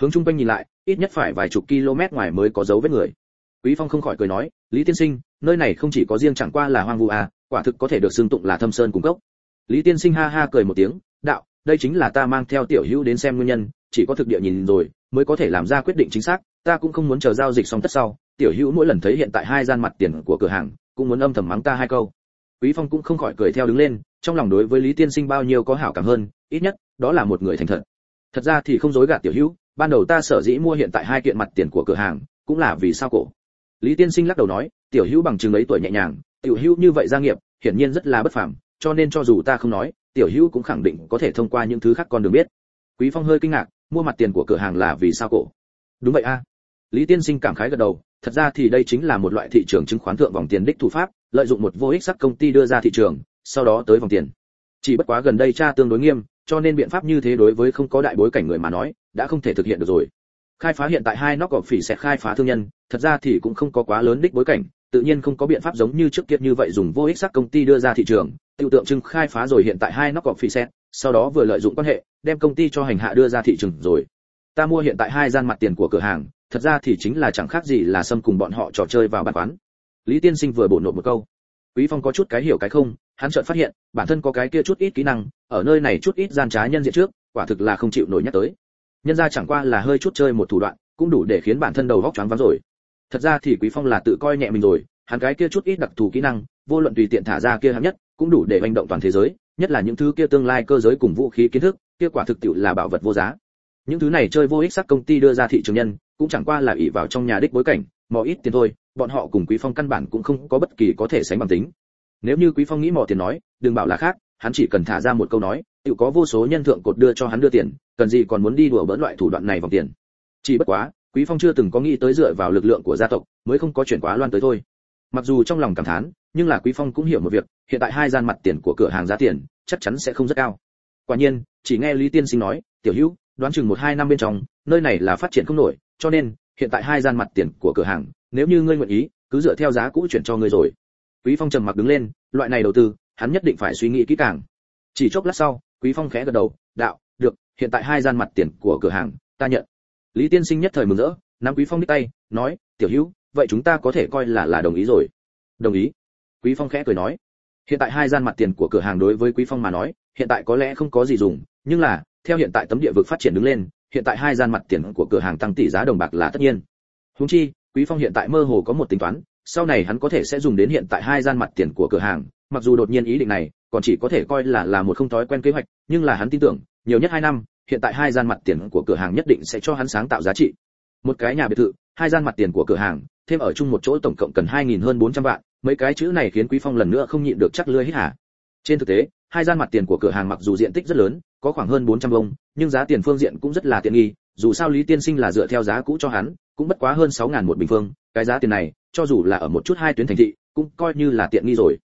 S1: Hướng trung quanh nhìn lại, ít nhất phải vài chục km ngoài mới có dấu vết người. Quý phong không khỏi cười nói, lý tiên sinh, nơi này không chỉ có riêng chẳng qua là hoang vu à quả thực có thể được xưng tụng là thâm sơn cung cấp lý tiên sinh ha ha cười một tiếng, đạo, đây chính là ta mang theo tiểu hữu đến xem nguyên nhân, chỉ có thực địa nhìn rồi, mới có thể làm ra quyết định chính xác, ta cũng không muốn chờ giao dịch xong tất sau, tiểu hữu mỗi lần thấy hiện tại hai gian mặt tiền của cửa hàng, cũng muốn âm thầm mắng ta hai câu. Quý phong cũng không khỏi cười theo đứng lên trong lòng đối với lý tiên sinh bao nhiêu có hảo cảm hơn, ít nhất, đó là một người thành thật. Thật ra thì không dối gạt tiểu hữu, ban đầu ta sở dĩ mua hiện tại hai kiện mặt tiền của cửa hàng, cũng là vì sao cổ. Lý tiên sinh lắc đầu nói, tiểu hữu bằng chứng ấy tuổi nhẹ nhàng, tiểu hữu như vậy gia nghiệp, hiển nhiên rất là bất phàm, cho nên cho dù ta không nói, tiểu hữu cũng khẳng định có thể thông qua những thứ khác con đường biết. Quý phong hơi kinh ngạc, mua mặt tiền của cửa hàng là vì sao cổ? Đúng vậy a. Lý tiên sinh cảm khái gật đầu, thật ra thì đây chính là một loại thị trường chứng khoán thượng vòng tiền đích thủ pháp, lợi dụng một vô ích sắc công ty đưa ra thị trường sau đó tới vòng tiền. Chỉ bất quá gần đây cha tương đối nghiêm, cho nên biện pháp như thế đối với không có đại bối cảnh người mà nói, đã không thể thực hiện được rồi. Khai phá hiện tại hai nóc cọp phỉ sẽ khai phá thương nhân, thật ra thì cũng không có quá lớn đích bối cảnh, tự nhiên không có biện pháp giống như trước kia như vậy dùng vô ích sắc công ty đưa ra thị trường tiêu tượng trưng khai phá rồi hiện tại hai nóc cọp phỉ xét sau đó vừa lợi dụng quan hệ, đem công ty cho hành hạ đưa ra thị trường rồi. Ta mua hiện tại hai gian mặt tiền của cửa hàng, thật ra thì chính là chẳng khác gì là xâm cùng bọn họ trò chơi vào bàn quán. Lý tiên sinh vừa bổ nộp một câu quý phong có chút cái hiểu cái không, hắn chợt phát hiện, bản thân có cái kia chút ít kỹ năng, ở nơi này chút ít gian trá nhân diện trước, quả thực là không chịu nổi nhắc tới. Nhân ra chẳng qua là hơi chút chơi một thủ đoạn, cũng đủ để khiến bản thân đầu óc choáng váng rồi. Thật ra thì quý phong là tự coi nhẹ mình rồi, hắn cái kia chút ít đặc thù kỹ năng, vô luận tùy tiện thả ra kia hạng nhất, cũng đủ để hành động toàn thế giới, nhất là những thứ kia tương lai cơ giới cùng vũ khí kiến thức, kia quả thực tiệu là bảo vật vô giá. Những thứ này chơi vô ích sắc công ty đưa ra thị trường nhân, cũng chẳng qua là ỷ vào trong nhà đích bối cảnh, mò ít tiền thôi bọn họ cùng quý phong căn bản cũng không có bất kỳ có thể sánh bằng tính. Nếu như quý phong nghĩ mò tiền nói, đừng bảo là khác, hắn chỉ cần thả ra một câu nói tự có vô số nhân thượng cột đưa cho hắn đưa tiền, cần gì còn muốn đi đùa bỡn loại thủ đoạn này vòng tiền. Chỉ bất quá, quý phong chưa từng có nghĩ tới dựa vào lực lượng của gia tộc, mới không có chuyển quá loan tới thôi. Mặc dù trong lòng cảm thán, nhưng là quý phong cũng hiểu một việc, hiện tại hai gian mặt tiền của cửa hàng giá tiền, chắc chắn sẽ không rất cao. Quả nhiên, chỉ nghe lý tiên sinh nói, tiểu hữu, đoán chừng một hai năm bên trong, nơi này là phát triển không nổi, cho nên, hiện tại hai gian mặt tiền của cửa hàng nếu như ngươi nguyện ý, cứ dựa theo giá cũ chuyển cho ngươi rồi. Quý phong trầm mặc đứng lên, loại này đầu tư, hắn nhất định phải suy nghĩ kỹ càng. Chỉ chốc lát sau, quý phong khẽ gật đầu, đạo, được, hiện tại hai gian mặt tiền của cửa hàng, ta nhận. Lý tiên sinh nhất thời mừng rỡ, nắm quý phong đích tay, nói, tiểu hữu, vậy chúng ta có thể coi là là đồng ý rồi. Đồng ý? Quý phong khẽ cười nói. Hiện tại hai gian mặt tiền của cửa hàng đối với quý phong mà nói, hiện tại có lẽ không có gì dùng, nhưng là, theo hiện tại tấm địa vực phát triển đứng lên, hiện tại hai gian mặt tiền của cửa hàng tăng tỷ giá đồng bạc là tất nhiên. Huống chi quý phong hiện tại mơ hồ có một tính toán sau này hắn có thể sẽ dùng đến hiện tại hai gian mặt tiền của cửa hàng mặc dù đột nhiên ý định này còn chỉ có thể coi là là một không thói quen kế hoạch nhưng là hắn tin tưởng nhiều nhất hai năm hiện tại hai gian mặt tiền của cửa hàng nhất định sẽ cho hắn sáng tạo giá trị. Một cái nhà biệt thự hai gian mặt tiền của cửa hàng thêm ở chung một chỗ tổng cộng cần hai nghìn hơn bốn trăm vạn mấy cái chữ này khiến quý phong lần nữa không nhịn được chắc lưỡi hít hả trên thực tế hai gian mặt tiền của cửa hàng mặc dù diện tích rất lớn có khoảng hơn 400 vuông, nhưng giá tiền phương diện cũng rất là tiện nghi dù sao lý tiên sinh là dựa theo giá cũ cho hắn cũng bất quá hơn sáu ngàn một bình phương, cái giá tiền này, cho dù là ở một chút hai tuyến thành thị, cũng coi như là tiện nghi rồi.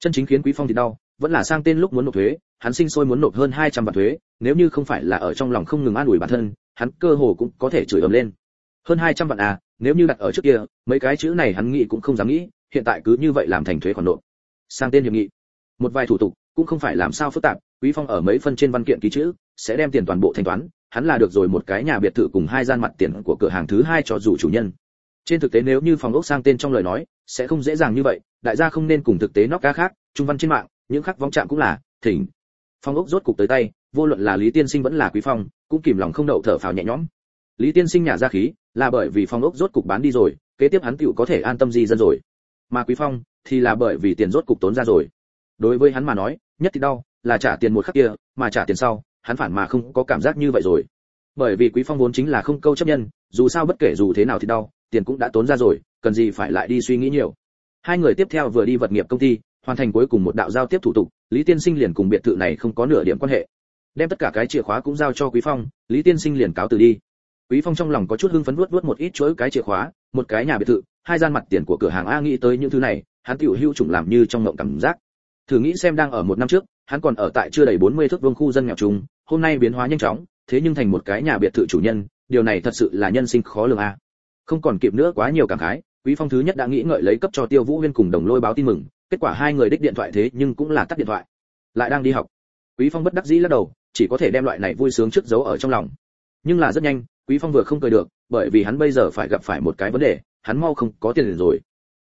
S1: Chân chính khiến quý phong thì đau, vẫn là sang tên lúc muốn nộp thuế, hắn sinh sôi muốn nộp hơn 200 vạn thuế, nếu như không phải là ở trong lòng không ngừng an ủi bản thân, hắn cơ hồ cũng có thể chửi ầm lên. Hơn 200 vạn à nếu như đặt ở trước kia, mấy cái chữ này hắn nghĩ cũng không dám nghĩ, hiện tại cứ như vậy làm thành thuế khoản nộp. Sang tên hiệp nghị. Một vài thủ tục, cũng không phải làm sao phức tạp, quý phong ở mấy phân trên văn kiện ký chữ, sẽ đem tiền toàn bộ thanh toán hắn là được rồi một cái nhà biệt thự cùng hai gian mặt tiền của cửa hàng thứ hai cho dù chủ nhân. Trên thực tế nếu như phòng ốc sang tên trong lời nói, sẽ không dễ dàng như vậy, đại gia không nên cùng thực tế nóc cá khác, trung văn trên mạng, những khắc vong chạm cũng là, thỉnh. Phòng ốc rốt cục tới tay, vô luận là lý tiên sinh vẫn là quý phong, cũng kìm lòng không đậu thở phào nhẹ nhõm. Lý tiên sinh nhà ra khí, là bởi vì phòng ốc rốt cục bán đi rồi, kế tiếp hắn tựu có thể an tâm gì dân rồi. Mà quý phong thì là bởi vì tiền rốt cục tốn ra rồi. Đối với hắn mà nói, nhất thì đau, là trả tiền một khắc kia, mà trả tiền sau hắn phản mà không có cảm giác như vậy rồi. Bởi vì quý phong vốn chính là không câu chấp nhân, dù sao bất kể dù thế nào thì đau, tiền cũng đã tốn ra rồi, cần gì phải lại đi suy nghĩ nhiều. Hai người tiếp theo vừa đi vật nghiệp công ty, hoàn thành cuối cùng một đạo giao tiếp thủ tục, lý tiên sinh liền cùng biệt thự này không có nửa điểm quan hệ. Đem tất cả cái chìa khóa cũng giao cho quý phong, lý tiên sinh liền cáo từ đi. Quý phong trong lòng có chút hưng phấn vuốt vuốt một ít chuỗi cái chìa khóa, một cái nhà biệt thự, hai gian mặt tiền của cửa hàng a nghĩ tới những thứ này, hắn tiểu hưu chủng làm như trong mộng cảm giác. Thử nghĩ xem đang ở một năm trước hắn còn ở tại chưa đầy 40 thước vương khu dân nghèo trùng hôm nay biến hóa nhanh chóng thế nhưng thành một cái nhà biệt thự chủ nhân điều này thật sự là nhân sinh khó lường a. Không còn kịp nữa quá nhiều cảm khái quý phong thứ nhất đã nghĩ ngợi lấy cấp cho tiêu vũ huyên cùng đồng lôi báo tin mừng kết quả hai người đích điện thoại thế nhưng cũng là tắt điện thoại. Lại đang đi học. Quý phong bất đắc dĩ lắc đầu chỉ có thể đem loại này vui sướng trước giấu ở trong lòng. Nhưng là rất nhanh quý phong vừa không cười được bởi vì hắn bây giờ phải gặp phải một cái vấn đề hắn mau không có tiền rồi.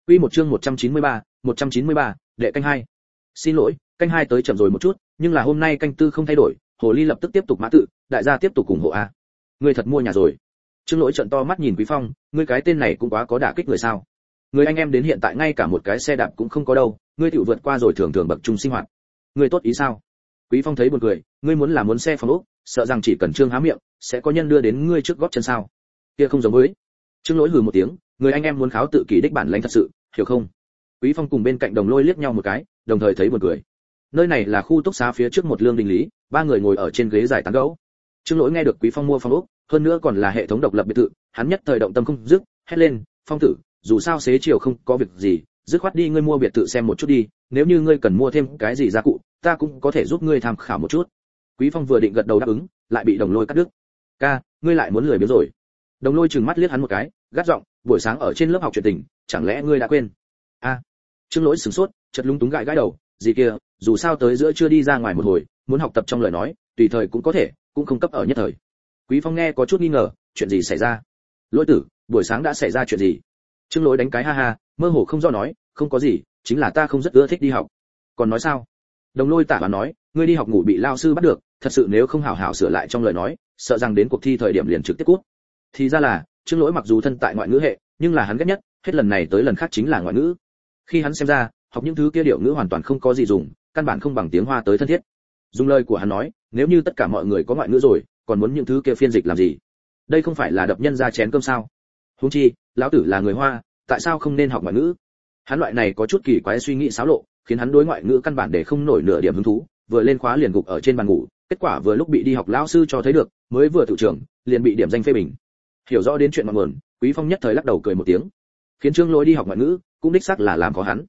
S1: Quy một chương 193, 193, đệ canh hai. Xin lỗi canh hai tới chậm rồi một chút, nhưng là hôm nay canh tư không thay đổi, hồ ly lập tức tiếp tục mã tự, đại gia tiếp tục ủng hộ a. Ngươi thật mua nhà rồi. Trương lỗi trận to mắt nhìn quý phong, ngươi cái tên này cũng quá có đả kích người sao? Người anh em đến hiện tại ngay cả một cái xe đạp cũng không có đâu, ngươi tự vượt qua rồi thường thường bậc trung sinh hoạt. Ngươi tốt ý sao? Quý phong thấy buồn cười, ngươi muốn là muốn xe phòng ốc, sợ rằng chỉ cần trương há miệng, sẽ có nhân đưa đến ngươi trước góp chân sao? Kia không giống với. Trương lỗi hừ một tiếng, người anh em muốn kháo tự kỷ đích bản lãnh thật sự, hiểu không? Quý phong cùng bên cạnh đồng lôi liếc nhau một cái, đồng thời thấy buồn cười nơi này là khu túc xá phía trước một lương đình lý, ba người ngồi ở trên ghế dài tán gẫu. Trương lỗi nghe được quý phong mua phong ốc, hơn nữa còn là hệ thống độc lập biệt thự, hắn nhất thời động tâm không dứt, hét lên, phong tử, dù sao xế chiều không có việc gì, dứt khoát đi ngươi mua biệt thự xem một chút đi, nếu như ngươi cần mua thêm cái gì gia cụ, ta cũng có thể giúp ngươi tham khảo một chút. Quý phong vừa định gật đầu đáp ứng, lại bị đồng lôi cắt đứt. Ca, ngươi lại muốn lười biếng rồi. Đồng lôi trừng mắt liếc hắn một cái, gắt giọng, buổi sáng ở trên lớp học truyền tình, chẳng lẽ ngươi đã quên? A. Trương lỗi sửng sốt, chợt lúng túng gãi gãi đầu gì kia, dù sao tới giữa chưa đi ra ngoài một hồi, muốn học tập trong lời nói, tùy thời cũng có thể, cũng không cấp ở nhất thời. Quý phong nghe có chút nghi ngờ, chuyện gì xảy ra? Lỗi tử, buổi sáng đã xảy ra chuyện gì? Trương lỗi đánh cái ha ha, mơ hồ không do nói, không có gì, chính là ta không rất ưa thích đi học. Còn nói sao? Đồng lôi tả và nói, ngươi đi học ngủ bị lao sư bắt được, thật sự nếu không hảo hảo sửa lại trong lời nói, sợ rằng đến cuộc thi thời điểm liền trực tiếp cút. Thì ra là, trương lỗi mặc dù thân tại ngoại ngữ hệ, nhưng là hắn ghét nhất, hết lần này tới lần khác chính là ngoại ngữ. Khi hắn xem ra học những thứ kia điệu ngữ hoàn toàn không có gì dùng, căn bản không bằng tiếng hoa tới thân thiết. Dùng lời của hắn nói, nếu như tất cả mọi người có ngoại ngữ rồi, còn muốn những thứ kia phiên dịch làm gì? Đây không phải là đập nhân ra chén cơm sao? Huống chi, lão tử là người hoa, tại sao không nên học ngoại ngữ? Hắn loại này có chút kỳ quái suy nghĩ xáo lộ, khiến hắn đối ngoại ngữ căn bản để không nổi nửa điểm hứng thú, vừa lên khóa liền gục ở trên bàn ngủ, kết quả vừa lúc bị đi học lão sư cho thấy được, mới vừa tự trưởng, liền bị điểm danh phê bình. Hiểu rõ đến chuyện ngọn nguồn, quý phong nhất thời lắc đầu cười một tiếng. Khiến trương lỗi đi học ngoại ngữ, cũng đích xác là làm có hắn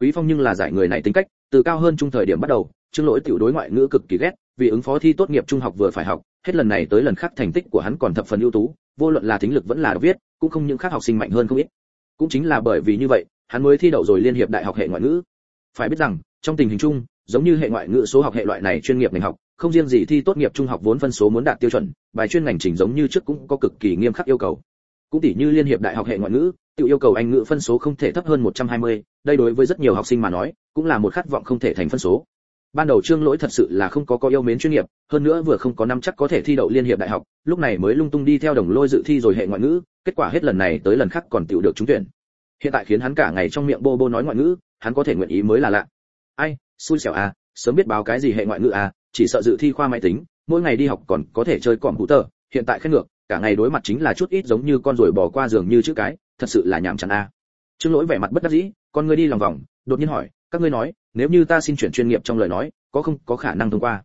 S1: quý phong nhưng là giải người này tính cách, từ cao hơn trung thời điểm bắt đầu trương lỗi tiểu đối ngoại ngữ cực kỳ ghét, vì ứng phó thi tốt nghiệp trung học vừa phải học, hết lần này tới lần khác thành tích của hắn còn thập phần ưu tú, vô luận là thính lực vẫn là đọc viết, cũng không những khác học sinh mạnh hơn không ít. Cũng chính là bởi vì như vậy, hắn mới thi đậu rồi liên hiệp đại học hệ ngoại ngữ. Phải biết rằng, trong tình hình chung, giống như hệ ngoại ngữ số học hệ loại này chuyên nghiệp ngành học, không riêng gì thi tốt nghiệp trung học vốn phân số muốn đạt tiêu chuẩn, bài chuyên ngành chỉnh giống như trước cũng có cực kỳ nghiêm khắc yêu cầu. Cũng tỷ như liên hiệp đại học hệ ngoại ngữ tự yêu cầu anh ngữ phân số không thể thấp hơn 120, đây đối với rất nhiều học sinh mà nói cũng là một khát vọng không thể thành phân số. Ban đầu trương lỗi thật sự là không có có yêu mến chuyên nghiệp hơn nữa vừa không có năm chắc có thể thi đậu liên hiệp đại học lúc này mới lung tung đi theo đồng lôi dự thi rồi hệ ngoại ngữ kết quả hết lần này tới lần khác còn tiểu được trúng tuyển. Hiện tại khiến hắn cả ngày trong miệng bô bô nói ngoại ngữ hắn có thể nguyện ý mới là lạ. Ai xui xẻo à sớm biết báo cái gì hệ ngoại ngữ à chỉ sợ dự thi khoa máy tính mỗi ngày đi học còn có thể chơi cọm tờ hiện tại khen ngược cả ngày đối mặt chính là chút ít giống như con ruồi bò qua giường như chữ cái, thật sự là nhảm chán a. À. trương lỗi vẻ mặt bất đắc dĩ, con ngươi đi lòng vòng, đột nhiên hỏi, các ngươi nói, nếu như ta xin chuyển chuyên nghiệp trong lời nói, có không, có khả năng thông qua?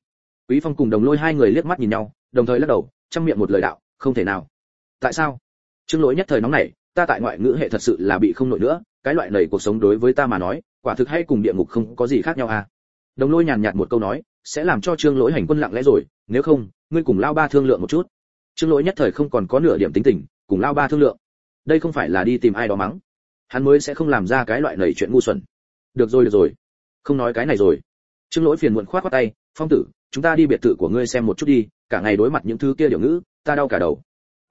S1: Quý phong cùng đồng lôi hai người liếc mắt nhìn nhau, đồng thời lắc đầu trong miệng một lời đạo, không thể nào. Tại sao? Trương lỗi nhất thời nóng nảy, ta tại ngoại ngữ hệ thật sự là bị không nổi nữa, cái loại nầy cuộc sống đối với ta mà nói, quả thực hay cùng địa ngục không có gì khác nhau à đồng lôi nhàn nhạt một câu nói, sẽ làm cho trương lỗi hành quân lặng lẽ rồi, nếu không, ngươi cùng lao ba thương lượng một chút trương lỗi nhất thời không còn có nửa điểm tính tình, cùng lao ba thương lượng. Đây không phải là đi tìm ai đó mắng. Hắn mới sẽ không làm ra cái loại nầy chuyện ngu xuẩn. Được rồi được rồi. Không nói cái này rồi. Trương lỗi phiền muộn khoát khoát tay, phong tử, chúng ta đi biệt thự của ngươi xem một chút đi, cả ngày đối mặt những thứ kia điều ngữ, ta đau cả đầu.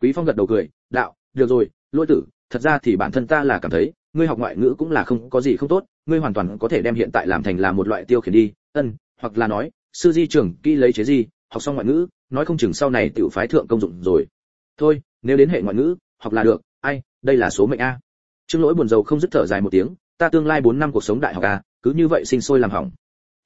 S1: Quý phong gật đầu cười, đạo, được rồi, lỗi tử, thật ra thì bản thân ta là cảm thấy, ngươi học ngoại ngữ cũng là không có gì không tốt, ngươi hoàn toàn có thể đem hiện tại làm thành là một loại tiêu khiển đi, ân, hoặc là nói, sư di trưởng, kỹ lấy chế gì học xong ngoại ngữ nói không chừng sau này tiểu phái thượng công dụng rồi. Thôi nếu đến hệ ngoại ngữ học là được ai đây là số mệnh a. Trương lỗi buồn rầu không dứt thở dài một tiếng ta tương lai 4 năm cuộc sống đại học a cứ như vậy sinh sôi làm hỏng.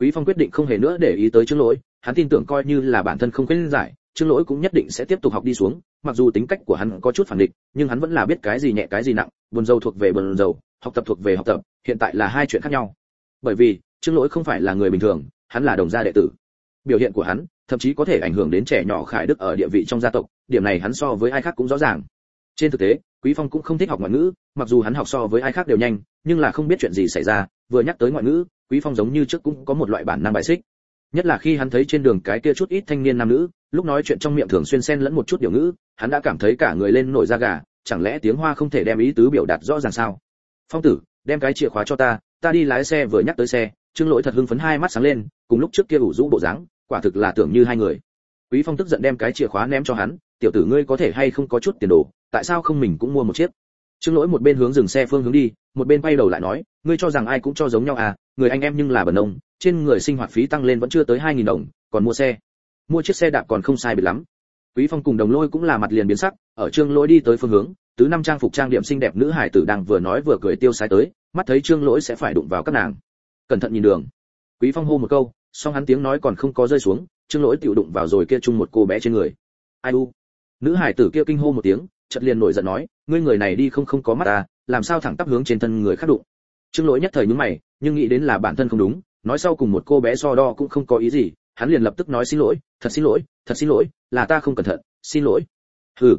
S1: Quý phong quyết định không hề nữa để ý tới trương lỗi hắn tin tưởng coi như là bản thân không quên giải trương lỗi cũng nhất định sẽ tiếp tục học đi xuống mặc dù tính cách của hắn có chút phản nghịch, nhưng hắn vẫn là biết cái gì nhẹ cái gì nặng buồn rầu thuộc về buồn rầu, học tập thuộc về học tập hiện tại là hai chuyện khác nhau. Bởi vì trương lỗi không phải là người bình thường hắn là đồng gia đệ tử. Biểu hiện của hắn thậm chí có thể ảnh hưởng đến trẻ nhỏ khải đức ở địa vị trong gia tộc, điểm này hắn so với ai khác cũng rõ ràng. Trên thực tế, quý phong cũng không thích học ngoại ngữ, mặc dù hắn học so với ai khác đều nhanh, nhưng là không biết chuyện gì xảy ra, vừa nhắc tới ngoại ngữ, quý phong giống như trước cũng có một loại bản năng bài xích. Nhất là khi hắn thấy trên đường cái kia chút ít thanh niên nam nữ, lúc nói chuyện trong miệng thường xuyên xen lẫn một chút điều ngữ, hắn đã cảm thấy cả người lên nổi da gà, chẳng lẽ tiếng hoa không thể đem ý tứ biểu đạt rõ ràng sao? Phong tử, đem cái chìa khóa cho ta ta đi lái xe vừa nhắc tới xe, trương lỗi thật hưng phấn hai mắt sáng lên, cùng lúc trước kia ủ rũ bộ dáng quả thực là tưởng như hai người. Quý phong tức giận đem cái chìa khóa ném cho hắn, tiểu tử ngươi có thể hay không có chút tiền đồ, tại sao không mình cũng mua một chiếc? Trương lỗi một bên hướng dừng xe phương hướng đi, một bên quay đầu lại nói, ngươi cho rằng ai cũng cho giống nhau à người anh em nhưng là bần ông, trên người sinh hoạt phí tăng lên vẫn chưa tới hai nghìn đồng, còn mua xe. Mua chiếc xe đạp còn không sai biệt lắm. Quý phong cùng đồng lôi cũng là mặt liền biến sắc, ở trương lỗi đi tới phương hướng, tứ năm trang phục trang điểm xinh đẹp nữ hải tử đang vừa nói vừa cười tiêu sái tới, mắt thấy trương lỗi sẽ phải đụng vào các nàng. Cẩn thận nhìn đường. Quý phong hô một câu song hắn tiếng nói còn không có rơi xuống, trương lỗi tiểu đụng vào rồi kia chung một cô bé trên người. Ai u? Nữ hải tử kia kinh hô một tiếng, chợt liền nổi giận nói, ngươi người này đi không không có mắt à làm sao thẳng tắp hướng trên thân người khác đụng? Trương lỗi nhất thời nhướng mày, nhưng nghĩ đến là bản thân không đúng, nói sau cùng một cô bé so đo cũng không có ý gì, hắn liền lập tức nói xin lỗi, thật xin lỗi, thật xin lỗi, là ta không cẩn thận, xin lỗi. Hừ.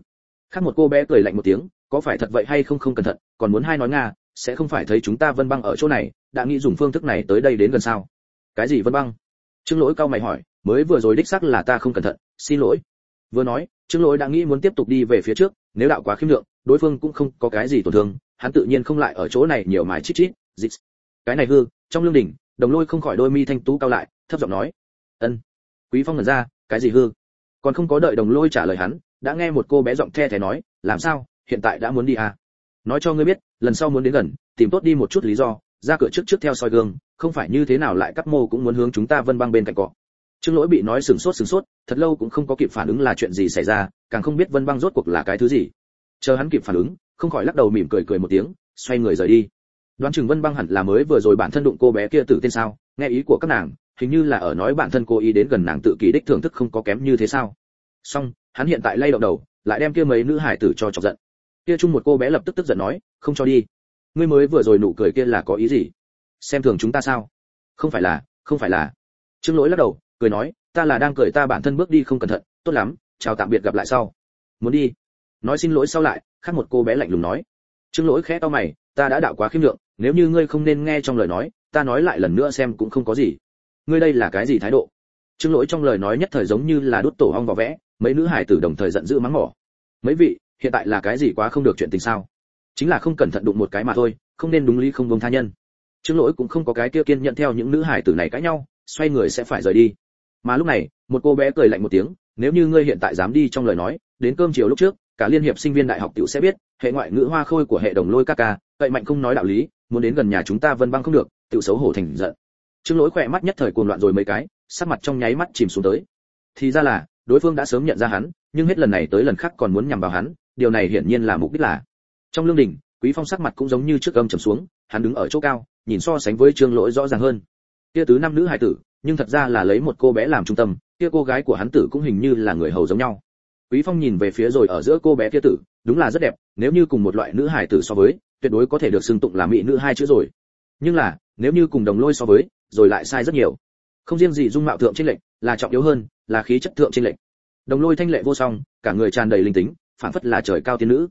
S1: Khác một cô bé cười lạnh một tiếng, có phải thật vậy hay không không cẩn thận, còn muốn hai nói nga, sẽ không phải thấy chúng ta vân băng ở chỗ này, đã nghĩ dùng phương thức này tới đây đến gần sao? Cái gì vân băng? Trương lỗi cao mày hỏi, mới vừa rồi đích xác là ta không cẩn thận, xin lỗi. Vừa nói, trương lỗi đã nghĩ muốn tiếp tục đi về phía trước, nếu đạo quá khiêm lượng, đối phương cũng không có cái gì tổn thương, hắn tự nhiên không lại ở chỗ này nhiều mài chít chít, dịch. Cái này hư, trong lương đỉnh, đồng lôi không khỏi đôi mi thanh tú cao lại, thấp giọng nói, ân. Quý phong ngẩn ra, cái gì hư? Còn không có đợi đồng lôi trả lời hắn, đã nghe một cô bé giọng the thé nói, làm sao, hiện tại đã muốn đi à? Nói cho ngươi biết, lần sau muốn đến gần, tìm tốt đi một chút lý do, ra cửa trước trước theo soi gương không phải như thế nào lại cắt mô cũng muốn hướng chúng ta vân băng bên cạnh cọ. Trương lỗi bị nói sừng sốt sừng sốt, thật lâu cũng không có kịp phản ứng là chuyện gì xảy ra, càng không biết vân băng rốt cuộc là cái thứ gì. Chờ hắn kịp phản ứng, không khỏi lắc đầu mỉm cười cười một tiếng, xoay người rời đi. Đoán chừng vân băng hẳn là mới vừa rồi bản thân đụng cô bé kia tử tên sao, nghe ý của các nàng, hình như là ở nói bản thân cô ý đến gần nàng tự kỷ đích thưởng thức không có kém như thế sao. Song hắn hiện tại lay động đầu, lại đem kia mấy nữ hải tử cho chọc giận. Kia chung một cô bé lập tức tức giận nói, không cho đi. Ngươi mới vừa rồi nụ cười kia là có ý gì? Xem thường chúng ta sao? Không phải là, không phải là. Trương lỗi lắc đầu, cười nói, ta là đang cười ta bản thân bước đi không cẩn thận, tốt lắm, chào tạm biệt gặp lại sau. Muốn đi. Nói xin lỗi sau lại, khác một cô bé lạnh lùng nói. Trương lỗi khẽ to mày, ta đã đạo quá khiêm lượng, nếu như ngươi không nên nghe trong lời nói, ta nói lại lần nữa xem cũng không có gì. Ngươi đây là cái gì thái độ? Trương lỗi trong lời nói nhất thời giống như là đốt tổ hong vào vẽ, mấy nữ hải tử đồng thời giận dữ mắng mỏ. Mấy vị, hiện tại là cái gì quá không được chuyện tình sao? Chính là không cẩn thận đụng một cái mà thôi, không nên đúng lý không vông tha nhân trương lỗi cũng không có cái kia kiên nhận theo những nữ hải tử này cãi nhau, xoay người sẽ phải rời đi. Mà lúc này, một cô bé cười lạnh một tiếng, nếu như ngươi hiện tại dám đi trong lời nói, đến cơm chiều lúc trước, cả liên hiệp sinh viên đại học tiểu sẽ biết, hệ ngoại ngữ hoa khôi của hệ đồng lôi ca ca cậy mạnh không nói đạo lý, muốn đến gần nhà chúng ta vân băng không được, tiểu xấu hổ thành giận. Trương lỗi khỏe mắt nhất thời cuồng loạn rồi mấy cái, sắc mặt trong nháy mắt chìm xuống tới. Thì ra là, đối phương đã sớm nhận ra hắn, nhưng hết lần này tới lần khác còn muốn nhằm vào hắn, điều này hiển nhiên là mục đích là. Trong lương đình quý phong sắc mặt cũng giống như trước âm trầm xuống, hắn đứng ở chỗ cao nhìn so sánh với trương lỗi rõ ràng hơn. Kia tứ năm nữ hải tử, nhưng thật ra là lấy một cô bé làm trung tâm, kia cô gái của hắn tử cũng hình như là người hầu giống nhau. Quý phong nhìn về phía rồi ở giữa cô bé kia tử, đúng là rất đẹp, nếu như cùng một loại nữ hải tử so với, tuyệt đối có thể được xưng tụng là mỹ nữ hai chữ rồi. Nhưng là, nếu như cùng đồng lôi so với, rồi lại sai rất nhiều. Không riêng gì dung mạo thượng trên lệnh là trọng yếu hơn, là khí chất thượng trên lệnh đồng lôi thanh lệ vô song, cả người tràn đầy linh tính phản phất là trời cao tiên nữ.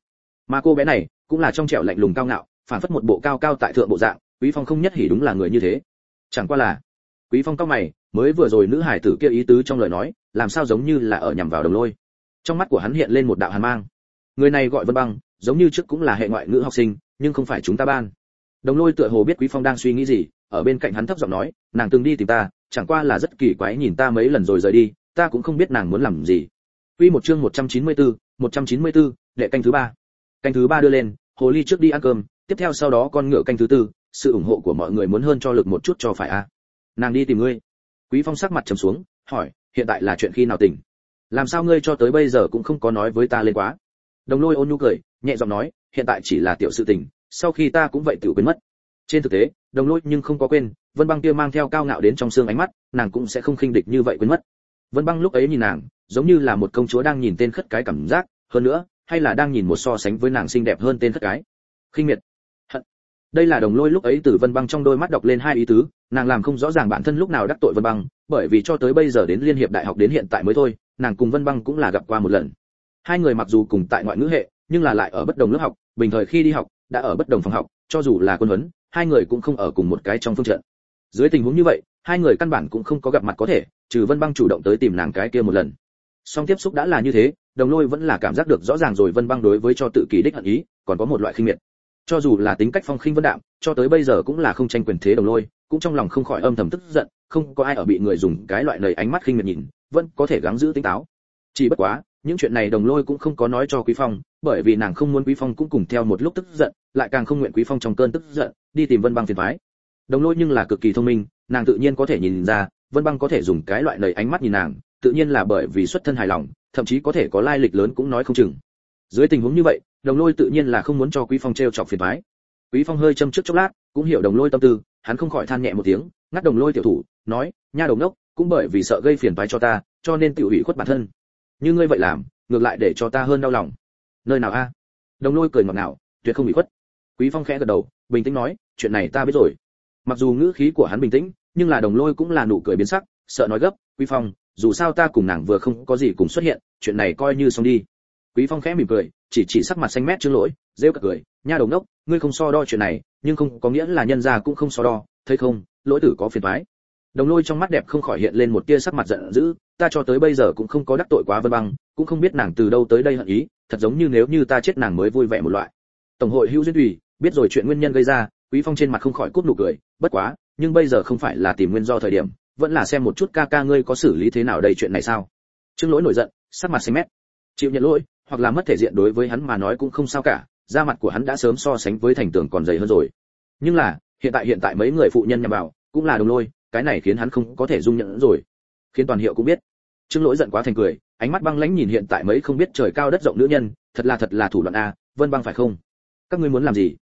S1: Mà cô bé này, cũng là trong trẻo lạnh lùng cao ngạo phản phất một bộ cao cao tại thượng bộ dạng quý phong không nhất hỉ đúng là người như thế. Chẳng qua là quý phong cao mày mới vừa rồi nữ hải tử kia ý tứ trong lời nói làm sao giống như là ở nhằm vào đồng lôi. Trong mắt của hắn hiện lên một đạo hàn mang. Người này gọi vân băng giống như trước cũng là hệ ngoại ngữ học sinh nhưng không phải chúng ta ban. Đồng lôi tựa hồ biết quý phong đang suy nghĩ gì ở bên cạnh hắn thấp giọng nói nàng từng đi tìm ta chẳng qua là rất kỳ quái nhìn ta mấy lần rồi rời đi ta cũng không biết nàng muốn làm gì. Quy một chương 194, 194, đệ canh thứ ba. Canh thứ ba đưa lên, hồ ly trước đi ăn cơm, tiếp theo sau đó con ngựa canh thứ tư, sự ủng hộ của mọi người muốn hơn cho lực một chút cho phải a. À? Nàng đi tìm ngươi. Quý Phong sắc mặt trầm xuống, hỏi, hiện tại là chuyện khi nào tỉnh? Làm sao ngươi cho tới bây giờ cũng không có nói với ta lên quá? Đồng Lôi ôn nhu cười, nhẹ giọng nói, hiện tại chỉ là tiểu sự tình, sau khi ta cũng vậy tiểu quên mất. Trên thực tế, Đồng Lôi nhưng không có quên, Vân Băng kia mang theo cao ngạo đến trong xương ánh mắt, nàng cũng sẽ không khinh địch như vậy quên mất. Vân Băng lúc ấy nhìn nàng, giống như là một công chúa đang nhìn tên khất cái cảm giác, hơn nữa, hay là đang nhìn một so sánh với nàng xinh đẹp hơn tên khất cái. Khinh miệt. Đây là Đồng Lôi lúc ấy từ Vân Băng trong đôi mắt đọc lên hai ý tứ, nàng làm không rõ ràng bản thân lúc nào đắc tội Vân Băng, bởi vì cho tới bây giờ đến Liên hiệp đại học đến hiện tại mới thôi, nàng cùng Vân Băng cũng là gặp qua một lần. Hai người mặc dù cùng tại ngoại ngữ hệ, nhưng là lại ở bất đồng lớp học, bình thời khi đi học, đã ở bất đồng phòng học, cho dù là quân huấn, hai người cũng không ở cùng một cái trong phương trận. Dưới tình huống như vậy, hai người căn bản cũng không có gặp mặt có thể, trừ Vân Băng chủ động tới tìm nàng cái kia một lần. Song tiếp xúc đã là như thế, Đồng Lôi vẫn là cảm giác được rõ ràng rồi Vân Băng đối với cho tự kỳ đích hận ý, còn có một loại khinh miệt. Cho dù là tính cách phong khinh vân đạm, cho tới bây giờ cũng là không tranh quyền thế Đồng Lôi, cũng trong lòng không khỏi âm thầm tức giận, không có ai ở bị người dùng cái loại lời ánh mắt khinh miệt nhìn, vẫn có thể gắng giữ tính táo. Chỉ bất quá, những chuyện này Đồng Lôi cũng không có nói cho Quý Phong, bởi vì nàng không muốn Quý Phong cũng cùng theo một lúc tức giận, lại càng không nguyện Quý Phong trong cơn tức giận, đi tìm Vân Băng phiền phái Đồng Lôi nhưng là cực kỳ thông minh, nàng tự nhiên có thể nhìn ra, Vân Băng có thể dùng cái loại lời ánh mắt nhìn nàng, tự nhiên là bởi vì xuất thân hài lòng, thậm chí có thể có lai lịch lớn cũng nói không chừng. Dưới tình huống như vậy, Đồng Lôi tự nhiên là không muốn cho Quý Phong treo chọc phiền toái. Quý Phong hơi châm trước chốc lát, cũng hiểu Đồng Lôi tâm tư, hắn không khỏi than nhẹ một tiếng, ngắt Đồng Lôi tiểu thủ, nói, nha đồng đốc, cũng bởi vì sợ gây phiền toái cho ta, cho nên tiểu hủy khuất bản thân. Như ngươi vậy làm, ngược lại để cho ta hơn đau lòng. Nơi nào a? Đồng Lôi cười ngọt ngào, tuyệt không bị khuất. Quý Phong khẽ gật đầu, bình tĩnh nói, chuyện này ta biết rồi. Mặc dù ngữ khí của hắn bình tĩnh, nhưng là Đồng Lôi cũng là nụ cười biến sắc, sợ nói gấp, Quý Phong, dù sao ta cùng nàng vừa không có gì cùng xuất hiện, chuyện này coi như xong đi. Quý Phong khẽ mỉm cười, chỉ chỉ sắc mặt xanh mét trương lỗi, rêu cả cười, nha đồng đốc, ngươi không so đo chuyện này, nhưng không có nghĩa là nhân gia cũng không so đo, thấy không, lỗi tử có phiền toái. Đồng Lôi trong mắt đẹp không khỏi hiện lên một tia sắc mặt giận dữ, ta cho tới bây giờ cũng không có đắc tội quá Vân Băng, cũng không biết nàng từ đâu tới đây hận ý, thật giống như nếu như ta chết nàng mới vui vẻ một loại. Tổng hội Hữu Duyên tùy, biết rồi chuyện nguyên nhân gây ra, Quý Phong trên mặt không khỏi cúp nụ cười, bất quá, nhưng bây giờ không phải là tìm nguyên do thời điểm, vẫn là xem một chút ca ca ngươi có xử lý thế nào đây chuyện này sao? Trương Lỗi nổi giận, sắc mặt xanh mét. Chịu nhận lỗi, hoặc là mất thể diện đối với hắn mà nói cũng không sao cả, da mặt của hắn đã sớm so sánh với thành tường còn dày hơn rồi. Nhưng là, hiện tại hiện tại mấy người phụ nhân nhằm vào, cũng là đồng lôi, cái này khiến hắn không có thể dung nhận rồi. Khiến toàn hiệu cũng biết. Trương Lỗi giận quá thành cười, ánh mắt băng lãnh nhìn hiện tại mấy không biết trời cao đất rộng nữ nhân, thật là thật là thủ đoạn a, Vân Băng phải không? Các ngươi muốn làm gì?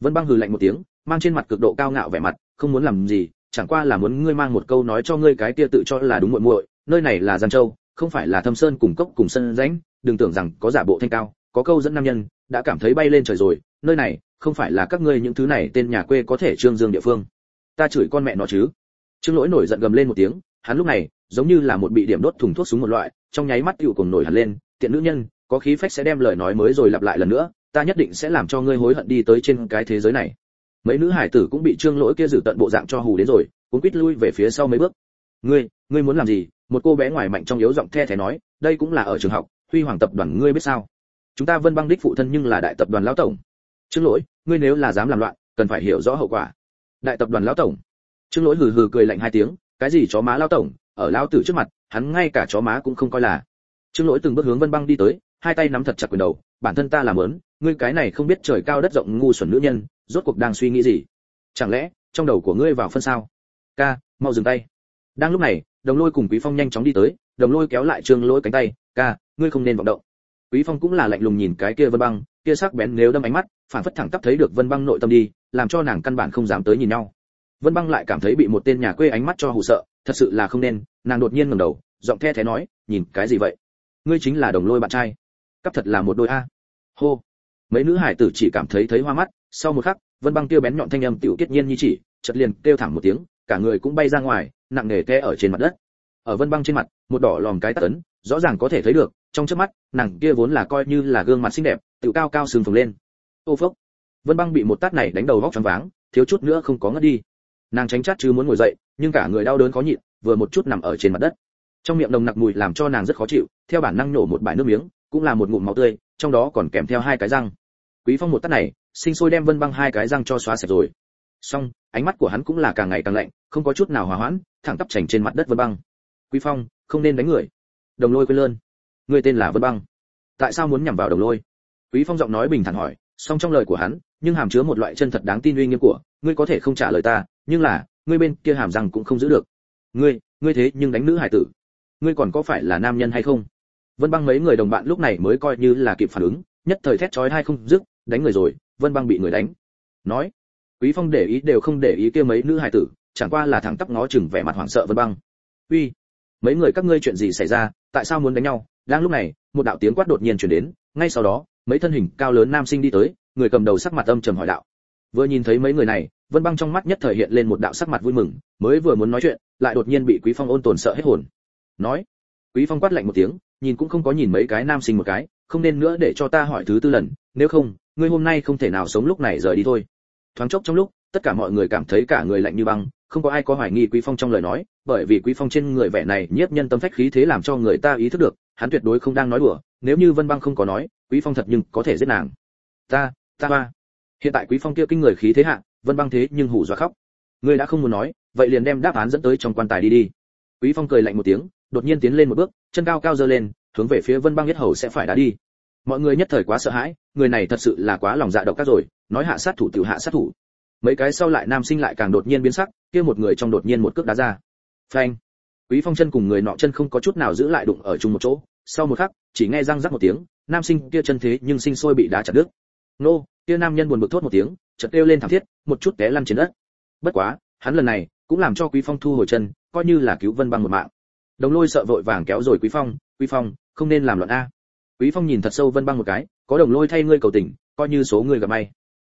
S1: Vân Băng hừ lạnh một tiếng, mang trên mặt cực độ cao ngạo vẻ mặt không muốn làm gì chẳng qua là muốn ngươi mang một câu nói cho ngươi cái kia tự cho là đúng muội muội nơi này là giang châu không phải là thâm sơn cùng cốc cùng sân rãnh đừng tưởng rằng có giả bộ thanh cao, có câu dẫn nam nhân, đã cảm thấy bay lên trời rồi, nơi này, không phải là các ngươi những thứ này tên nhà quê có thể trương dương địa phương. Ta chửi con mẹ nó chứ. Trương lỗi nổi giận gầm lên một tiếng, hắn lúc này, giống như là một bị điểm đốt thùng thuốc súng một loại, trong nháy mắt tựu cùng nổi hẳn lên, tiện nữ nhân, có khí phách sẽ đem lời nói mới rồi lặp lại lần nữa, ta nhất định sẽ làm cho ngươi hối hận đi tới trên cái thế giới này. Mấy nữ hải tử cũng bị trương lỗi kia giữ tận bộ dạng cho hù đến rồi cũng quýt lui về phía sau mấy bước. Ngươi ngươi muốn làm gì? Một cô bé ngoài mạnh trong yếu giọng the thé nói, đây cũng là ở trường học huy hoàng tập đoàn ngươi biết sao? Chúng ta vân băng đích phụ thân nhưng là đại tập đoàn lão tổng. Trương lỗi, ngươi nếu là dám làm loạn, cần phải hiểu rõ hậu quả. Đại tập đoàn lão tổng. Trương lỗi hừ hừ cười lạnh hai tiếng, cái gì chó má lão tổng, ở lão tử trước mặt, hắn ngay cả chó má cũng không coi là. Trương lỗi từng bước hướng vân băng đi tới, hai tay nắm thật chặt quyền đầu, bản thân ta làm lớn ngươi cái này không biết trời cao đất rộng ngu xuẩn nữ nhân, rốt cuộc đang suy nghĩ gì? Chẳng lẽ, trong đầu của ngươi vào phân sao? Ca, mau dừng tay. Đang lúc này, đồng lôi cùng quý phong nhanh chóng đi tới đồng lôi kéo lại trương lỗi cánh tay, ca, ngươi không nên vọng động. Quý phong cũng là lạnh lùng nhìn cái kia vân băng, kia sắc bén nếu đâm ánh mắt, phản phất thẳng tắp thấy được vân băng nội tâm đi, làm cho nàng căn bản không dám tới nhìn nhau. Vân băng lại cảm thấy bị một tên nhà quê ánh mắt cho hù sợ, thật sự là không nên, nàng đột nhiên ngẩng đầu, giọng the thế nói, nhìn cái gì vậy? Ngươi chính là đồng lôi bạn trai. Cấp thật là một đôi a. Hô. Mấy nữ hải tử chỉ cảm thấy thấy hoa mắt, sau một khắc, vân băng tiêu bén nhọn thanh âm tiểu tiết nhiên như chỉ, chợt liền kêu thẳng một tiếng, cả người cũng bay ra ngoài, nặng nề té ở trên mặt đất ở vân băng trên mặt, một đỏ lòm cái tát ấn, rõ ràng có thể thấy được, trong trước mắt, nàng kia vốn là coi như là gương mặt xinh đẹp, tự cao cao sừng phồng lên. Ô phốc. Vân băng bị một tát này đánh đầu vóc choáng váng, thiếu chút nữa không có ngất đi. Nàng tránh chát chứ muốn ngồi dậy, nhưng cả người đau đớn khó nhịn, vừa một chút nằm ở trên mặt đất. Trong miệng nồng nặc mùi làm cho nàng rất khó chịu, theo bản năng nổ một bãi nước miếng, cũng là một ngụm máu tươi, trong đó còn kèm theo hai cái răng. Quý phong một tát này, sinh sôi đem vân băng hai cái răng cho xóa sạch rồi. Xong, ánh mắt của hắn cũng là càng ngày càng lạnh, không có chút nào hòa hoãn, thẳng tắp chảnh trên mặt đất vân băng quý phong, không nên đánh người. Đồng lôi quên lơn. Người tên là vân băng. Tại sao muốn nhằm vào đồng lôi? Quý phong giọng nói bình thản hỏi, song trong lời của hắn, nhưng hàm chứa một loại chân thật đáng tin uy nghiêm của, ngươi có thể không trả lời ta, nhưng là, ngươi bên kia hàm răng cũng không giữ được. Ngươi ngươi thế nhưng đánh nữ hải tử. Ngươi còn có phải là nam nhân hay không? Vân băng mấy người đồng bạn lúc này mới coi như là kịp phản ứng, nhất thời thét chói hai không dứt, đánh người rồi, vân băng bị người đánh. Nói, quý phong để ý đều không để ý kia mấy nữ hải tử, chẳng qua là thẳng tắp ngó chừng vẻ mặt hoảng sợ vân băng. Uy mấy người các ngươi chuyện gì xảy ra, tại sao muốn đánh nhau? Đang lúc này, một đạo tiếng quát đột nhiên truyền đến, ngay sau đó, mấy thân hình cao lớn nam sinh đi tới, người cầm đầu sắc mặt âm trầm hỏi đạo. Vừa nhìn thấy mấy người này, vân băng trong mắt nhất thời hiện lên một đạo sắc mặt vui mừng, mới vừa muốn nói chuyện, lại đột nhiên bị quý phong ôn tồn sợ hết hồn. Nói, quý phong quát lạnh một tiếng, nhìn cũng không có nhìn mấy cái nam sinh một cái, không nên nữa để cho ta hỏi thứ tư lần, nếu không, ngươi hôm nay không thể nào sống lúc này rời đi thôi. Thoáng chốc trong lúc tất cả mọi người cảm thấy cả người lạnh như băng, không có ai có hoài nghi quý phong trong lời nói, bởi vì quý phong trên người vẻ này nhiếp nhân tâm phách khí thế làm cho người ta ý thức được, hắn tuyệt đối không đang nói đùa, nếu như vân băng không có nói, quý phong thật nhưng có thể giết nàng. Ta ta ba hiện tại quý phong kia kinh người khí thế hạ, vân băng thế nhưng hủ dọa khóc. Ngươi đã không muốn nói, vậy liền đem đáp án dẫn tới trong quan tài đi đi. Quý phong cười lạnh một tiếng, đột nhiên tiến lên một bước, chân cao cao giơ lên, hướng về phía vân băng nhất hầu sẽ phải đá đi. Mọi người nhất thời quá sợ hãi, người này thật sự là quá lòng dạ độc các rồi, nói hạ sát thủ tiểu hạ sát thủ mấy cái sau lại nam sinh lại càng đột nhiên biến sắc, kia một người trong đột nhiên một cước đá ra. Phanh. Quý phong chân cùng người nọ chân không có chút nào giữ lại đụng ở chung một chỗ, sau một khắc, chỉ nghe răng rắc một tiếng, nam sinh kia chân thế nhưng sinh sôi bị đá chặt đứt. Nô, kia nam nhân buồn bực thốt một tiếng, chợt kêu lên thảm thiết, một chút té lăn trên đất. Bất quá, hắn lần này cũng làm cho quý phong thu hồi chân, coi như là cứu vân băng một mạng. Đồng lôi sợ vội vàng kéo rồi quý phong quý phong, không nên làm loạn a. Quý phong nhìn thật sâu vân băng một cái, có đồng lôi thay ngươi cầu tình, coi như số người gặp may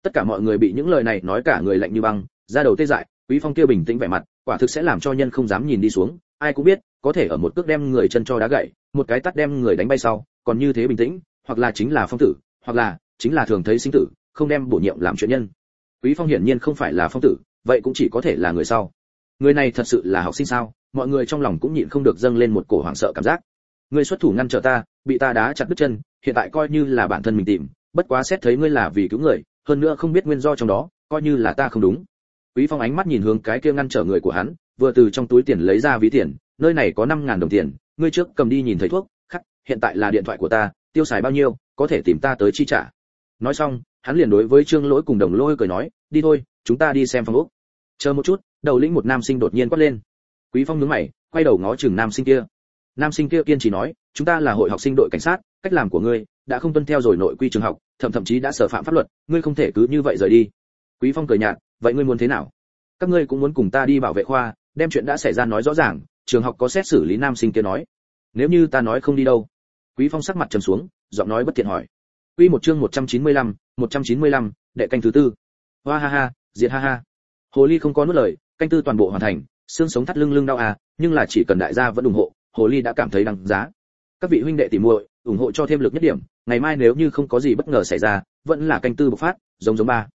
S1: tất cả mọi người bị những lời này nói cả người lạnh như băng ra đầu tê dại, quý phong kia bình tĩnh vẻ mặt, quả thực sẽ làm cho nhân không dám nhìn đi xuống. Ai cũng biết, có thể ở một cước đem người chân cho đá gãy một cái tắt đem người đánh bay sau, còn như thế bình tĩnh, hoặc là chính là phong tử, hoặc là chính là thường thấy sinh tử, không đem bổ nhiệm làm chuyện nhân. Quý phong hiển nhiên không phải là phong tử, vậy cũng chỉ có thể là người sau. Người này thật sự là học sinh sao? Mọi người trong lòng cũng nhịn không được dâng lên một cổ hoảng sợ cảm giác. Ngươi xuất thủ ngăn trở ta, bị ta đá chặt đứt chân, hiện tại coi như là bản thân mình tìm, bất quá xét thấy ngươi là vì cứu người hơn nữa không biết nguyên do trong đó, coi như là ta không đúng. Quý phong ánh mắt nhìn hướng cái kia ngăn trở người của hắn, vừa từ trong túi tiền lấy ra ví tiền, nơi này có năm ngàn đồng tiền, ngươi trước cầm đi nhìn thấy thuốc, khắc, hiện tại là điện thoại của ta, tiêu xài bao nhiêu, có thể tìm ta tới chi trả. Nói xong, hắn liền đối với trương lỗi cùng đồng lôi cười nói, đi thôi, chúng ta đi xem phòng ốc. Chờ một chút, đầu lĩnh một nam sinh đột nhiên quát lên. Quý phong nhướng mày, quay đầu ngó chừng nam sinh kia. Nam sinh kia kiên trì nói, chúng ta là hội học sinh đội cảnh sát, cách làm của ngươi đã không tuân theo rồi nội quy trường học thậm thậm chí đã sở phạm pháp luật ngươi không thể cứ như vậy rời đi. Quý phong cười nhạt vậy ngươi muốn thế nào? Các ngươi cũng muốn cùng ta đi bảo vệ khoa đem chuyện đã xảy ra nói rõ ràng trường học có xét xử lý nam sinh kia nói. Nếu như ta nói không đi đâu? Quý phong sắc mặt trầm xuống giọng nói bất tiện hỏi. Quy một chương 195, 195, đệ canh thứ tư. Hoa ha ha diệt ha ha. Hồ ly không có nuốt lời canh tư toàn bộ hoàn thành xương sống thắt lưng lưng đau à nhưng là chỉ cần đại gia vẫn ủng hộ hồ ly đã cảm thấy đáng giá. Các vị huynh đệ tỉ muội ủng hộ cho thêm lực nhất điểm, ngày mai nếu như không có gì bất ngờ xảy ra, vẫn là canh tư bộc phát, giống giống ba.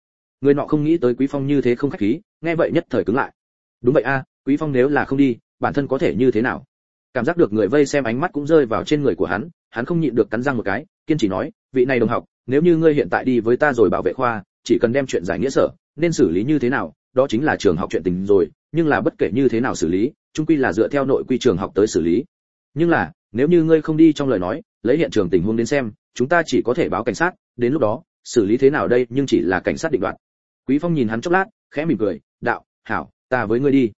S1: Người nọ không nghĩ tới quý phong như thế không khách khí, nghe vậy nhất thời cứng lại. Đúng vậy a, quý phong nếu là không đi, bản thân có thể như thế nào? Cảm giác được người vây xem ánh mắt cũng rơi vào trên người của hắn hắn không nhịn được cắn răng một cái, kiên trì nói, vị này đồng học, nếu như ngươi hiện tại đi với ta rồi bảo vệ khoa, chỉ cần đem chuyện giải nghĩa sở, nên xử lý như thế nào? Đó chính là trường học chuyện tình rồi, nhưng là bất kể như thế nào xử lý, chung quy là dựa theo nội quy trường học tới xử lý. Nhưng là, nếu như ngươi không đi trong lời nói lấy hiện trường tình huống đến xem, chúng ta chỉ có thể báo cảnh sát, đến lúc đó, xử lý thế nào đây nhưng chỉ là cảnh sát định đoạt. Quý phong nhìn hắn chốc lát, khẽ mỉm cười, đạo, hảo, ta với ngươi đi.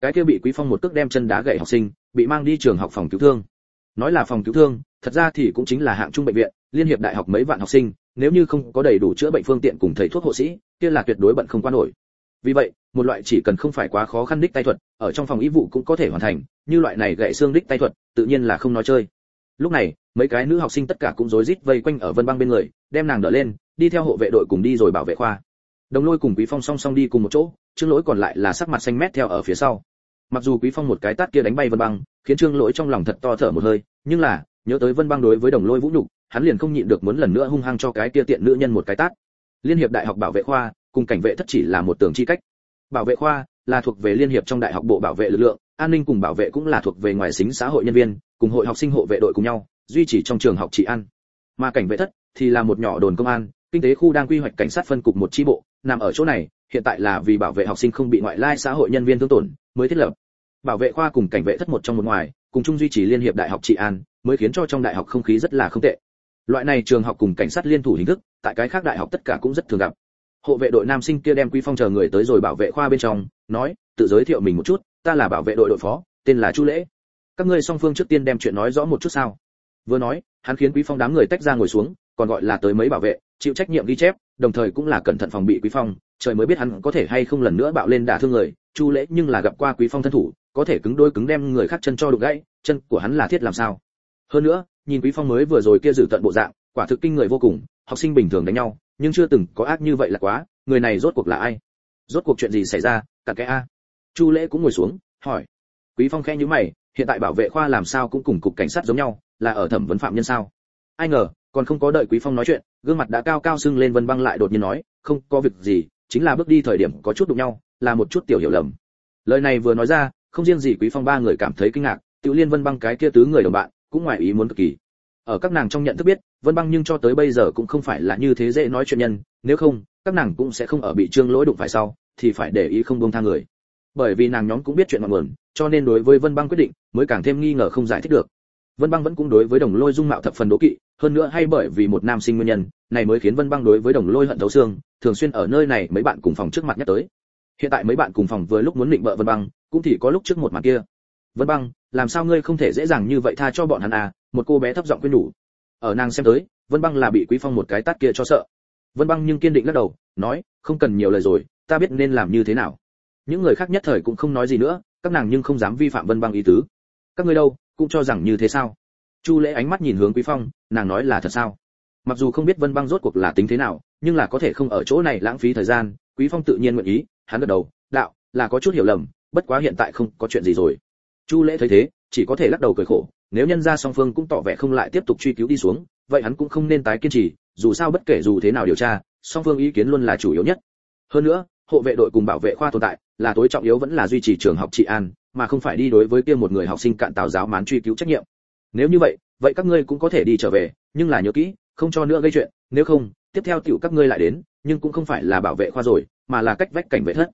S1: Cái kia bị quý phong một cước đem chân đá gãy học sinh, bị mang đi trường học phòng cứu thương. Nói là phòng cứu thương, thật ra thì cũng chính là hạng trung bệnh viện, liên hiệp đại học mấy vạn học sinh, nếu như không có đầy đủ chữa bệnh phương tiện cùng thầy thuốc hộ sĩ, kia là tuyệt đối bận không qua nổi. Vì vậy, một loại chỉ cần không phải quá khó khăn đích tay thuật, ở trong phòng y vụ cũng có thể hoàn thành, như loại này gãy xương đích tay thuật, tự nhiên là không nói chơi. Lúc này mấy cái nữ học sinh tất cả cũng rối rít vây quanh ở vân băng bên người, đem nàng đỡ lên, đi theo hộ vệ đội cùng đi rồi bảo vệ khoa. Đồng lôi cùng quý phong song song đi cùng một chỗ, trương lỗi còn lại là sắc mặt xanh mét theo ở phía sau. Mặc dù quý phong một cái tát kia đánh bay vân băng, khiến trương lỗi trong lòng thật to thở một hơi, nhưng là, nhớ tới vân băng đối với đồng lôi vũ nhục, hắn liền không nhịn được muốn lần nữa hung hăng cho cái kia tiện nữ nhân một cái tát. Liên hiệp đại học bảo vệ khoa, cùng cảnh vệ thất chỉ là một tường chi cách. Bảo vệ khoa là thuộc về liên hiệp trong đại học bộ bảo vệ lực lượng, an ninh cùng bảo vệ cũng là thuộc về ngoài xính xã hội nhân viên, cùng hội học sinh hộ vệ đội cùng nhau duy trì trong trường học trị an. Mà cảnh vệ thất thì là một nhỏ đồn công an, kinh tế khu đang quy hoạch cảnh sát phân cục một chi bộ, nằm ở chỗ này, hiện tại là vì bảo vệ học sinh không bị ngoại lai xã hội nhân viên thương tổn mới thiết lập. Bảo vệ khoa cùng cảnh vệ thất một trong một ngoài, cùng chung duy trì liên hiệp đại học trị an, mới khiến cho trong đại học không khí rất là không tệ. Loại này trường học cùng cảnh sát liên thủ hình thức, tại cái khác đại học tất cả cũng rất thường gặp. Hộ vệ đội nam sinh kia đem quý phong chờ người tới rồi bảo vệ khoa bên trong, nói, tự giới thiệu mình một chút, ta là bảo vệ đội đội phó, tên là chu lễ. Các ngươi song phương trước tiên đem chuyện nói rõ một chút sao? Vừa nói, hắn khiến quý phong đám người tách ra ngồi xuống, còn gọi là tới mấy bảo vệ, chịu trách nhiệm ghi chép, đồng thời cũng là cẩn thận phòng bị quý phong. Trời mới biết hắn có thể hay không lần nữa bạo lên đả thương người, chu lễ nhưng là gặp qua quý phong thân thủ, có thể cứng đôi cứng đem người khác chân cho đục gãy, chân của hắn là thiết làm sao? Hơn nữa, nhìn quý phong mới vừa rồi kia giữ tận bộ dạng, quả thực kinh người vô cùng, học sinh bình thường đánh nhau, nhưng chưa từng có ác như vậy là quá, người này rốt cuộc là ai? Rốt cuộc chuyện gì xảy ra, cả cái a? Chu lễ cũng ngồi xuống, hỏi. Quý phong khẽ nhíu mày, hiện tại bảo vệ khoa làm sao cũng cùng cục cảnh sát giống nhau là ở thẩm vấn phạm nhân sao? Ai ngờ, còn không có đợi quý phong nói chuyện, gương mặt đã cao cao sưng lên vân băng lại đột nhiên nói, không, có việc gì, chính là bước đi thời điểm có chút đụng nhau, là một chút tiểu hiểu lầm. Lời này vừa nói ra, không riêng gì quý phong ba người cảm thấy kinh ngạc, tiểu liên vân băng cái kia tứ người đồng bạn, cũng ngoài ý muốn cực kỳ. Ở các nàng trong nhận thức biết, vân băng nhưng cho tới bây giờ cũng không phải là như thế dễ nói chuyện nhân, nếu không, các nàng cũng sẽ không ở bị trương lỗi đụng phải sau, thì phải để ý không buông tha người. Bởi vì nàng nhóm cũng biết chuyện ngọn nguồn, cho nên đối với vân băng quyết định, mới càng thêm nghi ngờ không giải thích được vân băng vẫn cũng đối với đồng lôi dung mạo thập phần đố kỵ, hơn nữa hay bởi vì một nam sinh nguyên nhân, này mới khiến vân băng đối với đồng lôi hận thấu xương, thường xuyên ở nơi này mấy bạn cùng phòng trước mặt nhắc tới. Hiện tại mấy bạn cùng phòng vừa lúc muốn định bợ vân băng, cũng thì có lúc trước một màn kia. Vân băng, làm sao ngươi không thể dễ dàng như vậy tha cho bọn hắn à? Một cô bé thấp giọng khuyên nhủ. Ở nàng xem tới, vân băng là bị quý phong một cái tát kia cho sợ. Vân băng nhưng kiên định lắc đầu, nói, không cần nhiều lời rồi, ta biết nên làm như thế nào. Những người khác nhất thời cũng không nói gì nữa, các nàng nhưng không dám vi phạm vân băng ý tứ. Các ngươi đâu? Cũng cho rằng như thế sao? Chu lễ ánh mắt nhìn hướng quý phong, nàng nói là thật sao? Mặc dù không biết vân băng rốt cuộc là tính thế nào, nhưng là có thể không ở chỗ này lãng phí thời gian, quý phong tự nhiên nguyện ý, hắn gật đầu, đạo, là có chút hiểu lầm, bất quá hiện tại không có chuyện gì rồi. Chu lễ thấy thế, chỉ có thể lắc đầu cười khổ, nếu nhân gia song phương cũng tỏ vẻ không lại tiếp tục truy cứu đi xuống, vậy hắn cũng không nên tái kiên trì, dù sao bất kể dù thế nào điều tra, song phương ý kiến luôn là chủ yếu nhất. Hơn nữa, hộ vệ đội cùng bảo vệ khoa tồn tại, là tối trọng yếu vẫn là duy trì trường học trị an mà không phải đi đối với kia một người học sinh cạn tào giáo mán truy cứu trách nhiệm. Nếu như vậy vậy các ngươi cũng có thể đi trở về, nhưng là nhớ kỹ, không cho nữa gây chuyện, nếu không, tiếp theo tiểu các ngươi lại đến, nhưng cũng không phải là bảo vệ khoa rồi, mà là cách vách cảnh vệ thất.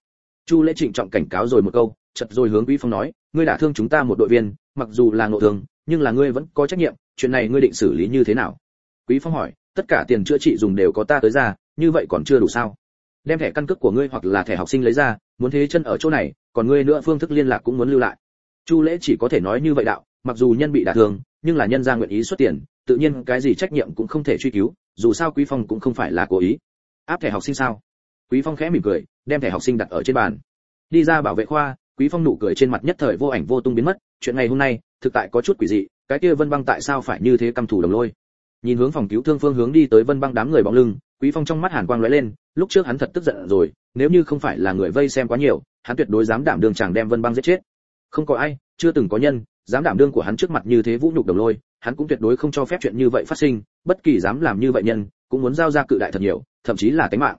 S1: Chu lễ trịnh trọng cảnh cáo rồi một câu, chật rồi hướng quý phong nói, ngươi đã thương chúng ta một đội viên, mặc dù là ngộ thương, nhưng là ngươi vẫn có trách nhiệm, chuyện này ngươi định xử lý như thế nào? Quý phong hỏi, tất cả tiền chữa trị dùng đều có ta tới ra, như vậy còn chưa đủ sao? Đem thẻ căn cước của ngươi hoặc là thẻ học sinh lấy ra, muốn thế chân ở chỗ này, còn ngươi nữa phương thức liên lạc cũng muốn lưu lại. Chu lễ chỉ có thể nói như vậy đạo, mặc dù nhân bị đả thương, nhưng là nhân ra nguyện ý xuất tiền, tự nhiên cái gì trách nhiệm cũng không thể truy cứu, dù sao quý phong cũng không phải là cố ý. Áp thẻ học sinh sao? Quý phong khẽ mỉm cười, đem thẻ học sinh đặt ở trên bàn. Đi ra bảo vệ khoa, quý phong nụ cười trên mặt nhất thời vô ảnh vô tung biến mất, chuyện ngày hôm nay, thực tại có chút quỷ dị, cái kia vân băng tại sao phải như thế căm thù đồng lôi? Nhìn hướng phòng cứu thương phương hướng đi tới vân băng đám người bóng lưng quý phong trong mắt hàn quang lóe lên, lúc trước hắn thật tức giận rồi, nếu như không phải là người vây xem quá nhiều, hắn tuyệt đối dám đảm đương chàng đem vân băng giết chết. Không có ai, chưa từng có nhân, dám đảm đương của hắn trước mặt như thế vũ nhục đồng lôi, hắn cũng tuyệt đối không cho phép chuyện như vậy phát sinh, bất kỳ dám làm như vậy nhân, cũng muốn giao ra cự đại thật nhiều, thậm chí là tính mạng.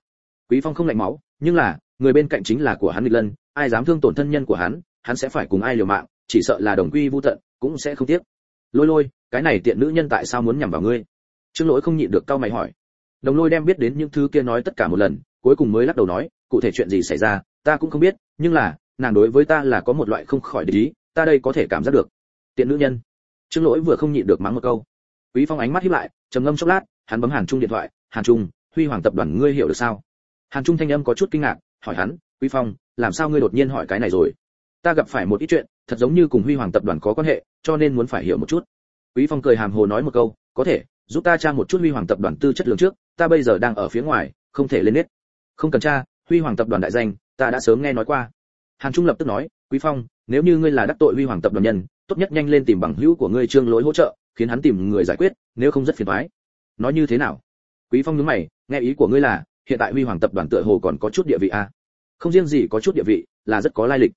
S1: Quý phong không lạnh máu, nhưng là, người bên cạnh chính là của hắn Lịch lân, ai dám thương tổn thân nhân của hắn hắn sẽ phải cùng ai liều mạng, chỉ sợ là đồng quy vu tận, cũng sẽ không tiếc. Lôi lôi, cái này tiện nữ nhân tại sao muốn nhằm vào ngươi? Trương lỗi không nhịn được cau mày hỏi đồng lôi đem biết đến những thứ kia nói tất cả một lần, cuối cùng mới lắc đầu nói, cụ thể chuyện gì xảy ra, ta cũng không biết, nhưng là, nàng đối với ta là có một loại không khỏi để ý, ta đây có thể cảm giác được. Tiện nữ nhân. Trương lỗi vừa không nhịn được mắng một câu. Quý phong ánh mắt hiếp lại, trầm ngâm chốc lát, hắn bấm hàn trung điện thoại, hàn trung, huy hoàng tập đoàn ngươi hiểu được sao? Hàn trung thanh âm có chút kinh ngạc, hỏi hắn, quý phong, làm sao ngươi đột nhiên hỏi cái này rồi? Ta gặp phải một ít chuyện, thật giống như cùng huy hoàng tập đoàn có quan hệ, cho nên muốn phải hiểu một chút. Quý phong cười hàm hồ nói một câu, có thể giúp ta tra một chút huy hoàng tập đoàn tư chất lượng trước, ta bây giờ đang ở phía ngoài, không thể lên nết. Không cần tra, huy hoàng tập đoàn đại danh, ta đã sớm nghe nói qua. Hàn trung lập tức nói, quý phong, nếu như ngươi là đắc tội huy hoàng tập đoàn nhân, tốt nhất nhanh lên tìm bằng hữu của ngươi trương lối hỗ trợ, khiến hắn tìm người giải quyết, nếu không rất phiền toái. Nói như thế nào? Quý phong nhướng mày, nghe ý của ngươi là, hiện tại huy hoàng tập đoàn tựa hồ còn có chút địa vị à? không riêng gì có chút địa vị, là rất có lai lịch.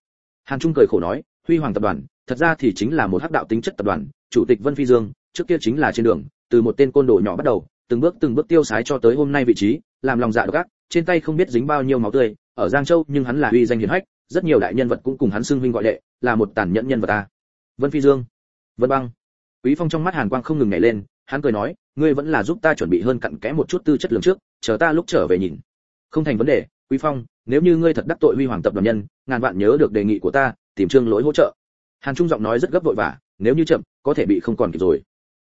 S1: Hàn trung cười khổ nói, huy hoàng tập đoàn, thật ra thì chính là một hắc đạo tính chất tập đoàn, chủ tịch vân phi dương, trước kia chính là trên đường từ một tên côn đồ nhỏ bắt đầu, từng bước từng bước tiêu sái cho tới hôm nay vị trí, làm lòng dạ độc ác, trên tay không biết dính bao nhiêu máu tươi, ở giang châu, nhưng hắn là uy danh hiển hách, rất nhiều đại nhân vật cũng cùng hắn xưng huynh gọi đệ là một tàn nhẫn nhân vật ta. Vân phi dương, vân băng. Quý phong trong mắt hàn quang không ngừng nhảy lên, hắn cười nói, ngươi vẫn là giúp ta chuẩn bị hơn cặn kẽ một chút tư chất lượng trước, chờ ta lúc trở về nhìn. Không thành vấn đề, quý phong, nếu như ngươi thật đắc tội huy hoàng tập đoàn nhân, ngàn vạn nhớ được đề nghị của ta, tìm trương lỗi hỗ trợ. Hàn trung giọng nói rất gấp vội vã, nếu như chậm, có thể bị không còn kịp rồi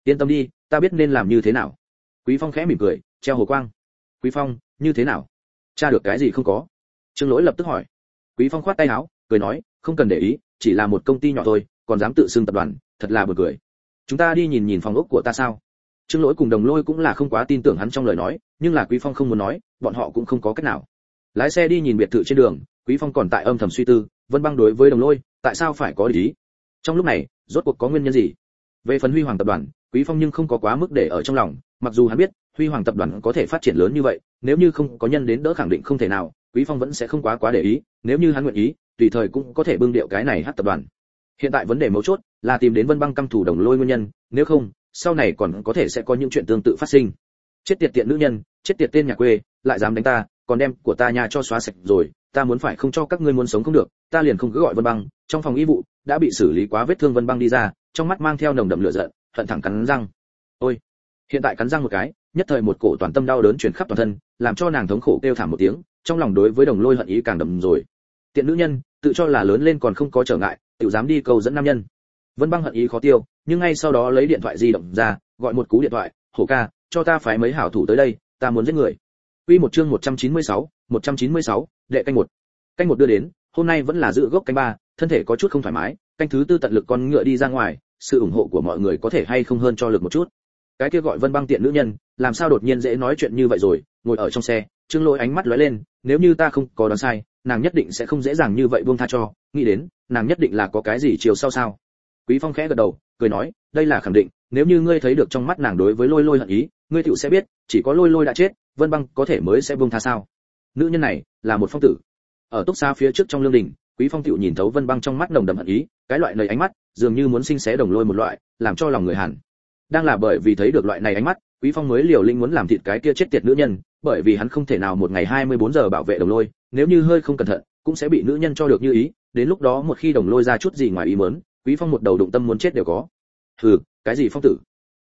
S1: yên tâm đi, ta biết nên làm như thế nào. Quý phong khẽ mỉm cười, treo hồ quang. Quý phong, như thế nào? Tra được cái gì không có? Trương lỗi lập tức hỏi. Quý phong khoát tay áo, cười nói, không cần để ý, chỉ là một công ty nhỏ thôi, còn dám tự xưng tập đoàn, thật là buồn cười. Chúng ta đi nhìn nhìn phòng ốc của ta sao? Trương lỗi cùng đồng lôi cũng là không quá tin tưởng hắn trong lời nói, nhưng là quý phong không muốn nói, bọn họ cũng không có cách nào. Lái xe đi nhìn biệt thự trên đường, quý phong còn tại âm thầm suy tư vân băng đối với đồng lôi, tại sao phải có lý? Trong lúc này, rốt cuộc có nguyên nhân gì? Về phần huy hoàng tập đoàn quý phong nhưng không có quá mức để ở trong lòng, mặc dù hắn biết, huy hoàng tập đoàn có thể phát triển lớn như vậy, nếu như không có nhân đến đỡ khẳng định không thể nào, quý phong vẫn sẽ không quá quá để ý, nếu như hắn nguyện ý, tùy thời cũng có thể bưng điệu cái này hát tập đoàn. Hiện tại vấn đề mấu chốt là tìm đến vân băng căm thủ đồng lôi nguyên nhân, nếu không, sau này còn có thể sẽ có những chuyện tương tự phát sinh. Chết tiệt tiện nữ nhân, chết tiệt tên nhà quê, lại dám đánh ta, còn đem của ta nhà cho xóa sạch rồi, ta muốn phải không cho các ngươi muốn sống không được, ta liền không cứ gọi vân băng. Trong phòng y vụ, đã bị xử lý quá vết thương vân băng đi ra, trong mắt mang theo nồng đậm lửa giận hận thẳng cắn răng. Ôi hiện tại cắn răng một cái nhất thời một cổ toàn tâm đau đớn truyền khắp toàn thân làm cho nàng thống khổ kêu thảm một tiếng trong lòng đối với đồng lôi hận ý càng đậm rồi. Tiện nữ nhân tự cho là lớn lên còn không có trở ngại tự dám đi cầu dẫn nam nhân. Vân băng hận ý khó tiêu nhưng ngay sau đó lấy điện thoại di động ra gọi một cú điện thoại hổ ca cho ta phái mấy hảo thủ tới đây ta muốn giết người. Quy một chương 196, 196, đệ canh một. Canh một đưa đến, hôm nay vẫn là giữ gốc canh ba, thân thể có chút không thoải mái, canh thứ tư tận lực con ngựa đi ra ngoài, sự ủng hộ của mọi người có thể hay không hơn cho lực một chút. Cái kia gọi Vân Băng tiện nữ nhân, làm sao đột nhiên dễ nói chuyện như vậy rồi, ngồi ở trong xe, Trương Lỗi ánh mắt lóe lên, nếu như ta không có đoán sai, nàng nhất định sẽ không dễ dàng như vậy buông tha cho, nghĩ đến, nàng nhất định là có cái gì chiều sau sao. Quý Phong khẽ gật đầu, cười nói, đây là khẳng định, nếu như ngươi thấy được trong mắt nàng đối với Lôi Lôi hận ý, ngươi tựu sẽ biết, chỉ có Lôi Lôi đã chết, Vân Băng có thể mới sẽ buông tha sao? Nữ nhân này là một phong tử. Ở túc xa phía trước trong lương đình, Quý Phong tựu nhìn thấu Vân Băng trong mắt nồng đậm hận ý, cái loại lời ánh mắt, dường như muốn sinh xé đồng lôi một loại, làm cho lòng người hẳn. Đang là bởi vì thấy được loại này ánh mắt, Quý Phong mới liều linh muốn làm thịt cái kia chết tiệt nữ nhân, bởi vì hắn không thể nào một ngày 24 giờ bảo vệ đồng lôi, nếu như hơi không cẩn thận, cũng sẽ bị nữ nhân cho được như ý, đến lúc đó một khi đồng lôi ra chút gì ngoài ý muốn, Quý Phong một đầu đụng tâm muốn chết đều có. Hừ, cái gì phong tử?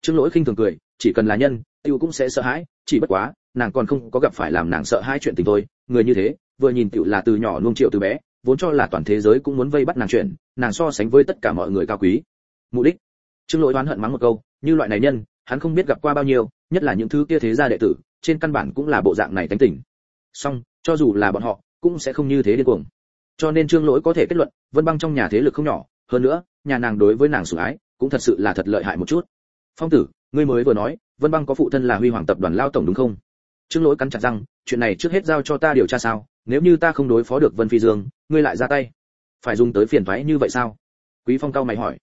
S1: Trương Lỗi khinh thường cười, chỉ cần là nhân, tiêu cũng sẽ sợ hãi, chỉ bất quá, nàng còn không có gặp phải làm nàng sợ hai chuyện tình thôi, người như thế, vừa nhìn tiểu là từ nhỏ nuông triệu từ bé, vốn cho là toàn thế giới cũng muốn vây bắt nàng chuyện, nàng so sánh với tất cả mọi người cao quý. Mục đích. Trương Lỗi đoán hận mắng một câu, như loại này nhân, hắn không biết gặp qua bao nhiêu, nhất là những thứ kia thế gia đệ tử, trên căn bản cũng là bộ dạng này tánh tình. Song, cho dù là bọn họ, cũng sẽ không như thế điên cuồng. Cho nên Trương Lỗi có thể kết luận, Vân Băng trong nhà thế lực không nhỏ, hơn nữa, nhà nàng đối với nàng sủng ái, cũng thật sự là thật lợi hại một chút. Phong tử, ngươi mới vừa nói, Vân Băng có phụ thân là Huy Hoàng tập đoàn lao tổng đúng không? Trương Lỗi cắn chặt răng, chuyện này trước hết giao cho ta điều tra sao, nếu như ta không đối phó được vân phi dương, ngươi lại ra tay. Phải dùng tới phiền thoái như vậy sao? Quý phong cao mày hỏi.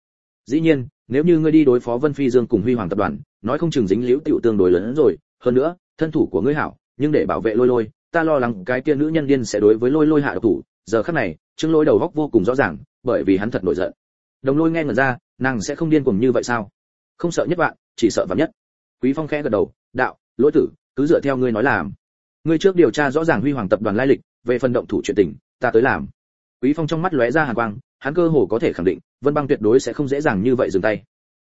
S1: Dĩ nhiên, nếu như ngươi đi đối phó vân phi dương cùng huy hoàng tập đoàn, nói không chừng dính liễu tiểu tương đối lớn hơn rồi. Hơn nữa, thân thủ của ngươi hảo, nhưng để bảo vệ lôi lôi, ta lo lắng cái kia nữ nhân điên sẽ đối với lôi lôi hạ độc thủ. Giờ khắc này, trương lôi đầu góc vô cùng rõ ràng, bởi vì hắn thật nổi giận. Đồng lôi nghe ngẩn ra, nàng sẽ không điên cuồng như vậy sao? Không sợ nhất bạn, chỉ sợ vạn nhất. Quý phong khẽ gật đầu, đạo, lỗi tử, cứ dựa theo ngươi nói làm. Ngươi trước điều tra rõ ràng huy hoàng tập đoàn lai lịch về phần động thủ chuyện tình, ta tới làm. Quý phong trong mắt lóe ra hàn quang, hắn cơ hồ có thể khẳng định, vân băng tuyệt đối sẽ không dễ dàng như vậy dừng tay.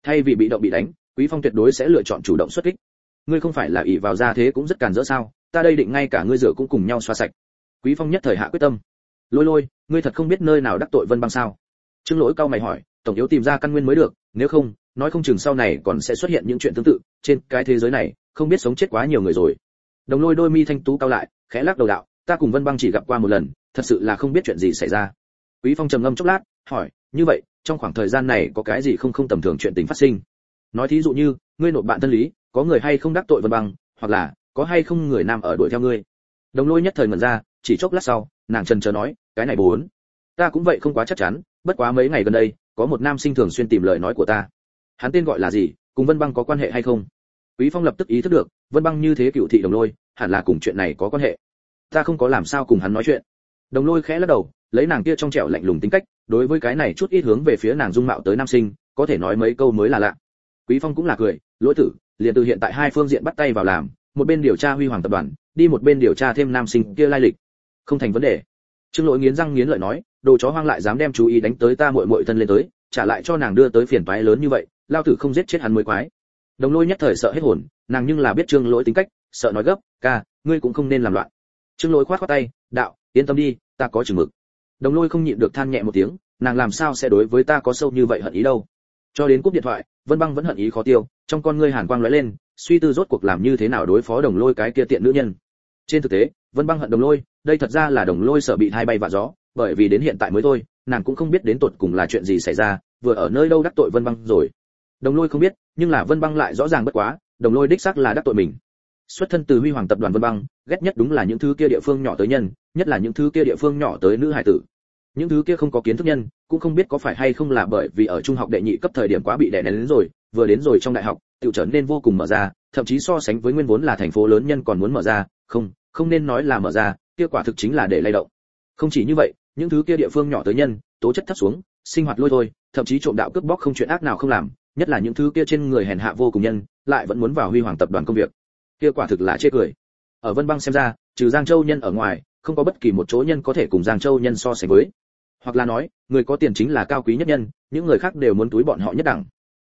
S1: Thay vì bị động bị đánh, quý phong tuyệt đối sẽ lựa chọn chủ động xuất kích. Ngươi không phải là ỷ vào ra thế cũng rất càn rỡ sao? Ta đây định ngay cả ngươi rửa cũng cùng nhau xoa sạch. Quý phong nhất thời hạ quyết tâm. Lôi lôi, ngươi thật không biết nơi nào đắc tội vân băng sao? Trương lỗi cao mày hỏi, tổng yếu tìm ra căn nguyên mới được, nếu không, nói không chừng sau này còn sẽ xuất hiện những chuyện tương tự, trên cái thế giới này, không biết sống chết quá nhiều người rồi. Đồng lôi đôi mi thanh tú cao lại, khẽ lắc đầu đạo ta cùng vân băng chỉ gặp qua một lần, thật sự là không biết chuyện gì xảy ra. Quý phong trầm ngâm chốc lát, hỏi, như vậy, trong khoảng thời gian này có cái gì không không tầm thường chuyện tình phát sinh? Nói thí dụ như, ngươi nộp bạn thân lý, có người hay không đắc tội vân băng, hoặc là, có hay không người nam ở đuổi theo ngươi? Đồng lôi nhất thời ngẩn ra, chỉ chốc lát sau, nàng trần chờ nói, cái này bốn ta cũng vậy không quá chắc chắn, bất quá mấy ngày gần đây, có một nam sinh thường xuyên tìm lời nói của ta. Hắn tên gọi là gì, cùng vân băng có quan hệ hay không? Quý phong lập tức ý thức được, vân băng như thế cựu thị đồng lôi, hẳn là cùng chuyện này có quan hệ ta không có làm sao cùng hắn nói chuyện. Đồng lôi khẽ lắc đầu, lấy nàng kia trong trẻo lạnh lùng tính cách, đối với cái này chút ít hướng về phía nàng dung mạo tới nam sinh, có thể nói mấy câu mới là lạ. Quý phong cũng là cười, lỗi tử, liền từ hiện tại hai phương diện bắt tay vào làm, một bên điều tra huy hoàng tập đoàn, đi một bên điều tra thêm nam sinh kia lai lịch. Không thành vấn đề. Trương lỗi nghiến răng nghiến lợi nói, đồ chó hoang lại dám đem chú ý đánh tới ta muội muội thân lên tới, trả lại cho nàng đưa tới phiền toái lớn như vậy, lao tử không giết chết hắn mới quái. Đồng lôi nhất thời sợ hết hồn, nàng nhưng là biết trương lỗi tính cách, sợ nói gấp, ca, ngươi cũng không nên làm loạn trương lỗi khoát khoát tay, đạo, yên tâm đi, ta có chừng mực. Đồng lôi không nhịn được than nhẹ một tiếng, nàng làm sao sẽ đối với ta có sâu như vậy hận ý đâu? Cho đến cúp điện thoại, vân băng vẫn hận ý khó tiêu, trong con ngươi hàn quang lóe lên, suy tư rốt cuộc làm như thế nào đối phó đồng lôi cái kia tiện nữ nhân. Trên thực tế, vân băng hận đồng lôi, đây thật ra là đồng lôi sợ bị hai bay vạ gió, bởi vì đến hiện tại mới thôi, nàng cũng không biết đến tột cùng là chuyện gì xảy ra, vừa ở nơi đâu đắc tội vân băng rồi. Đồng lôi không biết, nhưng là vân băng lại rõ ràng bất quá, đồng lôi đích xác là đắc tội mình xuất thân từ huy hoàng tập đoàn vân băng, ghét nhất đúng là những thứ kia địa phương nhỏ tới nhân, nhất là những thứ kia địa phương nhỏ tới nữ hải tử. Những thứ kia không có kiến thức nhân, cũng không biết có phải hay không là bởi vì ở trung học đệ nhị cấp thời điểm quá bị đè nén đến rồi, vừa đến rồi trong đại học tự trở nên vô cùng mở ra, thậm chí so sánh với nguyên vốn là thành phố lớn nhân còn muốn mở ra, không không nên nói là mở ra, kia quả thực chính là để lay động. Không chỉ như vậy, những thứ kia địa phương nhỏ tới nhân, tố chất thấp xuống, sinh hoạt lôi thôi, thậm chí trộm đạo cướp bóc không chuyện ác nào không làm, nhất là những thứ kia trên người hèn hạ vô cùng nhân, lại vẫn muốn vào huy hoàng tập đoàn công việc kia quả thực là chê cười. Ở vân băng xem ra, trừ giang châu nhân ở ngoài, không có bất kỳ một chỗ nhân có thể cùng giang châu nhân so sánh với. Hoặc là nói, người có tiền chính là cao quý nhất nhân, những người khác đều muốn túi bọn họ nhất đẳng.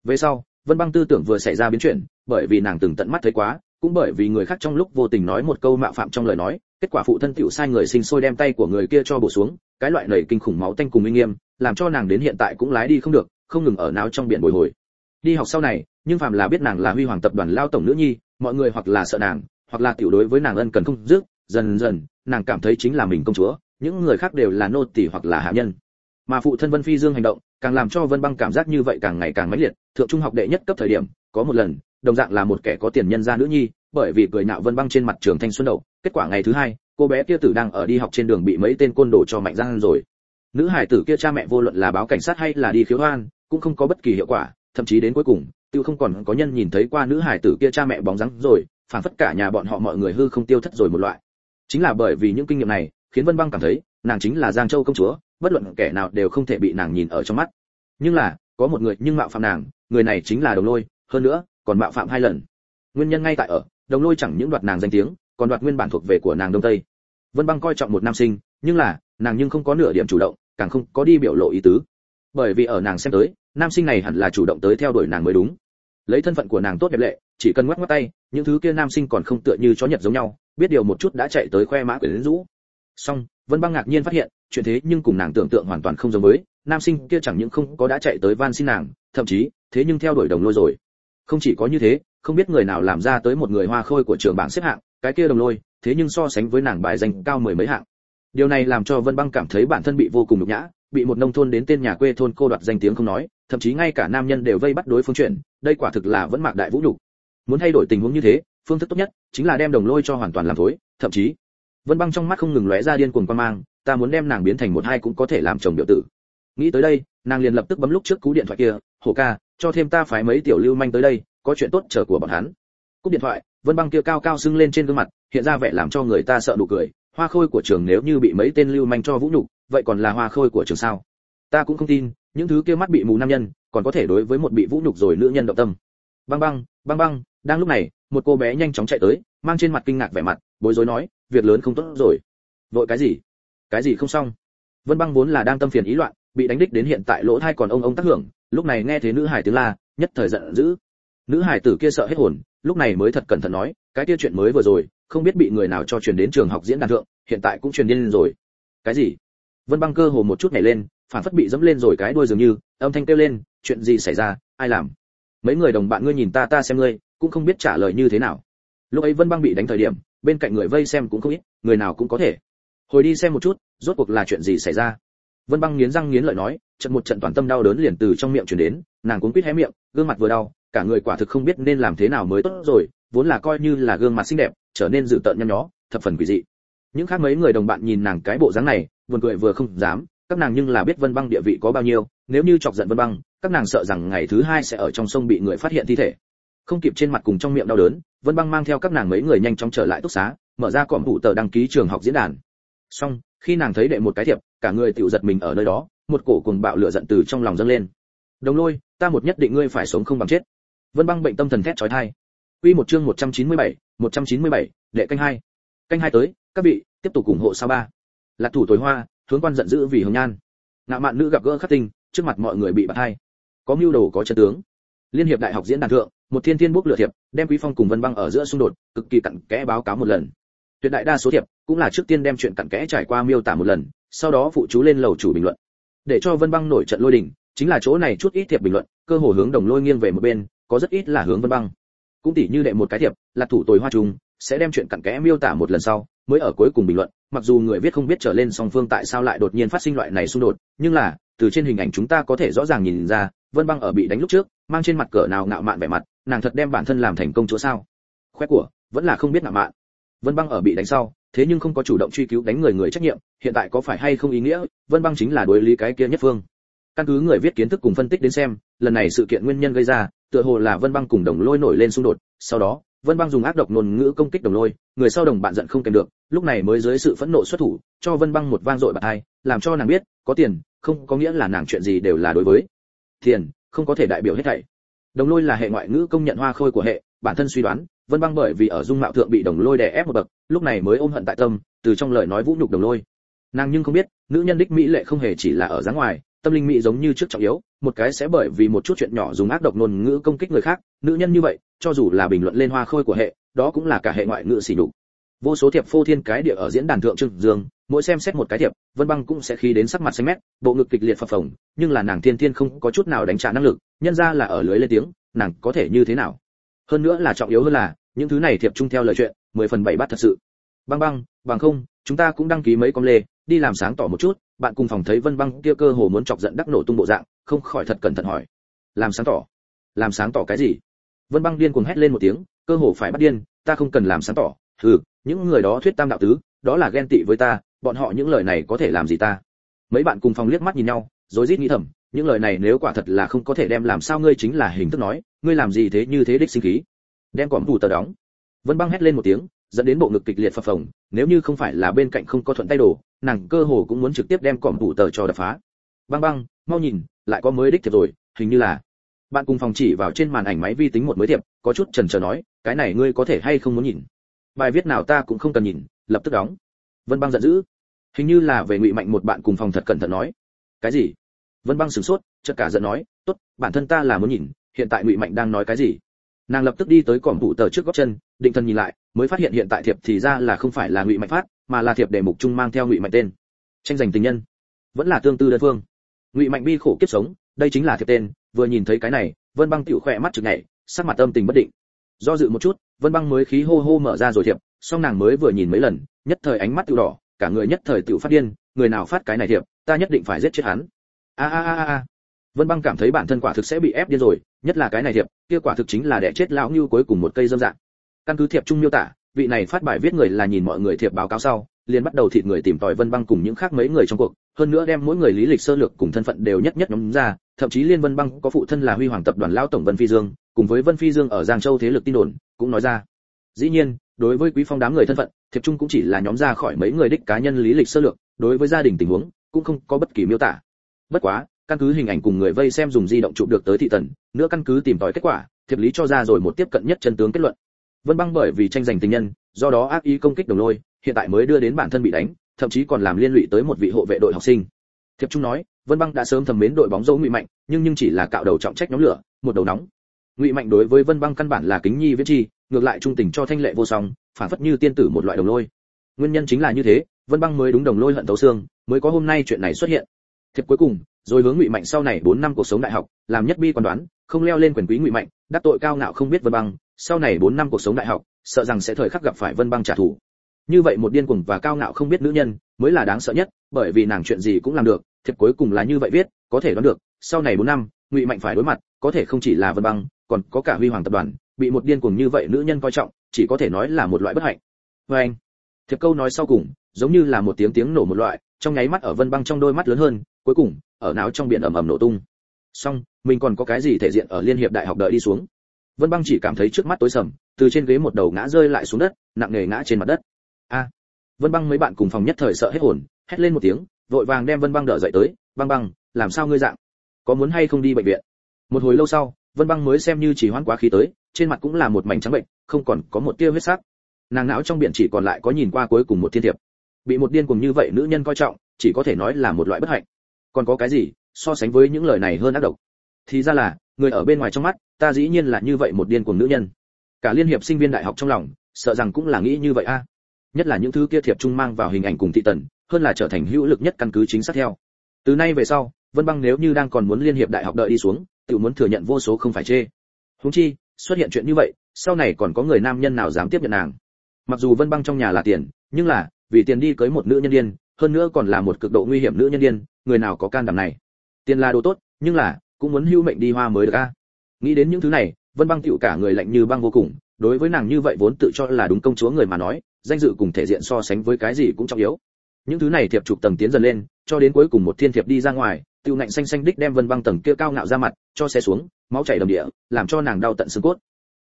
S1: Về sau, vân băng tư tưởng vừa xảy ra biến chuyển, bởi vì nàng từng tận mắt thấy quá, cũng bởi vì người khác trong lúc vô tình nói một câu mạo phạm trong lời nói, kết quả phụ thân tiểu sai người sinh sôi đem tay của người kia cho bổ xuống, cái loại nầy kinh khủng máu tanh cùng uy nghiêm, làm cho nàng đến hiện tại cũng lái đi không được, không ngừng ở não trong biển bồi hồi. Đi học sau này, nhưng phàm là biết nàng là huy hoàng tập đoàn lao tổng nữ nhi mọi người hoặc là sợ nàng, hoặc là tiểu đối với nàng ân cần không dứt, dần dần, nàng cảm thấy chính là mình công chúa, những người khác đều là nô tỳ hoặc là hạ nhân. Mà phụ thân vân phi dương hành động, càng làm cho vân băng cảm giác như vậy càng ngày càng mãnh liệt, thượng trung học đệ nhất cấp thời điểm, có một lần, đồng dạng là một kẻ có tiền nhân gia nữ nhi, bởi vì cười nạo vân băng trên mặt trường thanh xuân đậu, kết quả ngày thứ hai, cô bé kia tử đang ở đi học trên đường bị mấy tên côn đồ cho mạnh giang rồi. Nữ hải tử kia cha mẹ vô luận là báo cảnh sát hay là đi khiếu hoan, cũng không có bất kỳ hiệu quả, thậm chí đến cuối cùng tiêu không còn có nhân nhìn thấy qua nữ hải tử kia cha mẹ bóng dáng rồi, phản phất cả nhà bọn họ mọi người hư không tiêu thất rồi một loại. Chính là bởi vì những kinh nghiệm này, khiến vân băng cảm thấy, nàng chính là giang châu công chúa, bất luận kẻ nào đều không thể bị nàng nhìn ở trong mắt. Nhưng là, có một người nhưng mạo phạm nàng, người này chính là đồng lôi, hơn nữa, còn mạo phạm hai lần. Nguyên nhân ngay tại ở, đồng lôi chẳng những đoạt nàng danh tiếng, còn đoạt nguyên bản thuộc về của nàng đông tây. Vân băng coi trọng một nam sinh, nhưng là, nàng nhưng không có nửa điểm chủ động, càng không có đi biểu lộ ý tứ. Bởi vì ở nàng xem tới nam sinh này hẳn là chủ động tới theo đuổi nàng mới đúng. Lấy thân phận của nàng tốt đẹp lệ, chỉ cần ngoắc ngoắc tay, những thứ kia nam sinh còn không tựa như chó nhật giống nhau, biết điều một chút đã chạy tới khoe mã quyển rũ. Song vân băng ngạc nhiên phát hiện, chuyện thế nhưng cùng nàng tưởng tượng hoàn toàn không giống với, nam sinh kia chẳng những không có đã chạy tới van xin nàng, thậm chí, thế nhưng theo đuổi đồng lôi rồi. Không chỉ có như thế, không biết người nào làm ra tới một người hoa khôi của trường bảng xếp hạng, cái kia đồng lôi, thế nhưng so sánh với nàng bài danh cao mười mấy hạng. Điều này làm cho vân băng cảm thấy bản thân bị vô cùng nhục nhã, bị một nông thôn đến tên nhà quê thôn cô đoạt danh tiếng không nói thậm chí ngay cả nam nhân đều vây bắt đối phương chuyện đây quả thực là vẫn mạc đại vũ đủ. muốn thay đổi tình huống như thế, phương thức tốt nhất chính là đem đồng lôi cho hoàn toàn làm thối, thậm chí, vân băng trong mắt không ngừng lóe ra điên cuồng quan mang, ta muốn đem nàng biến thành một hai cũng có thể làm chồng biểu tử. Nghĩ tới đây, nàng liền lập tức bấm lúc trước cú điện thoại kia, hổ ca, cho thêm ta phái mấy tiểu lưu manh tới đây, có chuyện tốt chờ của bọn hắn. Cúp điện thoại, vân băng kia cao cao sưng lên trên gương mặt, hiện ra vẻ làm cho người ta sợ đủ cười, hoa khôi của trường nếu như bị mấy tên lưu manh cho vũ nhục, vậy còn là hoa khôi của trường sao? Ta cũng không tin, những thứ kia mắt bị mù nam nhân, còn có thể đối với một bị vũ nhục rồi nữ nhân động tâm. Băng băng băng băng, đang lúc này, một cô bé nhanh chóng chạy tới, mang trên mặt kinh ngạc vẻ mặt, bối rối nói, việc lớn không tốt rồi. Vội cái gì? Cái gì không xong? Vân băng vốn là đang tâm phiền ý loạn, bị đánh đích đến hiện tại lỗ thai còn ông ông tác hưởng, lúc này nghe thấy nữ hải tiếng la, nhất thời giận dữ. Nữ hải tử kia sợ hết hồn, lúc này mới thật cẩn thận nói, cái kia chuyện mới vừa rồi, không biết bị người nào cho truyền đến trường học diễn đàn thượng, hiện tại cũng truyền điên rồi. Cái gì? Vân băng cơ hồ một chút nhảy lên phản phất bị dẫm lên rồi cái đuôi dường như, âm thanh kêu lên, chuyện gì xảy ra? Ai làm? Mấy người đồng bạn ngươi nhìn ta ta xem ngươi, cũng không biết trả lời như thế nào. Lúc ấy vân băng bị đánh thời điểm, bên cạnh người vây xem cũng không ít, người nào cũng có thể. Hồi đi xem một chút, rốt cuộc là chuyện gì xảy ra? Vân băng nghiến răng nghiến lợi nói, trận một trận toàn tâm đau đớn liền từ trong miệng truyền đến, nàng cũng quýt hé miệng, gương mặt vừa đau, cả người quả thực không biết nên làm thế nào mới tốt rồi, vốn là coi như là gương mặt xinh đẹp, trở nên dữ tợn nhăn nhó, thập phần quỷ dị. Những khác mấy người đồng bạn nhìn nàng cái bộ dáng này, buồn cười vừa không dám các nàng nhưng là biết vân băng địa vị có bao nhiêu nếu như chọc giận vân băng các nàng sợ rằng ngày thứ hai sẽ ở trong sông bị người phát hiện thi thể. Không kịp trên mặt cùng trong miệng đau đớn vân băng mang theo các nàng mấy người nhanh chóng trở lại túc xá mở ra cọm vụ tờ đăng ký trường học diễn đàn. Xong khi nàng thấy đệ một cái thiệp cả người tiểu giật mình ở nơi đó một cổ cùng bạo lửa giận từ trong lòng dâng lên. Đồng lôi ta một nhất định ngươi phải sống không bằng chết. Vân băng bệnh tâm thần thét chói tai. Quy một chương 197, 197, đệ canh hai. Canh hai tới các vị tiếp tục ủng hộ sao ba. Lạc thủ tối hoa hướng quan giận dữ vì hồng nhan. Ngạo mạn nữ gặp gỡ khắc tinh, trước mặt mọi người bị bắt hai. Có mưu đồ, có chân tướng. Liên hiệp đại học diễn đàn thượng, một thiên thiên bốc lửa thiệp, đem quý phong cùng vân băng ở giữa xung đột, cực kỳ cặn kẽ báo cáo một lần. Tuyệt đại đa số thiệp cũng là trước tiên đem chuyện cặn kẽ trải qua miêu tả một lần, sau đó phụ chú lên lầu chủ bình luận. Để cho vân băng nổi trận lôi đình, chính là chỗ này chút ít thiệp bình luận, cơ hồ hướng đồng lôi nghiêng về một bên, có rất ít là hướng vân băng. Cũng tỉ như đệ một cái thiệp, là thủ tồi hoa trùng, sẽ đem chuyện cặn kẽ miêu tả một lần sau mới ở cuối cùng bình luận, mặc dù người viết không biết trở lên song phương tại sao lại đột nhiên phát sinh loại này xung đột, nhưng là, từ trên hình ảnh chúng ta có thể rõ ràng nhìn ra, vân băng ở bị đánh lúc trước, mang trên mặt cỡ nào ngạo mạn vẻ mặt, nàng thật đem bản thân làm thành công chúa sao? Khoe của, vẫn là không biết ngạo mạn. Vân băng ở bị đánh sau, thế nhưng không có chủ động truy cứu đánh người người trách nhiệm, hiện tại có phải hay không ý nghĩa, vân băng chính là đối lý cái kia nhất phương. Căn cứ người viết kiến thức cùng phân tích đến xem, lần này sự kiện nguyên nhân gây ra, tựa hồ là vân băng cùng đồng lôi nổi lên xung đột, sau đó vân băng dùng ác độc ngôn ngữ công kích đồng lôi người sau đồng bạn giận không kèm được lúc này mới dưới sự phẫn nộ xuất thủ cho vân băng một vang dội bạt tai, làm cho nàng biết có tiền không có nghĩa là nàng chuyện gì đều là đối với. Tiền không có thể đại biểu hết thảy. Đồng lôi là hệ ngoại ngữ công nhận hoa khôi của hệ bản thân suy đoán vân băng bởi vì ở dung mạo thượng bị đồng lôi đè ép một bậc lúc này mới ôm hận tại tâm từ trong lời nói vũ nhục đồng lôi. Nàng nhưng không biết nữ nhân đích mỹ lệ không hề chỉ là ở dáng ngoài tâm linh mỹ giống như trước trọng yếu, một cái sẽ bởi vì một chút chuyện nhỏ dùng ác độc ngôn ngữ công kích người khác, nữ nhân như vậy, cho dù là bình luận lên hoa khôi của hệ, đó cũng là cả hệ ngoại ngữ xỉ nhục. Vô số thiệp phô thiên cái địa ở diễn đàn thượng trưng dương, mỗi xem xét một cái thiệp, vân băng cũng sẽ khí đến sắc mặt xanh mét, bộ ngực kịch liệt phập phồng, nhưng là nàng thiên thiên không có chút nào đánh trả năng lực, nhân ra là ở lưới lên tiếng, nàng có thể như thế nào? Hơn nữa là trọng yếu hơn là, những thứ này thiệp chung theo lời chuyện, mười phần bảy bắt thật sự. Băng băng, bằng không, chúng ta cũng đăng ký mấy con lê, đi làm sáng tỏ một chút bạn cùng phòng thấy vân băng kia cơ hồ muốn chọc giận đắc nổ tung bộ dạng, không khỏi thật cẩn thận hỏi, làm sáng tỏ, làm sáng tỏ cái gì? Vân băng điên cuồng hét lên một tiếng, cơ hồ phải bắt điên, ta không cần làm sáng tỏ ừ những người đó thuyết tam đạo tứ, đó là ghen tị với ta, bọn họ những lời này có thể làm gì ta? Mấy bạn cùng phòng liếc mắt nhìn nhau, rồi rít nghĩ thầm, những lời này nếu quả thật là không có thể đem làm sao ngươi chính là hình thức nói, ngươi làm gì thế như thế đích sinh khí? Đem quỏm tù tờ đóng. Vân băng hét lên một tiếng, dẫn đến bộ ngực kịch liệt phập phồng, nếu như không phải là bên cạnh không có thuận tay đồ nàng cơ hồ cũng muốn trực tiếp đem quỏm tủ tờ cho đập phá. Băng băng, mau nhìn, lại có mới đích thiệp rồi, hình như là. Bạn cùng phòng chỉ vào trên màn ảnh máy vi tính một mới thiệp, có chút chần chờ nói, cái này ngươi có thể hay không muốn nhìn? Bài viết nào ta cũng không cần nhìn, lập tức đóng. Vân băng giận dữ. Hình như là về ngụy mạnh một bạn cùng phòng thật cẩn thận nói. Cái gì? Vân băng sửng sốt, chợt cả giận nói, tốt, bản thân ta là muốn nhìn, hiện tại ngụy mạnh đang nói cái gì? Nàng lập tức đi tới cỏm vụ tờ trước góc chân, định thần nhìn lại, mới phát hiện hiện tại thiệp thì ra là không phải là ngụy mạnh phát, mà là thiệp để mục trung mang theo ngụy mạnh tên. Tranh giành tình nhân. Vẫn là tương tư đơn phương. Ngụy mạnh bi khổ kiếp sống, đây chính là thiệp tên, vừa nhìn thấy cái này, vân băng tiểu khỏe mắt chực nhảy, sắc mặt âm tình bất định. Do dự một chút, vân băng mới khí hô hô mở ra rồi thiệp, song nàng mới vừa nhìn mấy lần, nhất thời ánh mắt tự đỏ, cả người nhất thời tự phát điên, người nào phát cái này thiệp, ta nhất định phải giết chết hắn. A a a a vân băng cảm thấy bản thân quả thực sẽ bị ép điên rồi, nhất là cái này thiệp, kia quả thực chính là đẻ chết lão Nưu cuối cùng một cây dâm dạng. Căn cứ thiệp trung miêu tả, vị này phát bài viết người là nhìn mọi người thiệp báo cáo sau, liền bắt đầu thịt người tìm tòi vân băng cùng những khác mấy người trong cuộc, hơn nữa đem mỗi người lý lịch sơ lược cùng thân phận đều nhất nhất nhóm ra, thậm chí liên vân băng có phụ thân là huy hoàng tập đoàn Lão tổng vân phi dương, cùng với vân phi dương ở giang châu thế lực tin đồn, cũng nói ra. Dĩ nhiên, đối với quý phong đám người thân phận, thiệp trung cũng chỉ là nhóm ra khỏi mấy người đích cá nhân lý lịch sơ lược, đối với gia đình tình huống, cũng không có bất kỳ miêu tả. Bất quá căn cứ hình ảnh cùng người vây xem dùng di động chụp được tới thị tần, nữa căn cứ tìm tòi kết quả, thiệp lý cho ra rồi một tiếp cận nhất chân tướng kết luận. Vân băng bởi vì tranh giành tình nhân, do đó ác ý công kích đồng lôi, hiện tại mới đưa đến bản thân bị đánh, thậm chí còn làm liên lụy tới một vị hộ vệ đội học sinh. Thiệp trung nói, vân băng đã sớm thầm mến đội bóng dấu ngụy mạnh, nhưng nhưng chỉ là cạo đầu trọng trách nhóm lửa, một đầu nóng. Ngụy mạnh đối với vân băng căn bản là kính nhi viết chi, ngược lại trung tình cho thanh lệ vô song, phản phất như tiên tử một loại đồng lôi. Nguyên nhân chính là như thế, vân băng mới đúng đồng lôi hận tấu xương, mới có hôm nay chuyện này xuất hiện. Thiệp cuối cùng rồi hướng ngụy mạnh sau này 4 năm cuộc sống đại học, làm nhất bi quan đoán, không leo lên quyền quý ngụy mạnh, đắc tội cao ngạo không biết vân băng, sau này 4 năm cuộc sống đại học, sợ rằng sẽ thời khắc gặp phải vân băng trả thù. Như vậy một điên cuồng và cao ngạo không biết nữ nhân, mới là đáng sợ nhất, bởi vì nàng chuyện gì cũng làm được, thiệp cuối cùng là như vậy viết, có thể đoán được, sau này 4 năm, ngụy mạnh phải đối mặt, có thể không chỉ là vân băng, còn có cả huy hoàng tập đoàn, bị một điên cuồng như vậy nữ nhân coi trọng, chỉ có thể nói là một loại bất hạnh. Vê anh, thiệp câu nói sau cùng, giống như là một tiếng tiếng nổ một loại, trong nháy mắt ở vân băng trong đôi mắt lớn hơn, cuối cùng ở não trong biển ầm ầm nổ tung. Xong, mình còn có cái gì thể diện ở liên hiệp đại học đợi đi xuống? Vân băng chỉ cảm thấy trước mắt tối sầm, từ trên ghế một đầu ngã rơi lại xuống đất, nặng nề ngã trên mặt đất. A! Vân băng mấy bạn cùng phòng nhất thời sợ hết hồn, hét lên một tiếng, vội vàng đem vân băng đỡ dậy tới, băng băng, làm sao ngươi dạng? Có muốn hay không đi bệnh viện? Một hồi lâu sau, vân băng mới xem như chỉ hoãn quá khí tới, trên mặt cũng là một mảnh trắng bệnh, không còn có một tia huyết sắc. Nàng não trong biển chỉ còn lại có nhìn qua cuối cùng một thiên thiệp. Bị một điên cùng như vậy nữ nhân coi trọng, chỉ có thể nói là một loại bất hạnh còn có cái gì, so sánh với những lời này hơn ác độc. Thì ra là, người ở bên ngoài trong mắt, ta dĩ nhiên là như vậy một điên cuồng nữ nhân. Cả liên hiệp sinh viên đại học trong lòng, sợ rằng cũng là nghĩ như vậy a. Nhất là những thứ kia thiệp trung mang vào hình ảnh cùng thị tần, hơn là trở thành hữu lực nhất căn cứ chính xác theo. Từ nay về sau, vân băng nếu như đang còn muốn liên hiệp đại học đợi đi xuống, tự muốn thừa nhận vô số không phải chê. Húng chi, xuất hiện chuyện như vậy, sau này còn có người nam nhân nào dám tiếp nhận nàng? Mặc dù vân băng trong nhà là tiền, nhưng là, vì tiền đi cưới một nữ nhân điên hơn nữa còn là một cực độ nguy hiểm nữ nhân điên, người nào có can đảm này? Tiền là đồ tốt, nhưng là, cũng muốn hưu mệnh đi hoa mới được a. Nghĩ đến những thứ này, vân băng tựu cả người lạnh như băng vô cùng, đối với nàng như vậy vốn tự cho là đúng công chúa người mà nói, danh dự cùng thể diện so sánh với cái gì cũng trọng yếu. Những thứ này thiệp chụp tầng tiến dần lên, cho đến cuối cùng một thiên thiệp đi ra ngoài, tiêu ngạnh xanh xanh đích đem vân băng tầng kia cao ngạo ra mặt, cho xe xuống, máu chảy đầm địa, làm cho nàng đau tận xương cốt.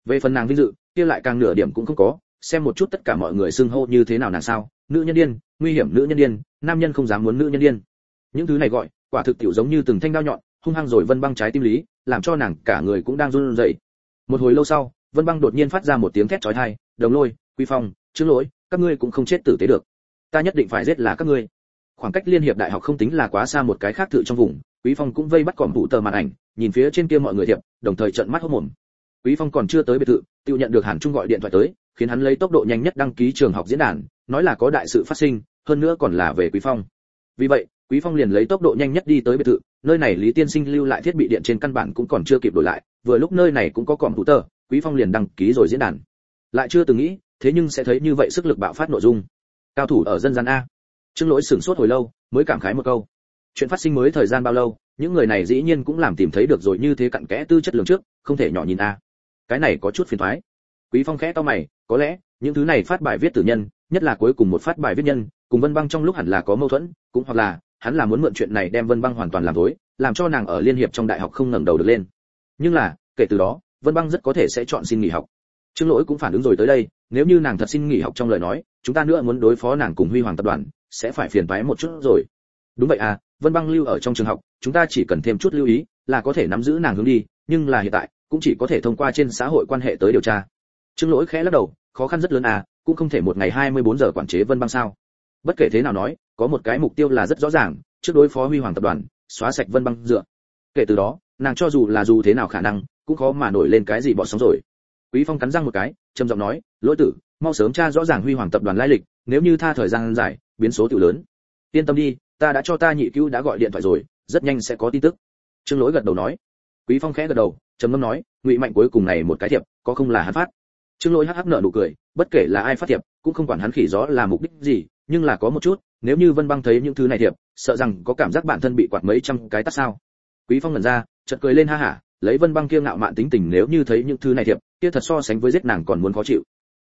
S1: Về phần nàng vinh dự, kia lại càng nửa điểm cũng không có, xem một chút tất cả mọi người xưng hô như thế nào nàng sao. Nữ nhân điên, nguy hiểm nữ nhân điên nam nhân không dám muốn nữ nhân điên. Những thứ này gọi, quả thực tiểu giống như từng thanh đao nhọn, hung hăng rồi vân băng trái tim lý, làm cho nàng cả người cũng đang run rẩy. Một hồi lâu sau, vân băng đột nhiên phát ra một tiếng thét chói tai, đồng lôi, quy phong, trương lỗi, các ngươi cũng không chết tử tế được. Ta nhất định phải giết là các ngươi. Khoảng cách liên hiệp đại học không tính là quá xa một cái khác thự trong vùng, quý phong cũng vây bắt còm vụ tờ màn ảnh, nhìn phía trên kia mọi người thiệp, đồng thời trợn mắt hốt mồm quý phong còn chưa tới biệt thự, tiêu nhận được hàn trung gọi điện thoại tới, khiến hắn lấy tốc độ nhanh nhất đăng ký trường học diễn đàn, nói là có đại sự phát sinh hơn nữa còn là về quý phong. Vì vậy, quý phong liền lấy tốc độ nhanh nhất đi tới biệt thự, nơi này lý tiên sinh lưu lại thiết bị điện trên căn bản cũng còn chưa kịp đổi lại, vừa lúc nơi này cũng có còm thủ tờ, quý phong liền đăng ký rồi diễn đàn. Lại chưa từng nghĩ, thế nhưng sẽ thấy như vậy sức lực bạo phát nội dung. Cao thủ ở dân gian a. Trương lỗi sửng sốt hồi lâu, mới cảm khái một câu. Chuyện phát sinh mới thời gian bao lâu, những người này dĩ nhiên cũng làm tìm thấy được rồi như thế cặn kẽ tư chất lượng trước, không thể nhỏ nhìn a. Cái này có chút phiền thoái. Quý phong khẽ to mày, có lẽ, những thứ này phát bài viết tử nhân, nhất là cuối cùng một phát bài viết nhân cùng vân băng trong lúc hẳn là có mâu thuẫn, cũng hoặc là hắn là muốn mượn chuyện này đem vân băng hoàn toàn làm tối làm cho nàng ở liên hiệp trong đại học không ngẩng đầu được lên. Nhưng là, kể từ đó, vân băng rất có thể sẽ chọn xin nghỉ học. Trương lỗi cũng phản ứng rồi tới đây, nếu như nàng thật xin nghỉ học trong lời nói, chúng ta nữa muốn đối phó nàng cùng huy hoàng tập đoàn, sẽ phải phiền toái một chút rồi. Đúng vậy à vân băng lưu ở trong trường học, chúng ta chỉ cần thêm chút lưu ý là có thể nắm giữ nàng hướng đi, nhưng là hiện tại, cũng chỉ có thể thông qua trên xã hội quan hệ tới điều tra. Trương lỗi khẽ lắc đầu, khó khăn rất lớn à cũng không thể một ngày 24 giờ quản chế vân băng sao bất kể thế nào nói, có một cái mục tiêu là rất rõ ràng, trước đối phó huy hoàng tập đoàn, xóa sạch vân băng dựa. Kể từ đó, nàng cho dù là dù thế nào khả năng, cũng khó mà nổi lên cái gì bỏ sóng rồi. Quý phong cắn răng một cái, trầm giọng nói, lỗi tử, mau sớm tra rõ ràng huy hoàng tập đoàn lai lịch, nếu như tha thời gian dài, biến số tiểu lớn. Yên tâm đi, ta đã cho ta nhị cứu đã gọi điện thoại rồi, rất nhanh sẽ có tin tức. Trương lỗi gật đầu nói. Quý phong khẽ gật đầu, trầm ngâm nói, ngụy mạnh cuối cùng này một cái thiệp, có không là hắn phát? Trương lỗi hắc hắc nở nụ cười, bất kể là ai phát thiệp, cũng không quản hắn khỉ gió là mục đích gì nhưng là có một chút, nếu như vân băng thấy những thứ này thiệp, sợ rằng có cảm giác bản thân bị quạt mấy trăm cái tắt sao. Quý phong lần ra, chợt cười lên ha hả, lấy vân băng kia ngạo mạn tính tình nếu như thấy những thứ này thiệp, kia thật so sánh với giết nàng còn muốn khó chịu.